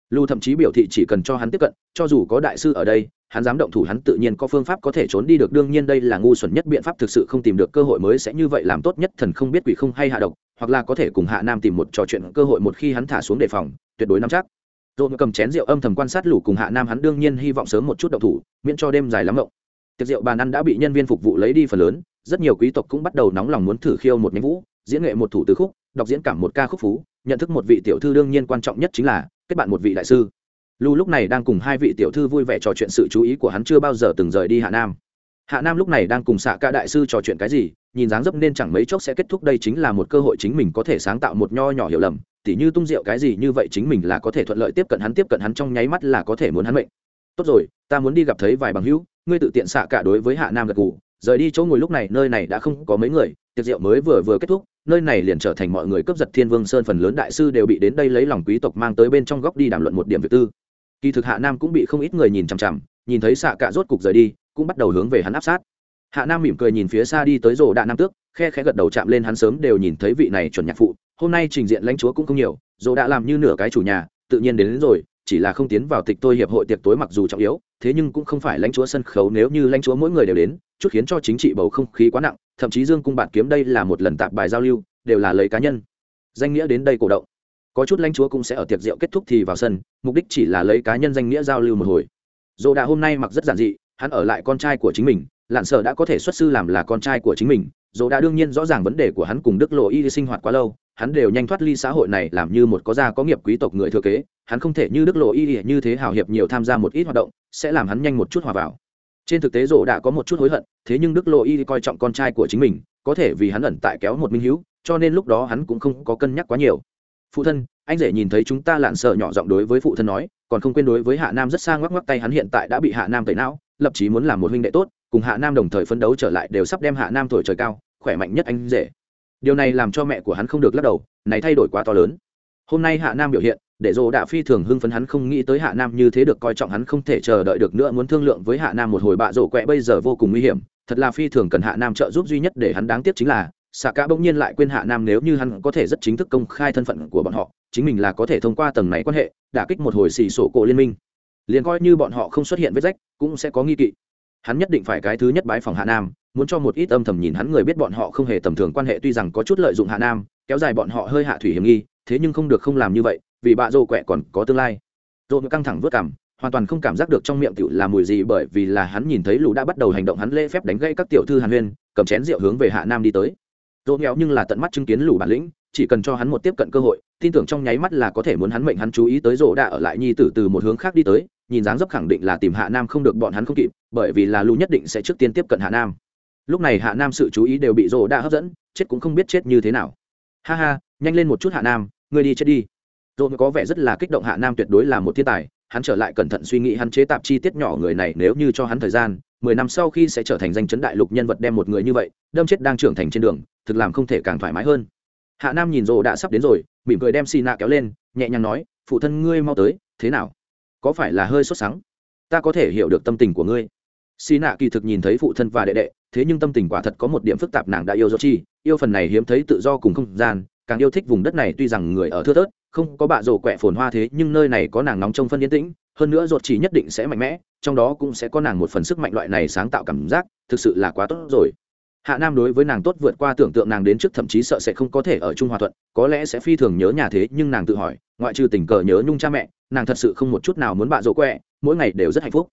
Lưu thậm chí biểu thị chỉ cần cho hắn tiếp cận, cho dù có đại sư ở đây, hắn dám động thủ hắn tự nhiên có phương pháp có thể trốn đi được. Đương nhiên đây là ngu xuẩn nhất biện pháp, thực sự không tìm được cơ hội mới sẽ như vậy làm tốt nhất thần không biết quỷ không hay hạ độc, hoặc là có thể cùng hạ nam tìm một trò chuyện cơ hội một khi hắn thả xuống đề phòng, tuyệt đối nắm chắc. Dồn cầm chén rượu âm thầm quan sát lũ cùng hạ nam, hắn đương nhiên hy vọng sớm một chút động thủ, miễn cho đêm dài lắm rộng tiệc rượu bàn ăn đã bị nhân viên phục vụ lấy đi phần lớn rất nhiều quý tộc cũng bắt đầu nóng lòng muốn thử khiêu một nhánh vũ, diễn nghệ một thủ từ khúc, đọc diễn cảm một ca khúc phú, nhận thức một vị tiểu thư đương nhiên quan trọng nhất chính là kết bạn một vị đại sư. Lu lúc này đang cùng hai vị tiểu thư vui vẻ trò chuyện sự chú ý của hắn chưa bao giờ từng rời đi hạ nam. Hạ nam lúc này đang cùng xạ ca đại sư trò chuyện cái gì, nhìn dáng dấp nên chẳng mấy chốc sẽ kết thúc đây chính là một cơ hội chính mình có thể sáng tạo một nho nhỏ hiểu lầm, tỉ như tung rượu cái gì như vậy chính mình là có thể thuận lợi tiếp cận hắn, tiếp cận hắn trong nháy mắt là có thể muốn hắn mệnh. Tốt rồi, ta muốn đi gặp thấy vài bằng hữu, ngươi tự tiện xạ cả đối với hạ nam gật gù rời đi chỗ ngồi lúc này nơi này đã không có mấy người tiệc rượu mới vừa vừa kết thúc nơi này liền trở thành mọi người cướp giật thiên vương sơn phần lớn đại sư đều bị đến đây lấy lòng quý tộc mang tới bên trong góc đi đàm luận một điểm việc tư. Kỳ thực hạ nam cũng bị không ít người nhìn chằm chằm nhìn thấy xạ cả rốt cục rời đi cũng bắt đầu hướng về hắn áp sát. Hạ nam mỉm cười nhìn phía xa đi tới rổ đạ nam tước khe khẽ gật đầu chạm lên hắn sớm đều nhìn thấy vị này chuẩn nhạc phụ hôm nay trình diện lãnh chúa cũng không nhiều rổ đã làm như nửa cái chủ nhà tự nhiên đến, đến rồi chỉ là không tiến vào tịch tôi hiệp hội tiệc tối mặc dù trọng yếu thế nhưng cũng không phải lãnh chúa sân khấu, nếu như lãnh chúa mỗi người đều đến, chút khiến cho chính trị bầu không khí quá nặng, thậm chí dương cung bạn kiếm đây là một lần tạp bài giao lưu, đều là lấy cá nhân. Danh nghĩa đến đây cổ động. Có chút lãnh chúa cũng sẽ ở tiệc rượu kết thúc thì vào sân, mục đích chỉ là lấy cá nhân danh nghĩa giao lưu một hồi. Dồ đà hôm nay mặc rất giản dị, hắn ở lại con trai của chính mình lặn sợ đã có thể xuất sư làm là con trai của chính mình dồ đã đương nhiên rõ ràng vấn đề của hắn cùng đức lộ y sinh hoạt quá lâu, hắn đều nhanh thoát ly xã hội này làm như một có gia có nghiệp quý tộc người thừa kế, hắn không thể như đức lộ y như thế hào hiệp nhiều tham gia một ít hoạt động, sẽ làm hắn nhanh một chút hòa vào. Trên thực tế Dỗ đã có một chút hối hận, thế nhưng đức lộ y coi trọng con trai của chính mình, có thể vì hắn ẩn tại kéo một minh hữu, cho nên lúc đó hắn cũng không có cân nhắc quá nhiều. Phụ thân, anh rể nhìn thấy chúng ta lạn sợ nhỏ giọng đối với phụ thân nói, còn không quên đối với hạ nam rất xa ngoắc ngoắc tay hắn hiện tại đã bị hạ nam tẩy não, lập chí muốn làm một huynh đệ tốt cùng hạ nam đồng thời phấn đấu trở lại đều sắp đem hạ nam thổi trời cao, khỏe mạnh nhất anh rể. Điều này làm cho mẹ của hắn không được lắc đầu, này thay đổi quá to lớn. Hôm nay hạ nam biểu hiện, để dồ đạ phi thường hưng phấn hắn không nghĩ tới hạ nam như thế được coi trọng, hắn không thể chờ đợi được nữa, muốn thương lượng với hạ nam một hồi bạ rổ quẹ bây giờ vô cùng nguy hiểm. Thật là phi thường cần hạ nam trợ giúp duy nhất để hắn đáng tiếc chính là xạ cả bỗng nhiên lại quên hạ nam nếu như hắn có thể rất chính thức công khai thân phận của bọn họ, chính mình là có thể thông qua tầng này quan hệ, đả kích một hồi xì sổ cổ liên minh. Liền coi như bọn họ không xuất hiện vết rách, cũng sẽ có nghi kỵ hắn nhất định phải cái thứ nhất bái phòng hạ nam, muốn cho một ít âm thầm nhìn hắn người biết bọn họ không hề tầm thường quan hệ tuy rằng có chút lợi dụng hạ nam, kéo dài bọn họ hơi hạ thủy hiểm nghi, thế nhưng không được không làm như vậy, vì bà dô quẹ còn có tương lai. Dô căng thẳng vớt cảm, hoàn toàn không cảm giác được trong miệng tiểu là mùi gì bởi vì là hắn nhìn thấy lũ đã bắt đầu hành động hắn lễ phép đánh gây các tiểu thư hàn huyên, cầm chén rượu hướng về hạ nam đi tới. Dô nghèo nhưng là tận mắt chứng kiến lũ bản lĩnh, chỉ cần cho hắn một tiếp cận cơ hội, tin tưởng trong nháy mắt là có thể muốn hắn mệnh hắn chú ý tới rổ đã ở lại nhi tử từ một hướng khác đi tới nhìn dáng dấp khẳng định là tìm hạ nam không được, bọn hắn không kịp, bởi vì là lu nhất định sẽ trước tiên tiếp cận hạ nam. Lúc này hạ nam sự chú ý đều bị rồ đã hấp dẫn, chết cũng không biết chết như thế nào. Ha ha, nhanh lên một chút hạ nam, ngươi đi chết đi. Rồ có vẻ rất là kích động hạ nam tuyệt đối là một thiên tài, hắn trở lại cẩn thận suy nghĩ, hắn chế tạp chi tiết nhỏ người này nếu như cho hắn thời gian, mười năm sau khi sẽ trở thành danh chấn đại lục nhân vật đem một người như vậy, đâm chết đang trưởng thành trên đường, thực làm không thể càng thoải mái hơn. Hạ nam nhìn rồ đã sắp đến rồi, mỉm cười đem xì nạ kéo lên, nhẹ nhàng nói, phụ thân ngươi mau tới, thế nào? Có phải là hơi sốt sắng? Ta có thể hiểu được tâm tình của ngươi. Xì nạ kỳ thực nhìn thấy phụ thân và đệ đệ, thế nhưng tâm tình quả thật có một điểm phức tạp nàng đã yêu dỗ chi yêu phần này hiếm thấy tự do cùng không gian, càng yêu thích vùng đất này tuy rằng người ở thưa thớt, không có bạ rổ quẹ phồn hoa thế nhưng nơi này có nàng nóng trong phân yên tĩnh, hơn nữa ruột chỉ nhất định sẽ mạnh mẽ, trong đó cũng sẽ có nàng một phần sức mạnh loại này sáng tạo cảm giác, thực sự là quá tốt rồi hạ nam đối với nàng tốt vượt qua tưởng tượng nàng đến trước thậm chí sợ sẽ không có thể ở chung hòa thuận, có lẽ sẽ phi thường nhớ nhà thế, nhưng nàng tự hỏi, ngoại trừ tình cờ nhớ nhung cha mẹ, nàng thật sự không một chút nào muốn bạ rỗ quẹ, mỗi ngày đều rất hạnh phúc.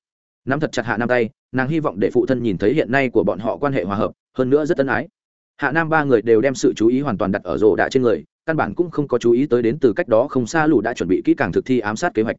Nắm thật chặt hạ nam tay, nàng hy vọng để phụ thân nhìn thấy hiện nay của bọn họ quan hệ hòa hợp, hơn nữa rất tân ái. Hạ nam ba người đều đem sự chú ý hoàn toàn đặt ở rổ đạ trên người, căn bản cũng không có chú ý tới đến từ cách đó không xa lù đã chuẩn bị kỹ càng thực thi ám sát kế hoạch.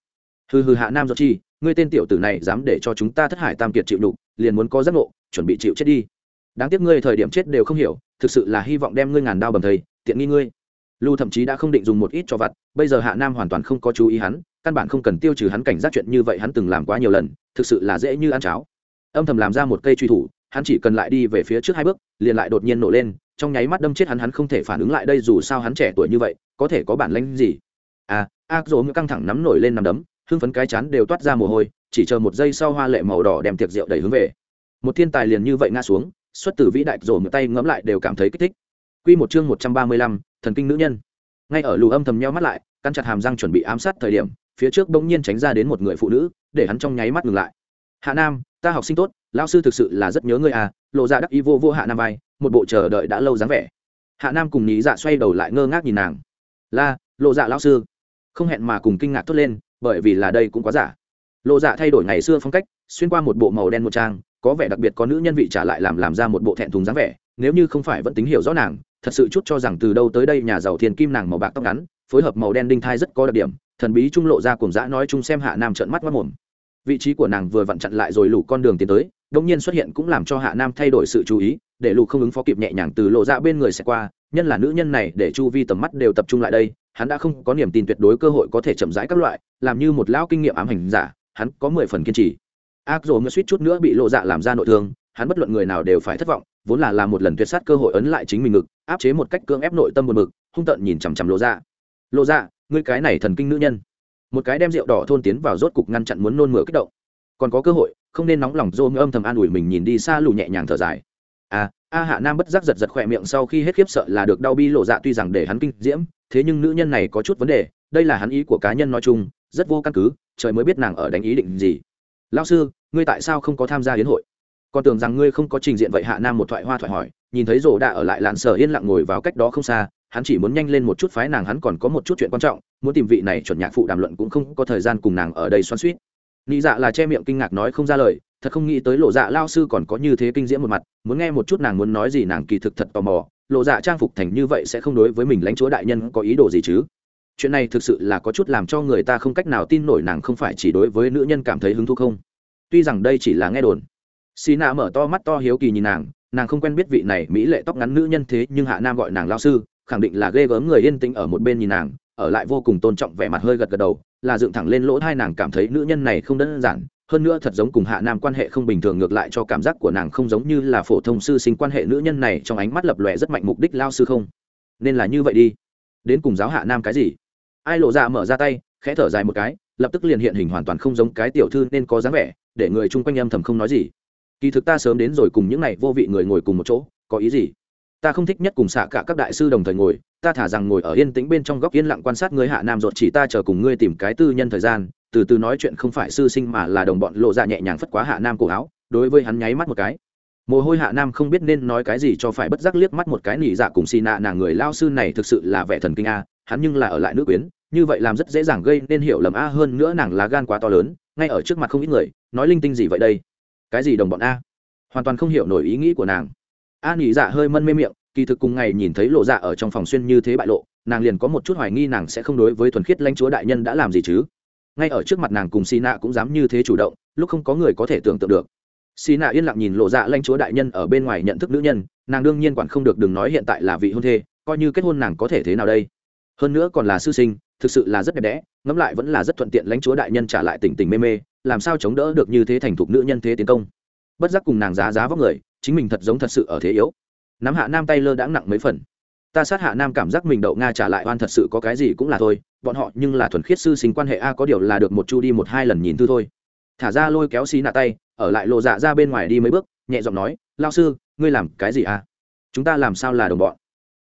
Hừ hừ hạ nam do chi, ngươi tên tiểu tử này dám để cho chúng ta thất hải tam kiệt chịu đục liền muốn có giác ngộ, chuẩn bị chịu chết đi đáng tiếc ngươi thời điểm chết đều không hiểu, thực sự là hy vọng đem ngươi ngàn đao bầm thầy, tiện nghi ngươi. Lưu thậm chí đã không định dùng một ít cho vặt, bây giờ hạ nam hoàn toàn không có chú ý hắn, căn bản không cần tiêu trừ hắn cảnh giác chuyện như vậy hắn từng làm quá nhiều lần, thực sự là dễ như ăn cháo. Âm thầm làm ra một cây truy thủ, hắn chỉ cần lại đi về phía trước hai bước, liền lại đột nhiên nổ lên, trong nháy mắt đâm chết hắn hắn không thể phản ứng lại đây dù sao hắn trẻ tuổi như vậy, có thể có bản lĩnh gì? À ác dỗ căng thẳng nắm nổi lên nằm đấm, hưng phấn cái chán đều toát ra mồ hôi, chỉ chờ một giây sau hoa lệ màu đỏ đem tiệc rượu đẩy hướng về. Một thiên tài liền như vậy ngã xuống xuất từ vĩ đại rồi một tay ngẫm lại đều cảm thấy kích thích Quy một chương một trăm ba mươi lăm, thần kinh nữ nhân. Ngay ở lù âm thầm nheo mắt lại, căn chặt hàm răng chuẩn bị ám sát thời điểm, phía trước bỗng nhiên tránh ra đến một người phụ nữ, để hắn trong nháy mắt ngừng lại. Hạ Nam, ta học sinh tốt, lão sư thực sự là rất nhớ ngươi à, lộ ra đắc ý vô vô Hạ Nam vai, một bộ chờ đợi đã lâu dáng vẻ. Hạ Nam cùng nhí dạ xoay đầu lại ngơ ngác nhìn nàng. La, lộ dạ lão sư. Không hẹn mà cùng kinh ngạc thốt lên, bởi vì là đây cũng quá giả lộ dạ thay đổi ngày xưa phong cách xuyên qua một bộ màu đen một trang có vẻ đặc biệt có nữ nhân vị trả lại làm làm ra một bộ thẹn thùng dáng vẻ, nếu như không phải vẫn tính hiểu rõ nàng, thật sự chút cho rằng từ đâu tới đây nhà giàu thiên kim nàng màu bạc tóc ngắn, phối hợp màu đen đinh thai rất có đặc điểm, thần bí trung lộ ra cùng dã nói chung xem hạ nam trợn mắt mất mồm vị trí của nàng vừa vặn chặn lại rồi lũ con đường tiến tới đông nhiên xuất hiện cũng làm cho hạ nam thay đổi sự chú ý, để lũ không ứng phó kịp nhẹ nhàng từ lộ ra bên người sẽ qua, nhân là nữ nhân này để chu vi tầm mắt đều tập trung lại đây, hắn đã không có niềm tin tuyệt đối cơ hội có thể chậm rãi các loại, làm như một lão kinh nghiệm ám hành giả, hắn có mười phần kiên trì ác rồi mới suýt chút nữa bị lộ dạ làm ra nội thương, hắn bất luận người nào đều phải thất vọng, vốn là làm một lần tuyệt sát cơ hội ấn lại chính mình ngực, áp chế một cách cưỡng ép nội tâm một mực hung tợn nhìn chằm chằm lộ dạ. Lộ dạ ngươi cái này thần kinh nữ nhân. Một cái đem rượu đỏ thôn tiến vào rốt cục ngăn chặn muốn nôn mửa kích động. Còn có cơ hội, không nên nóng lòng dôm âm thầm an ủi mình nhìn đi xa lù nhẹ nhàng thở dài. À a hạ nam bất giác giật giật khỏe miệng sau khi hết khiếp sợ là được đau bi lộ dạ tuy rằng để hắn kinh diễm, thế nhưng nữ nhân này có chút vấn đề, đây là hắn ý của cá nhân nói chung, rất vô căn cứ, trời mới biết nàng ở đánh ý định gì lao sư, ngươi tại sao không có tham gia hiến hội? Còn tưởng rằng ngươi không có trình diện vậy hạ nam một thoại hoa thoại hỏi, nhìn thấy rổ đã ở lại lạn sở yên lặng ngồi vào cách đó không xa, hắn chỉ muốn nhanh lên một chút phái nàng hắn còn có một chút chuyện quan trọng, muốn tìm vị này chuẩn nhạc phụ đàm luận cũng không có thời gian cùng nàng ở đây xoan suýt nghĩ dạ là che miệng kinh ngạc nói không ra lời, thật không nghĩ tới lộ dạ lao sư còn có như thế kinh diễm một mặt, muốn nghe một chút nàng muốn nói gì nàng kỳ thực thật tò mò, lộ dạ trang phục thành như vậy sẽ không đối với mình lãnh chúa đại nhân có ý đồ gì chứ? Chuyện này thực sự là có chút làm cho người ta không cách nào tin nổi nàng không phải chỉ đối với nữ nhân cảm thấy hứng thú không. Tuy rằng đây chỉ là nghe đồn. Xì nạ mở to mắt to hiếu kỳ nhìn nàng nàng không quen biết vị này mỹ lệ tóc ngắn nữ nhân thế, nhưng hạ nam gọi nàng lao sư, khẳng định là ghê gớm người yên tĩnh ở một bên nhìn nàng, ở lại vô cùng tôn trọng vẻ mặt hơi gật gật đầu, là dựng thẳng lên lỗ hai nàng cảm thấy nữ nhân này không đơn giản, hơn nữa thật giống cùng hạ nam quan hệ không bình thường ngược lại cho cảm giác của nàng không giống như là phổ thông sư sinh quan hệ nữ nhân này trong ánh mắt lập lòe rất mạnh mục đích lao sư không. Nên là như vậy đi đến cùng giáo hạ nam cái gì? Ai lộ ra mở ra tay, khẽ thở dài một cái, lập tức liền hiện hình hoàn toàn không giống cái tiểu thư nên có dáng vẻ, để người chung quanh âm thầm không nói gì. Kỳ thực ta sớm đến rồi cùng những n à y vô vị người ngồi cùng một chỗ, có ý gì? Ta không thích nhất cùng xạ cả các đại sư đồng thời ngồi, ta thả rằng ngồi ở yên tĩnh bên trong góc yên lặng quan sát người hạ nam ruột chỉ ta chờ cùng ngươi tìm cái tư nhân thời gian, từ từ nói chuyện không phải sư sinh mà là đồng bọn lộ ra nhẹ nhàng phất quá hạ nam cổ áo, đối với hắn nháy mắt một cái mồ hôi hạ nam không biết nên nói cái gì cho phải bất giác liếc mắt một cái nỉ dạ cùng xì nạ nàng người lao sư này thực sự là vẻ thần kinh a, hắn nhưng là ở lại nước quyến, như vậy làm rất dễ dàng gây nên hiểu lầm a hơn nữa nàng lá gan quá to lớn, ngay ở trước mặt không ít người, nói linh tinh gì vậy đây? Cái gì đồng bọn a? Hoàn toàn không hiểu nổi ý nghĩ của nàng. A nỉ dạ hơi mân mê miệng, kỳ thực cùng ngày nhìn thấy lộ dạ ở trong phòng xuyên như thế bại lộ, nàng liền có một chút hoài nghi nàng sẽ không đối với thuần khiết lãnh chúa đại nhân đã làm gì chứ? Ngay ở trước mặt nàng cùng xì nạ cũng dám như thế chủ động, lúc không có người có thể tưởng tượng được xì nạ yên lặng nhìn lộ dạ lãnh chúa đại nhân ở bên ngoài nhận thức nữ nhân, nàng đương nhiên quản không được đừng nói hiện tại là vị hôn thê, coi như kết hôn nàng có thể thế nào đây? Hơn nữa còn là sư sinh, thực sự là rất đẹp đẽ, ngẫm lại vẫn là rất thuận tiện lãnh chúa đại nhân trả lại tỉnh tỉnh mê mê, làm sao chống đỡ được như thế thành thục nữ nhân thế tiến công? Bất giác cùng nàng giá giá vóc người, chính mình thật giống thật sự ở thế yếu. Nắm hạ nam tay lơ đãng nặng mấy phần. Ta sát hạ nam cảm giác mình đậu nga trả lại oan thật sự có cái gì cũng là thôi, bọn họ nhưng là thuần khiết sư sinh quan hệ a, có điều là được một chu đi một hai lần nhìn thư thôi. Thả ra lôi kéo xí nạ tay ở lại lộ dạ ra bên ngoài đi mấy bước, nhẹ giọng nói lao sư, ngươi làm cái gì à? Chúng ta làm sao là đồng bọn?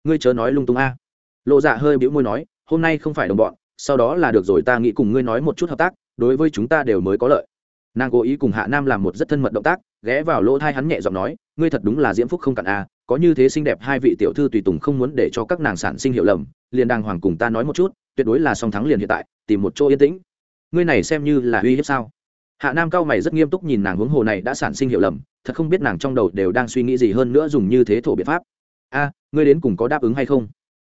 Ngươi chớ nói lung tung a. Lộ dạ hơi bĩu môi nói, hôm nay không phải đồng bọn, sau đó là được rồi, ta nghĩ cùng ngươi nói một chút hợp tác, đối với chúng ta đều mới có lợi. Nàng cố ý cùng hạ nam làm một rất thân mật động tác, ghé vào lỗ thai hắn nhẹ giọng nói, ngươi thật đúng là diễm phúc không cạn a, có như thế xinh đẹp hai vị tiểu thư tùy tùng không muốn để cho các nàng sản sinh hiểu lầm, liền đàng hoàng cùng ta nói một chút, tuyệt đối là song thắng liền hiện tại, tìm một chỗ yên tĩnh. Ngươi này xem như là uy hiếp sao? Hạ nam cao mày rất nghiêm túc nhìn nàng huống hồ này đã sản sinh hiệu lầm, thật không biết nàng trong đầu đều đang suy nghĩ gì hơn nữa dùng như thế thổ biện pháp. A, ngươi đến cùng có đáp ứng hay không?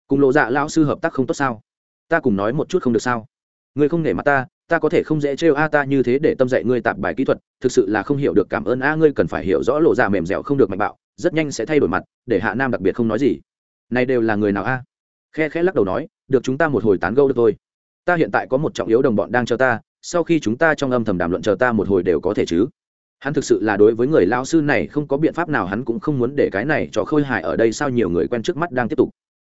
Cùng lộ dạ lão sư hợp tác không tốt sao? Ta cùng nói một chút không được sao? Ngươi không nể mặt ta ta có thể không dễ trêu a ta như thế để tâm dạy ngươi tạp bài kỹ thuật, thực sự là không hiểu được cảm ơn a ngươi cần phải hiểu rõ lộ dạ mềm dẻo không được mạnh bạo, rất nhanh sẽ thay đổi mặt, để hạ nam đặc biệt không nói gì. Này đều là người nào a? Khe khẽ lắc đầu nói, được chúng ta một hồi tán gâu được thôi. Ta hiện tại có một trọng yếu đồng bọn đang chờ ta sau khi chúng ta trong âm thầm đàm luận chờ ta một hồi đều có thể chứ. Hắn thực sự là đối với người lao sư này không có biện pháp nào, hắn cũng không muốn để cái này cho khôi hài ở đây sao nhiều người quen trước mắt đang tiếp tục.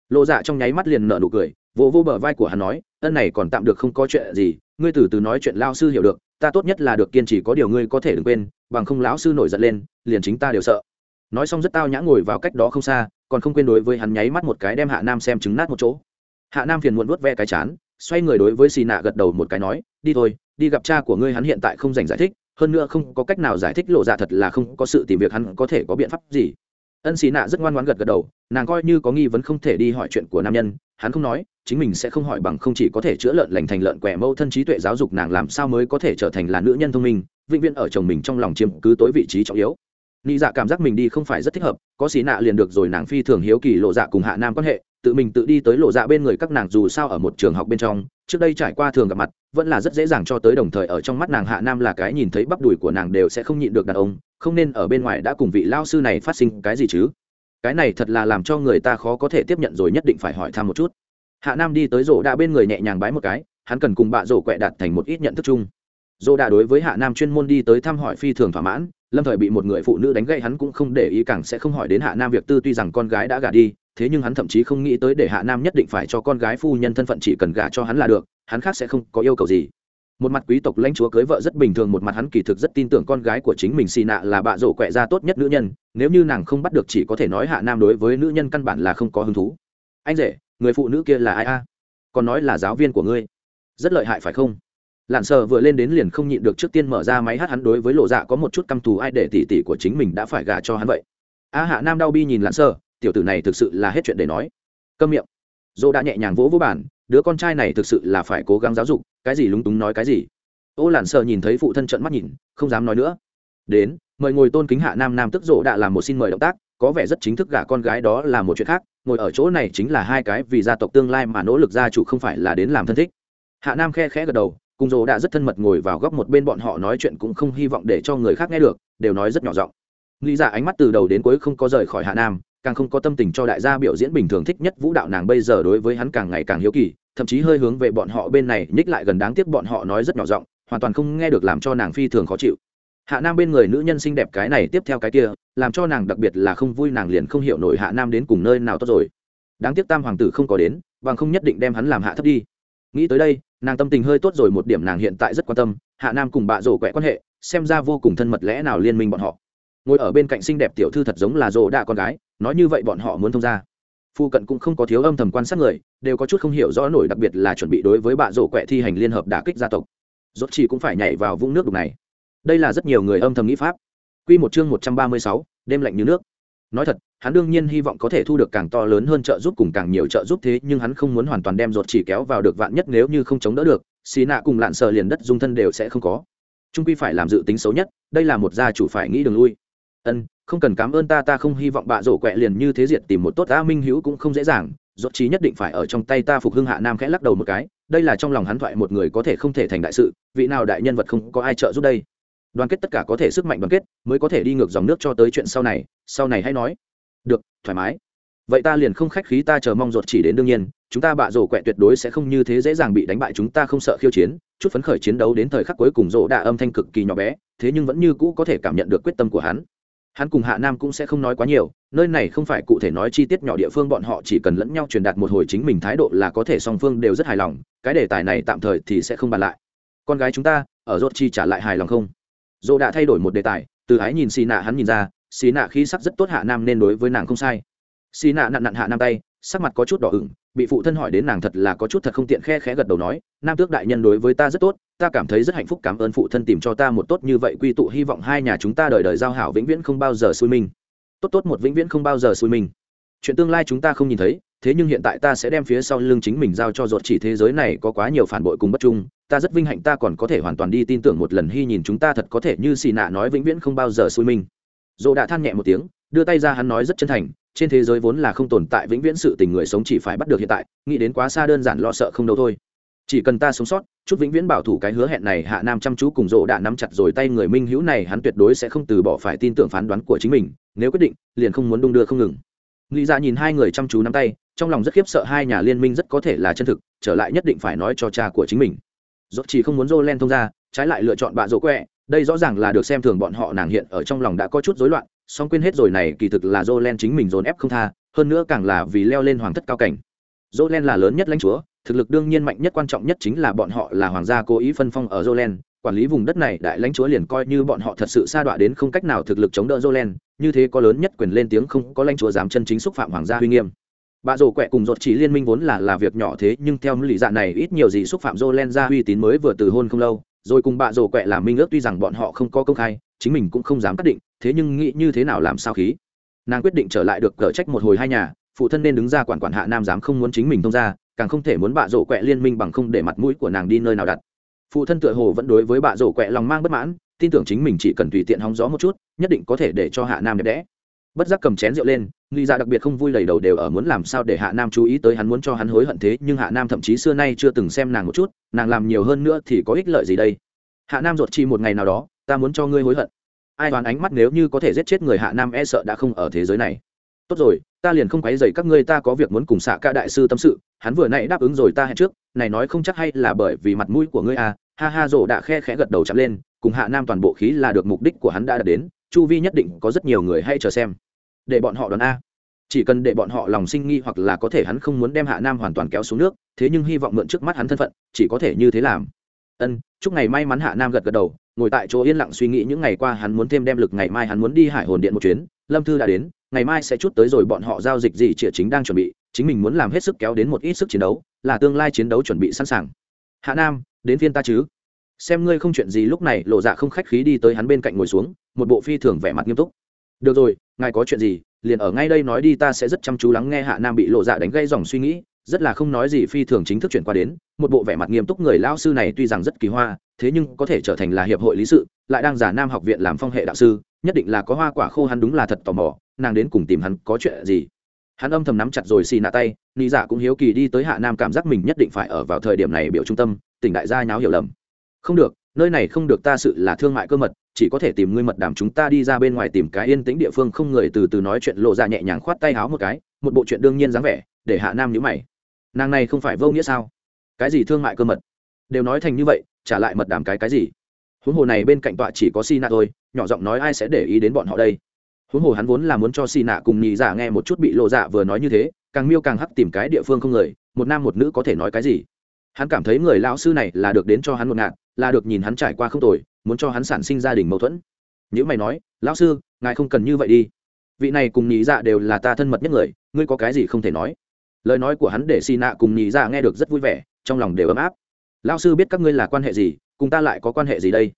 Lộ dạ trong nháy mắt liền nở nụ cười, vỗ vô bờ vai của hắn nói, ân này còn tạm được không có chuyện gì, ngươi từ từ nói chuyện lao sư hiểu được, ta tốt nhất là được kiên trì, có điều ngươi có thể đừng quên, bằng không lão sư nổi giận lên, liền chính ta đều sợ. Nói xong rất tao nhã ngồi vào cách đó không xa, còn không quên đối với hắn nháy mắt một cái đem hạ nam xem trứng nát một chỗ. Hạ nam phiền muộn vuốt ve cái chán xoay người đối với xì nạ gật đầu một cái nói, đi thôi, đi gặp cha của ngươi hắn hiện tại không dành giải thích, hơn nữa không có cách nào giải thích lộ dạ thật là không có sự tìm việc hắn có thể có biện pháp gì. Ân xì nạ rất ngoan ngoãn gật gật đầu, nàng coi như có nghi vấn không thể đi hỏi chuyện của nam nhân, hắn không nói, chính mình sẽ không hỏi bằng không chỉ có thể chữa lợn lành thành lợn quẻ mâu thân trí tuệ giáo dục nàng làm sao mới có thể trở thành là nữ nhân thông minh, vĩnh viễn ở chồng mình trong lòng chiếm cứ tối vị trí trọng yếu. Nghĩ dạ cảm giác mình đi không phải rất thích hợp, có xì nạ liền được rồi nàng phi thường hiếu kỳ lộ dạ cùng hạ nam quan hệ tự mình tự đi tới lộ dạ bên người các nàng dù sao ở một trường học bên trong, trước đây trải qua thường gặp mặt, vẫn là rất dễ dàng cho tới đồng thời ở trong mắt nàng hạ nam là cái nhìn thấy bắp đùi của nàng đều sẽ không nhịn được đàn ông, không nên ở bên ngoài đã cùng vị lao sư này phát sinh cái gì chứ? Cái này thật là làm cho người ta khó có thể tiếp nhận rồi nhất định phải hỏi thăm một chút. Hạ nam đi tới rổ đạ bên người nhẹ nhàng bái một cái, hắn cần cùng bạ rổ quẹ đạt thành một ít nhận thức chung. Rổ đạ đối với hạ nam chuyên môn đi tới thăm hỏi phi thường thỏa mãn, lâm thời bị một người phụ nữ đánh gậy hắn cũng không để ý càng sẽ không hỏi đến hạ nam việc tư tuy rằng con gái đã gả đi thế nhưng hắn thậm chí không nghĩ tới để hạ nam nhất định phải cho con gái phu nhân thân phận chỉ cần gả cho hắn là được, hắn khác sẽ không có yêu cầu gì. Một mặt quý tộc lãnh chúa cưới vợ rất bình thường, một mặt hắn kỳ thực rất tin tưởng con gái của chính mình xì nạ là bạ rổ quẹ ra tốt nhất nữ nhân, nếu như nàng không bắt được chỉ có thể nói hạ nam đối với nữ nhân căn bản là không có hứng thú. Anh rể, người phụ nữ kia là ai a? Còn nói là giáo viên của ngươi. Rất lợi hại phải không? Lặn sờ vừa lên đến liền không nhịn được trước tiên mở ra máy hát hắn đối với lộ dạ có một chút căm thù, ai để tỉ tỉ của chính mình đã phải gả cho hắn vậy? A hạ nam đau bi nhìn lặn sờ tiểu tử này thực sự là hết chuyện để nói. Câm miệng. Dô đã nhẹ nhàng vỗ vỗ bản đứa con trai này thực sự là phải cố gắng giáo dục, cái gì lúng túng nói cái gì. Ô lản sợ nhìn thấy phụ thân trận mắt nhìn, không dám nói nữa. Đến, mời ngồi tôn kính hạ nam nam tức dỗ đã làm một xin mời động tác, có vẻ rất chính thức gả con gái đó là một chuyện khác, ngồi ở chỗ này chính là hai cái vì gia tộc tương lai mà nỗ lực gia chủ không phải là đến làm thân thích. Hạ nam khe khẽ gật đầu, cùng dỗ đã rất thân mật ngồi vào góc một bên bọn họ nói chuyện cũng không hy vọng để cho người khác nghe được, đều nói rất nhỏ giọng. Lý ra ánh mắt từ đầu đến cuối không có rời khỏi hạ nam càng không có tâm tình cho đại gia biểu diễn bình thường thích nhất vũ đạo nàng bây giờ đối với hắn càng ngày càng hiếu kỳ, thậm chí hơi hướng về bọn họ bên này nhích lại gần đáng tiếc bọn họ nói rất nhỏ giọng, hoàn toàn không nghe được làm cho nàng phi thường khó chịu. Hạ nam bên người nữ nhân xinh đẹp cái này tiếp theo cái kia, làm cho nàng đặc biệt là không vui nàng liền không hiểu nổi hạ nam đến cùng nơi nào tốt rồi. Đáng tiếc tam hoàng tử không có đến, bằng không nhất định đem hắn làm hạ thấp đi. Nghĩ tới đây, nàng tâm tình hơi tốt rồi một điểm nàng hiện tại rất quan tâm, hạ nam cùng bạ rổ quẹ quan hệ, xem ra vô cùng thân mật lẽ nào liên minh bọn họ. Ngồi ở bên cạnh xinh đẹp tiểu thư thật giống là rổ đạ con gái nói như vậy bọn họ muốn thông ra phu cận cũng không có thiếu âm thầm quan sát người đều có chút không hiểu rõ nổi đặc biệt là chuẩn bị đối với bạ rổ quẹ thi hành liên hợp đả kích gia tộc. Rốt chỉ cũng phải nhảy vào vũng nước đục này. Đây là rất nhiều người âm thầm nghĩ pháp. Quy một chương một trăm ba mươi sáu, đêm lạnh như nước. Nói thật hắn đương nhiên hy vọng có thể thu được càng to lớn hơn trợ giúp cùng càng nhiều trợ giúp thế nhưng hắn không muốn hoàn toàn đem ruột chỉ kéo vào được vạn nhất nếu như không chống đỡ được xì nạ cùng lạn sợ liền đất dung thân đều sẽ không có. Trung quy phải làm dự tính xấu nhất đây là một gia chủ phải nghĩ đường lui. Ân không cần cảm ơn ta ta không hy vọng bạ rổ quẹ liền như thế diệt tìm một tốt ta minh hữu cũng không dễ dàng. Dốt trí nhất định phải ở trong tay ta phục hưng hạ nam khẽ lắc đầu một cái, đây là trong lòng hắn thoại một người có thể không thể thành đại sự, vị nào đại nhân vật không có ai trợ giúp đây. Đoàn kết tất cả có thể sức mạnh đoàn kết, mới có thể đi ngược dòng nước cho tới chuyện sau này sau này hãy nói. Được, thoải mái. Vậy ta liền không khách khí, ta chờ mong ruột chỉ đến đương nhiên, chúng ta bạ rổ quẹ tuyệt đối sẽ không như thế dễ dàng bị đánh bại, chúng ta không sợ khiêu chiến, chút phấn khởi chiến đấu đến thời khắc cuối cùng rổ đạ âm thanh cực kỳ nhỏ bé, thế nhưng vẫn như cũ có thể cảm nhận được quyết tâm của hắn hắn cùng hạ nam cũng sẽ không nói quá nhiều, nơi này không phải cụ thể nói chi tiết nhỏ địa phương, bọn họ chỉ cần lẫn nhau truyền đạt một hồi chính mình thái độ là có thể song phương đều rất hài lòng, cái đề tài này tạm thời thì sẽ không bàn lại. Con gái chúng ta, ở rốt chi trả lại hài lòng không? Dỗ đã thay đổi một đề tài, từ ái nhìn xì nạ hắn nhìn ra xì nạ khí sắc rất tốt, hạ nam nên đối với nàng không sai. Xì nạ nặn nặn hạ nam tay, sắc mặt có chút đỏ ửng bị phụ thân hỏi đến nàng thật là có chút thật không tiện khe khẽ gật đầu nói, nam tước đại nhân đối với ta rất tốt, ta cảm thấy rất hạnh phúc, cảm ơn phụ thân tìm cho ta một tốt như vậy, quy tụ hy vọng hai nhà chúng ta đời đời giao hảo vĩnh viễn không bao giờ xui mình. Tốt tốt một vĩnh viễn không bao giờ xui mình. Chuyện tương lai chúng ta không nhìn thấy, thế nhưng hiện tại ta sẽ đem phía sau lưng chính mình giao cho ruột chỉ thế giới này có quá nhiều phản bội cùng bất trung, ta rất vinh hạnh ta còn có thể hoàn toàn đi tin tưởng một lần hy nhìn chúng ta thật có thể như xì nạ nói vĩnh viễn không bao giờ xui mình. Dỗ đã than nhẹ một tiếng đưa tay ra hắn nói rất chân thành trên thế giới vốn là không tồn tại vĩnh viễn sự tình người sống chỉ phải bắt được hiện tại nghĩ đến quá xa đơn giản lo sợ không đâu thôi. Chỉ cần ta sống sót chút vĩnh viễn bảo thủ cái hứa hẹn này hạ nam chăm chú cùng rộ đã nắm chặt rồi tay người minh hữu này hắn tuyệt đối sẽ không từ bỏ phải tin tưởng phán đoán của chính mình nếu quyết định liền không muốn đung đưa không ngừng. Nghĩ ra dạ nhìn hai người chăm chú nắm tay trong lòng rất khiếp sợ hai nhà liên minh rất có thể là chân thực trở lại nhất định phải nói cho cha của chính mình. Dốt chỉ không muốn Jolen thông ra, trái lại lựa chọn bạ rỗ quẹ, đây rõ ràng là được xem thường bọn họ nàng hiện ở trong lòng đã có chút rối loạn, song quên hết rồi này kỳ thực là Jolen chính mình dồn ép không tha, hơn nữa càng là vì leo lên hoàng thất cao cảnh. Jolen là lớn nhất lãnh chúa, thực lực đương nhiên mạnh nhất quan trọng nhất chính là bọn họ là hoàng gia cố ý phân phong ở Jolen, quản lý vùng đất này đại lãnh chúa liền coi như bọn họ thật sự sa đọa đến không cách nào thực lực chống đỡ Jolen, như thế có lớn nhất quyền lên tiếng không có lãnh chúa dám chân chính xúc phạm hoàng gia uy nghiêm bà rồ quẹ cùng rột chỉ liên minh vốn là là việc nhỏ thế nhưng theo lý dạ này ít nhiều gì xúc phạm jolen ra uy tín mới vừa từ hôn không lâu rồi cùng bà rổ quẹ làm minh ước tuy rằng bọn họ không có công khai, chính mình cũng không dám cắt định, thế nhưng nghĩ như thế nào làm sao khí? Nàng quyết định trở lại được cở trách một hồi hai nhà, phụ thân nên đứng ra quản quản hạ nam dám không muốn chính mình thông ra càng không thể muốn bà rổ quẹ liên minh bằng không để mặt mũi của nàng đi nơi nào đặt. Phụ thân tựa hồ vẫn đối với bà rổ quẹ lòng mang bất mãn, tin tưởng chính mình chỉ cần tùy tiện hóng gió một chút, nhất định có thể để cho hạ nam đẹp đẽ bất giác cầm chén rượu lên nghĩ ra dạ đặc biệt không vui đầy đầu đều ở muốn làm sao để hạ nam chú ý tới hắn muốn cho hắn hối hận thế, nhưng hạ nam thậm chí xưa nay chưa từng xem nàng một chút, nàng làm nhiều hơn nữa thì có ích lợi gì đây? Hạ nam ruột chi một ngày nào đó, ta muốn cho ngươi hối hận. Ai đoán ánh mắt nếu như có thể giết chết người hạ nam e sợ đã không ở thế giới này. Tốt rồi, ta liền không quấy dày các ngươi, ta có việc muốn cùng xạ ca đại sư tâm sự, hắn vừa nãy đáp ứng rồi ta hẹn trước, này nói không chắc hay là bởi vì mặt mũi của ngươi à? Ha ha rổ đã khe khẽ gật đầu chạm lên, cùng hạ nam toàn bộ khí là được mục đích của hắn đã đạt đến chu vi nhất định có rất nhiều người hay chờ xem. Để bọn họ đoán a. Chỉ cần để bọn họ lòng sinh nghi hoặc là có thể hắn không muốn đem hạ nam hoàn toàn kéo xuống nước, thế nhưng hy vọng mượn trước mắt hắn thân phận, chỉ có thể như thế làm. Ân, chúc ngày may mắn hạ nam gật gật đầu, ngồi tại chỗ yên lặng suy nghĩ những ngày qua hắn muốn thêm đem lực ngày mai hắn muốn đi hải hồn điện một chuyến. Lâm thư đã đến, ngày mai sẽ chút tới rồi bọn họ giao dịch gì chĩa chính đang chuẩn bị, chính mình muốn làm hết sức kéo đến một ít sức chiến đấu, là tương lai chiến đấu chuẩn bị sẵn sàng. Hạ nam, đến phiên ta chứ? Xem ngươi không chuyện gì lúc này, lộ dạ không khách khí đi tới hắn bên cạnh ngồi xuống, một bộ phi thường vẻ mặt nghiêm túc. Được rồi, ngài có chuyện gì, liền ở ngay đây nói đi, ta sẽ rất chăm chú lắng nghe hạ nam bị lộ dạ đánh gây dòng suy nghĩ, rất là không nói gì phi thường chính thức chuyển qua đến, một bộ vẻ mặt nghiêm túc người lao sư này tuy rằng rất kỳ hoa, thế nhưng có thể trở thành là hiệp hội lý sự, lại đang giả nam học viện làm phong hệ đạo sư, nhất định là có hoa quả khô hắn đúng là thật tò mò, nàng đến cùng tìm hắn có chuyện gì. Hắn âm thầm nắm chặt rồi xì nạ tay ni giả dạ cũng hiếu kỳ đi tới hạ nam cảm giác mình nhất định phải ở vào thời điểm này biểu trung tâm, tỉnh đại gia nháo hiểu lầm không được, nơi này không được ta sự là thương mại cơ mật, chỉ có thể tìm ngươi mật đàm chúng ta đi ra bên ngoài tìm cái yên tĩnh địa phương không người từ từ nói chuyện lộ ra nhẹ nhàng khoát tay háo một cái, một bộ chuyện đương nhiên dáng vẻ, để hạ nam nhữ mày. Nàng này không phải vô nghĩa sao? Cái gì thương mại cơ mật? Đều nói thành như vậy, trả lại mật đàm cái cái gì? Huống hồ này bên cạnh tọa chỉ có si nạ thôi, nhỏ giọng nói ai sẽ để ý đến bọn họ đây? Huống hồ hắn vốn là muốn cho si nạ cùng nhị giả nghe một chút bị lộ dạ vừa nói như thế, càng miêu càng hắc tìm cái địa phương không người, một nam một nữ có thể nói cái gì? Hắn cảm thấy người lão sư này là được đến cho hắn một ngạn là được nhìn hắn trải qua không tồi, muốn cho hắn sản sinh gia đình mâu thuẫn. Nếu mày nói, lão sư, ngài không cần như vậy đi. Vị này cùng nhị dạ đều là ta thân mật nhất người, ngươi có cái gì không thể nói. Lời nói của hắn để xì nạ cùng nhị dạ nghe được rất vui vẻ, trong lòng đều ấm áp. Lão sư biết các ngươi là quan hệ gì, cùng ta lại có quan hệ gì đây?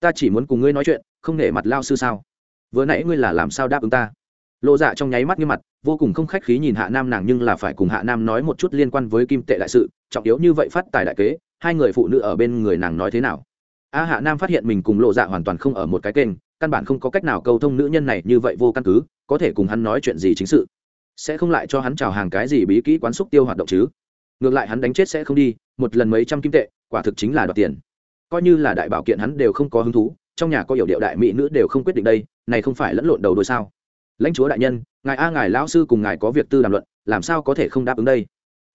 Ta chỉ muốn cùng ngươi nói chuyện, không nể mặt lao sư sao? Vừa nãy ngươi là làm sao đáp ứng ta? Lộ dạ trong nháy mắt như mặt, vô cùng không khách khí nhìn hạ nam nàng nhưng là phải cùng hạ nam nói một chút liên quan với kim tệ đại sự, trọng yếu như vậy phát tài đại kế hai người phụ nữ ở bên người nàng nói thế nào? A hạ nam phát hiện mình cùng lộ dạ hoàn toàn không ở một cái kênh, căn bản không có cách nào câu thông nữ nhân này như vậy vô căn cứ, có thể cùng hắn nói chuyện gì chính sự? Sẽ không lại cho hắn chào hàng cái gì bí kỹ quán xúc tiêu hoạt động chứ? Ngược lại hắn đánh chết sẽ không đi, một lần mấy trăm kim tệ, quả thực chính là đoạt tiền. Coi như là đại bảo kiện hắn đều không có hứng thú, trong nhà có hiểu điệu đại mỹ nữ đều không quyết định đây, này không phải lẫn lộn đầu đôi sao? Lãnh chúa đại nhân, ngài a, ngài lão sư cùng ngài có việc tư đàm luận, làm sao có thể không đáp ứng đây?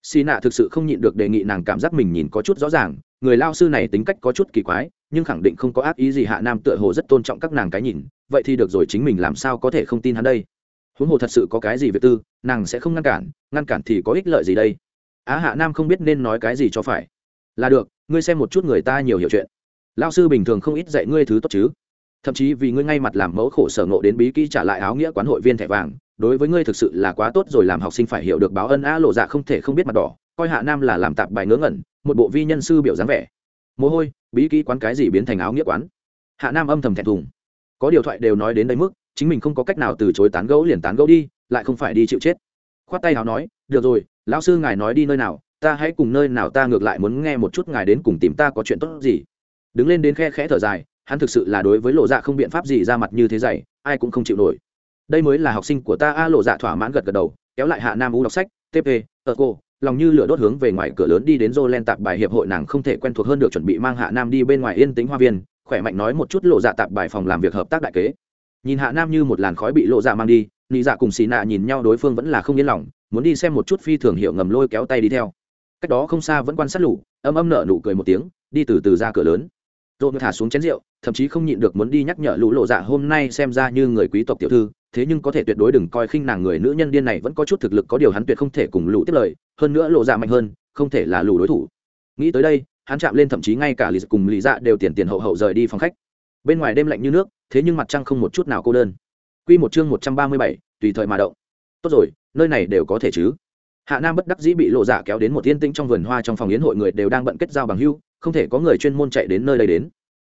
Xì nạ thực sự không nhịn được đề nghị nàng cảm giác mình nhìn có chút rõ ràng, người lao sư này tính cách có chút kỳ quái, nhưng khẳng định không có ác ý gì hạ nam tựa hồ rất tôn trọng các nàng cái nhìn, vậy thì được rồi chính mình làm sao có thể không tin hắn đây? Huống hồ thật sự có cái gì việc tư, nàng sẽ không ngăn cản ngăn cản thì có ích lợi gì đây? Á hạ nam không biết nên nói cái gì cho phải. Là được, ngươi xem một chút người ta nhiều hiểu chuyện. Lao sư bình thường không ít dạy ngươi thứ tốt chứ. Thậm chí vì ngươi ngay mặt làm mẫu khổ sở nộ đến bí kỹ trả lại áo nghĩa quán hội viên thẻ vàng đối với ngươi thực sự là quá tốt rồi, làm học sinh phải hiểu được báo ân a lộ dạ không thể không biết mặt đỏ, coi hạ nam là làm tạp bài ngớ ngẩn, một bộ vi nhân sư biểu dáng vẻ. Mồ hôi, bí kỹ quán cái gì biến thành áo nghĩa quán? Hạ nam âm thầm thẹn thùng. Có điều thoại đều nói đến đây mức, chính mình không có cách nào từ chối tán gẫu liền tán gẫu đi, lại không phải đi chịu chết. Khoát tay nào nói, được rồi, lão sư ngài nói đi nơi nào, ta hãy cùng nơi nào ta ngược lại muốn nghe một chút ngài đến cùng tìm ta có chuyện tốt gì. Đứng lên đến khe khẽ thở dài, hắn thực sự là đối với lộ dạ không biện pháp gì ra mặt như thế dày, ai cũng không chịu nổi đây mới là học sinh của ta a lộ dạ thỏa mãn gật gật đầu, kéo lại hạ nam u đọc sách tp tờ cô, lòng như lửa đốt hướng về ngoài cửa lớn đi đến dô len tạp bài hiệp hội nàng không thể quen thuộc hơn được chuẩn bị mang hạ nam đi bên ngoài yên tĩnh hoa viên, khỏe mạnh nói một chút lộ dạ tạp bài phòng làm việc hợp tác đại kế. Nhìn hạ nam như một làn khói bị lộ dạ mang đi, nị dạ cùng xì nạ nhìn nhau đối phương vẫn là không yên lòng, muốn đi xem một chút phi thường hiệu ngầm lôi kéo tay đi theo. Cách đó không xa vẫn quan sát lũ, âm âm nở nụ cười một tiếng, đi từ từ ra cửa lớn. Rộn thả xuống chén rượu, thậm chí không nhịn được muốn đi nhắc nhở lũ lộ dạ hôm nay xem ra như người quý tộc tiểu thư thế nhưng có thể tuyệt đối đừng coi khinh nàng người nữ nhân điên này vẫn có chút thực lực có điều hắn tuyệt không thể cùng lũ tiếp lời hơn nữa lộ dạ mạnh hơn không thể là lũ đối thủ nghĩ tới đây hắn chạm lên thậm chí ngay cả lì dạ cùng lì dạ đều tiền tiền hậu hậu rời đi phòng khách bên ngoài đêm lạnh như nước thế nhưng mặt trăng không một chút nào cô đơn Quy một chương một trăm ba mươi bảy, tùy thời mà động. Tốt rồi, nơi này đều có thể chứ. Hạ Nam bất đắc dĩ bị lộ dạ kéo đến một yên tĩnh trong vườn hoa trong phòng yến hội người đều đang bận kết giao bằng hữu, không thể có người chuyên môn chạy đến nơi đây đến.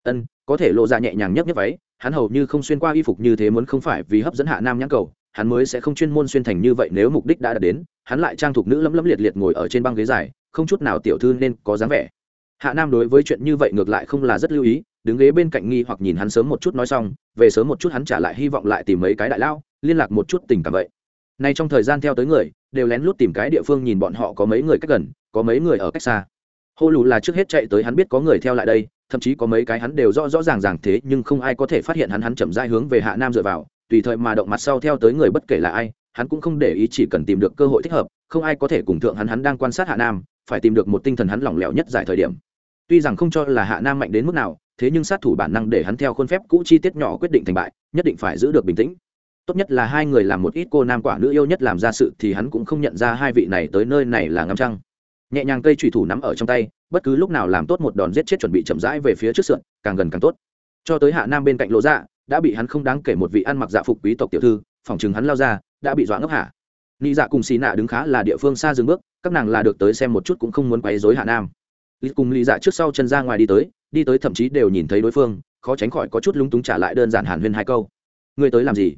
Ân, có thể lộ dạ nhẹ nhàng nhấc nhấc váy, hắn hầu như không xuyên qua y phục như thế muốn không phải vì hấp dẫn Hạ Nam nhãn cầu, hắn mới sẽ không chuyên môn xuyên thành như vậy nếu mục đích đã đạt đến, hắn lại trang thục nữ lấm lấm liệt liệt ngồi ở trên băng ghế dài, không chút nào tiểu thư nên có dáng vẻ. hạ nam đối với chuyện như vậy ngược lại không là rất lưu ý đứng ghế bên cạnh nghi hoặc nhìn hắn sớm một chút nói xong về sớm một chút hắn trả lại hy vọng lại tìm mấy cái đại lao liên lạc một chút tình cảm vậy nay trong thời gian theo tới người đều lén lút tìm cái địa phương nhìn bọn họ có mấy người cách gần có mấy người ở cách xa hô lù là trước hết chạy tới hắn biết có người theo lại đây thậm chí có mấy cái hắn đều rõ rõ ràng ràng thế, nhưng không ai có thể phát hiện hắn hắn chậm rãi hướng về hạ nam dựa vào, tùy thời mà động mặt sau theo tới người bất kể là ai, hắn cũng không để ý chỉ cần tìm được cơ hội thích hợp, không ai có thể cùng thượng hắn hắn đang quan sát hạ nam, phải tìm được một tinh thần hắn lỏng lẻo nhất giải thời điểm. Tuy rằng không cho là hạ nam mạnh đến mức nào, thế nhưng sát thủ bản năng để hắn theo khuôn phép cũ chi tiết nhỏ quyết định thành bại, nhất định phải giữ được bình tĩnh. Tốt nhất là hai người làm một ít cô nam quả nữ yêu nhất làm ra sự thì hắn cũng không nhận ra hai vị này tới nơi này là ngắm trăng nhẹ nhàng cây trùy thủ nắm ở trong tay, bất cứ lúc nào làm tốt một đòn giết chết chuẩn bị chậm rãi về phía trước sườn, càng gần càng tốt. Cho tới hạ nam bên cạnh lộ dạ đã bị hắn không đáng kể một vị ăn mặc dạ phục quý tộc tiểu thư, phòng chừng hắn lao ra, đã bị dọa ngốc hạ nị dạ cùng xì nạ đứng khá là địa phương xa dừng bước, các nàng là được tới xem một chút cũng không muốn quấy dối hạ nam. Lý cùng lý dạ trước sau chân ra ngoài đi tới đi tới thậm chí đều nhìn thấy đối phương, khó tránh khỏi có chút lúng túng trả lại đơn giản hàn huyên hai câu. Ngươi tới làm gì?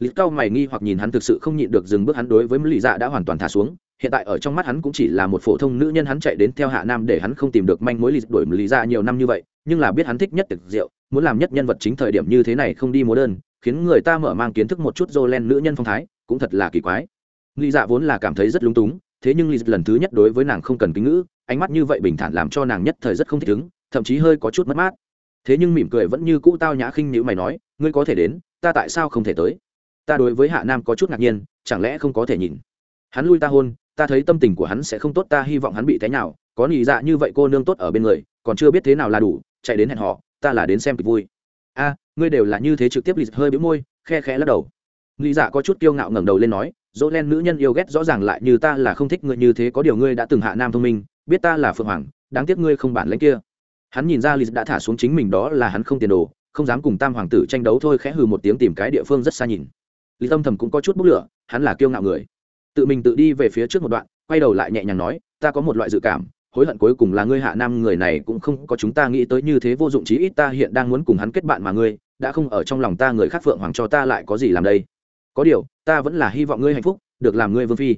Lý cao mày nghi hoặc nhìn hắn thực sự không nhịn được dừng bước hắn đối với lý dạ đã hoàn toàn thả xuống. Hiện tại ở trong mắt hắn cũng chỉ là một phổ thông nữ nhân hắn chạy đến theo hạ nam để hắn không tìm được manh mối lý đổi lý dạ nhiều năm như vậy, nhưng là biết hắn thích nhất tiệc rượu, muốn làm nhất nhân vật chính thời điểm như thế này không đi múa đơn, khiến người ta mở mang kiến thức một chút dô len nữ nhân phong thái, cũng thật là kỳ quái. Lý dạ vốn là cảm thấy rất lúng túng, thế nhưng lý lần thứ nhất đối với nàng không cần kính ngữ, ánh mắt như vậy bình thản làm cho nàng nhất thời rất không thích ứng, thậm chí hơi có chút mất mát. Thế nhưng mỉm cười vẫn như cũ tao nhã khinh nhữ mày nói, ngươi có thể đến, ta tại sao không thể tới? Ta đối với hạ nam có chút ngạc nhiên, chẳng lẽ không có thể nhìn? Hắn lui ta hôn, ta thấy tâm tình của hắn sẽ không tốt, ta hy vọng hắn bị thế nào có nhị dạ như vậy cô nương tốt ở bên người, còn chưa biết thế nào là đủ, chạy đến hẹn họ ta là đến xem kịch vui. A, ngươi đều là như thế trực tiếp lì hơi bĩu môi, khe khẽ lắc đầu. Lý dạ có chút kiêu ngạo ngẩng đầu lên nói, dỗ len nữ nhân yêu ghét rõ ràng lại như ta là không thích ngươi như thế, có điều ngươi đã từng hạ nam thông minh, biết ta là phượng hoàng, đáng tiếc ngươi không bản lãnh kia. Hắn nhìn ra lý đã thả xuống chính mình đó là hắn không tiền đồ, không dám cùng tam hoàng tử tranh đấu thôi khẽ hừ một tiếng tìm cái địa phương rất xa nhìn lý tâm thầm cũng có chút bốc lửa, hắn là kiêu ngạo người. Tự mình tự đi về phía trước một đoạn, quay đầu lại nhẹ nhàng nói, ta có một loại dự cảm, hối hận cuối cùng là ngươi hạ nam người này cũng không có chúng ta nghĩ tới như thế vô dụng, chí ít ta hiện đang muốn cùng hắn kết bạn mà ngươi, đã không ở trong lòng ta người khác phượng hoàng cho ta lại có gì làm đây? Có điều, ta vẫn là hy vọng ngươi hạnh phúc, được làm ngươi vương phi.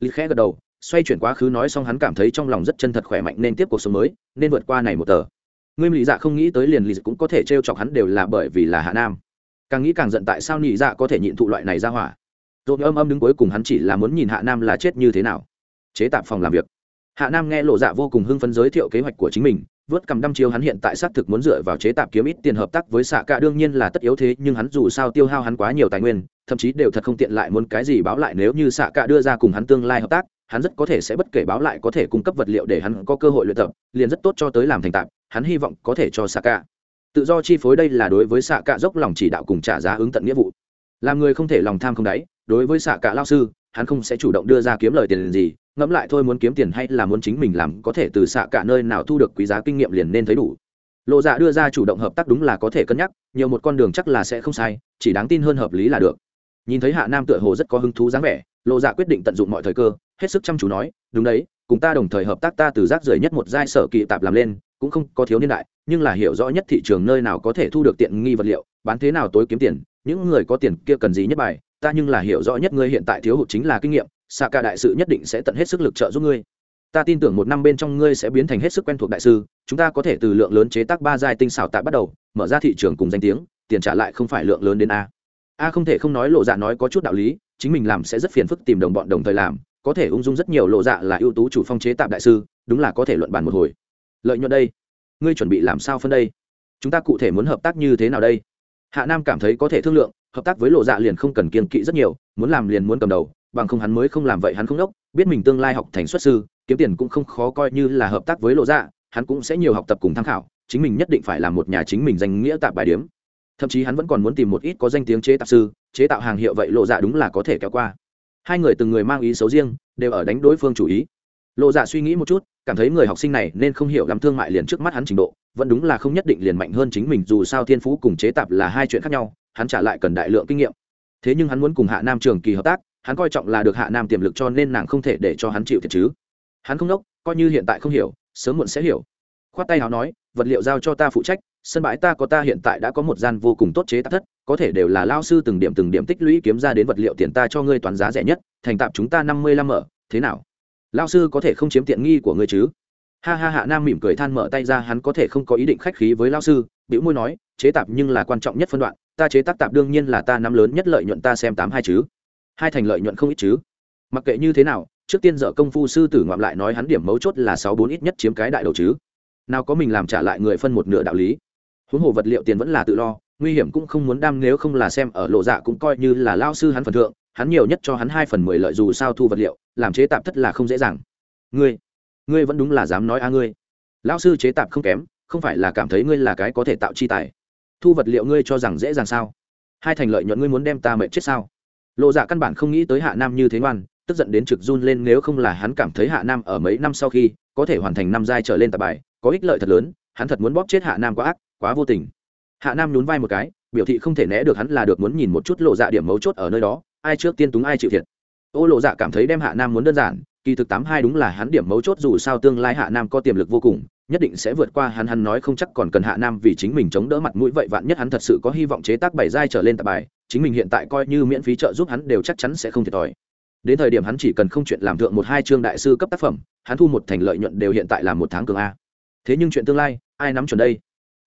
Lý khẽ gật đầu, xoay chuyển quá khứ nói xong hắn cảm thấy trong lòng rất chân thật khỏe mạnh nên tiếp cuộc sống mới, nên vượt qua này một tờ. Ngươi lý dạ không nghĩ tới liền lý cũng có thể t r e o chọc hắn đều là bởi vì là hạ nam càng nghĩ càng giận tại sao nhị dạ có thể nhịn thụ loại này ra hỏa. Rồi âm âm đứng cuối cùng hắn chỉ là muốn nhìn hạ nam là chết như thế nào. Chế tạp phòng làm việc. Hạ nam nghe lộ dạ vô cùng hưng phấn giới thiệu kế hoạch của chính mình, vớt cầm đăm chiêu hắn hiện tại xác thực muốn dựa vào chế tạp kiếm ít tiền hợp tác với xạ cả đương nhiên là tất yếu thế, nhưng hắn dù sao tiêu hao hắn quá nhiều tài nguyên, thậm chí đều thật không tiện lại muốn cái gì báo lại nếu như xạ cả đưa ra cùng hắn tương lai hợp tác, hắn rất có thể sẽ bất kể báo lại có thể cung cấp vật liệu để hắn có cơ hội luyện tập, liền rất tốt cho tới làm thành tạp, hắn hy vọng có thể cho xạ cả tự do chi phối đây là đối với xạ cạ dốc lòng chỉ đạo cùng trả giá ứng tận nghĩa vụ. Làm người không thể lòng tham không đáy, đối với xạ cạ lao sư, hắn không sẽ chủ động đưa ra kiếm lời tiền gì, ngẫm lại thôi muốn kiếm tiền hay là muốn chính mình làm có thể từ xạ cả nơi nào thu được quý giá kinh nghiệm liền nên thấy đủ. Lộ dạ đưa ra chủ động hợp tác đúng là có thể cân nhắc, nhiều một con đường chắc là sẽ không sai, chỉ đáng tin hơn hợp lý là được. Nhìn thấy hạ nam tựa hồ rất có hứng thú dáng vẻ, lộ dạ quyết định tận dụng mọi thời cơ, hết sức chăm chú nói, đúng đấy, cùng ta đồng thời hợp tác ta từ rác rưởi nhất một giai sở kỳ tạp làm lên, cũng không có thiếu niên đại nhưng là hiểu rõ nhất thị trường nơi nào có thể thu được tiện nghi vật liệu, bán thế nào tối kiếm tiền, những người có tiền kia cần gì nhất bài, ta nhưng là hiểu rõ nhất ngươi hiện tại thiếu hụt chính là kinh nghiệm xạ cả đại sự nhất định sẽ tận hết sức lực trợ giúp ngươi. Ta tin tưởng một năm bên trong ngươi sẽ biến thành hết sức quen thuộc đại sư, chúng ta có thể từ lượng lớn chế tác ba giai tinh xảo tại bắt đầu, mở ra thị trường cùng danh tiếng, tiền trả lại không phải lượng lớn đến a. A không thể không nói lộ dạ nói có chút đạo lý, chính mình làm sẽ rất phiền phức tìm đồng bọn đồng thời làm, có thể ung dung rất nhiều lộ dạ là ưu tú chủ phong chế tạp đại sư, đúng là có thể luận bàn một hồi. Lợi nhuận đây ngươi chuẩn bị làm sao phân đây? Chúng ta cụ thể muốn hợp tác như thế nào đây? Hạ nam cảm thấy có thể thương lượng, hợp tác với lộ dạ liền không cần kiên kỵ rất nhiều, muốn làm liền muốn cầm đầu, bằng không hắn mới không làm vậy hắn không đốc, biết mình tương lai học thành xuất sư, kiếm tiền cũng không khó coi như là hợp tác với lộ dạ hắn cũng sẽ nhiều học tập cùng tham khảo, chính mình nhất định phải làm một nhà chính mình danh nghĩa tạp bài điếm. Thậm chí hắn vẫn còn muốn tìm một ít có danh tiếng chế tạp sư, chế tạo hàng hiệu vậy lộ dạ đúng là có thể kéo qua. Hai người từng người mang ý xấu riêng, đều ở đánh đối phương chủ ý lộ dạ suy nghĩ một chút, cảm thấy người học sinh này nên không hiểu lắm thương mại liền trước mắt hắn trình độ, vẫn đúng là không nhất định liền mạnh hơn chính mình, dù sao thiên phú cùng chế tạp là hai chuyện khác nhau, hắn trả lại cần đại lượng kinh nghiệm. Thế nhưng hắn muốn cùng hạ nam trường kỳ hợp tác, hắn coi trọng là được hạ nam tiềm lực cho nên nàng không thể để cho hắn chịu thiệt chứ. Hắn không đốc, coi như hiện tại không hiểu, sớm muộn sẽ hiểu. Khoát tay h nói, vật liệu giao cho ta phụ trách, sân bãi ta có ta hiện tại đã có một gian vô cùng tốt chế tác thất, có thể đều là lao sư từng điểm từng điểm tích lũy kiếm ra đến vật liệu tiền ta cho ngươi toán giá rẻ nhất, thành tạp chúng ta năm mươi lăm mở, thế nào? Lao sư có thể không chiếm tiện nghi của ngươi chứ? Ha ha hạ nam mỉm cười than mở tay ra, hắn có thể không có ý định khách khí với lao sư biểu môi nói, chế tạp nhưng là quan trọng nhất phân đoạn, ta chế tác tạp đương nhiên là ta nắm lớn nhất lợi nhuận ta xem tám hai chứ. Hai thành lợi nhuận không ít chứ. Mặc kệ như thế nào, trước tiên dở công phu sư tử ngoạm lại nói hắn điểm mấu chốt là sáu bốn ít nhất chiếm cái đại đầu chứ. Nào có mình làm trả lại người phân một nửa đạo lý. Huống hồ vật liệu tiền vẫn là tự lo, nguy hiểm cũng không muốn đam nếu không là xem ở lộ dạ cũng coi như là lao sư hắn phần thượng, hắn nhiều nhất cho hắn hai phần mười lợi dù sao thu vật liệu làm chế tạp thất là không dễ dàng. Ngươi ngươi vẫn đúng là dám nói a ngươi. Lão sư chế tạp không kém, không phải là cảm thấy ngươi là cái có thể tạo chi tài. Thu vật liệu ngươi cho rằng dễ dàng sao? Hai thành lợi nhuận ngươi muốn đem ta mệt chết sao? Lộ dạ căn bản không nghĩ tới hạ nam như thế ngoan, tức giận đến trực run lên nếu không là hắn cảm thấy hạ nam ở mấy năm sau khi có thể hoàn thành năm giai trở lên tạp bài, có ích lợi thật lớn, hắn thật muốn bóp chết hạ nam quá ác, quá vô tình. Hạ nam nhún vai một cái, biểu thị không thể né được hắn là được muốn nhìn một chút lộ dạ điểm mấu chốt ở nơi đó, ai trước tiên túng ai chịu thiệt ô lộ dạ cảm thấy đem hạ nam muốn đơn giản, kỳ thực tám hai đúng là hắn điểm mấu chốt dù sao tương lai hạ nam có tiềm lực vô cùng, nhất định sẽ vượt qua hắn hắn nói không chắc còn cần hạ nam vì chính mình chống đỡ mặt mũi vậy vạn nhất hắn thật sự có hy vọng chế tác bảy giai trở lên tạp bài, chính mình hiện tại coi như miễn phí trợ giúp hắn đều chắc chắn sẽ không thiệt thòi. Đến thời điểm hắn chỉ cần không chuyện làm thượng một hai chương đại sư cấp tác phẩm, hắn thu một thành lợi nhuận đều hiện tại là một tháng cường a. Thế nhưng chuyện tương lai, ai nắm chuẩn đây?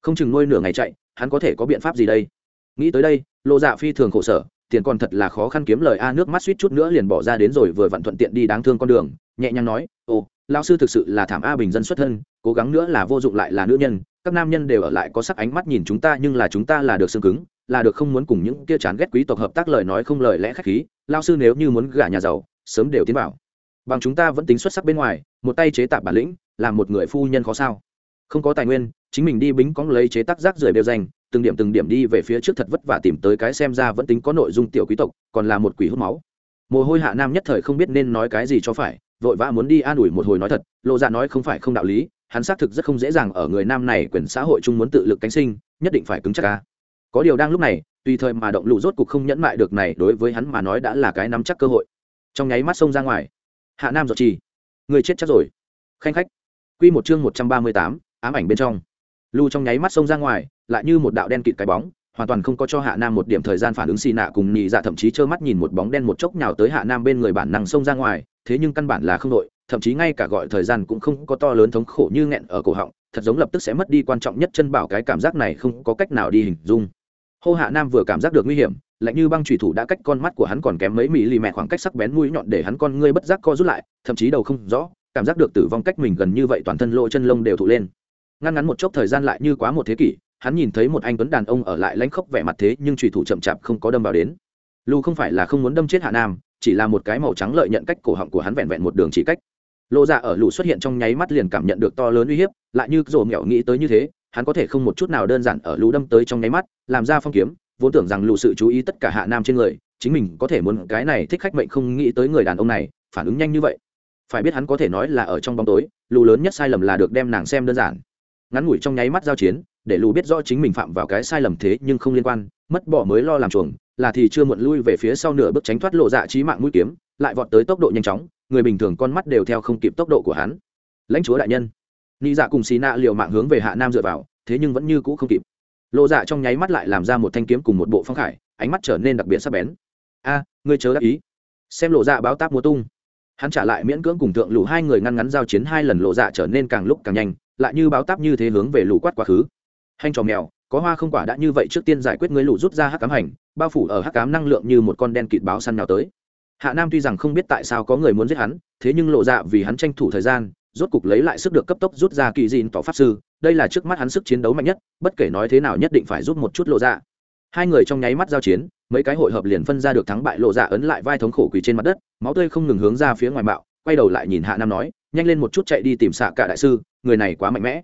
Không chừng nuôi nửa ngày chạy, hắn có thể có biện pháp gì đây? Nghĩ tới đây, lộ dạ phi thường khổ sở tiền còn thật là khó khăn kiếm lời a, nước mắt suýt chút nữa liền bỏ ra đến rồi vừa vặn thuận tiện đi đáng thương con đường, nhẹ nhàng nói, ồ lao sư thực sự là thảm a bình dân xuất thân, cố gắng nữa là vô dụng lại là nữ nhân, các nam nhân đều ở lại có sắc ánh mắt nhìn chúng ta nhưng là chúng ta là được xương cứng, là được không muốn cùng những kia chán ghét quý tộc hợp tác lời nói không lời lẽ khách khí lao sư nếu như muốn gả nhà giàu, sớm đều tiến vào bằng chúng ta vẫn tính xuất sắc bên ngoài, một tay chế tạp bản lĩnh làm một người phu nhân khó sao không có tài nguyên, chính mình đi bính cóng lấy chế tác rác rưởi đều dành từng điểm từng điểm đi về phía trước thật vất vả tìm tới cái xem ra vẫn tính có nội dung tiểu quý tộc, còn là một quỷ hút máu. Mồ hôi hạ nam nhất thời không biết nên nói cái gì cho phải, vội vã muốn đi an ủi một hồi nói thật, lộ ra nói không phải không đạo lý, hắn xác thực rất không dễ dàng ở người nam này quyền xã hội chung muốn tự lực cánh sinh, nhất định phải cứng chắc ca có điều đang lúc này, tùy thời mà động lụ rốt cục không nhẫn mại được này đối với hắn mà nói đã là cái nắm chắc cơ hội. Trong nháy mắt xông ra ngoài. Hạ nam giọt trì. Người chết chắc rồi. Khanh khách. Quy một chương một trăm ba mươi tám, ám ảnh bên trong. Lưu trong nháy mắt xông ra ngoài lại như một đạo đen kịt cái bóng, hoàn toàn không có cho hạ nam một điểm thời gian phản ứng xì nạ cùng nhị dạ thậm chí trơ mắt nhìn một bóng đen một chốc nhào tới hạ nam bên người bản năng xông ra ngoài, thế nhưng căn bản là không đội, thậm chí ngay cả gọi thời gian cũng không có to lớn thống khổ như nghẹn ở cổ họng, thật giống lập tức sẽ mất đi quan trọng nhất chân bảo cái cảm giác này không có cách nào đi hình dung. Hô hạ nam vừa cảm giác được nguy hiểm, lạnh như băng thủy thủ đã cách con mắt của hắn còn kém mấy mỹ lì mẹ khoảng cách sắc bén mũi nhọn để hắn con ngươi bất giác co rút lại, thậm chí đầu không rõ, cảm giác được tử vong cách mình gần như vậy toàn thân lỗ chân lông đều thụ lên. Ngăn ngắn một chốc thời gian lại như quá một thế kỷ hắn nhìn thấy một anh tuấn đàn ông ở lại lãnh khốc vẻ mặt thế nhưng trùy thủ chậm chạp không có đâm vào đến. Lu không phải là không muốn đâm chết hạ nam, chỉ là một cái màu trắng lợi nhận cách cổ họng của hắn vẹn vẹn một đường chỉ cách. Lộ dạ ở lũ xuất hiện trong nháy mắt liền cảm nhận được to lớn uy hiếp, lại như rồ mẹo nghĩ tới như thế, hắn có thể không một chút nào đơn giản ở lũ đâm tới trong nháy mắt, làm ra phong kiếm, vốn tưởng rằng lũ sự chú ý tất cả hạ nam trên người, chính mình có thể muốn cái này thích khách mệnh không nghĩ tới người đàn ông này, phản ứng nhanh như vậy. Phải biết hắn có thể nói là ở trong bóng tối lũ lớn nhất sai lầm là được đem nàng xem đơn giản. Ngắn ngủi trong nháy mắt giao chiến để lù biết rõ chính mình phạm vào cái sai lầm thế nhưng không liên quan mất bỏ mới lo làm chuồng là thì chưa muộn lui về phía sau nửa bước tránh thoát lộ dạ trí mạng mũi kiếm lại vọt tới tốc độ nhanh chóng người bình thường con mắt đều theo không kịp tốc độ của hắn. Lãnh chúa đại nhân ni dạ cùng xì nạ liều mạng hướng về hạ nam dựa vào thế nhưng vẫn như cũ không kịp. Lộ dạ trong nháy mắt lại làm ra một thanh kiếm cùng một bộ phong khải ánh mắt trở nên đặc biệt sắc bén. A à, ngươi chớ đáp ý. Xem lộ dạ báo táp mùa tung. Hắn trả lại miễn cưỡng cùng thượng lũ hai người ngăn ngắn giao chiến hai lần lộ dạ trở nên càng lúc càng nhanh lại như báo táp như thế hướng về lũ quát quá khứ hành trò mèo, có hoa không quả đã như vậy trước tiên giải quyết người lũ rút ra hắc cám hành, bao phủ ở hắc cám năng lượng như một con đen kịt báo săn nào tới. Hạ nam tuy rằng không biết tại sao có người muốn giết hắn, thế nhưng lộ dạ vì hắn tranh thủ thời gian, rốt cục lấy lại sức được cấp tốc rút ra kỳ dìn tỏ pháp sư, đây là trước mắt hắn sức chiến đấu mạnh nhất, bất kể nói thế nào nhất định phải rút một chút lộ dạ. Hai người trong nháy mắt giao chiến, mấy cái hội hợp liền phân ra được thắng bại lộ dạ ấn lại vai thống khổ quỳ trên mặt đất, máu tươi không ngừng hướng ra phía ngoài bạo, quay đầu lại nhìn hạ nam nói, nhanh lên một chút chạy đi tìm xạ cả đại sư, người này quá mạnh mẽ.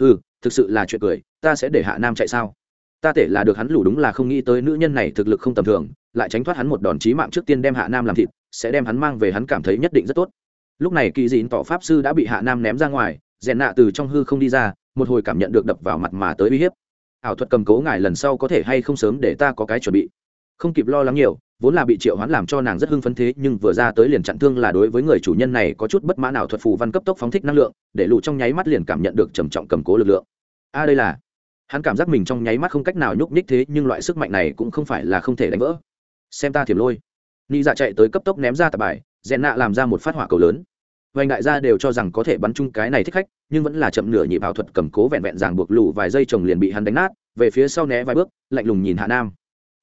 Ừ thực sự là chuyện cười ta sẽ để hạ nam chạy sao? Ta thể là được hắn lủ đúng là không nghĩ tới nữ nhân này thực lực không tầm thường, lại tránh thoát hắn một đòn chí mạng trước tiên đem hạ nam làm thịt, sẽ đem hắn mang về hắn cảm thấy nhất định rất tốt. Lúc này kỳ dịn tỏ pháp sư đã bị hạ nam ném ra ngoài, rèn nạ từ trong hư không đi ra, một hồi cảm nhận được đập vào mặt mà tới uy hiếp. Ảo thuật cầm cố ngài lần sau có thể hay không sớm để ta có cái chuẩn bị. Không kịp lo lắng nhiều, vốn là bị triệu hoán làm cho nàng rất hưng phấn thế, nhưng vừa ra tới liền chặn thương là đối với người chủ nhân này có chút bất mãn ảo thuật phù văn cấp tốc phóng thích năng lượng, để lụ trong nháy mắt liền cảm nhận được trầm trọng cầm cố lực lượng. A đây là hắn cảm giác mình trong nháy mắt không cách nào nhúc nhích thế, nhưng loại sức mạnh này cũng không phải là không thể đánh vỡ. Xem ta thiểm lôi. Ni dạ chạy tới cấp tốc ném ra tạp bài, rèn nạ làm ra một phát hỏa cầu lớn. Vành đại gia đều cho rằng có thể bắn chung cái này thích khách, nhưng vẫn là chậm nửa nhịp ảo thuật cầm cố vẹn vẹn ràng buộc lù vài giây chồng liền bị hắn đánh nát, về phía sau né vài bước, lạnh lùng nhìn hạ nam.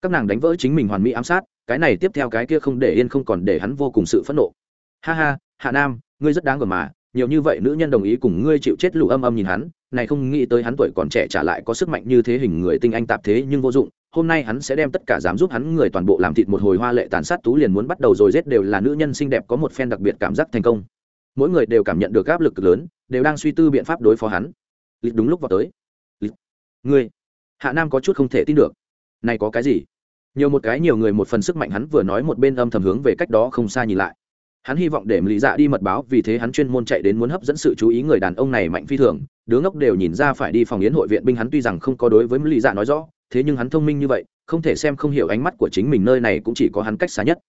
Các nàng đánh vỡ chính mình hoàn mỹ ám sát, cái này tiếp theo cái kia không để yên không còn để hắn vô cùng sự phẫn nộ. Ha ha, hạ nam, ngươi rất đáng gờm mà nhiều như vậy nữ nhân đồng ý cùng ngươi chịu chết lù âm âm nhìn hắn, này không nghĩ tới hắn tuổi còn trẻ trả lại có sức mạnh như thế hình người tinh anh tạp thế nhưng vô dụng, hôm nay hắn sẽ đem tất cả dám giúp hắn người toàn bộ làm thịt một hồi hoa lệ tàn sát tú liền muốn bắt đầu rồi giết đều là nữ nhân xinh đẹp có một phen đặc biệt cảm giác thành công. Mỗi người đều cảm nhận được áp lực lớn, đều đang suy tư biện pháp đối phó hắn. Lịch đúng lúc vào tới. Lịch ngươi. Hạ nam có chút không thể tin được. Này có cái gì? Nhiều một cái, nhiều người một phần sức mạnh hắn vừa nói một bên âm thầm hướng về cách đó không xa nhìn lại hắn hy vọng để lý dạ đi mật báo, vì thế hắn chuyên môn chạy đến muốn hấp dẫn sự chú ý người đàn ông này mạnh phi thường. Đứa ngốc đều nhìn ra phải đi phòng yến hội viện binh hắn tuy rằng không có đối với lý dạ nói rõ, thế nhưng hắn thông minh như vậy, không thể xem không hiểu ánh mắt của chính mình nơi này cũng chỉ có hắn cách xa nhất.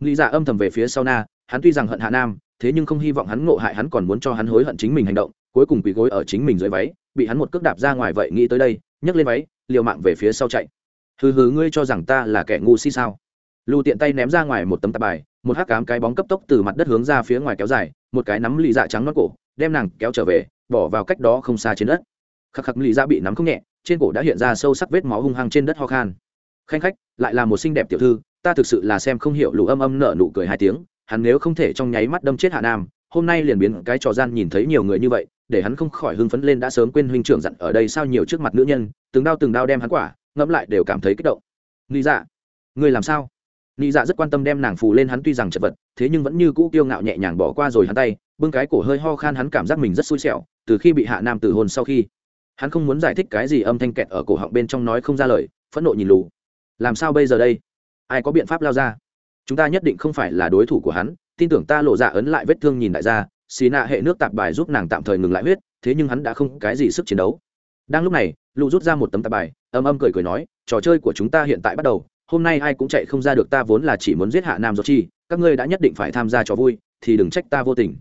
Lý dạ âm thầm về phía sau na, hắn tuy rằng hận hạ nam, thế nhưng không hy vọng hắn ngộ hại hắn còn muốn cho hắn hối hận chính mình hành động, cuối cùng quỳ gối ở chính mình dưới váy, bị hắn một cước đạp ra ngoài vậy nghĩ tới đây, nhấc lên váy, liều mạng về phía sau chạy. Hừ hừ, ngươi cho rằng ta là kẻ ngu si sao? Lù tiện tay ném ra ngoài một tấm tạp bài, một hắc cám cái bóng cấp tốc từ mặt đất hướng ra phía ngoài kéo dài, một cái nắm lì dạ trắng nót cổ, đem nàng kéo trở về, bỏ vào cách đó không xa trên đất. Khắc khắc lì dạ bị nắm không nhẹ, trên cổ đã hiện ra sâu sắc vết máu hung hăng trên đất ho khan. Khanh khách, lại là một xinh đẹp tiểu thư, ta thực sự là xem không hiểu lù âm âm nở nụ cười hai tiếng, hắn nếu không thể trong nháy mắt đâm chết hạ nam, hôm nay liền biến cái trò gian nhìn thấy nhiều người như vậy, để hắn không khỏi hưng phấn lên đã sớm quên huynh trưởng dặn ở đây sao nhiều trước mặt nữ nhân, từng đao từng đao đem hắn quả, ngẫm lại đều cảm thấy kích động. Lý dạ người làm sao? Nị dạ rất quan tâm đem nàng phù lên hắn tuy rằng chật vật, thế nhưng vẫn như cũ kiêu ngạo nhẹ nhàng bỏ qua rồi hắn tay, bưng cái cổ hơi ho khan hắn cảm giác mình rất xui xẻo, từ khi bị hạ nam Tử hôn sau khi, hắn không muốn giải thích cái gì âm thanh kẹt ở cổ họng bên trong nói không ra lời, phẫn nộ nhìn lù. Làm sao bây giờ đây? Ai có biện pháp lao ra? Chúng ta nhất định không phải là đối thủ của hắn, tin tưởng ta lộ dạ ấn lại vết thương nhìn đại gia, xì nạ hệ nước tạp bài giúp nàng tạm thời ngừng lại huyết, thế nhưng hắn đã không cái gì sức chiến đấu. Đang lúc này lụ rút ra một tấm tạp bài, âm âm cười cười nói, trò chơi của chúng ta hiện tại bắt đầu hôm nay ai cũng chạy không ra được, ta vốn là chỉ muốn giết hạ nam do chi, các ngươi đã nhất định phải tham gia trò vui, thì đừng trách ta vô tình.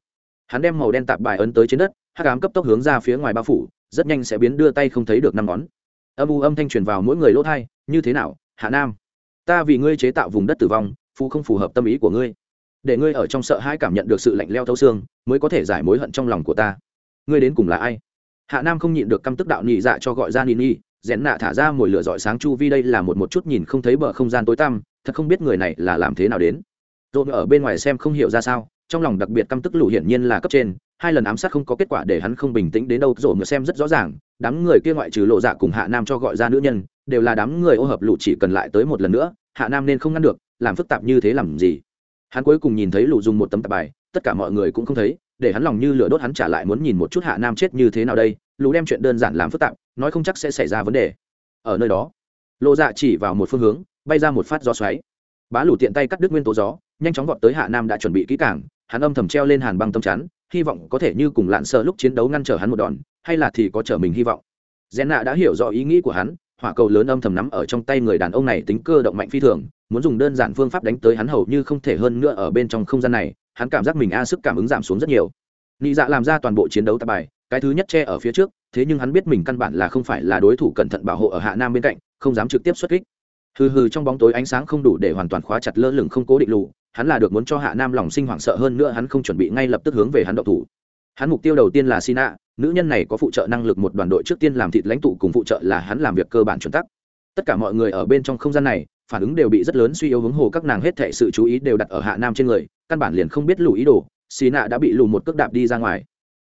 Hắn đem màu đen tạp bài ấn tới trên đất, hắc ám cấp tốc hướng ra phía ngoài bao phủ, rất nhanh sẽ biến đưa tay không thấy được năm ngón. Âm u âm thanh truyền vào mỗi người lỗ thai, như thế nào, hạ nam? Ta vì ngươi chế tạo vùng đất tử vong phú không phù hợp tâm ý của ngươi. Để ngươi ở trong sợ hãi cảm nhận được sự lạnh leo thấu xương, mới có thể giải mối hận trong lòng của ta. Ngươi đến cùng là ai? Hạ nam không nhịn được căm tức đạo nhị dạ cho gọi ra nị nị rẽn nạ thả ra mồi lửa dọi sáng chu vi đây là một một chút nhìn không thấy bờ không gian tối tăm, thật không biết người này là làm thế nào đến. Rồi ở bên ngoài xem không hiểu ra sao, trong lòng đặc biệt căm tức lũ hiển nhiên là cấp trên, hai lần ám sát không có kết quả để hắn không bình tĩnh đến đâu rồi mà xem rất rõ ràng, đám người kia ngoại trừ lộ dạ cùng hạ nam cho gọi ra nữ nhân, đều là đám người ô hợp lũ chỉ cần lại tới một lần nữa, hạ nam nên không ngăn được, làm phức tạp như thế làm gì? Hắn cuối cùng nhìn thấy lũ dùng một tấm tạp bài, tất cả mọi người cũng không thấy, để hắn lòng như lửa đốt hắn trả lại muốn nhìn một chút hạ nam chết như thế nào đây, lũ đem chuyện đơn giản làm phức tạp nói không chắc sẽ xảy ra vấn đề. Ở nơi đó lộ dạ chỉ vào một phương hướng, bay ra một phát gió xoáy. Bá lủ tiện tay cắt đứt nguyên tố gió, nhanh chóng vọt tới hạ nam đã chuẩn bị kỹ cảng hắn âm thầm treo lên hàn băng tâm chắn, hy vọng có thể như cùng lạn sợ lúc chiến đấu ngăn trở hắn một đòn, hay là thì có trở mình hy vọng. Rẽ nạ đã hiểu rõ ý nghĩ của hắn, hỏa cầu lớn âm thầm nắm ở trong tay người đàn ông này tính cơ động mạnh phi thường, muốn dùng đơn giản phương pháp đánh tới hắn hầu như không thể hơn nữa ở bên trong không gian này, hắn cảm giác mình a sức cảm ứng giảm xuống rất nhiều. Nị dạ làm ra toàn bộ chiến đấu tạp bài, cái thứ nhất che ở phía trước thế nhưng hắn biết mình căn bản là không phải là đối thủ cẩn thận bảo hộ ở hạ nam bên cạnh, không dám trực tiếp xuất kích. Hừ hừ, trong bóng tối ánh sáng không đủ để hoàn toàn khóa chặt lơ lửng không cố định lụ hắn là được muốn cho hạ nam lòng sinh hoảng sợ hơn nữa hắn không chuẩn bị ngay lập tức hướng về hắn độc thủ. Hắn mục tiêu đầu tiên là sina, nữ nhân này có phụ trợ năng lực một đoàn đội trước tiên làm thịt lãnh tụ cùng phụ trợ là hắn làm việc cơ bản chuẩn tắc. Tất cả mọi người ở bên trong không gian này, phản ứng đều bị rất lớn suy yếu hướng hồ các nàng hết thệ sự chú ý đều đặt ở hạ nam trên người, căn bản liền không biết lù ý đồ xì nạ đã bị lù một cước đạp đi ra ngoài.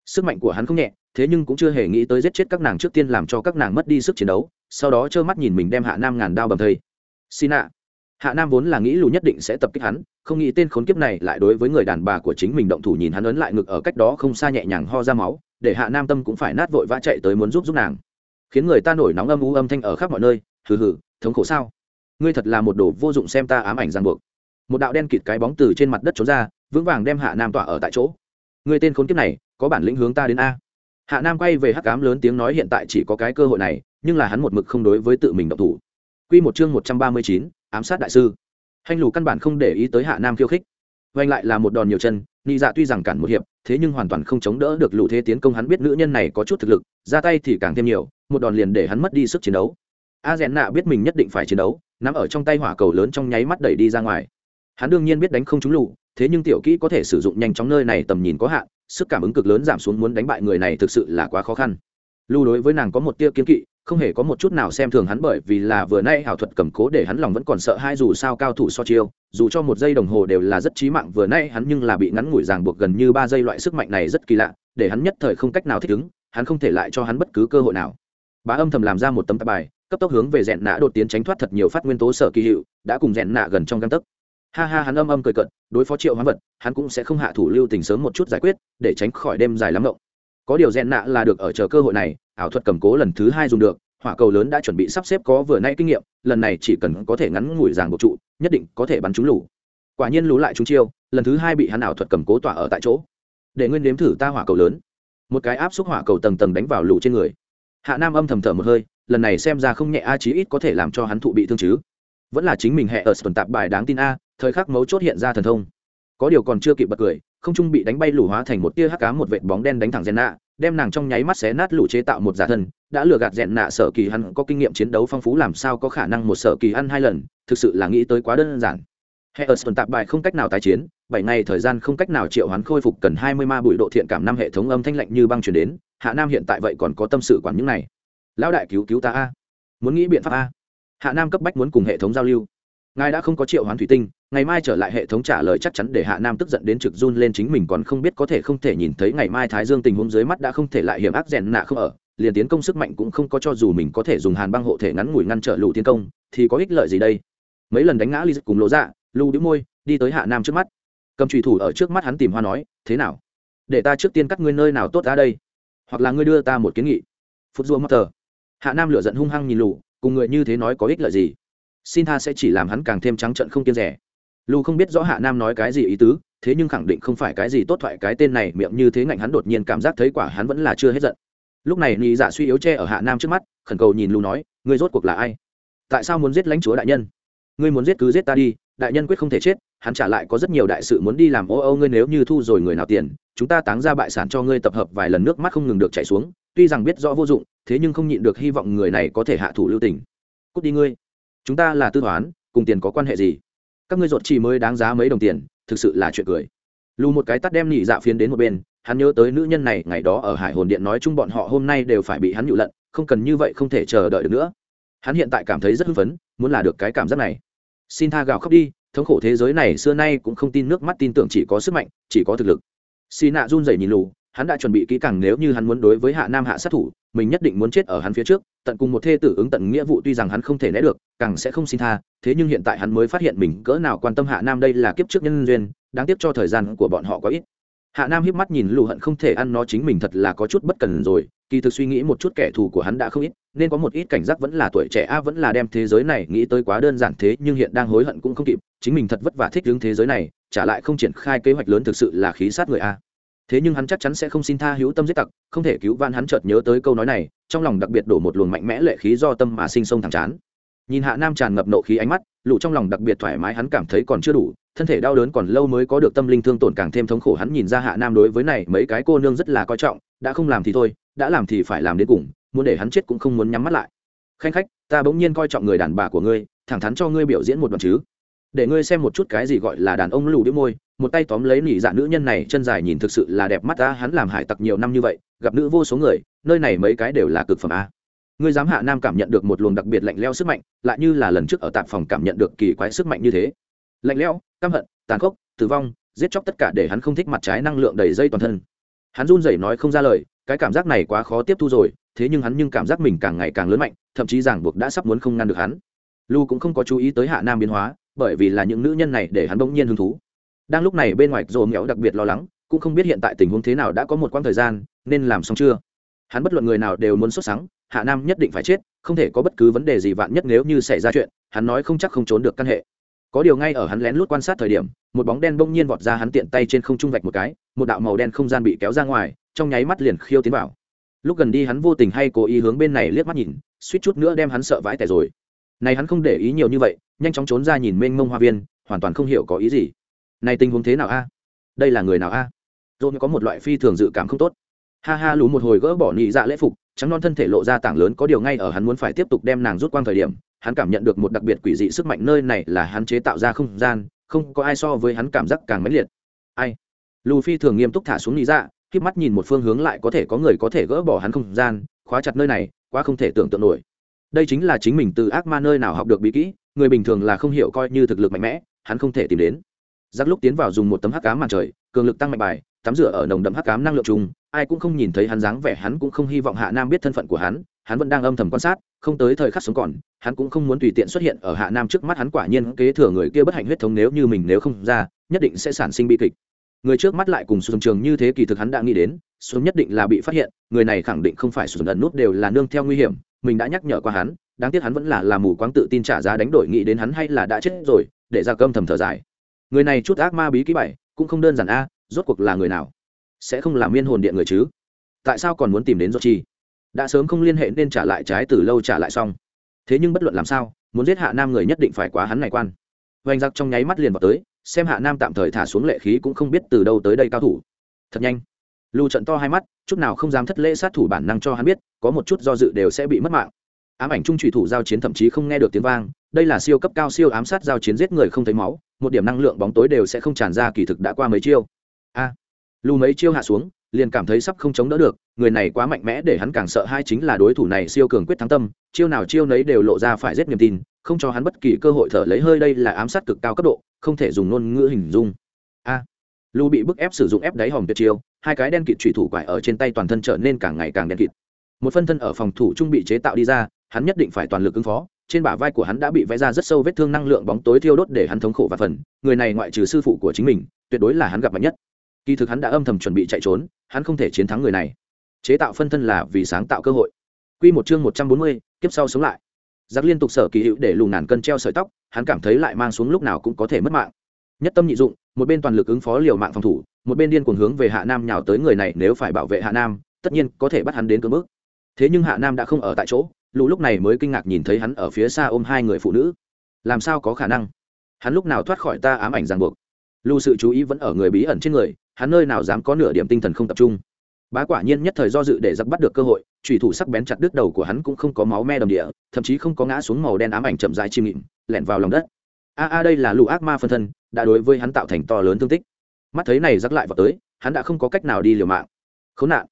Sức mạnh của hắn không nhẹ thế nhưng cũng chưa hề nghĩ tới giết chết các nàng trước tiên làm cho các nàng mất đi sức chiến đấu, sau đó trơ mắt nhìn mình đem hạ nam ngàn đao bầm thây. Xin nạ hạ nam vốn là nghĩ lù nhất định sẽ tập kích hắn, không nghĩ tên khốn kiếp này lại đối với người đàn bà của chính mình động thủ nhìn hắn ấn lại ngực ở cách đó không xa nhẹ nhàng ho ra máu, để hạ nam tâm cũng phải nát vội vã chạy tới muốn giúp giúp nàng. Khiến người ta nổi nóng âm u âm thanh ở khắp mọi nơi, hừ hừ, thống khổ sao? Ngươi thật là một đồ vô dụng xem ta ám ảnh ràng buộc. Một đạo đen kịt cái bóng từ trên mặt đất trốn ra, vững vàng đem hạ nam tỏa ở tại chỗ. Người tên khốn kiếp này, có bản lĩnh hướng ta đến a? Hạ nam quay về hắc ám lớn tiếng nói hiện tại chỉ có cái cơ hội này nhưng là hắn một mực không đối với tự mình động thủ. Quy một chương một trăm ba mươi chín, ám sát đại sư. Hành lù căn bản không để ý tới hạ nam khiêu khích. Vanh lại là một đòn nhiều chân nị dạ tuy rằng cản một hiệp thế nhưng hoàn toàn không chống đỡ được lũ thế tiến công. Hắn biết nữ nhân này có chút thực lực ra tay thì càng thêm nhiều một đòn liền để hắn mất đi sức chiến đấu. A rèn nạ biết mình nhất định phải chiến đấu nắm ở trong tay hỏa cầu lớn trong nháy mắt đẩy đi ra ngoài. Hắn đương nhiên biết đánh không trúng lũ thế nhưng tiểu kỹ có thể sử dụng nhanh chóng nơi này tầm nhìn có hạn, sức cảm ứng cực lớn giảm xuống muốn đánh bại người này thực sự là quá khó khăn. Lưu đối với nàng có một tia kiến kỵ, không hề có một chút nào xem thường hắn bởi vì là vừa nay ảo thuật cầm cố để hắn lòng vẫn còn sợ hai dù sao cao thủ so chiêu, dù cho một giây đồng hồ đều là rất trí mạng vừa nay hắn nhưng là bị ngắn ngủi ràng buộc gần như ba giây loại sức mạnh này rất kỳ lạ, để hắn nhất thời không cách nào thích ứng, hắn không thể lại cho hắn bất cứ cơ hội nào. Bá âm thầm làm ra một tấm tạp bài, cấp tốc hướng về rèn nã đột tiến tránh thoát thật nhiều phát nguyên tố sở kỳ hiệu, đã cùng rèn nã gần trong găng tấc ha ha, hắn âm âm cười cận đối phó triệu hoán vật, hắn cũng sẽ không hạ thủ lưu tình sớm một chút giải quyết, để tránh khỏi đêm dài lắm rộng có điều rèn nạ là được ở chờ cơ hội này, ảo thuật cầm cố lần thứ hai dùng được, hỏa cầu lớn đã chuẩn bị sắp xếp có vừa nay kinh nghiệm, lần này chỉ cần có thể ngắn ngủi ràng buộc trụ, nhất định có thể bắn trúng lũ. Quả nhiên lũ lại trúng chiêu, lần thứ hai bị hắn ảo thuật cầm cố tỏa ở tại chỗ. Để nguyên đếm thử ta hỏa cầu lớn. Một cái áp xúc hỏa cầu tầng tầng đánh vào lũ trên người. Hạ nam âm thầm thở một hơi, lần này xem ra không nhẹ a, chí ít có thể làm cho hắn thụ bị thương chứ. Vẫn là chính mình hẹ ở sườn tạp bài đáng tin a thời khắc mấu chốt hiện ra thần thông. Có điều còn chưa kịp bật cười, không trung bị đánh bay lũ hóa thành một tia hắc cá một vệt bóng đen đánh thẳng rèn nạ, đem nàng trong nháy mắt xé nát lũ chế tạo một giả thân, đã lừa gạt rèn nạ sở kỳ hắn có kinh nghiệm chiến đấu phong phú làm sao có khả năng một sở kỳ ăn hai lần, thực sự là nghĩ tới quá đơn giản. Hệ ở tạp bài không cách nào tái chiến, bảy ngày thời gian không cách nào triệu hắn khôi phục cần hai mươi ma bụi độ thiện cảm năm hệ thống âm thanh lạnh như băng chuyển đến, hạ nam hiện tại vậy còn có tâm sự quản những này. Lão đại cứu cứu ta a. Muốn nghĩ biện pháp a. Hạ nam cấp bách muốn cùng hệ thống giao lưu. Ngài đã không có triệu hoán thủy tinh ngày mai trở lại hệ thống trả lời chắc chắn để hạ nam tức giận đến trực run lên chính mình còn không biết có thể không thể nhìn thấy ngày mai thái dương tình huống dưới mắt đã không thể lại hiểm ác rèn nạ không ở. Liền tiến công sức mạnh cũng không có cho dù mình có thể dùng hàn băng hộ thể ngắn ngủi ngăn trở lù tiến công, thì có ích lợi gì đây? Mấy lần đánh ngã ly cùng lộ dạ lưu đĩu môi, đi tới hạ nam trước mắt. Cầm trùy thủ ở trước mắt hắn tìm hoa nói, thế nào? Để ta trước tiên cắt ngươi nơi nào tốt ra đây? Hoặc là ngươi đưa ta một kiến nghị. Phút dua mất tờ. Hạ nam lửa giận hung hăng nhìn lù cùng người như thế nói có ích lợi gì? Xin tha sẽ chỉ làm hắn càng thêm trắng trận không kiên rẻ lù không biết rõ hạ nam nói cái gì ý tứ, thế nhưng khẳng định không phải cái gì tốt thoại, cái tên này miệng như thế ngạnh hắn đột nhiên cảm giác thấy quả hắn vẫn là chưa hết giận. Lúc này nhị dạ suy yếu che ở hạ nam trước mắt, khẩn cầu nhìn lù nói, ngươi rốt cuộc là ai? Tại sao muốn giết lãnh chúa đại nhân? Ngươi muốn giết cứ giết ta đi, đại nhân quyết không thể chết, hắn trả lại có rất nhiều đại sự muốn đi làm, ô ô, ngươi nếu như thu rồi người nào tiền, chúng ta táng ra bại sản cho ngươi tập hợp vài lần nước mắt không ngừng được chảy xuống, tuy rằng biết rõ vô dụng, thế nhưng không nhịn được hy vọng người này có thể hạ thủ lưu tình. Cút đi ngươi. Chúng ta là tư toán, cùng tiền có quan hệ gì? Các ngươi ruột chỉ mới đáng giá mấy đồng tiền, thực sự là chuyện cười. Lù một cái tắt đem nhị dạ phiến đến một bên, hắn nhớ tới nữ nhân này, ngày đó ở hải hồn điện nói chung bọn họ hôm nay đều phải bị hắn nhụ lận, không cần như vậy không thể chờ đợi được nữa. Hắn hiện tại cảm thấy rất hưng phấn, muốn là được cái cảm giác này. Xin tha gào khóc đi, thống khổ thế giới này xưa nay cũng không tin nước mắt tin tưởng chỉ có sức mạnh, chỉ có thực lực. Xì nạ run rẩy nhìn lù hắn đã chuẩn bị kỹ càng nếu như hắn muốn đối với hạ nam hạ sát thủ, mình nhất định muốn chết ở hắn phía trước, tận cùng một thê tử ứng tận nghĩa vụ tuy rằng hắn không thể né được, càng sẽ không xin tha, thế nhưng hiện tại hắn mới phát hiện mình cỡ nào quan tâm hạ nam đây là kiếp trước nhân duyên, đáng tiếc cho thời gian của bọn họ có ít. Hạ nam hiếp mắt nhìn lù hận không thể ăn nó chính mình thật là có chút bất cần rồi, kỳ thực suy nghĩ một chút kẻ thù của hắn đã không ít, nên có một ít cảnh giác vẫn là tuổi trẻ a vẫn là đem thế giới này nghĩ tới quá đơn giản thế, nhưng hiện đang hối hận cũng không kịp, chính mình thật vất vả thích đứng thế giới này, trả lại không triển khai kế hoạch lớn thực sự là khí sát người a thế nhưng hắn chắc chắn sẽ không xin tha hữu tâm giết tặc, không thể cứu van hắn chợt nhớ tới câu nói này, trong lòng đặc biệt đổ một luồng mạnh mẽ lệ khí do tâm mà sinh sông thẳng chán. Nhìn hạ nam tràn ngập nộ khí ánh mắt lụ trong lòng đặc biệt thoải mái hắn cảm thấy còn chưa đủ, thân thể đau đớn còn lâu mới có được tâm linh thương tổn càng thêm thống khổ hắn nhìn ra hạ nam đối với này mấy cái cô nương rất là coi trọng, đã không làm thì thôi, đã làm thì phải làm đến cùng, muốn để hắn chết cũng không muốn nhắm mắt lại. Khanh khách, ta bỗng nhiên coi trọng người đàn bà của ngươi, thẳng thắn cho ngươi biểu diễn một đoạn chứ. Để ngươi xem một chút cái gì gọi là đàn ông lù đĩu môi một tay tóm lấy nỉ dạ nữ nhân này, chân dài nhìn thực sự là đẹp mắt ta hắn làm hải tặc nhiều năm như vậy, gặp nữ vô số người, nơi này mấy cái đều là cực phẩm a ngươi dám hạ nam cảm nhận được một luồng đặc biệt lạnh leo sức mạnh, lại như là lần trước ở tạp phòng cảm nhận được kỳ quái sức mạnh như thế. Lạnh leo căm hận, tàn khốc, tử vong, giết chóc tất cả để hắn không thích mặt trái năng lượng đầy dây toàn thân. Hắn run rẩy nói không ra lời, cái cảm giác này quá khó tiếp thu rồi, thế nhưng hắn nhưng cảm giác mình càng ngày càng lớn mạnh, thậm chí ràng buộc đã sắp muốn không ngăn được hắn. Lu cũng không có chú ý tới hạ nam biến hóa, bởi vì là những nữ nhân này để hắn bỗng nhiên hứng thú đang lúc này bên ngoài rồ nghèo đặc biệt lo lắng, cũng không biết hiện tại tình huống thế nào đã có một quãng thời gian, nên làm xong chưa? Hắn bất luận người nào đều muốn xuất sáng hạ nam nhất định phải chết, không thể có bất cứ vấn đề gì vạn nhất nếu như xảy ra chuyện, hắn nói không chắc không trốn được căn hệ. Có điều ngay ở hắn lén lút quan sát thời điểm, một bóng đen bỗng nhiên vọt ra hắn tiện tay trên không trung vạch một cái, một đạo màu đen không gian bị kéo ra ngoài, trong nháy mắt liền khiêu tiến vào. Lúc gần đi hắn vô tình hay cố ý hướng bên này liếc mắt nhìn, suýt chút nữa đem hắn sợ vãi tẻ rồi. Này hắn không để ý nhiều như vậy, nhanh chóng trốn ra nhìn mênh mông hoa viên, hoàn toàn không hiểu có ý gì này tình huống thế nào a? Đây là người nào a? À? có một loại phi thường dự cảm không tốt. Ha ha lú một hồi gỡ bỏ nhị dạ lễ phục, trắng non thân thể lộ ra tảng lớn, có điều ngay ở hắn muốn phải tiếp tục đem nàng rút quang thời điểm, hắn cảm nhận được một đặc biệt quỷ dị sức mạnh nơi này là hắn chế tạo ra không gian, không có ai so với hắn cảm giác càng mãnh liệt. Ai? Lù phi thường nghiêm túc thả xuống nhị dạ khi mắt nhìn một phương hướng lại có thể có người có thể gỡ bỏ hắn không gian, khóa chặt nơi này, quá không thể tưởng tượng nổi. Đây chính là chính mình từ ác ma nơi nào học được bí kỹ, người bình thường là không hiểu coi như thực lực mạnh mẽ, hắn không thể tìm đến giác lúc tiến vào dùng một tấm hắc cám màn trời, cường lực tăng mạnh bài, tắm rửa ở nồng đậm hắc cám năng lượng chung, ai cũng không nhìn thấy hắn dáng vẻ, hắn cũng không hy vọng hạ nam biết thân phận của hắn hắn vẫn đang âm thầm quan sát, không tới thời khắc sống còn, hắn cũng không muốn tùy tiện xuất hiện ở hạ nam trước mắt, hắn quả nhiên kế thừa người kia bất hạnh huyết thống nếu như mình nếu không ra, nhất định sẽ sản sinh bi kịch. Người trước mắt lại cùng xuân trường như thế kỳ thực hắn đã nghĩ đến, xuân nhất định là bị phát hiện, người này khẳng định không phải xuân ẩn nút đều là nương theo nguy hiểm, mình đã nhắc nhở qua hắn, đáng tiếc hắn vẫn là làm mù quáng tự tin trả giá đánh đổi nghĩ đến hắn hay là đã chết rồi, để ra cơm thầm thở dài người này chút ác ma bí ký bảy, cũng không đơn giản a, rốt cuộc là người nào? Sẽ không làm miên hồn điện người chứ? Tại sao còn muốn tìm đến rốt chi đã sớm không liên hệ nên trả lại trái từ lâu trả lại xong. Thế nhưng bất luận làm sao, muốn giết hạ nam người nhất định phải quá hắn này quan. Hoành giặc trong nháy mắt liền vào tới, xem hạ nam tạm thời thả xuống lệ khí cũng không biết từ đâu tới đây cao thủ. Thật nhanh. Lưu trận to hai mắt, chút nào không dám thất lễ sát thủ bản năng cho hắn biết, có một chút do dự đều sẽ bị mất mạng. Ám ảnh trung trùy thủ giao chiến thậm chí không nghe được tiếng vang đây là siêu cấp cao siêu ám sát giao chiến giết người không thấy máu một điểm năng lượng bóng tối đều sẽ không tràn ra kỳ thực đã qua mấy chiêu. A à, lù mấy chiêu hạ xuống liền cảm thấy sắp không chống đỡ được người này quá mạnh mẽ để hắn càng sợ hai chính là đối thủ này siêu cường quyết thắng tâm chiêu nào chiêu nấy đều lộ ra phải rất niềm tin không cho hắn bất kỳ cơ hội thở lấy hơi đây là ám sát cực cao cấp độ không thể dùng ngôn ngữ hình dung. A à, lù bị bức ép sử dụng ép đáy hòm tuyệt chiêu hai cái đen kịt trùy thủ quải ở trên tay toàn thân trở nên càng ngày càng đen kịt. Một phân thân ở phòng thủ trung bị chế tạo đi ra hắn nhất định phải toàn lực ứng phó trên bả vai của hắn đã bị vẽ ra rất sâu vết thương năng lượng bóng tối thiêu đốt để hắn thống khổ và phần người này ngoại trừ sư phụ của chính mình tuyệt đối là hắn gặp mạnh nhất kỳ thực hắn đã âm thầm chuẩn bị chạy trốn hắn không thể chiến thắng người này chế tạo phân thân là vì sáng tạo cơ hội Quy một chương một trăm bốn mươi, kiếp sau sống lại. Giặc liên tục sở kỳ hữu để lù ngàn cân treo sợi tóc, hắn cảm thấy lại mang xuống lúc nào cũng có thể mất mạng. Nhất tâm nhị dụng, một bên toàn lực ứng phó liều mạng phòng thủ, một bên điên cuồng hướng về Hạ Nam nhào tới người này nếu phải bảo vệ Hạ Nam, tất nhiên có thể bắt hắn đến cơ mức. Thế nhưng Hạ Nam đã không ở tại chỗ, lũ lúc này mới kinh ngạc nhìn thấy hắn ở phía xa ôm hai người phụ nữ. Làm sao có khả năng? Hắn lúc nào thoát khỏi ta ám ảnh ràng buộc? Lù sự chú ý vẫn ở người bí ẩn trên người, hắn nơi nào dám có nửa điểm tinh thần không tập trung. Bá quả nhiên nhất thời do dự để giặc bắt được cơ hội thủy thủ sắc bén chặt đứt đầu của hắn cũng không có máu me đầm địa, thậm chí không có ngã xuống màu đen ám ảnh chậm dài chim nghịm, lẻn vào lòng đất. A a, đây là lũ ác ma phân thân, đã đối với hắn tạo thành to lớn thương tích. Mắt thấy này giặc lại vào tới, hắn đã không có cách nào đi liều mạng. Khốn nạn!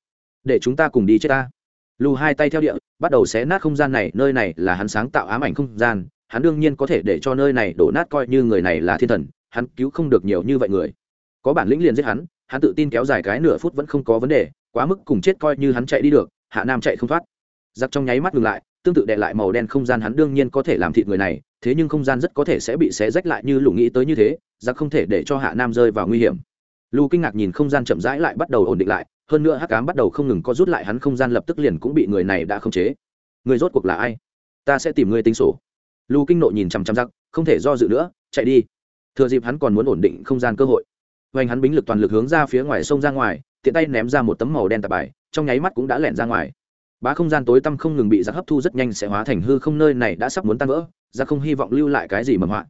Để chúng ta cùng đi chết ta. Lù hai tay theo địa bắt đầu xé nát không gian này, nơi này là hắn sáng tạo ám ảnh không gian, hắn đương nhiên có thể để cho nơi này đổ nát coi như người này là thiên thần, hắn cứu không được nhiều như vậy người. Có bản lĩnh liền giết hắn hắn tự tin kéo dài cái nửa phút vẫn không có vấn đề, quá mức cùng chết coi như hắn chạy đi được, hạ nam chạy không thoát. Giặc trong nháy mắt ngừng lại, tương tự đệ lại màu đen không gian hắn đương nhiên có thể làm thịt người này, thế nhưng không gian rất có thể sẽ bị xé rách lại như lũ nghĩ tới như thế, giặc không thể để cho hạ nam rơi vào nguy hiểm. Lù kinh ngạc nhìn không gian chậm rãi lại bắt đầu ổn định lại hơn nữa hắc cám bắt đầu không ngừng có rút lại hắn không gian lập tức liền cũng bị người này đã khống chế. Người rốt cuộc là ai? Ta sẽ tìm ngươi tính sổ. Lu kinh nộ nhìn chằm chằm giặc không thể do dự nữa, chạy đi. Thừa dịp hắn còn muốn ổn định không gian cơ hội. Hoành hắn bính lực toàn lực hướng ra phía ngoài sông ra ngoài, tiện tay ném ra một tấm màu đen tạp bài, trong nháy mắt cũng đã lẻn ra ngoài. Bá không gian tối tăm không ngừng bị giặc hấp thu rất nhanh sẽ hóa thành hư không, nơi này đã sắp muốn tan vỡ giặc không hy vọng lưu lại cái gì mầm họa.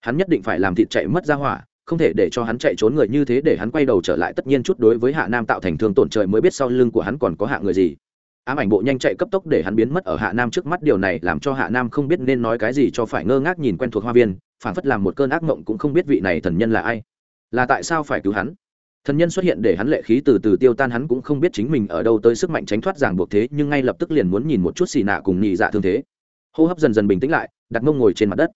Hắn nhất định phải làm thịt chạy mất ra hỏa không thể để cho hắn chạy trốn người như thế để hắn quay đầu trở lại, tất nhiên chút đối với hạ nam tạo thành thương tổn trời mới biết sau lưng của hắn còn có hạ người gì. Ám ảnh bộ nhanh chạy cấp tốc để hắn biến mất ở hạ nam trước mắt, điều này làm cho hạ nam không biết nên nói cái gì cho phải ngơ ngác nhìn quen thuộc hoa viên phản phất làm một cơn ác mộng cũng không biết vị này thần nhân là ai. Là tại sao phải cứu hắn? Thần nhân xuất hiện để hắn lệ khí từ từ tiêu tan, hắn cũng không biết chính mình ở đâu tới sức mạnh tránh thoát ràng buộc thế, nhưng ngay lập tức liền muốn nhìn một chút xì nạ cùng nhị dạ thương thế. Hô hấp dần dần bình tĩnh lại, đặt mông ngồi trên mặt đất.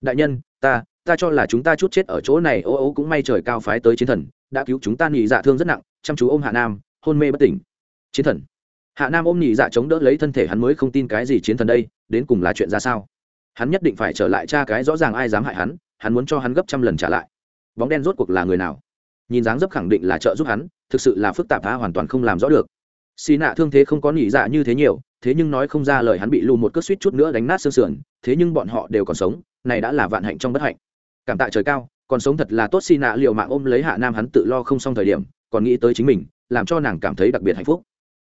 Đại nhân, ta ta cho là chúng ta chút chết ở chỗ này, ô ô cũng may trời cao phái tới chiến thần, đã cứu chúng ta nhị dạ thương rất nặng, chăm chú ôm hạ nam, hôn mê bất tỉnh. Chiến thần. Hạ nam ôm nhị dạ chống đỡ lấy thân thể hắn mới không tin cái gì chiến thần đây, đến cùng là chuyện ra sao? Hắn nhất định phải trở lại cha cái rõ ràng ai dám hại hắn hắn muốn cho hắn gấp trăm lần trả lại. Bóng đen rốt cuộc là người nào? Nhìn dáng dấp khẳng định là trợ giúp hắn, thực sự là phức tạp tha hoàn toàn không làm rõ được. Xì nạ thương thế không có nhị dạ như thế nhiều, thế nhưng nói không ra lời hắn bị lù một cước suýt chút nữa đánh nát xương sườn, thế nhưng bọn họ đều còn sống, này đã là vạn hạnh trong bất hạnh cảm tạ trời cao, còn sống thật là tốt xi nạ liệu mạng ôm lấy hạ nam hắn tự lo không xong thời điểm, còn nghĩ tới chính mình, làm cho nàng cảm thấy đặc biệt hạnh phúc.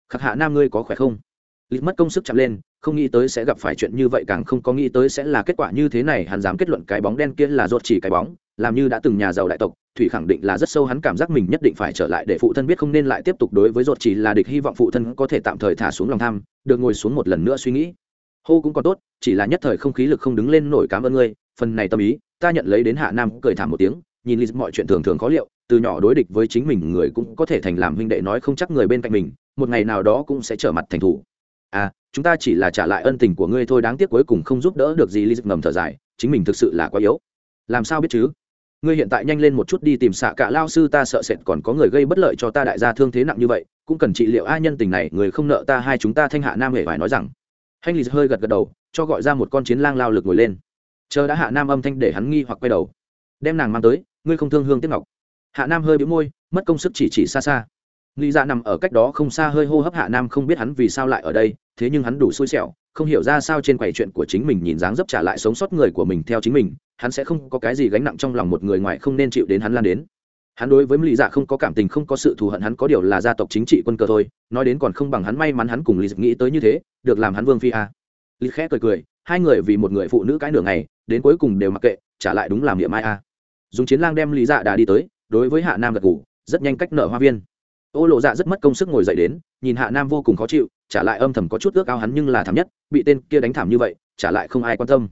Khắc hạ nam ngươi có khỏe không? Lịch mất công sức chạm lên, không nghĩ tới sẽ gặp phải chuyện như vậy, càng không có nghĩ tới sẽ là kết quả như thế này, hắn dám kết luận cái bóng đen kia là ruột chỉ cái bóng, làm như đã từng nhà giàu đại tộc, thủy khẳng định là rất sâu, hắn cảm giác mình nhất định phải trở lại để phụ thân biết không nên lại tiếp tục đối với ruột chỉ là địch, hy vọng phụ thân có thể tạm thời thả xuống lòng tham, được ngồi xuống một lần nữa suy nghĩ. Hô cũng còn tốt, chỉ là nhất thời không khí lực không đứng lên nổi cảm ơn ngươi, phần này tâm ý ta nhận lấy đến hạ nam cười thảm một tiếng, nhìn lý mọi chuyện thường thường khó liệu, từ nhỏ đối địch với chính mình người cũng có thể thành làm huynh đệ nói không chắc người bên cạnh mình, một ngày nào đó cũng sẽ trở mặt thành thủ. À chúng ta chỉ là trả lại ân tình của ngươi thôi, đáng tiếc cuối cùng không giúp đỡ được gì lý ngầm thở dài, chính mình thực sự là quá yếu. Làm sao biết chứ? Ngươi hiện tại nhanh lên một chút đi tìm xạ cả lao sư, ta sợ sệt còn có người gây bất lợi cho ta đại gia thương thế nặng như vậy, cũng cần trị liệu ai nhân tình này, người không nợ ta hai chúng ta thanh hạ nam hề phải nói rằng. Hành lý hơi gật gật đầu, cho gọi ra một con chiến lang lao lực ngồi lên chờ đã hạ nam âm thanh để hắn nghi hoặc quay đầu. Đem nàng mang tới, ngươi không thương hương tiếp ngọc. Hạ nam hơi bĩu môi, mất công sức chỉ chỉ xa xa. Nghĩ dạ nằm ở cách đó không xa hơi hô hấp hạ nam không biết hắn vì sao lại ở đây, thế nhưng hắn đủ xui xẻo, không hiểu ra sao trên quầy chuyện của chính mình nhìn dáng dấp trả lại sống sót người của mình theo chính mình, hắn sẽ không có cái gì gánh nặng trong lòng một người ngoài không nên chịu đến hắn lan đến. Hắn đối với lý dạ không có cảm tình, không có sự thù hận, hắn có điều là gia tộc chính trị quân cờ thôi, nói đến còn không bằng hắn may mắn hắn cùng lý dịch nghĩ tới như thế, được làm hắn vương phi a. Lý khẽ cười cười hai người vì một người phụ nữ cãi nửa ngày, đến cuối cùng đều mặc kệ, trả lại đúng làm miệng ai a. Dùng chiến lang đem lý dạ đà đi tới, đối với hạ nam gật ngủ rất nhanh cách nợ hoa viên. Ô lộ dạ rất mất công sức ngồi dậy đến, nhìn hạ nam vô cùng khó chịu, trả lại âm thầm có chút ước ao hắn nhưng là thảm nhất, bị tên kia đánh thảm như vậy, trả lại không ai quan tâm.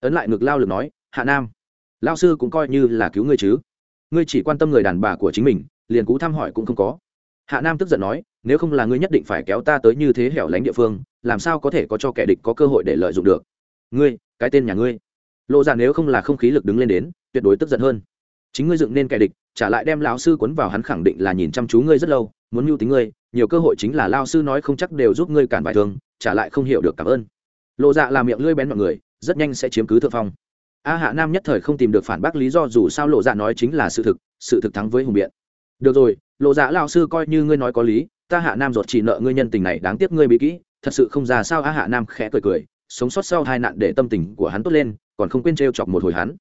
Ấn lại ngực lao lực nói, hạ nam, lao sư cũng coi như là cứu ngươi chứ. Ngươi chỉ quan tâm người đàn bà của chính mình, liền cú thăm hỏi cũng không có. Hạ nam tức giận nói, nếu không là ngươi nhất định phải kéo ta tới như thế hẻo lánh địa phương, làm sao có thể có cho kẻ địch có cơ hội để lợi dụng được? Ngươi, cái tên nhà ngươi. Lộ ra dạ nếu không là không khí lực đứng lên đến, tuyệt đối tức giận hơn. Chính ngươi dựng nên kẻ địch, trả lại đem lão sư quấn vào hắn khẳng định là nhìn chăm chú ngươi rất lâu, muốn mưu tính ngươi, nhiều cơ hội chính là lao sư nói không chắc đều giúp ngươi cản bài thường, trả lại không hiểu được cảm ơn. Lộ dạ làm miệng lưỡi bén mọi người, rất nhanh sẽ chiếm cứ thượng phong. A hạ nam nhất thời không tìm được phản bác lý do dù sao lộ dạ nói chính là sự thực sự thực thắng với hùng biện. Được rồi lộ dạ lao sư coi như ngươi nói có lý, ta hạ nam ruột chỉ nợ ngươi nhân tình này, đáng tiếc ngươi bị kỹ, thật sự không ra sao a hạ nam khẽ cười cười sống sót sau hai nạn để tâm tình của hắn tốt lên, còn không quên trêu chọc một hồi hắn.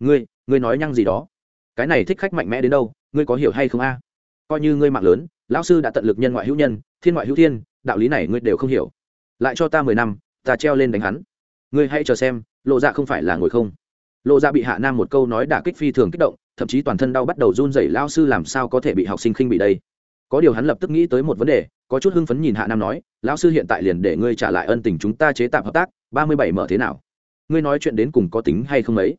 Ngươi ngươi nói nhăng gì đó? Cái này thích khách mạnh mẽ đến đâu, ngươi có hiểu hay không a? Coi như ngươi mạng lớn, lão sư đã tận lực nhân ngoại hữu nhân, thiên ngoại hữu thiên, đạo lý này ngươi đều không hiểu. Lại cho ta mười năm, ta treo lên đánh hắn. Ngươi hãy chờ xem, lộ dạ không phải là ngồi không? Lộ dạ bị hạ nam một câu nói đả kích phi thường kích động, thậm chí toàn thân đau bắt đầu run rẩy lao sư làm sao có thể bị học sinh khinh bị đây? Có điều hắn lập tức nghĩ tới một vấn đề có chút hưng phấn nhìn hạ nam nói, lão sư hiện tại liền để ngươi trả lại ân tình chúng ta chế tạm hợp tác, ba mươi bảy mở thế nào? Ngươi nói chuyện đến cùng có tính hay không ấy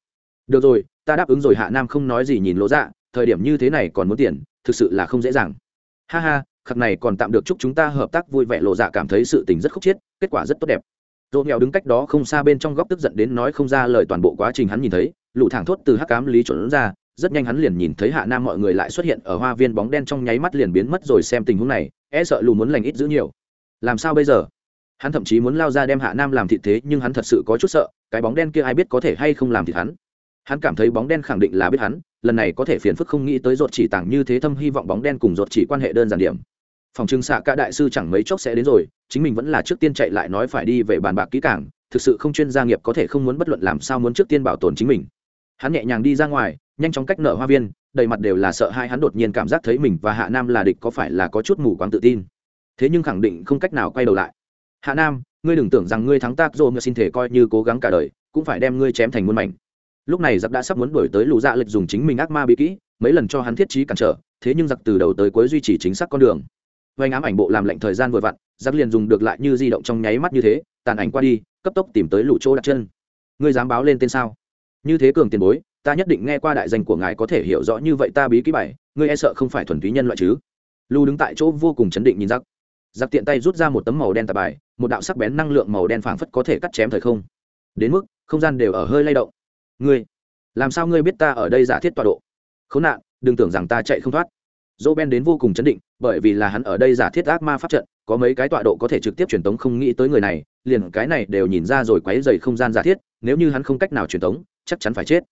được rồi, ta đáp ứng rồi. Hạ nam không nói gì nhìn lỗ dạ thời điểm như thế này còn muốn tiền, thực sự là không dễ dàng. Ha ha, khắc này còn tạm được chúc chúng ta hợp tác vui vẻ. Lộ dạ cảm thấy sự tình rất khúc chiết, kết quả rất tốt đẹp. Dỗ nghèo đứng cách đó không xa bên trong góc tức giận đến nói không ra lời toàn bộ quá trình hắn nhìn thấy lụ thẳng thốt từ hắc cám lý chuẩn ra, rất nhanh hắn liền nhìn thấy hạ nam mọi người lại xuất hiện ở hoa viên bóng đen trong nháy mắt liền biến mất rồi xem tình huống này e sợ lù muốn lành ít giữ nhiều. Làm sao bây giờ? Hắn thậm chí muốn lao ra đem hạ nam làm thịt thế, nhưng hắn thật sự có chút sợ, cái bóng đen kia ai biết có thể hay không làm thịt hắn. Hắn cảm thấy bóng đen khẳng định là biết hắn, lần này có thể phiền phức không nghĩ tới ruột chỉ tảng như thế thâm, hy vọng bóng đen cùng ruột chỉ quan hệ đơn giản điểm. Phòng trưng xạ cả đại sư chẳng mấy chốc sẽ đến rồi, chính mình vẫn là trước tiên chạy lại nói phải đi về bàn bạc kỹ cảng thực sự không chuyên gia nghiệp có thể không muốn bất luận làm sao muốn trước tiên bảo tồn chính mình. Hắn nhẹ nhàng đi ra ngoài, nhanh chóng cách nở hoa viên đầy mặt đều là sợ hai hắn đột nhiên cảm giác thấy mình và hạ nam là địch có phải là có chút mù quáng tự tin. Thế nhưng khẳng định không cách nào quay đầu lại. Hạ nam, ngươi đừng tưởng rằng ngươi thắng tác dô ngươi xin thể coi như cố gắng cả đời, cũng phải đem ngươi chém thành muôn mảnh. Lúc này giặc đã sắp muốn đổi tới lũ dạ lịch dùng chính mình ác ma bí kỹ, mấy lần cho hắn thiết trí cản trở, thế nhưng giặc từ đầu tới cuối duy trì chính xác con đường. Vanh ám ảnh bộ làm lệnh thời gian vừa vặn, giặc liền dùng được lại như di động trong nháy mắt như thế, tàn ảnh qua đi, cấp tốc tìm tới lũ chỗ đặt chân. Ngươi dám báo lên tên sao? Như thế cường tiền bối ta nhất định nghe qua đại danh của ngài có thể hiểu rõ như vậy ta bí ký bài, ngươi e sợ không phải thuần túy nhân loại chứ? Lưu đứng tại chỗ vô cùng chấn định nhìn giặc giặc tiện tay rút ra một tấm màu đen tạp bài, một đạo sắc bén năng lượng màu đen phảng phất có thể cắt chém thời không. Đến mức, không gian đều ở hơi lay động. Ngươi, làm sao ngươi biết ta ở đây giả thiết tọa độ? Khốn nạn, đừng tưởng rằng ta chạy không thoát. Dỗ ben đến vô cùng chấn định, bởi vì là hắn ở đây giả thiết ác ma pháp trận, có mấy cái tọa độ có thể trực tiếp truyền tống không nghĩ tới người này, liền cái này đều nhìn ra rồi quấy dày không gian giả thiết, nếu như hắn không cách nào truyền tống, chắc chắn phải chết.